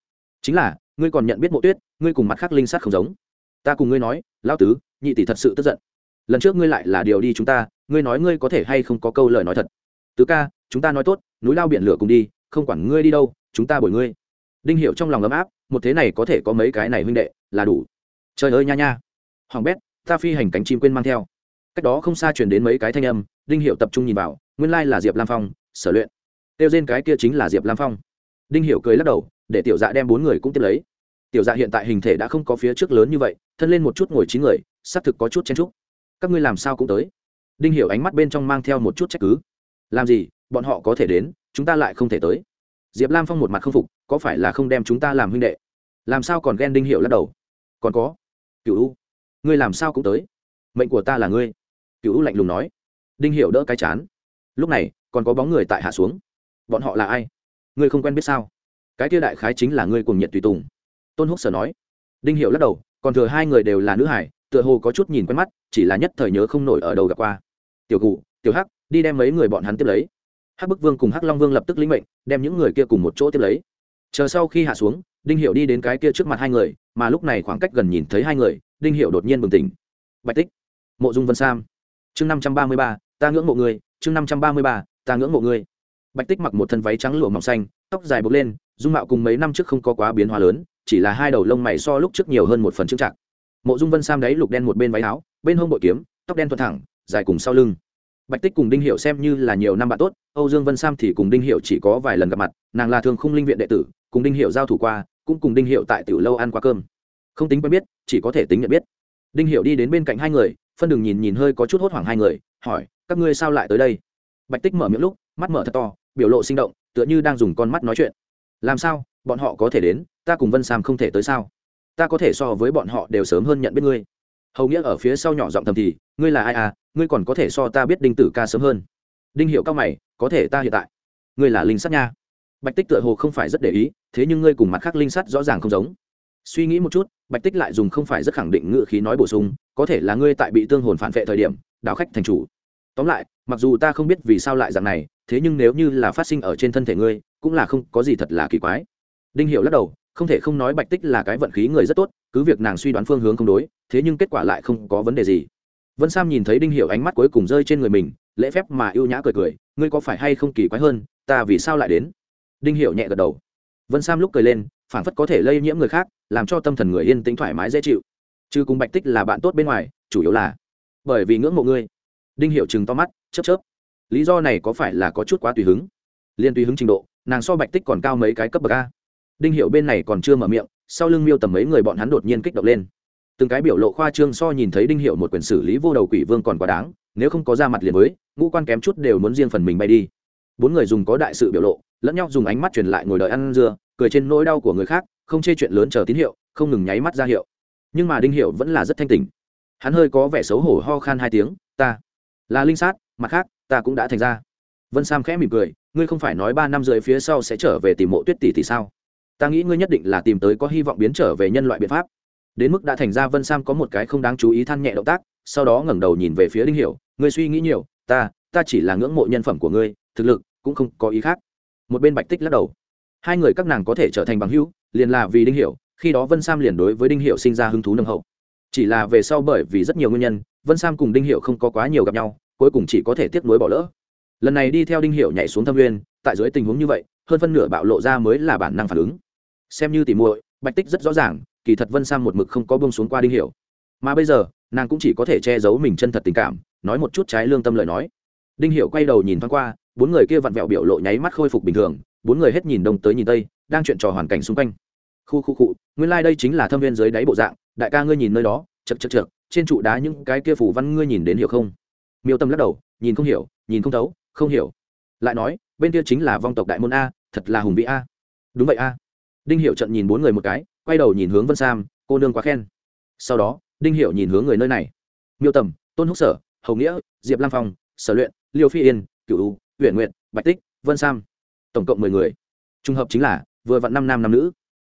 A: Chính là, ngươi còn nhận biết mộ tuyết, ngươi cùng mặt khác linh sát không giống. Ta cùng ngươi nói lao tứ, nhị tỷ thật sự tức giận. Lần trước ngươi lại là điều đi chúng ta, ngươi nói ngươi có thể hay không có câu lời nói thật. Tứ ca, chúng ta nói tốt, núi lao biển lửa cùng đi, không quản ngươi đi đâu, chúng ta bồi ngươi. Đinh hiệu trong lòng ấm áp, một thế này có thể có mấy cái này huynh đệ, là đủ. Trời ơi nha nha. Hoàng bét, ta phi hành cánh chim quên mang theo. Cách đó không xa truyền đến mấy cái thanh âm đinh hiệu tập trung nhìn vào, nguyên lai là diệp lam phong, sở luyện. Tiêu trên cái kia chính là diệp lam phong. Đinh hiệu cười lắc đầu, để tiểu dạ đem bốn người cũng tiếp lấy. Tiểu dạ hiện tại hình thể đã không có phía trước lớn như vậy, thân lên một chút ngồi chín người, xác thực có chút chen trúc các ngươi làm sao cũng tới. Đinh hiểu ánh mắt bên trong mang theo một chút trách cứ. Làm gì, bọn họ có thể đến, chúng ta lại không thể tới. Diệp lam phong một mặt không phục, có phải là không đem chúng ta làm huynh đệ? Làm sao còn ghen đinh hiểu lắc đầu? Còn có. Cựu u, ngươi làm sao cũng tới. Mệnh của ta là ngươi. Cựu u lạnh lùng nói đinh hiểu đỡ cái chán. Lúc này, còn có bóng người tại hạ xuống. Bọn họ là ai? Ngươi không quen biết sao? Cái kia đại khái chính là ngươi cùng nhiệt tùy tùng. Tôn húc sở nói. Đinh hiểu lắc đầu, còn thừa hai người đều là nữ hải, tựa hồ có chút nhìn quen mắt, chỉ là nhất thời nhớ không nổi ở đâu gặp qua. Tiểu cụ, tiểu hắc, đi đem mấy người bọn hắn tiếp lấy. Hắc bức vương cùng hắc long vương lập tức lĩnh mệnh, đem những người kia cùng một chỗ tiếp lấy. Chờ sau khi hạ xuống, đinh hiệu đi đến cái kia trước mặt hai người, mà lúc này khoảng cách gần nhìn thấy hai người, đinh hiệu đột nhiên bừng tỉnh. Bạch tích, mộ dung vân sam. Chương năm trăm ba mươi ba ta ngưỡng mộ người chương năm trăm ba mươi ba, ta ngưỡng mộ người bạch tích mặc một thân váy trắng lụa mỏng xanh, tóc dài bốc lên, dung mạo cùng mấy năm trước không có quá biến hóa lớn, chỉ là hai đầu lông mày so lúc trước nhiều hơn một phần trưng trạng mộ dung vân sam đáy lục đen một bên váy áo, bên hông bội kiếm, tóc đen thuận thẳng, dài cùng sau lưng. Bạch tích cùng đinh hiệu xem như là nhiều năm bạn tốt, âu dương vân sam thì cùng đinh hiệu chỉ có vài lần gặp mặt, nàng là thường khung linh viện đệ tử, cùng đinh hiệu giao thủ qua, cũng cùng đinh hiệu tại tiểu lâu ăn qua cơm. Không tính quen biết, chỉ có thể tính nhận biết. Đinh hiệu đi đến bên cạnh hai người, phân đường nhìn nhìn hơi có chút hốt hoảng hai người hỏi, các ngươi sao lại tới đây? Bạch tích mở miệng lúc, mắt mở thật to, biểu lộ sinh động, tựa như đang dùng con mắt nói chuyện. Làm sao? Bọn họ có thể đến? Ta cùng vân sam không thể tới sao? Ta có thể so với bọn họ đều sớm hơn nhận biết ngươi. Hầu nghĩa ở phía sau nhỏ giọng thầm thì, ngươi là ai à? Ngươi còn có thể so ta biết đinh tử ca sớm hơn. Đinh hiệu cao mày, có thể ta hiện tại? Ngươi là linh sát nha. Bạch tích tựa hồ không phải rất để ý, thế nhưng ngươi cùng mặt khác linh sát rõ ràng không giống. Suy nghĩ một chút, bạch tích lại dùng không phải rất khẳng định ngự khí nói bổ sung, có thể là ngươi tại bị tương hồn phản vệ thời điểm, đảo khách thành chủ tóm lại, mặc dù ta không biết vì sao lại dạng này, thế nhưng nếu như là phát sinh ở trên thân thể ngươi, cũng là không có gì thật là kỳ quái. Đinh hiệu lắc đầu, không thể không nói bạch tích là cái vận khí người rất tốt, cứ việc nàng suy đoán phương hướng không đối, thế nhưng kết quả lại không có vấn đề gì. Vân sam nhìn thấy đinh hiểu ánh mắt cuối cùng rơi trên người mình, lễ phép mà ưu nhã cười cười, ngươi có phải hay không kỳ quái hơn, ta vì sao lại đến? Đinh hiểu nhẹ gật đầu. Vân sam lúc cười lên, phảng phất có thể lây nhiễm người khác, làm cho tâm thần người yên tĩnh thoải mái dễ chịu. Chứ cùng bạch tích là bạn tốt bên ngoài, chủ yếu là bởi vì ngưỡng mộ ngươi đinh Hiệu chừng to mắt, chớp chớp. Lý do này có phải là có chút quá tùy hứng? Liên tùy hứng trình độ, nàng so bạch tích còn cao mấy cái cấp bậc a. Đinh hiệu bên này còn chưa mở miệng, sau lưng miêu tầm mấy người bọn hắn đột nhiên kích động lên. Từng cái biểu lộ khoa trương so nhìn thấy đinh hiệu một quyền xử lý vô đầu quỷ vương còn quá đáng, nếu không có ra mặt liền với, ngũ quan kém chút đều muốn riêng phần mình bay đi. Bốn người dùng có đại sự biểu lộ, lẫn nhau dùng ánh mắt truyền lại ngồi đợi ăn dưa, cười trên nỗi đau của người khác, không chê chuyện lớn chờ tín hiệu, không ngừng nháy mắt ra hiệu. Nhưng mà đinh hiệu vẫn là rất thanh tỉnh. Hắn hơi có vẻ xấu hổ ho khan hai tiếng, ta là linh sát, mặt khác, ta cũng đã thành ra. Vân sam khẽ mỉm cười, ngươi không phải nói ba năm rưỡi phía sau sẽ trở về tìm mộ tuyết tỷ thì sao? Ta nghĩ ngươi nhất định là tìm tới có hy vọng biến trở về nhân loại biện pháp. Đến mức đã thành ra, vân sam có một cái không đáng chú ý than nhẹ động tác, sau đó ngẩng đầu nhìn về phía đinh hiểu, ngươi suy nghĩ nhiều, ta ta chỉ là ngưỡng mộ nhân phẩm của ngươi, thực lực cũng không có ý khác. Một bên bạch tích lắc đầu. Hai người các nàng có thể trở thành bằng hữu, liền là vì đinh hiểu, khi đó vân sam liền đối với đinh hiểu sinh ra hứng thú nâng hậu chỉ là về sau bởi vì rất nhiều nguyên nhân, vân sam cùng đinh hiểu không có quá nhiều gặp nhau, cuối cùng chỉ có thể tiếp nối bỏ lỡ. Lần này đi theo đinh hiểu nhảy xuống thâm nguyên, tại dưới tình huống như vậy, hơn phân nửa bạo lộ ra mới là bản năng phản ứng. Xem như tỉ muội, bạch tích rất rõ ràng, kỳ thật vân sam một mực không có bông xuống qua đinh hiểu. Mà bây giờ, nàng cũng chỉ có thể che giấu mình chân thật tình cảm, nói một chút trái lương tâm lời nói. Đinh hiểu quay đầu nhìn thoáng qua, bốn người kia vặn vẹo biểu lộ nháy mắt khôi phục bình thường, bốn người hết nhìn đông tới nhìn tây, đang chuyện trò hoàn cảnh xung quanh. Khu khu cụ nguyên lai like đây chính là thâm viên dưới đáy bộ dạng đại ca ngươi nhìn nơi đó chật chật chật trên trụ đá những cái kia phủ văn ngươi nhìn đến hiểu không? Miêu tâm lắc đầu, nhìn không hiểu, nhìn không thấu, không hiểu. Lại nói, bên kia chính là vong tộc đại môn a, thật là hùng vĩ a. Đúng vậy a. Đinh hiệu trận nhìn bốn người một cái, quay đầu nhìn hướng vân sam, cô nương quá khen. Sau đó, đinh hiệu nhìn hướng người nơi này. Miêu tầm tôn húc sở, hầu nghĩa, diệp lam phong, sở luyện, liêu phi yên cựu u huyện nguyện bạch tích, vân sam. Tổng cộng mười người. Trùng hợp chính là, vừa vặn năm nam năm nữ.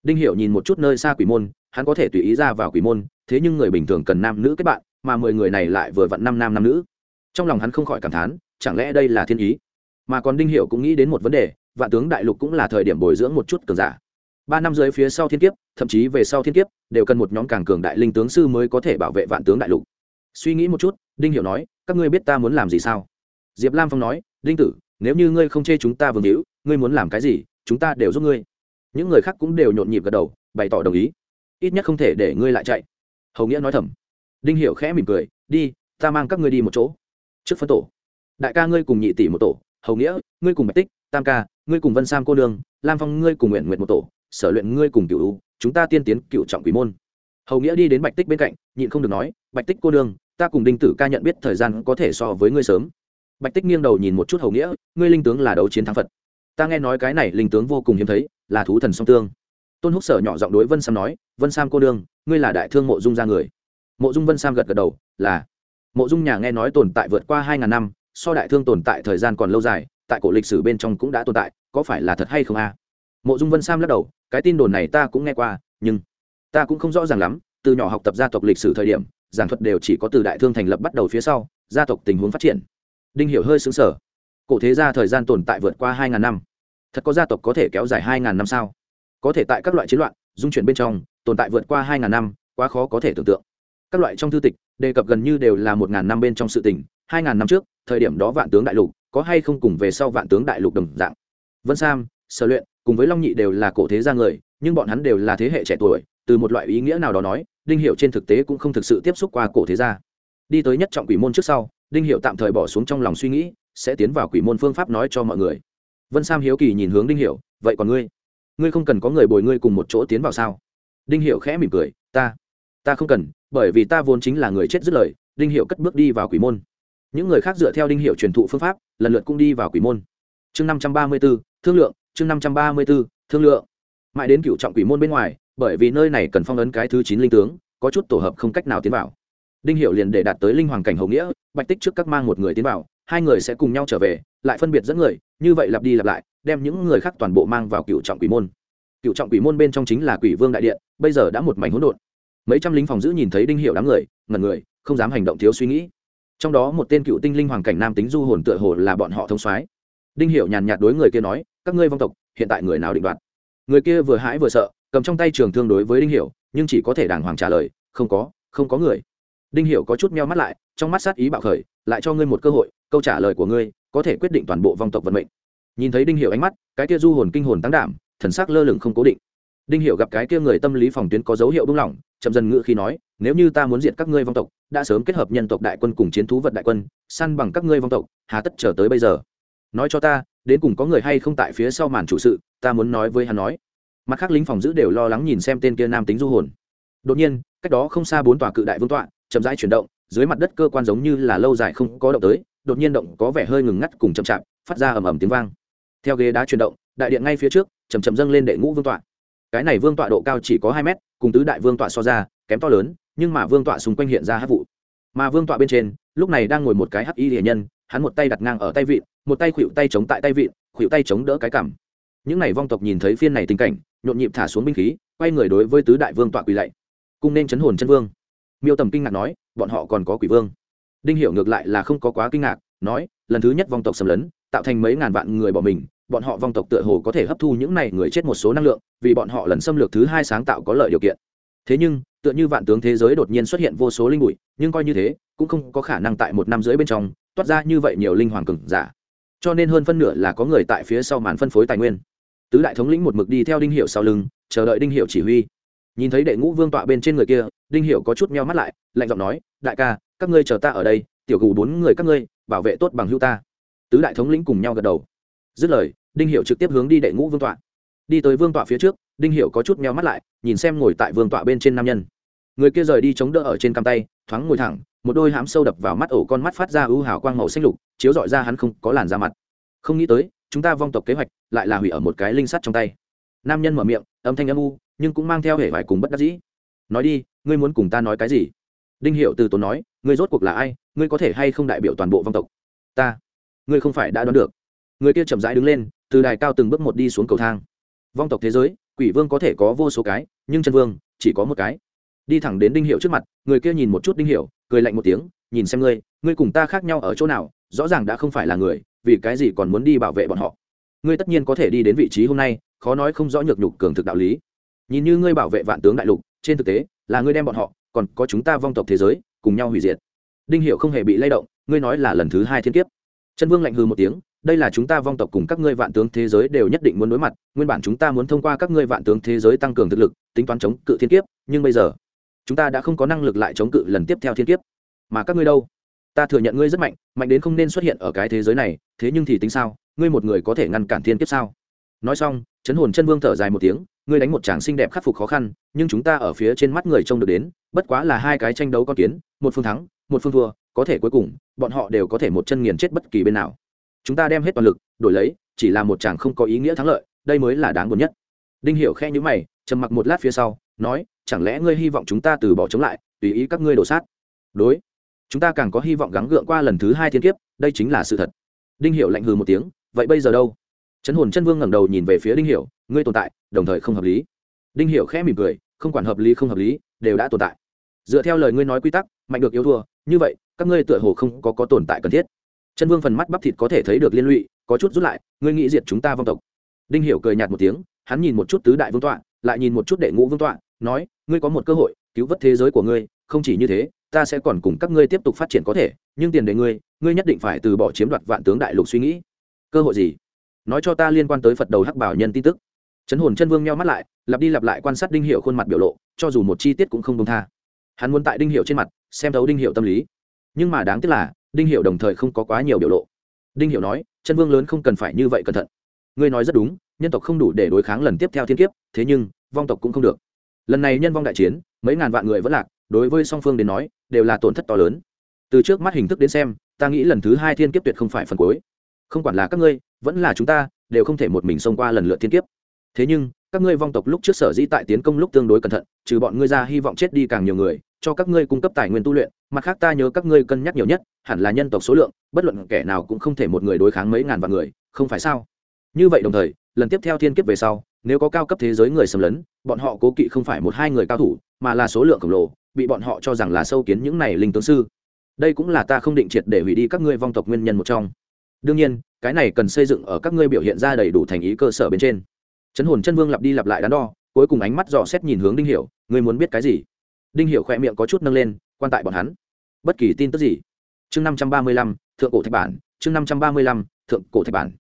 A: Đinh hiệu nhìn một chút nơi xa quỷ môn hắn có thể tùy ý ra vào quỷ môn, thế nhưng người bình thường cần nam nữ kết bạn, mà mười người này lại vừa vặn năm nam năm nữ. Trong lòng hắn không khỏi cảm thán, chẳng lẽ đây là thiên ý? Mà còn đinh hiệu cũng nghĩ đến một vấn đề, vạn tướng đại lục cũng là thời điểm bồi dưỡng một chút cường giả. Ba năm dưới phía sau thiên kiếp, thậm chí về sau thiên kiếp, đều cần một nhóm càng cường đại linh tướng sư mới có thể bảo vệ vạn tướng đại lục. Suy nghĩ một chút, đinh hiệu nói, các ngươi biết ta muốn làm gì sao? Diệp lam phong nói, đinh tử, nếu như ngươi không chê chúng ta vương hữu, ngươi muốn làm cái gì, chúng ta đều giúp ngươi. Những người khác cũng đều nhộn nhịp gật đầu, bày tỏ đồng ý ít nhất không thể để ngươi lại chạy. Hầu nghĩa nói thầm. Đinh Hiểu khẽ mỉm cười đi ta mang các ngươi đi một chỗ. Trước phân tổ đại ca ngươi cùng nhị tỷ một tổ hầu nghĩa ngươi cùng bạch tích tam ca ngươi cùng vân sam cô đường. lam phong ngươi cùng nguyện nguyện một tổ sở luyện ngươi cùng cựu chúng ta tiên tiến cựu trọng quỷ môn. Hầu nghĩa đi đến bạch tích bên cạnh nhịn không được nói bạch tích cô đường, ta cùng đinh tử ca nhận biết thời gian có thể so với ngươi sớm. Bạch tích nghiêng đầu nhìn một chút hầu nghĩa ngươi linh tướng là đấu chiến thắng phật. Ta nghe nói cái này linh tướng vô cùng hiếm thấy là thú thần song tương tôn húc sở nhỏ giọng đối vân sam nói, vân sam cô đương, ngươi là đại thương mộ dung ra người. Mộ dung vân sam gật gật đầu, là. Mộ dung nhà nghe nói tồn tại vượt qua hai ngàn năm, so đại thương tồn tại thời gian còn lâu dài, tại cổ lịch sử bên trong cũng đã tồn tại, có phải là thật hay không a? Mộ dung vân sam lắc đầu, cái tin đồn này ta cũng nghe qua, nhưng ta cũng không rõ ràng lắm, từ nhỏ học tập gia tộc lịch sử thời điểm, giảng thuật đều chỉ có từ đại thương thành lập bắt đầu phía sau, gia tộc tình huống phát triển. Đinh hiểu hơi xứng sở cổ thế gia thời gian tồn tại vượt qua hai ngàn năm, thật có gia tộc có thể kéo dài hai ngàn năm sao? Có thể tại các loại chiến loạn, dung chuyển bên trong, tồn tại vượt qua hai ngàn năm, quá khó có thể tưởng tượng. Các loại trong thư tịch, đề cập gần như đều là một ngàn năm bên trong sự tình, hai ngàn năm trước, thời điểm đó vạn tướng đại lục, có hay không cùng về sau vạn tướng đại lục đồng dạng. Vân sam, sở luyện, cùng với long nhị đều là cổ thế gia người, nhưng bọn hắn đều là thế hệ trẻ tuổi, từ một loại ý nghĩa nào đó nói, đinh hiệu trên thực tế cũng không thực sự tiếp xúc qua cổ thế gia. Đi tới nhất trọng quỷ môn trước sau, đinh hiệu tạm thời bỏ xuống trong lòng suy nghĩ, sẽ tiến vào quỷ môn phương pháp nói cho mọi người. Vân sam hiếu kỳ nhìn hướng đinh hiệu vậy còn ngươi? Ngươi không cần có người bồi ngươi cùng một chỗ tiến vào sao? Đinh hiệu khẽ mỉm cười, ta ta không cần, bởi vì ta vốn chính là người chết dứt lời. Đinh hiệu cất bước đi vào quỷ môn. Những người khác dựa theo đinh hiệu truyền thụ phương pháp, lần lượt cũng đi vào quỷ môn. Chương năm trăm ba mươi b ố thương lượng, chương năm trăm ba mươi b ố thương lượng. Mãi đến cựu trọng quỷ môn bên ngoài, bởi vì nơi này cần phong ấn cái thứ chín linh tướng, có chút tổ hợp không cách nào tiến vào. Đinh hiệu liền để đạt tới linh hoàng cảnh hậu nghĩa, bạch tích trước các mang một người tiến vào, hai người sẽ cùng nhau trở về, lại phân biệt dẫn người, như vậy lặp đi lặp lại đem những người khác toàn bộ mang vào cựu trọng quỷ môn. Cựu trọng quỷ môn bên trong chính là quỷ vương đại điện, bây giờ đã một mảnh hỗn độn. Mấy trăm lính phòng giữ nhìn thấy đinh hiệu đám người ngần người, không dám hành động thiếu suy nghĩ. Trong đó một tên cựu tinh linh hoàng cảnh nam tính du hồn tựa hồ là bọn họ thông soái. Đinh hiệu nhàn nhạt đối người kia nói, các ngươi vong tộc, hiện tại người nào định đoạt? Người kia vừa hãi vừa sợ, cầm trong tay trường thương đối với đinh hiệu, nhưng chỉ có thể đàng hoàng trả lời, không có không có người. Đinh hiệu có chút meo mắt lại, trong mắt sát ý bạo khởi, lại cho ngươi một cơ hội, câu trả lời của ngươi, có thể quyết định toàn bộ vong tộc vận mệnh nhìn thấy đinh hiệu ánh mắt, cái kia du hồn kinh hồn tăng đảm, thần sắc lơ lửng không cố định. Đinh hiệu gặp cái kia người tâm lý phòng tuyến có dấu hiệu buông lỏng chậm dần ngự khi nói, nếu như ta muốn diệt các ngươi vong tộc, đã sớm kết hợp nhân tộc đại quân cùng chiến thú vật đại quân, săn bằng các ngươi vong tộc, hà tất chờ tới bây giờ. Nói cho ta, đến cùng có người hay không tại phía sau màn chủ sự, ta muốn nói với hắn nói. Mặt khác lính phòng giữ đều lo lắng nhìn xem tên kia nam tính du hồn. Đột nhiên, cách đó không xa bốn tòa cự đại vương tọa, chậm rãi chuyển động, dưới mặt đất cơ quan giống như là lâu dài không có động tới, đột nhiên động có vẻ hơi ngừng ngắt cùng chậm chạp, phát ra ầm ầm tiếng vang theo ghế đá chuyển động, đại điện ngay phía trước chầm chậm dâng lên đệ ngũ vương tọa. Cái này vương tọa độ cao chỉ có hai mét, cùng tứ đại vương tọa so ra, kém to lớn, nhưng mà vương tọa xung quanh hiện ra hát vụ. Mà vương tọa bên trên, lúc này đang ngồi một cái hắc y hiền nhân, hắn một tay đặt ngang ở tay vịn, một tay khuỵu tay chống tại tay vịn khuỵu tay chống đỡ cái cảm những này vong tộc nhìn thấy phiên này tình cảnh, nhộn nhịp thả xuống binh khí, quay người đối với tứ đại vương tọa quỳ lạy. Cung nên chấn hồn chân vương. Miêu tầm kinh ngạc nói, bọn họ còn có quỷ vương. Đinh hiểu ngược lại là không có quá kinh ngạc, nói, lần thứ nhất vong tộc xâm lấn, tạo thành mấy ngàn vạn người bỏ mình bọn họ vong tộc tựa hồ có thể hấp thu những này người chết một số năng lượng, vì bọn họ lần xâm lược thứ hai sáng tạo có lợi điều kiện. Thế nhưng, tựa như vạn tướng thế giới đột nhiên xuất hiện vô số linh bụi, nhưng coi như thế, cũng không có khả năng tại một năm rưỡi bên trong, toát ra như vậy nhiều linh hoàng cường giả. Cho nên hơn phân nửa là có người tại phía sau màn phân phối tài nguyên. Tứ đại thống lĩnh một mực đi theo đinh hiệu sau lưng, chờ đợi đinh hiệu chỉ huy. Nhìn thấy đệ ngũ vương tọa bên trên người kia, đinh hiệu có chút meo mắt lại, lạnh giọng nói, đại ca, các ngươi chờ ta ở đây, tiểu gù bốn người các ngươi, bảo vệ tốt bằng hữu ta. Tứ đại thống lĩnh cùng nhau gật đầu dứt lời, đinh hiệu trực tiếp hướng đi đệ ngũ vương tọa. Đi tới vương tọa phía trước, đinh hiệu có chút meo mắt lại, nhìn xem ngồi tại vương tọa bên trên nam nhân. Người kia rời đi chống đỡ ở trên cam tay, thoáng ngồi thẳng, một đôi hãm sâu đập vào mắt ổ con mắt phát ra ưu hào quang màu xanh lục, chiếu dọi ra hắn không có làn da mặt. Không nghĩ tới, chúng ta vong tộc kế hoạch lại là hủy ở một cái linh sắt trong tay. Nam nhân mở miệng, âm thanh âm u, nhưng cũng mang theo hệ vải cùng bất đắc dĩ. Nói đi, ngươi muốn cùng ta nói cái gì? Đinh hiệu từ tốn nói, ngươi rốt cuộc là ai, ngươi có thể hay không đại biểu toàn bộ vong tộc? Ta. Ngươi không phải đã đoán được người kia chậm rãi đứng lên, từ đài cao từng bước một đi xuống cầu thang. Vong tộc thế giới, quỷ vương có thể có vô số cái, nhưng chân vương, chỉ có một cái. Đi thẳng đến đinh hiệu trước mặt, người kia nhìn một chút đinh hiệu cười lạnh một tiếng, nhìn xem ngươi ngươi cùng ta khác nhau ở chỗ nào, rõ ràng đã không phải là người, vì cái gì còn muốn đi bảo vệ bọn họ? Ngươi tất nhiên có thể đi đến vị trí hôm nay, khó nói không rõ nhược nhục cường thực đạo lý. Nhìn như ngươi bảo vệ vạn tướng đại lục, trên thực tế, là ngươi đem bọn họ, còn có chúng ta vong tộc thế giới, cùng nhau hủy diệt. Đinh hiệu không hề bị lay động, ngươi nói là lần thứ hai thiên kiếp. Chân vương lạnh hư một tiếng đây là chúng ta vong tộc cùng các ngươi vạn tướng thế giới đều nhất định muốn đối mặt, nguyên bản chúng ta muốn thông qua các ngươi vạn tướng thế giới tăng cường thực lực, tính toán chống cự thiên kiếp, nhưng bây giờ, chúng ta đã không có năng lực lại chống cự lần tiếp theo thiên kiếp. Mà các ngươi đâu? Ta thừa nhận ngươi rất mạnh mạnh đến không nên xuất hiện ở cái thế giới này, thế nhưng thì tính sao? Ngươi một người có thể ngăn cản thiên kiếp sao? Nói xong, chấn hồn chân vương thở dài một tiếng, ngươi đánh một chàng xinh đẹp khắc phục khó khăn, nhưng chúng ta ở phía trên mắt người trông được đến, bất quá là hai cái tranh đấu con kiến, một phương thắng, một phương thua, có thể cuối cùng, bọn họ đều có thể một chân nghiền chết bất kỳ bên nào chúng ta đem hết toàn lực, đổi lấy, chỉ là một chàng không có ý nghĩa thắng lợi, đây mới là đáng buồn nhất. Đinh hiểu khe nhíu mày, trầm mặc một lát phía sau, nói, chẳng lẽ ngươi hy vọng chúng ta từ bỏ chống lại, tùy ý các ngươi đổ sát? Đối. Chúng ta càng có hy vọng gắng gượng qua lần thứ hai thiên kiếp, đây chính là sự thật. Đinh hiểu lạnh hừ một tiếng, vậy bây giờ đâu? Chấn hồn chân vương ngẩng đầu nhìn về phía đinh hiểu, ngươi tồn tại, đồng thời không hợp lý. Đinh hiểu khẽ mỉm cười, không quản hợp lý không hợp lý, đều đã tồn tại. Dựa theo lời ngươi nói quy tắc, mạnh được yếu thua, như vậy, các ngươi tựa hồ không có có tồn tại cần thiết chân vương phần mắt bắp thịt có thể thấy được liên lụy, có chút rút lại, ngươi nghĩ diệt chúng ta vong tộc. Đinh hiểu cười nhạt một tiếng, hắn nhìn một chút tứ đại vương tọa, lại nhìn một chút đệ ngũ vương tọa, nói, ngươi có một cơ hội, cứu vớt thế giới của ngươi, không chỉ như thế, ta sẽ còn cùng các ngươi tiếp tục phát triển có thể, nhưng tiền đề ngươi ngươi nhất định phải từ bỏ chiếm đoạt vạn tướng đại lục suy nghĩ. Cơ hội gì? Nói cho ta liên quan tới phật đầu hắc bảo nhân tin tức. Chấn hồn chân vương nheo mắt lại, lặp đi lặp lại quan sát đinh hiệu khuôn mặt biểu lộ, cho dù một chi tiết cũng không công tha. Hắn muốn tại đinh hiệu trên mặt, xem thấu đinh hiệu tâm lý. Nhưng mà đáng tiếc là đinh hiệu đồng thời không có quá nhiều biểu lộ. Đinh hiệu nói, chân vương lớn không cần phải như vậy cẩn thận. Ngươi nói rất đúng, nhân tộc không đủ để đối kháng lần tiếp theo thiên kiếp, thế nhưng, vong tộc cũng không được. Lần này nhân vong đại chiến, mấy ngàn vạn người vẫn lạc, đối với song phương đến nói, đều là tổn thất to lớn. Từ trước mắt hình thức đến xem, ta nghĩ lần thứ hai thiên kiếp tuyệt không phải phần cuối. Không quản là các ngươi, vẫn là chúng ta, đều không thể một mình xông qua lần lượt thiên kiếp. Thế nhưng, các ngươi vong tộc lúc trước sở dĩ tại tiến công lúc tương đối cẩn thận, trừ bọn ngươi ra hy vọng chết đi càng nhiều người, cho các ngươi cung cấp tài nguyên tu luyện mặt khác ta nhớ các ngươi cân nhắc nhiều nhất, hẳn là nhân tộc số lượng, bất luận kẻ nào cũng không thể một người đối kháng mấy ngàn vạn người, không phải sao? Như vậy đồng thời, lần tiếp theo thiên kiếp về sau, nếu có cao cấp thế giới người xâm lấn, bọn họ cố kỵ không phải một hai người cao thủ, mà là số lượng khổng lồ, bị bọn họ cho rằng là sâu kiến những này linh tướng sư. Đây cũng là ta không định triệt để hủy đi các ngươi vong tộc nguyên nhân một trong. Đương nhiên, cái này cần xây dựng ở các ngươi biểu hiện ra đầy đủ thành ý cơ sở bên trên. Chấn hồn chân vương lặp đi lặp lại đắn đo, cuối cùng ánh mắt dò xét nhìn hướng đinh hiểu, ngươi muốn biết cái gì? Đinh hiểu khoe miệng có chút nâng lên quan tại bọn hắn. Bất kỳ tin tức gì. Chương năm trăm ba mươi lăm, thượng cổ thạch bản. Chương năm trăm ba mươi lăm, thượng cổ thạch bản.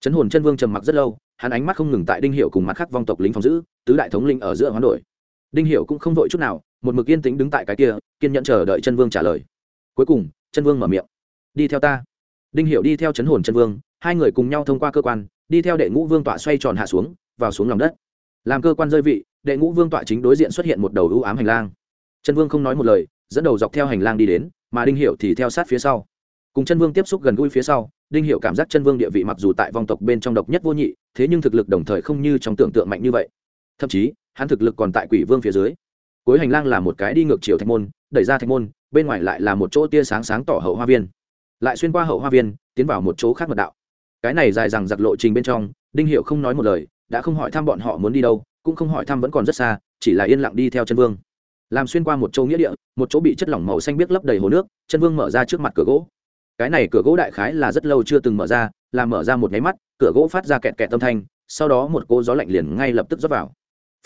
A: Chấn hồn chân vương trầm mặc rất lâu, hắn ánh mắt không ngừng tại đinh hiểu cùng mặt khác vong tộc lính phòng giữ, tứ đại thống linh ở giữa hoán đổi. Đinh hiểu cũng không vội chút nào, một mực yên tĩnh đứng tại cái kia, kiên nhẫn chờ đợi chân vương trả lời. Cuối cùng, chân vương mở miệng. Đi theo ta. Đinh hiểu đi theo chấn hồn chân vương, hai người cùng nhau thông qua cơ quan, đi theo đệ ngũ vương tọa xoay tròn hạ xuống, vào xuống lòng đất. Làm cơ quan rơi vị, đệ ngũ vương tọa chính đối diện xuất hiện một đầu ưu ám hành lang. Chân vương không nói một lời dẫn đầu dọc theo hành lang đi đến, mà đinh hiệu thì theo sát phía sau. Cùng chân vương tiếp xúc gần gũi phía sau, đinh hiệu cảm giác chân vương địa vị mặc dù tại vong tộc bên trong độc nhất vô nhị, thế nhưng thực lực đồng thời không như trong tưởng tượng mạnh như vậy. Thậm chí, hắn thực lực còn tại quỷ vương phía dưới. Cuối hành lang là một cái đi ngược chiều thạch môn, đẩy ra thạch môn, bên ngoài lại là một chỗ tia sáng sáng tỏ hậu hoa viên. Lại xuyên qua hậu hoa viên, tiến vào một chỗ khác mật đạo. Cái này dài rằng giặc lộ trình bên trong, đinh hiệu không nói một lời, đã không hỏi thăm bọn họ muốn đi đâu, cũng không hỏi thăm vẫn còn rất xa, chỉ là yên lặng đi theo chân vương làm xuyên qua một chỗ nghĩa địa, một chỗ bị chất lỏng màu xanh biếc lấp đầy hồ nước, chân vương mở ra trước mặt cửa gỗ. Cái này cửa gỗ đại khái là rất lâu chưa từng mở ra làm mở ra một máy mắt, cửa gỗ phát ra kẹt kẹt âm thanh, sau đó một cô gió lạnh liền ngay lập tức rót vào.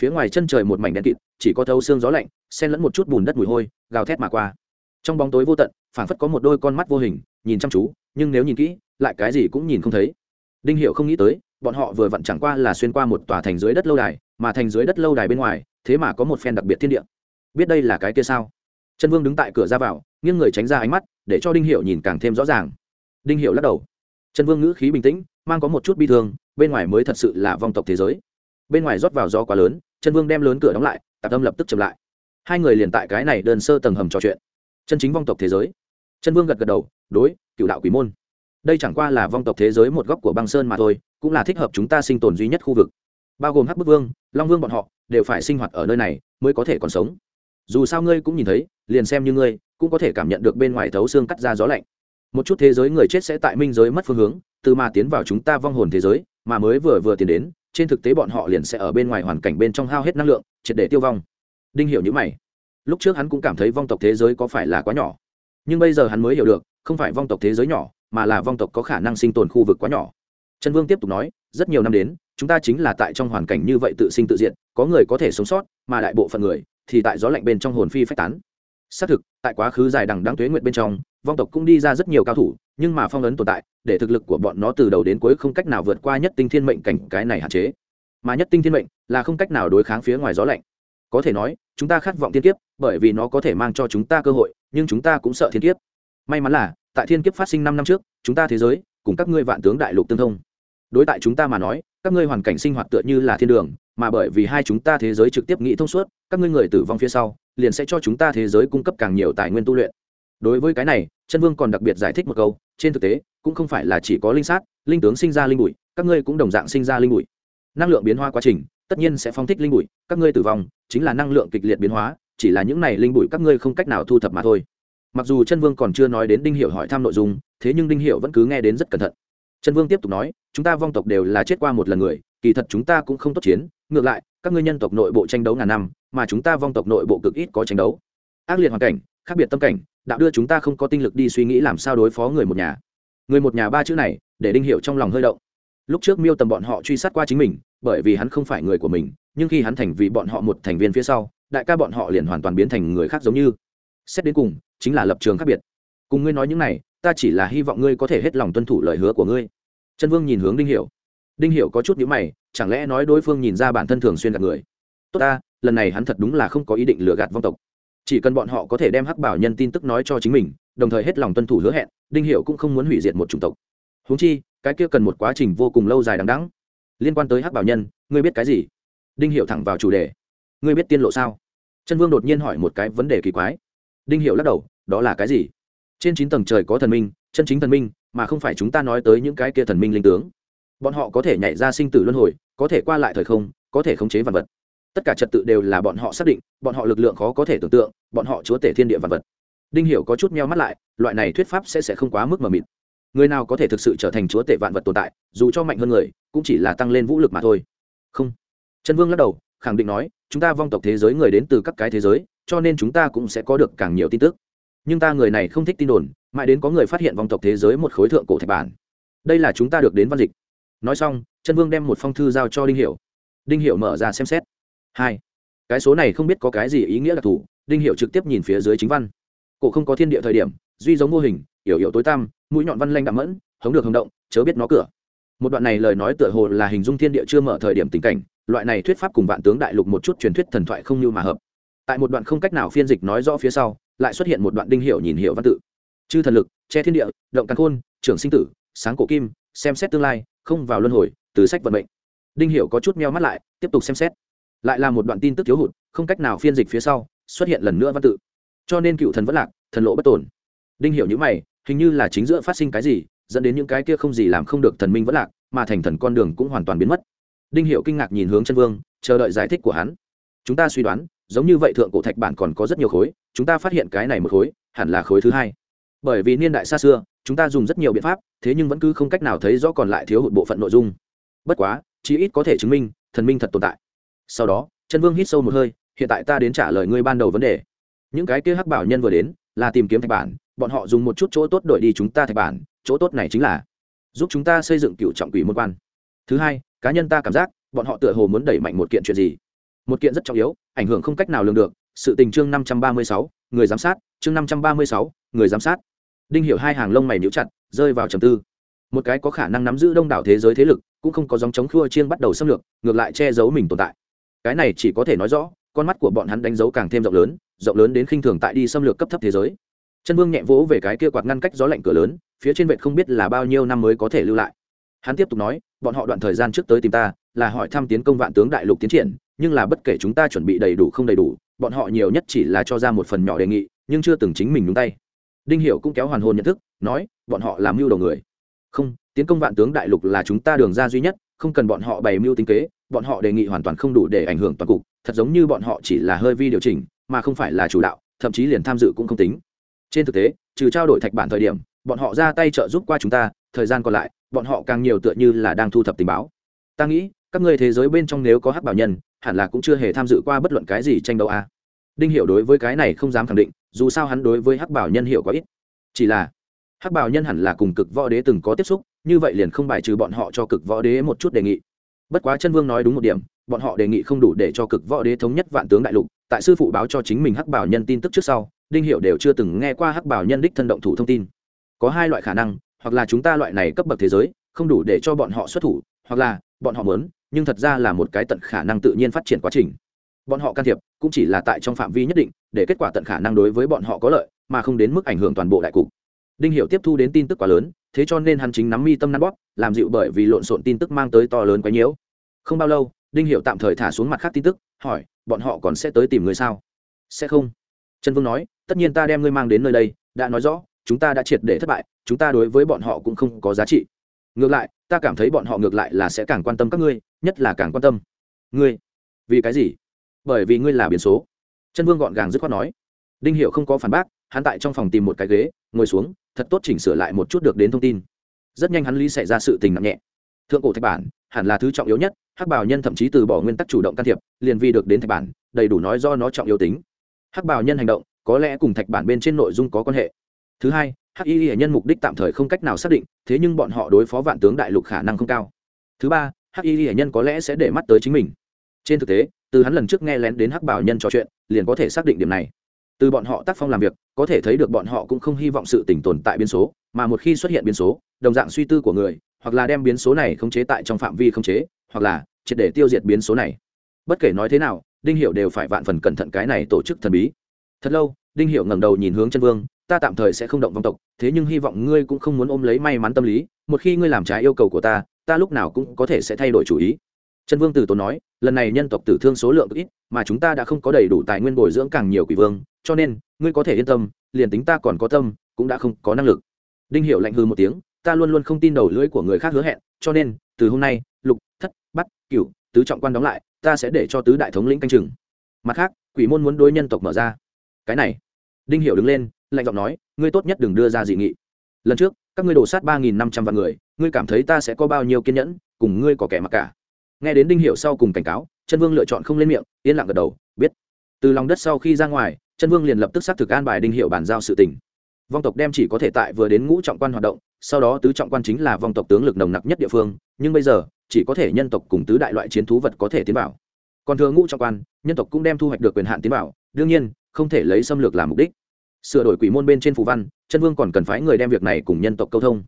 A: Phía ngoài chân trời một mảnh đen kịt, chỉ có thâu xương gió lạnh, xen lẫn một chút bùn đất mùi hôi, gào thét mà qua. Trong bóng tối vô tận, phảng phất có một đôi con mắt vô hình, nhìn chăm chú, nhưng nếu nhìn kỹ, lại cái gì cũng nhìn không thấy. Đinh hiệu không nghĩ tới, bọn họ vừa vặn chẳng qua là xuyên qua một tòa thành dưới đất lâu đài, mà thành dưới đất lâu đài bên ngoài, thế mà có một phen đặc biệt thiên địa biết đây là cái kia sao? Chân vương đứng tại cửa ra vào, nghiêng người tránh ra ánh mắt, để cho đinh hiệu nhìn càng thêm rõ ràng. Đinh hiệu lắc đầu. Chân vương ngữ khí bình tĩnh, mang có một chút bi thương, bên ngoài mới thật sự là vong tộc thế giới. Bên ngoài rót vào gió quá lớn, chân vương đem lớn cửa đóng lại, tạp tâm lập tức chậm lại. Hai người liền tại cái này đơn sơ tầng hầm trò chuyện. Chân chính vong tộc thế giới. Chân vương gật gật đầu, đối cựu đạo quỷ môn. Đây chẳng qua là vong tộc thế giới một góc của băng sơn mà thôi, cũng là thích hợp chúng ta sinh tồn duy nhất khu vực. Bao gồm hắc bức vương, long vương bọn họ, đều phải sinh hoạt ở nơi này, mới có thể còn sống dù sao ngươi cũng nhìn thấy, liền xem như ngươi, cũng có thể cảm nhận được bên ngoài thấu xương cắt ra gió lạnh. Một chút thế giới người chết sẽ tại minh giới mất phương hướng, từ mà tiến vào chúng ta vong hồn thế giới, mà mới vừa vừa tiến đến, trên thực tế bọn họ liền sẽ ở bên ngoài hoàn cảnh bên trong hao hết năng lượng, triệt để tiêu vong. Đinh hiểu như mày. Lúc trước hắn cũng cảm thấy vong tộc thế giới có phải là quá nhỏ. Nhưng bây giờ hắn mới hiểu được, không phải vong tộc thế giới nhỏ, mà là vong tộc có khả năng sinh tồn khu vực quá nhỏ. Trần vương tiếp tục nói, rất nhiều năm đến, chúng ta chính là tại trong hoàn cảnh như vậy tự sinh tự diện có người có thể sống sót, mà đại bộ phận người thì tại gió lạnh bên trong hồn phi phách tán. Xác thực, tại quá khứ dài đằng đáng tuế nguyện bên trong, vong tộc cũng đi ra rất nhiều cao thủ, nhưng mà phong ấn tồn tại, để thực lực của bọn nó từ đầu đến cuối không cách nào vượt qua nhất tinh thiên mệnh cảnh cái này hạn chế. Mà nhất tinh thiên mệnh là không cách nào đối kháng phía ngoài gió lạnh. Có thể nói, chúng ta khát vọng thiên kiếp, bởi vì nó có thể mang cho chúng ta cơ hội, nhưng chúng ta cũng sợ thiên kiếp. May mắn là, tại thiên kiếp phát sinh năm năm trước, chúng ta thế giới, cùng các ngươi vạn tướng đại lục tương thông. Đối tại chúng ta mà nói, các ngươi hoàn cảnh sinh hoạt tựa như là thiên đường mà bởi vì hai chúng ta thế giới trực tiếp nghĩ thông suốt, các ngươi người tử vong phía sau, liền sẽ cho chúng ta thế giới cung cấp càng nhiều tài nguyên tu luyện. Đối với cái này, chân vương còn đặc biệt giải thích một câu, trên thực tế, cũng không phải là chỉ có linh sát, linh tướng sinh ra linh bụi, các ngươi cũng đồng dạng sinh ra linh bụi. Năng lượng biến hóa quá trình, tất nhiên sẽ phong thích linh bụi, các ngươi tử vong, chính là năng lượng kịch liệt biến hóa, chỉ là những này linh bụi các ngươi không cách nào thu thập mà thôi. Mặc dù chân vương còn chưa nói đến đinh hiệu hỏi thăm nội dung, thế nhưng đinh hiệu vẫn cứ nghe đến rất cẩn thận. Chân vương tiếp tục nói, chúng ta vong tộc đều là chết qua một lần người, kỳ thật chúng ta cũng không tốt chiến ngược lại, các ngươi nhân tộc nội bộ tranh đấu ngàn năm, mà chúng ta vong tộc nội bộ cực ít có tranh đấu. Ác liệt hoàn cảnh, khác biệt tâm cảnh, đạo đưa chúng ta không có tinh lực đi suy nghĩ làm sao đối phó người một nhà. Người một nhà ba chữ này, để đinh hiệu trong lòng hơi động. Lúc trước miêu tầm bọn họ truy sát qua chính mình, bởi vì hắn không phải người của mình, nhưng khi hắn thành vì bọn họ một thành viên phía sau, đại ca bọn họ liền hoàn toàn biến thành người khác giống như. Xét đến cùng, chính là lập trường khác biệt. Cùng ngươi nói những này, ta chỉ là hy vọng ngươi có thể hết lòng tuân thủ lời hứa của ngươi. Trân vương nhìn hướng đinh hiểu đinh hiểu có chút nhíu mày, chẳng lẽ nói đối phương nhìn ra bản thân thường xuyên gạt người? Tốt ta, lần này hắn thật đúng là không có ý định lừa gạt vong tộc. Chỉ cần bọn họ có thể đem hắc bảo nhân tin tức nói cho chính mình, đồng thời hết lòng tuân thủ hứa hẹn, đinh hiểu cũng không muốn hủy diệt một chủng tộc. Huống chi, cái kia cần một quá trình vô cùng lâu dài đằng đẵng. Liên quan tới hắc bảo nhân, ngươi biết cái gì? Đinh hiểu thẳng vào chủ đề. Ngươi biết tiên lộ sao? Chân vương đột nhiên hỏi một cái vấn đề kỳ quái. Đinh hiểu lắc đầu, đó là cái gì? Trên chín tầng trời có thần minh, chân chính thần minh, mà không phải chúng ta nói tới những cái kia thần minh linh tướng bọn họ có thể nhảy ra sinh tử luân hồi, có thể qua lại thời không, có thể khống chế vật vật. Tất cả trật tự đều là bọn họ xác định, bọn họ lực lượng khó có thể tưởng tượng, bọn họ chúa tể thiên địa vật vật. Đinh hiểu có chút meo mắt lại, loại này thuyết pháp sẽ sẽ không quá mức mờ mịt. Người nào có thể thực sự trở thành chúa tể vạn vật tồn tại, dù cho mạnh hơn người, cũng chỉ là tăng lên vũ lực mà thôi. Không. Trần vương lắc đầu, khẳng định nói, chúng ta vong tộc thế giới người đến từ các cái thế giới, cho nên chúng ta cũng sẽ có được càng nhiều tin tức. Nhưng ta người này không thích tin đồn, mãi đến có người phát hiện vong tộc thế giới một khối thượng cổ thạch bản. Đây là chúng ta được đến văn dịch nói xong, chân vương đem một phong thư giao cho đinh hiểu. Đinh hiểu mở ra xem xét. Hai. Cái số này không biết có cái gì ý nghĩa đặc thù, đinh hiểu trực tiếp nhìn phía dưới chính văn. Cổ không có thiên địa thời điểm, duy giống mô hình yểu yểu tối tăm, mũi nhọn văn lanh đạm mẫn, hống được hống động, chớ biết nó cửa. Một đoạn này lời nói tựa hồ là hình dung thiên địa chưa mở thời điểm tình cảnh, loại này thuyết pháp cùng vạn tướng đại lục một chút truyền thuyết thần thoại không như mà hợp. Tại một đoạn không cách nào phiên dịch nói rõ phía sau, lại xuất hiện một đoạn đinh hiệu nhìn hiệu văn tự. Chư thần lực, che thiên địa, động căn khôn, trưởng sinh tử, sáng cổ kim xem xét tương lai, không vào luân hồi, từ sách vận mệnh. Đinh Hiểu có chút meo mắt lại, tiếp tục xem xét. Lại là một đoạn tin tức thiếu hụt, không cách nào phiên dịch phía sau, xuất hiện lần nữa văn tự. Cho nên cựu thần vẫn lạc, thần lộ bất tổn đinh hiểu những mày, hình như là chính giữa phát sinh cái gì, dẫn đến những cái kia không gì làm không được thần minh vẫn lạc, mà thành thần con đường cũng hoàn toàn biến mất. Đinh Hiểu kinh ngạc nhìn hướng chân vương, chờ đợi giải thích của hắn. Chúng ta suy đoán, giống như vậy thượng cổ thạch bản còn có rất nhiều khối, chúng ta phát hiện cái này một khối, hẳn là khối thứ hai. Bởi vì niên đại xa xưa chúng ta dùng rất nhiều biện pháp, thế nhưng vẫn cứ không cách nào thấy rõ còn lại thiếu hụt bộ phận nội dung. Bất quá, chí ít có thể chứng minh, thần minh thật tồn tại. Sau đó chân vương hít sâu một hơi, hiện tại ta đến trả lời ngươi ban đầu vấn đề. Những cái kia hắc bảo nhân vừa đến, là tìm kiếm thạch bản, bọn họ dùng một chút chỗ tốt đổi đi chúng ta thạch bản, chỗ tốt này chính là giúp chúng ta xây dựng cựu trọng quỷ môn quan. Thứ hai, cá nhân ta cảm giác, bọn họ tựa hồ muốn đẩy mạnh một kiện chuyện gì. Một kiện rất trọng yếu, ảnh hưởng không cách nào lường được, sự tình chương năm trăm ba mươi sáu, người giám sát, chương năm trăm ba mươi sáu, người giám sát đinh hiểu hai hàng lông mày níu chặt, rơi vào trầm tư. Một cái có khả năng nắm giữ đông đảo thế giới thế lực, cũng không có dòng chống khua chiên bắt đầu xâm lược, ngược lại che giấu mình tồn tại. Cái này chỉ có thể nói rõ, con mắt của bọn hắn đánh dấu càng thêm rộng lớn rộng lớn đến khinh thường tại đi xâm lược cấp thấp thế giới. Chân vương nhẹ vỗ về cái kia quạt ngăn cách gió lạnh cửa lớn, phía trên vệt không biết là bao nhiêu năm mới có thể lưu lại. Hắn tiếp tục nói, bọn họ đoạn thời gian trước tới tìm ta, là hỏi thăm tiến công vạn tướng đại lục tiến triển, nhưng là bất kể chúng ta chuẩn bị đầy đủ không đầy đủ, bọn họ nhiều nhất chỉ là cho ra một phần nhỏ đề nghị, nhưng chưa từng chính mình nhúng tay đinh hiểu cũng kéo hoàn hồn nhận thức, nói, bọn họ làm mưu đầu người. Không, tiến công vạn tướng đại lục là chúng ta đường ra duy nhất, không cần bọn họ bày mưu tính kế, bọn họ đề nghị hoàn toàn không đủ để ảnh hưởng toàn cục, thật giống như bọn họ chỉ là hơi vi điều chỉnh, mà không phải là chủ đạo, thậm chí liền tham dự cũng không tính. Trên thực tế, trừ trao đổi thạch bản thời điểm, bọn họ ra tay trợ giúp qua chúng ta, thời gian còn lại, bọn họ càng nhiều tựa như là đang thu thập tình báo. Ta nghĩ, các ngươi thế giới bên trong nếu có hắc bảo nhân, hẳn là cũng chưa hề tham dự qua bất luận cái gì tranh đấu à đinh hiểu đối với cái này không dám khẳng định, dù sao hắn đối với hắc bảo nhân hiểu quá ít. Chỉ là, hắc bảo nhân hẳn là cùng cực võ đế từng có tiếp xúc, như vậy liền không bài trừ bọn họ cho cực võ đế một chút đề nghị. Bất quá chân vương nói đúng một điểm, bọn họ đề nghị không đủ để cho cực võ đế thống nhất vạn tướng đại lục, tại sư phụ báo cho chính mình hắc bảo nhân tin tức trước sau, đinh hiệu đều chưa từng nghe qua hắc bảo nhân đích thân động thủ thông tin. Có hai loại khả năng, hoặc là chúng ta loại này cấp bậc thế giới, không đủ để cho bọn họ xuất thủ, hoặc là bọn họ muốn, nhưng thật ra là một cái tận khả năng tự nhiên phát triển quá trình. Bọn họ can thiệp cũng chỉ là tại trong phạm vi nhất định, để kết quả tận khả năng đối với bọn họ có lợi, mà không đến mức ảnh hưởng toàn bộ đại cục. Đinh Hiểu tiếp thu đến tin tức quá lớn, thế cho nên hắn chính nắm mi tâm nắn bóp, làm dịu bởi vì lộn xộn tin tức mang tới to lớn quá nhiễu. Không bao lâu, đinh Hiểu tạm thời thả xuống mặt khác tin tức, hỏi, bọn họ còn sẽ tới tìm người sao? Sẽ không. Trần vương nói, tất nhiên ta đem ngươi mang đến nơi đây, đã nói rõ, chúng ta đã triệt để thất bại, chúng ta đối với bọn họ cũng không có giá trị. Ngược lại, ta cảm thấy bọn họ ngược lại là sẽ càng quan tâm các ngươi, nhất là càng quan tâm. Ngươi? Vì cái gì? Bởi vì ngươi là biến số. Chân vương gọn gàng dứt khoát nói. Đinh hiệu không có phản bác, hắn tại trong phòng tìm một cái ghế, ngồi xuống, thật tốt chỉnh sửa lại một chút được đến thông tin. Rất nhanh hắn lý xảy ra sự tình nặng nhẹ. Thượng cổ thạch bản, hẳn là thứ trọng yếu nhất, hắc bảo nhân thậm chí từ bỏ nguyên tắc chủ động can thiệp, liền vi được đến thạch bản, đầy đủ nói do nó trọng yếu tính. Hắc bảo nhân hành động, có lẽ cùng thạch bản bên trên nội dung có quan hệ. Thứ hai, hắc y hệ nhân mục đích tạm thời không cách nào xác định, thế nhưng bọn họ đối phó vạn tướng đại lục khả năng không cao. Thứ ba, hắc y hệ nhân có lẽ sẽ để mắt tới chính mình. Trên thực tế từ hắn lần trước nghe lén đến hắc bảo nhân trò chuyện, liền có thể xác định điểm này. Từ bọn họ tác phong làm việc, có thể thấy được bọn họ cũng không hy vọng sự tỉnh tồn tại biến số, mà một khi xuất hiện biến số, đồng dạng suy tư của người, hoặc là đem biến số này khống chế tại trong phạm vi khống chế, hoặc là triệt để tiêu diệt biến số này. Bất kể nói thế nào, đinh hiệu đều phải vạn phần cẩn thận cái này tổ chức thần bí. Thật lâu, đinh hiệu ngẩng đầu nhìn hướng chân vương, ta tạm thời sẽ không động vong tộc, thế nhưng hy vọng ngươi cũng không muốn ôm lấy may mắn tâm lý, một khi ngươi làm trái yêu cầu của ta ta lúc nào cũng có thể sẽ thay đổi chủ ý trần vương Tử tốn nói, lần này nhân tộc tử thương số lượng ít, mà chúng ta đã không có đầy đủ tài nguyên bồi dưỡng càng nhiều quỷ vương, cho nên, ngươi có thể yên tâm, liền tính ta còn có tâm, cũng đã không có năng lực. Đinh hiệu lạnh hư một tiếng, ta luôn luôn không tin đầu lưỡi của người khác hứa hẹn, cho nên, từ hôm nay, lục, thất bắt cửu, tứ trọng quan đóng lại, ta sẽ để cho tứ đại thống lĩnh canh chừng. Mặt khác, quỷ môn muốn đối nhân tộc mở ra. Cái này, đinh hiệu đứng lên, lạnh giọng nói, ngươi tốt nhất đừng đưa ra dị nghị. Lần trước, các ngươi đổ sát ba nghìn năm trăm vạn người, ngươi cảm thấy ta sẽ có bao nhiêu kiên nhẫn, cùng ngươi có kẻ mặc cả? Nghe đến đinh hiệu sau cùng cảnh cáo chân vương lựa chọn không lên miệng, yên lặng gật đầu, biết. Từ lòng đất sau khi ra ngoài chân vương liền lập tức xác thực an bài đinh hiệu bàn giao sự tình. Vong tộc đem chỉ có thể tại vừa đến ngũ trọng quan hoạt động, sau đó tứ trọng quan chính là vong tộc tướng lực nồng nặc nhất địa phương, nhưng bây giờ, chỉ có thể nhân tộc cùng tứ đại loại chiến thú vật có thể tiến vào. Còn thừa ngũ trọng quan, nhân tộc cũng đem thu hoạch được quyền hạn tiến vào, đương nhiên, không thể lấy xâm lược làm mục đích. Sửa đổi quỷ môn bên trên phù văn chân vương còn cần phái người đem việc này cùng nhân tộc câu thông.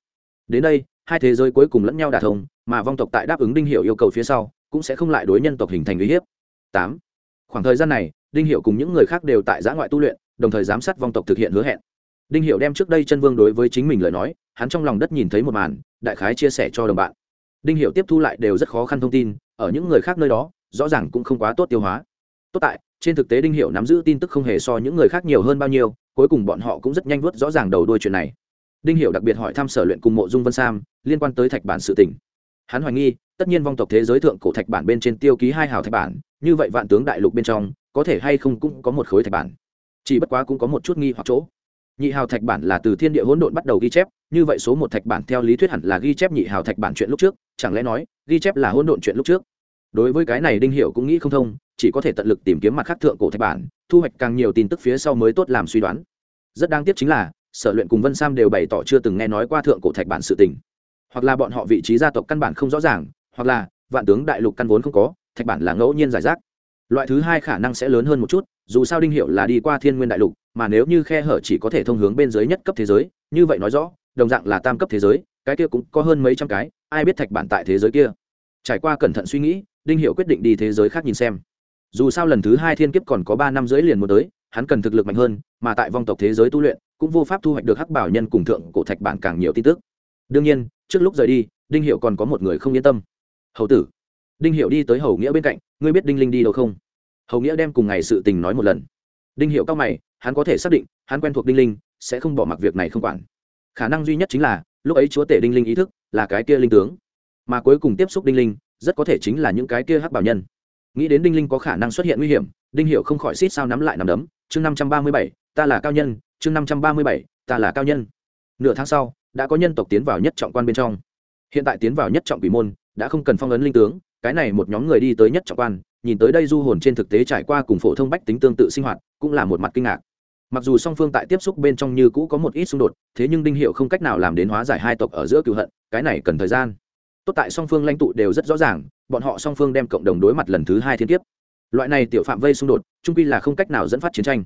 A: Đến đây hai thế giới cuối cùng lẫn nhau đả thông, mà vong tộc tại đáp ứng đinh hiệu yêu cầu phía sau, cũng sẽ không lại đối nhân tộc hình thành uy hiếp. Tám. Khoảng thời gian này, đinh hiệu cùng những người khác đều tại giã ngoại tu luyện, đồng thời giám sát vong tộc thực hiện hứa hẹn. Đinh hiệu đem trước đây chân vương đối với chính mình lời nói, hắn trong lòng đất nhìn thấy một màn, đại khái chia sẻ cho đồng bạn. Đinh hiệu tiếp thu lại đều rất khó khăn thông tin, ở những người khác nơi đó, rõ ràng cũng không quá tốt tiêu hóa. Tốt tại, trên thực tế đinh hiệu nắm giữ tin tức không hề so những người khác nhiều hơn bao nhiêu, cuối cùng bọn họ cũng rất nhanh vuốt rõ ràng đầu đuôi chuyện này đinh Hiểu đặc biệt hỏi thăm sở luyện cùng mộ dung vân sam liên quan tới thạch bản sự tình. hắn hoài nghi, tất nhiên vong tộc thế giới thượng cổ thạch bản bên trên tiêu ký hai hào thạch bản, như vậy vạn tướng đại lục bên trong, có thể hay không cũng có một khối thạch bản. Chỉ bất quá cũng có một chút nghi hoặc chỗ. Nhị hào thạch bản là từ thiên địa hỗn độn bắt đầu ghi chép, như vậy số một thạch bản theo lý thuyết hẳn là ghi chép nhị hào thạch bản chuyện lúc trước, chẳng lẽ nói, ghi chép là hỗn độn chuyện lúc trước? Đối với cái này đinh Hiểu cũng nghĩ không thông, chỉ có thể tận lực tìm kiếm mặt khác thượng cổ thạch bản, thu hoạch càng nhiều tin tức phía sau mới tốt làm suy đoán. Rất đáng tiếc chính là sở luyện cùng vân sam đều bày tỏ chưa từng nghe nói qua thượng cổ thạch bản sự tình. Hoặc là bọn họ vị trí gia tộc căn bản không rõ ràng, hoặc là vạn tướng đại lục căn vốn không có, thạch bản là ngẫu nhiên giải rác. Loại thứ hai khả năng sẽ lớn hơn một chút, dù sao đinh hiệu là đi qua thiên nguyên đại lục, mà nếu như khe hở chỉ có thể thông hướng bên dưới nhất cấp thế giới, như vậy nói rõ, đồng dạng là tam cấp thế giới, cái kia cũng có hơn mấy trăm cái, ai biết thạch bản tại thế giới kia. Trải qua cẩn thận suy nghĩ, đinh hiệu quyết định đi thế giới khác nhìn xem. Dù sao lần thứ hai thiên kiếp còn có ba năm rưỡi liền một tới, hắn cần thực lực mạnh hơn, mà tại vong tộc thế giới tu luyện cũng vô pháp thu hoạch được hắc bảo nhân cùng thượng cổ thạch bản càng nhiều tin tức. Đương nhiên, trước lúc rời đi, đinh hiệu còn có một người không yên tâm. Hầu tử, đinh hiệu đi tới hầu nghĩa bên cạnh, ngươi biết đinh linh đi đâu không? Hầu nghĩa đem cùng ngày sự tình nói một lần. Đinh hiệu cao mày, hắn có thể xác định, hắn quen thuộc đinh linh, sẽ không bỏ mặc việc này không quản. Khả năng duy nhất chính là, lúc ấy chúa tể đinh linh ý thức là cái kia linh tướng, mà cuối cùng tiếp xúc đinh linh, rất có thể chính là những cái kia hắc bảo nhân. Nghĩ đến đinh linh có khả năng xuất hiện nguy hiểm, đinh hiệu không khỏi xít sao nắm lại nằm đấm. Chương năm trăm ba mươi bảy, ta là cao nhân chương năm trăm ba mươi bảy, ta là cao nhân. Nửa tháng sau, đã có nhân tộc tiến vào nhất trọng quan bên trong. Hiện tại tiến vào nhất trọng quỷ môn, đã không cần phong ấn linh tướng, cái này một nhóm người đi tới nhất trọng quan, nhìn tới đây du hồn trên thực tế trải qua cùng phổ thông bách tính tương tự sinh hoạt, cũng là một mặt kinh ngạc. Mặc dù song phương tại tiếp xúc bên trong như cũ có một ít xung đột, thế nhưng đinh hiệu không cách nào làm đến hóa giải hai tộc ở giữa cựu hận, cái này cần thời gian. Tốt tại song phương lãnh tụ đều rất rõ ràng, bọn họ song phương đem cộng đồng đối mặt lần thứ hai thiên kiếp. Loại này tiểu phạm vây xung đột, trung quy là không cách nào dẫn phát chiến tranh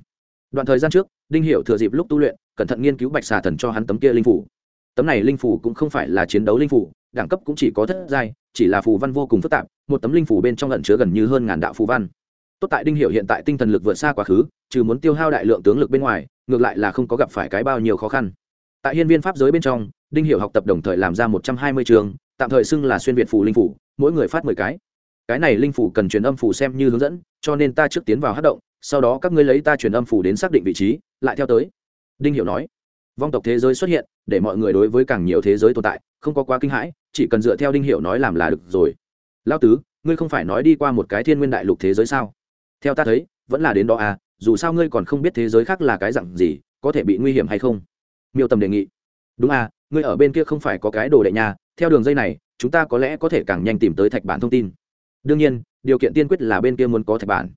A: đoạn thời gian trước, đinh hiệu thừa dịp lúc tu luyện, cẩn thận nghiên cứu bạch xà thần cho hắn tấm kia linh phủ. Tấm này linh phủ cũng không phải là chiến đấu linh phủ, đẳng cấp cũng chỉ có thất giai, chỉ là phù văn vô cùng phức tạp, một tấm linh phủ bên trong lẩn chứa gần như hơn ngàn đạo phù văn. Tốt tại đinh hiệu hiện tại tinh thần lực vượt xa quá khứ, trừ muốn tiêu hao đại lượng tướng lực bên ngoài, ngược lại là không có gặp phải cái bao nhiêu khó khăn. Tại hiên viên pháp giới bên trong, đinh hiệu học tập đồng thời làm ra một trăm hai mươi trường, tạm thời xưng là xuyên việt phủ linh phủ, mỗi người phát mười cái. Cái này linh phủ cần truyền âm phủ xem như hướng dẫn, cho nên ta trước tiến vào hát động sau đó các ngươi lấy ta truyền âm phủ đến xác định vị trí, lại theo tới. Đinh hiệu nói. Vong tộc thế giới xuất hiện, để mọi người đối với càng nhiều thế giới tồn tại, không có quá kinh hãi, chỉ cần dựa theo đinh hiệu nói làm là được rồi. Lao tứ, ngươi không phải nói đi qua một cái thiên nguyên đại lục thế giới sao? Theo ta thấy, vẫn là đến đó à dù sao ngươi còn không biết thế giới khác là cái dạng gì, có thể bị nguy hiểm hay không? Miêu tầm đề nghị. Đúng à ngươi ở bên kia không phải có cái đồ đệ nhà theo đường dây này, chúng ta có lẽ có thể càng nhanh tìm tới thạch bản thông tin. Đương nhiên, điều kiện tiên quyết là bên kia muốn có thạch bản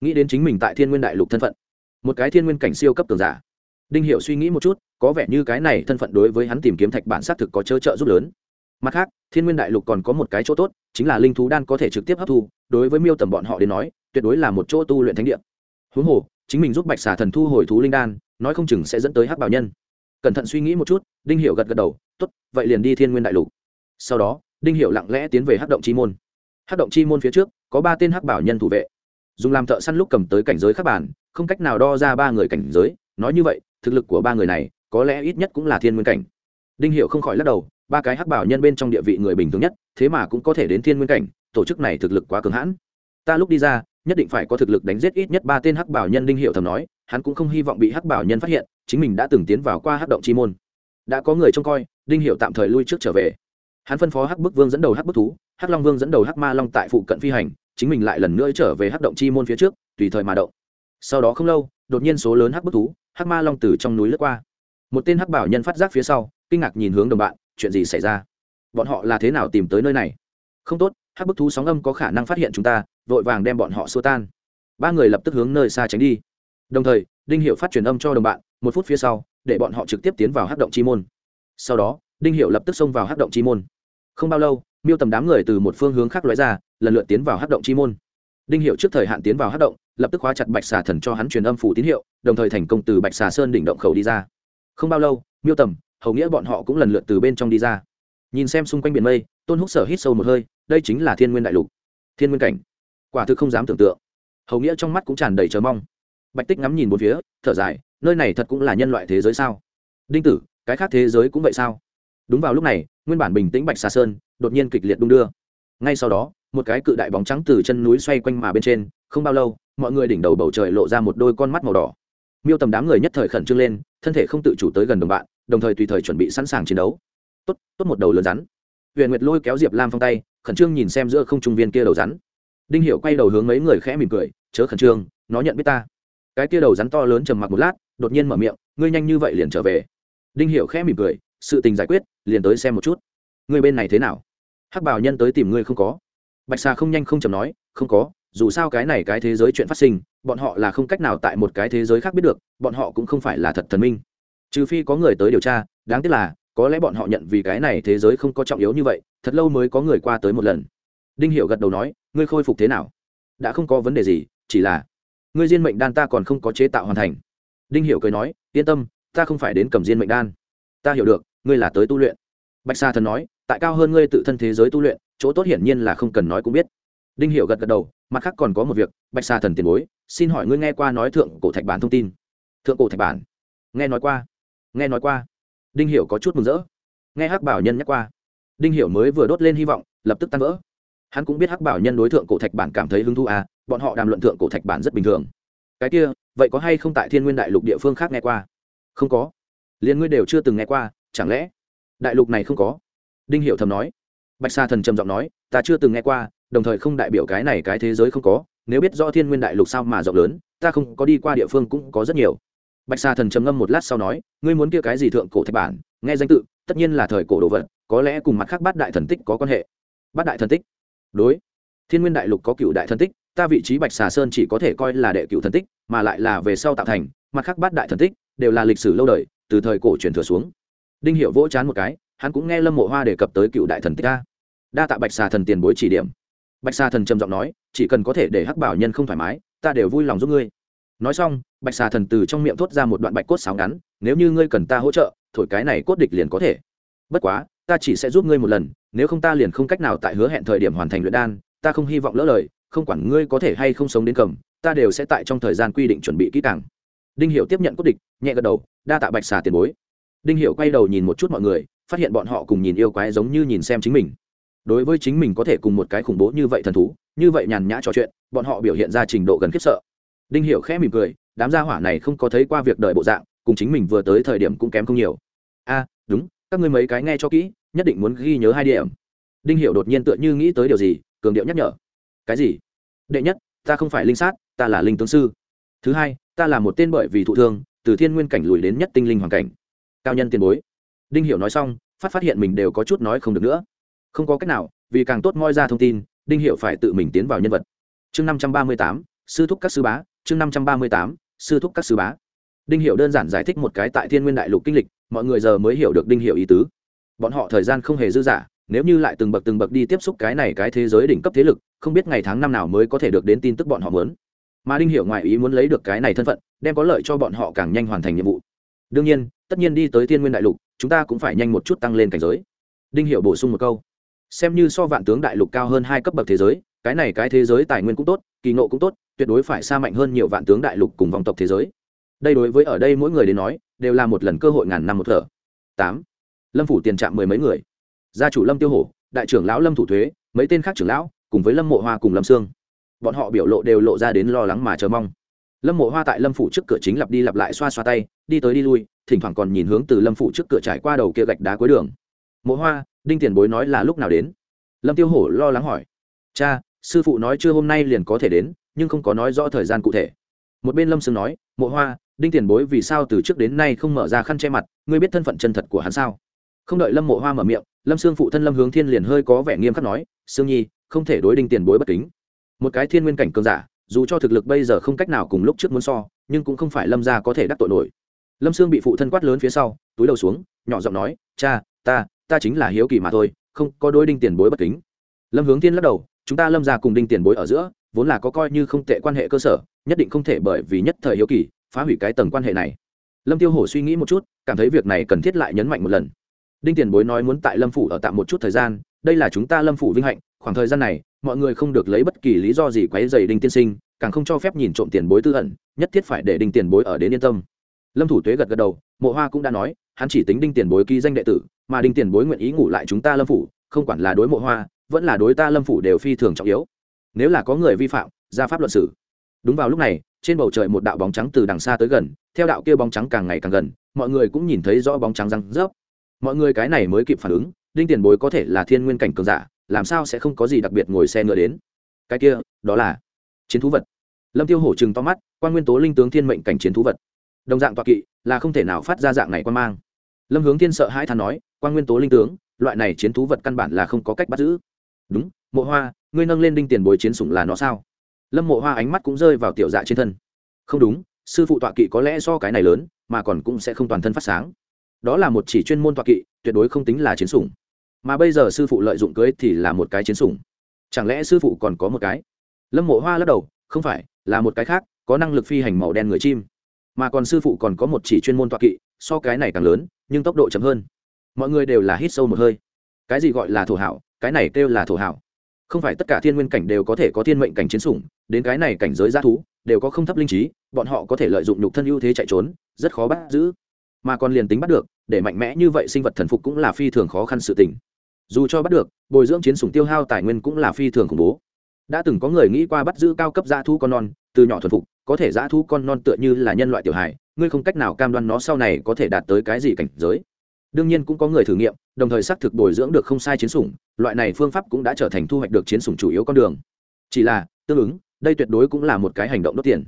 A: nghĩ đến chính mình tại thiên nguyên đại lục thân phận. Một cái thiên nguyên cảnh siêu cấp tường giả. Đinh hiệu suy nghĩ một chút, có vẻ như cái này thân phận đối với hắn tìm kiếm thạch bản xác thực có chớ trợ giúp lớn. Mặt khác, thiên nguyên đại lục còn có một cái chỗ tốt, chính là linh thú đan có thể trực tiếp hấp thu, đối với miêu tầm bọn họ đến nói, tuyệt đối là một chỗ tu luyện thánh địa. Huống hồ, chính mình giúp bạch xà thần thu hồi thú linh đan, nói không chừng sẽ dẫn tới hắc bảo nhân. Cẩn thận suy nghĩ một chút, đinh hiệu gật gật đầu t ố t vậy liền đi thiên nguyên đại lục. Sau đó, đinh hiệu lặng lẽ tiến về hắc động chi môn. Hắc động chi môn phía trước, có ba tên hắc bảo nhân thủ vệ dùng làm thợ săn lúc cầm tới cảnh giới các bản, không cách nào đo ra ba người cảnh giới. Nói như vậy, thực lực của ba người này, có lẽ ít nhất cũng là thiên nguyên cảnh. Đinh hiệu không khỏi lắc đầu, ba cái hắc bảo nhân bên trong địa vị người bình thường nhất, thế mà cũng có thể đến thiên nguyên cảnh, tổ chức này thực lực quá cường hãn. Ta lúc đi ra, nhất định phải có thực lực đánh giết ít nhất ba tên hắc bảo nhân, đinh hiệu thầm nói, hắn cũng không hy vọng bị hắc bảo nhân phát hiện, chính mình đã từng tiến vào qua hắc động chi môn. Đã có người trông coi, đinh hiệu tạm thời lui trước trở về. Hắn phân phó hắc bức vương dẫn đầu hắc bức thú, hắc long vương dẫn đầu hắc ma long tại phụ cận phi hành chính mình lại lần nữa trở về hắc động chi môn phía trước, tùy thời mà động. Sau đó không lâu, đột nhiên số lớn hắc bức thú, hắc ma long từ trong núi lướt qua. Một tên hắc bảo nhân phát giác phía sau, kinh ngạc nhìn hướng đồng bạn, chuyện gì xảy ra? Bọn họ là thế nào tìm tới nơi này? Không tốt, hắc bức thú sóng âm có khả năng phát hiện chúng ta, vội vàng đem bọn họ xua tan. Ba người lập tức hướng nơi xa tránh đi. Đồng thời, đinh hiệu phát truyền âm cho đồng bạn, một phút phía sau, để bọn họ trực tiếp tiến vào hắc động chi môn. Sau đó, đinh hiệu lập tức xông vào hắc động chi môn. Không bao lâu miêu tầm đám người từ một phương hướng khác lóe ra, lần lượt tiến vào hát động chi môn. Đinh hiệu trước thời hạn tiến vào hát động, lập tức khóa chặt bạch xà thần cho hắn truyền âm phủ tín hiệu, đồng thời thành công từ bạch xà sơn đỉnh động khẩu đi ra. Không bao lâu, miêu tầm, hầu nghĩa bọn họ cũng lần lượt từ bên trong đi ra. Nhìn xem xung quanh biển mây, tôn húc sở hít sâu một hơi, đây chính là thiên nguyên đại lục. Thiên nguyên cảnh. Quả thực không dám tưởng tượng. Hầu nghĩa trong mắt cũng tràn đầy chờ mong. Bạch tích ngắm nhìn một phía, thở dài, nơi này thật cũng là nhân loại thế giới sao? Đinh tử, cái khác thế giới cũng vậy sao? Đúng vào lúc này nguyên bản bình tĩnh bạch xà sơn đột nhiên kịch liệt đung đưa ngay sau đó một cái cự đại bóng trắng từ chân núi xoay quanh mà bên trên không bao lâu mọi người đỉnh đầu bầu trời lộ ra một đôi con mắt màu đỏ miêu tầm đám người nhất thời khẩn trương lên thân thể không tự chủ tới gần đồng bạn đồng thời tùy thời chuẩn bị sẵn sàng chiến đấu tốt tốt một đầu lớn rắn huyền nguyệt lôi kéo diệp lam phong tay khẩn trương nhìn xem giữa không trung viên kia đầu rắn đinh hiệu quay đầu hướng mấy người khẽ mỉm cười chớ khẩn trương nó nhận biết ta cái kia đầu rắn to lớn trầm mặc một lát đột nhiên mở miệng ngươi nhanh như vậy liền trở về đinh hiệu khẽ mỉm cười sự tình giải quyết, liền tới xem một chút. Ngươi bên này thế nào? Hắc bảo nhân tới tìm ngươi không có. Bạch xà không nhanh không chầm nói, không có, dù sao cái này cái thế giới chuyện phát sinh, bọn họ là không cách nào tại một cái thế giới khác biết được, bọn họ cũng không phải là thật thần minh. Trừ phi có người tới điều tra, đáng tiếc là, có lẽ bọn họ nhận vì cái này thế giới không có trọng yếu như vậy, thật lâu mới có người qua tới một lần. Đinh hiệu gật đầu nói, ngươi khôi phục thế nào? Đã không có vấn đề gì, chỉ là, ngươi diên mệnh đan ta còn không có chế tạo hoàn thành. Đinh hiệu cười nói, yên tâm, ta không phải đến cầm diên mệnh đan. Ta hiểu được ngươi là tới tu luyện. Bạch sa thần nói, tại cao hơn ngươi tự thân thế giới tu luyện, chỗ tốt hiển nhiên là không cần nói cũng biết. Đinh Hiểu gật gật đầu, mặt khác còn có một việc, bạch sa thần tiền bối, xin hỏi ngươi nghe qua nói thượng cổ thạch bản thông tin? Thượng cổ thạch bản? Nghe nói qua. Nghe nói qua. Đinh Hiểu có chút mừng rỡ. Nghe hắc bảo nhân nhắc qua. Đinh Hiểu mới vừa đốt lên hy vọng, lập tức tan vỡ. Hắn cũng biết hắc bảo nhân đối tượng cổ thạch bản cảm thấy hứng thú à bọn họ đàm luận thượng cổ thạch bản rất bình thường. Cái kia, vậy có hay không tại thiên nguyên đại lục địa phương khác nghe qua? Không có. Liền ngươi đều chưa từng nghe qua chẳng lẽ đại lục này không có? Đinh hiệu thầm nói. Bạch sa thần trầm giọng nói, ta chưa từng nghe qua, đồng thời không đại biểu cái này cái thế giới không có, nếu biết do thiên nguyên đại lục sao mà rộng lớn, ta không có đi qua địa phương cũng có rất nhiều. Bạch sa thần trầm ngâm một lát sau nói, ngươi muốn kia cái gì thượng cổ thạch bản, nghe danh tự, tất nhiên là thời cổ đồ vật, có lẽ cùng mặt khác bát đại thần tích có quan hệ. Bát đại thần tích? Đối. Thiên nguyên đại lục có cựu đại thần tích, ta vị trí bạch xà sơn chỉ có thể coi là đệ cựu thần tích, mà lại là về sau tạo thành, mặt khác bát đại thần tích đều là lịch sử lâu đời, từ thời cổ truyền thừa xuống đinh hiệu vỗ chán một cái, hắn cũng nghe lâm mộ hoa đề cập tới cựu đại thần tích a. Đa tạ bạch xà thần tiền bối chỉ điểm. Bạch xà thần trầm giọng nói, chỉ cần có thể để hắc bảo nhân không thoải mái, ta đều vui lòng giúp ngươi. Nói xong, bạch xà thần từ trong miệng thốt ra một đoạn bạch cốt sáo ngắn, nếu như ngươi cần ta hỗ trợ, thổi cái này cốt địch liền có thể. Bất quá, ta chỉ sẽ giúp ngươi một lần, nếu không ta liền không cách nào tại hứa hẹn thời điểm hoàn thành luyện đan, ta không hy vọng lỡ lời, không quản ngươi có thể hay không sống đến cầm, ta đều sẽ tại trong thời gian quy định chuẩn bị kỹ càng. Đinh hiệu tiếp nhận cốt địch, nhẹ gật đầu, đa tạ bạch xà tiền bối đinh hiệu quay đầu nhìn một chút mọi người, phát hiện bọn họ cùng nhìn yêu quái giống như nhìn xem chính mình. Đối với chính mình có thể cùng một cái khủng bố như vậy thần thú, như vậy nhàn nhã trò chuyện, bọn họ biểu hiện ra trình độ gần khiếp sợ. Đinh hiểu khẽ mỉm cười, đám gia hỏa này không có thấy qua việc đời bộ dạng, cùng chính mình vừa tới thời điểm cũng kém không nhiều. A, đúng, các ngươi mấy cái nghe cho kỹ, nhất định muốn ghi nhớ hai điểm. Đinh hiểu đột nhiên tựa như nghĩ tới điều gì, cường điệu nhắc nhở. Cái gì? Đệ nhất, ta không phải linh sát, ta là linh tướng sư. Thứ hai, ta là một tên bởi vì thụ thương, từ thiên nguyên cảnh lùi đến nhất tinh linh hoàn cảnh cao nhân tiền bối. Đinh hiểu nói xong, phát phát hiện mình đều có chút nói không được nữa. Không có cách nào, vì càng tốt moi ra thông tin, đinh hiểu phải tự mình tiến vào nhân vật. Chương năm trăm ba mươi tám, sư thúc các sư bá, chương năm trăm ba mươi tám, sư thúc các sư bá. Đinh hiểu đơn giản giải thích một cái tại thiên nguyên đại lục kinh lịch, mọi người giờ mới hiểu được đinh hiểu ý tứ. Bọn họ thời gian không hề dư dả, nếu như lại từng bậc từng bậc đi tiếp xúc cái này cái thế giới đỉnh cấp thế lực, không biết ngày tháng năm nào mới có thể được đến tin tức bọn họ muốn. Mà đinh hiểu ngoại ý muốn lấy được cái này thân phận, đem có lợi cho bọn họ càng nhanh hoàn thành nhiệm vụ. Đương nhiên tất nhiên đi tới thiên nguyên đại lục, chúng ta cũng phải nhanh một chút tăng lên cảnh giới. Đinh hiệu bổ sung một câu. Xem như so vạn tướng đại lục cao hơn hai cấp bậc thế giới, cái này cái thế giới tài nguyên cũng tốt, kỳ nộ cũng tốt, tuyệt đối phải xa mạnh hơn nhiều vạn tướng đại lục cùng vòng tộc thế giới. Đây đối với ở đây mỗi người đến nói, đều là một lần cơ hội ngàn năm một thở. Tám. Lâm phủ tiền trạm mười mấy người. Gia chủ lâm tiêu hổ, đại trưởng lão lâm thủ thuế, mấy tên khác trưởng lão, cùng với lâm mộ hoa cùng lâm sương. Bọn họ biểu lộ đều lộ ra đến lo lắng mà chờ mong lâm mộ hoa tại lâm phủ trước cửa chính lặp đi lặp lại xoa xoa tay, đi tới đi lui, thỉnh thoảng còn nhìn hướng từ lâm phủ trước cửa trải qua đầu kia gạch đá cuối đường. Mộ hoa, đinh tiền bối nói là lúc nào đến? Lâm tiêu hổ lo lắng hỏi. Cha, sư phụ nói chưa hôm nay liền có thể đến, nhưng không có nói rõ thời gian cụ thể. Một bên lâm sương nói, mộ hoa, đinh tiền bối vì sao từ trước đến nay không mở ra khăn che mặt, ngươi biết thân phận chân thật của hắn sao? Không đợi lâm mộ hoa mở miệng, lâm sương phụ thân lâm hướng thiên liền hơi có vẻ nghiêm khắc nói, sương nhi, không thể đối đinh tiền bối bất kính. Một cái thiên nguyên cảnh cường giả dù cho thực lực bây giờ không cách nào cùng lúc trước muốn so, nhưng cũng không phải lâm gia có thể đắc tội nổi. Lâm sương bị phụ thân quát lớn phía sau, túi đầu xuống, nhỏ giọng nói, cha, ta ta chính là hiếu kỳ mà thôi, không có đôi đinh tiền bối bất kính. Lâm hướng tiên lắc đầu, chúng ta lâm ra cùng đinh tiền bối ở giữa, vốn là có coi như không tệ quan hệ cơ sở, nhất định không thể bởi vì nhất thời hiếu kỳ, phá hủy cái tầng quan hệ này. Lâm tiêu hổ suy nghĩ một chút, cảm thấy việc này cần thiết lại nhấn mạnh một lần. Đinh tiền bối nói muốn tại lâm phủ ở tạm một chút thời gian, đây là chúng ta lâm phủ vinh hạnh, khoảng thời gian này mọi người không được lấy bất kỳ lý do gì quấy dày đinh tiên sinh, càng không cho phép nhìn trộm tiền bối tư ẩn, nhất thiết phải để đinh tiền bối ở đến yên tâm. Lâm thủ tuế gật gật đầu, mộ hoa cũng đã nói, hắn chỉ tính đinh tiền bối ký danh đệ tử, mà đinh tiền bối nguyện ý ngủ lại chúng ta lâm phủ, không quản là đối mộ hoa, vẫn là đối ta lâm phủ đều phi thường trọng yếu. Nếu là có người vi phạm, ra pháp luận xử. Đúng vào lúc này, trên bầu trời một đạo bóng trắng từ đằng xa tới gần, theo đạo kia bóng trắng càng ngày càng gần, mọi người cũng nhìn thấy rõ bóng trắng răng rớp. Mọi người cái này mới kịp phản ứng, đinh tiền bối có thể là thiên nguyên cảnh cường giả làm sao sẽ không có gì đặc biệt ngồi xe ngựa đến? Cái kia, đó là chiến thú vật. Lâm tiêu hổ chừng to mắt, quan nguyên tố linh tướng thiên mệnh cảnh chiến thú vật. Đồng dạng toạ kỵ, là không thể nào phát ra dạng này quan mang. Lâm hướng thiên sợ hãi than nói, quan nguyên tố linh tướng, loại này chiến thú vật căn bản là không có cách bắt giữ. Đúng, mộ hoa, ngươi nâng lên đinh tiền bồi chiến sủng là nó sao? Lâm mộ hoa ánh mắt cũng rơi vào tiểu dạ trên thân. Không đúng, sư phụ tọa kỵ có lẽ do cái này lớn, mà còn cũng sẽ không toàn thân phát sáng. Đó là một chỉ chuyên môn tọa kỵ, tuyệt đối không tính là chiến sủng mà bây giờ sư phụ lợi dụng cưới thì là một cái chiến sủng. Chẳng lẽ sư phụ còn có một cái? Lâm mộ hoa lắc đầu, không phải, là một cái khác, có năng lực phi hành màu đen người chim. Mà còn sư phụ còn có một chỉ chuyên môn tọa kỵ, so cái này càng lớn, nhưng tốc độ chậm hơn. Mọi người đều là hít sâu một hơi. Cái gì gọi là thổ hảo, cái này kêu là thổ hảo. Không phải tất cả thiên nguyên cảnh đều có thể có thiên mệnh cảnh chiến sủng, đến cái này cảnh giới g thú, đều có không thấp linh trí, bọn họ có thể lợi dụng nhục thân ưu thế chạy trốn, rất khó bắt giữ. Mà còn liền tính bắt được, để mạnh mẽ như vậy sinh vật thần phục cũng là phi thường khó khăn sự tình dù cho bắt được, bồi dưỡng chiến sủng tiêu hao tài nguyên cũng là phi thường khủng bố. Đã từng có người nghĩ qua bắt giữ cao cấp g thú con non, từ nhỏ thuần phục, có thể g thú con non tựa như là nhân loại tiểu hài, ngươi không cách nào cam đoan nó sau này có thể đạt tới cái gì cảnh giới. Đương nhiên cũng có người thử nghiệm, đồng thời xác thực bồi dưỡng được không sai chiến sủng, loại này phương pháp cũng đã trở thành thu hoạch được chiến sủng chủ yếu con đường. Chỉ là, tương ứng, đây tuyệt đối cũng là một cái hành động đốt tiền.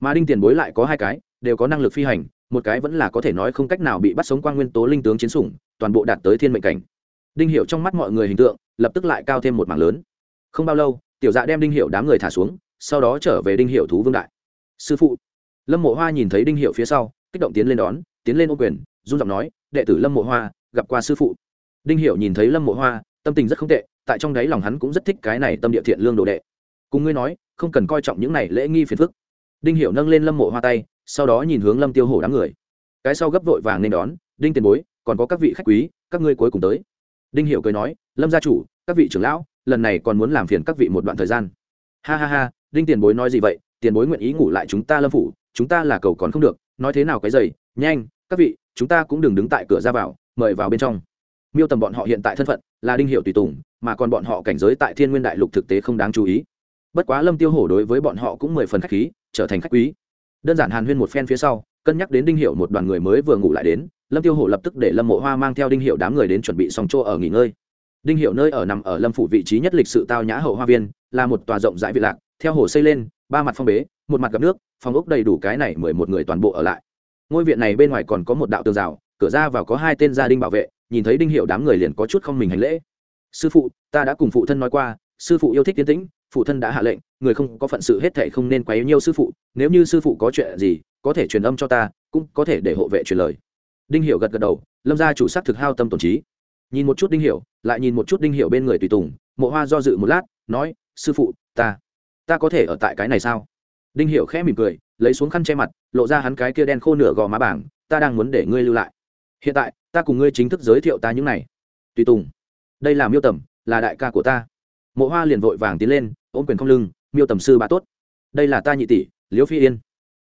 A: Mà đinh tiền bối lại có hai cái, đều có năng lực phi hành, một cái vẫn là có thể nói không cách nào bị bắt sống quan nguyên tố linh tướng chiến sủng, toàn bộ đạt tới thiên mệnh cảnh đinh hiệu trong mắt mọi người hình tượng lập tức lại cao thêm một mảng lớn. Không bao lâu, tiểu dạ đem đinh hiệu đám người thả xuống, sau đó trở về đinh hiệu thú vương đại. Sư phụ. Lâm mộ hoa nhìn thấy đinh hiệu phía sau, kích động tiến lên đón, tiến lên ô quyền, run giọng nói, đệ tử lâm mộ hoa, gặp qua sư phụ. Đinh hiệu nhìn thấy lâm mộ hoa, tâm tình rất không tệ, tại trong đáy lòng hắn cũng rất thích cái này tâm địa thiện lương đồ đệ. Cùng ngươi nói, không cần coi trọng những này lễ nghi phiền phức. Đinh hiệu nâng lên lâm mộ hoa tay, sau đó nhìn hướng lâm tiêu hổ đám người. Cái sau gấp vội vàng nên đón, đinh tiền bối, còn có các vị khách quý, các ngươi cuối cùng tới đinh hiệu cười nói, lâm gia chủ, các vị trưởng lão, lần này còn muốn làm phiền các vị một đoạn thời gian. Ha ha ha, đinh tiền bối nói gì vậy? Tiền bối nguyện ý ngủ lại chúng ta lâm phủ, chúng ta là cầu còn không được, nói thế nào cái giày? Nhanh, các vị, chúng ta cũng đừng đứng tại cửa ra vào, mời vào bên trong. Miêu tầm bọn họ hiện tại thân phận là đinh hiệu tùy tùng, mà còn bọn họ cảnh giới tại thiên nguyên đại lục thực tế không đáng chú ý. Bất quá lâm tiêu hổ đối với bọn họ cũng mười phần khách khí, trở thành khách quý. Đơn giản hàn huyên một phen phía sau, cân nhắc đến đinh hiệu một đoàn người mới vừa ngủ lại đến lâm tiêu hổ lập tức để lâm mộ hoa mang theo đinh hiệu đám người đến chuẩn bị xong chỗ ở nghỉ ngơi. Đinh hiệu nơi ở nằm ở lâm phủ vị trí nhất lịch sự tao nhã hậu hoa viên, là một tòa rộng rãi vị lạc, theo hồ xây lên, ba mặt phong bế, một mặt gặp nước, phòng ốc đầy đủ cái này mười một người toàn bộ ở lại. Ngôi viện này bên ngoài còn có một đạo tường rào, cửa ra vào có hai tên gia đình bảo vệ, nhìn thấy đinh hiệu đám người liền có chút không mình hành lễ. Sư phụ, ta đã cùng phụ thân nói qua, sư phụ yêu thích tiến tĩnh, phụ thân đã hạ lệnh, người không có phận sự hết thệ không nên quấy nhiêu sư phụ, nếu như sư phụ có chuyện gì, có thể truyền âm cho ta, cũng có thể để hộ vệ truyền lời đinh hiểu gật gật đầu, lâm gia chủ sắc thực hao tâm tổn trí. Nhìn một chút đinh hiểu, lại nhìn một chút đinh hiểu bên người tùy tùng, mộ hoa do dự một lát, nói, sư phụ, ta ta có thể ở tại cái này sao? Đinh hiểu khẽ mỉm cười, lấy xuống khăn che mặt, lộ ra hắn cái kia đen khô nửa gò má bảng, ta đang muốn để ngươi lưu lại. Hiện tại, ta cùng ngươi chính thức giới thiệu ta những này. Tùy tùng, đây là miêu tầm, là đại ca của ta. Mộ hoa liền vội vàng tiến lên, ôm quyền không lưng, miêu tầm sư ba tốt. Đây là ta nhị tỷ, liễu phi yên.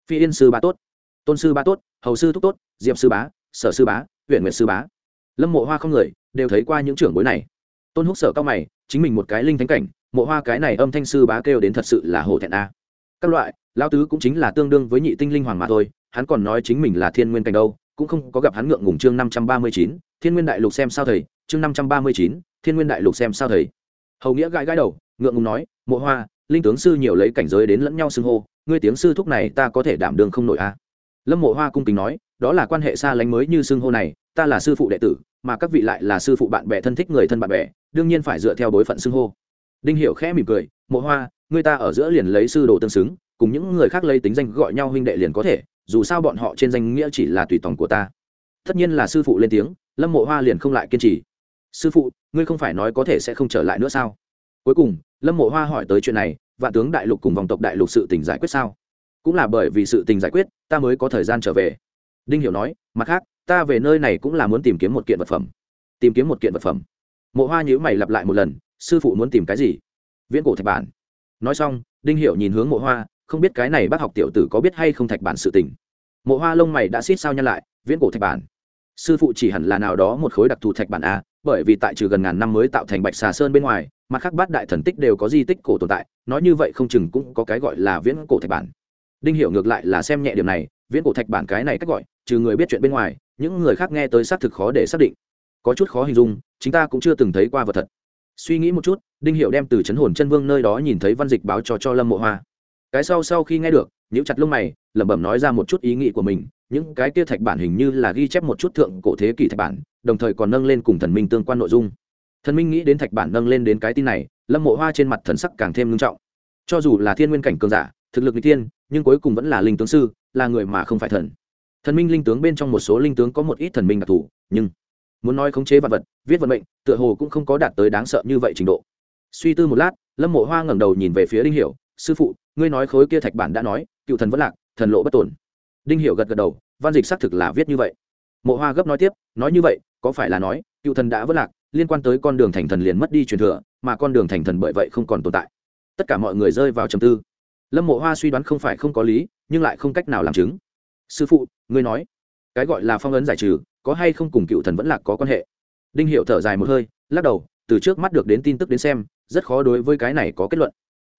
A: Phi yên sư ba tốt. Tôn sư ba tốt, hầu sư thúc tốt, diệp sư bá sở sư bá, huyện nguyệt sư bá. Lâm mộ hoa không người, đều thấy qua những trưởng bối này. Tôn húc sở cao mày, chính mình một cái linh thánh cảnh, mộ hoa cái này âm thanh sư bá kêu đến thật sự là hổ thẹn a. Các loại lao tứ cũng chính là tương đương với nhị tinh linh hoàng mà thôi, hắn còn nói chính mình là thiên nguyên cảnh đâu, cũng không có gặp hắn ngượng ngùng chương năm trăm ba mươi chín, thiên nguyên đại lục xem sao thầy, chương năm trăm ba mươi chín, thiên nguyên đại lục xem sao thầy. Hầu nghĩa gãi gãi đầu, ngượng ngùng nói, mộ hoa, linh tướng sư nhiều lấy cảnh giới đến lẫn nhau xưng hô, ngươi tiếng sư thúc này ta có thể đảm đường không nổi a. Lâm mộ hoa cung kính nói đó là quan hệ xa lánh mới như xưng hô này, ta là sư phụ đệ tử, mà các vị lại là sư phụ bạn bè thân thích người thân bạn bè, đương nhiên phải dựa theo bối phận xưng hô. Đinh hiểu khẽ mỉm cười, mộ hoa, người ta ở giữa liền lấy sư đồ tương xứng, cùng những người khác lấy tính danh gọi nhau huynh đệ liền có thể, dù sao bọn họ trên danh nghĩa chỉ là tùy tòng của ta. Tất nhiên là sư phụ lên tiếng, lâm mộ hoa liền không lại kiên trì. Sư phụ, ngươi không phải nói có thể sẽ không trở lại nữa sao? Cuối cùng, lâm mộ hoa hỏi tới chuyện này, vạn tướng đại lục cùng vòng tộc đại lục sự tình giải quyết sao? Cũng là bởi vì sự tình giải quyết, ta mới có thời gian trở về đinh hiểu nói, mặt khác, ta về nơi này cũng là muốn tìm kiếm một kiện vật phẩm. Tìm kiếm một kiện vật phẩm? Mộ hoa nhíu mày lặp lại một lần, sư phụ muốn tìm cái gì? Viễn cổ thạch bản. Nói xong, đinh hiểu nhìn hướng mộ hoa, không biết cái này bác học tiểu tử có biết hay không thạch bản sự tình? Mộ hoa lông mày đã xít sao nhăn lại, viễn cổ thạch bản? Sư phụ chỉ hẳn là nào đó một khối đặc thù thạch bản a bởi vì tại trừ gần ngàn năm mới tạo thành bạch xà sơn bên ngoài, mặt khác bát đại thần tích đều có di tích cổ tồn tại, nói như vậy không chừng cũng có cái gọi là viễn cổ thạch bản. Đinh hiểu ngược lại là xem nhẹ điểm này, viễn cổ thạch bản cái này cách gọi trừ người biết chuyện bên ngoài, những người khác nghe tới xác thực khó để xác định. Có chút khó hình dung chúng ta cũng chưa từng thấy qua vật thật. Suy nghĩ một chút, đinh hiệu đem từ chấn hồn chân vương nơi đó nhìn thấy văn dịch báo cho cho lâm mộ hoa. Cái sau sau khi nghe được, nhíu chặt lông mày, lẩm bẩm nói ra một chút ý nghĩ của mình, những cái kia thạch bản hình như là ghi chép một chút thượng cổ thế kỷ thạch bản, đồng thời còn nâng lên cùng thần minh tương quan nội dung. Thần minh nghĩ đến thạch bản nâng lên đến cái tin này, lâm mộ hoa trên mặt thần sắc càng thêm nghiêm trọng. Cho dù là thiên nguyên cảnh cường giả, thực lực n g thiên, nhưng cuối cùng vẫn là linh tướng sư, là người mà không phải thần thần minh linh tướng bên trong một số linh tướng có một ít thần minh đặc thù, nhưng muốn nói khống chế vật vật, viết vận mệnh, tựa hồ cũng không có đạt tới đáng sợ như vậy trình độ. Suy tư một lát, lâm mộ hoa ngẩng đầu nhìn về phía đinh hiểu, sư phụ, ngươi nói khối kia thạch bản đã nói, cựu thần vẫn lạc, thần lộ bất tổn. Đinh hiểu gật gật đầu, văn dịch xác thực là viết như vậy. Mộ hoa gấp nói tiếp, nói như vậy, có phải là nói, cựu thần đã vẫn lạc, liên quan tới con đường thành thần liền mất đi truyền thừa, mà con đường thành thần bởi vậy không còn tồn tại? Tất cả mọi người rơi vào trầm tư. Lâm mộ hoa suy đoán không phải không có lý, nhưng lại không cách nào làm chứng sư phụ, ngươi nói, cái gọi là phong ấn giải trừ, có hay không cùng cựu thần vẫn lạc có quan hệ? Đinh hiệu thở dài một hơi, lắc đầu, từ trước mắt được đến tin tức đến xem, rất khó đối với cái này có kết luận.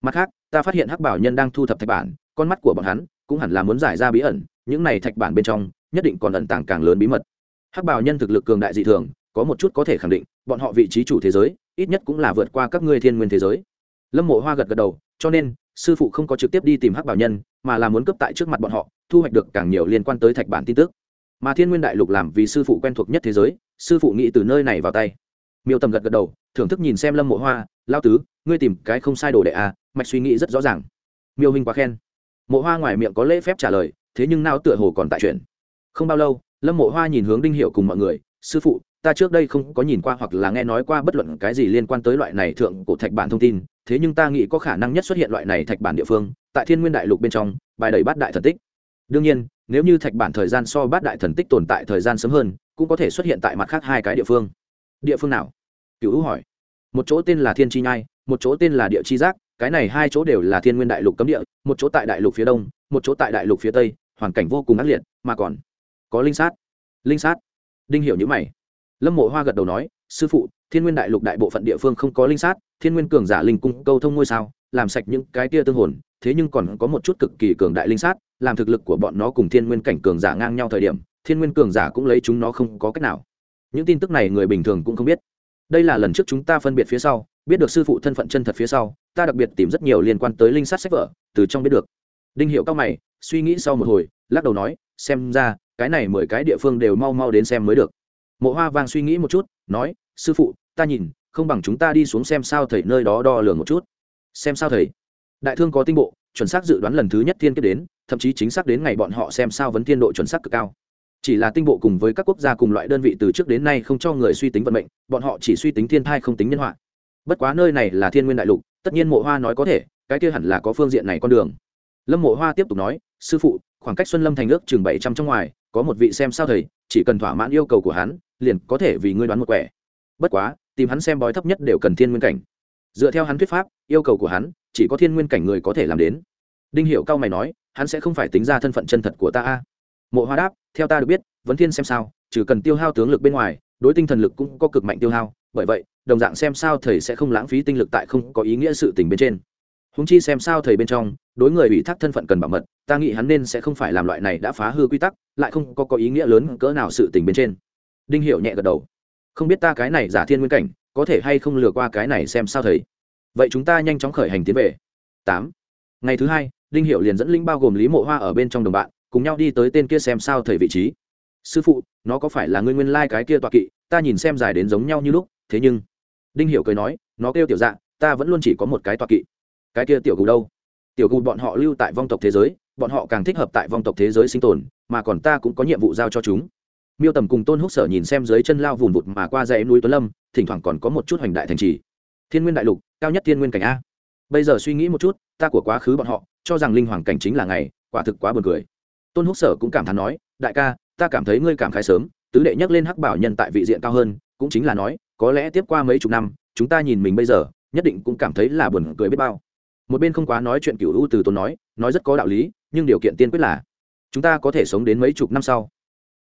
A: Mặt khác, ta phát hiện hắc bảo nhân đang thu thập thạch bản, con mắt của bọn hắn cũng hẳn là muốn giải ra bí ẩn, những này thạch bản bên trong nhất định còn ẩn tàng càng lớn bí mật. Hắc bảo nhân thực lực cường đại dị thường, có một chút có thể khẳng định, bọn họ vị trí chủ thế giới, ít nhất cũng là vượt qua các ngươi thiên nguyên thế giới. Lâm mộ hoa gật gật đầu, cho nên, sư phụ không có trực tiếp đi tìm hắc bảo nhân mà là muốn cấp tại trước mặt bọn họ, thu hoạch được càng nhiều liên quan tới thạch bản tin tức. Mà thiên nguyên đại lục làm vì sư phụ quen thuộc nhất thế giới, sư phụ nghĩ từ nơi này vào tay. Miêu tầm gật gật đầu, thưởng thức nhìn xem lâm mộ hoa lao tứ, ngươi tìm cái không sai đồ đệ à mạch suy nghĩ rất rõ ràng. Miêu hình quá khen. Mộ hoa ngoài miệng có lễ phép trả lời, thế nhưng nao tựa hồ còn tại chuyện. Không bao lâu, lâm mộ hoa nhìn hướng đinh hiệu cùng mọi người, sư phụ ta trước đây không có nhìn qua hoặc là nghe nói qua bất luận cái gì liên quan tới loại này thượng cổ thạch bản thông tin, thế nhưng ta nghĩ có khả năng nhất xuất hiện loại này thạch bản địa phương, tại thiên nguyên đại lục bên trong, bài đầy bát đại thần tích. Đương nhiên, nếu như thạch bản thời gian so bát đại thần tích tồn tại thời gian sớm hơn, cũng có thể xuất hiện tại mặt khác hai cái địa phương. Địa phương nào? Cựu hữu hỏi. Một chỗ tên là thiên chi nhai, một chỗ tên là địa chi giác, cái này hai chỗ đều là thiên nguyên đại lục cấm địa, một chỗ tại đại lục phía đông, một chỗ tại đại lục phía tây, hoàn cảnh vô cùng ác liệt, mà còn có linh sát. Linh sát. Đinh hiểu như mày lâm mộ hoa gật đầu nói, sư phụ, thiên nguyên đại lục đại bộ phận địa phương không có linh sát, thiên nguyên cường giả linh cung câu thông ngôi sao, làm sạch những cái tia tương hồn, thế nhưng còn có một chút cực kỳ cường đại linh sát, làm thực lực của bọn nó cùng thiên nguyên cảnh cường giả ngang nhau thời điểm, thiên nguyên cường giả cũng lấy chúng nó không có cách nào. Những tin tức này người bình thường cũng không biết. Đây là lần trước chúng ta phân biệt phía sau, biết được sư phụ thân phận chân thật phía sau, ta đặc biệt tìm rất nhiều liên quan tới linh sát sách vở, từ trong biết được. Đinh hiệu cao mày, suy nghĩ sau một hồi, lắc đầu nói, xem ra, cái này mười cái địa phương đều mau mau đến xem mới được mộ hoa vang suy nghĩ một chút, nói, sư phụ, ta nhìn, không bằng chúng ta đi xuống xem sao thầy nơi đó đo lường một chút. Xem sao thầy? Đại thương có tinh bộ, chuẩn xác dự đoán lần thứ nhất thiên kiếp đến, thậm chí chính xác đến ngày bọn họ xem sao vấn thiên độ chuẩn xác cực cao. Chỉ là tinh bộ cùng với các quốc gia cùng loại đơn vị từ trước đến nay không cho người suy tính vận mệnh, bọn họ chỉ suy tính thiên thai không tính nhân họa. Bất quá nơi này là thiên nguyên đại lục, tất nhiên mộ hoa nói có thể, cái kia hẳn là có phương diện này con đường. Lâm mộ hoa tiếp tục nói, sư phụ khoảng cách xuân lâm thành ước chừng bảy trăm trong ngoài, có một vị xem sao thầy, chỉ cần thỏa mãn yêu cầu của hắn, liền có thể vì ngươi đoán một quẻ. Bất quá, tìm hắn xem bói thấp nhất đều cần thiên nguyên cảnh. Dựa theo hắn thuyết pháp, yêu cầu của hắn, chỉ có thiên nguyên cảnh người có thể làm đến. Đinh hiệu cao mày nói, hắn sẽ không phải tính ra thân phận chân thật của ta a. Mộ hoa đáp, theo ta được biết, vấn thiên xem sao, trừ cần tiêu hao tướng lực bên ngoài, đối tinh thần lực cũng có cực mạnh tiêu hao, bởi vậy, đồng dạng xem sao thầy sẽ không lãng phí tinh lực tại không có ý nghĩa sự tình bên trên. Húng chi xem sao thầy bên trong, đối người ủy thác thân phận cần bảo mật ta nghĩ hắn nên sẽ không phải làm loại này đã phá hư quy tắc, lại không có có ý nghĩa lớn cỡ nào sự tình bên trên. Đinh hiệu nhẹ gật đầu. Không biết ta cái này giả thiên nguyên cảnh, có thể hay không lừa qua cái này xem sao thấy. vậy chúng ta nhanh chóng khởi hành tiến về. Tám. Ngày thứ hai, đinh hiệu liền dẫn linh bao gồm lý mộ hoa ở bên trong đồng bạn, cùng nhau đi tới tên kia xem sao thầy vị trí. Sư phụ, nó có phải là ngươi nguyên lai、like、cái kia tọa kỵ, ta nhìn xem dài đến giống nhau như lúc, thế nhưng đinh hiểu cười nói, nó kêu tiểu dạ ta vẫn luôn chỉ có một cái tọa kỵ. Cái kia tiểu gù đâu? Tiểu gù bọn họ lưu tại vong tộc thế giới bọn họ càng thích hợp tại vong tộc thế giới sinh tồn, mà còn ta cũng có nhiệm vụ giao cho chúng. Miêu tầm cùng tôn húc sở nhìn xem dưới chân lao vùn vụt mà qua dãy núi tuấn lâm, thỉnh thoảng còn có một chút hoành đại thành trì. Thiên nguyên đại lục, cao nhất thiên nguyên cảnh a. Bây giờ suy nghĩ một chút, ta của quá khứ bọn họ, cho rằng linh hoàng cảnh chính là ngày, quả thực quá buồn cười. Tôn húc sở cũng cảm thán nói, đại ca, ta cảm thấy ngươi cảm khái sớm, tứ đệ nhắc lên hắc bảo nhân tại vị diện cao hơn, cũng chính là nói, có lẽ tiếp qua mấy chục năm, chúng ta nhìn mình bây giờ, nhất định cũng cảm thấy là buồn cười biết bao một bên không quá nói chuyện cựu u từ tốn nói nói rất có đạo lý, nhưng điều kiện tiên quyết là, chúng ta có thể sống đến mấy chục năm sau.